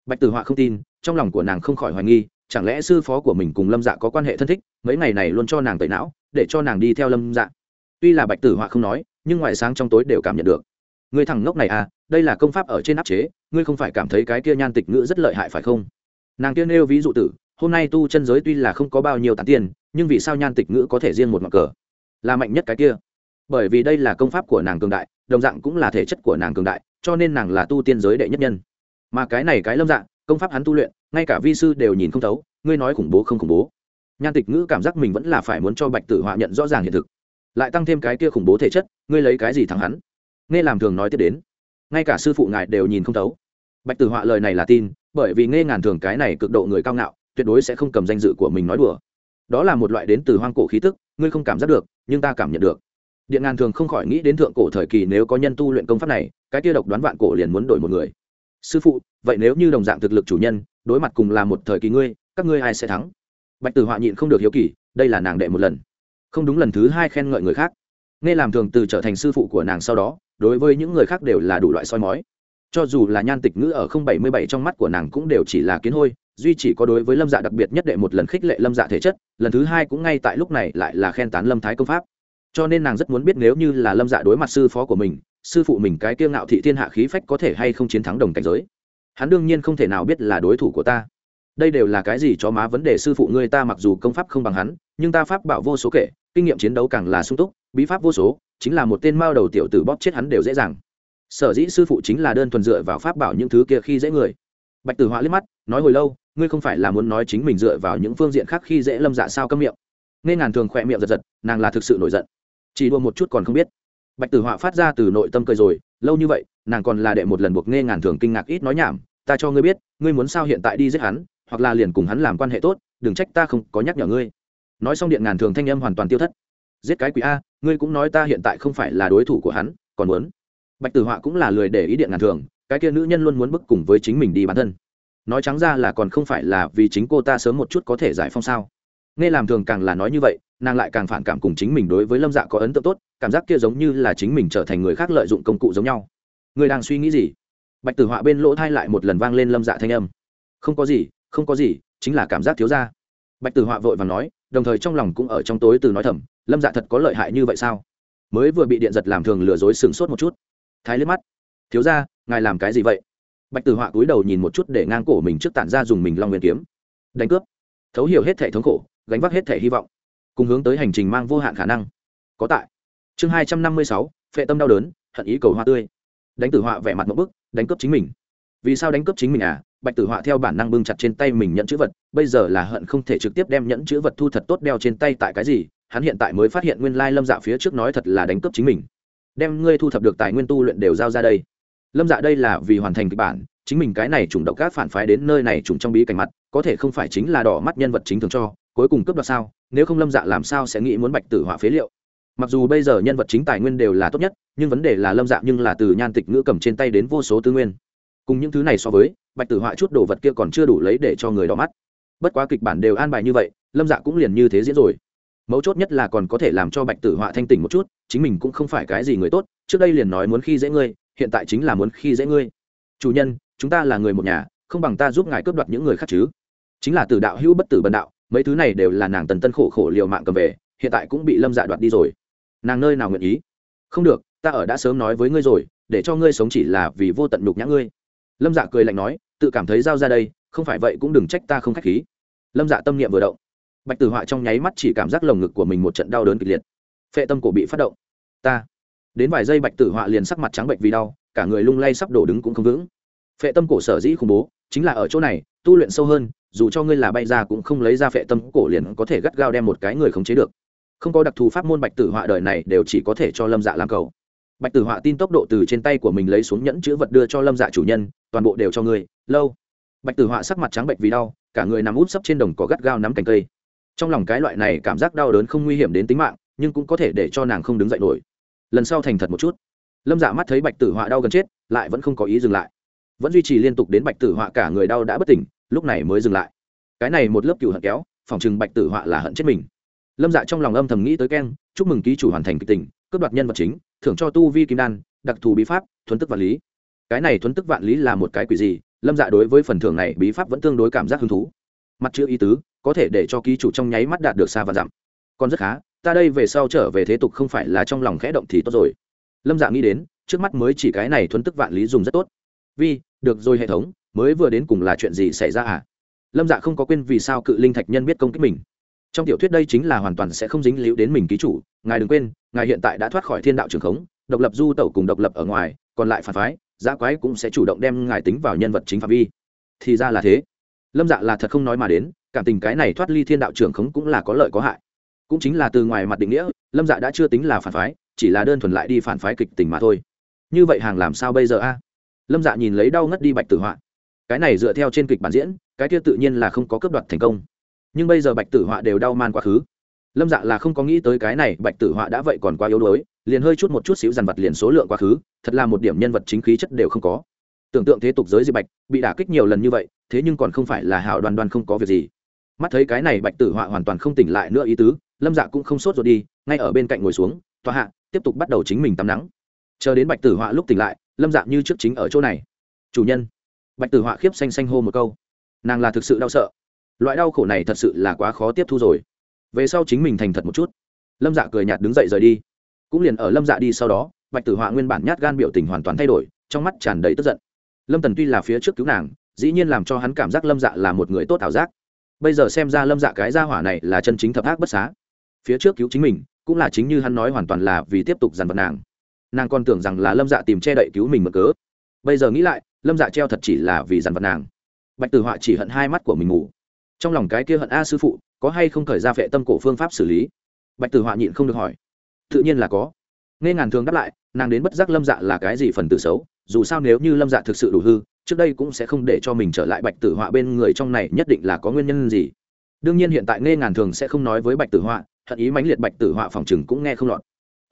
Bạch tử họa không tin trong lòng của nàng không khỏi hoài nghi, chẳng lẽ sư phó của mình cùng lâm dạ có quan hệ thân thích, mấy ngày này luôn cho nàng tẩy não, để cho nàng đi theo lâm dạ. Tuy là bạch tử họa không nói, nhưng ngoài sáng trong tối đều cảm nhận được. Người thằng ngốc này à đây là công pháp ở trên áp chế, ngươi không phải cảm thấy cái kia nhan tịch ngữ rất lợi hại phải không? Nàng kia nêu ví dụ tử, hôm nay tu chân giới tuy là không có bao nhiêu tán tiền, nhưng vì sao nhan tịch ngữ có thể riêng một mặt cờ? Là mạnh nhất cái kia. Bởi vì đây là công pháp của nàng cường đại, đồng dạng cũng là thể chất của nàng cường đại, cho nên nàng là tu tiên giới đệ nhất nhân. Mà cái này cái lâm dạng công pháp hắn tu luyện, ngay cả vi sư đều nhìn không thấu, ngươi nói khủng bố không khủng bố. Nhan tịch ngữ cảm giác mình vẫn là phải muốn cho bạch tử họa nhận rõ ràng hiện thực. Lại tăng thêm cái kia khủng bố thể chất, ngươi lấy cái gì thắng hắn? Nghe làm thường nói tiếp đến, ngay cả sư phụ ngài đều nhìn không thấu. Bạch tử họa lời này là tin, bởi vì nghe ngàn thường cái này cực độ người cao ngạo, tuyệt đối sẽ không cầm danh dự của mình nói đùa. Đó là một loại đến từ hoang cổ khí tức, ngươi không cảm giác được, nhưng ta cảm nhận được. Điện ngàn thường không khỏi nghĩ đến thượng cổ thời kỳ nếu có nhân tu luyện công pháp này, cái kia độc đoán vạn cổ liền muốn đổi một người sư phụ, vậy nếu như đồng dạng thực lực chủ nhân, đối mặt cùng là một thời kỳ ngươi, các ngươi ai sẽ thắng? Bạch tử họa nhịn không được hiếu kỳ, đây là nàng đệ một lần. Không đúng lần thứ hai khen ngợi người khác. Nghe làm thường từ trở thành sư phụ của nàng sau đó, đối với những người khác đều là đủ loại soi mói. Cho dù là nhan tịch ngữ ở không bảy mươi bảy trong mắt của nàng cũng đều chỉ là kiến hôi, duy chỉ có đối với lâm dạ đặc biệt nhất đệ một lần khích lệ lâm dạ thể chất, lần thứ hai cũng ngay tại lúc này lại là khen tán lâm thái công pháp cho nên nàng rất muốn biết nếu như là lâm dạ đối mặt sư phó của mình, sư phụ mình cái kiêng ngạo thị thiên hạ khí phách có thể hay không chiến thắng đồng cảnh giới. Hắn đương nhiên không thể nào biết là đối thủ của ta. Đây đều là cái gì cho má vấn đề sư phụ ngươi ta mặc dù công pháp không bằng hắn, nhưng ta pháp bảo vô số kể, kinh nghiệm chiến đấu càng là sung túc, bí pháp vô số, chính là một tên mao đầu tiểu tử bóp chết hắn đều dễ dàng. Sở dĩ sư phụ chính là đơn thuần dựa vào pháp bảo những thứ kia khi dễ người. Bạch tử họa liếc mắt, nói hồi lâu, ngươi không phải là muốn nói chính mình dựa vào những phương diện khác khi dễ lâm dạ sao câm miệng? Nghe ngàn thường khỏe miệng giật giật, nàng là thực sự nổi giận chỉ đua một chút còn không biết. Bạch tử họa phát ra từ nội tâm cười rồi, lâu như vậy, nàng còn là đệ một lần buộc nghe ngàn thường kinh ngạc ít nói nhảm, ta cho ngươi biết, ngươi muốn sao hiện tại đi giết hắn, hoặc là liền cùng hắn làm quan hệ tốt, đừng trách ta không có nhắc nhở ngươi. Nói xong điện ngàn thường thanh âm hoàn toàn tiêu thất. Giết cái quỷ a, ngươi cũng nói ta hiện tại không phải là đối thủ của hắn, còn muốn. Bạch tử họa cũng là lười để ý điện ngàn thường, cái kia nữ nhân luôn muốn bức cùng với chính mình đi bản thân. Nói trắng ra là còn không phải là vì chính cô ta sớm một chút có thể giải phong sao. Nghe làm thường càng là nói như vậy nàng lại càng phản cảm cùng chính mình đối với lâm dạ có ấn tượng tốt, cảm giác kia giống như là chính mình trở thành người khác lợi dụng công cụ giống nhau. Người đang suy nghĩ gì? Bạch tử họa bên lỗ thai lại một lần vang lên lâm dạ thanh âm. Không có gì, không có gì, chính là cảm giác thiếu ra. Bạch tử họa vội và nói, đồng thời trong lòng cũng ở trong tối từ nói thầm, lâm dạ thật có lợi hại như vậy sao? Mới vừa bị điện giật làm thường lừa dối sừng sốt một chút. Thái liếc mắt. Thiếu ra, ngài làm cái gì vậy? Bạch tử họa cúi đầu nhìn một chút để ngang cổ mình trước tản ra dùng mình long nguyên kiếm. Đánh cướp. Thấu hiểu hết thể thống khổ, gánh vác hết thể hy vọng cùng hướng tới hành trình mang vô hạn khả năng. Có tại. Chương hai trăm năm mươi sáu, phệ tâm đau đớn, hận ý cầu hoa tươi. Đánh tử họa vẻ mặt một bức, đánh cướp chính mình. Vì sao đánh cướp chính mình à? Bạch tử họa theo bản năng bưng chặt trên tay mình nhẫn chữ vật, bây giờ là hận không thể trực tiếp đem nhẫn chữ vật thu thật tốt đeo trên tay tại cái gì, hắn hiện tại mới phát hiện nguyên lai lâm dạ phía trước nói thật là đánh cướp chính mình. Đem ngươi thu thập được tài nguyên tu luyện đều giao ra đây. Lâm dạ đây là vì hoàn thành kịch bản, chính mình cái này trùng độc các phản phái đến nơi này trùng trong bí cảnh mặt, có thể không phải chính là đỏ mắt nhân vật chính thường cho cuối cùng cướp đoạt sao? Nếu không lâm dạ làm sao sẽ nghĩ muốn bạch tử họa phế liệu? Mặc dù bây giờ nhân vật chính tài nguyên đều là tốt nhất, nhưng vấn đề là lâm dạ nhưng là từ nhan tịch ngữ cầm trên tay đến vô số tư nguyên. Cùng những thứ này so với, bạch tử họa chút đồ vật kia còn chưa đủ lấy để cho người đỏ mắt. Bất quá kịch bản đều an bài như vậy, lâm dạ cũng liền như thế diễn rồi. Mấu chốt nhất là còn có thể làm cho bạch tử họa thanh tỉnh một chút, chính mình cũng không phải cái gì người tốt, trước đây liền nói muốn khi dễ ngươi, hiện tại chính là muốn khi dễ ngươi. Chủ nhân, chúng ta là người một nhà, không bằng ta giúp ngài cướp đoạt những người khác chứ. Chính là từ đạo hữu bất tử bần đạo mấy thứ này đều là nàng tần tân khổ khổ liều mạng cầm về, hiện tại cũng bị lâm dạ đoạt đi rồi. Nàng nơi nào nguyện ý? Không được, ta ở đã sớm nói với ngươi rồi, để cho ngươi sống chỉ là vì vô tận nhục nhã ngươi. Lâm dạ cười lạnh nói, tự cảm thấy giao ra đây, không phải vậy cũng đừng trách ta không k h á c h khí. Lâm dạ tâm niệm vừa động. Bạch tử họa trong nháy mắt chỉ cảm giác lồng ngực của mình một trận đau đớn kịch liệt. Phệ tâm cổ bị phát động. Ta. Đến vài giây bạch tử họa liền sắc mặt trắng bệnh vì đau, cả người lung lay sắp đổ đứng cũng không vững. Phệ tâm cổ sở dĩ khủng bố, chính là ở chỗ này, tu luyện sâu hơn dù cho ngươi là bay ra cũng không lấy ra phệ tâm cổ liền có thể gắt gao đem một cái người khống chế được. Không có đặc thù pháp môn bạch tử họa đời này đều chỉ có thể cho lâm dạ làm cầu. Bạch tử họa tin tốc độ từ trên tay của mình lấy xuống nhẫn chữ vật đưa cho lâm dạ chủ nhân, toàn bộ đều cho ngươi, lâu. Bạch tử họa sắc mặt trắng bệch vì đau, cả người nằm út sấp trên đồng cỏ gắt gao nắm cành cây. Trong lòng cái loại này cảm giác đau đớn không nguy hiểm đến tính mạng, nhưng cũng có thể để cho nàng không đứng dậy nổi. Lần sau thành thật một chút. Lâm dạ mắt thấy bạch tử họa đau gần chết, lại vẫn không có ý dừng lại. Vẫn duy trì liên tục đến bạch tử họa cả người đau đã bất tỉnh lúc này mới dừng lại. Cái này một lớp cựu hận kéo, phòng chừng bạch tử họa là hận chết mình. Lâm dạ trong lòng âm thầm nghĩ tới keng, chúc mừng ký chủ hoàn thành kịch tình, cướp đoạt nhân vật chính, thưởng cho tu vi kim đan, đặc thù bí pháp thuấn tức vạn lý. Cái này thuấn tức vạn lý là một cái quỷ gì? Lâm dạ đối với phần thưởng này bí pháp vẫn tương đối cảm giác hứng thú. Mặt chữ ý tứ, có thể để cho ký chủ trong nháy mắt đạt được xa và giảm. Còn rất khá, ta đây về sau trở về thế tục không phải là trong lòng khẽ động thì tốt rồi. Lâm dạ nghĩ đến, trước mắt mới chỉ cái này thuấn tức vạn lý dùng rất tốt. Vi, được rồi hệ thống mới vừa đến cùng là chuyện gì xảy ra à? Lâm dạ không có quên vì sao cự linh thạch nhân biết công kích mình. Trong tiểu thuyết đây chính là hoàn toàn sẽ không dính líu đến mình ký chủ, ngài đừng quên, ngài hiện tại đã thoát khỏi thiên đạo trường khống, độc lập du tẩu cùng độc lập ở ngoài, còn lại phản phái giá quái cũng sẽ chủ động đem ngài tính vào nhân vật chính phạm vi. Thì ra là thế. Lâm dạ là thật không nói mà đến, cảm tình cái này thoát ly thiên đạo trường khống cũng là có lợi có hại. Cũng chính là từ ngoài mặt định nghĩa, lâm dạ đã chưa tính là phản phái, chỉ là đơn thuần lại đi phản phái kịch tình mà thôi. Như vậy hàng làm sao bây giờ a? Lâm dạ nhìn lấy đau ngất đi bạch tử họa cái này dựa theo trên kịch bản diễn, cái kia tự nhiên là không có cấp đoạt thành công. Nhưng bây giờ bạch tử họa đều đau man quá khứ. Lâm dạ là không có nghĩ tới cái này, bạch tử họa đã vậy còn quá yếu đuối, liền hơi chút một chút xíu dằn vặt liền số lượng quá khứ, thật là một điểm nhân vật chính khí chất đều không có. Tưởng tượng thế tục giới di bạch, bị đả kích nhiều lần như vậy, thế nhưng còn không phải là hảo đoàn đoàn không có việc gì. Mắt thấy cái này bạch tử họa hoàn toàn không tỉnh lại nữa ý tứ, lâm dạ cũng không sốt rồi đi, ngay ở bên cạnh ngồi xuống, tòa hạ, tiếp tục bắt đầu chính mình tắm nắng. Chờ đến bạch tử họa lúc tỉnh lại, lâm dạ như trước chính ở chỗ này. Chủ nhân bạch tử họa khiếp xanh xanh hô một câu. Nàng là thực sự đau sợ. Loại đau khổ này thật sự là quá khó tiếp thu rồi. Về sau chính mình thành thật một chút. Lâm dạ cười nhạt đứng dậy rời đi. Cũng liền ở lâm dạ đi sau đó, bạch tử họa nguyên bản nhát gan biểu tình hoàn toàn thay đổi, trong mắt tràn đầy tức giận. Lâm tần tuy là phía trước cứu nàng, dĩ nhiên làm cho hắn cảm giác lâm dạ là một người tốt ảo giác. Bây giờ xem ra lâm dạ cái gia hỏa này là chân chính thập ác bất xá. Phía trước cứu chính mình, cũng là chính như hắn nói hoàn toàn là vì tiếp tục dằn vặt nàng. Nàng còn tưởng rằng là lâm dạ tìm che đậy cứu mình mở cớ. Bây giờ nghĩ lại lâm dạ treo thật chỉ là vì dằn vặt nàng. Bạch tử họa chỉ hận hai mắt của mình ngủ. Trong lòng cái kia hận a sư phụ, có hay không thời ra vệ tâm cổ phương pháp xử lý? Bạch tử họa nhịn không được hỏi. Tự nhiên là có. Nghe ngàn thường đáp lại, nàng đến bất giác lâm dạ là cái gì phần tử xấu, dù sao nếu như lâm dạ thực sự đủ hư, trước đây cũng sẽ không để cho mình trở lại bạch tử họa bên người trong này nhất định là có nguyên nhân gì. Đương nhiên hiện tại nghe ngàn thường sẽ không nói với bạch tử họa, hận ý mãnh liệt bạch tử họa phòng chừng cũng nghe không lọt.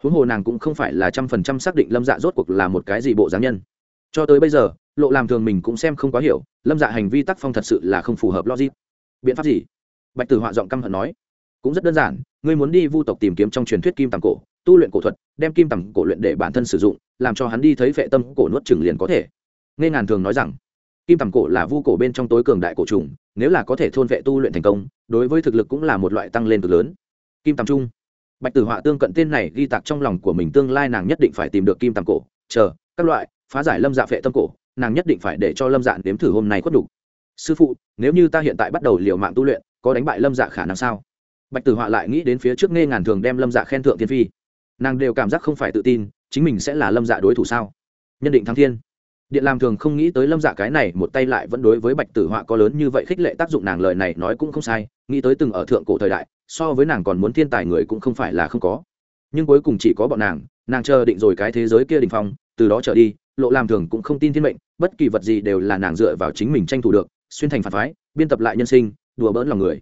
Huống hồ nàng cũng không phải là trăm phần trăm xác định lâm dạ rốt cuộc là một cái gì bộ dáng nhân. Cho tới bây giờ lộ làm thường mình cũng xem không quá hiểu, lâm dạ hành vi tác phong thật sự là không phù hợp logic. Biện pháp gì? Bạch tử họa giọng căm hận nói. Cũng rất đơn giản, ngươi muốn đi vu tộc tìm kiếm trong truyền thuyết kim tầm cổ, tu luyện cổ thuật, đem kim tầm cổ luyện để bản thân sử dụng, làm cho hắn đi thấy vệ tâm cổ nuốt chừng liền có thể. Nghe ngàn thường nói rằng, kim tầm cổ là vu cổ bên trong tối cường đại cổ trùng, nếu là có thể thôn vệ tu luyện thành công, đối với thực lực cũng là một loại tăng lên cực lớn. Kim tầm trung. Bạch tử họa tương cận tên này ghi tạc trong lòng của mình, tương lai nàng nhất định phải tìm được kim tầm cổ, chờ, các loại, phá giải lâm dạ phệ tâm cổ nàng nhất định phải để cho lâm dạ nếm thử hôm nay khuất đủ sư phụ, nếu như ta hiện tại bắt đầu liều mạng tu luyện, có đánh bại lâm dạ khả năng sao? Bạch tử họa lại nghĩ đến phía trước nghe ngàn thường đem lâm dạ khen thượng thiên phi. Nàng đều cảm giác không phải tự tin, chính mình sẽ là lâm dạ đối thủ sao? Nhân định thắng thiên. Điện làm thường không nghĩ tới lâm dạ cái này, một tay lại vẫn đối với bạch tử họa có lớn như vậy khích lệ tác dụng nàng lời này nói cũng không sai, nghĩ tới từng ở thượng cổ thời đại, so với nàng còn muốn thiên tài người cũng không phải là không có. Nhưng cuối cùng chỉ có bọn nàng nàng chờ định rồi cái thế giới kia đình phong, từ đó trở đi lộ làm thường cũng không tin thiên mệnh, bất kỳ vật gì đều là nàng dựa vào chính mình tranh thủ được, xuyên thành phản phái, biên tập lại nhân sinh, đùa bỡn lòng người.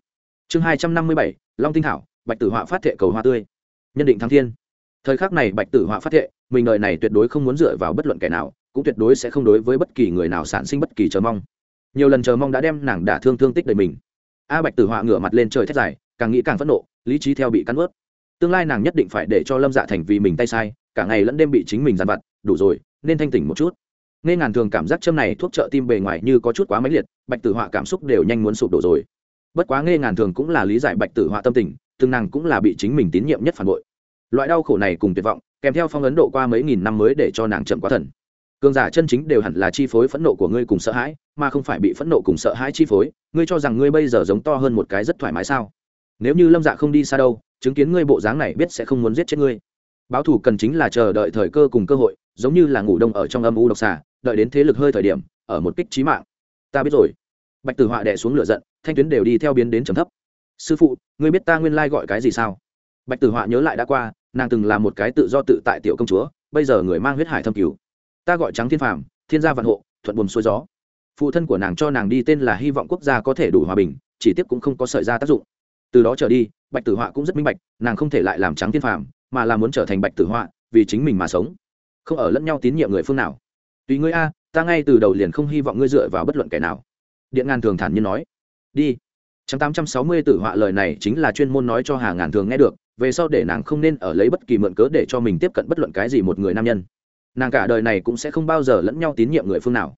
Chương hai trăm năm mươi bảy, long tinh thảo, bạch tử họa phát thệ cầu hoa tươi. Nhân định thắng thiên. Thời khắc này bạch tử họa phát thệ, mình đời này tuyệt đối không muốn dựa vào bất luận kẻ nào, cũng tuyệt đối sẽ không đối với bất kỳ người nào sản sinh bất kỳ chờ mong. Nhiều lần chờ mong đã đem nàng đả thương thương tích đời mình. A bạch tử họa ngửa mặt lên trời thét dài, càng nghĩ càng phẫn nộ, lý trí theo bị cắn ướt. Tương lai nàng nhất định phải để cho lâm dạ thành vì mình tay sai, cả ngày lẫn đêm bị chính mình dằn vặt, đủ rồi nên thanh tỉnh một chút. Nên ngàn thường cảm giác châm này thuốc trợ tim bề ngoài như có chút quá mãnh liệt, bạch tử họa cảm xúc đều nhanh muốn sụp đổ rồi. Bất quá nghe ngàn thường cũng là lý giải bạch tử họa tâm tình, từng nàng cũng là bị chính mình tín nhiệm nhất phản bội. Loại đau khổ này cùng tuyệt vọng, kèm theo phong ấn độ qua mấy nghìn năm mới để cho nàng chậm quá thần. Cường giả chân chính đều hẳn là chi phối phẫn nộ của ngươi cùng sợ hãi, mà không phải bị phẫn nộ cùng sợ hãi chi phối, ngươi cho rằng ngươi bây giờ giống to hơn một cái rất thoải mái sao? Nếu như lâm dạ không đi xa đâu, chứng kiến ngươi bộ dáng này biết sẽ không muốn giết chết ngươi. Báo thủ cần chính là chờ đợi thời cơ cùng cơ hội giống như là ngủ đông ở trong âm u độc xà, đợi đến thế lực hơi thời điểm, ở một kích trí mạng. Ta biết rồi. Bạch tử họa đẻ xuống lửa giận, thanh tuyến đều đi theo biến đến trầm thấp. Sư phụ, ngươi biết ta nguyên lai gọi cái gì sao? Bạch tử họa nhớ lại đã qua, nàng từng là một cái tự do tự tại tiểu công chúa, bây giờ người mang huyết hải thâm cứu ta gọi trắng thiên phàm, thiên gia vạn hộ, thuận buồm xuôi gió. Phụ thân của nàng cho nàng đi tên là hy vọng quốc gia có thể đủ hòa bình, chỉ tiếp cũng không có sợi ra tác dụng. Từ đó trở đi, bạch tử họa cũng rất minh bạch, nàng không thể lại làm trắng thiên phàm, mà là muốn trở thành bạch tử họa, vì chính mình mà sống không ở lẫn nhau tín nhiệm người phương nào tùy ngươi a ta ngay từ đầu liền không hy vọng ngươi dựa vào bất luận kẻ nào điện ngàn thường thản nhiên nói đi Trăm tám trăm sáu mươi tử họa lời này chính là chuyên môn nói cho Hà Ngàn Thường nghe được, về sau để nàng không nên ở lấy bất kỳ mượn cớ để cho mình tiếp cận bất luận cái gì một người nam nhân. Nàng cả đời này cũng sẽ không bao giờ lẫn nhau tín nhiệm người phương nào.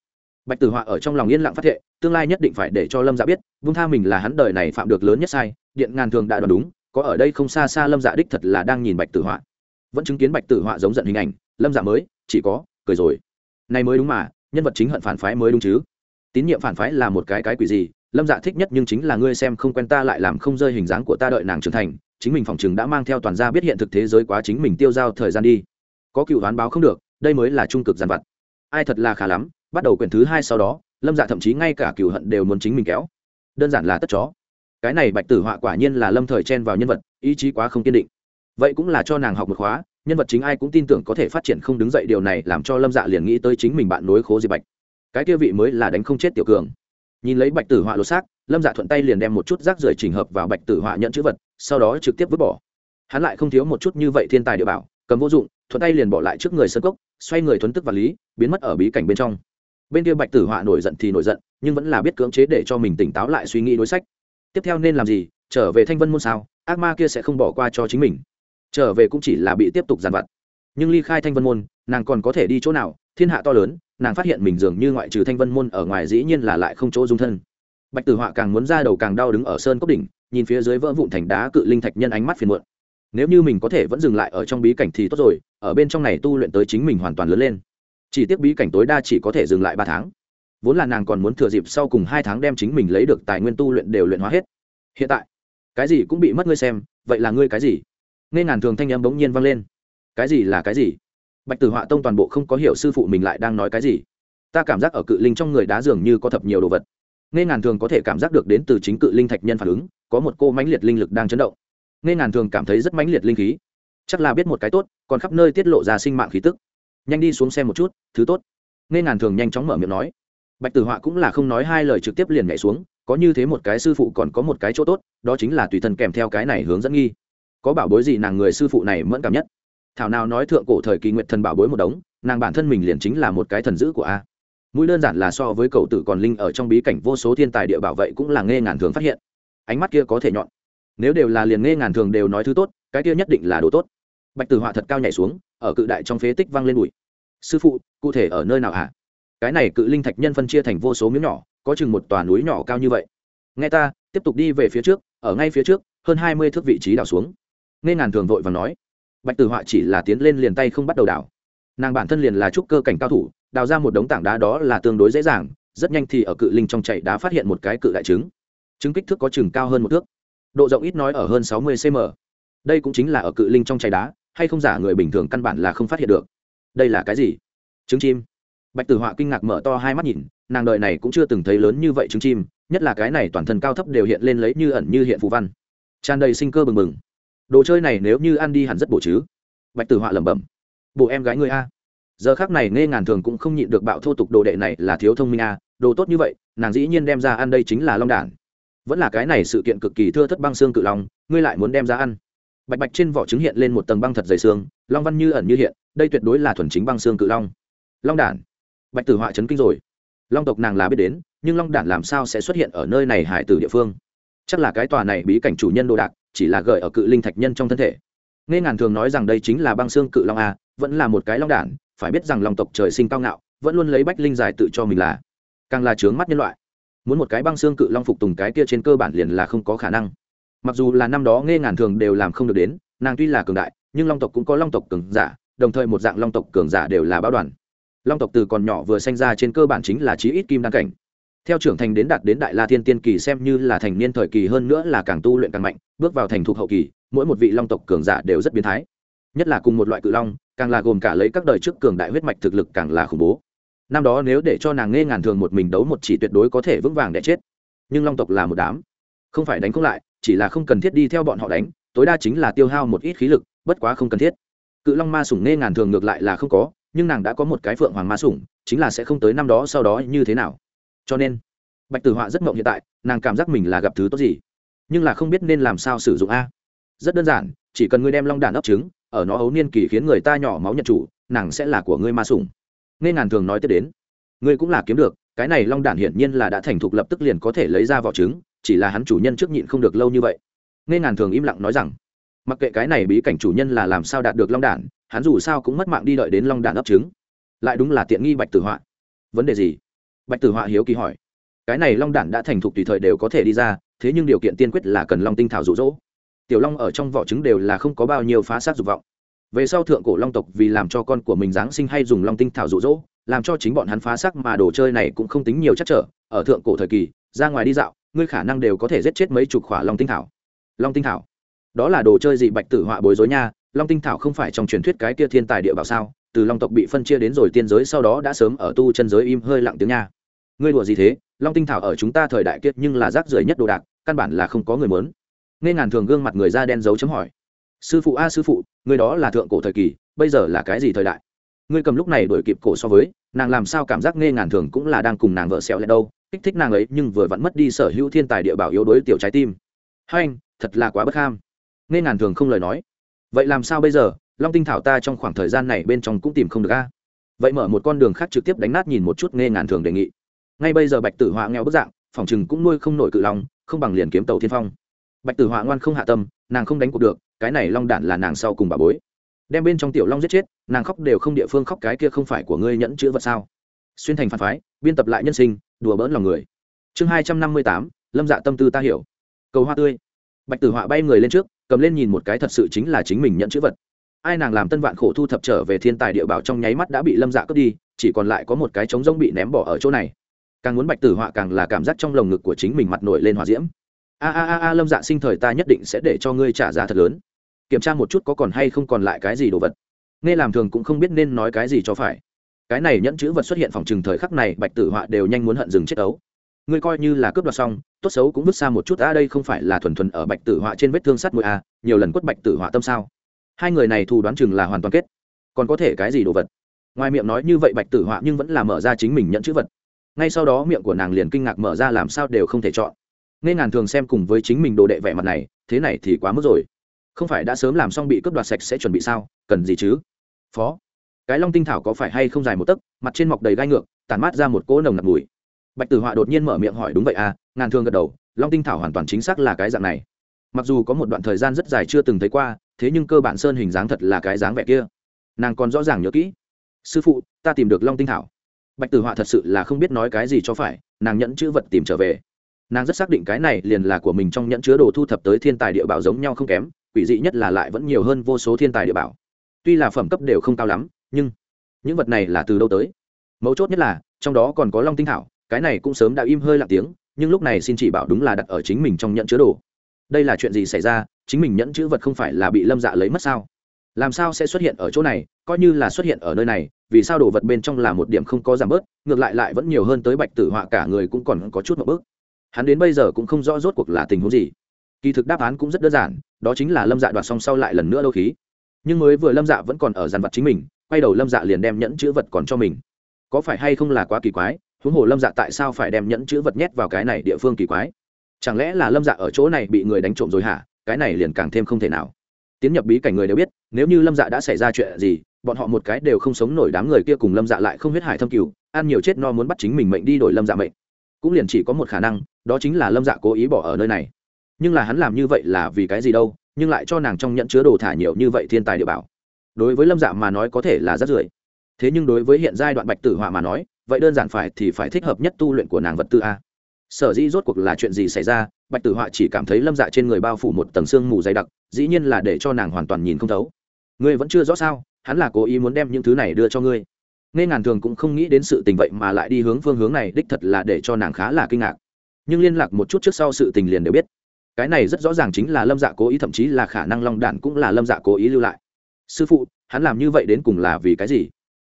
Bạch Tử Họa ở trong lòng yên lặng phát thệ, tương lai nhất định phải để cho Lâm Dạ biết, buông tha mình là hắn đời này phạm được lớn nhất sai, điện ngàn thường đã đoán đúng, có ở đây không xa xa Lâm Dạ đích thật là đang nhìn Bạch Tử Họa. Vẫn chứng kiến Bạch Tử Họa giống giận hình ảnh, Lâm Dạ mới, chỉ có cười rồi. Này mới đúng mà, nhân vật chính hận phản phái mới đúng chứ. Tín nhiệm phản phái là một cái cái quỷ gì, lâm dạ thích nhất nhưng chính là ngươi xem không quen ta lại làm không rơi hình dáng của ta đợi nàng trưởng thành chính mình phòng chừng đã mang theo toàn gia biết hiện thực thế giới quá chính mình tiêu giao thời gian đi. Có cựu đoán báo không được đây mới là trung cực giàn vặt. Ai thật là khá lắm bắt đầu quyển thứ hai sau đó lâm dạ thậm chí ngay cả cựu hận đều muốn chính mình kéo. Đơn giản là tất chó. Cái này bạch tử họa quả nhiên là lâm thời chen vào nhân vật ý chí quá không kiên định. Vậy cũng là cho nàng học một khóa nhân vật chính ai cũng tin tưởng có thể phát triển không đứng dậy điều này làm cho lâm dạ liền nghĩ tới chính mình bạn nối khố diệp bạch cái kia vị mới là đánh không chết tiểu cường nhìn lấy bạch tử họa lột xác lâm dạ thuận tay liền đem một chút rác rưởi trình hợp vào bạch tử họa nhận chữ vật sau đó trực tiếp vứt bỏ hắn lại không thiếu một chút như vậy thiên tài địa bảo cầm vô dụng thuận tay liền bỏ lại trước người sân cốc xoay người thuấn tức và lý biến mất ở bí cảnh bên trong bên kia bạch tử họa nổi giận thì nổi giận nhưng vẫn là biết cưỡng chế để cho mình tỉnh táo lại suy nghĩ đối sách tiếp theo nên làm gì trở về thanh vân môn sao ác ma kia sẽ không bỏ qua cho chính mình trở về cũng chỉ là bị tiếp tục giàn vặt. Nhưng ly khai thanh vân môn, nàng còn có thể đi chỗ nào? Thiên hạ to lớn, nàng phát hiện mình dường như ngoại trừ thanh vân môn ở ngoài dĩ nhiên là lại không chỗ dung thân. Bạch tử họa càng muốn ra đầu càng đau đứng ở sơn cốc đỉnh, nhìn phía dưới vỡ vụn thành đá cự linh thạch nhân ánh mắt phiền muộn. Nếu như mình có thể vẫn dừng lại ở trong bí cảnh thì tốt rồi, ở bên trong này tu luyện tới chính mình hoàn toàn lớn lên. Chỉ tiếc bí cảnh tối đa chỉ có thể dừng lại ba tháng. Vốn là nàng còn muốn thừa dịp sau cùng hai tháng đem chính mình lấy được tài nguyên tu luyện đều luyện hóa hết. Hiện tại, cái gì cũng bị mất ngươi xem, vậy là ngươi cái gì? Nghe ngàn thường thanh âm bỗng nhiên vang lên. Cái gì là cái gì? Bạch tử họa tông toàn bộ không có hiểu sư phụ mình lại đang nói cái gì. Ta cảm giác ở cự linh trong người đá dường như có thập nhiều đồ vật. Nghe ngàn thường có thể cảm giác được đến từ chính cự linh thạch nhân phản ứng, có một cô mãnh liệt linh lực đang chấn động. Nghe ngàn thường cảm thấy rất mãnh liệt linh khí. Chắc là biết một cái tốt, còn khắp nơi tiết lộ ra sinh mạng khí tức. Nhanh đi xuống xem một chút, thứ tốt. Nghe ngàn thường nhanh chóng mở miệng nói. Bạch tử họa cũng là không nói hai lời trực tiếp liền nhảy xuống, có như thế một cái sư phụ còn có một cái chỗ tốt, đó chính là tùy thân kèm theo cái này hướng dẫn nghi có bảo bối gì nàng người sư phụ này mẫn cảm nhất? Thảo nào nói thượng cổ thời kỳ nguyệt thần bảo bối một đống, nàng bản thân mình liền chính là một cái thần dữ của a. Mũi đơn giản là so với cậu tử còn linh ở trong bí cảnh vô số thiên tài địa bảo vệ cũng là nghe ngàn thường phát hiện. Ánh mắt kia có thể nhọn. Nếu đều là liền nghe ngàn thường đều nói thứ tốt, cái kia nhất định là đồ tốt. Bạch tử họa thật cao nhảy xuống, ở cự đại trong phế tích văng lên bụi. Sư phụ, cụ thể ở nơi nào hả? Cái này cự linh thạch nhân phân chia thành vô số miếng nhỏ, có chừng một tòa núi nhỏ cao như vậy. Nghe ta, tiếp tục đi về phía trước, ở ngay phía trước, hơn hai mươi thước vị trí đào xuống nghe ngàn thường vội và nói, bạch tử họa chỉ là tiến lên liền tay không bắt đầu đào nàng bản thân liền là trúc cơ cảnh cao thủ, đào ra một đống tảng đá đó là tương đối dễ dàng, rất nhanh thì ở cự linh trong chạy đá phát hiện một cái cự đại trứng. Trứng kích thước có chừng cao hơn một thước, độ rộng ít nói ở hơn sáu mươi cm đây cũng chính là ở cự linh trong chạy đá, hay không giả người bình thường căn bản là không phát hiện được. Đây là cái gì? Trứng chim. Bạch tử họa kinh ngạc mở to hai mắt nhìn, nàng đợi này cũng chưa từng thấy lớn như vậy trứng chim, nhất là cái này toàn thân cao thấp đều hiện lên lấy như ẩn như hiện phù văn. Tràn đầy sinh cơ bừng bừng đồ chơi này nếu như ăn đi hẳn rất bổ chứ. Bạch tử họa lẩm bẩm. Bộ em gái người a. Giờ khác này nghe ngàn thường cũng không nhịn được bạo thô tục đồ đệ này là thiếu thông minh a, đồ tốt như vậy, nàng dĩ nhiên đem ra ăn đây chính là long đản. Vẫn là cái này sự kiện cực kỳ thưa thất băng xương cự long, ngươi lại muốn đem ra ăn. Bạch bạch trên vỏ trứng hiện lên một tầng băng thật dày xương, long văn như ẩn như hiện, đây tuyệt đối là thuần chính băng xương cự long. Long đản. Bạch tử họa chấn kinh rồi. Long tộc nàng là biết đến, nhưng long đản làm sao sẽ xuất hiện ở nơi này hải tử địa phương? Chắc là cái tòa này bí cảnh chủ nhân đồ đạc chỉ là gợi ở cự linh thạch nhân trong thân thể. Nghe ngàn thường nói rằng đây chính là băng xương cự long a, vẫn là một cái long đản, phải biết rằng long tộc trời sinh cao ngạo, vẫn luôn lấy bách linh giải tự cho mình là càng là trướng mắt nhân loại. Muốn một cái băng xương cự long phục tùng cái kia trên cơ bản liền là không có khả năng. Mặc dù là năm đó nghe ngàn thường đều làm không được đến, nàng tuy là cường đại, nhưng long tộc cũng có long tộc cường giả, đồng thời một dạng long tộc cường giả đều là báo đoàn. Long tộc từ còn nhỏ vừa sanh ra trên cơ bản chính là chí ít kim đăng cảnh theo trưởng thành đến đạt đến đại la thiên tiên kỳ xem như là thành niên thời kỳ hơn nữa là càng tu luyện càng mạnh, bước vào thành thục hậu kỳ, mỗi một vị long tộc cường giả đều rất biến thái. Nhất là cùng một loại cự long, càng là gồm cả lấy các đời trước cường đại huyết mạch thực lực càng là khủng bố. Năm đó nếu để cho nàng nghe ngàn thường một mình đấu một chỉ tuyệt đối có thể vững vàng để chết. Nhưng long tộc là một đám. Không phải đánh không lại, chỉ là không cần thiết đi theo bọn họ đánh, tối đa chính là tiêu hao một ít khí lực, bất quá không cần thiết. Cự long ma sủng nghe ngàn thường ngược lại là không có, nhưng nàng đã có một cái phượng hoàng ma sủng, chính là sẽ không tới năm đó sau đó như thế nào cho nên, bạch tử họa rất mộng hiện tại, nàng cảm giác mình là gặp thứ tốt gì. Nhưng là không biết nên làm sao sử dụng a. Rất đơn giản, chỉ cần ngươi đem long đàn ấp trứng, ở nó ấu niên kỳ khiến người ta nhỏ máu nhận chủ, nàng sẽ là của ngươi ma sủng. Nên ngàn thường nói tiếp đến, ngươi cũng là kiếm được, cái này long đản hiển nhiên là đã thành thục lập tức liền có thể lấy ra vỏ trứng, chỉ là hắn chủ nhân trước nhịn không được lâu như vậy. Nên ngàn thường im lặng nói rằng, mặc kệ cái này bí cảnh chủ nhân là làm sao đạt được long đản, hắn dù sao cũng mất mạng đi đợi đến long đản ấp trứng. Lại đúng là tiện nghi bạch tử họa. Vấn đề gì? Bạch tử họa hiếu kỳ hỏi. Cái này long đản đã thành thục tùy thời đều có thể đi ra, thế nhưng điều kiện tiên quyết là cần long tinh thảo rụ rỗ tiểu long ở trong vỏ trứng đều là không có bao nhiêu phá sát dục vọng. Về sau thượng cổ long tộc vì làm cho con của mình giáng sinh hay dùng long tinh thảo rụ rỗ làm cho chính bọn hắn phá sắc mà đồ chơi này cũng không tính nhiều chắc trở, ở thượng cổ thời kỳ, ra ngoài đi dạo, ngươi khả năng đều có thể giết chết mấy chục khỏa long tinh thảo. Long tinh thảo. Đó là đồ chơi gì bạch tử họa bối rối nha, long tinh thảo không phải trong truyền thuyết cái kia thiên tài địa bảo sao, từ long tộc bị phân chia đến rồi tiên giới sau đó đã sớm ở tu chân giới im hơi lặng tiếng nha ngươi đùa gì thế? Long tinh thảo ở chúng ta thời đại kiệt nhưng là rác rưởi nhất đồ đạc, căn bản là không có người muốn. Nghe ngàn thường gương mặt người da đen dấu chấm hỏi. Sư phụ a, sư phụ người đó là thượng cổ thời kỳ, bây giờ là cái gì thời đại? Ngươi cầm lúc này đổi kịp cổ so với, nàng làm sao cảm giác nghe ngàn thường cũng là đang cùng nàng vợ xẹo lại đâu? Kích thích nàng ấy nhưng vừa vẫn mất đi sở hữu thiên tài địa bảo yếu đối tiểu trái tim. Hai anh, thật là quá bất ham. Nghe ngàn thường không lời nói. Vậy làm sao bây giờ? Long tinh thảo ta trong khoảng thời gian này bên trong cũng tìm không được a. Vậy mở một con đường khác trực tiếp đánh nát nhìn một chút nghe ngàn thường đề nghị ngay bây giờ bạch tử họa nghèo bức dạng, phòng chừng cũng nuôi không nổi cự lòng không bằng liền kiếm tàu thiên phong. Bạch tử họa ngoan không hạ tâm, nàng không đánh cuộc được, cái này long đản là nàng sau cùng bà bối. Đem bên trong tiểu long giết chết, nàng khóc đều không địa phương khóc cái kia không phải của ngươi nhẫn chữ vật sao? Xuyên thành phản phái, biên tập lại nhân sinh, đùa bỡn lòng người. Chương hai trăm năm mươi tám, lâm dạ tâm tư ta hiểu. Cầu hoa tươi. Bạch tử họa bay người lên trước, cầm lên nhìn một cái thật sự chính là chính mình nhận chữ vật. Ai nàng làm tân vạn khổ thu thập trở về thiên tài địa bảo trong nháy mắt đã bị lâm dạ cướp đi, chỉ còn lại có một cái trống rông bị ném bỏ ở chỗ này càng muốn bạch tử họa càng là cảm giác trong lồng ngực của chính mình mặt nổi lên hòa diễm. A a a a, lâm dạ sinh thời ta nhất định sẽ để cho ngươi trả giá thật lớn. Kiểm tra một chút có còn hay không còn lại cái gì đồ vật. Nghe làm thường cũng không biết nên nói cái gì cho phải. Cái này nhẫn chữ vật xuất hiện phòng trừng thời khắc này, bạch tử họa đều nhanh muốn hận dừng chết ấu. Ngươi coi như là cướp đoạt xong, tốt xấu cũng vứt xa một chút, a, đây không phải là thuần thuần ở bạch tử họa trên vết thương sắt mũi a, nhiều lần quất bạch tử họa tâm sao? Hai người này thù đoán chừng là hoàn toàn kết. Còn có thể cái gì đồ vật? Ngoài miệng nói như vậy bạch tử họa nhưng vẫn là mở ra chính mình nhận chữ vật ngay sau đó miệng của nàng liền kinh ngạc mở ra làm sao đều không thể chọn. Nghe ngàn thường xem cùng với chính mình đồ đệ vẻ mặt này, thế này thì quá mức rồi. Không phải đã sớm làm xong bị cướp đoạt sạch sẽ chuẩn bị sao? Cần gì chứ? Phó, cái long tinh thảo có phải hay không dài một tấc, mặt trên mọc đầy gai ngược, tản mát ra một cỗ nồng nặc mùi. Bạch tử họa đột nhiên mở miệng hỏi, đúng vậy à? Ngàn thường gật đầu, long tinh thảo hoàn toàn chính xác là cái dạng này. Mặc dù có một đoạn thời gian rất dài chưa từng thấy qua, thế nhưng cơ bản sơn hình dáng thật là cái dáng vẻ kia. Nàng còn rõ ràng nhớ kỹ. Sư phụ, ta tìm được long tinh thảo bạch tử họa thật sự là không biết nói cái gì cho phải, nàng nhẫn chữ vật tìm trở về. Nàng rất xác định cái này liền là của mình trong nhẫn chứa đồ thu thập tới thiên tài địa bảo giống nhau không kém, quỷ dị nhất là lại vẫn nhiều hơn vô số thiên tài địa bảo. Tuy là phẩm cấp đều không cao lắm, nhưng những vật này là từ đâu tới? Mấu chốt nhất là, trong đó còn có long tinh thảo, cái này cũng sớm đã im hơi lặng tiếng, nhưng lúc này xin chỉ bảo đúng là đặt ở chính mình trong nhẫn chứa đồ. Đây là chuyện gì xảy ra? Chính mình nhẫn chữ vật không phải là bị lâm dạ lấy mất sao? Làm sao sẽ xuất hiện ở chỗ này, coi như là xuất hiện ở nơi này, vì sao đồ vật bên trong là một điểm không có giảm bớt, ngược lại lại vẫn nhiều hơn tới bạch tử họa cả người cũng còn có chút một bước. Hắn đến bây giờ cũng không rõ rốt cuộc là tình huống gì. Kỳ thực đáp án cũng rất đơn giản, đó chính là lâm dạ đoạt xong sau lại lần nữa lâu khí. Nhưng mới vừa lâm dạ vẫn còn ở dàn vật chính mình, quay đầu lâm dạ liền đem nhẫn chữ vật còn cho mình. Có phải hay không là quá kỳ quái, huống hồ lâm dạ tại sao phải đem nhẫn chữ vật nhét vào cái này địa phương kỳ quái? Chẳng lẽ là lâm dạ ở chỗ này bị người đánh trộm rồi hả? Cái này liền càng thêm không thể nào tiến nhập bí cảnh người đều biết, nếu như lâm dạ đã xảy ra chuyện gì, bọn họ một cái đều không sống nổi đám người kia cùng lâm dạ lại không huyết hải thâm cừu, ăn nhiều chết no muốn bắt chính mình mệnh đi đổi lâm dạ mệnh. Cũng liền chỉ có một khả năng, đó chính là lâm dạ cố ý bỏ ở nơi này. Nhưng là hắn làm như vậy là vì cái gì đâu, nhưng lại cho nàng trong nhận chứa đồ thả nhiều như vậy thiên tài địa bảo. Đối với lâm dạ mà nói có thể là rất rưởi. Thế nhưng đối với hiện giai đoạn bạch tử họa mà nói, vậy đơn giản phải thì phải thích hợp nhất tu luyện của nàng vật tư a. Sở dĩ rốt cuộc là chuyện gì xảy ra, bạch tử họa chỉ cảm thấy lâm dạ trên người bao phủ một tầng xương mù dày đặc dĩ nhiên là để cho nàng hoàn toàn nhìn không thấu. Ngươi vẫn chưa rõ sao? Hắn là cố ý muốn đem những thứ này đưa cho ngươi. Nghe ngàn thường cũng không nghĩ đến sự tình vậy mà lại đi hướng phương hướng này, đích thật là để cho nàng khá là kinh ngạc. Nhưng liên lạc một chút trước sau sự tình liền đều biết. Cái này rất rõ ràng chính là lâm dạ cố ý, thậm chí là khả năng long đản cũng là lâm dạ cố ý lưu lại. Sư phụ, hắn làm như vậy đến cùng là vì cái gì?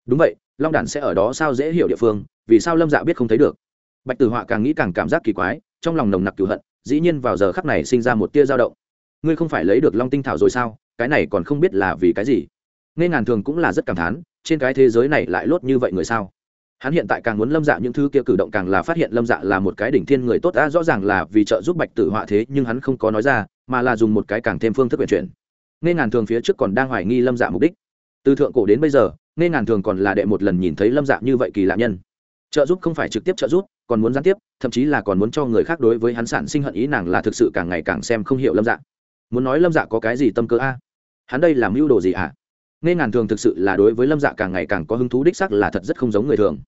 Đúng vậy, long đản sẽ ở đó sao dễ hiểu địa phương, vì sao lâm dạ biết không thấy được? Bạch tử họa càng nghĩ càng cảm giác kỳ quái, trong lòng nồng nặc cựu hận, dĩ nhiên vào giờ khắc này sinh ra một tia dao động ngươi không phải lấy được long tinh thảo rồi sao? Cái này còn không biết là vì cái gì. Nghe ngàn thường cũng là rất cảm thán, trên cái thế giới này lại lốt như vậy người sao? Hắn hiện tại càng muốn lâm dạ những thứ kia cử động càng là phát hiện lâm dạ là một cái đỉnh thiên người tốt đã rõ ràng là vì trợ giúp bạch tử họa thế, nhưng hắn không có nói ra, mà là dùng một cái càng thêm phương thức vận chuyển. Nghe ngàn thường phía trước còn đang hoài nghi lâm dạ mục đích. Từ thượng cổ đến bây giờ, nghe ngàn thường còn là đệ một lần nhìn thấy lâm dạ như vậy kỳ lạ nhân. Trợ giúp không phải trực tiếp trợ giúp, còn muốn gián tiếp, thậm chí là còn muốn cho người khác đối với hắn sản sinh hận ý, nàng là thực sự càng ngày càng xem không hiểu lâm dạ muốn nói lâm dạ có cái gì tâm cơ a? Hắn đây làm mưu đồ gì ạ à? nghe ngàn thường thực sự là đối với lâm dạ càng ngày càng có hứng thú đích sắc là thật rất không giống người thường.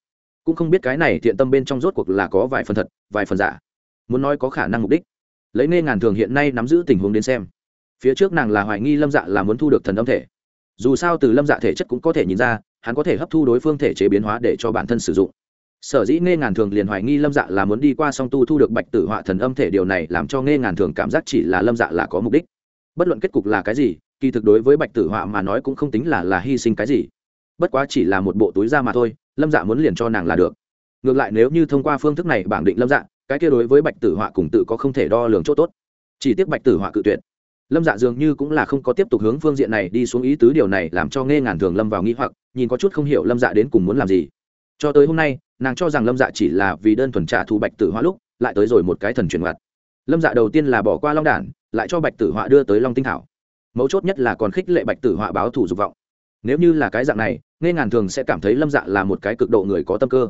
Cũng không biết cái này thiện tâm bên trong rốt cuộc là có vài phần thật, vài phần giả. Muốn nói có khả năng mục đích. Lấy nghe ngàn thường hiện nay nắm giữ tình huống đến xem. Phía trước nàng là hoài nghi lâm dạ là muốn thu được thần âm thể. Dù sao từ lâm dạ thể chất cũng có thể nhìn ra, hắn có thể hấp thu đối phương thể chế biến hóa để cho bản thân sử dụng. Sở dĩ nghe ngàn thường liền hoài nghi lâm dạ là muốn đi qua song tu thu được bạch tử họa thần âm thể, điều này làm cho nghe ngàn thường cảm giác chỉ là lâm dạ là có mục đích bất luận kết cục là cái gì, kỳ thực đối với bạch tử họa mà nói cũng không tính là là hy sinh cái gì. Bất quá chỉ là một bộ túi da mà thôi, lâm dạ muốn liền cho nàng là được. Ngược lại nếu như thông qua phương thức này bảng định lâm dạ cái kia đối với bạch tử họa cùng tự có không thể đo lường c h ỗ t ố t chỉ tiếc bạch tử họa cự tuyệt. Lâm dạ dường như cũng là không có tiếp tục hướng phương diện này đi xuống ý tứ điều này làm cho nghe ngàn thường lâm vào nghĩ hoặc, nhìn có chút không hiểu lâm dạ đến cùng muốn làm gì. Cho tới hôm nay, nàng cho rằng lâm dạ chỉ là vì đơn thuần trả thù bạch tử họa lúc, lại tới rồi một cái thần truyền mặt lâm dạ đầu tiên là bỏ qua long đản lại cho bạch tử họa đưa tới long tinh thảo mấu chốt nhất là còn khích lệ bạch tử họa báo thủ dục vọng nếu như là cái dạng này nghe ngàn thường sẽ cảm thấy lâm dạ là một cái cực độ người có tâm cơ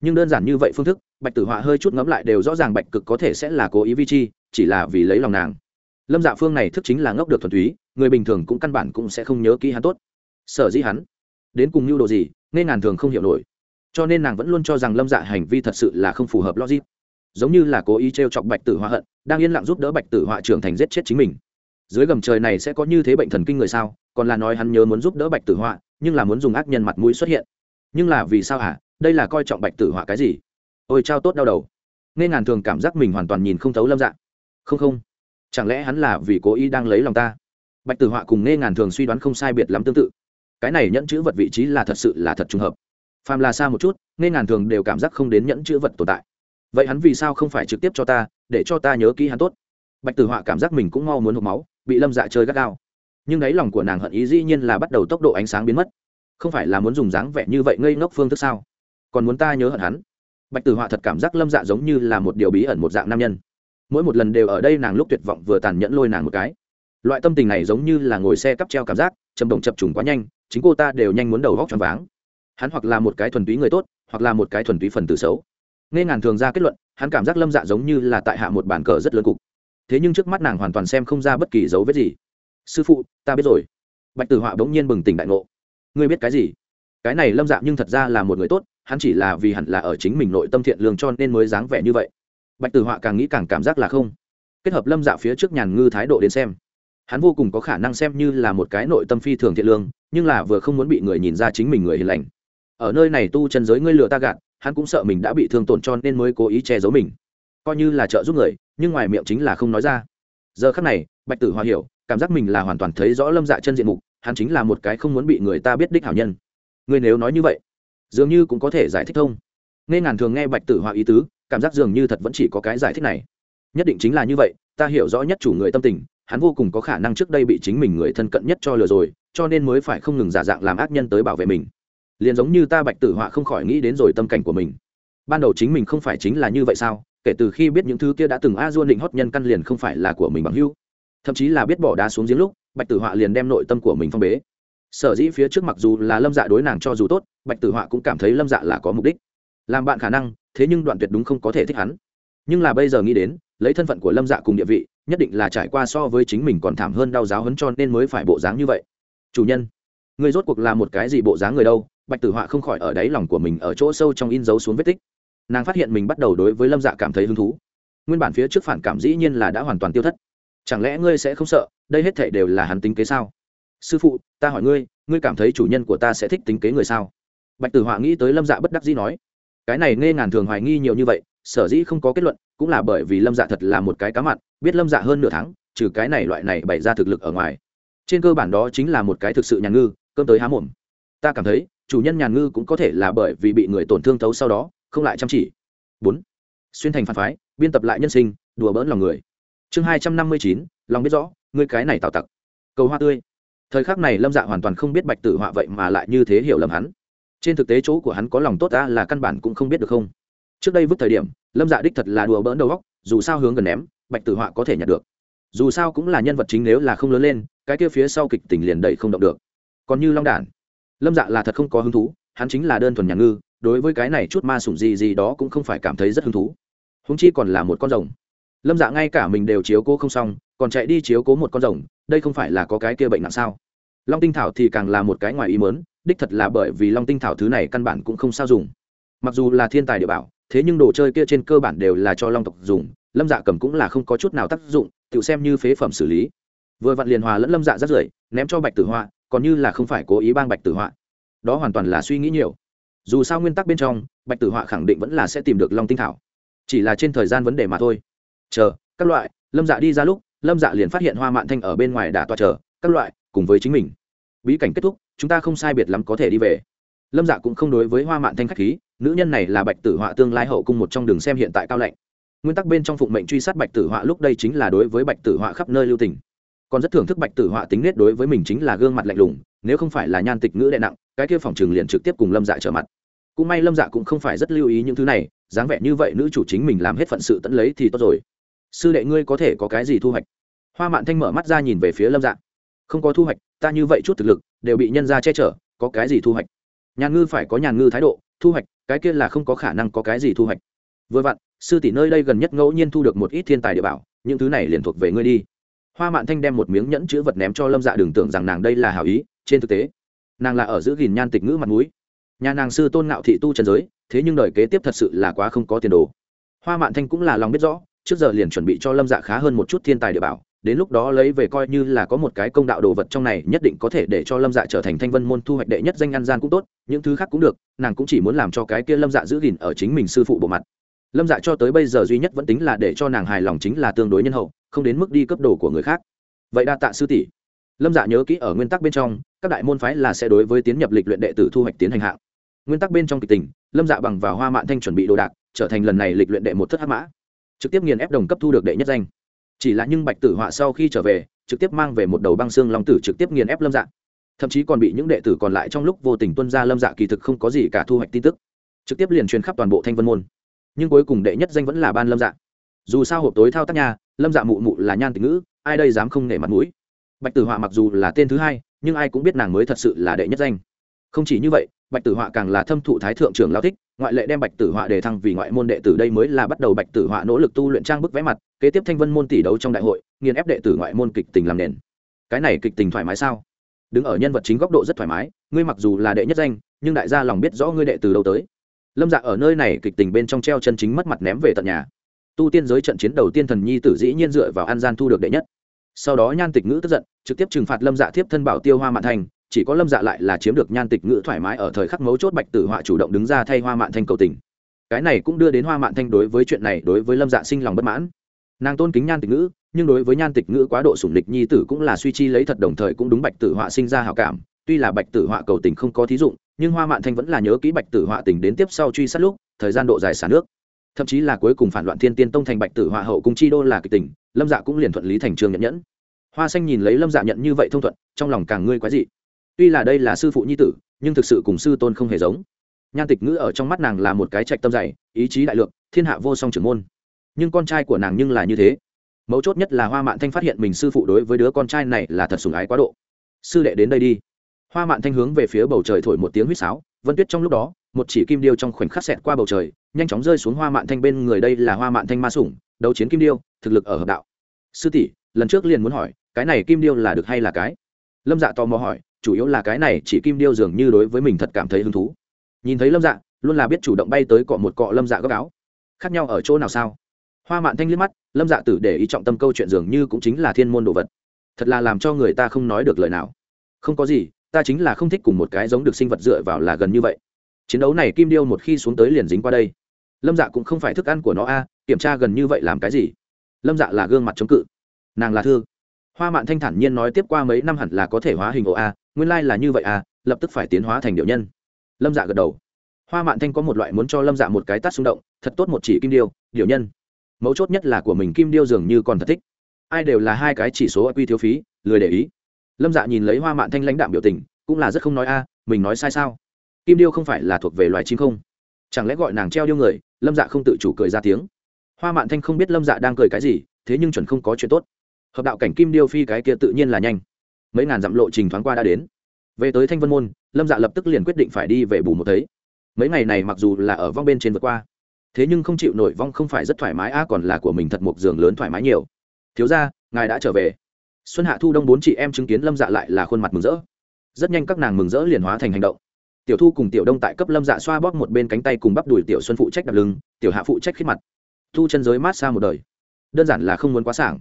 nhưng đơn giản như vậy phương thức bạch tử họa hơi chút ngẫm lại đều rõ ràng bạch cực có thể sẽ là cố ý vi chi chỉ là vì lấy lòng nàng lâm dạ phương này thức chính là ngốc được thuần túy người bình thường cũng căn bản cũng sẽ không nhớ kỹ hắn tốt sở dĩ hắn đến cùng nhu đồ gì nghe ngàn thường không hiểu nổi cho nên nàng vẫn luôn cho rằng lâm dạ hành vi thật sự là không phù hợp logic giống như là cố ý t r e o chọc bạch tử họa hận, đang yên lặng giúp đỡ bạch tử họa trưởng thành giết chết chính mình. Dưới gầm trời này sẽ có như thế bệnh thần kinh người sao? Còn là nói hắn nhớ muốn giúp đỡ bạch tử họa nhưng là muốn dùng ác nhân mặt mũi xuất hiện. Nhưng là vì sao hả? Đây là coi trọng bạch tử họa cái gì? Ôi trao tốt đau đầu. Nghe ngàn thường cảm giác mình hoàn toàn nhìn không thấu lâm dạng không không. Chẳng lẽ hắn là vì cố ý đang lấy lòng ta? Bạch tử họa cùng nghe ngàn thường suy đoán không sai biệt lắm tương tự. Cái này nhẫn chữ vật vị trí là thật sự là thật trùng hợp. Phàm là xa một chút, nghe ngàn thường đều cảm giác không đến nhẫn chữ vật tồn tại vậy hắn vì sao không phải trực tiếp cho ta, để cho ta nhớ kỹ hắn tốt? Bạch tử họa cảm giác mình cũng mau muốn hộp máu, bị lâm dạ chơi gắt gao. Nhưng đáy lòng của nàng hận ý dĩ nhiên là bắt đầu tốc độ ánh sáng biến mất. Không phải là muốn dùng dáng vẻ như vậy ngây ngốc phương thức sao? Còn muốn ta nhớ hận hắn? Bạch tử họa thật cảm giác lâm dạ giống như là một điều bí ẩn một dạng nam nhân. Mỗi một lần đều ở đây nàng lúc tuyệt vọng vừa tàn nhẫn lôi nàng một cái. Loại tâm tình này giống như là ngồi xe cắp treo cảm giác chầm động chập trùng quá nhanh, chính cô ta đều nhanh muốn đầu góc t r váng. Hắn hoặc là một cái thuần túy người tốt, hoặc là một cái thuần túy phần tử xấu nghe ngàn thường ra kết luận, hắn cảm giác lâm dạ giống như là tại hạ một bàn cờ rất lớn cục. Thế nhưng trước mắt nàng hoàn toàn xem không ra bất kỳ dấu vết gì. Sư phụ, ta biết rồi. Bạch tử họa bỗng nhiên bừng tỉnh đại ngộ. Ngươi biết cái gì? Cái này lâm dạ nhưng thật ra là một người tốt, hắn chỉ là vì hẳn là ở chính mình nội tâm thiện lương cho nên mới dáng vẻ như vậy. Bạch tử họa càng nghĩ càng cảm giác là không. Kết hợp lâm dạ phía trước nhàn ngư thái độ đến xem, hắn vô cùng có khả năng xem như là một cái nội tâm phi thường thiện lương, nhưng là vừa không muốn bị người nhìn ra chính mình người hiền lành. Ở nơi này tu chân giới ngươi lừa ta gạt hắn cũng sợ mình đã bị thương tổn cho nên mới cố ý che giấu mình. Coi như là trợ giúp người, nhưng ngoài miệng chính là không nói ra. Giờ khắc này, bạch tử hoa hiểu, cảm giác mình là hoàn toàn thấy rõ lâm dạ chân diện mục, hắn chính là một cái không muốn bị người ta biết đích hảo nhân. Ngươi nếu nói như vậy, dường như cũng có thể giải thích thông. Nghe ngàn thường nghe bạch tử hòa ý tứ, cảm giác dường như thật vẫn chỉ có cái giải thích này. Nhất định chính là như vậy, ta hiểu rõ nhất chủ người tâm tình, hắn vô cùng có khả năng trước đây bị chính mình người thân cận nhất cho lừa rồi, cho nên mới phải không ngừng giả dạng làm ác nhân tới bảo vệ mình liền giống như ta bạch tử họa không khỏi nghĩ đến rồi tâm cảnh của mình. Ban đầu chính mình không phải chính là như vậy sao? Kể từ khi biết những thứ kia đã từng a duôn định hót nhân căn liền không phải là của mình bằng hưu thậm chí là biết bỏ đá xuống giếng lúc, bạch tử họa liền đem nội tâm của mình phong bế. Sở dĩ phía trước mặc dù là lâm dạ đối nàng cho dù tốt, bạch tử họa cũng cảm thấy lâm dạ là có mục đích. Làm bạn khả năng, thế nhưng đoạn tuyệt đúng không có thể thích hắn. Nhưng là bây giờ nghĩ đến, lấy thân phận của lâm dạ cùng địa vị, nhất định là trải qua so với chính mình còn thảm hơn đau giáo hấn cho nên mới phải bộ dáng như vậy. Chủ nhân người rốt cuộc là một cái gì bộ dáng người đâu? Bạch tử họa không khỏi ở đáy lòng của mình ở chỗ sâu trong in dấu xuống vết tích. Nàng phát hiện mình bắt đầu đối với lâm dạ cảm thấy hứng thú. Nguyên bản phía trước phản cảm dĩ nhiên là đã hoàn toàn tiêu thất. Chẳng lẽ ngươi sẽ không sợ, đây hết thể đều là hắn tính kế sao? Sư phụ, ta hỏi ngươi ngươi cảm thấy chủ nhân của ta sẽ thích tính kế người sao? Bạch tử họa nghĩ tới lâm dạ bất đắc dĩ nói. Cái này nghe ngàn thường hoài nghi nhiều như vậy, sở dĩ không có kết luận, cũng là bởi vì lâm dạ thật là một cái cá mặn, biết lâm dạ hơn nửa tháng, trừ cái này loại này bày ra thực lực ở ngoài. Trên cơ bản đó chính là một cái thực sự nhàn ngư cơm tới há mồm. Ta cảm thấy, chủ nhân nhàn ngư cũng có thể là bởi vì bị người tổn thương thấu sau đó, không lại chăm chỉ. Bốn. Xuyên thành phản phái, biên tập lại nhân sinh, đùa bỡn lòng người. Chương hai trăm năm mươi chín, lòng biết rõ, ngươi cái này tạo tặc. Cầu hoa tươi. Thời khắc này lâm dạ hoàn toàn không biết bạch tử họa vậy mà lại như thế hiểu lầm hắn. Trên thực tế chỗ của hắn có lòng tốt ta là căn bản cũng không biết được không. Trước đây vứt thời điểm, lâm dạ đích thật là đùa bỡn đầu góc dù sao hướng gần ném, bạch tử họa có thể nhận được. Dù sao cũng là nhân vật chính nếu là không lớn lên, cái kia phía sau kịch tình liền đẩy không động được còn như long đản. Lâm dạ là thật không có hứng thú, hắn chính là đơn thuần nhà ngư, đối với cái này chút ma sủng gì gì đó cũng không phải cảm thấy rất hứng thú. Húng chi còn là một con rồng. Lâm dạ ngay cả mình đều chiếu cố không xong, còn chạy đi chiếu cố một con rồng, đây không phải là có cái kia bệnh nặng sao? Long tinh thảo thì càng là một cái ngoài ý mớn đích thật là bởi vì long tinh thảo thứ này căn bản cũng không sao dùng. Mặc dù là thiên tài địa bảo, thế nhưng đồ chơi kia trên cơ bản đều là cho long tộc dùng, lâm dạ cầm cũng là không có chút nào tác dụng, tự xem như phế phẩm xử lý. Vừa vặn liền hòa lẫn lâm dạ rất rưởi, ném cho bạch tử hoa còn như là không phải cố ý bang bạch tử họa. Đó hoàn toàn là suy nghĩ nhiều. Dù sao nguyên tắc bên trong, bạch tử họa khẳng định vẫn là sẽ tìm được long tinh thảo. Chỉ là trên thời gian vấn đề mà thôi. Chờ, các loại, lâm dạ đi ra lúc, lâm dạ liền phát hiện hoa mạn thanh ở bên ngoài đã toa chờ, các loại, cùng với chính mình. Bí cảnh kết thúc, chúng ta không sai biệt lắm có thể đi về. Lâm dạ cũng không đối với hoa mạn thanh khách khí, nữ nhân này là bạch tử họa tương lai hậu cung một trong đường xem hiện tại cao lạnh. Nguyên tắc bên trong phụng mệnh truy sát bạch tử họa lúc đây chính là đối với bạch tử họa khắp nơi lưu tình còn rất thưởng thức bạch tử họa tính nết đối với mình chính là gương mặt lạnh lùng, nếu không phải là nhan tịch ngữ đệ nặng, cái kia phòng trường liền trực tiếp cùng lâm dạ trở mặt. Cũng may lâm dạ cũng không phải rất lưu ý những thứ này, dáng vẻ như vậy nữ chủ chính mình làm hết phận sự tẫn lấy thì tốt rồi. Sư đệ ngươi có thể có cái gì thu hoạch? Hoa mạn thanh mở mắt ra nhìn về phía lâm dạ. Không có thu hoạch, ta như vậy chút thực lực, đều bị nhân ra che chở, có cái gì thu hoạch? Nhàn ngư phải có nhàn ngư thái độ, thu hoạch, cái kia là không có khả năng có cái gì thu hoạch. Vừa vặn, sư tỷ nơi đây gần nhất ngẫu nhiên thu được một ít thiên tài địa bảo, những thứ này liền thuộc về ngươi đi hoa mạn thanh đem một miếng nhẫn chữ vật ném cho lâm dạ đừng tưởng rằng nàng đây là hảo ý, trên thực tế, nàng là ở giữ gìn nhan tịch ngữ mặt mũi. Nhà nàng sư tôn ngạo thị tu trần giới, thế nhưng đời kế tiếp thật sự là quá không có tiền đồ. Hoa mạn thanh cũng là lòng biết rõ, trước giờ liền chuẩn bị cho lâm dạ khá hơn một chút thiên tài địa bảo, đến lúc đó lấy về coi như là có một cái công đạo đồ vật trong này nhất định có thể để cho lâm dạ trở thành thanh vân môn thu hoạch đệ nhất danh ăn gian cũng tốt, những thứ khác cũng được, nàng cũng chỉ muốn làm cho cái kia lâm dạ giữ gìn ở chính mình sư phụ bộ mặt. Lâm dạ cho tới bây giờ duy nhất vẫn tính là để cho nàng hài lòng chính là tương đối nhân hậu không đến mức đi cấp đồ của người khác. Vậy đa tạ sư tỷ. Lâm dạ nhớ kỹ ở nguyên tắc bên trong, các đại môn phái là sẽ đối với tiến nhập lịch luyện đệ tử thu hoạch tiến hành hạng. Nguyên tắc bên trong kịch tình, lâm dạ bằng vào hoa mạn thanh chuẩn bị đồ đạc, trở thành lần này lịch luyện đệ một thất hát mã. Trực tiếp nghiền ép đồng cấp thu được đệ nhất danh. Chỉ là nhưng bạch tử họa sau khi trở về, trực tiếp mang về một đầu băng xương long tử trực tiếp nghiền ép lâm dạ. Thậm chí còn bị những đệ tử còn lại trong lúc vô tình tuân ra lâm dạ kỳ thực không có gì cả thu hoạch tin tức. Trực tiếp liền truyền khắp toàn bộ thanh vân môn. Nhưng cuối cùng đệ nhất danh vẫn là ban lâm dạ dù sao hộp tối thao tác nhà lâm dạ mụ mụ là nhan tình ngữ, ai đây dám không nể mặt mũi. Bạch tử họa mặc dù là tên thứ hai, nhưng ai cũng biết nàng mới thật sự là đệ nhất danh. Không chỉ như vậy, bạch tử họa càng là thâm thụ thái thượng trưởng lao thích, ngoại lệ đem bạch tử họa đề thăng vì ngoại môn đệ tử đây mới là bắt đầu bạch tử họa nỗ lực tu luyện trang bức vẽ mặt, kế tiếp thanh vân môn tỷ đấu trong đại hội, nghiền ép đệ tử ngoại môn kịch tình làm nền. Cái này kịch tình thoải mái sao? Đứng ở nhân vật chính góc độ rất thoải mái, ngươi mặc dù là đệ nhất danh, nhưng đại gia lòng biết rõ ngươi đệ từ đâu tới. Lâm dạ ở nơi này kịch tình bên trong treo chân chính mất mặt ném về tận nhà tu tiên giới trận chiến đầu tiên thần nhi tử dĩ nhiên dựa vào an gian thu được đệ nhất. Sau đó nhan tịch ngữ tức giận, trực tiếp trừng phạt lâm dạ thiếp thân bảo tiêu hoa mạn thành chỉ có lâm dạ lại là chiếm được nhan tịch ngữ thoải mái ở thời khắc mấu chốt bạch tử họa chủ động đứng ra thay hoa mạn thanh cầu tình. Cái này cũng đưa đến hoa mạn thanh đối với chuyện này, đối với lâm dạ sinh lòng bất mãn. Nàng tôn kính nhan tịch ngữ, nhưng đối với nhan tịch ngữ quá độ sủng địch nhi tử cũng là suy chi lấy thật đồng thời cũng đúng bạch tử họa sinh ra hào cảm. Tuy là bạch tử họa cầu tình không có thí dụng, nhưng hoa mạn thanh vẫn là nhớ kỹ bạch tử họa tình đến tiếp sau truy sát lúc, thời gian độ dài xả nước thậm chí là cuối cùng phản loạn thiên tiên tông thành bạch tử họa hậu cung chi đô là kịch tình, lâm dạ cũng liền thuận lý thành trường nhận nhẫn. Hoa xanh nhìn lấy lâm dạ nhận như vậy thông thuận, trong lòng càng ngươi quái dị. Tuy là đây là sư phụ nhi tử, nhưng thực sự cùng sư tôn không hề giống. Nhan tịch ngữ ở trong mắt nàng là một cái trạch tâm dày, ý chí đại lượng, thiên hạ vô song trưởng môn. Nhưng con trai của nàng nhưng là như thế. Mấu chốt nhất là hoa mạn thanh phát hiện mình sư phụ đối với đứa con trai này là thật sùng ái quá độ. Sư đệ đến đây đi. Hoa mạn thanh hướng về phía bầu trời thổi một tiếng huýt sáo, vân tuyết trong lúc đó, một chỉ kim điêu trong khoảnh khắc xẹt qua bầu trời nhanh chóng rơi xuống hoa mạn thanh bên người đây là hoa mạn thanh ma sủng, đấu chiến kim điêu, thực lực ở hợp đạo. Sư tỷ, lần trước liền muốn hỏi, cái này kim điêu là được hay là cái? Lâm dạ tò mò hỏi, chủ yếu là cái này chỉ kim điêu dường như đối với mình thật cảm thấy hứng thú. Nhìn thấy lâm dạ luôn là biết chủ động bay tới cọ một cọ lâm dạ góc áo. Khác nhau ở chỗ nào sao? Hoa mạn thanh liếc mắt, lâm dạ tử để ý trọng tâm câu chuyện dường như cũng chính là thiên môn đồ vật. Thật là làm cho người ta không nói được lời nào. Không có gì, ta chính là không thích cùng một cái giống được sinh vật dựa vào là gần như vậy. Chiến đấu này kim điêu một khi xuống tới liền dính qua đây lâm dạ cũng không phải thức ăn của nó a, kiểm tra gần như vậy làm cái gì? Lâm dạ là gương mặt chống cự. Nàng là thư. Hoa mạn thanh thản nhiên nói tiếp qua mấy năm hẳn là có thể hóa hình ổ a, nguyên lai là như vậy a, lập tức phải tiến hóa thành điệu nhân. Lâm dạ gật đầu. Hoa mạn thanh có một loại muốn cho lâm dạ một cái tát xung động, thật tốt một chỉ kim điêu điệu nhân. Mấu chốt nhất là của mình kim điêu dường như còn thật thích. Ai đều là hai cái chỉ số quy thiếu phí, lười để ý. Lâm dạ nhìn lấy hoa mạn thanh lãnh đạm biểu tình, cũng là rất không nói a, mình nói sai sao? Kim điêu không phải là thuộc về loài chim không? Chẳng lẽ gọi nàng treo điêu người? Lâm dạ không tự chủ cười ra tiếng. Hoa mạn thanh không biết lâm dạ đang cười cái gì, thế nhưng chuẩn không có chuyện tốt. Hợp đạo cảnh kim điêu phi cái kia tự nhiên là nhanh. Mấy ngàn dặm lộ trình thoáng qua đã đến. Về tới thanh vân môn, lâm dạ lập tức liền quyết định phải đi về bù một thấy. Mấy ngày này mặc dù là ở vong bên trên vượt qua, thế nhưng không chịu nổi vong không phải rất thoải mái, a, còn là của mình thật một giường lớn thoải mái nhiều. Thiếu ra ngài đã trở về. Xuân hạ thu đông bốn chị em chứng kiến lâm dạ lại là khuôn mặt mừng rỡ. Rất nhanh các nàng mừng rỡ liền hóa thành hành động tiểu thu cùng tiểu đông tại cấp lâm dạ xoa bóp một bên cánh tay cùng bắp đùi tiểu xuân phụ trách đập lưng, tiểu hạ phụ trách khít mặt. Thu chân giới mát xa một đời. Đơn giản là không muốn quá sảng.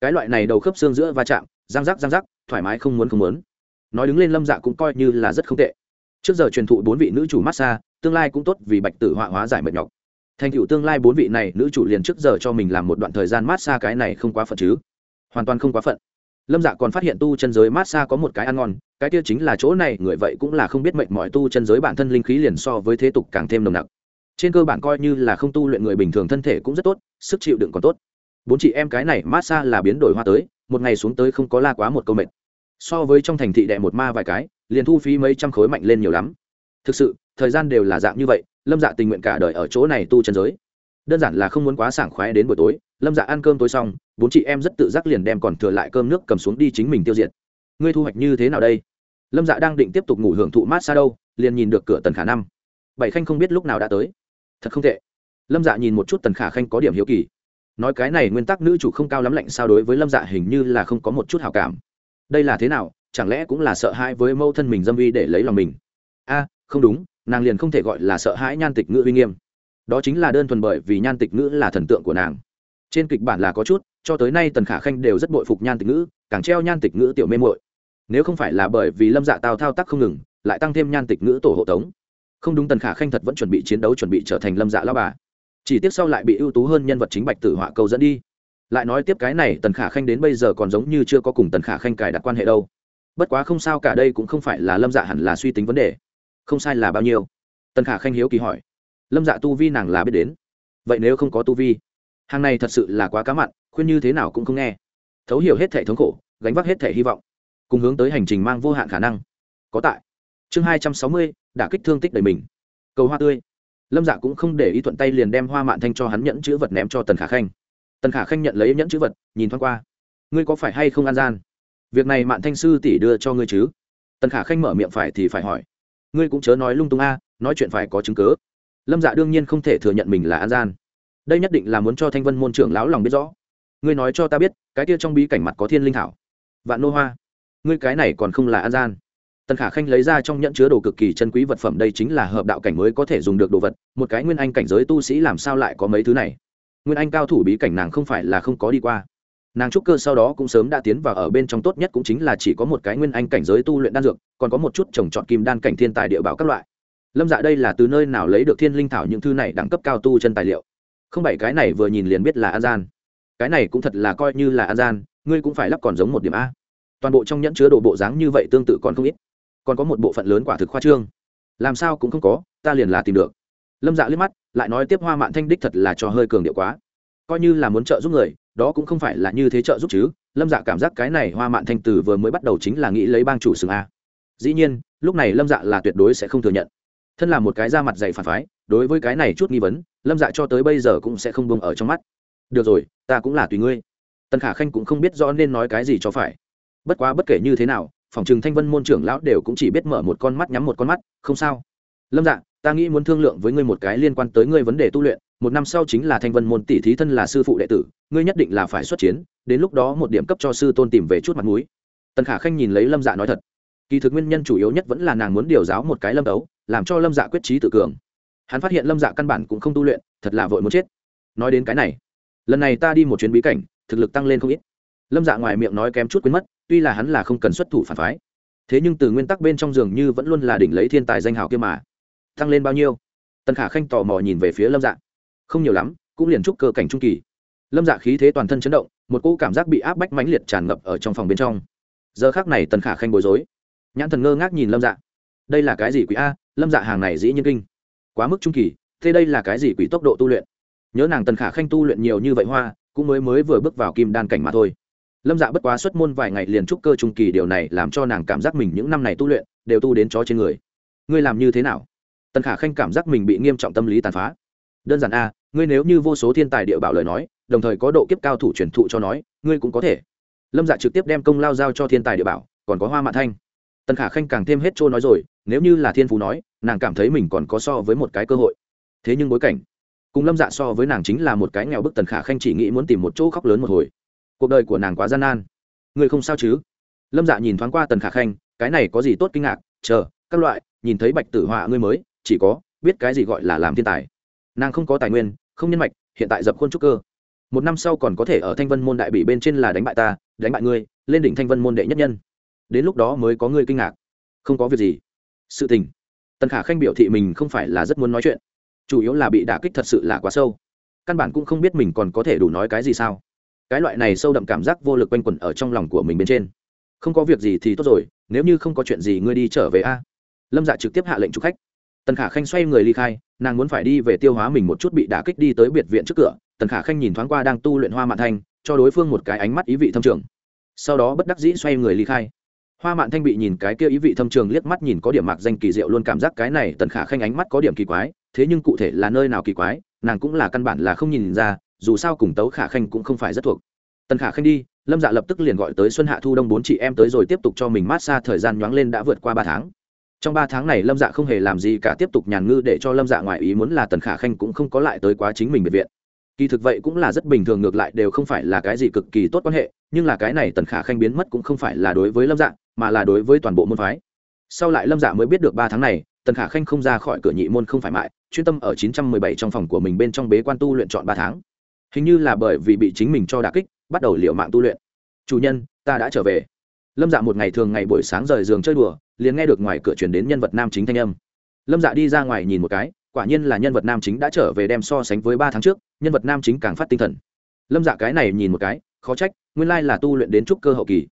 Cái loại này đầu khớp xương giữa va chạm, răng rắc răng rắc, thoải mái không muốn không muốn. Nói đứng lên lâm dạ cũng coi như là rất không tệ. Trước giờ truyền thụ bốn vị nữ chủ massage tương lai cũng tốt vì bạch tử họa hóa giải mệt nhọc. Thành tựu tương lai bốn vị này, nữ chủ liền trước giờ cho mình làm một đoạn thời gian massage cái này không quá phận chứ. Hoàn toàn không quá phận lâm dạ còn phát hiện tu chân giới massage có một cái ăn ngon, cái kia chính là chỗ này, người vậy cũng là không biết mệnh mọi tu chân giới bản thân linh khí liền so với thế tục càng thêm nồng nặc. Trên cơ bản coi như là không tu luyện người bình thường thân thể cũng rất tốt, sức chịu đựng còn tốt. Bốn chị em cái này massage là biến đổi hoa tới, một ngày xuống tới không có la quá một câu mệt. So với trong thành thị đệ một ma vài cái, liền thu phí mấy trăm khối mạnh lên nhiều lắm. Thực sự, thời gian đều là dạng như vậy, lâm dạ tình nguyện cả đời ở chỗ này tu chân giới đơn giản là không muốn quá sảng khoái đến buổi tối, lâm dạ ăn cơm tối xong, bốn chị em rất tự giác liền đem còn thừa lại cơm nước cầm xuống đi chính mình tiêu diệt. Ngươi thu hoạch như thế nào đây? Lâm dạ đang định tiếp tục ngủ hưởng thụ mát xa đâu, liền nhìn được cửa tần khả năm bảy khanh không biết lúc nào đã tới. Thật không tệ. Lâm dạ nhìn một chút tần khả khanh có điểm hiếu kỳ. Nói cái này nguyên tắc nữ chủ không cao lắm lạnh sao đối với lâm dạ hình như là không có một chút hào cảm. Đây là thế nào? Chẳng lẽ cũng là sợ hãi với mâu thân mình dâm vi để lấy lòng mình? A, không đúng, nàng liền không thể gọi là sợ hãi nhan tịch ngữ uy nghiêm đó chính là đơn thuần bởi vì nhan tịch ngữ là thần tượng của nàng. Trên kịch bản là có chút, cho tới nay tần khả khanh đều rất bội phục nhan tịch ngữ, càng treo nhan tịch ngữ tiểu mê mội nếu không phải là bởi vì lâm dạ tào thao tác không ngừng, lại tăng thêm nhan tịch ngữ tổ hộ tống. Không đúng tần khả khanh thật vẫn chuẩn bị chiến đấu chuẩn bị trở thành lâm dạ lao bà. Chỉ tiếp sau lại bị ưu tú hơn nhân vật chính bạch tử họa cầu dẫn đi. Lại nói tiếp cái này, tần khả khanh đến bây giờ còn giống như chưa có cùng tần khả khanh cài đặt quan hệ đâu. Bất quá không sao cả, đây cũng không phải là lâm dạ hẳn là suy tính vấn đề. Không sai là bao nhiêu? Tần khả khanh hiếu kỳ hỏi lâm dạ tu vi nàng là biết đến. Vậy nếu không có tu vi, hàng này thật sự là quá cá mặn, khuyên như thế nào cũng không nghe. Thấu hiểu hết thể thống khổ, gánh vác hết thể hy vọng, cùng hướng tới hành trình mang vô hạn khả năng. Có tại. Chương hai trăm sáu mươi đã kích thương tích đầy mình. Cầu hoa tươi. Lâm dạ cũng không để ý thuận tay liền đem hoa mạn thanh cho hắn nhẫn chữ vật ném cho tần khả khanh. Tần khả khanh nhận lấy nhẫn chữ vật, nhìn thoáng qua. Ngươi có phải hay không an gian? Việc này mạn thanh sư tỷ đưa cho ngươi chứ? Tần khả khanh mở miệng phải thì phải hỏi. Ngươi cũng chớ nói lung tung a, nói chuyện phải có chứng cớ lâm dạ đương nhiên không thể thừa nhận mình là an gian. Đây nhất định là muốn cho thanh vân môn trưởng lão lòng biết rõ. Ngươi nói cho ta biết, cái kia trong bí cảnh mặt có thiên linh thảo. Vạn nô hoa, ngươi cái này còn không là an gian. Tần khả khanh lấy ra trong nhẫn chứa đồ cực kỳ chân quý vật phẩm, đây chính là hợp đạo cảnh mới có thể dùng được đồ vật. Một cái nguyên anh cảnh giới tu sĩ làm sao lại có mấy thứ này? Nguyên anh cao thủ bí cảnh nàng không phải là không có đi qua. Nàng trúc cơ sau đó cũng sớm đã tiến vào ở bên trong tốt nhất cũng chính là chỉ có một cái nguyên anh cảnh giới tu luyện đan dược, còn có một chút trồng trọt kim đan cảnh thiên tài địa bảo các loại lâm dạ đây là từ nơi nào lấy được thiên linh thảo những thư này đẳng cấp cao tu chân tài liệu? Không bảy cái này vừa nhìn liền biết là an gian. Cái này cũng thật là coi như là an gian, ngươi cũng phải lắp còn giống một điểm a. Toàn bộ trong nhẫn chứa đồ bộ dáng như vậy tương tự còn không ít. Còn có một bộ phận lớn quả thực khoa trương. Làm sao cũng không có, ta liền là tìm được. Lâm dạ liếc mắt, lại nói tiếp hoa mạn thanh đích thật là cho hơi cường điệu quá. Coi như là muốn trợ giúp người, đó cũng không phải là như thế trợ giúp chứ. Lâm dạ cảm giác cái này hoa mạn thanh từ vừa mới bắt đầu chính là nghĩ lấy bang chủ sừng a. Dĩ nhiên, lúc này lâm dạ là tuyệt đối sẽ không thừa nhận thân là một cái da mặt dày phản phái, đối với cái này chút nghi vấn, lâm dạ cho tới bây giờ cũng sẽ không bông ở trong mắt. Được rồi, ta cũng là tùy ngươi. Tần khả khanh cũng không biết rõ nên nói cái gì cho phải. Bất quá bất kể như thế nào, phòng trừng thanh vân môn trưởng lão đều cũng chỉ biết mở một con mắt nhắm một con mắt, không sao. Lâm dạ ta nghĩ muốn thương lượng với ngươi một cái liên quan tới ngươi vấn đề tu luyện, một năm sau chính là thanh vân môn tỷ thí thân là sư phụ đệ tử, ngươi nhất định là phải xuất chiến, đến lúc đó một điểm cấp cho sư tôn tìm về chút mặt mũi. Tần khả khanh nhìn lấy lâm dạ nói thật kỳ thực nguyên nhân chủ yếu nhất vẫn là nàng muốn điều giáo một cái lâm đấu làm cho lâm dạ quyết trí tự cường. Hắn phát hiện lâm dạ căn bản cũng không tu luyện, thật là vội muốn chết. Nói đến cái này, lần này ta đi một chuyến bí cảnh, thực lực tăng lên không ít. Lâm dạ ngoài miệng nói kém chút quên mất, tuy là hắn là không cần xuất thủ phản phái, thế nhưng từ nguyên tắc bên trong giường như vẫn luôn là đỉnh lấy thiên tài danh hào kia mà. Tăng lên bao nhiêu? Tần khả khanh tò mò nhìn về phía lâm dạ. Không nhiều lắm, cũng liền trúc cơ cảnh trung kỳ. Lâm dạ khí thế toàn thân chấn động, một cỗ cảm giác bị áp bách mãnh liệt tràn ngập ở trong phòng bên trong. Giờ khác này tần khả khanh bối rối nhãn thần ngơ ngác nhìn lâm dạ. Đây là cái gì quỷ a? Lâm dạ hàng này dĩ nhiên kinh. Quá mức trung kỳ, thế đây là cái gì quỷ tốc độ tu luyện? Nhớ nàng tần khả khanh tu luyện nhiều như vậy hoa, cũng mới mới vừa bước vào kim đan cảnh mà thôi. Lâm dạ bất quá xuất môn vài ngày liền trúc cơ trung kỳ, điều này làm cho nàng cảm giác mình những năm này tu luyện đều tu đến chó trên người. Ngươi làm như thế nào? Tần khả khanh cảm giác mình bị nghiêm trọng tâm lý tàn phá. Đơn giản a, ngươi nếu như vô số thiên tài địa bảo lời nói, đồng thời có độ kiếp cao thủ truyền thụ cho nói, ngươi cũng có thể. Lâm dạ trực tiếp đem công lao giao cho thiên tài địa bảo, còn có hoa mạ thanh tần khả khanh càng thêm hết trôi nói rồi, nếu như là thiên phú nói, nàng cảm thấy mình còn có so với một cái cơ hội. Thế nhưng bối cảnh, cùng lâm dạ so với nàng chính là một cái nghèo bức tần khả khanh chỉ nghĩ muốn tìm một chỗ khóc lớn một hồi. Cuộc đời của nàng quá gian nan. Người không sao chứ? Lâm dạ nhìn thoáng qua tần khả khanh, cái này có gì tốt kinh ngạc? Chờ, các loại, nhìn thấy bạch tử họa ngươi mới, chỉ có, biết cái gì gọi là làm thiên tài. Nàng không có tài nguyên, không nhân mạch, hiện tại dập khuôn trúc cơ. Một năm sau còn có thể ở thanh vân môn đại bị bên trên là đánh bại ta, đánh bại ngươi, lên đỉnh thanh vân môn đệ nhất nhân đến lúc đó mới có người kinh ngạc. Không có việc gì. Sự tình. Tần khả khanh biểu thị mình không phải là rất muốn nói chuyện. Chủ yếu là bị đả kích thật sự là quá sâu. Căn bản cũng không biết mình còn có thể đủ nói cái gì sao. Cái loại này sâu đậm cảm giác vô lực quanh quẩn ở trong lòng của mình bên trên. Không có việc gì thì tốt rồi, nếu như không có chuyện gì ngươi đi trở về a. Lâm dạ trực tiếp hạ lệnh chụp khách. Tần khả khanh xoay người ly khai, nàng muốn phải đi về tiêu hóa mình một chút bị đả kích đi tới biệt viện trước cửa. Tần khả khanh nhìn thoáng qua đang tu luyện hoa mạn thanh, cho đối phương một cái ánh mắt ý vị thâm trường. Sau đó bất đắc dĩ xoay người ly khai hoa mạn thanh bị nhìn cái kia ý vị thâm trường liếc mắt nhìn có điểm mạc danh kỳ diệu luôn cảm giác cái này tần khả khanh ánh mắt có điểm kỳ quái, thế nhưng cụ thể là nơi nào kỳ quái, nàng cũng là căn bản là không nhìn ra, dù sao cùng tấu khả khanh cũng không phải rất thuộc. Tần khả khanh đi, lâm dạ lập tức liền gọi tới xuân hạ thu đông bốn chị em tới rồi tiếp tục cho mình mát xa thời gian nhoáng lên đã vượt qua ba tháng. Trong ba tháng này lâm dạ không hề làm gì cả tiếp tục nhàn ngư để cho lâm dạ ngoài ý muốn là tần khả khanh cũng không có lại tới quá chính mình biệt viện. Kỳ thực vậy cũng là rất bình thường, ngược lại đều không phải là cái gì cực kỳ tốt quan hệ, nhưng là cái này tần khả khanh biến mất cũng không phải là đối với lâm dạ mà là đối với toàn bộ môn phái. Sau lại lâm dạ mới biết được ba tháng này, tần khả khanh không ra khỏi cửa nhị môn không phải mại, chuyên tâm ở chín trăm mười bảy trong phòng của mình bên trong bế quan tu luyện chọn ba tháng. Hình như là bởi vì bị chính mình cho đà kích, bắt đầu liệu mạng tu luyện. Chủ nhân, ta đã trở về. Lâm dạ một ngày thường ngày buổi sáng rời giường chơi đùa, liền nghe được ngoài cửa chuyển đến nhân vật nam chính thanh âm. Lâm dạ đi ra ngoài nhìn một cái, quả nhiên là nhân vật nam chính đã trở về đem so sánh với ba tháng trước, nhân vật nam chính càng phát tinh thần. Lâm dạ cái này nhìn một cái, khó trách, nguyên lai là tu luyện đến trúc cơ hậu kỳ.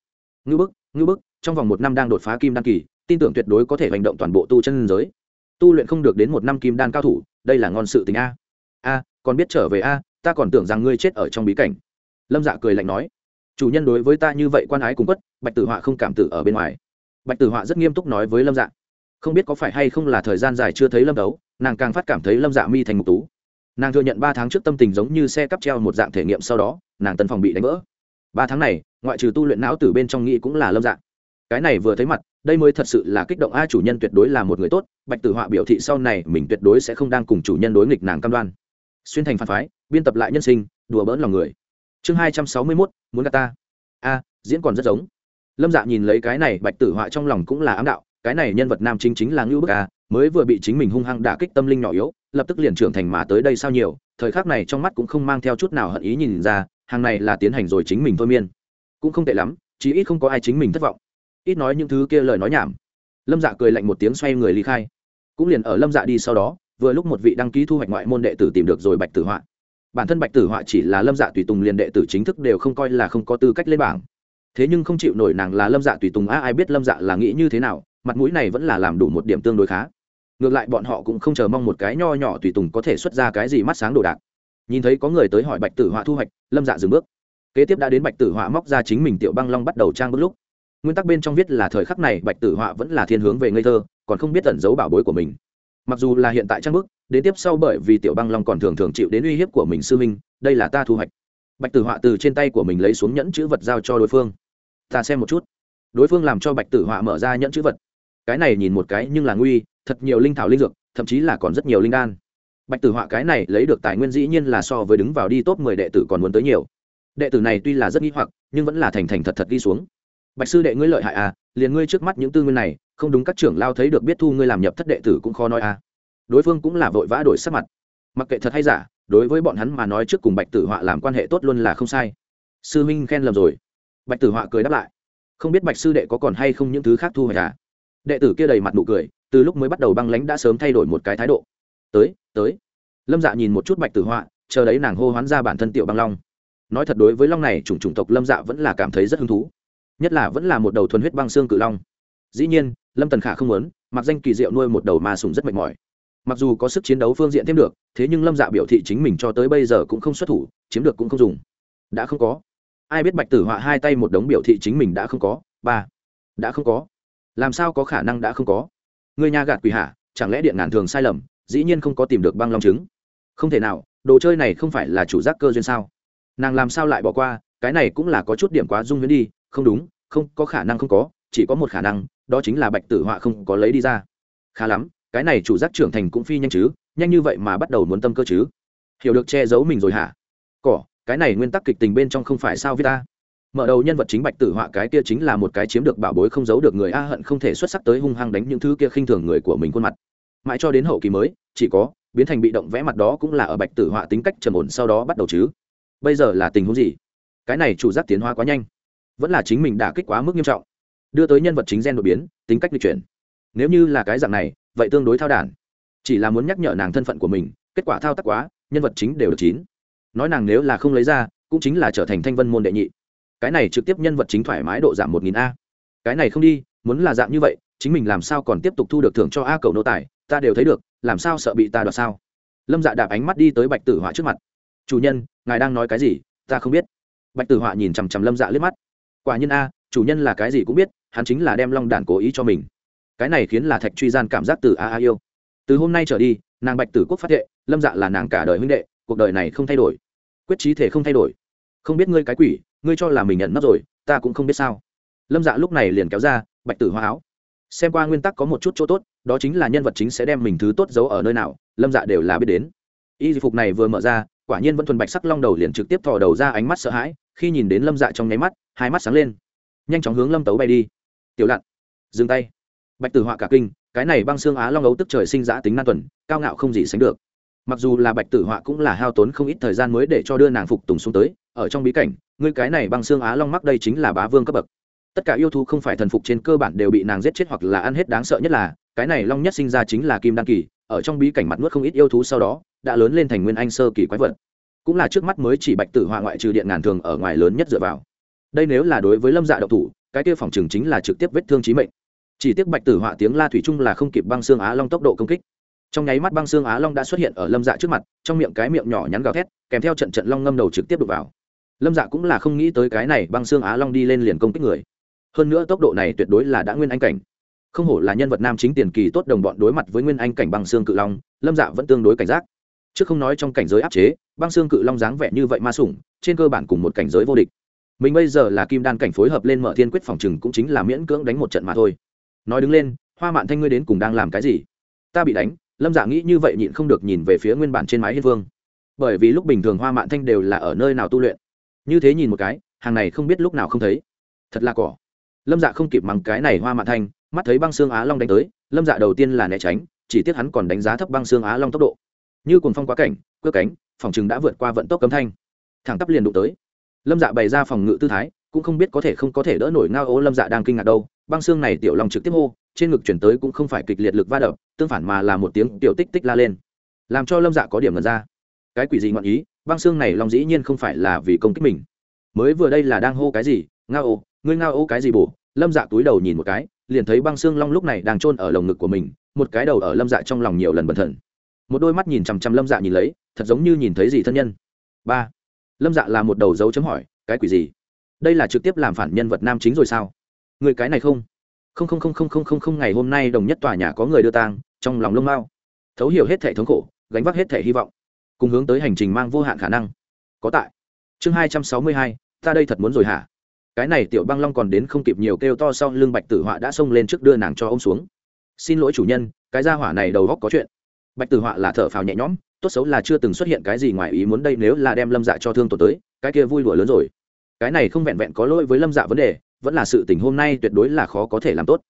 Ngư bức ngư bức trong vòng một năm đang đột phá kim đan kỳ, tin tưởng tuyệt đối có thể hành động toàn bộ tu chân giới. Tu luyện không được đến một năm kim đan cao thủ, đây là ngon sự tình a. A, còn biết trở về a, ta còn tưởng rằng ngươi chết ở trong bí cảnh. Lâm dạ cười lạnh nói, chủ nhân đối với ta như vậy quan ái cùng quất, bạch tử họa không cảm tử ở bên ngoài. Bạch tử họa rất nghiêm túc nói với lâm dạ không biết có phải hay không là thời gian dài chưa thấy lâm đấu, nàng càng phát cảm thấy lâm dạ mi thành ngục tú. Nàng thừa nhận ba tháng trước tâm tình giống như xe cắp treo một dạng thể nghiệm sau đó, nàng tân phòng bị đánh vỡ. Ba tháng này, ngoại trừ tu luyện não từ bên trong nghĩ cũng là lâm dạng cái này vừa thấy mặt, đây mới thật sự là kích động a chủ nhân tuyệt đối là một người tốt, bạch tử họa biểu thị sau này mình tuyệt đối sẽ không đang cùng chủ nhân đối nghịch nàng cam đoan. Xuyên thành phản phái, biên tập lại nhân sinh, đùa bỡn lòng người. Chương hai trăm sáu mươi mốt, muốn gà ta. A, diễn còn rất giống. Lâm dạ nhìn lấy cái này, bạch tử họa trong lòng cũng là ám đạo, cái này nhân vật nam chính chính là ngưu bức a, mới vừa bị chính mình hung hăng đả kích tâm linh nhỏ yếu, lập tức liền trưởng thành mà tới đây sao nhiều, thời khắc này trong mắt cũng không mang theo chút nào hận ý nhìn ra, hàng này là tiến hành rồi chính mình thôi miên. Cũng không tệ lắm, chí ít không có ai chính mình thất vọng ít nói những thứ kia lời nói nhảm. Lâm dạ cười lạnh một tiếng xoay người ly khai. Cũng liền ở lâm dạ đi sau đó, vừa lúc một vị đăng ký thu hoạch ngoại môn đệ tử tìm được rồi bạch tử họa. Bản thân bạch tử họa chỉ là lâm dạ tùy tùng liền đệ tử chính thức đều không coi là không có tư cách lên bảng. Thế nhưng không chịu nổi nàng là lâm dạ tùy tùng, a, ai biết lâm dạ là nghĩ như thế nào, mặt mũi này vẫn là làm đủ một điểm tương đối khá. Ngược lại bọn họ cũng không chờ mong một cái nho nhỏ tùy tùng có thể xuất ra cái gì mắt sáng đồ đạc. Nhìn thấy có người tới hỏi bạch tử họa thu hoạch, lâm dạ dừng bước. Kế tiếp đã đến bạch tử họa móc ra chính mình tiểu băng long bắt đầu trang bước lúc nguyên tắc bên trong viết là thời khắc này bạch tử họa vẫn là thiên hướng về ngây thơ, còn không biết tẩn giấu bảo bối của mình. Mặc dù là hiện tại trang bức, đến tiếp sau bởi vì tiểu băng long còn thường thường chịu đến uy hiếp của mình sư minh, đây là ta thu hoạch. Bạch tử họa từ trên tay của mình lấy xuống nhẫn chữ vật giao cho đối phương. Ta xem một chút. Đối phương làm cho bạch tử họa mở ra nhẫn chữ vật. Cái này nhìn một cái nhưng là nguy, thật nhiều linh thảo linh dược, thậm chí là còn rất nhiều linh đan. Bạch tử họa cái này lấy được tài nguyên dĩ nhiên là so với đứng vào đi top mười đệ tử còn muốn tới nhiều. Đệ tử này tuy là rất nghi hoặc, nhưng vẫn là thành thành thật thật đi xuống bạch sư đệ ngươi lợi hại à liền ngươi trước mắt những tư nguyên này, không đúng các trưởng lao thấy được biết thu ngươi làm nhập thất đệ tử cũng khó nói à. Đối phương cũng là vội vã đổi sắc mặt. Mặc kệ thật hay giả, đối với bọn hắn mà nói trước cùng bạch tử họa làm quan hệ tốt luôn là không sai. Sư minh khen lầm rồi. Bạch tử họa cười đáp lại. Không biết bạch sư đệ có còn hay không những thứ khác thu hoạch à? Đệ tử kia đầy mặt nụ cười, từ lúc mới bắt đầu băng lãnh đã sớm thay đổi một cái thái độ. Tới tới. Lâm dạ nhìn một chút bạch tử họa, chờ đấy nàng hô hoán ra bản thân tiểu băng long. Nói thật đối với long này, chủng chủng tộc lâm dạ vẫn là cảm thấy rất hứng thú nhất là vẫn là một đầu thuần huyết băng xương cự long. Dĩ nhiên, lâm tần khả không muốn, mặc danh kỳ diệu nuôi một đầu ma sùng rất mệt mỏi. Mặc dù có sức chiến đấu phương diện thêm được, thế nhưng lâm dạ biểu thị chính mình cho tới bây giờ cũng không xuất thủ, chiếm được cũng không dùng. Đã không có. Ai biết bạch tử họa hai tay một đống biểu thị chính mình đã không có. Ba. Đã không có. Làm sao có khả năng đã không có? Người nhà gạt quỷ hạ chẳng lẽ điện ngàn thường sai lầm, dĩ nhiên không có tìm được băng long trứng? Không thể nào, đồ chơi này không phải là chủ giác cơ duyên sao? Nàng làm sao lại bỏ qua? Cái này cũng là có chút điểm quá dung huyễn đi không đúng, không, có khả năng không có, chỉ có một khả năng, đó chính là bạch tử họa không có lấy đi ra. Khá lắm, cái này chủ giác trưởng thành cũng phi nhanh chứ, nhanh như vậy mà bắt đầu muốn tâm cơ chứ. Hiểu được che giấu mình rồi hả? Cỏ, cái này nguyên tắc kịch tình bên trong không phải sao với ta mở đầu nhân vật chính bạch tử họa cái kia chính là một cái chiếm được bảo bối không giấu được người a hận không thể xuất sắc tới hung hăng đánh những thứ kia khinh thường người của mình khuôn mặt. Mãi cho đến hậu kỳ mới, chỉ có, biến thành bị động vẽ mặt đó cũng là ở bạch tử họa tính cách trầm ổn sau đó bắt đầu chứ. Bây giờ là tình huống gì? Cái này chủ giác tiến hóa quá nhanh vẫn là chính mình đã kích quá mức nghiêm trọng. Đưa tới nhân vật chính gen đột biến, tính cách di chuyển. Nếu như là cái dạng này, vậy tương đối thao đản. Chỉ là muốn nhắc nhở nàng thân phận của mình, kết quả thao tác quá, nhân vật chính đều được chín. Nói nàng nếu là không lấy ra, cũng chính là trở thành thanh vân môn đệ nhị. Cái này trực tiếp nhân vật chính thoải mái độ giảm một nghìn a. Cái này không đi, muốn là dạng như vậy, chính mình làm sao còn tiếp tục thu được thưởng cho a cầu nô tài, ta đều thấy được, làm sao sợ bị ta đoạt sao? Lâm dạ đạp ánh mắt đi tới bạch tử họa trước mặt. Chủ nhân, ngài đang nói cái gì? Ta không biết. Bạch tử họa nhìn chằm chằm lâm dạ liếc mắt quả nhiên a, chủ nhân là cái gì cũng biết, hắn chính là đem long đản cố ý cho mình. Cái này khiến là thạch truy gian cảm giác từ a a yêu. Từ hôm nay trở đi, nàng bạch tử quốc phát hệ lâm dạ là nàng cả đời huynh đệ, cuộc đời này không thay đổi. Quyết trí thể không thay đổi. Không biết ngươi cái quỷ, ngươi cho là mình nhận nấp rồi, ta cũng không biết sao. Lâm dạ lúc này liền kéo ra, bạch tử hoa áo. Xem qua nguyên tắc có một chút chỗ tốt, đó chính là nhân vật chính sẽ đem mình thứ tốt giấu ở nơi nào, lâm dạ đều là biết đến. Y phục này vừa mở ra, quả nhiên vẫn thuần bạch sắc long đầu liền trực tiếp thò đầu ra ánh mắt sợ hãi, khi nhìn đến lâm dạ trong nháy mắt hai mắt sáng lên. Nhanh chóng hướng lâm tấu bay đi. Tiểu lặn, dừng tay. Bạch tử họa cả kinh, cái này băng xương á long ấu tức trời sinh giã tính nan tuần, cao ngạo không gì sánh được. Mặc dù là bạch tử họa cũng là hao tốn không ít thời gian mới để cho đưa nàng phục tùng xuống tới, ở trong bí cảnh, ngươi cái này băng xương á long mắc đây chính là bá vương cấp bậc. Tất cả yêu thú không phải thần phục trên cơ bản đều bị nàng giết chết hoặc là ăn hết đáng sợ nhất là, cái này long nhất sinh ra chính là kim đan kỳ, ở trong bí cảnh mặt nuốt không ít yêu thú sau đó, đã lớn lên thành nguyên anh sơ kỳ quái vật. Cũng là trước mắt mới chỉ bạch tử họa ngoại trừ điện ngàn thường ở ngoài lớn nhất dựa vào đây nếu là đối với lâm dạ độc thủ, cái kia phòng trường chính là trực tiếp vết thương chí mệnh. Chỉ tiếc bạch tử họa tiếng la thủy chung là không kịp băng xương á long tốc độ công kích. Trong nháy mắt băng xương á long đã xuất hiện ở lâm dạ trước mặt, trong miệng cái miệng nhỏ nhắn gào thét, kèm theo trận trận long ngâm đầu trực tiếp đục vào. Lâm dạ cũng là không nghĩ tới cái này băng xương á long đi lên liền công kích người. Hơn nữa tốc độ này tuyệt đối là đã nguyên anh cảnh. Không hổ là nhân vật nam chính tiền kỳ tốt đồng bọn đối mặt với nguyên anh cảnh băng xương cự long, lâm dạ vẫn tương đối cảnh giác. Chứ không nói trong cảnh giới áp chế, băng xương cự long dáng vẻ như vậy ma sủng, trên cơ bản cùng một cảnh giới vô địch mình bây giờ là kim đan cảnh phối hợp lên mở thiên quyết phòng trừng cũng chính là miễn cưỡng đánh một trận mà thôi. Nói đứng lên, hoa mạn thanh ngươi đến cùng đang làm cái gì? Ta bị đánh, lâm dạ nghĩ như vậy nhịn không được nhìn về phía nguyên bản trên mái hiên vương. Bởi vì lúc bình thường hoa mạn thanh đều là ở nơi nào tu luyện. Như thế nhìn một cái, hàng này không biết lúc nào không thấy. Thật là cỏ. Lâm dạ không kịp mắng cái này hoa mạn thanh, mắt thấy băng xương á long đánh tới, lâm dạ đầu tiên là né tránh, chỉ tiếc hắn còn đánh giá thấp băng xương á long tốc độ. Như cuồng phong quá cảnh cướp cánh, phòng chừng đã vượt qua vận tốc cấm thanh. Thẳng tắp liền đụng tới lâm dạ bày ra phòng ngự tư thái, cũng không biết có thể không có thể đỡ nổi ngao ố lâm dạ đang kinh ngạc đâu. Băng xương này tiểu long trực tiếp hô, trên ngực chuyển tới cũng không phải kịch liệt lực va đập, tương phản mà là một tiếng tiểu tích tích la lên. Làm cho lâm dạ có điểm ngần ra. Cái quỷ gì ngọn ý, băng xương này long dĩ nhiên không phải là vì công kích mình. Mới vừa đây là đang hô cái gì, ngao ô, ngươi ngao ô cái gì bổ? Lâm dạ túi đầu nhìn một cái, liền thấy băng xương long lúc này đang chôn ở lồng ngực của mình, một cái đầu ở lâm dạ trong lòng nhiều lần bẩn thận. Một đôi mắt nhìn chằm chằm lâm dạ nhìn lấy, thật giống như nhìn thấy gì thân nhân. Ba lâm dạ là một đầu dấu chấm hỏi, cái quỷ gì? Đây là trực tiếp làm phản nhân vật nam chính rồi sao? Người cái này không? Không không không không không không không, ngày hôm nay đồng nhất tòa nhà có người đưa tang, trong lòng lông mao thấu hiểu hết thể thống khổ, gánh vác hết thể hy vọng, cùng hướng tới hành trình mang vô hạn khả năng. Có tại. Chương hai trăm sáu mươi hai, ta đây thật muốn rồi hả? Cái này tiểu băng long còn đến không kịp nhiều kêu to sau lưng bạch tử họa đã xông lên trước đưa nàng cho ô m xuống. Xin lỗi chủ nhân, cái gia hỏa này đầu góc có chuyện. Bạch tử họa là thở phào nhẹ nhõm tốt xấu là chưa từng xuất hiện cái gì ngoài ý muốn đây nếu là đem lâm dạ cho thương tổ tới, cái kia vui đùa lớn rồi. Cái này không vẹn vẹn có lỗi với lâm dạ vấn đề, vẫn là sự tình hôm nay tuyệt đối là khó có thể làm tốt.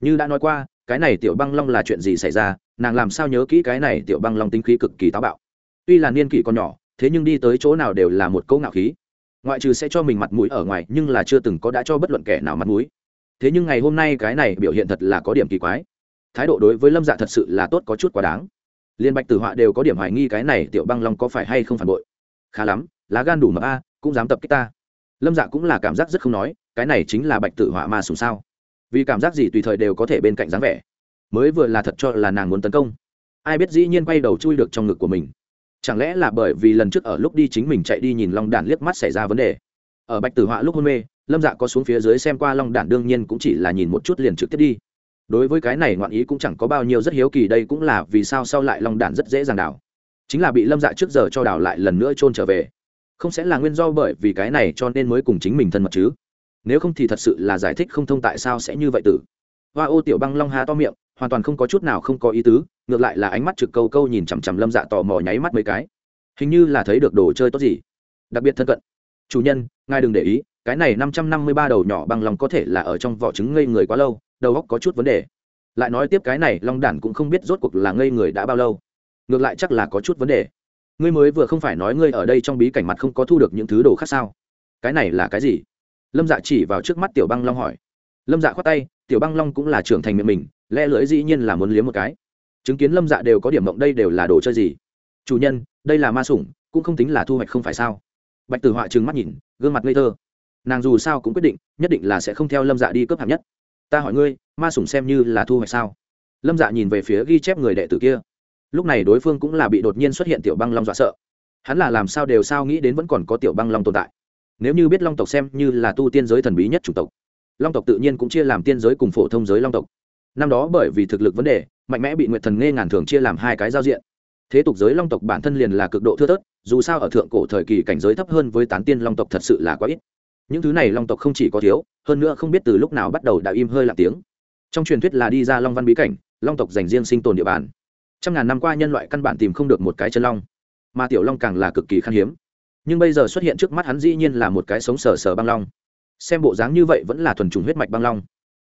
Như đã nói qua, cái này tiểu băng long là chuyện gì xảy ra, nàng làm sao nhớ kỹ cái này tiểu băng long tính khí cực kỳ táo bạo. Tuy là niên kỷ còn nhỏ, thế nhưng đi tới chỗ nào đều là một câu ngạo khí. Ngoại trừ sẽ cho mình mặt mũi ở ngoài, nhưng là chưa từng có đã cho bất luận kẻ nào mặt mũi. Thế nhưng ngày hôm nay cái này biểu hiện thật là có điểm kỳ quái. Thái độ đối với lâm dạ thật sự là tốt có chút quá đáng liên bạch tử họa đều có điểm hoài nghi cái này tiểu băng long có phải hay không phản bội. Khá lắm, lá gan đủ mập a, cũng dám tập kích ta. Lâm dạ cũng là cảm giác rất không nói, cái này chính là bạch tử họa ma sùng sao? Vì cảm giác gì tùy thời đều có thể bên cạnh dáng vẻ. Mới vừa là thật cho là nàng muốn tấn công. Ai biết dĩ nhiên quay đầu chui được trong ngực của mình. Chẳng lẽ là bởi vì lần trước ở lúc đi chính mình chạy đi nhìn long đản liếc mắt xảy ra vấn đề? Ở bạch tử họa lúc hôn mê, lâm dạ có xuống phía dưới xem qua long đản đương nhiên cũng chỉ là nhìn một chút liền trực tiếp đi đối với cái này ngoạn ý cũng chẳng có bao nhiêu rất hiếu kỳ, đây cũng là vì sao sau lại long đản rất dễ dàng đảo. Chính là bị lâm dạ trước giờ cho đảo lại lần nữa trôn trở về. Không sẽ là nguyên do bởi vì cái này cho nên mới cùng chính mình thân mật chứ? Nếu không thì thật sự là giải thích không thông tại sao sẽ như vậy tử? Hoa ô tiểu băng long há to miệng, hoàn toàn không có chút nào không có ý tứ, ngược lại là ánh mắt trực câu câu nhìn chằm chằm lâm dạ tò mò nháy mắt mấy cái. Hình như là thấy được đồ chơi tốt gì. Đặc biệt thân cận. Chủ nhân, ngài đừng để ý, cái này năm trăm năm mươi ba đầu nhỏ băng long có thể là ở trong vỏ trứng ngây người quá lâu đầu óc có chút vấn đề. Lại nói tiếp cái này, long đản cũng không biết rốt cuộc là ngây người đã bao lâu. Ngược lại chắc là có chút vấn đề. Ngươi mới vừa không phải nói ngươi ở đây trong bí cảnh mặt không có thu được những thứ đồ khác sao? Cái này là cái gì? Lâm dạ chỉ vào trước mắt tiểu băng long hỏi. Lâm dạ khoát tay, tiểu băng long cũng là trưởng thành miệng mình, lẽ lưỡi dĩ nhiên là muốn liếm một cái. Chứng kiến lâm dạ đều có điểm mộng đây đều là đồ chơi gì? Chủ nhân, đây là ma sủng, cũng không tính là thu hoạch không phải sao? Bạch tử họa trừng mắt nhìn, gương mặt ngây thơ. Nàng dù sao cũng quyết định, nhất định là sẽ không theo lâm dạ đi cướp hạng nhất ta hỏi ngươi, ma sủng xem như là thu hoạch sao? Lâm dạ nhìn về phía ghi chép người đệ tử kia. Lúc này đối phương cũng là bị đột nhiên xuất hiện tiểu băng long dọa sợ. Hắn là làm sao đều sao nghĩ đến vẫn còn có tiểu băng long tồn tại? Nếu như biết long tộc xem như là tu tiên giới thần bí nhất chủng tộc, long tộc tự nhiên cũng chia làm tiên giới cùng phổ thông giới long tộc. Năm đó bởi vì thực lực vấn đề, mạnh mẽ bị nguyệt thần nghe ngàn thường chia làm hai cái giao diện. Thế tục giới long tộc bản thân liền là cực độ thưa thớt, dù sao ở thượng cổ thời kỳ cảnh giới thấp hơn với tán tiên long tộc thật sự là quá ít những thứ này long tộc không chỉ có thiếu, hơn nữa không biết từ lúc nào bắt đầu đã im hơi lặng tiếng. Trong truyền thuyết là đi ra long văn bí cảnh, long tộc dành riêng sinh tồn địa bàn. Trăm ngàn năm qua nhân loại căn bản tìm không được một cái chân long, mà tiểu long càng là cực kỳ khan hiếm. Nhưng bây giờ xuất hiện trước mắt hắn dĩ nhiên là một cái sống sờ sờ băng long. Xem bộ dáng như vậy vẫn là thuần trùng huyết mạch băng long,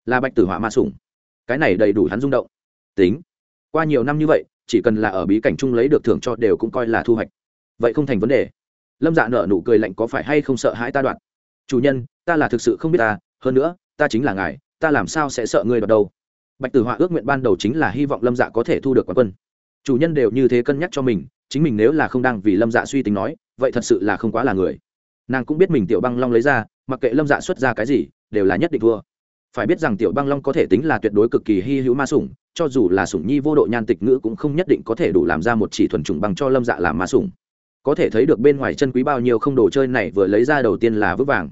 là bạch tử hỏa ma sủng. Cái này đầy đủ hắn rung động. Tính, qua nhiều năm như vậy, chỉ cần là ở bí cảnh chung lấy được thưởng cho đều cũng coi là thu hoạch. Vậy không thành vấn đề. Lâm dạ nợ nụ cười lạnh có phải hay không sợ hãi ta đoạt chủ nhân, ta là thực sự không biết ta, hơn nữa, ta chính là ngài, ta làm sao sẽ sợ ngươi đoạt đâu? Bạch tử họa ước nguyện ban đầu chính là hy vọng lâm dạ có thể thu được quán quân. Chủ nhân đều như thế cân nhắc cho mình, chính mình nếu là không đang vì lâm dạ suy tính nói, vậy thật sự là không quá là người. Nàng cũng biết mình tiểu băng long lấy ra, mặc kệ lâm dạ xuất ra cái gì, đều là nhất định thua. Phải biết rằng tiểu băng long có thể tính là tuyệt đối cực kỳ hy hữu ma sủng, cho dù là sủng nhi vô độ nhan tịch ngữ cũng không nhất định có thể đủ làm ra một chỉ thuần trùng bằng cho lâm dạ làm ma sủng có thể thấy được bên ngoài chân quý bao nhiêu không đồ chơi này vừa lấy ra đầu tiên là vứt vàng.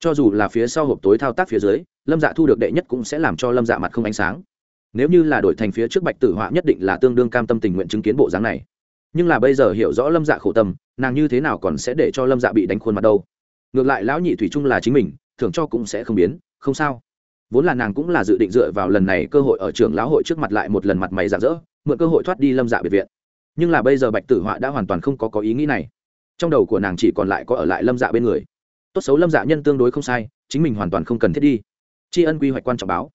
Cho dù là phía sau hộp tối thao tác phía dưới, lâm dạ thu được đệ nhất cũng sẽ làm cho lâm dạ mặt không ánh sáng. Nếu như là đổi thành phía trước bạch tử họa nhất định là tương đương cam tâm tình nguyện chứng kiến bộ dáng này. Nhưng là bây giờ hiểu rõ lâm dạ khổ tâm, nàng như thế nào còn sẽ để cho lâm dạ bị đánh khuôn mặt đâu? Ngược lại lão nhị thủy trung là chính mình, thưởng cho cũng sẽ không biến, không sao. Vốn là nàng cũng là dự định dựa vào lần này cơ hội ở trường lão hội trước mặt lại một lần mặt mày rạng rỡ, mượn cơ hội thoát đi lâm dạ biệt viện nhưng là bây giờ bạch tử họa đã hoàn toàn không có có ý nghĩ này. Trong đầu của nàng chỉ còn lại có ở lại lâm dạ bên người. Tốt xấu lâm dạ nhân tương đối không sai, chính mình hoàn toàn không cần thiết đi. Tri ân quy hoạch quan trọng báo.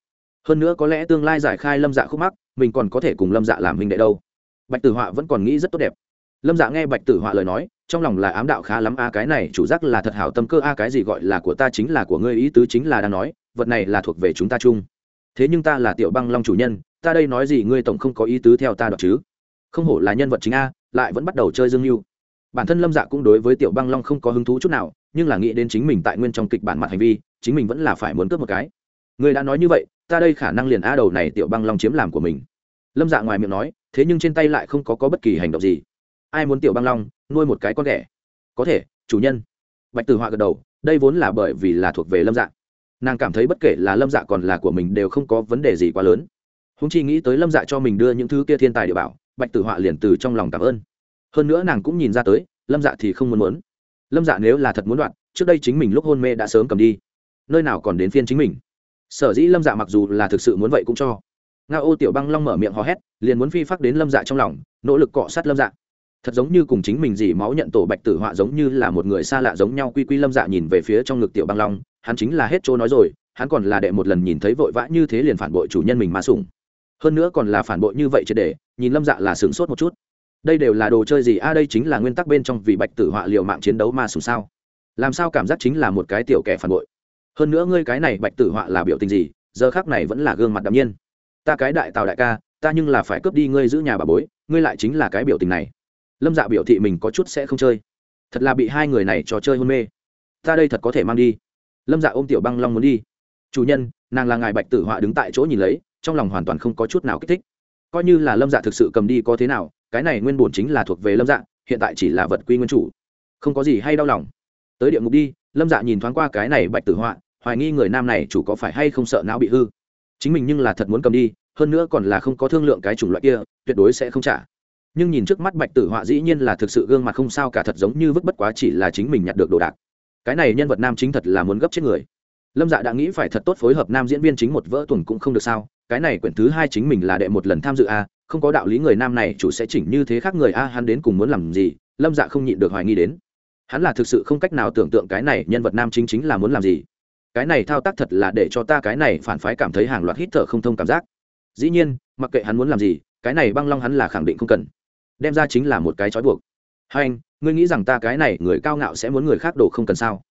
Hơn nữa có lẽ tương lai giải khai lâm dạ khúc mắc, mình còn có thể cùng lâm dạ làm hình đệ đâu. Bạch tử họa vẫn còn nghĩ rất tốt đẹp. Lâm dạ nghe bạch tử họa lời nói, trong lòng là ám đạo khá lắm, a, cái này chủ giác là thật hảo tâm cơ, a, cái gì gọi là của ta chính là của ngươi, ý tứ chính là đang nói, vật này là thuộc về chúng ta chung. Thế nhưng ta là tiểu băng long chủ nhân, ta đây nói gì ngươi tổng không có ý tứ theo ta đọc chứ? Không hổ là nhân vật chính a lại vẫn bắt đầu chơi dương mưu bản thân lâm dạ cũng đối với tiểu băng long không có hứng thú chút nào nhưng là nghĩ đến chính mình tại nguyên trong kịch bản mặt hành vi chính mình vẫn là phải muốn cướp một cái. Người đã nói như vậy ta đây khả năng liền a đầu này tiểu băng long chiếm làm của mình. Lâm dạ ngoài miệng nói thế nhưng trên tay lại không có, có bất kỳ hành động gì. Ai muốn tiểu băng long nuôi một cái con ghẻ? Có thể chủ nhân. Bạch tử họa gật đầu đây vốn là bởi vì là thuộc về lâm dạ. Nàng cảm thấy bất kể là lâm dạ còn là của mình đều không có vấn đề gì quá lớn. Húng chi nghĩ tới lâm dạ cho mình đưa những thứ kia thiên tài địa bảo bạch tử họa liền từ trong lòng cảm ơn. Hơn nữa nàng cũng nhìn ra tới, lâm dạ thì không muốn muốn. Lâm dạ nếu là thật muốn đoạn, trước đây chính mình lúc hôn mê đã sớm cầm đi. Nơi nào còn đến phiên chính mình? Sở dĩ lâm dạ mặc dù là thực sự muốn vậy cũng cho. Nga ô tiểu băng long mở miệng hò hét, liền muốn phi phát đến lâm dạ trong lòng, nỗ lực cọ sát lâm dạ. Thật giống như cùng chính mình dì máu nhận tổ bạch tử họa giống như là một người xa lạ giống nhau quy quy lâm dạ nhìn về phía trong ngực tiểu băng long, hắn chính là hết chỗ nói rồi, hắn còn là đệ một lần nhìn thấy vội vã như thế liền phản bội chủ nhân mình mà sủng hơn nữa còn là phản bội như vậy triệt để, nhìn lâm dạ là sửng sốt một chút. Đây đều là đồ chơi gì? A đây chính là nguyên tắc bên trong vì bạch tử họa liều mạng chiến đấu ma sùng sao. Làm sao cảm giác chính là một cái tiểu kẻ phản bội? Hơn nữa ngươi cái này bạch tử họa là biểu tình gì? Giờ khác này vẫn là gương mặt đ nhiên. Ta cái đại tào đại ca, ta nhưng là phải cướp đi ngươi giữ nhà bà bối, ngươi lại chính là cái biểu tình này. Lâm dạ biểu thị mình có chút sẽ không chơi. Thật là bị hai người này trò chơi hôn mê. Ta đây thật có thể mang đi. Lâm dạ ôm tiểu băng long muốn đi. Chủ nhân, nàng là ngài bạch tử họa đứng tại chỗ nhìn lấy trong lòng hoàn toàn không có chút nào kích thích. Coi như là lâm dạ thực sự cầm đi có thế nào, cái này nguyên bổn chính là thuộc về lâm dạ hiện tại chỉ là vật quy nguyên chủ. Không có gì hay đau lòng. Tới địa ngục đi, lâm dạ nhìn thoáng qua cái này bạch tử họa, hoài nghi người nam này chủ có phải hay không sợ não bị hư. Chính mình nhưng là thật muốn cầm đi, hơn nữa còn là không có thương lượng cái chủng loại kia, tuyệt đối sẽ không trả. Nhưng nhìn trước mắt bạch tử họa dĩ nhiên là thực sự gương mặt không sao cả thật giống như vứt bất quá chỉ là chính mình nhặt được đồ đạc. Cái này nhân vật nam chính thật là muốn gấp chết người. Lâm dạ đã nghĩ phải thật tốt phối hợp nam diễn viên chính một vỡ tuần cũng không được sao cái này quyển thứ hai chính mình là đệ một lần tham dự a, không có đạo lý người nam này chủ sẽ chỉnh như thế khác người a, hắn đến cùng muốn làm gì? Lâm dạ không nhịn được hoài nghi đến. Hắn là thực sự không cách nào tưởng tượng cái này nhân vật nam chính chính là muốn làm gì. Cái này thao tác thật là để cho ta cái này phản phái cảm thấy hàng loạt hít thở không thông cảm giác. Dĩ nhiên, mặc kệ hắn muốn làm gì, cái này băng long hắn là khẳng định không cần. Đem ra chính là một cái trói buộc. Hai anh, ngươi nghĩ rằng ta cái này người cao ngạo sẽ muốn người khác đổ không cần sao?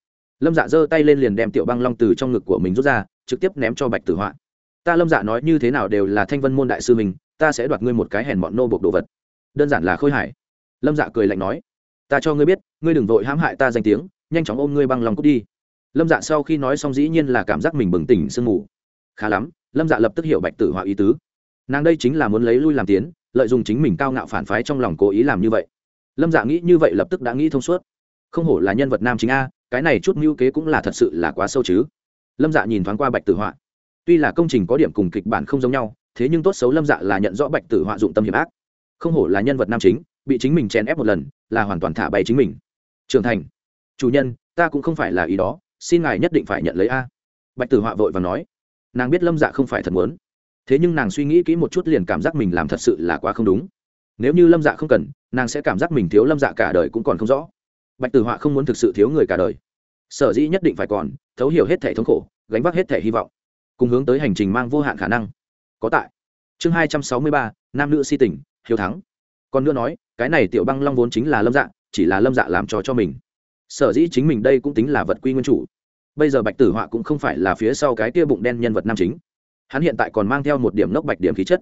Lâm dạ giơ tay lên liền đem tiểu băng long từ trong ngực của mình rút ra, trực tiếp ném cho bạch tử họa ta lâm dạ nói như thế nào đều là thanh vân môn đại sư mình, ta sẽ đoạt ngươi một cái hèn bọn nô bộc đồ vật. Đơn giản là khôi hải lâm dạ cười lạnh nói, ta cho ngươi biết, ngươi đừng vội hãm hại ta danh tiếng, nhanh chóng ôm ngươi băng lòng cút đi. Lâm dạ sau khi nói xong dĩ nhiên là cảm giác mình bừng tỉnh sương mù. Khá lắm, lâm dạ lập tức hiểu bạch tử họa ý tứ. Nàng đây chính là muốn lấy lui làm tiến, lợi dụng chính mình cao ngạo phản phái trong lòng cố ý làm như vậy. Lâm dạ nghĩ như vậy lập tức đã nghĩ thông suốt. Không hổ là nhân vật nam chính a, cái này chút mưu kế cũng là thật sự là quá sâu chứ. Lâm dạ nhìn thoáng qua bạch tử họa tuy là công trình có điểm cùng kịch bản không giống nhau, thế nhưng tốt xấu lâm dạ là nhận rõ bạch tử họa dụng tâm hiểm ác. Không hổ là nhân vật nam chính, bị chính mình chèn ép một lần, là hoàn toàn thả bay chính mình. Trưởng thành. Chủ nhân, ta cũng không phải là ý đó, xin ngài nhất định phải nhận lấy a. Bạch tử họa vội và nói. Nàng biết lâm dạ không phải thật muốn. Thế nhưng nàng suy nghĩ kỹ một chút liền cảm giác mình làm thật sự là quá không đúng. Nếu như lâm dạ không cần, nàng sẽ cảm giác mình thiếu lâm dạ cả đời cũng còn không rõ. Bạch tử họa không muốn thực sự thiếu người cả đời. Sở dĩ nhất định phải còn, thấu hiểu hết thể thống khổ, gánh vác hết thể hy vọng cùng hướng tới hành trình mang vô hạn khả năng. Có tại. Chương hai trăm sáu mươi ba, nam nữ si tình, hiếu thắng. Còn nữa nói, cái này tiểu băng long vốn chính là lâm dạ chỉ là lâm dạ làm trò cho mình. Sở dĩ chính mình đây cũng tính là vật quy nguyên chủ. Bây giờ bạch tử họa cũng không phải là phía sau cái tia bụng đen nhân vật nam chính. Hắn hiện tại còn mang theo một điểm nốc bạch điểm khí chất.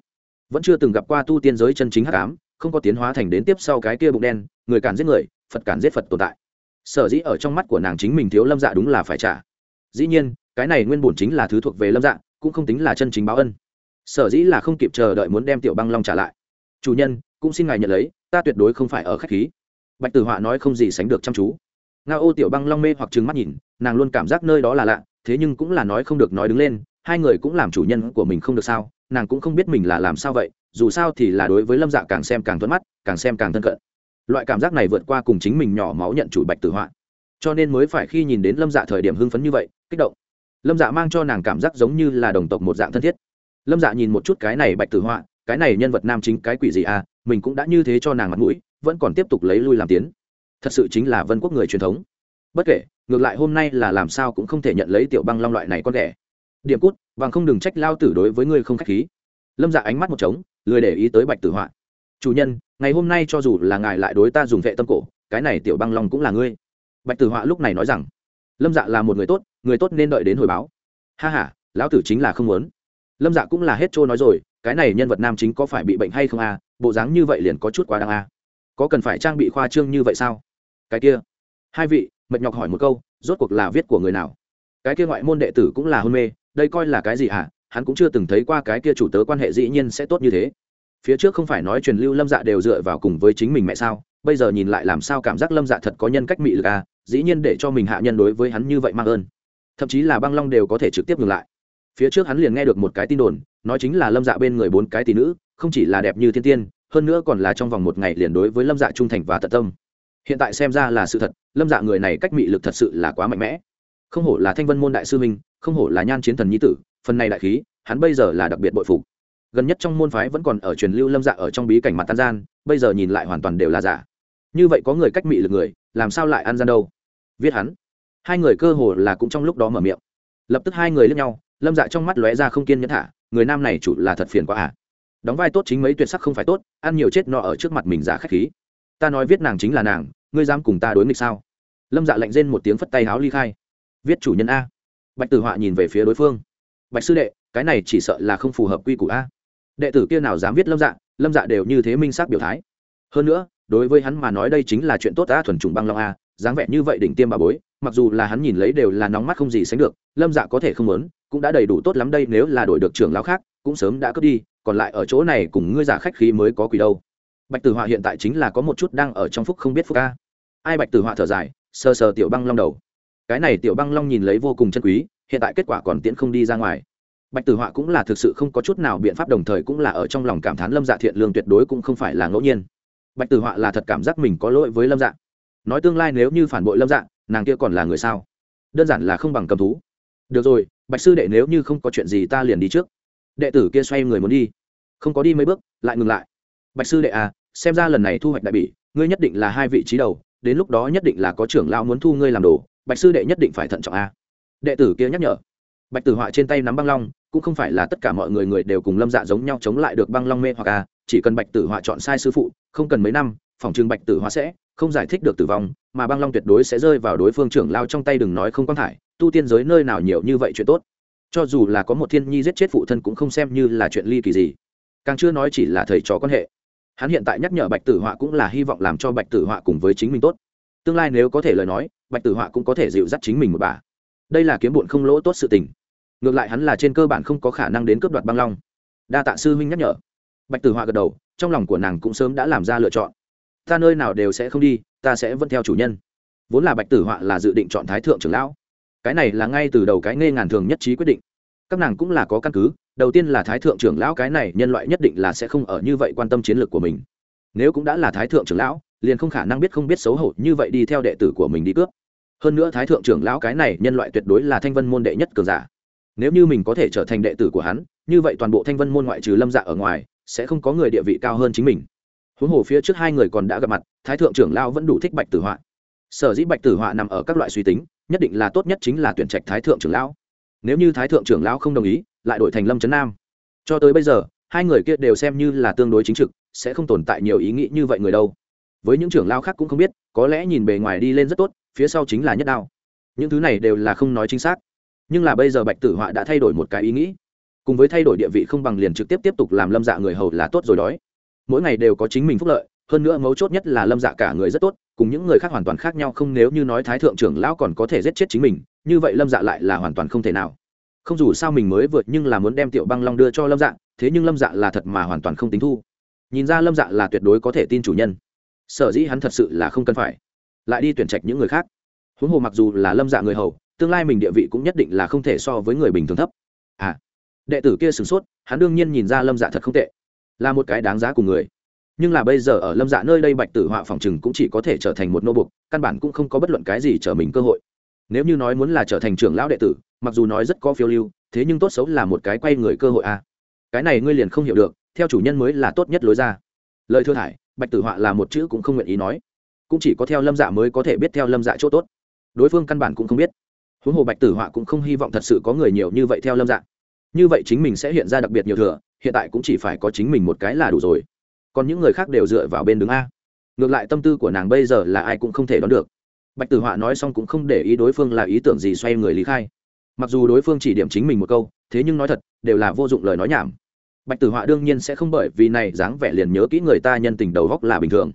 Vẫn chưa từng gặp qua tu tiên giới chân chính h tám không có tiến hóa thành đến tiếp sau cái kia bụng đen, người cản giết người, phật cản giết phật tồn tại. Sở dĩ ở trong mắt của nàng chính mình thiếu lâm dạ đúng là phải trả. Dĩ nhiên cái này nguyên bổn chính là thứ thuộc về lâm dạng, cũng không tính là chân chính báo ân. Sở dĩ là không kịp chờ đợi muốn đem tiểu băng long trả lại. Chủ nhân cũng xin ngài nhận lấy ta tuyệt đối không phải ở khách khí. Bạch tử họa nói không gì sánh được chăm chú. Nga ô tiểu băng long mê hoặc trừng mắt nhìn nàng luôn cảm giác nơi đó là lạ thế nhưng cũng là nói không được nói đứng lên hai người cũng làm chủ nhân của mình không được sao nàng cũng không biết mình là làm sao vậy dù sao thì là đối với lâm dạ càng xem càng thuận mắt càng xem càng thân cận. Loại cảm giác này vượt qua cùng chính mình nhỏ máu nhận chủ bạch tử họa. Cho nên mới phải khi nhìn đến lâm dạ thời điểm hưng phấn như vậy kích động lâm dạ mang cho nàng cảm giác giống như là đồng tộc một dạng thân thiết. Lâm dạ nhìn một chút cái này bạch tử họa, cái này nhân vật nam chính cái quỷ gì à mình cũng đã như thế cho nàng mặt mũi, vẫn còn tiếp tục lấy lui làm tiến. Thật sự chính là vân quốc người truyền thống. Bất kể, ngược lại hôm nay là làm sao cũng không thể nhận lấy tiểu băng long loại này con ghẻ. Điểm cút, bằng không đừng trách lao tử đối với ngươi không k h á c h khí. Lâm dạ ánh mắt một trống, lười để ý tới bạch tử họa. Chủ nhân, ngày hôm nay cho dù là ngài lại đối ta dùng vệ tâm cổ, cái này tiểu băng long cũng là ngươi. Bạch tử họa lúc này nói rằng lâm dạ là một người tốt người tốt nên đợi đến hồi báo. Ha h a lão tử chính là không muốn. Lâm dạ cũng là hết trôi nói rồi, cái này nhân vật nam chính có phải bị bệnh hay không a? À? bộ dáng như vậy liền có chút quá đáng a. À? có cần phải trang bị khoa trương như vậy sao? Cái kia. Hai vị, mệt nhọc hỏi một câu, rốt cuộc là viết của người nào? Cái kia ngoại môn đệ tử cũng là hôn mê, đây coi là cái gì hả? Hắn cũng chưa từng thấy qua cái kia chủ tớ quan hệ dĩ nhiên sẽ tốt như thế. Phía trước không phải nói truyền lưu lâm dạ đều dựa vào cùng với chính mình mẹ sao? Bây giờ nhìn lại làm sao cảm giác lâm dạ thật có nhân cách mị lực à? Dĩ nhiên để cho mình hạ nhân đối với hắn như vậy mang ơn. Thậm chí là băng long đều có thể trực tiếp ngừng lại. Phía trước hắn liền nghe được một cái tin đồn, nói chính là lâm dạ bên người bốn cái tỷ nữ, không chỉ là đẹp như thiên tiên, hơn nữa còn là trong vòng một ngày liền đối với lâm dạ trung thành và tận tâm. Hiện tại xem ra là sự thật, lâm dạ người này cách mị lực thật sự là quá mạnh mẽ. Không hổ là thanh vân môn đại sư minh không hổ là nhan chiến thần nhi tử, phần này đại khí, hắn bây giờ là đặc biệt bội phục. Gần nhất trong môn phái vẫn còn ở truyền lưu lâm dạ ở trong bí cảnh mặt tan gian, bây giờ nhìn lại hoàn toàn đều là giả. Như vậy có người cách mị lực người làm sao lại ăn gian đâu? Viết hắn. Hai người cơ hồ là cũng trong lúc đó mở miệng. Lập tức hai người lướt nhau, lâm dạ trong mắt lóe ra không kiên nhẫn thả, người nam này chủ là thật phiền quá à. Đóng vai tốt chính mấy tuyệt sắc không phải tốt, ăn nhiều chết nọ ở trước mặt mình giả khách khí. Ta nói viết nàng chính là nàng, ngươi dám cùng ta đối nghịch sao? Lâm dạ lạnh rên một tiếng phất tay háo ly khai. Viết chủ nhân a. Bạch tử họa nhìn về phía đối phương. Bạch sư đệ, cái này chỉ sợ là không phù hợp quy củ a. Đệ tử kia nào dám viết lâm dạ lâm dạ đều như thế minh xác biểu thái. Hơn nữa đối với hắn mà nói đây chính là chuyện tốt ta thuần chủng băng long a, dáng vẻ như vậy đỉnh tiêm bà bối, mặc dù là hắn nhìn lấy đều là nóng mắt không gì sánh được, lâm dạ có thể không lớn cũng đã đầy đủ tốt lắm đây, nếu là đổi được trưởng lão khác, cũng sớm đã cướp đi, còn lại ở chỗ này cùng ngươi giả khách khí mới có quỷ đâu. Bạch tử họa hiện tại chính là có một chút đang ở trong phúc không biết phúc ca ai bạch tử họa thở dài, sờ sờ tiểu băng long đầu. Cái này tiểu băng long nhìn lấy vô cùng chân quý, hiện tại kết quả còn tiễn không đi ra ngoài. Bạch tử họa cũng là thực sự không có chút nào biện pháp, đồng thời cũng là ở trong lòng cảm thán lâm dạ thiện lương tuyệt đối cũng không phải là ngẫu nhiên bạch tử họa là thật cảm giác mình có lỗi với lâm dạ. Nói tương lai nếu như phản bội lâm dạ nàng kia còn là người sao? Đơn giản là không bằng cầm thú. Được rồi, bạch sư đệ nếu như không có chuyện gì ta liền đi trước. Đệ tử kia xoay người muốn đi. Không có đi mấy bước, lại ngừng lại. Bạch sư đệ à xem ra lần này thu hoạch đại bỉ, ngươi nhất định là hai vị trí đầu, đến lúc đó nhất định là có trưởng lão muốn thu ngươi làm đồ, bạch sư đệ nhất định phải thận trọng a đệ tử kia nhắc nhở. Bạch tử họa trên tay nắm băng long, cũng không phải là tất cả mọi người người đều cùng lâm dạ giống nhau chống lại được băng long mê hoặc a chỉ cần bạch tử họa chọn sai sư phụ, không cần mấy năm, phòng trường bạch tử họa sẽ không giải thích được tử vong, mà băng long tuyệt đối sẽ rơi vào đối phương trưởng lao trong tay đừng nói không quan thải, tu tiên giới nơi nào nhiều như vậy chuyện tốt. Cho dù là có một thiên nhi giết chết phụ thân cũng không xem như là chuyện ly kỳ gì. Càng chưa nói chỉ là thầy trò quan hệ. Hắn hiện tại nhắc nhở bạch tử họa cũng là hy vọng làm cho bạch tử họa cùng với chính mình tốt. Tương lai nếu có thể lời nói, bạch tử họa cũng có thể dịu dắt chính mình một bà. Đây là kiếm bụn không lỗ tốt sự tình. Ngược lại hắn là trên cơ bản không có khả năng đến cướp đoạt băng long. Đa tạ sư huynh nhắc nhở bạch tử họa gật đầu, trong lòng của nàng cũng sớm đã làm ra lựa chọn. Ta nơi nào đều sẽ không đi, ta sẽ vẫn theo chủ nhân. Vốn là bạch tử họa là dự định chọn thái thượng trưởng lão. Cái này là ngay từ đầu cái nghe ngàn thường nhất trí quyết định. Các nàng cũng là có căn cứ, đầu tiên là thái thượng trưởng lão cái này nhân loại nhất định là sẽ không ở như vậy quan tâm chiến lược của mình. Nếu cũng đã là thái thượng trưởng lão, liền không khả năng biết không biết xấu hổ như vậy đi theo đệ tử của mình đi cướp. Hơn nữa thái thượng trưởng lão cái này nhân loại tuyệt đối là thanh vân môn đệ nhất cường giả. Nếu như mình có thể trở thành đệ tử của hắn, như vậy toàn bộ thanh vân môn ngoại trừ lâm dạ ở ngoài sẽ không có người địa vị cao hơn chính mình. Huống hồ phía trước hai người còn đã gặp mặt, thái thượng trưởng lão vẫn đủ thích bạch tử họa. Sở dĩ bạch tử họa nằm ở các loại suy tính, nhất định là tốt nhất chính là tuyển trạch thái thượng trưởng lão. Nếu như thái thượng trưởng lão không đồng ý, lại đổi thành lâm trấn nam. Cho tới bây giờ, hai người kia đều xem như là tương đối chính trực, sẽ không tồn tại nhiều ý nghĩ như vậy người đâu. Với những trưởng lao khác cũng không biết, có lẽ nhìn bề ngoài đi lên rất tốt, phía sau chính là nhất đao. Những thứ này đều là không nói chính xác. Nhưng là bây giờ bạch tử họa đã thay đổi một cái ý nghĩ cùng với thay đổi địa vị không bằng liền trực tiếp tiếp tục làm lâm dạ người hầu là tốt rồi đói. Mỗi ngày đều có chính mình phúc lợi, hơn nữa mấu chốt nhất là lâm dạ cả người rất tốt, cùng những người khác hoàn toàn khác nhau, không nếu như nói thái thượng trưởng lão còn có thể giết chết chính mình, như vậy lâm dạ lại là hoàn toàn không thể nào. Không dù sao mình mới vượt nhưng là muốn đem tiểu băng long đưa cho lâm dạ thế nhưng lâm dạ là thật mà hoàn toàn không tính thu. Nhìn ra lâm dạ là tuyệt đối có thể tin chủ nhân. Sở dĩ hắn thật sự là không cần phải. Lại đi tuyển trạch những người khác. Huống hồ mặc dù là lâm dạ người hầu, tương lai mình địa vị cũng nhất định là không thể so với người bình thường thấp. À đệ tử kia sửng sốt, hắn đương nhiên nhìn ra lâm dạ thật không tệ. Là một cái đáng giá của người. Nhưng là bây giờ ở lâm dạ nơi đây bạch tử họa phòng chừng cũng chỉ có thể trở thành một nô bục, căn bản cũng không có bất luận cái gì trở mình cơ hội. Nếu như nói muốn là trở thành trưởng lão đệ tử, mặc dù nói rất có phiêu lưu, thế nhưng tốt xấu là một cái quay người cơ hội a à. cái này ngươi liền không hiểu được, theo chủ nhân mới là tốt nhất lối ra. Lời thưa thải, bạch tử họa là một chữ cũng không nguyện ý nói. Cũng chỉ có theo lâm dạ mới có thể biết theo lâm dạ chỗ tốt. Đối phương căn bản cũng không biết. Huống hồ bạch tử họa cũng không hy vọng thật sự có người nhiều như vậy theo lâm dạ như vậy chính mình sẽ hiện ra đặc biệt nhiều thừa, hiện tại cũng chỉ phải có chính mình một cái là đủ rồi. Còn những người khác đều dựa vào bên đứng a. Ngược lại tâm tư của nàng bây giờ là ai cũng không thể đoán được. Bạch tử họa nói xong cũng không để ý đối phương là ý tưởng gì xoay người lý khai. Mặc dù đối phương chỉ điểm chính mình một câu, thế nhưng nói thật, đều là vô dụng lời nói nhảm. Bạch tử họa đương nhiên sẽ không bởi vì này dáng vẻ liền nhớ kỹ người ta nhân tình đầu góc là bình thường.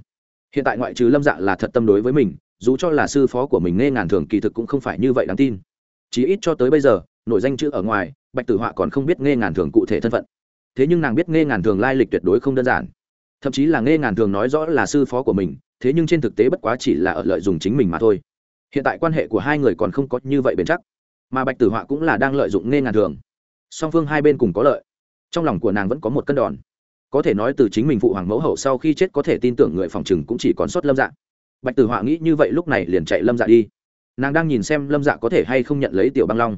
Hiện tại ngoại trừ lâm dạ là thật tâm đối với mình, dù cho là sư phó của mình nghe ngàn thường kỳ thực cũng không phải như vậy đáng tin. Chí ít cho tới bây giờ, nổi danh chữ ở ngoài bạch tử họa còn không biết nghe ngàn thường cụ thể thân phận. Thế nhưng nàng biết nghe ngàn thường lai lịch tuyệt đối không đơn giản. Thậm chí là nghe ngàn thường nói rõ là sư phó của mình, thế nhưng trên thực tế bất quá chỉ là ở lợi dụng chính mình mà thôi. Hiện tại quan hệ của hai người còn không có như vậy bền chắc. Mà bạch tử họa cũng là đang lợi dụng nghe ngàn thường. Song phương hai bên cùng có lợi. Trong lòng của nàng vẫn có một cân đòn. Có thể nói từ chính mình phụ hoàng mẫu hậu sau khi chết có thể tin tưởng người phòng chừng cũng chỉ còn sót lâm dạ. Bạch tử họa nghĩ như vậy lúc này liền chạy lâm dạ đi. Nàng đang nhìn xem lâm dạ có thể hay không nhận lấy tiểu băng long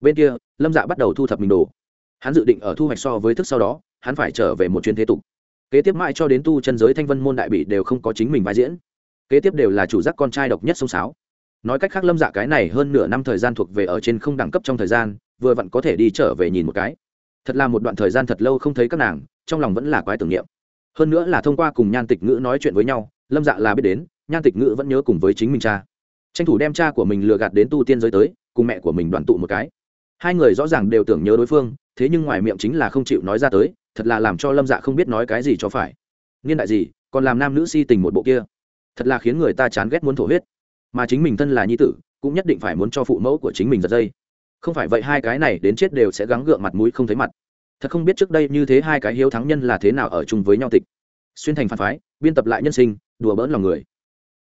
bên kia, lâm dạ bắt đầu thu thập mình đồ. Hắn dự định ở thu hoạch so với thức sau đó, hắn phải trở về một chuyến thế tục. Kế tiếp mãi cho đến tu chân giới thanh vân môn đại bị đều không có chính mình vai diễn. Kế tiếp đều là chủ giác con trai độc nhất sông sáo. Nói cách khác lâm dạ cái này hơn nửa năm thời gian thuộc về ở trên không đẳng cấp trong thời gian, vừa vặn có thể đi trở về nhìn một cái. Thật là một đoạn thời gian thật lâu không thấy các nàng, trong lòng vẫn là quái tưởng niệm. Hơn nữa là thông qua cùng nhan tịch ngữ nói chuyện với nhau, lâm dạ là biết đến, nhan tịch ngữ vẫn nhớ cùng với chính mình cha. Tranh thủ đem cha của mình lừa gạt đến tu tiên giới tới, cùng mẹ của mình đoàn tụ một cái hai người rõ ràng đều tưởng nhớ đối phương, thế nhưng ngoài miệng chính là không chịu nói ra tới, thật là làm cho lâm dạ không biết nói cái gì cho phải. Niên đại gì, còn làm nam nữ si tình một bộ kia. Thật là khiến người ta chán ghét muốn thổ huyết. Mà chính mình thân là nhi tử, cũng nhất định phải muốn cho phụ mẫu của chính mình giật dây. Không phải vậy hai cái này đến chết đều sẽ gắng gượng mặt mũi không thấy mặt. Thật không biết trước đây như thế hai cái hiếu thắng nhân là thế nào ở chung với nhau tịch. Xuyên thành phản phái, biên tập lại nhân sinh, đùa bỡn lòng người.